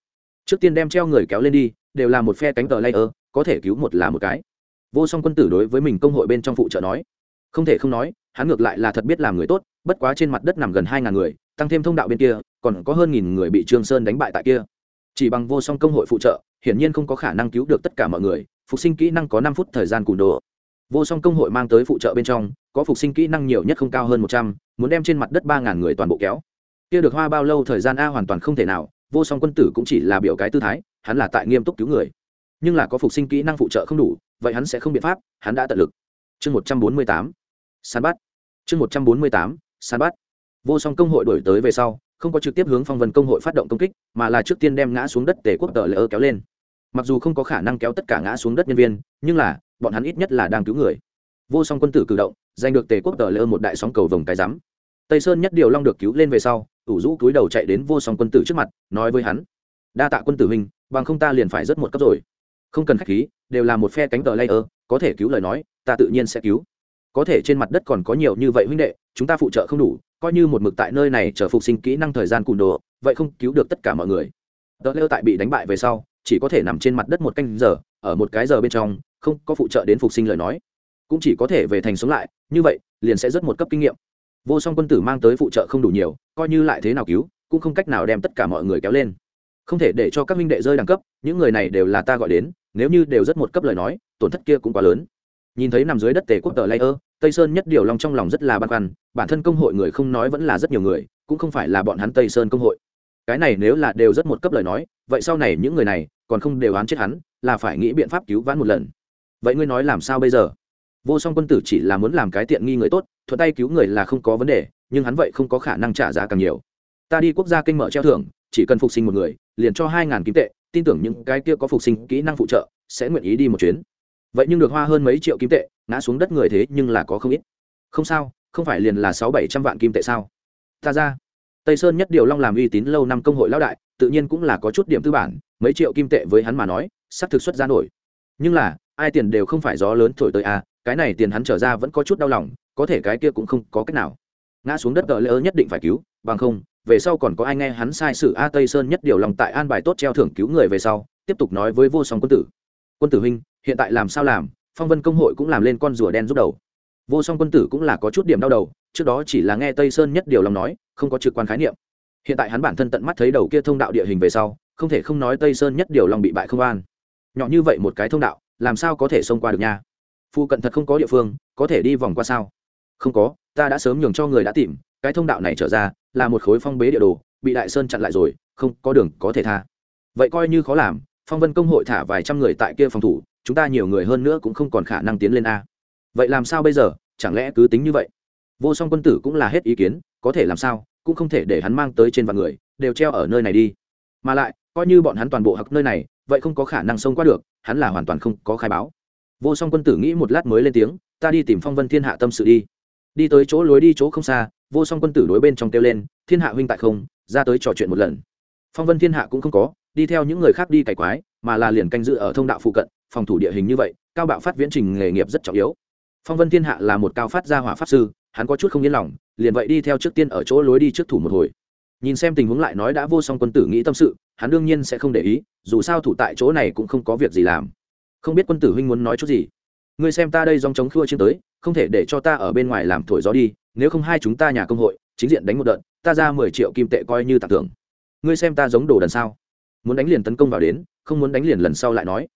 Trước tiên đem treo người kéo lên đi, đều là một phe cánh tờ layer có thể cứu một là một cái. Vô song quân tử đối với mình công hội bên trong phụ trợ nói không thể không nói, hắn ngược lại là thật biết làm người tốt, bất quá trên mặt đất nằm gần hai ngàn người, tăng thêm thông đạo bên kia, còn có hơn nghìn người bị trương sơn đánh bại tại kia. Chỉ bằng vô song công hội phụ trợ, hiển nhiên không có khả năng cứu được tất cả mọi người, phục sinh kỹ năng có năm phút thời gian cùn đồ. Vô song công hội mang tới phụ trợ bên trong, có phục sinh kỹ năng nhiều nhất không cao hơn một trăm, muốn đem trên mặt đất ba ngàn người toàn bộ kéo. Kia được hoa bao lâu thời gian a hoàn toàn không thể nào, vô song quân tử cũng chỉ là biểu cái tư thái, hắn là tại nghiêm túc cứu người. Nhưng là có phục sinh kỹ năng phụ trợ không đủ, vậy hắn sẽ không biện pháp, hắn đã tận lực chương một trăm bốn mươi tám, săn bắt. Chương một trăm bốn mươi tám, săn bắt. Vô song công hội đổi tới về sau, không có trực tiếp hướng phong vân công hội phát động công kích, mà là trước tiên đem ngã xuống đất tề quốc tờ lỡ kéo lên. Mặc dù không có khả năng kéo tất cả ngã xuống đất nhân viên, nhưng là, bọn hắn ít nhất là đang cứu người. Vô song quân tử cử động, giành được tề quốc tờ lỡ một đại sóng cầu vồng cái rắm. Tây sơn nhất điều long được cứu lên về sau, ủ rũ cúi đầu chạy đến vô song quân tử trước mặt, nói với hắn, đa tạ quân tử huynh, bằng không ta liền phải rất một cấp rồi. Không cần khách khí đều là một phe cánh tờ layer, có thể cứu lời nói, ta tự nhiên sẽ cứu. Có thể trên mặt đất còn có nhiều như vậy huynh đệ, chúng ta phụ trợ không đủ, coi như một mực tại nơi này chờ phục sinh kỹ năng thời gian cùn đồ, vậy không cứu được tất cả mọi người. Tờ layer tại bị đánh bại về sau, chỉ có thể nằm trên mặt đất một canh giờ, ở một cái giờ bên trong, không có phụ trợ đến phục sinh lời nói. Cũng chỉ có thể về thành sống lại, như vậy, liền sẽ rất một cấp kinh nghiệm. Vô song quân tử mang tới phụ trợ không đủ nhiều, coi như lại thế nào cứu, cũng không cách nào đem tất cả mọi người kéo lên. Không thể để cho các minh đệ rơi đẳng cấp, những người này đều là ta gọi đến nếu như đều rất một cấp lời nói, tổn thất kia cũng quá lớn. Nhìn thấy nằm dưới đất tề quốc tờ layer, tây sơn nhất điều long trong lòng rất là băn khoăn, bản thân công hội người không nói vẫn là rất nhiều người, cũng không phải là bọn hắn tây sơn công hội. Cái này nếu là đều rất một cấp lời nói, vậy sau này những người này còn không đều án chết hắn, là phải nghĩ biện pháp cứu vãn một lần. Vậy ngươi nói làm sao bây giờ? Vô song quân tử chỉ là muốn làm cái tiện nghi người tốt, thuận tay cứu người là không có vấn đề, nhưng hắn vậy không có khả năng trả giá càng nhiều. Ta đi quốc gia kinh mở treo thưởng, chỉ cần phục sinh một người, liền cho hai ngàn kim tệ tin tưởng những cái kia có phục sinh kỹ năng phụ trợ, sẽ nguyện ý đi một chuyến. Vậy nhưng được hoa hơn mấy triệu kim tệ, ngã xuống đất người thế nhưng là có không ít. Không sao, không phải liền là sáu bảy trăm vạn kim tệ sao? Ta ra, tây sơn nhất điều long làm uy tín lâu năm công hội lão đại, tự nhiên cũng là có chút điểm tư bản, mấy triệu kim tệ với hắn mà nói, sắp thực xuất ra nổi. Nhưng là, ai tiền đều không phải gió lớn thổi tới à cái này tiền hắn trở ra vẫn có chút đau lòng, có thể cái kia cũng không có cách nào. Ngã xuống đất tờ lỡ nhất định phải cứu, bằng không về sau còn có ai nghe hắn sai sự a tây sơn nhất điều lòng tại an bài tốt treo thưởng cứu người về sau, tiếp tục nói với vô song quân tử. Quân tử huynh, hiện tại làm sao làm? Phong vân công hội cũng làm lên con rùa đen giúp đầu. Vô song quân tử cũng là có chút điểm đau đầu, trước đó chỉ là nghe tây sơn nhất điều lòng nói, không có trực quan khái niệm. Hiện tại hắn bản thân tận mắt thấy đầu kia thông đạo địa hình về sau, không thể không nói tây sơn nhất điều lòng bị bại không an. Nhỏ như vậy một cái thông đạo, làm sao có thể xông qua được nha? Phu cận thật không có địa phương, có thể đi vòng qua sao? Không có, ta đã sớm nhường cho người đã tìm, cái thông đạo này trở ra là một khối phong bế địa đồ, bị đại sơn chặn lại rồi, không có đường có thể tha. Vậy coi như khó làm, phong vân công hội thả vài trăm người tại kia phòng thủ, chúng ta nhiều người hơn nữa cũng không còn khả năng tiến lên a. Vậy làm sao bây giờ? Chẳng lẽ cứ tính như vậy? Vô song quân tử cũng là hết ý kiến, có thể làm sao? Cũng không thể để hắn mang tới trên vạn người, đều treo ở nơi này đi. Mà lại, coi như bọn hắn toàn bộ hặc nơi này, vậy không có khả năng xông qua được, hắn là hoàn toàn không có khai báo. Vô song quân tử nghĩ một lát mới lên tiếng, ta đi tìm phong vân thiên hạ tâm sự đi đi tới chỗ lối đi chỗ không xa, vô song quân tử đối bên trong kêu lên, thiên hạ huynh tại không, ra tới trò chuyện một lần. Phong vân thiên hạ cũng không có, đi theo những người khác đi cày quái, mà là liền canh dự ở thông đạo phụ cận, phòng thủ địa hình như vậy, cao bạo phát viễn trình nghề nghiệp rất trọng yếu. Phong vân thiên hạ là một cao phát gia hỏa pháp sư, hắn có chút không yên lòng, liền vậy đi theo trước tiên ở chỗ lối đi trước thủ một hồi. Nhìn xem tình huống lại nói đã vô song quân tử nghĩ tâm sự, hắn đương nhiên sẽ không để ý, dù sao thủ tại chỗ này cũng không có việc gì làm. Không biết quân tử huynh muốn nói chút gì ngươi xem ta đây dòng chống khua chiến tới, không thể để cho ta ở bên ngoài làm thổi gió đi, nếu không hai chúng ta nhà công hội, chính diện đánh một đợt, ta ra mười triệu kim tệ coi như tặng thưởng. Ngươi xem ta giống đồ đần sao? Muốn đánh liền tấn công vào đến, không muốn đánh liền lần sau lại nói.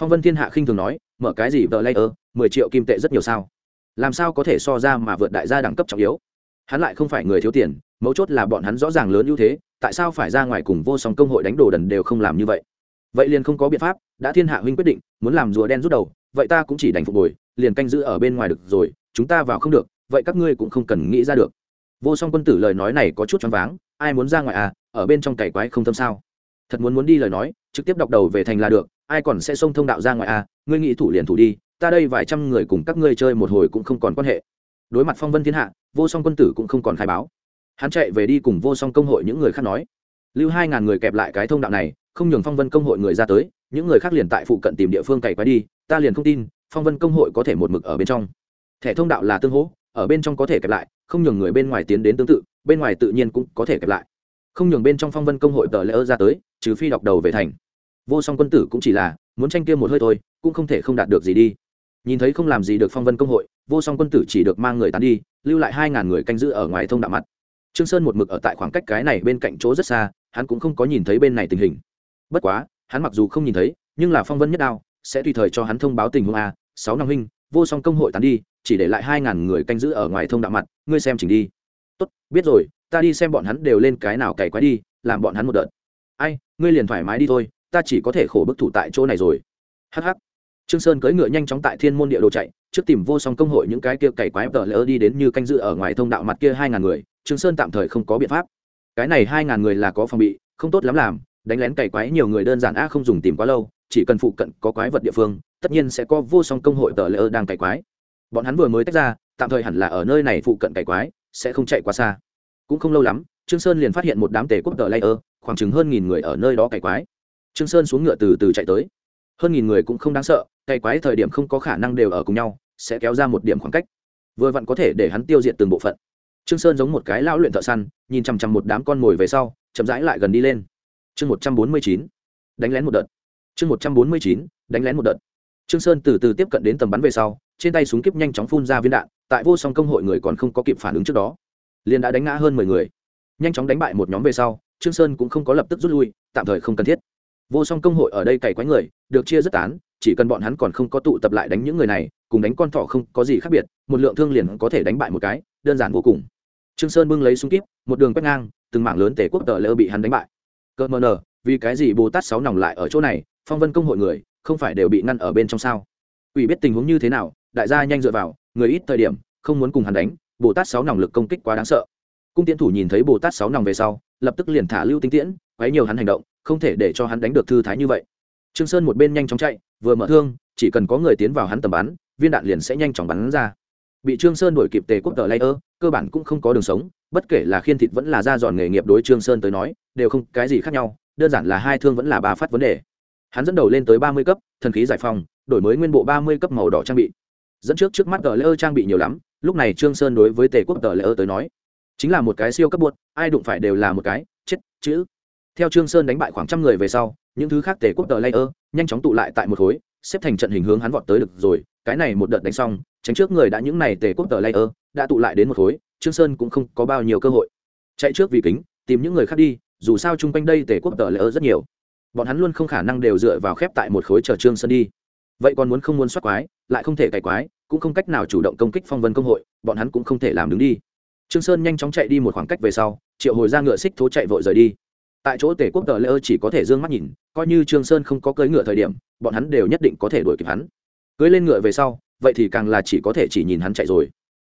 Phong vân thiên hạ khinh thường nói, mở cái gì vợ lay ơ mười triệu kim tệ rất nhiều sao? Làm sao có thể so ra mà vượt đại gia đẳng cấp trọng yếu? Hắn lại không phải người thiếu tiền, mấu chốt là bọn hắn rõ ràng lớn ưu thế, tại sao phải ra ngoài cùng vô song công hội đánh đồ đần đều không làm như vậy? Vậy liền không có biện pháp, đã thiên hạ huynh quyết định, muốn làm rùa đen rút đầu vậy ta cũng chỉ đành phục hồi, liền canh giữ ở bên ngoài được rồi, chúng ta vào không được, vậy các ngươi cũng không cần nghĩ ra được. Vô song quân tử lời nói này có chút choáng váng, ai muốn ra ngoài à ở bên trong cày quái không thâm sao? Thật muốn muốn đi lời nói, trực tiếp đọc đầu về thành là được, ai còn sẽ xông thông đạo ra ngoài à ngươi nghĩ thủ liền thủ đi, ta đây vài trăm người cùng các ngươi chơi một hồi cũng không còn quan hệ. Đối mặt phong vân thiên hạ, vô song quân tử cũng không còn khai báo. Hắn chạy về đi cùng vô song công hội những người khác nói. Lưu hai ngàn người kẹp lại cái thông đạo này, không nhường phong vân công hội người ra tới, những người khác liền tại phụ cận tìm địa phương cày quái đi ta liền không tin, phong vân công hội có thể một mực ở bên trong. Thẻ thông đạo là tương hỗ, ở bên trong có thể kẹp lại, không nhường người bên ngoài tiến đến tương tự, bên ngoài tự nhiên cũng có thể kẹp lại. Không nhường bên trong phong vân công hội tờ lễ ơ ra tới, trừ phi đọc đầu về thành. Vô song quân tử cũng chỉ là, muốn tranh kia một hơi thôi, cũng không thể không đạt được gì đi. Nhìn thấy không làm gì được phong vân công hội, vô song quân tử chỉ được mang người tán đi, lưu lại hai ngàn người canh giữ ở ngoài thông đạo mặt. Trương sơn một mực ở tại khoảng cách cái này bên cạnh chỗ rất xa, hắn cũng không có nhìn thấy bên này tình hình. Bất quá, hắn mặc dù không nhìn thấy, nhưng là phong vân nhất đao sẽ tùy thời cho hắn thông báo tình huống a, sáu năm huynh, vô song công hội tán đi, chỉ để lại hai ngàn người canh giữ ở ngoài thông đạo mặt, ngươi xem chỉnh đi. Tốt, biết rồi, ta đi xem bọn hắn đều lên cái nào cày quái đi, làm bọn hắn một đợt. Ai, ngươi liền thoải mái đi thôi, ta chỉ có thể khổ bức thủ tại chỗ này rồi. Hh trương sơn cưỡi ngựa nhanh chóng tại thiên môn địa đồ chạy, trước tìm vô song công hội những cái kia cày quái tờ lỡ đi đến như canh dự ở ngoài thông đạo mặt kia hai ngàn người, trương sơn tạm thời không có biện pháp. Cái này hai ngàn người là có phòng bị, không tốt lắm làm, đánh lén cày quái nhiều người đơn giản a không dùng tìm quá lâu chỉ cần phụ cận có quái vật địa phương, tất nhiên sẽ có vô song công hội tờ lỡ đang cày quái. Bọn hắn vừa mới tách ra, tạm thời hẳn là ở nơi này phụ cận cày quái, sẽ không chạy quá xa. Cũng không lâu lắm, trương sơn liền phát hiện một đám tề quốc tờ layer khoảng chừng hơn nghìn người ở nơi đó cày quái. Trương sơn xuống ngựa từ từ chạy tới. Hơn nghìn người cũng không đáng sợ, cày quái thời điểm không có khả năng đều ở cùng nhau, sẽ kéo ra một điểm khoảng cách. Vừa vặn có thể để hắn tiêu diệt từng bộ phận. Trương sơn giống một cái lão luyện thợ săn, nhìn chằm chằm một đám con mồi về sau, chậm rãi lại gần đi lên. Chương một trăm bốn mươi chín, đánh lén một đợt chương một trăm bốn mươi chín, đánh lén một đợt. Trương sơn từ từ tiếp cận đến tầm bắn về sau, trên tay súng kiếp nhanh chóng phun ra viên đạn, tại vô song công hội người còn không có kịp phản ứng trước đó, liền đã đánh ngã hơn mười người. Nhanh chóng đánh bại một nhóm về sau, trương sơn cũng không có lập tức rút lui, tạm thời không cần thiết. Vô song công hội ở đây cày quái người, được chia rất tán, chỉ cần bọn hắn còn không có tụ tập lại đánh những người này, cùng đánh con thỏ không có gì khác biệt, một lượng thương liền có thể đánh bại một cái, đơn giản vô cùng. Trương sơn bưng lấy súng kíp, một đường quét ngang, từng mảng lớn tể quốc tờ lỡ bị hắn đánh bại. Cơ mờ nờ vì cái gì bồ tát sáu nòng lại ở chỗ này, phong vân công hội người, không phải đều bị ngăn ở bên trong sao? Ủy biết tình huống như thế nào, đại gia nhanh dựa vào, người ít thời điểm, không muốn cùng hắn đánh, bồ tát sáu nòng lực công kích quá đáng sợ. Cung tiến thủ nhìn thấy bồ tát sáu nòng về sau, lập tức liền thả lưu tinh tiễn, quấy nhiều hắn hành động, không thể để cho hắn đánh được thư thái như vậy. Trương sơn một bên nhanh chóng chạy, vừa mở thương, chỉ cần có người tiến vào hắn tầm bắn, viên đạn liền sẽ nhanh chóng bắn ra. Bị trương sơn đuổi kịp tề quốc tờ layer, cơ bản cũng không có đường sống, bất kể là khiên thịt vẫn là ra dọn nghề nghiệp đối trương sơn tới nói, đều không, cái gì khác nhau đơn giản là hai thương vẫn là ba phát vấn đề. Hắn dẫn đầu lên tới ba mươi cấp thần khí giải phóng, đổi mới nguyên bộ ba mươi cấp màu đỏ trang bị. Dẫn trước trước mắt tờ layer trang bị nhiều lắm lúc này trương sơn đối với tề quốc tờ layer tới nói chính là một cái siêu cấp buột ai đụng phải đều là một cái chết chữ. Theo trương sơn đánh bại khoảng trăm người về sau những thứ khác tề quốc tờ layer nhanh chóng tụ lại tại một khối xếp thành trận hình hướng hắn vọt tới được rồi cái này một đợt đánh xong tránh trước người đã những này tề quốc tờ layer đã tụ lại đến một khối trương sơn cũng không có bao nhiêu cơ hội. Chạy trước vì kính tìm những người khác đi dù sao chung quanh đây tề quốc tờ lỡ rất nhiều. Bọn hắn luôn không khả năng đều dựa vào khép tại một khối chờ trương sơn đi. Vậy còn muốn không muốn soát quái, lại không thể cày quái, cũng không cách nào chủ động công kích phong vân công hội, bọn hắn cũng không thể làm đứng đi. Trương sơn nhanh chóng chạy đi một khoảng cách về sau, triệu hồi ra ngựa xích thố chạy vội rời đi. Tại chỗ tể quốc tờ lễ ơ chỉ có thể d ư ơ n g mắt nhìn, coi như trương sơn không có cưỡi ngựa thời điểm, bọn hắn đều nhất định có thể đuổi kịp hắn. Cưỡi lên ngựa về sau, vậy thì càng là chỉ có thể chỉ nhìn hắn chạy rồi.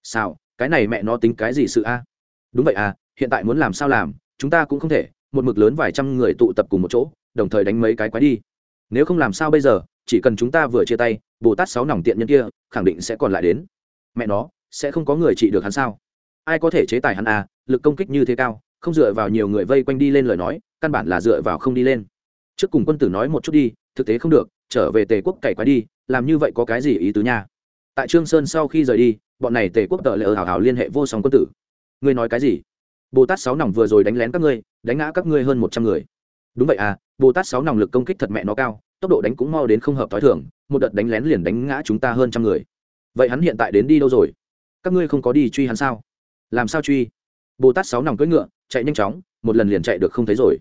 Sao, cái này mẹ nó tính cái gì sự a? Đúng vậy à hiện tại muốn làm sao làm? Chúng ta cũng không thể, một mực lớn vài trăm người tụ tập cùng một chỗ, đồng thời đánh mấy cái quái đi. Nếu không làm sao bây giờ, chỉ cần chúng ta vừa chia tay, bồ tát sáu nòng tiện nhân kia, khẳng định sẽ còn lại đến. Mẹ nó, sẽ không có người trị được hắn sao? Ai có thể chế tài hắn à? Lực công kích như thế cao, không dựa vào nhiều người vây quanh đi lên lời nói, căn bản là dựa vào không đi lên. Trước cùng quân tử nói một chút đi, thực tế không được, trở về tề quốc cày quái đi, làm như vậy có cái gì ý tứ nha? Tại trương sơn sau khi rời đi, bọn này tề quốc tờ lệ ở hào hào liên hệ vô song quân tử. Ngươi nói cái gì? Bồ tát sáu nòng vừa rồi đánh lén các ngươi, đánh ngã các ngươi hơn một trăm người. Đúng vậy à bồ tát sáu nòng lực công kích thật mẹ nó cao, tốc độ đánh cũng mau đến không hợp t h o i thường, một đợt đánh lén liền đánh ngã chúng ta hơn trăm người. Vậy hắn hiện tại đến đi đâu rồi? Các ngươi không có đi truy hắn sao? Làm sao truy? Bồ tát sáu nòng cưỡi ngựa, chạy nhanh chóng, một lần liền chạy được không thấy rồi.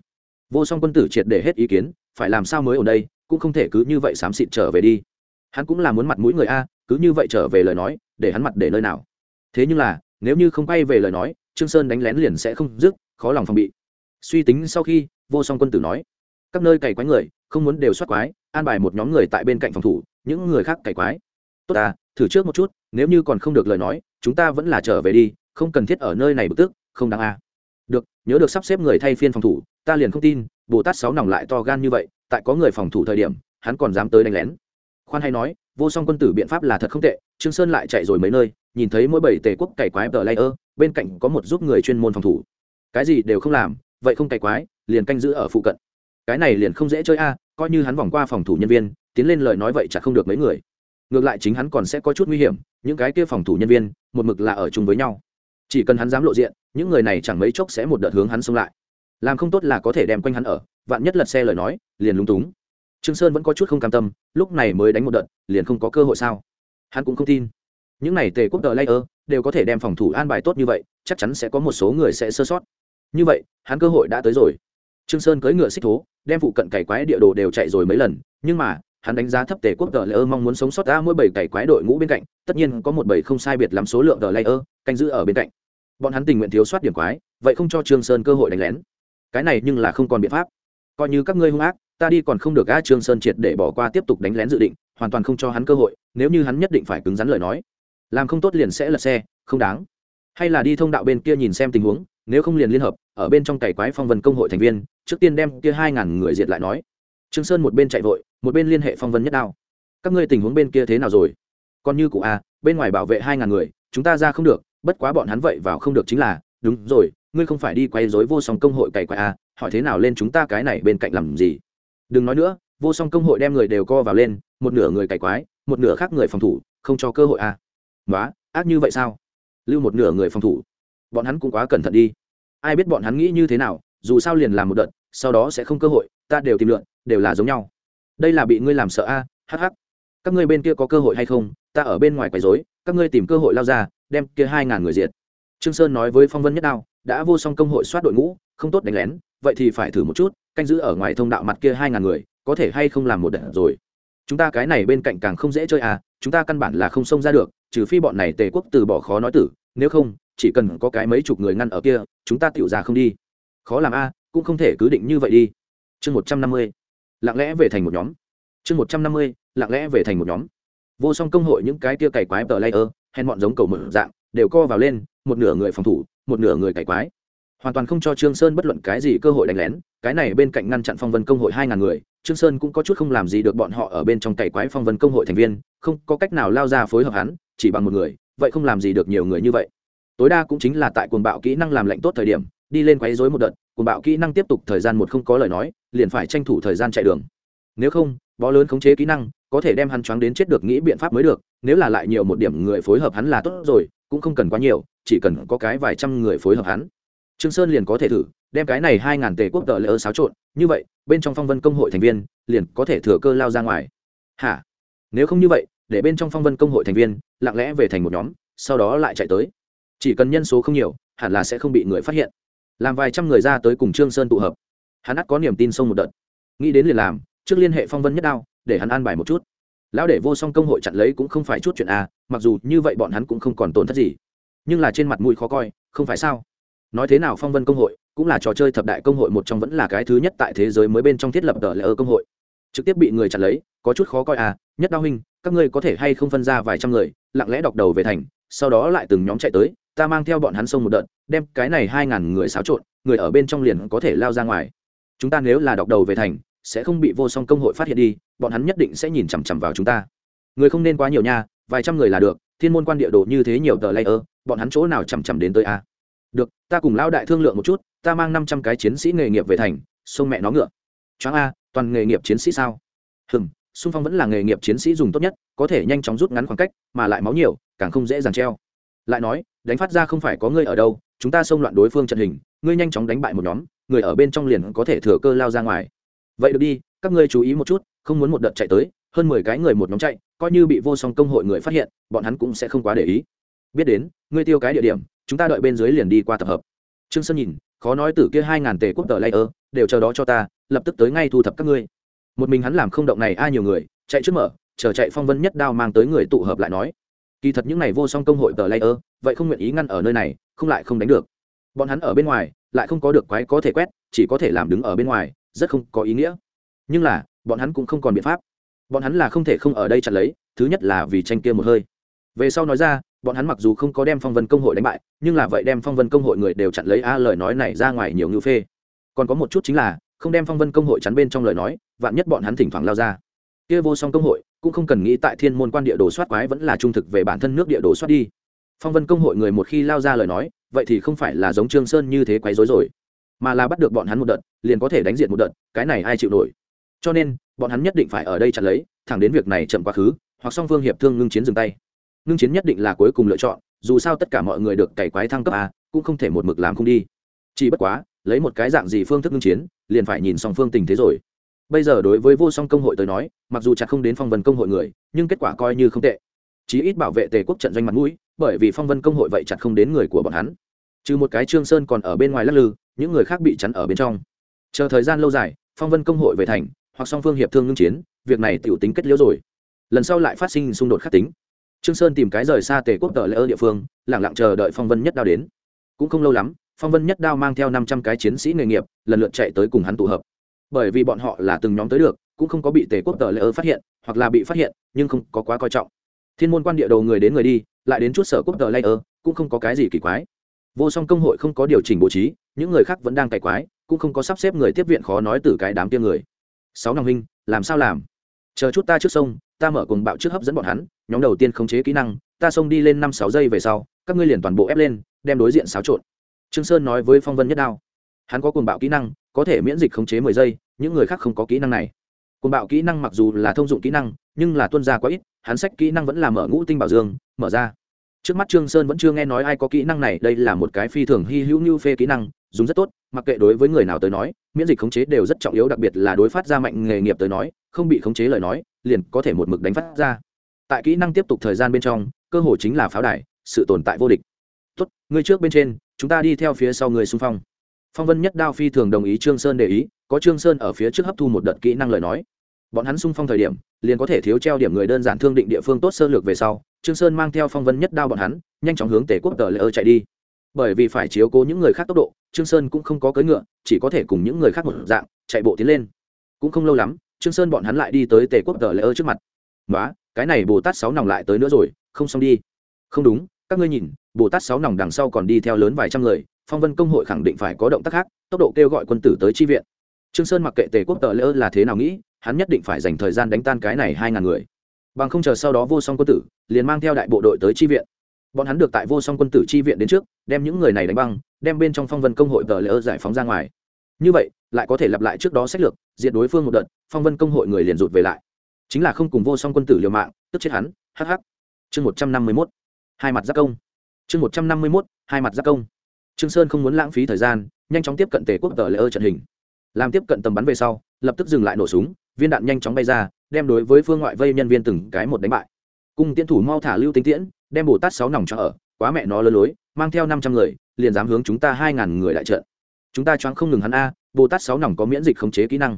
Vô song quân tử triệt để hết ý kiến, phải làm sao mới ở đây, cũng không thể cứ như vậy xám xịt trở về đi. Hắn cũng là muốn mặt mũi người a, cứ như vậy trở về lời nói, để hắn mặt để nơi nào? Thế nhưng là, nếu như không quay về lời nói trương sơn đánh lén liền sẽ không dứt, khó lòng phòng bị. Suy tính sau khi, vô song quân tử nói, các nơi cày quái người, không muốn đều soát quái, an bài một nhóm người tại bên cạnh phòng thủ, những người khác cày quái. Tốt à thử trước một chút, nếu như còn không được lời nói, chúng ta vẫn là trở về đi, không cần thiết ở nơi này bực tức, không đáng a. Được, nhớ được sắp xếp người thay phiên phòng thủ, ta liền không tin, bồ tát sáu nòng lại to gan như vậy, tại có người phòng thủ thời điểm, hắn còn dám tới đánh lén. Khoan hay nói, vô song quân tử biện pháp là thật không tệ, trương sơn lại chạy rồi mấy nơi nhìn thấy mỗi bảy tề quốc cày quái tờ layer bên cạnh có một giúp người chuyên môn phòng thủ. Cái gì đều không làm, vậy không cày quái, liền canh giữ ở phụ cận. Cái này liền không dễ chơi a, coi như hắn vòng qua phòng thủ nhân viên, tiến lên lời nói vậy chả không được mấy người. Ngược lại chính hắn còn sẽ có chút nguy hiểm, những cái kia phòng thủ nhân viên, một mực là ở chung với nhau. Chỉ cần hắn dám lộ diện, những người này chẳng mấy chốc sẽ một đợt hướng hắn xông lại. Làm không tốt là có thể đem quanh hắn ở, vạn nhất lật xe lời nói, liền lúng túng. Trương sơn vẫn có chút không cam tâm, lúc này mới đánh một đợt, liền không có cơ hội sao? Hắn cũng không tin những này tề quốc tờ layer đều có thể đem phòng thủ an bài tốt như vậy, chắc chắn sẽ có một số người sẽ sơ sót. Như vậy, hắn cơ hội đã tới rồi. Trương sơn cưỡi ngựa xích thố, đem phụ cận cày quái địa đồ đều chạy rồi mấy lần, nhưng mà, hắn đánh giá thấp tề quốc tờ layer mong muốn sống sót ra mỗi bảy cày quái đội ngũ bên cạnh, tất nhiên có một bảy không sai biệt lắm số lượng tờ layer canh giữ ở bên cạnh. Bọn hắn tình nguyện thiếu soát điểm quái, vậy không cho trương sơn cơ hội đánh lén. Cái này nhưng là không còn biện pháp. Coi như các ngươi hung ác, ta đi còn không được a trương sơn triệt để bỏ qua tiếp tục đánh lén dự định, hoàn toàn không cho hắn cơ hội, nếu như hắn nhất định phải cứng rắn lời nói làm không tốt liền sẽ lật xe, không đáng. Hay là đi thông đạo bên kia nhìn xem tình huống, nếu không liền liên hợp, ở bên trong cày quái phong vân công hội thành viên, trước tiên đem kia hai ngàn người diệt lại nói. Trương sơn một bên chạy vội, một bên liên hệ phong vân nhất đao. Các ngươi tình huống bên kia thế nào rồi? Còn như cụ a, bên ngoài bảo vệ hai ngàn người, chúng ta ra không được, bất quá bọn hắn vậy vào không được chính là, đúng rồi, ngươi không phải đi quay dối vô song công hội cày quái a, hỏi thế nào lên chúng ta cái này bên cạnh làm gì? Đừng nói nữa, vô song công hội đem người đều co vào lên, một nửa người cày quái, một nửa khác người phòng thủ, không cho cơ hội a nói ác như vậy sao? Lưu một nửa người phòng thủ. Bọn hắn cũng quá cẩn thận đi. Ai biết bọn hắn nghĩ như thế nào, dù sao liền làm một đợt, sau đó sẽ không cơ hội, ta đều tìm lượn, đều là giống nhau. Đây là bị ngươi làm sợ a hh các ngươi bên kia có cơ hội hay không? Ta ở bên ngoài quấy rối, các ngươi tìm cơ hội lao ra, đem kia hai ngàn người diệt. Trương sơn nói với phong vân nhất đao, đã vô song công hội soát đội ngũ, không tốt đánh lén, vậy thì phải thử một chút, canh giữ ở ngoài thông đạo mặt kia hai ngàn người, có thể hay không làm một đợt rồi chúng ta cái này bên cạnh càng không dễ chơi à chúng ta căn bản là không xông ra được, trừ phi bọn này tề quốc từ bỏ khó nói tử, nếu không, chỉ cần có cái mấy chục người ngăn ở kia, chúng ta tựu ra không đi. Khó làm a, cũng không thể cứ định như vậy đi. Chương một trăm năm mươi, lặng lẽ về thành một nhóm. Chương một trăm năm mươi, lặng lẽ về thành một nhóm. Vô song công hội những cái kia cày quái tờ layer hèn bọn giống cầu mở dạng, đều co vào lên, một nửa người phòng thủ, một nửa người cày quái hoàn toàn không cho trương sơn bất luận cái gì cơ hội đánh lén cái này bên cạnh ngăn chặn phong vân công hội hai ngàn người trương sơn cũng có chút không làm gì được bọn họ ở bên trong cày quái phong vân công hội thành viên không có cách nào lao ra phối hợp hắn chỉ bằng một người vậy không làm gì được nhiều người như vậy tối đa cũng chính là tại cuồng bạo kỹ năng làm lệnh tốt thời điểm đi lên quấy rối một đợt cuồng bạo kỹ năng tiếp tục thời gian một không có lời nói liền phải tranh thủ thời gian chạy đường nếu không bó lớn khống chế kỹ năng có thể đem hắn choáng đến chết được nghĩ biện pháp mới được nếu là lại nhiều một điểm người phối hợp hắn là tốt rồi cũng không cần quá nhiều chỉ cần có cái vài trăm người phối hợp hắn trương sơn liền có thể thử, đem cái này hai ngàn tề quốc tờ lỡ xáo trộn, như vậy, bên trong phong vân công hội thành viên, liền có thể thừa cơ lao ra ngoài. Hả? Nếu không như vậy, để bên trong phong vân công hội thành viên, lặng lẽ về thành một nhóm, sau đó lại chạy tới. Chỉ cần nhân số không nhiều, hẳn là sẽ không bị người phát hiện. Làm vài trăm người ra tới cùng trương sơn tụ hợp. Hắn ắt có niềm tin sông một đợt. Nghĩ đến liền làm, trước liên hệ phong vân nhất đao, để hắn an bài một chút. Lão để vô song công hội chặn lấy cũng không phải chút chuyện a mặc dù như vậy bọn hắn cũng không còn tổn thất gì. Nhưng là trên mặt mũi khó coi, không phải sao? Nói thế nào phong vân công hội, cũng là trò chơi thập đại công hội một trong vẫn là cái thứ nhất tại thế giới mới bên trong thiết lập tờ lễ ơ công hội. Trực tiếp bị người chặn lấy, có chút khó coi à nhất đao huynh, các ngươi có thể hay không phân ra vài trăm người, lặng lẽ đọc đầu về thành, sau đó lại từng nhóm chạy tới, ta mang theo bọn hắn sông một đợt, đem cái này hai ngàn người xáo trộn, người ở bên trong liền có thể lao ra ngoài. Chúng ta nếu là đọc đầu về thành, sẽ không bị vô song công hội phát hiện đi, bọn hắn nhất định sẽ nhìn chằm chằm vào chúng ta. Người không nên quá nhiều nha, vài trăm người là được, thiên môn quan địa đồ như thế nhiều tờ layer bọn hắn chỗ nào chằm chằm đến tới a? Được, ta cùng lao đại thương lượng một chút, ta mang năm trăm cái chiến sĩ nghề nghiệp về thành sông mẹ nó ngựa. Choáng a, toàn nghề nghiệp chiến sĩ sao? Hừm, xung phong vẫn là nghề nghiệp chiến sĩ dùng tốt nhất, có thể nhanh chóng rút ngắn khoảng cách, mà lại máu nhiều, càng không dễ dàng treo. Lại nói, đánh phát ra không phải có ngươi ở đâu, chúng ta xông loạn đối phương trận hình, ngươi nhanh chóng đánh bại một nhóm, người ở bên trong liền có thể thừa cơ lao ra ngoài. Vậy được đi, các ngươi chú ý một chút, không muốn một đợt chạy tới, hơn mười cái người một nhóm chạy, coi như bị vô song công hội người phát hiện, bọn hắn cũng sẽ không quá để ý. Biết đến, ngươi tiêu cái địa điểm chúng ta đợi bên dưới liền đi qua tập hợp. Trương sơn nhìn, khó nói từ kia hai ngàn tề quốc tờ layer đều chờ đó cho ta, lập tức tới ngay thu thập các ngươi. Một mình hắn làm không động này, ai nhiều người, chạy trước mở, chờ chạy phong vân nhất đao mang tới người tụ hợp lại nói. Kỳ thật những này vô song công hội tờ layer vậy không nguyện ý ngăn ở nơi này, không lại không đánh được. Bọn hắn ở bên ngoài, lại không có được quái có thể quét, chỉ có thể làm đứng ở bên ngoài, rất không có ý nghĩa. Nhưng là, bọn hắn cũng không còn biện pháp. Bọn hắn là không thể không ở đây chặn lấy, thứ nhất là vì tranh kia một hơi. Về sau nói ra bọn hắn mặc dù không có đem phong vân công hội đánh bại, nhưng là vậy đem phong vân công hội người đều chặn lấy a lời nói này ra ngoài nhiều ngữ phê. Còn có một chút chính là, không đem phong vân công hội chắn bên trong lời nói, vạn nhất bọn hắn thỉnh thoảng lao ra. Kia vô song công hội, cũng không cần nghĩ tại thiên môn quan địa đồ soát quái vẫn là trung thực về bản thân nước địa đồ soát đi. Phong vân công hội người một khi lao ra lời nói, vậy thì không phải là giống trương sơn như thế quấy rối rồi, mà là bắt được bọn hắn một đợt, liền có thể đánh diện một đợt, cái này ai chịu nổi? Cho nên, bọn hắn nhất định phải ở đây chặn lấy, thẳng đến việc này chậm quá khứ, hoặc song phương hiệp thương ngưng chiến dừng tay ngưng chiến nhất định là cuối cùng lựa chọn, dù sao tất cả mọi người được cày quái thăng cấp a, cũng không thể một mực làm không đi. Chỉ bất quá, lấy một cái dạng gì phương thức ngưng chiến, liền phải nhìn song phương tình thế rồi. Bây giờ đối với vô song công hội tới nói, mặc dù chặt không đến phong vân công hội người, nhưng kết quả coi như không tệ. Chí ít bảo vệ tề quốc trận doanh mặt mũi, bởi vì phong vân công hội vậy chặt không đến người của bọn hắn. Trừ một cái trương sơn còn ở bên ngoài lắc lư, những người khác bị chắn ở bên trong. Chờ thời gian lâu dài, phong vân công hội về thành, hoặc song phương hiệp thương ngưng chiến, việc này tiểu tính kết liễu rồi. Lần sau lại phát sinh xung đột khắc tính trương sơn tìm cái rời xa tề quốc tờ lễ ở địa phương, lặng lặng chờ đợi phong vân nhất đao đến. Cũng không lâu lắm, phong vân nhất đao mang theo năm trăm cái chiến sĩ nghề nghiệp, lần lượt chạy tới cùng hắn tụ hợp. Bởi vì bọn họ là từng nhóm tới được, cũng không có bị tề quốc tờ lễ ơ phát hiện, hoặc là bị phát hiện, nhưng không có quá coi trọng. Thiên môn quan địa đầu người đến người đi, lại đến chút sở quốc tờ lễ ơ, cũng không có cái gì kỳ quái. Vô song công hội không có điều chỉnh bố trí, những người khác vẫn đang cày quái, cũng không có sắp xếp người tiếp viện khó nói từ cái đám kia người. Sáu năm huynh, làm sao làm? Chờ chút ta trước sông, ta mở cùng bạo trước hấp dẫn bọn hắn nhóm đầu tiên khống chế kỹ năng, ta xông đi lên năm sáu giây về sau, các ngươi liền toàn bộ ép lên, đem đối diện xáo trộn. Trương sơn nói với phong vân nhất đao, hắn có cuồng bạo kỹ năng, có thể miễn dịch khống chế mười giây, những người khác không có kỹ năng này. Cuồng bạo kỹ năng mặc dù là thông dụng kỹ năng, nhưng là tuân ra quá ít, hắn sách kỹ năng vẫn là mở ngũ tinh bảo dương, mở ra. Trước mắt trương sơn vẫn chưa nghe nói ai có kỹ năng này, đây là một cái phi thường hy hữu như phê kỹ năng, dùng rất tốt, mặc kệ đối với người nào tới nói, miễn dịch khống chế đều rất trọng yếu, đặc biệt là đối phát ra mạnh nghề nghiệp tới nói, không bị khống chế lời nói, liền có thể một mực đánh phát ra tại kỹ năng tiếp tục thời gian bên trong, cơ hội chính là pháo đài, sự tồn tại vô địch. Tốt, ngươi trước bên trên, chúng ta đi theo phía sau người xung phong. Phong vân nhất đao phi thường đồng ý trương sơn đề ý, có trương sơn ở phía trước hấp thu một đợt kỹ năng lời nói. Bọn hắn xung phong thời điểm, liền có thể thiếu treo điểm người đơn giản thương định địa phương tốt sơ lược về sau, trương sơn mang theo phong vân nhất đao bọn hắn, nhanh chóng hướng tề quốc tờ lễ ơ chạy đi. Bởi vì phải chiếu cố những người khác tốc độ, trương sơn cũng không có cưỡi ngựa, chỉ có thể cùng những người khác một dạng, chạy bộ tiến lên. Cũng không lâu lắm, trương sơn bọn hắn lại đi tới tề quốc tờ lễ ơ trước mặt. Nói cái này bồ tát sáu nòng lại tới nữa rồi, không xong đi. Không đúng, các ngươi nhìn, bồ tát sáu nòng đằng sau còn đi theo lớn vài trăm người, phong vân công hội khẳng định phải có động tác khác, tốc độ kêu gọi quân tử tới chi viện. Trương sơn mặc kệ tề quốc tờ lễ ơ là thế nào nghĩ, hắn nhất định phải dành thời gian đánh tan cái này hai ngàn người. Bằng không chờ sau đó vô song quân tử, liền mang theo đại bộ đội tới chi viện. Bọn hắn được tại vô song quân tử chi viện đến trước, đem những người này đánh băng, đem bên trong phong vân công hội tờ lễ ơ giải phóng ra ngoài. Như vậy, lại có thể lặp lại trước đó sách lược, diệt đối phương một đợt, phong vân công hội người liền rụt về lại chính là không cùng vô song quân tử liều mạng, tức chết hắn hh chương một trăm năm mươi mốt, hai mặt giác công. Chương một trăm năm mươi mốt, hai mặt giác công. Trương sơn không muốn lãng phí thời gian, nhanh chóng tiếp cận tề quốc tờ lễ ơ trận hình. Làm tiếp cận tầm bắn về sau, lập tức dừng lại nổ súng, viên đạn nhanh chóng bay ra, đem đối với phương ngoại vây nhân viên từng cái một đánh bại. Cung tiễn thủ mau thả lưu tinh tiễn, đem bồ tát sáu nòng cho ở, quá mẹ nó lơ lối, mang theo năm trăm người, liền dám hướng chúng ta hai ngàn người lại trận. Chúng ta choáng không ngừng hắn a, bồ tát sáu nòng có miễn dịch khống chế kỹ năng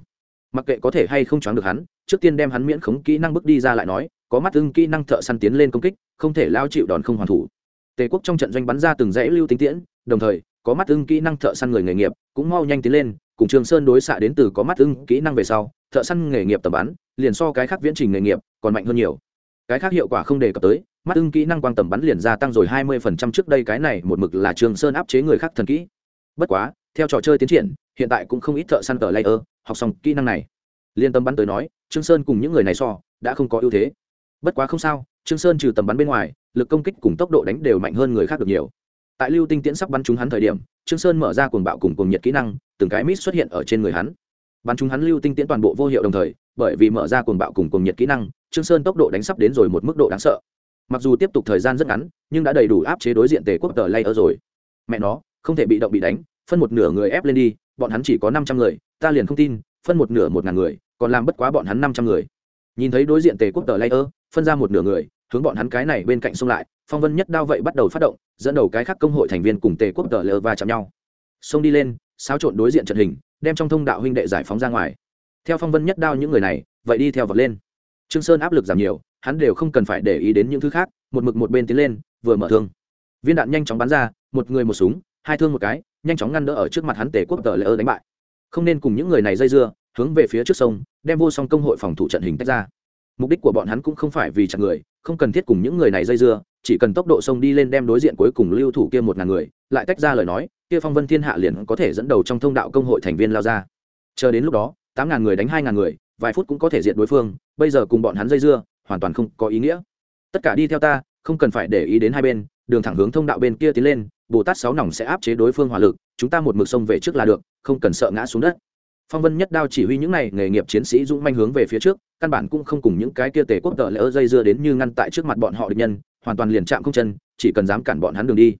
mặc kệ có thể hay không choáng được hắn, trước tiên đem hắn miễn khống kỹ năng bước đi ra lại nói, có mắt ưng kỹ năng thợ săn tiến lên công kích, không thể lao chịu đòn không hoàn thủ. Tề quốc trong trận doanh bắn ra từng dãy lưu tinh tiễn, đồng thời, có mắt ưng kỹ năng thợ săn người nghề nghiệp cũng mau nhanh tiến lên, cùng trường sơn đối xạ đến từ có mắt ưng kỹ năng về sau, thợ săn nghề nghiệp tầm bắn, liền so cái khác viễn trình nghề nghiệp còn mạnh hơn nhiều. Cái khác hiệu quả không đề cập tới, mắt ưng kỹ năng quang tầm bắn liền gia tăng rồi hai mươi phần trăm trước đây cái này một mực là trường sơn áp chế người khác thần kỹ. Bất quá, theo trò chơi tiến triển, hiện tại cũng không ít thợ săn tờ layer học xong kỹ năng này. Liên tâm bắn tới nói, trương sơn cùng những người này so, đã không có ưu thế. Bất quá không sao, trương sơn trừ tầm bắn bên ngoài, lực công kích cùng tốc độ đánh đều mạnh hơn người khác được nhiều. Tại lưu tinh tiễn sắp bắn trúng hắn thời điểm, trương sơn mở ra cuồng bạo cùng cuồng nhiệt kỹ năng, từng cái mít xuất hiện ở trên người hắn. Bắn trúng hắn lưu tinh tiễn toàn bộ vô hiệu đồng thời, bởi vì mở ra cuồng bạo cùng cuồng nhiệt kỹ năng, trương sơn tốc độ đánh sắp đến rồi một mức độ đáng sợ. Mặc dù tiếp tục thời gian rất ngắn, nhưng đã đầy đủ áp chế đối diện tề quốc tờ layer rồi. Mẹ nó, không thể bị động bị đánh phân một nửa người ép lên đi, bọn hắn chỉ có năm trăm người, ta liền không tin, phân một nửa một ngàn người, còn làm bất quá bọn hắn năm trăm người. Nhìn thấy đối diện tề quốc tờ layer, phân ra một nửa người, hướng bọn hắn cái này bên cạnh xông lại, phong vân nhất đao vậy bắt đầu phát động, dẫn đầu cái khác công hội thành viên cùng tề quốc tờ lơ và chạm nhau. Xông đi lên, xáo trộn đối diện trận hình, đem trong thông đạo huynh đệ giải phóng ra ngoài. Theo phong vân nhất đao những người này, vậy đi theo vật lên. Trương sơn áp lực giảm nhiều, hắn đều không cần phải để ý đến những thứ khác, một mực một bên tiến lên, vừa mở thương. Viên đạn nhanh chóng bắn ra, một người một súng, hai thương một cái nhanh chóng ngăn đỡ ở trước mặt hắn tề quốc tờ lỡ đánh bại. Không nên cùng những người này dây dưa, hướng về phía trước sông, đem vô song công hội phòng thủ trận hình tách ra. Mục đích của bọn hắn cũng không phải vì chặn người, không cần thiết cùng những người này dây dưa, chỉ cần tốc độ sông đi lên đem đối diện cuối cùng lưu thủ kia một ngàn người, lại tách ra lời nói, kia phong vân thiên hạ liền có thể dẫn đầu trong thông đạo công hội thành viên lao ra. Chờ đến lúc đó, tám ngàn người đánh hai ngàn người, vài phút cũng có thể diệt đối phương, bây giờ cùng bọn hắn dây dưa, hoàn toàn không có ý nghĩa. Tất cả đi theo ta, không cần phải để ý đến hai bên, đường thẳng hướng thông đạo bên kia tiến lên bồ tát sáu nòng sẽ áp chế đối phương hỏa lực, chúng ta một mực sông về trước là được, không cần sợ ngã xuống đất. Phong vân nhất đao chỉ huy những này nghề nghiệp chiến sĩ dũng manh hướng về phía trước, căn bản cũng không cùng những cái kia tề quốc tợ lỡ dây dưa đến như ngăn tại trước mặt bọn họ địch nhân, hoàn toàn liền chạm không chân, chỉ cần dám cản bọn hắn đường đi.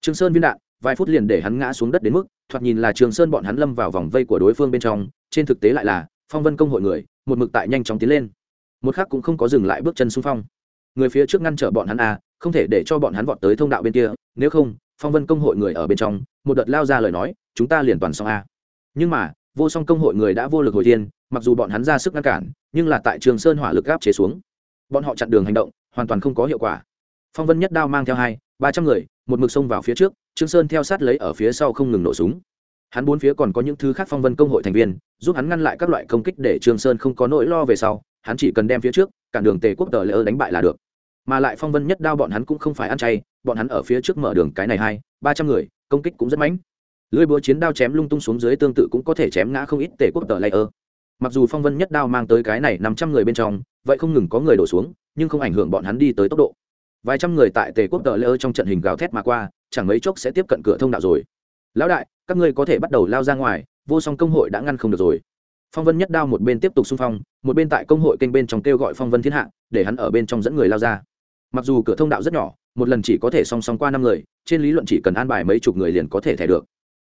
Trường sơn viên đạn, vài phút liền để hắn ngã xuống đất đến mức, thoạt nhìn là trường sơn bọn hắn lâm vào vòng vây của đối phương bên trong, trên thực tế lại là, phong vân công hội người, một mực tại nhanh chóng tiến lên. Một khác cũng không có dừng lại bước chân xung phong. Người phía trước ngăn trở bọn hắn à không thể để cho bọn hắn vọt tới thông đạo bên kia, nếu không phong vân công hội người ở bên trong, một đợt lao ra lời nói, chúng ta liền toàn xong a. Nhưng mà, vô song công hội người đã vô lực hồi thiên, mặc dù bọn hắn ra sức ngăn cản, nhưng là tại trường sơn hỏa lực gáp chế xuống. Bọn họ chặn đường hành động, hoàn toàn không có hiệu quả. Phong vân nhất đao mang theo hai, ba trăm người, một mực xông vào phía trước, trương sơn theo sát lấy ở phía sau không ngừng nổ súng. Hắn bốn phía còn có những thứ khác phong vân công hội thành viên, giúp hắn ngăn lại các loại công kích để trương sơn không có nỗi lo về sau, hắn chỉ cần đem phía trước, cản đường tề quốc tờ lỡ đánh bại là được mà lại phong vân nhất đao bọn hắn cũng không phải ăn chay, bọn hắn ở phía trước mở đường cái này hai, ba trăm người, công kích cũng rất mãnh. Lưỡi búa chiến đao chém lung tung xuống dưới tương tự cũng có thể chém ngã không ít tề quốc tờ layer. Mặc dù phong vân nhất đao mang tới cái này năm trăm người bên trong, vậy không ngừng có người đổ xuống, nhưng không ảnh hưởng bọn hắn đi tới tốc độ. Vài trăm người tại tề quốc tờ layer trong trận hình gào thét mà qua, chẳng mấy chốc sẽ tiếp cận cửa thông đạo rồi. Lão đại, các ngươi có thể bắt đầu lao ra ngoài, vô song công hội đã ngăn không được rồi. Phong vân nhất đao một bên tiếp tục xung phong, một bên tại công hội kênh bên trong kêu gọi phong vân thiên hạ, để hắn ở bên trong dẫn người lao ra mặc dù cửa thông đạo rất nhỏ, một lần chỉ có thể song song qua năm người, trên lý luận chỉ cần an bài mấy chục người liền có thể thẻ được.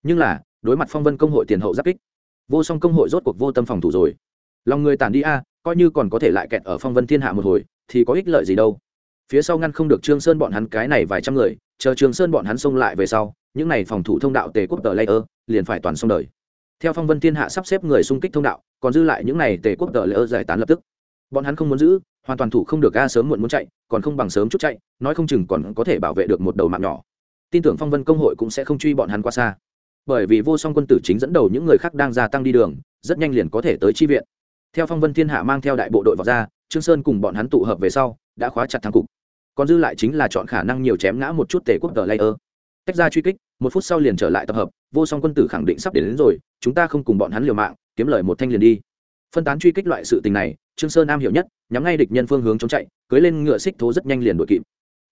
Nhưng là, đối mặt phong vân công hội tiền hậu giáp kích, vô song công hội rốt cuộc vô tâm phòng thủ rồi. Lòng người tản đi a, coi như còn có thể lại kẹt ở phong vân thiên hạ một hồi, thì có ích lợi gì đâu. Phía sau ngăn không được trương sơn bọn hắn cái này vài trăm người, chờ trương sơn bọn hắn xông lại về sau, những này phòng thủ thông đạo tề quốc tờ layer liền phải toàn xong đời. Theo phong vân thiên hạ sắp xếp người xung kích thông đạo, còn dư lại những này tề quốc tờ layer giải tán lập tức bọn hắn không muốn giữ hoàn toàn thủ không được ga sớm muộn muốn chạy còn không bằng sớm chút chạy nói không chừng còn có thể bảo vệ được một đầu mạng nhỏ. Tin tưởng phong vân công hội cũng sẽ không truy bọn hắn qua xa. Bởi vì vô song quân tử chính dẫn đầu những người khác đang gia tăng đi đường rất nhanh liền có thể tới chi viện. Theo phong vân thiên hạ mang theo đại bộ đội vào ra trương sơn cùng bọn hắn tụ hợp về sau đã khóa chặt thang cục. Còn dư lại chính là chọn khả năng nhiều chém ngã một chút tề quốc tờ layer. Tách ra truy kích một phút sau liền trở lại tập hợp vô song quân tử khẳng định sắp đến, đến rồi chúng ta không cùng bọn hắn liều mạng kiếm lời một thanh liền đi. Phân tán truy kích loại sự tình này trương sơn Nam hiểu nhất, nhắm ngay địch nhân phương hướng chống chạy, cưới lên ngựa xích thố rất nhanh liền đuổi kịp.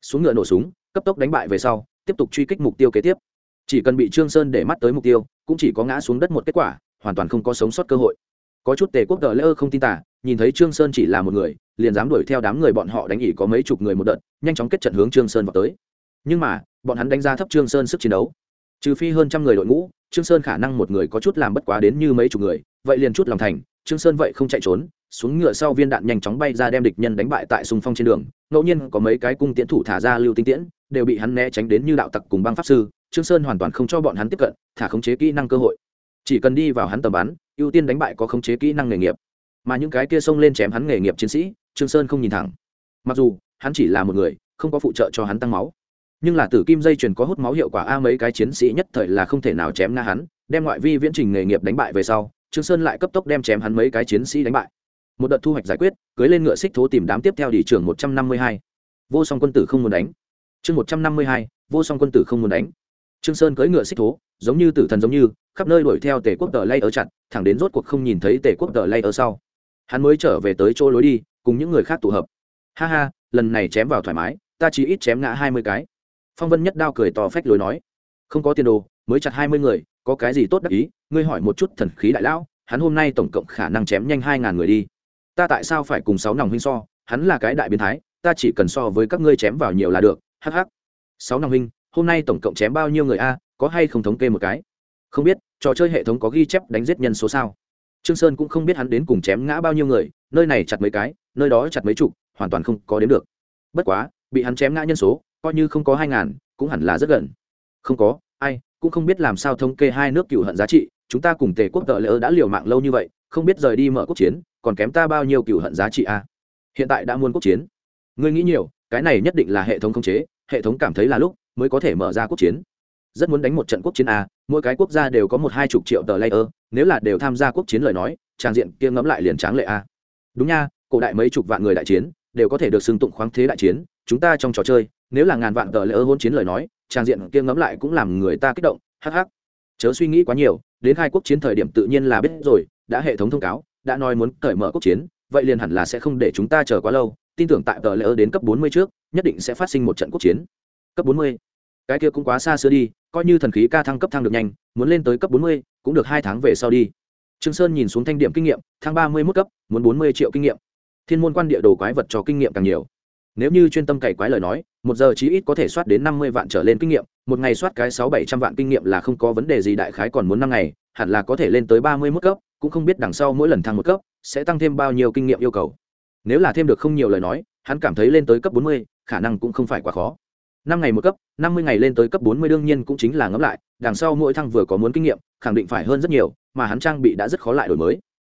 Xuống ngựa nổ súng, cấp tốc đánh bại về sau, tiếp tục truy kích mục tiêu kế tiếp. Chỉ cần bị trương sơn để mắt tới mục tiêu, cũng chỉ có ngã xuống đất một kết quả, hoàn toàn không có sống sót cơ hội. Có chút tề quốc tờ lễ không tin tả, nhìn thấy trương sơn chỉ là một người, liền dám đuổi theo đám người bọn họ đánh nghỉ có mấy chục người một đợt, nhanh chóng kết trận hướng trương sơn vào tới. Nhưng mà, bọn hắn đánh giá thấp trương sơn sức chiến đấu. Trừ phi hơn trăm người đội ngũ, trương sơn khả năng một người có chút làm bất quá đến như mấy chục người, vậy liền chút lòng thành, trương sơn vậy không chạy trốn xuống ngựa sau viên đạn nhanh chóng bay ra đem địch nhân đánh bại tại xung phong trên đường. Ngẫu nhiên có mấy cái cung tiễn thủ thả ra lưu tinh tiễn, đều bị hắn né tránh đến như đạo tặc cùng băng pháp sư. Trương sơn hoàn toàn không cho bọn hắn tiếp cận, thả khống chế kỹ năng cơ hội. Chỉ cần đi vào hắn tầm bắn, ưu tiên đánh bại có khống chế kỹ năng nghề nghiệp. Mà những cái kia xông lên chém hắn nghề nghiệp chiến sĩ, trương sơn không nhìn thẳng. Mặc dù, hắn chỉ là một người, không có phụ trợ cho hắn tăng máu. Nhưng là tử kim dây chuyền có hút máu hiệu quả a mấy cái chiến sĩ nhất thời là không thể nào chém na hắn, đem ngoại vi viễn trình nghề nghiệp đánh bại về sau, trương sơn lại cấp tốc đem chém hắn mấy cái chiến sĩ đánh bại một đợt thu hoạch giải quyết, cưới lên ngựa xích thố tìm đám tiếp theo đi trường một trăm năm mươi hai. Vô song quân tử không muốn đánh. Chương một trăm năm mươi hai, vô song quân tử không muốn đánh. Trương sơn cưỡi ngựa xích thố, giống như tử thần giống như, khắp nơi đuổi theo tề quốc tờ lay ở chặt, thẳng đến rốt cuộc không nhìn thấy tề quốc tờ lay ở sau. Hắn mới trở về tới chỗ lối đi, cùng những người khác tụ hợp. Ha ha, lần này chém vào thoải mái, ta chỉ ít chém ngã hai mươi cái. Phong vân nhất đao cười to phách lối nói. Không có tiền đồ, mới chặt hai mươi người, có cái gì tốt đắc ý? Ngươi hỏi một chút thần khí đại lão, hắn hôm nay tổng cộng khả năng chém nhanh hai ngàn người đi ta tại sao phải cùng sáu nòng huynh so? Hắn là cái đại biến thái, ta chỉ cần so với các ngươi chém vào nhiều là được hh sáu nòng huynh, hôm nay tổng cộng chém bao nhiêu người a? Có hay không thống kê một cái? Không biết, trò chơi hệ thống có ghi chép đánh giết nhân số sao? Trương sơn cũng không biết hắn đến cùng chém ngã bao nhiêu người, nơi này chặt mấy cái, nơi đó chặt mấy chục, hoàn toàn không có đến được. Bất quá, bị hắn chém ngã nhân số, coi như không có hai ngàn, cũng hẳn là rất gần. Không có, ai, cũng không biết làm sao thống kê hai nước cựu hận giá trị, chúng ta cùng tề quốc tợ lỡ đã liều mạng lâu như vậy không biết rời đi mở quốc chiến, còn kém ta bao nhiêu cựu hận giá trị a. Hiện tại đã muốn quốc chiến. Ngươi nghĩ nhiều, cái này nhất định là hệ thống khống chế, hệ thống cảm thấy là lúc mới có thể mở ra quốc chiến. Rất muốn đánh một trận quốc chiến a, mỗi cái quốc gia đều có một hai chục triệu tờ layer, nếu là đều tham gia quốc chiến lời nói trang diện kia ngẫm lại liền tráng lệ a. Đúng nha, cổ đại mấy chục vạn người đại chiến, đều có thể được xưng tụng khoáng thế đại chiến, chúng ta trong trò chơi, nếu là ngàn vạn tờ layer hôn chiến lời nói trang diện kia ngẫm lại cũng làm người ta kích động hh chớ suy nghĩ quá nhiều, đến hai quốc chiến thời điểm tự nhiên là biết rồi đã hệ thống thông cáo, đã nói muốn cởi mở quốc chiến, vậy liền hẳn là sẽ không để chúng ta chờ quá lâu. Tin tưởng tại tờ lỡ đến cấp 40 trước, nhất định sẽ phát sinh một trận quốc chiến. Cấp 40 cái kia cũng quá xa xưa đi, coi như thần khí ca thăng cấp thăng được nhanh, muốn lên tới cấp 40 cũng được hai tháng về sau đi. Trương sơn nhìn xuống thanh điểm kinh nghiệm thăng 31 cấp, muốn 40 triệu kinh nghiệm. Thiên môn quan địa đồ quái vật cho kinh nghiệm càng nhiều. Nếu như chuyên tâm cày quái lời nói, một giờ chí ít có thể soát đến 50 vạn trở lên kinh nghiệm, một ngày soát cái sáu bảy trăm vạn kinh nghiệm là không có vấn đề gì, đại khái còn muốn năm ngày, hẳn là có thể lên tới 31 cấp cũng không biết đằng sau mỗi lần thăng một cấp sẽ tăng thêm bao nhiêu kinh nghiệm yêu cầu. Nếu là thêm được không nhiều lời nói hắn cảm thấy lên tới cấp 40, khả năng cũng không phải quá khó. Năm ngày một cấp năm mươi ngày lên tới cấp 40 đương nhiên cũng chính là ngẫm lại đằng sau mỗi thăng vừa có muốn kinh nghiệm khẳng định phải hơn rất nhiều mà hắn trang bị đã rất khó lại đổi mới.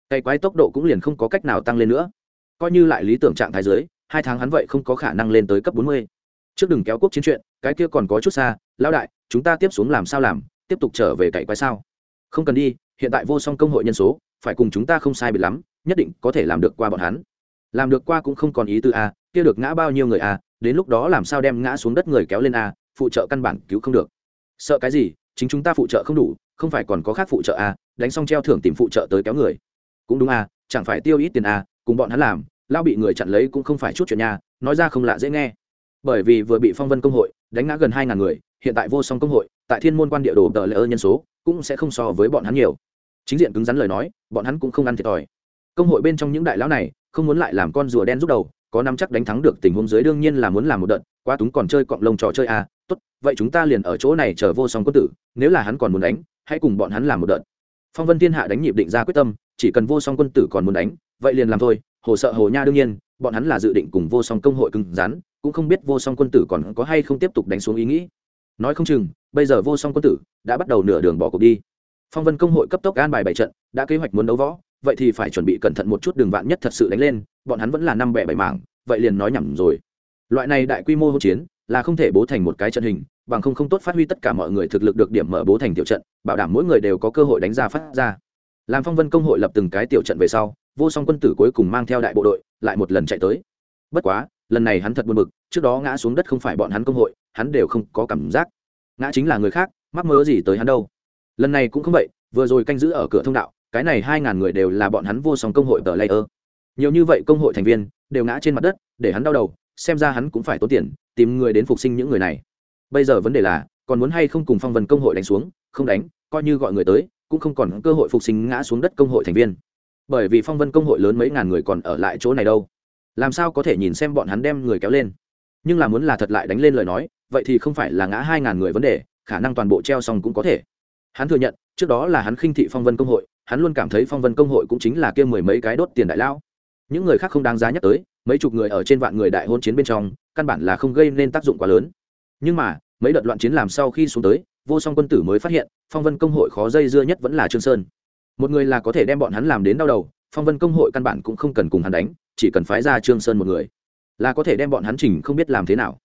Cây quái tốc độ cũng liền không có cách nào tăng lên nữa. Coi như lại lý tưởng trạng thái dưới hai tháng hắn vậy không có khả năng lên tới cấp 40. trước đừng kéo quốc chiến chuyện cái kia còn có chút xa lão đại chúng ta tiếp xuống làm sao làm tiếp tục trở về cậy quái sao? Không cần đi hiện tại vô song công hội nhân số, phải cùng chúng ta không sai biệt lắm, nhất định có thể làm được qua bọn hắn. Làm được qua cũng không còn ý tư a, kia được ngã bao nhiêu người a, đến lúc đó làm sao đem ngã xuống đất người kéo lên a, phụ trợ căn bản cứu không được. Sợ cái gì, chính chúng ta phụ trợ không đủ, không phải còn có khác phụ trợ a, đánh xong treo thưởng tìm phụ trợ tới kéo người. Cũng đúng a, chẳng phải tiêu ít tiền a, cùng bọn hắn làm, lao bị người chặn lấy cũng không phải chút chuyện nhà nói ra không lạ dễ nghe. Bởi vì vừa bị phong vân công hội, đánh ngã gần hai ngàn người, hiện tại vô song công hội, tại thiên môn quan địa đồ tờ lễ ơ nhân số cũng sẽ không so với bọn hắn nhiều. Chính diện cứng rắn lời nói bọn hắn cũng không ăn thiệt thòi. Công hội bên trong những đại lão này không muốn lại làm con rùa đen rút đầu có nắm chắc đánh thắng được tình huống dưới đương nhiên là muốn làm một đợt quá túng còn chơi cọng lông trò chơi à, tốt vậy chúng ta liền ở chỗ này chờ vô song quân tử nếu là hắn còn muốn đánh hãy cùng bọn hắn làm một đợt. Phong vân thiên hạ đánh nhịp định ra quyết tâm chỉ cần vô song quân tử còn muốn đánh vậy liền làm thôi hồ sợ hồ nha đương nhiên bọn hắn là dự định cùng vô song công hội cứng rắn cũng không biết vô song quân tử còn có hay không tiếp tục đánh xuống ý nghĩ. Nói không chừng bây giờ vô song quân tử đã bắt đầu nửa đường bỏ cuộc đi. Phong vân công hội cấp tốc an bài bảy trận, đã kế hoạch muốn đấu võ, vậy thì phải chuẩn bị cẩn thận một chút đường vạn nhất thật sự đánh lên, bọn hắn vẫn là năm bẻ bảy mảng, vậy liền nói nhầm rồi. Loại này đại quy mô hỗn chiến là không thể bố thành một cái trận hình, bằng không không tốt phát huy tất cả mọi người thực lực được điểm mở bố thành tiểu trận, bảo đảm mỗi người đều có cơ hội đánh ra phát ra. Làm phong vân công hội lập từng cái tiểu trận về sau, vô song quân tử cuối cùng mang theo đại bộ đội lại một lần chạy tới. Bất quá, lần này hắn thật buồn bực, trước đó ngã xuống đất không phải bọn hắn công hội, hắn đều không có cảm giác ngã chính là người khác, mắc mớ gì tới hắn đâu. Lần này cũng không vậy, vừa rồi canh giữ ở cửa thông đạo, cái này hai ngàn người đều là bọn hắn vô song công hội tờ layer nhiều như vậy công hội thành viên, đều ngã trên mặt đất, để hắn đau đầu, xem ra hắn cũng phải tốn tiền, tìm người đến phục sinh những người này. Bây giờ vấn đề là, còn muốn hay không cùng phong vân công hội đánh xuống, không đánh, coi như gọi người tới, cũng không còn cơ hội phục sinh ngã xuống đất công hội thành viên. Bởi vì phong vân công hội lớn mấy ngàn người còn ở lại chỗ này đâu. Làm sao có thể nhìn xem bọn hắn đem người kéo lên? Nhưng là muốn là thật lại đánh lên lời nói vậy thì không phải là ngã hai ngàn người vấn đề, khả năng toàn bộ treo xong cũng có thể. Hắn thừa nhận, trước đó là hắn khinh thị phong vân công hội, hắn luôn cảm thấy phong vân công hội cũng chính là kia mười mấy cái đốt tiền đại lao những người khác không đáng giá nhắc tới, mấy chục người ở trên vạn người đại hôn chiến bên trong, căn bản là không gây nên tác dụng quá lớn. Nhưng mà, mấy đợt loạn chiến làm sau khi xuống tới, vô song quân tử mới phát hiện, phong vân công hội khó dây dưa nhất vẫn là trương sơn. Một người là có thể đem bọn hắn làm đến đau đầu, phong vân công hội căn bản cũng không cần cùng hắn đánh, chỉ cần phái ra trương sơn một người. Là có thể đem bọn hắn chỉnh không biết làm thế nào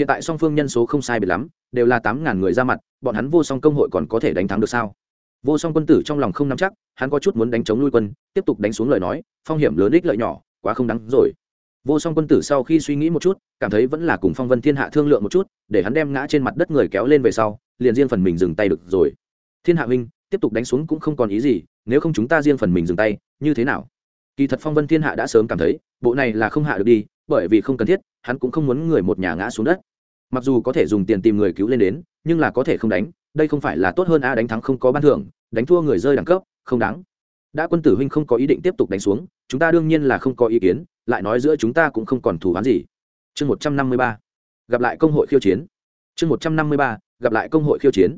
hiện tại song phương nhân số không sai biệt lắm, đều là tám ngàn người ra mặt, bọn hắn vô song công hội còn có thể đánh thắng được sao? Vô song quân tử trong lòng không nắm chắc, hắn có chút muốn đánh chống nuôi quân, tiếp tục đánh xuống lời nói, phong hiểm lớn ích lợi nhỏ, quá không đáng rồi. Vô song quân tử sau khi suy nghĩ một chút, cảm thấy vẫn là cùng phong vân thiên hạ thương lượng một chút, để hắn đem ngã trên mặt đất người kéo lên về sau, liền riêng phần mình dừng tay được rồi. Thiên hạ huynh, tiếp tục đánh xuống cũng không còn ý gì, nếu không chúng ta riêng phần mình dừng tay, như thế nào? Kỳ thật phong vân thiên hạ đã sớm cảm thấy, bộ này là không hạ được đi, bởi vì không cần thiết, hắn cũng không muốn người một nhà ngã xuống đất mặc dù có thể dùng tiền tìm người cứu lên đến, nhưng là có thể không đánh, đây không phải là tốt hơn a đánh thắng không có ban thưởng, đánh thua người rơi đẳng cấp, không đáng. Đã quân tử huynh không có ý định tiếp tục đánh xuống, chúng ta đương nhiên là không có ý kiến, lại nói giữa chúng ta cũng không còn thù oán gì. Chương một trăm năm mươi ba. Gặp lại công hội khiêu chiến. Chương một trăm năm mươi ba, gặp lại công hội khiêu chiến.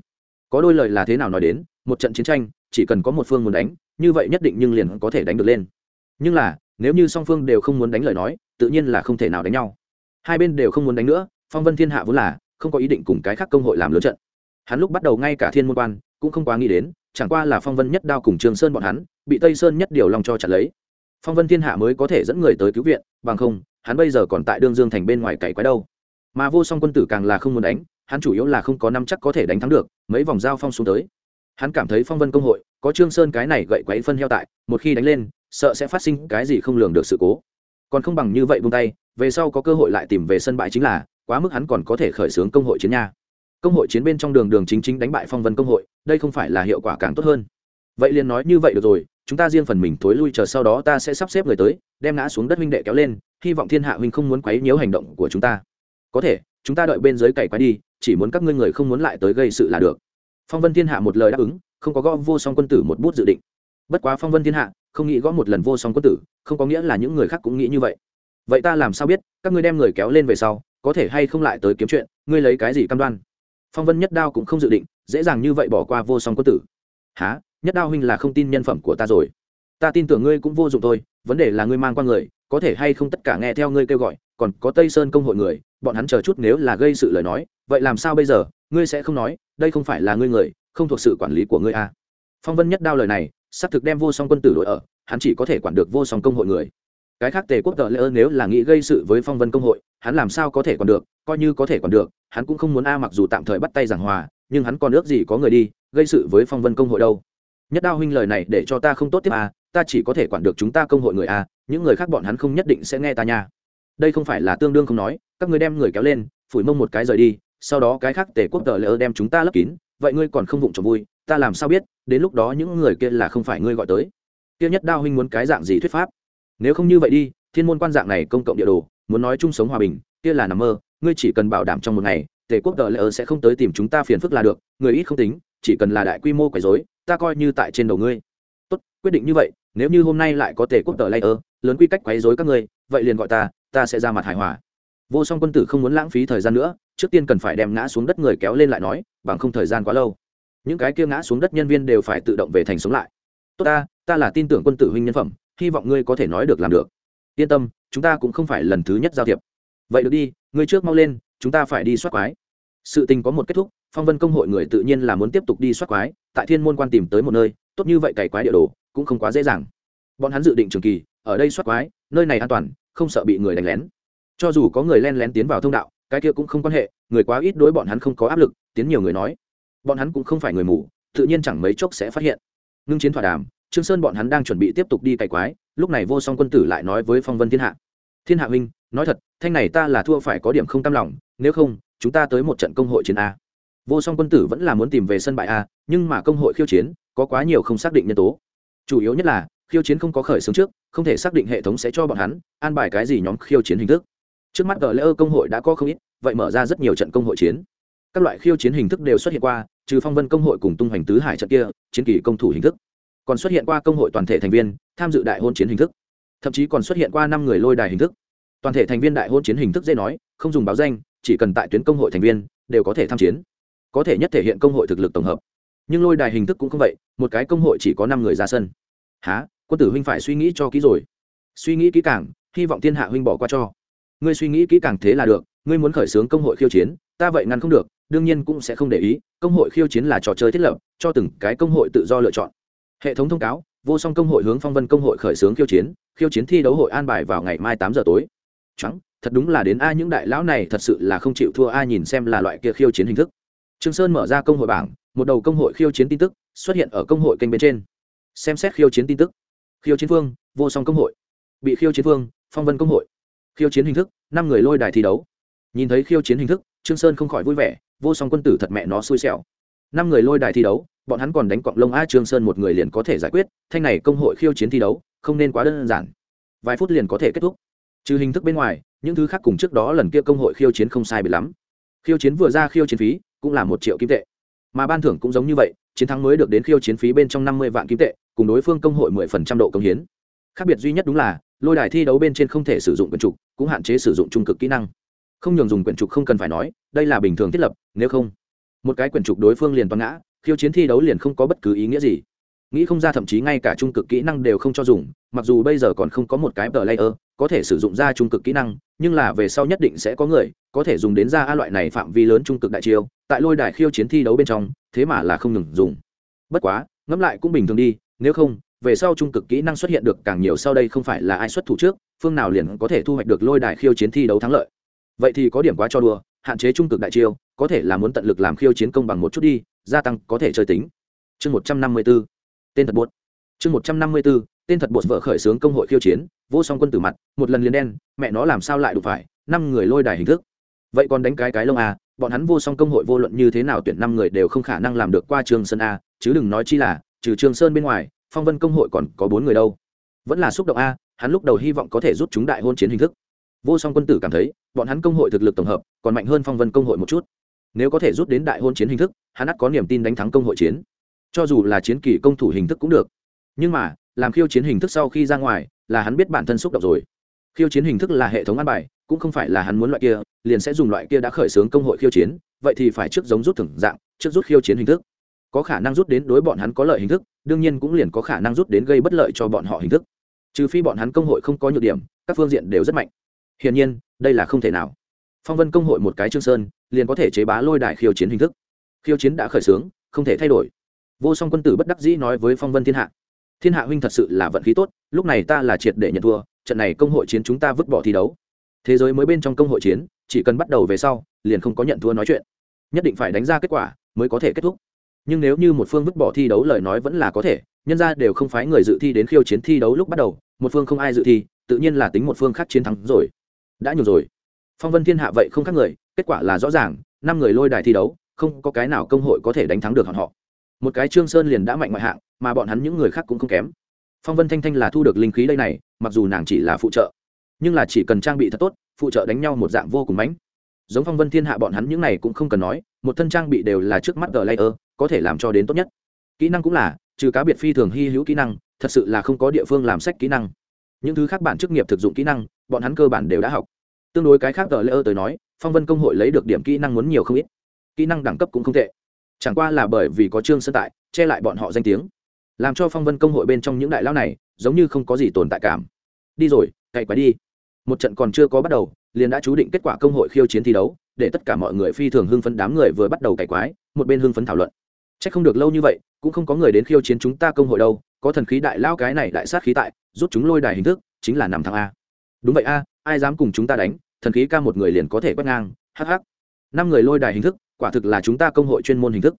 Có đôi lời là thế nào nói đến, một trận chiến tranh, chỉ cần có một phương muốn đánh, như vậy nhất định nhưng liền có thể đánh được lên. Nhưng là, nếu như song phương đều không muốn đánh lời nói, tự nhiên là không thể nào đánh nhau. Hai bên đều không muốn đánh nữa phong vân thiên hạ vốn là không có ý định cùng cái khác công hội làm lớn trận. Hắn lúc bắt đầu ngay cả thiên môn quan cũng không quá nghĩ đến, chẳng qua là phong vân nhất đao cùng trường sơn bọn hắn bị tây sơn nhất điều lòng cho chặt lấy. Phong vân thiên hạ mới có thể dẫn người tới cứu viện, bằng không, hắn bây giờ còn tại đương dương thành bên ngoài cày quái đâu. Mà vô song quân tử càng là không muốn đánh, hắn chủ yếu là không có năm chắc có thể đánh thắng được, mấy vòng giao phong xuống tới. Hắn cảm thấy phong vân công hội, có trương sơn cái này gậy quấy phân heo tại, một khi đánh lên, sợ sẽ phát sinh cái gì không lường được sự cố. Còn không bằng như vậy buông tay, về sau có cơ hội lại tìm về sân bãi chính là quá mức hắn còn có thể khởi xướng công hội chiến nha. Công hội chiến bên trong đường đường chính chính đánh bại phong vân công hội, đây không phải là hiệu quả càng tốt hơn. Vậy liền nói như vậy được rồi, chúng ta riêng phần mình thối lui chờ sau đó ta sẽ sắp xếp người tới, đem ngã xuống đất huynh đệ kéo lên, hy vọng thiên hạ huynh không muốn quấy nhiễu hành động của chúng ta. Có thể, chúng ta đợi bên dưới cày quái đi, chỉ muốn các ngươi người không muốn lại tới gây sự là được. Phong vân thiên hạ một lời đáp ứng, không có gõ vô song quân tử một bút dự định. Bất quá phong vân thiên hạ, không nghĩ gõ một lần vô song quân tử, không có nghĩa là những người khác cũng nghĩ như vậy. Vậy ta làm sao biết, các ngươi đem người kéo lên về sau có thể hay không lại tới kiếm chuyện, ngươi lấy cái gì cam đoan? Phong vân nhất đao cũng không dự định, dễ dàng như vậy bỏ qua vô song quân tử. Há nhất đao huynh là không tin nhân phẩm của ta rồi. Ta tin tưởng ngươi cũng vô dụng thôi, vấn đề là ngươi mang qua người, có thể hay không tất cả nghe theo ngươi kêu gọi, còn có tây sơn công hội người, bọn hắn chờ chút nếu là gây sự lời nói, vậy làm sao bây giờ? Ngươi sẽ không nói, đây không phải là ngươi người, không thuộc sự quản lý của ngươi à. phong vân nhất đao lời này, xác thực đem vô song quân tử đội ở, hắn chỉ có thể quản được vô song công hội người cái khác tề quốc tờ lễ ơn nếu là nghĩ gây sự với phong vân công hội, hắn làm sao có thể còn được, coi như có thể còn được, hắn cũng không muốn a mặc dù tạm thời bắt tay giảng hòa, nhưng hắn còn ước gì có người đi, gây sự với phong vân công hội đâu. Nhất đao huynh lời này để cho ta không tốt tiếp à ta chỉ có thể quản được chúng ta công hội người à những người khác bọn hắn không nhất định sẽ nghe ta nha. Đây không phải là tương đương không nói, các người đem người kéo lên, phủi mông một cái rời đi, sau đó cái khác tề quốc tờ lỡ đem chúng ta lấp kín, vậy ngươi còn không vụng trộm vui, ta làm sao biết, đến lúc đó những người kia là không phải ngươi gọi tới. Kia nhất đao huynh muốn cái dạng gì thuyết pháp? Nếu không như vậy đi, thiên môn quan dạng này công cộng địa đồ, muốn nói chung sống hòa bình, kia là nằm mơ, ngươi chỉ cần bảo đảm trong một ngày, tề quốc tờ lỡ sẽ không tới tìm chúng ta phiền phức là được, người ít không tính, chỉ cần là đại quy mô quấy rối, ta coi như tại trên đầu ngươi. Tốt, quyết định như vậy, nếu như hôm nay lại có tề quốc tờ layer lớn quy cách quấy rối các ngươi, vậy liền gọi ta ta sẽ ra mặt hài hòa. Vô song quân tử không muốn lãng phí thời gian nữa, trước tiên cần phải đem ngã xuống đất người kéo lên lại nói, bằng không thời gian quá lâu. Những cái kia ngã xuống đất nhân viên đều phải tự động về thành sống lại. Tốt ta ta là tin tưởng quân tử huynh nhân phẩm hy vọng ngươi có thể nói được làm được. Yên tâm, chúng ta cũng không phải lần thứ nhất giao thiệp. Vậy được đi, ngươi trước mau lên, chúng ta phải đi soát quái. Sự tình có một kết thúc, phong vân công hội người tự nhiên là muốn tiếp tục đi soát quái, tại thiên môn quan tìm tới một nơi, tốt như vậy cày quái địa đồ, cũng không quá dễ dàng. Bọn hắn dự định trường kỳ, ở đây soát quái, nơi này an toàn, không sợ bị người đánh lén. Cho dù có người len lén tiến vào thông đạo, cái kia cũng không quan hệ, người quá ít đối bọn hắn không có áp lực, tiến nhiều người nói. Bọn hắn cũng không phải người mù, tự nhiên chẳng mấy chốc sẽ phát hiện. Ngưng chiến thỏa đàm trương sơn bọn hắn đang chuẩn bị tiếp tục đi cày quái, lúc này vô song quân tử lại nói với phong vân thiên hạ. Thiên hạ huynh, nói thật, thanh này ta là thua phải có điểm không tam lòng, nếu không, chúng ta tới một trận công hội chiến a. Vô song quân tử vẫn là muốn tìm về sân bại a, nhưng mà công hội khiêu chiến, có quá nhiều không xác định nhân tố. Chủ yếu nhất là, khiêu chiến không có khởi xướng trước, không thể xác định hệ thống sẽ cho bọn hắn an bài cái gì nhóm khiêu chiến hình thức. Trước mắt gờ lễ ơ công hội đã có không ít, vậy mở ra rất nhiều trận công hội chiến. Các loại khiêu chiến hình thức đều xuất hiện qua, trừ phong vân công hội cùng tung hoành tứ hải trận kia, chiến kỳ công thủ hình thức còn xuất hiện qua công hội toàn thể thành viên, tham dự đại hôn chiến hình thức. Thậm chí còn xuất hiện qua năm người lôi đài hình thức. Toàn thể thành viên đại hôn chiến hình thức dễ nói, không dùng báo danh, chỉ cần tại tuyến công hội thành viên, đều có thể tham chiến. Có thể nhất thể hiện công hội thực lực tổng hợp. Nhưng lôi đài hình thức cũng không vậy, một cái công hội chỉ có năm người ra sân. Há quân tử huynh phải suy nghĩ cho kỹ rồi. Suy nghĩ kỹ càng, hy vọng thiên hạ huynh bỏ qua cho. Ngươi suy nghĩ kỹ càng thế là được, ngươi muốn khởi xướng công hội khiêu chiến, ta vậy ngăn không được, đương nhiên cũng sẽ không để ý, công hội khiêu chiến là trò chơi thiết lập, cho từng cái công hội tự do lựa chọn hệ thống thông cáo, vô song công hội hướng phong vân công hội khởi xướng khiêu chiến khiêu chiến thi đấu hội an bài vào ngày mai tám giờ tối. Trắng, thật đúng là đến a những đại lão này thật sự là không chịu thua a nhìn xem là loại kia khiêu chiến hình thức. Trương sơn mở ra công hội bảng, một đầu công hội khiêu chiến tin tức xuất hiện ở công hội kênh bên trên. Xem xét khiêu chiến tin tức. Khiêu chiến phương vô song công hội. Bị khiêu chiến phương phong vân công hội. Khiêu chiến hình thức, năm người lôi đài thi đấu. Nhìn thấy khiêu chiến hình thức, trương sơn không khỏi vui vẻ, vô song quân tử thật mẹ nó xui xẻo năm người lôi đài thi đấu, bọn hắn còn đánh cọng lông a trương sơn một người liền có thể giải quyết, thanh này công hội khiêu chiến thi đấu, không nên quá đơn giản. Vài phút liền có thể kết thúc. Trừ hình thức bên ngoài, những thứ khác cùng trước đó lần kia công hội khiêu chiến không sai bị lắm. Khiêu chiến vừa ra khiêu chiến phí, cũng là một triệu kim tệ. Mà ban thưởng cũng giống như vậy, chiến thắng mới được đến khiêu chiến phí bên trong năm mươi vạn kim tệ, cùng đối phương công hội mười phần trăm độ công hiến. Khác biệt duy nhất đúng là, lôi đài thi đấu bên trên không thể sử dụng quyển trục, cũng hạn chế sử dụng trung cực kỹ năng. Không nhường dùng quyển trục không cần phải nói, đây là bình thường thiết lập, nếu không một cái quyển trục đối phương liền toàn ngã, khiêu chiến thi đấu liền không có bất cứ ý nghĩa gì. Nghĩ không ra thậm chí ngay cả trung cực kỹ năng đều không cho dùng, mặc dù bây giờ còn không có một cái tờ layer, có thể sử dụng ra trung cực kỹ năng, nhưng là về sau nhất định sẽ có người có thể dùng đến ra a loại này phạm vi lớn trung cực đại chiêu, tại lôi đài khiêu chiến thi đấu bên trong, thế mà là không ngừng dùng. Bất quá, ngẫm lại cũng bình thường đi, nếu không, về sau trung cực kỹ năng xuất hiện được càng nhiều sau đây không phải là ai xuất thủ trước, phương nào liền có thể thu hoạch được lôi đài khiêu chiến thi đấu thắng lợi. Vậy thì có điểm quá cho đùa hạn chế trung cực đại chiêu, có thể là muốn tận lực làm khiêu chiến công bằng một chút đi, gia tăng có thể chơi tính. Chương một trăm năm mươi b ố tên thật bột. Chương một trăm năm mươi b ố tên thật bột vợ khởi xướng công hội khiêu chiến, vô song quân tử mặt, một lần liền đen, mẹ nó làm sao lại đụng phải, năm người lôi đài hình thức. Vậy còn đánh cái cái lông à bọn hắn vô song công hội vô luận như thế nào tuyển năm người đều không khả năng làm được qua trường sơn a, chứ đừng nói chi là, trừ trường sơn bên ngoài, phong vân công hội còn có bốn người đâu. Vẫn là xúc động a, hắn lúc đầu hy vọng có thể rút chúng đại hôn chiến hình thức. Vô song quân tử cảm thấy, bọn hắn công hội thực lực tổng hợp còn mạnh hơn phong vân công hội một chút. Nếu có thể rút đến đại hôn chiến hình thức, hắn ắt có niềm tin đánh thắng công hội chiến. Cho dù là chiến kỳ công thủ hình thức cũng được. Nhưng mà, làm khiêu chiến hình thức sau khi ra ngoài, là hắn biết bản thân xúc động rồi. Khiêu chiến hình thức là hệ thống ăn bài, cũng không phải là hắn muốn loại kia, liền sẽ dùng loại kia đã khởi xướng công hội khiêu chiến, vậy thì phải trước giống rút thưởng dạng, trước rút khiêu chiến hình thức. Có khả năng rút đến đối bọn hắn có lợi hình thức, đương nhiên cũng liền có khả năng rút đến gây bất lợi cho bọn họ hình thức. Trừ phi bọn hắn công hội không có nhược điểm, các phương diện đều rất mạnh. Hiển nhiên, đây là không thể nào phong vân công hội một cái trương sơn, liền có thể chế bá lôi đài khiêu chiến hình thức. Khiêu chiến đã khởi xướng, không thể thay đổi. Vô song quân tử bất đắc dĩ nói với phong vân thiên hạ thiên hạ huynh thật sự là vận khí tốt, lúc này ta là triệt để nhận thua, trận này công hội chiến chúng ta vứt bỏ thi đấu. Thế giới mới bên trong công hội chiến, chỉ cần bắt đầu về sau, liền không có nhận thua nói chuyện. Nhất định phải đánh ra kết quả, mới có thể kết thúc. Nhưng nếu như một phương vứt bỏ thi đấu lời nói vẫn là có thể, nhân ra đều không phái người dự thi đến khiêu chiến thi đấu lúc bắt đầu, một phương không ai dự thi, tự nhiên là tính một phương khác chiến thắng rồi. Đã nhiều rồi phong vân thiên hạ vậy không khác người, kết quả là rõ ràng, năm người lôi đài thi đấu, không có cái nào công hội có thể đánh thắng được họ họ. Một cái trương sơn liền đã mạnh ngoại hạng, mà bọn hắn những người khác cũng không kém. Phong vân thanh thanh là thu được linh khí đây này, mặc dù nàng chỉ là phụ trợ, nhưng là chỉ cần trang bị thật tốt, phụ trợ đánh nhau một dạng vô cùng mãnh. Giống phong vân thiên hạ bọn hắn những này cũng không cần nói, một thân trang bị đều là trước mắt gờ layer, có thể làm cho đến tốt nhất. Kỹ năng cũng là, trừ cá biệt phi thường hy hữu kỹ năng, thật sự là không có địa phương làm sách kỹ năng. Những thứ khác bản chức nghiệp thực dụng kỹ năng, bọn hắn cơ bản đều đã học tương đối cái khác tờ lễ ơ tới nói, phong vân công hội lấy được điểm kỹ năng muốn nhiều không ít. Kỹ năng đẳng cấp cũng không tệ. Chẳng qua là bởi vì có trương sơn tại, che lại bọn họ danh tiếng. Làm cho phong vân công hội bên trong những đại lao này, giống như không có gì tồn tại cảm. Đi rồi cậy quái đi. Một trận còn chưa có bắt đầu, liền đã chú định kết quả công hội khiêu chiến thi đấu, để tất cả mọi người phi thường hưng phấn đám người vừa bắt đầu cày quái, một bên hưng phấn thảo luận. C h ắ c không được lâu như vậy, cũng không có người đến khiêu chiến chúng ta công hội đâu, có thần khí đại lao cái này đại sát khí tại, rút chúng lôi đài hình thức, chính là nằm thằng a. Đúng vậy a ai dám cùng chúng ta đánh, thần khí ca một người liền có thể quét ngang hh năm người lôi đài hình thức, quả thực là chúng ta công hội chuyên môn hình thức.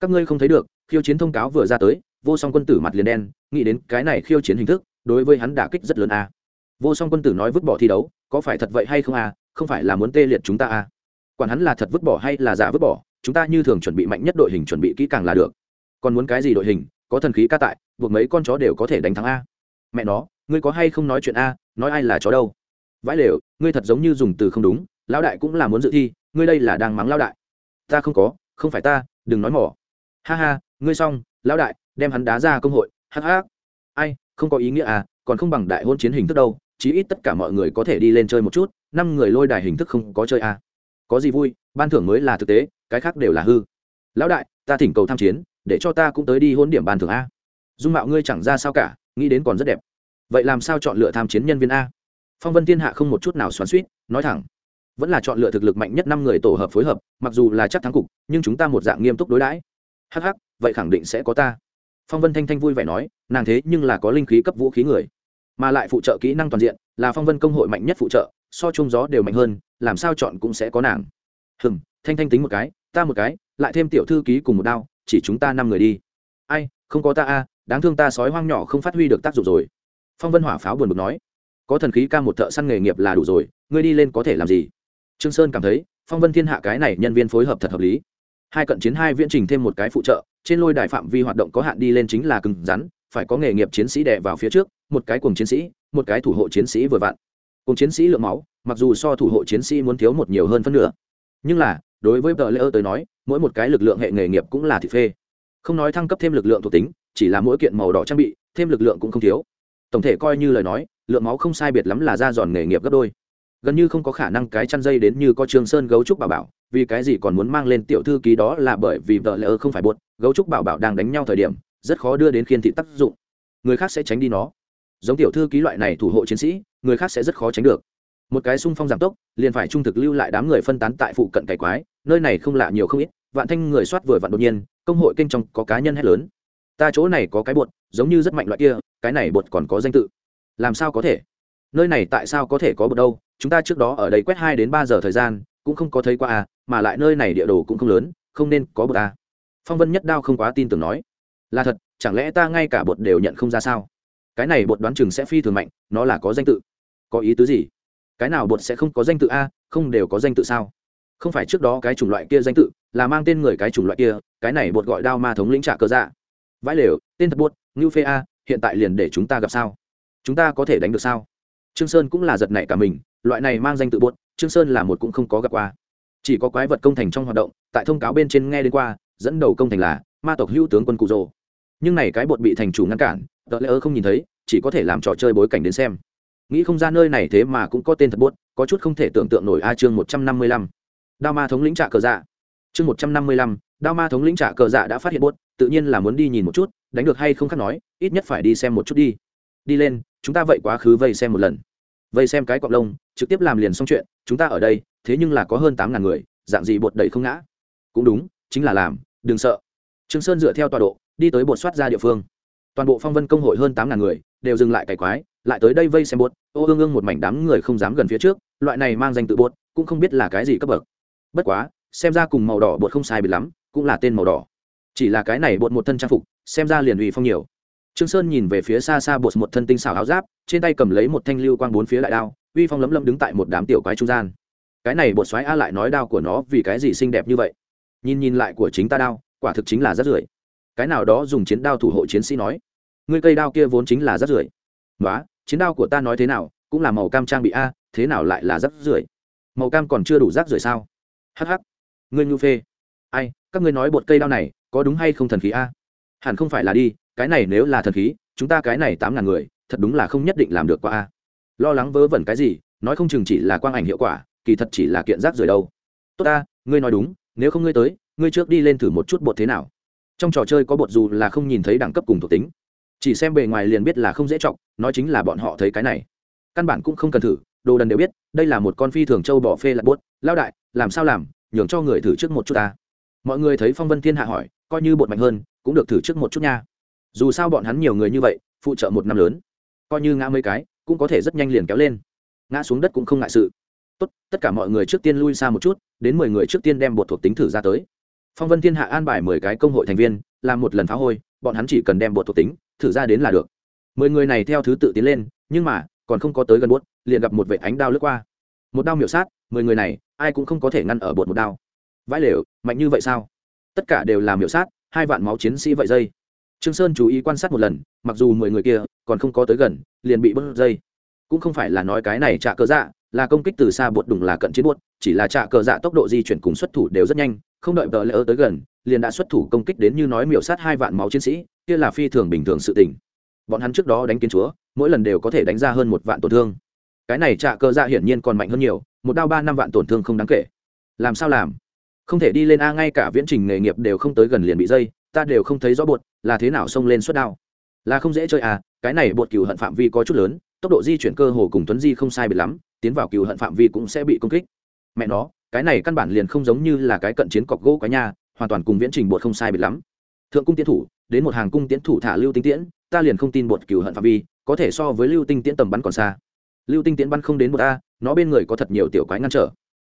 Các ngươi không thấy được, khiêu chiến thông cáo vừa ra tới, vô song quân tử mặt liền đen, nghĩ đến cái này khiêu chiến hình thức, đối với hắn đả kích rất lớn a. Vô song quân tử nói vứt bỏ thi đấu, có phải thật vậy hay không a, không phải là muốn tê liệt chúng ta a. Quản hắn là thật vứt bỏ hay là giả vứt bỏ, chúng ta như thường chuẩn bị mạnh nhất đội hình chuẩn bị kỹ càng là được. Còn muốn cái gì đội hình, có thần khí ca tại, buộc mấy con chó đều có thể đánh thắng a. Mẹ nó, ngươi có hay không nói chuyện a, nói ai là chó đâu? Vãi lều, ngươi thật giống như dùng từ không đúng, lão đại cũng là muốn dự thi, ngươi đây là đang mắng lão đại. Ta không có, không phải ta, đừng nói mỏ. Ha ha, ngươi xong, lão đại, đem hắn đá ra công hội, hắc hắc. Ai, không có ý nghĩa à còn không bằng đại hôn chiến hình thức đâu, chí ít tất cả mọi người có thể đi lên chơi một chút, năm người lôi đài hình thức không có chơi à. có gì vui, ban thưởng mới là thực tế, cái khác đều là hư. Lão đại, ta thỉnh cầu tham chiến, để cho ta cũng tới đi hôn điểm ban thưởng a. Dung mạo ngươi chẳng ra sao cả, nghĩ đến còn rất đẹp. Vậy làm sao chọn lựa tham chiến nhân viên a? Phong vân thiên hạ không một chút nào xoắn suýt nói thẳng vẫn là chọn lựa thực lực mạnh nhất năm người tổ hợp phối hợp mặc dù là chắc thắng cục nhưng chúng ta một dạng nghiêm túc đối đãi. Hắc hắc, vậy khẳng định sẽ có ta. Phong vân thanh thanh vui vẻ nói nàng thế nhưng là có linh khí cấp vũ khí người mà lại phụ trợ kỹ năng toàn diện là phong vân công hội mạnh nhất phụ trợ so chung gió đều mạnh hơn làm sao chọn cũng sẽ có nàng. Hừm, thanh thanh tính một cái ta một cái lại thêm tiểu thư ký cùng một đao chỉ chúng ta năm người đi. Ai không có ta a đáng thương ta sói hoang nhỏ không phát huy được tác dụng rồi. Phong vân hỏa pháo buồn bực nói có thần khí ca một thợ săn nghề nghiệp là đủ rồi, ngươi đi lên có thể làm gì? Trương sơn cảm thấy, phong vân thiên hạ cái này nhân viên phối hợp thật hợp lý. Hai cận chiến hai viễn trình thêm một cái phụ trợ, trên lôi đài phạm vi hoạt động có hạn đi lên chính là cứng rắn, phải có nghề nghiệp chiến sĩ đè vào phía trước, một cái cùng chiến sĩ, một cái thủ hộ chiến sĩ vừa vặn. Cùng chiến sĩ lượng máu, mặc dù so thủ hộ chiến sĩ muốn thiếu một nhiều hơn phân nửa, nhưng là, đối với tờ lễ ơ tới nói, mỗi một cái lực lượng hệ nghề nghiệp cũng là thị phê. Không nói thăng cấp thêm lực lượng thuộc tính, chỉ là mỗi kiện màu đỏ trang bị, thêm lực lượng cũng không thiếu tổng thể coi như lời nói, lượng máu không sai biệt lắm là ra giòn nghề nghiệp gấp đôi. Gần như không có khả năng cái chăn dây đến như có trường sơn gấu trúc bảo bảo, vì cái gì còn muốn mang lên tiểu thư ký đó là bởi vì vợ lỡ không phải bột gấu trúc bảo bảo đang đánh nhau thời điểm, rất khó đưa đến khiên thị tác dụng. Người khác sẽ tránh đi nó. Giống tiểu thư ký loại này thủ hộ chiến sĩ, người khác sẽ rất khó tránh được. Một cái xung phong giảm tốc, liền phải trung thực lưu lại đám người phân tán tại phụ cận cải quái, nơi này không lạ nhiều không ít, vạn thanh người soát vừa vặn đột nhiên, công hội kênh trong có cá nhân hét lớn ta chỗ này có cái bột, giống như rất mạnh loại kia, cái này bột còn có danh tự. Làm sao có thể? Nơi này tại sao có thể có bột đâu? Chúng ta trước đó ở đây quét hai đến ba giờ thời gian, cũng không có thấy qua à mà lại nơi này địa đồ cũng không lớn, không nên có bột à. Phong vân nhất đao không quá tin tưởng nói. Là thật, chẳng lẽ ta ngay cả bột đều nhận không ra sao? Cái này bột đoán chừng sẽ phi thường mạnh, nó là có danh tự. Có ý tứ gì? Cái nào bột sẽ không có danh tự a, không đều có danh tự sao? Không phải trước đó cái chủng loại kia danh tự, là mang tên người cái chủng loại kia, cái này bột gọi đao ma thống lĩnh trả cơ dạ vãi lều, tên thật buốt, ngưu phê a, hiện tại liền để chúng ta gặp sao? Chúng ta có thể đánh được sao? Trương sơn cũng là giật nảy cả mình, loại này mang danh tự buốt, trương sơn là một cũng không có gặp qua. Chỉ có quái vật công thành trong hoạt động, tại thông cáo bên trên nghe đến qua, dẫn đầu công thành là ma tộc hữu tướng quân cụ rồ. Nhưng này cái bột bị thành chủ ngăn cản tờ lễ ơ không nhìn thấy, chỉ có thể làm trò chơi bối cảnh đến xem. Nghĩ không ra nơi này thế mà cũng có tên thật buốt, có chút không thể tưởng tượng nổi a chương một trăm năm mươi lăm. Đao ma thống lĩnh trả cờ dạ. Chương một trăm năm mươi lăm, đao ma thống lĩnh trả cờ dạ đã phát hiện buốt tự nhiên là muốn đi nhìn một chút, đánh được hay không khác nói, ít nhất phải đi xem một chút đi. Đi lên, chúng ta vậy quá khứ vây xem một lần. Vây xem cái cọc lông, trực tiếp làm liền xong chuyện, chúng ta ở đây, thế nhưng là có hơn tám ngàn người, dạng gì bột đẩy không ngã. Cũng đúng, chính là làm, đừng sợ. Trương sơn dựa theo tọa độ, đi tới bột soát ra địa phương. Toàn bộ phong vân công hội hơn tám ngàn người, đều dừng lại cày quái, lại tới đây vây xem bột, ô ương ương một mảnh đám người không dám gần phía trước, loại này mang danh tự bột, cũng không biết là cái gì cấp bậc. Bất quá, xem ra cùng màu đỏ bột không sai biệt lắm, cũng là tên màu đỏ chỉ là cái này bột một thân trang phục, xem ra liền ủy phong nhiều. Trương sơn nhìn về phía xa xa bột một thân tinh xảo áo giáp, trên tay cầm lấy một thanh lưu quang bốn phía lại đao, uy phong lấm lấm đứng tại một đám tiểu quái trung gian. Cái này bột xoáy a lại nói đao của nó vì cái gì xinh đẹp như vậy? Nhìn nhìn lại của chính ta đao, quả thực chính là rất rưởi. Cái nào đó dùng chiến đao thủ hộ chiến sĩ nói, ngươi cây đao kia vốn chính là rất rưởi. Nói chiến đao của ta nói thế nào, cũng là màu cam trang bị a, thế nào lại là rất rưởi? Màu cam còn chưa đủ rác rưởi sao? Hh ngươi nhu phê ai, các ngươi nói bột cây đao này, có đúng hay không thần khí a? Hẳn không phải là đi, cái này nếu là thần khí, chúng ta cái này tám ngàn người, thật đúng là không nhất định làm được qua a. Lo lắng vớ vẩn cái gì, nói không chừng chỉ là quang ảnh hiệu quả, kỳ thật chỉ là kiện rác rưởi đâu. Tốt ta, ngươi nói đúng, nếu không ngươi tới, ngươi trước đi lên thử một chút bột thế nào. Trong trò chơi có bột dù là không nhìn thấy đẳng cấp cùng thuộc tính. Chỉ xem bề ngoài liền biết là không dễ chọc, nói chính là bọn họ thấy cái này. Căn bản cũng không cần thử, đồ đần đều biết, đây là một con phi thường châu bỏ phê là bốt lao đại, làm sao làm, nhường cho người thử trước một chút ta mọi người thấy phong vân thiên hạ hỏi, coi như bột mạnh hơn, cũng được thử trước một chút nha. Dù sao bọn hắn nhiều người như vậy, phụ trợ một năm lớn, coi như ngã mấy cái, cũng có thể rất nhanh liền kéo lên. Ngã xuống đất cũng không ngại sự. Tốt, tất cả mọi người trước tiên lui xa một chút, đến mười người trước tiên đem bột thuộc tính thử ra tới. Phong vân thiên hạ an bài mười cái công hội thành viên, làm một lần phá hôi, bọn hắn chỉ cần đem bột thuộc tính thử ra đến là được. Mười người này theo thứ tự tiến lên, nhưng mà, còn không có tới gần bột, liền gặp một vệ ánh đao lướt qua. Một đao miểu sát, mười người này, ai cũng không có thể ngăn ở bột một đao vãi lều, mạnh như vậy sao? Tất cả đều là miểu sát, hai vạn máu chiến sĩ vậy dây. Trương sơn chú ý quan sát một lần, mặc dù mười người kia còn không có tới gần, liền bị bớt dây. Cũng không phải là nói cái này trả cờ dạ là công kích từ xa bột đùng là cận chiến buốt chỉ là trả cờ dạ tốc độ di chuyển cùng xuất thủ đều rất nhanh, không đợi vợ lỡ tới gần, liền đã xuất thủ công kích đến như nói miểu sát hai vạn máu chiến sĩ, kia là phi thường bình thường sự tình. Bọn hắn trước đó đánh kiến chúa, mỗi lần đều có thể đánh ra hơn một vạn tổn thương. Cái này trả cờ dạ hiển nhiên còn mạnh hơn nhiều, một đao ba năm vạn tổn thương không đáng kể. Làm sao làm? Không thể đi lên a, ngay cả viễn trình nghề nghiệp đều không tới gần liền bị dây, ta đều không thấy rõ bột, là thế nào xông lên suất đao. Là không dễ chơi à cái này bột cừu hận phạm vi có chút lớn, tốc độ di chuyển cơ hồ cùng tuấn di không sai biệt lắm, tiến vào cừu hận phạm vi cũng sẽ bị công kích. Mẹ nó, cái này căn bản liền không giống như là cái cận chiến cọc gỗ quá nha, hoàn toàn cùng viễn trình bột không sai biệt lắm. Thượng cung tiến thủ, đến một hàng cung tiến thủ thả lưu tinh tiễn, ta liền không tin bột cừu hận phạm vi, có thể so với lưu tinh tiễn tầm bắn còn xa. Lưu tinh tiễn bắn không đến một a, nó bên người có thật nhiều tiểu quái ngăn trở.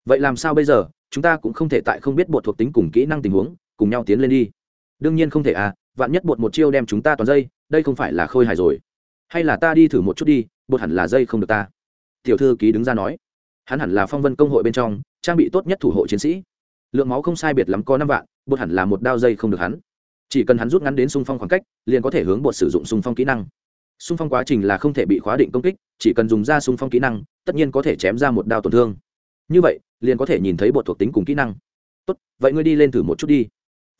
Vậy làm sao bây giờ? Chúng ta cũng không thể tại không biết bột thuộc tính cùng kỹ năng tình huống, cùng nhau tiến lên đi. Đương nhiên không thể à vạn nhất bột một chiêu đem chúng ta toàn dây, đây không phải là khôi hài rồi. Hay là ta đi thử một chút đi, bột hẳn là dây không được ta. Tiểu thư ký đứng ra nói. Hắn hẳn là phong vân công hội bên trong, trang bị tốt nhất thủ hộ chiến sĩ. Lượng máu không sai biệt lắm có năm vạn, bột hẳn là một đao dây không được hắn. Chỉ cần hắn rút ngắn đến xung phong khoảng cách, liền có thể hướng bột sử dụng xung phong kỹ năng. Xung phong quá trình là không thể bị khóa định công kích, chỉ cần dùng ra xung phong kỹ năng, tất nhiên có thể chém ra một đao tổn thương. Như vậy liền có thể nhìn thấy bột thuộc tính cùng kỹ năng. Tốt, vậy ngươi đi lên thử một chút đi.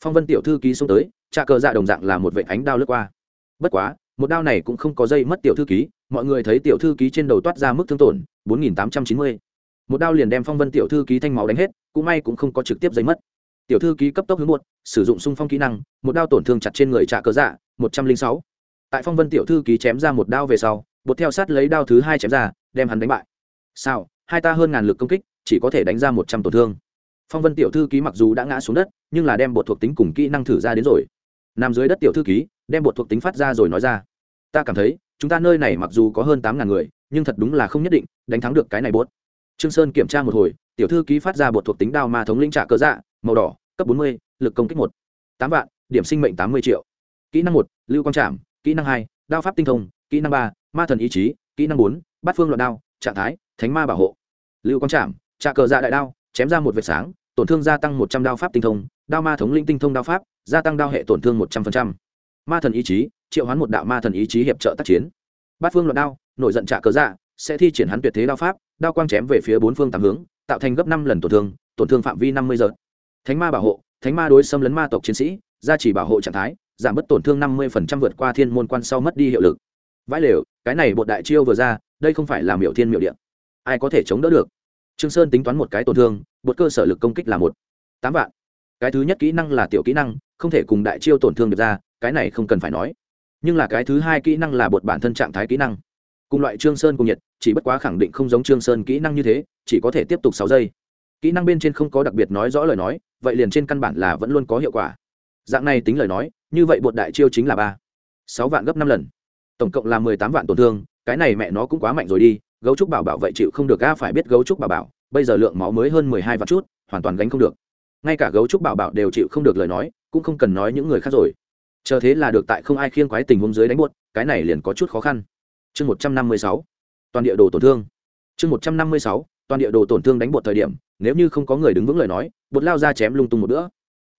Phong vân tiểu thư ký xuống tới trà cờ dạ đồng dạng là một vệ ánh đao lướt qua. Bất quá, một đao này cũng không có dây mất tiểu thư ký, mọi người thấy tiểu thư ký trên đầu toát ra mức thương tổn, bốn nghìn tám trăm chín mươi. Một đao liền đem phong vân tiểu thư ký thanh máu đánh hết, cũng may cũng không có trực tiếp dây mất. Tiểu thư ký cấp tốc hướng một sử dụng sung phong kỹ năng, một đao tổn thương chặt trên người trà cờ dạ một trăm linh sáu. Tại phong vân tiểu thư ký chém ra một đao về sau, bột theo sát lấy đao thứ hai chém ra, đem hắn đánh bại. Sao hai ta hơn ngàn lực công kích chỉ có thể đánh ra một trăm tổn thương. Phong vân tiểu thư ký mặc dù đã ngã xuống đất, nhưng là đem bột thuộc tính cùng kỹ năng thử ra đến rồi. Nằm dưới đất tiểu thư ký, đem bột thuộc tính phát ra rồi nói ra. Ta cảm thấy, chúng ta nơi này mặc dù có hơn tám ngàn người, nhưng thật đúng là không nhất định, đánh thắng được cái này bốt trương sơn kiểm tra một hồi, tiểu thư ký phát ra bột thuộc tính đao ma thống linh trả cờ dạ màu đỏ, cấp bốn mươi, lực công kích một. Tám vạn, điểm sinh mệnh tám mươi triệu. Kỹ năng một, lưu quang trảm, kỹ năng hai, đao pháp tinh thông, kỹ năng ba, ma thần ý chí, kỹ năng bốn, bát phương loạn đao, trạng thái, thánh ma bảo hộ. Lưu quang trảm trà cờ dạ đại đao, chém ra một vệt sáng, tổn thương gia tăng một trăm đao pháp tinh thông, đao ma thống linh tinh thông đao pháp, gia tăng đao hệ tổn thương một trăm linh ma thần ý chí, triệu hoán một đạo ma thần ý chí hiệp trợ tác chiến. Bát phương luận đao, nổi giận trả cờ dạ sẽ thi triển hắn tuyệt thế đao pháp, đao quang chém về phía bốn phương tám hướng, tạo thành gấp năm lần tổn thương tổn thương phạm vi năm mươi giờ. Thánh ma bảo hộ, thánh ma đối xâm lấn ma tộc chiến sĩ, gia trì bảo hộ trạng thái, giảm bớt tổn thương năm mươi vượt qua thiên môn quan sau mất đi hiệu lực. Vãi lều, cái này bột đại chiêu vừa ra, đây không phải là miểu thiên miểu điện ai có thể chống đỡ được? Trương sơn tính toán một cái tổn thương bột cơ sở lực công kích là một, tám vạn. Cái thứ nhất kỹ năng là tiểu kỹ năng, không thể cùng đại chiêu tổn thương được ra, cái này không cần phải nói. Nhưng là cái thứ hai kỹ năng là bột bản thân trạng thái kỹ năng. Cùng loại trương sơn cùng nhiệt, chỉ bất quá khẳng định không giống trương sơn kỹ năng như thế, chỉ có thể tiếp tục sáu giây. Kỹ năng bên trên không có đặc biệt nói rõ lời nói, vậy liền trên căn bản là vẫn luôn có hiệu quả. Dạng này tính lời nói, như vậy bột đại chiêu chính là ba, sáu vạn gấp năm lần. Tổng cộng là mười tám vạn tổn thương, cái này mẹ nó cũng quá mạnh rồi đi gấu trúc bảo bảo vậy chịu không được a, phải biết gấu trúc bảo bảo, bây giờ lượng máu mới hơn mười hai vạn chút, hoàn toàn gánh không được. Ngay cả gấu trúc bảo bảo đều chịu không được lời nói, cũng không cần nói những người khác rồi. Chờ thế là được tại không ai khiêng quái tình huống dưới đánh buốt, cái này liền có chút khó khăn. Chương một trăm năm mươi sáu, toàn địa đồ tổn thương. Chương một trăm năm mươi sáu, toàn địa đồ tổn thương đánh bột thời điểm, nếu như không có người đứng vững lời nói bột lao ra chém lung tung một bữa.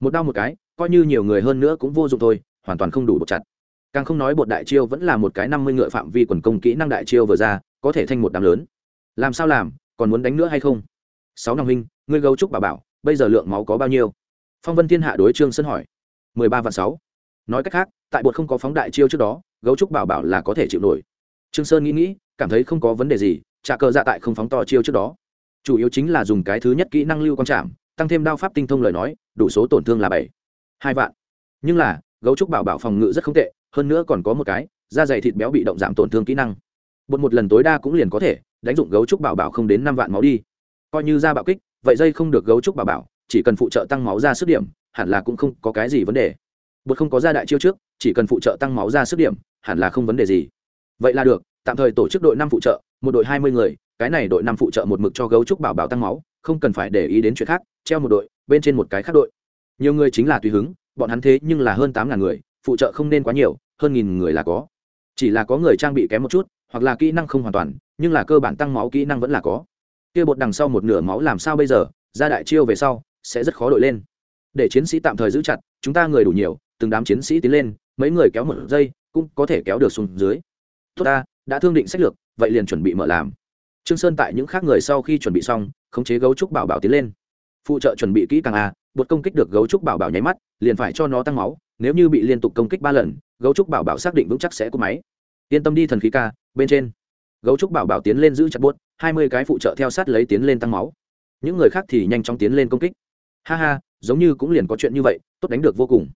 Một đau một cái, coi như nhiều người hơn nữa cũng vô dụng thôi, hoàn toàn không đủ bột chặt. Càng không nói bột đại chiêu vẫn là một cái năm mươi ngựa phạm vi quần công kỹ năng đại chiêu vừa ra có thể thanh một đám lớn. Làm sao làm, còn muốn đánh nữa hay không? Sáu năm huynh, ngươi gấu trúc bà bảo, bây giờ lượng máu có bao nhiêu? Phong vân thiên hạ đối trương sân hỏi. Mười ba vạn sáu. Nói cách khác, tại bột không có phóng đại chiêu trước đó, gấu trúc bảo bảo là có thể chịu nổi. Trương sơn nghĩ nghĩ, cảm thấy không có vấn đề gì, trả cờ dạ tại không phóng to chiêu trước đó. Chủ yếu chính là dùng cái thứ nhất kỹ năng lưu quan trạm tăng thêm đao pháp tinh thông lời nói, đủ số tổn thương là bảy. Hai vạn. Nhưng là, gấu trúc bảo bảo phòng ngự rất không tệ, hơn nữa còn có một cái, da dày thịt béo bị động giảm tổn thương kỹ năng bột một lần tối đa cũng liền có thể, đánh dụng gấu trúc bảo bảo không đến năm vạn máu đi. Coi như ra bạo kích, vậy dây không được gấu trúc bảo bảo, chỉ cần phụ trợ tăng máu ra sức điểm, hẳn là cũng không có cái gì vấn đề. Bột không có ra đại chiêu trước, chỉ cần phụ trợ tăng máu ra sức điểm, hẳn là không vấn đề gì. Vậy là được, tạm thời tổ chức đội năm phụ trợ, một đội hai mươi người, cái này đội năm phụ trợ một mực cho gấu trúc bảo bảo tăng máu, không cần phải để ý đến chuyện khác, treo một đội, bên trên một cái khác đội. Nhiều người chính là tùy hứng, bọn hắn thế nhưng là hơn tám ngàn người, phụ trợ không nên quá nhiều, hơn nghìn người là có. Chỉ là có người trang bị kém một chút hoặc là kỹ năng không hoàn toàn, nhưng là cơ bản tăng máu kỹ năng vẫn là có. Kia bột đằng sau một nửa máu làm sao bây giờ? Ra đại chiêu về sau, sẽ rất khó đội lên. Để chiến sĩ tạm thời giữ chặt, chúng ta người đủ nhiều, từng đám chiến sĩ tiến lên, mấy người kéo một giây, cũng có thể kéo được xuống dưới. Tốt ta, đã thương định sách lược, vậy liền chuẩn bị mở làm. Trương sơn tại những khác người sau khi chuẩn bị xong, khống chế gấu trúc bảo bảo tiến lên. Phụ trợ chuẩn bị kỹ càng a, bột công kích được gấu trúc bảo bảo nháy mắt, liền phải cho nó tăng máu, nếu như bị liên tục công kích ba lần, gấu trúc bảo bảo xác định vững chắc sẽ cúp máy yên tâm đi thần khí ca, bên trên. Gấu trúc bảo bảo tiến lên giữ chặt buốt, hai mươi cái phụ trợ theo sát lấy tiến lên tăng máu. Những người khác thì nhanh chóng tiến lên công kích. Ha ha, giống như cũng liền có chuyện như vậy, tốt đánh được vô cùng.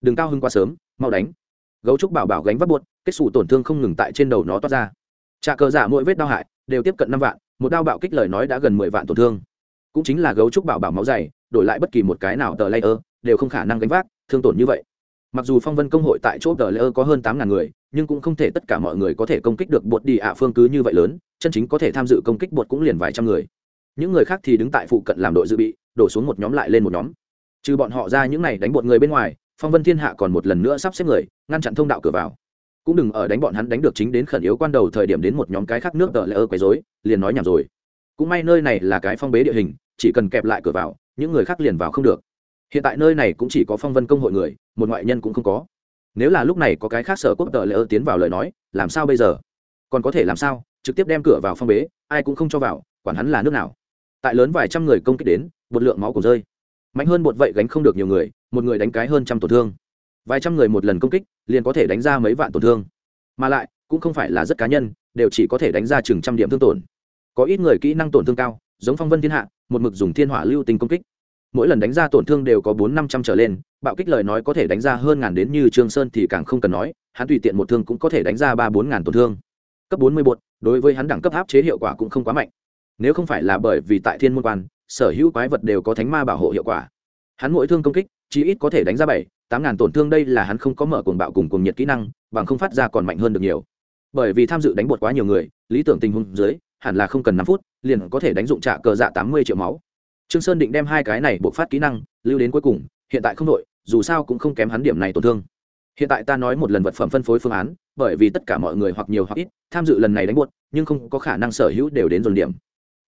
Đừng cao hưng quá sớm, mau đánh. Gấu trúc bảo bảo gánh vác buốt, kết xù tổn thương không ngừng tại trên đầu nó toát ra. Trà cờ giả mỗi vết đau hại, đều tiếp cận năm vạn, một đao bạo kích lời nói đã gần mười vạn tổn thương. Cũng chính là gấu trúc bảo bảo máu dày, đổi lại bất kỳ một cái nào tờ layer, đều không khả năng gánh vác, thương tổn như vậy mặc dù phong vân công hội tại chỗ tờ layer có hơn tám ngàn người, nhưng cũng không thể tất cả mọi người có thể công kích được bột đi ạ phương cứ như vậy lớn, chân chính có thể tham dự công kích bột cũng liền vài trăm người. Những người khác thì đứng tại phụ cận làm đội dự bị, đổ xuống một nhóm lại lên một nhóm. Trừ bọn họ ra những này đánh bột người bên ngoài, phong vân thiên hạ còn một lần nữa sắp xếp người, ngăn chặn thông đạo cửa vào. Cũng đừng ở đánh bọn hắn đánh được chính đến khẩn yếu quan đầu thời điểm đến một nhóm cái khác nước tờ lỡ quấy rối, liền nói nhảm rồi. Cũng may nơi này là cái phong bế địa hình, chỉ cần kẹp lại cửa vào, những người khác liền vào không được hiện tại nơi này cũng chỉ có phong vân công hội người, một ngoại nhân cũng không có. Nếu là lúc này có cái khác sở quốc tờ lỡ tiến vào lời nói, làm sao bây giờ? Còn có thể làm sao? Trực tiếp đem cửa vào phong bế, ai cũng không cho vào, quản hắn là nước nào. Tại lớn vài trăm người công kích đến, một lượng máu cũng rơi. Mạnh hơn một vậy gánh không được nhiều người, một người đánh cái hơn trăm tổn thương. Vài trăm người một lần công kích, liền có thể đánh ra mấy vạn tổn thương. Mà lại, cũng không phải là rất cá nhân, đều chỉ có thể đánh ra chừng trăm điểm thương tổn. Có ít người kỹ năng tổn thương cao, giống phong vân thiên hạ, một mực dùng thiên hỏa lưu tình công kích mỗi lần đánh ra tổn thương đều có bốn năm trăm trở lên, bạo kích lời nói có thể đánh ra hơn ngàn đến như trương sơn thì càng không cần nói, hắn tùy tiện một thương cũng có thể đánh ra ba bốn ngàn tổn thương. Cấp bốn mươi bột, đối với hắn đẳng cấp áp chế hiệu quả cũng không quá mạnh. Nếu không phải là bởi vì tại thiên môn quan, sở hữu quái vật đều có thánh ma bảo hộ hiệu quả. Hắn mỗi thương công kích, chí ít có thể đánh ra bảy, tám ngàn tổn thương đây là hắn không có mở cuồng bạo cùng cuồng nhiệt kỹ năng, bằng không phát ra còn mạnh hơn được nhiều. Bởi vì tham dự đánh bột quá nhiều người, lý tưởng tình huống dưới, hẳn là không cần năm phút, liền có thể đánh dụng trả cờ dạ tám mươi triệu máu trương sơn định đem hai cái này buộc phát kỹ năng, lưu đến cuối cùng, hiện tại không đội dù sao cũng không kém hắn điểm này tổn thương. Hiện tại ta nói một lần vật phẩm phân phối phương án, bởi vì tất cả mọi người hoặc nhiều hoặc ít tham dự lần này đánh buột nhưng không có khả năng sở hữu đều đến dồn điểm.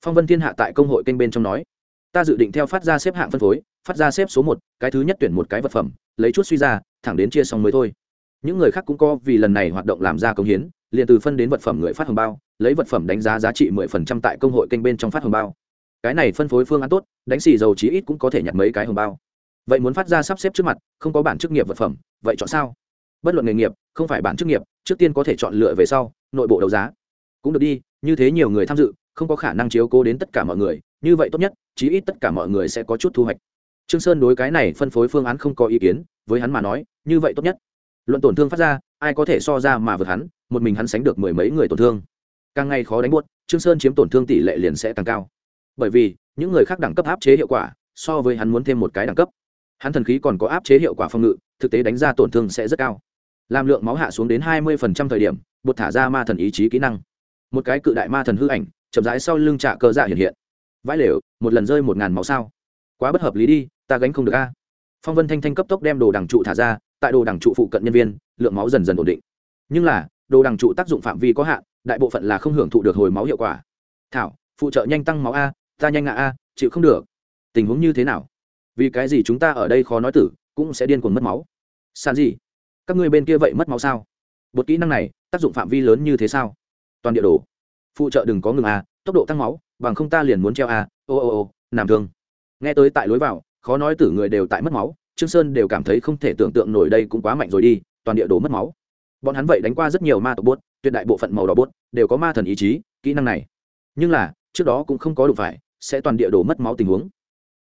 Phong vân thiên hạ tại công hội kênh bên trong nói, ta dự định theo phát ra xếp hạng phân phối, phát ra xếp số một, cái thứ nhất tuyển một cái vật phẩm, lấy chút suy ra, thẳng đến chia xong mới thôi. Những người khác cũng có vì lần này hoạt động làm ra công hiến, liền từ phân đến vật phẩm người phát hồng bao, lấy vật phẩm đánh giá giá trị mười phần trăm tại công hội kênh bên trong phát hồng bao cái này phân phối phương án tốt, đánh xì dầu chí ít cũng có thể nhặt mấy cái hồng bao. Vậy muốn phát ra sắp xếp trước mặt, không có bản chức nghiệp vật phẩm, vậy chọn sao? Bất luận nghề nghiệp, không phải bản chức nghiệp, trước tiên có thể chọn lựa về sau, nội bộ đấu giá. Cũng được đi, như thế nhiều người tham dự, không có khả năng chiếu cố đến tất cả mọi người, như vậy tốt nhất, chí ít tất cả mọi người sẽ có chút thu hoạch. Trương sơn đối cái này phân phối phương án không có ý kiến, với hắn mà nói, như vậy tốt nhất. Luận tổn thương phát ra, ai có thể so ra mà vượt hắn, một mình hắn sánh được mười mấy người tổn thương. Càng ngày khó đánh buốt, trương sơn chiếm tổn thương tỷ lệ liền sẽ càng cao bởi vì những người khác đẳng cấp áp chế hiệu quả so với hắn muốn thêm một cái đẳng cấp. Hắn thần khí còn có áp chế hiệu quả phòng ngự, thực tế đánh ra tổn thương sẽ rất cao. Làm lượng máu hạ xuống đến hai mươi thời điểm bột thả ra ma thần ý chí kỹ năng. Một cái cự đại ma thần hư ảnh, chậm rãi sau lưng trạ cơ dạ hiện hiện. Vãi lều, một lần rơi một ngàn máu sao? Quá bất hợp lý đi, ta gánh không được a. Phong vân thanh thanh cấp tốc đem đồ đằng trụ thả ra, tại đồ đằng trụ phụ cận nhân viên, lượng máu dần dần ổn định. Nhưng là, đồ đằng trụ tác dụng phạm vi có hạn, đại bộ phận là không hưởng thụ được hồi máu hiệu quả. Thảo, phụ trợ nhanh tăng máu a ta nhanh ngã a, chịu không được. Tình huống như thế nào? Vì cái gì chúng ta ở đây khó nói tử, cũng sẽ điên cuồng mất máu? Sàn gì? Các ngươi bên kia vậy mất máu sao? Một kỹ năng này, tác dụng phạm vi lớn như thế sao? Toàn địa đồ. Phụ trợ đừng có ngừng a, tốc độ tăng máu, bằng không ta liền muốn treo a. Ô ô ô, nằm thương. Nghe tới tại lối vào, khó nói tử người đều tại mất máu, trương sơn đều cảm thấy không thể tưởng tượng nổi đây cũng quá mạnh rồi đi, toàn địa đồ mất máu. Bọn hắn vậy đánh qua rất nhiều ma tộc bốt, tuyệt đại bộ phận màu đỏ bốt, đều có ma thần ý chí, kỹ năng này. Nhưng là trước đó cũng không có đủ phải, sẽ toàn địa đồ mất máu tình huống.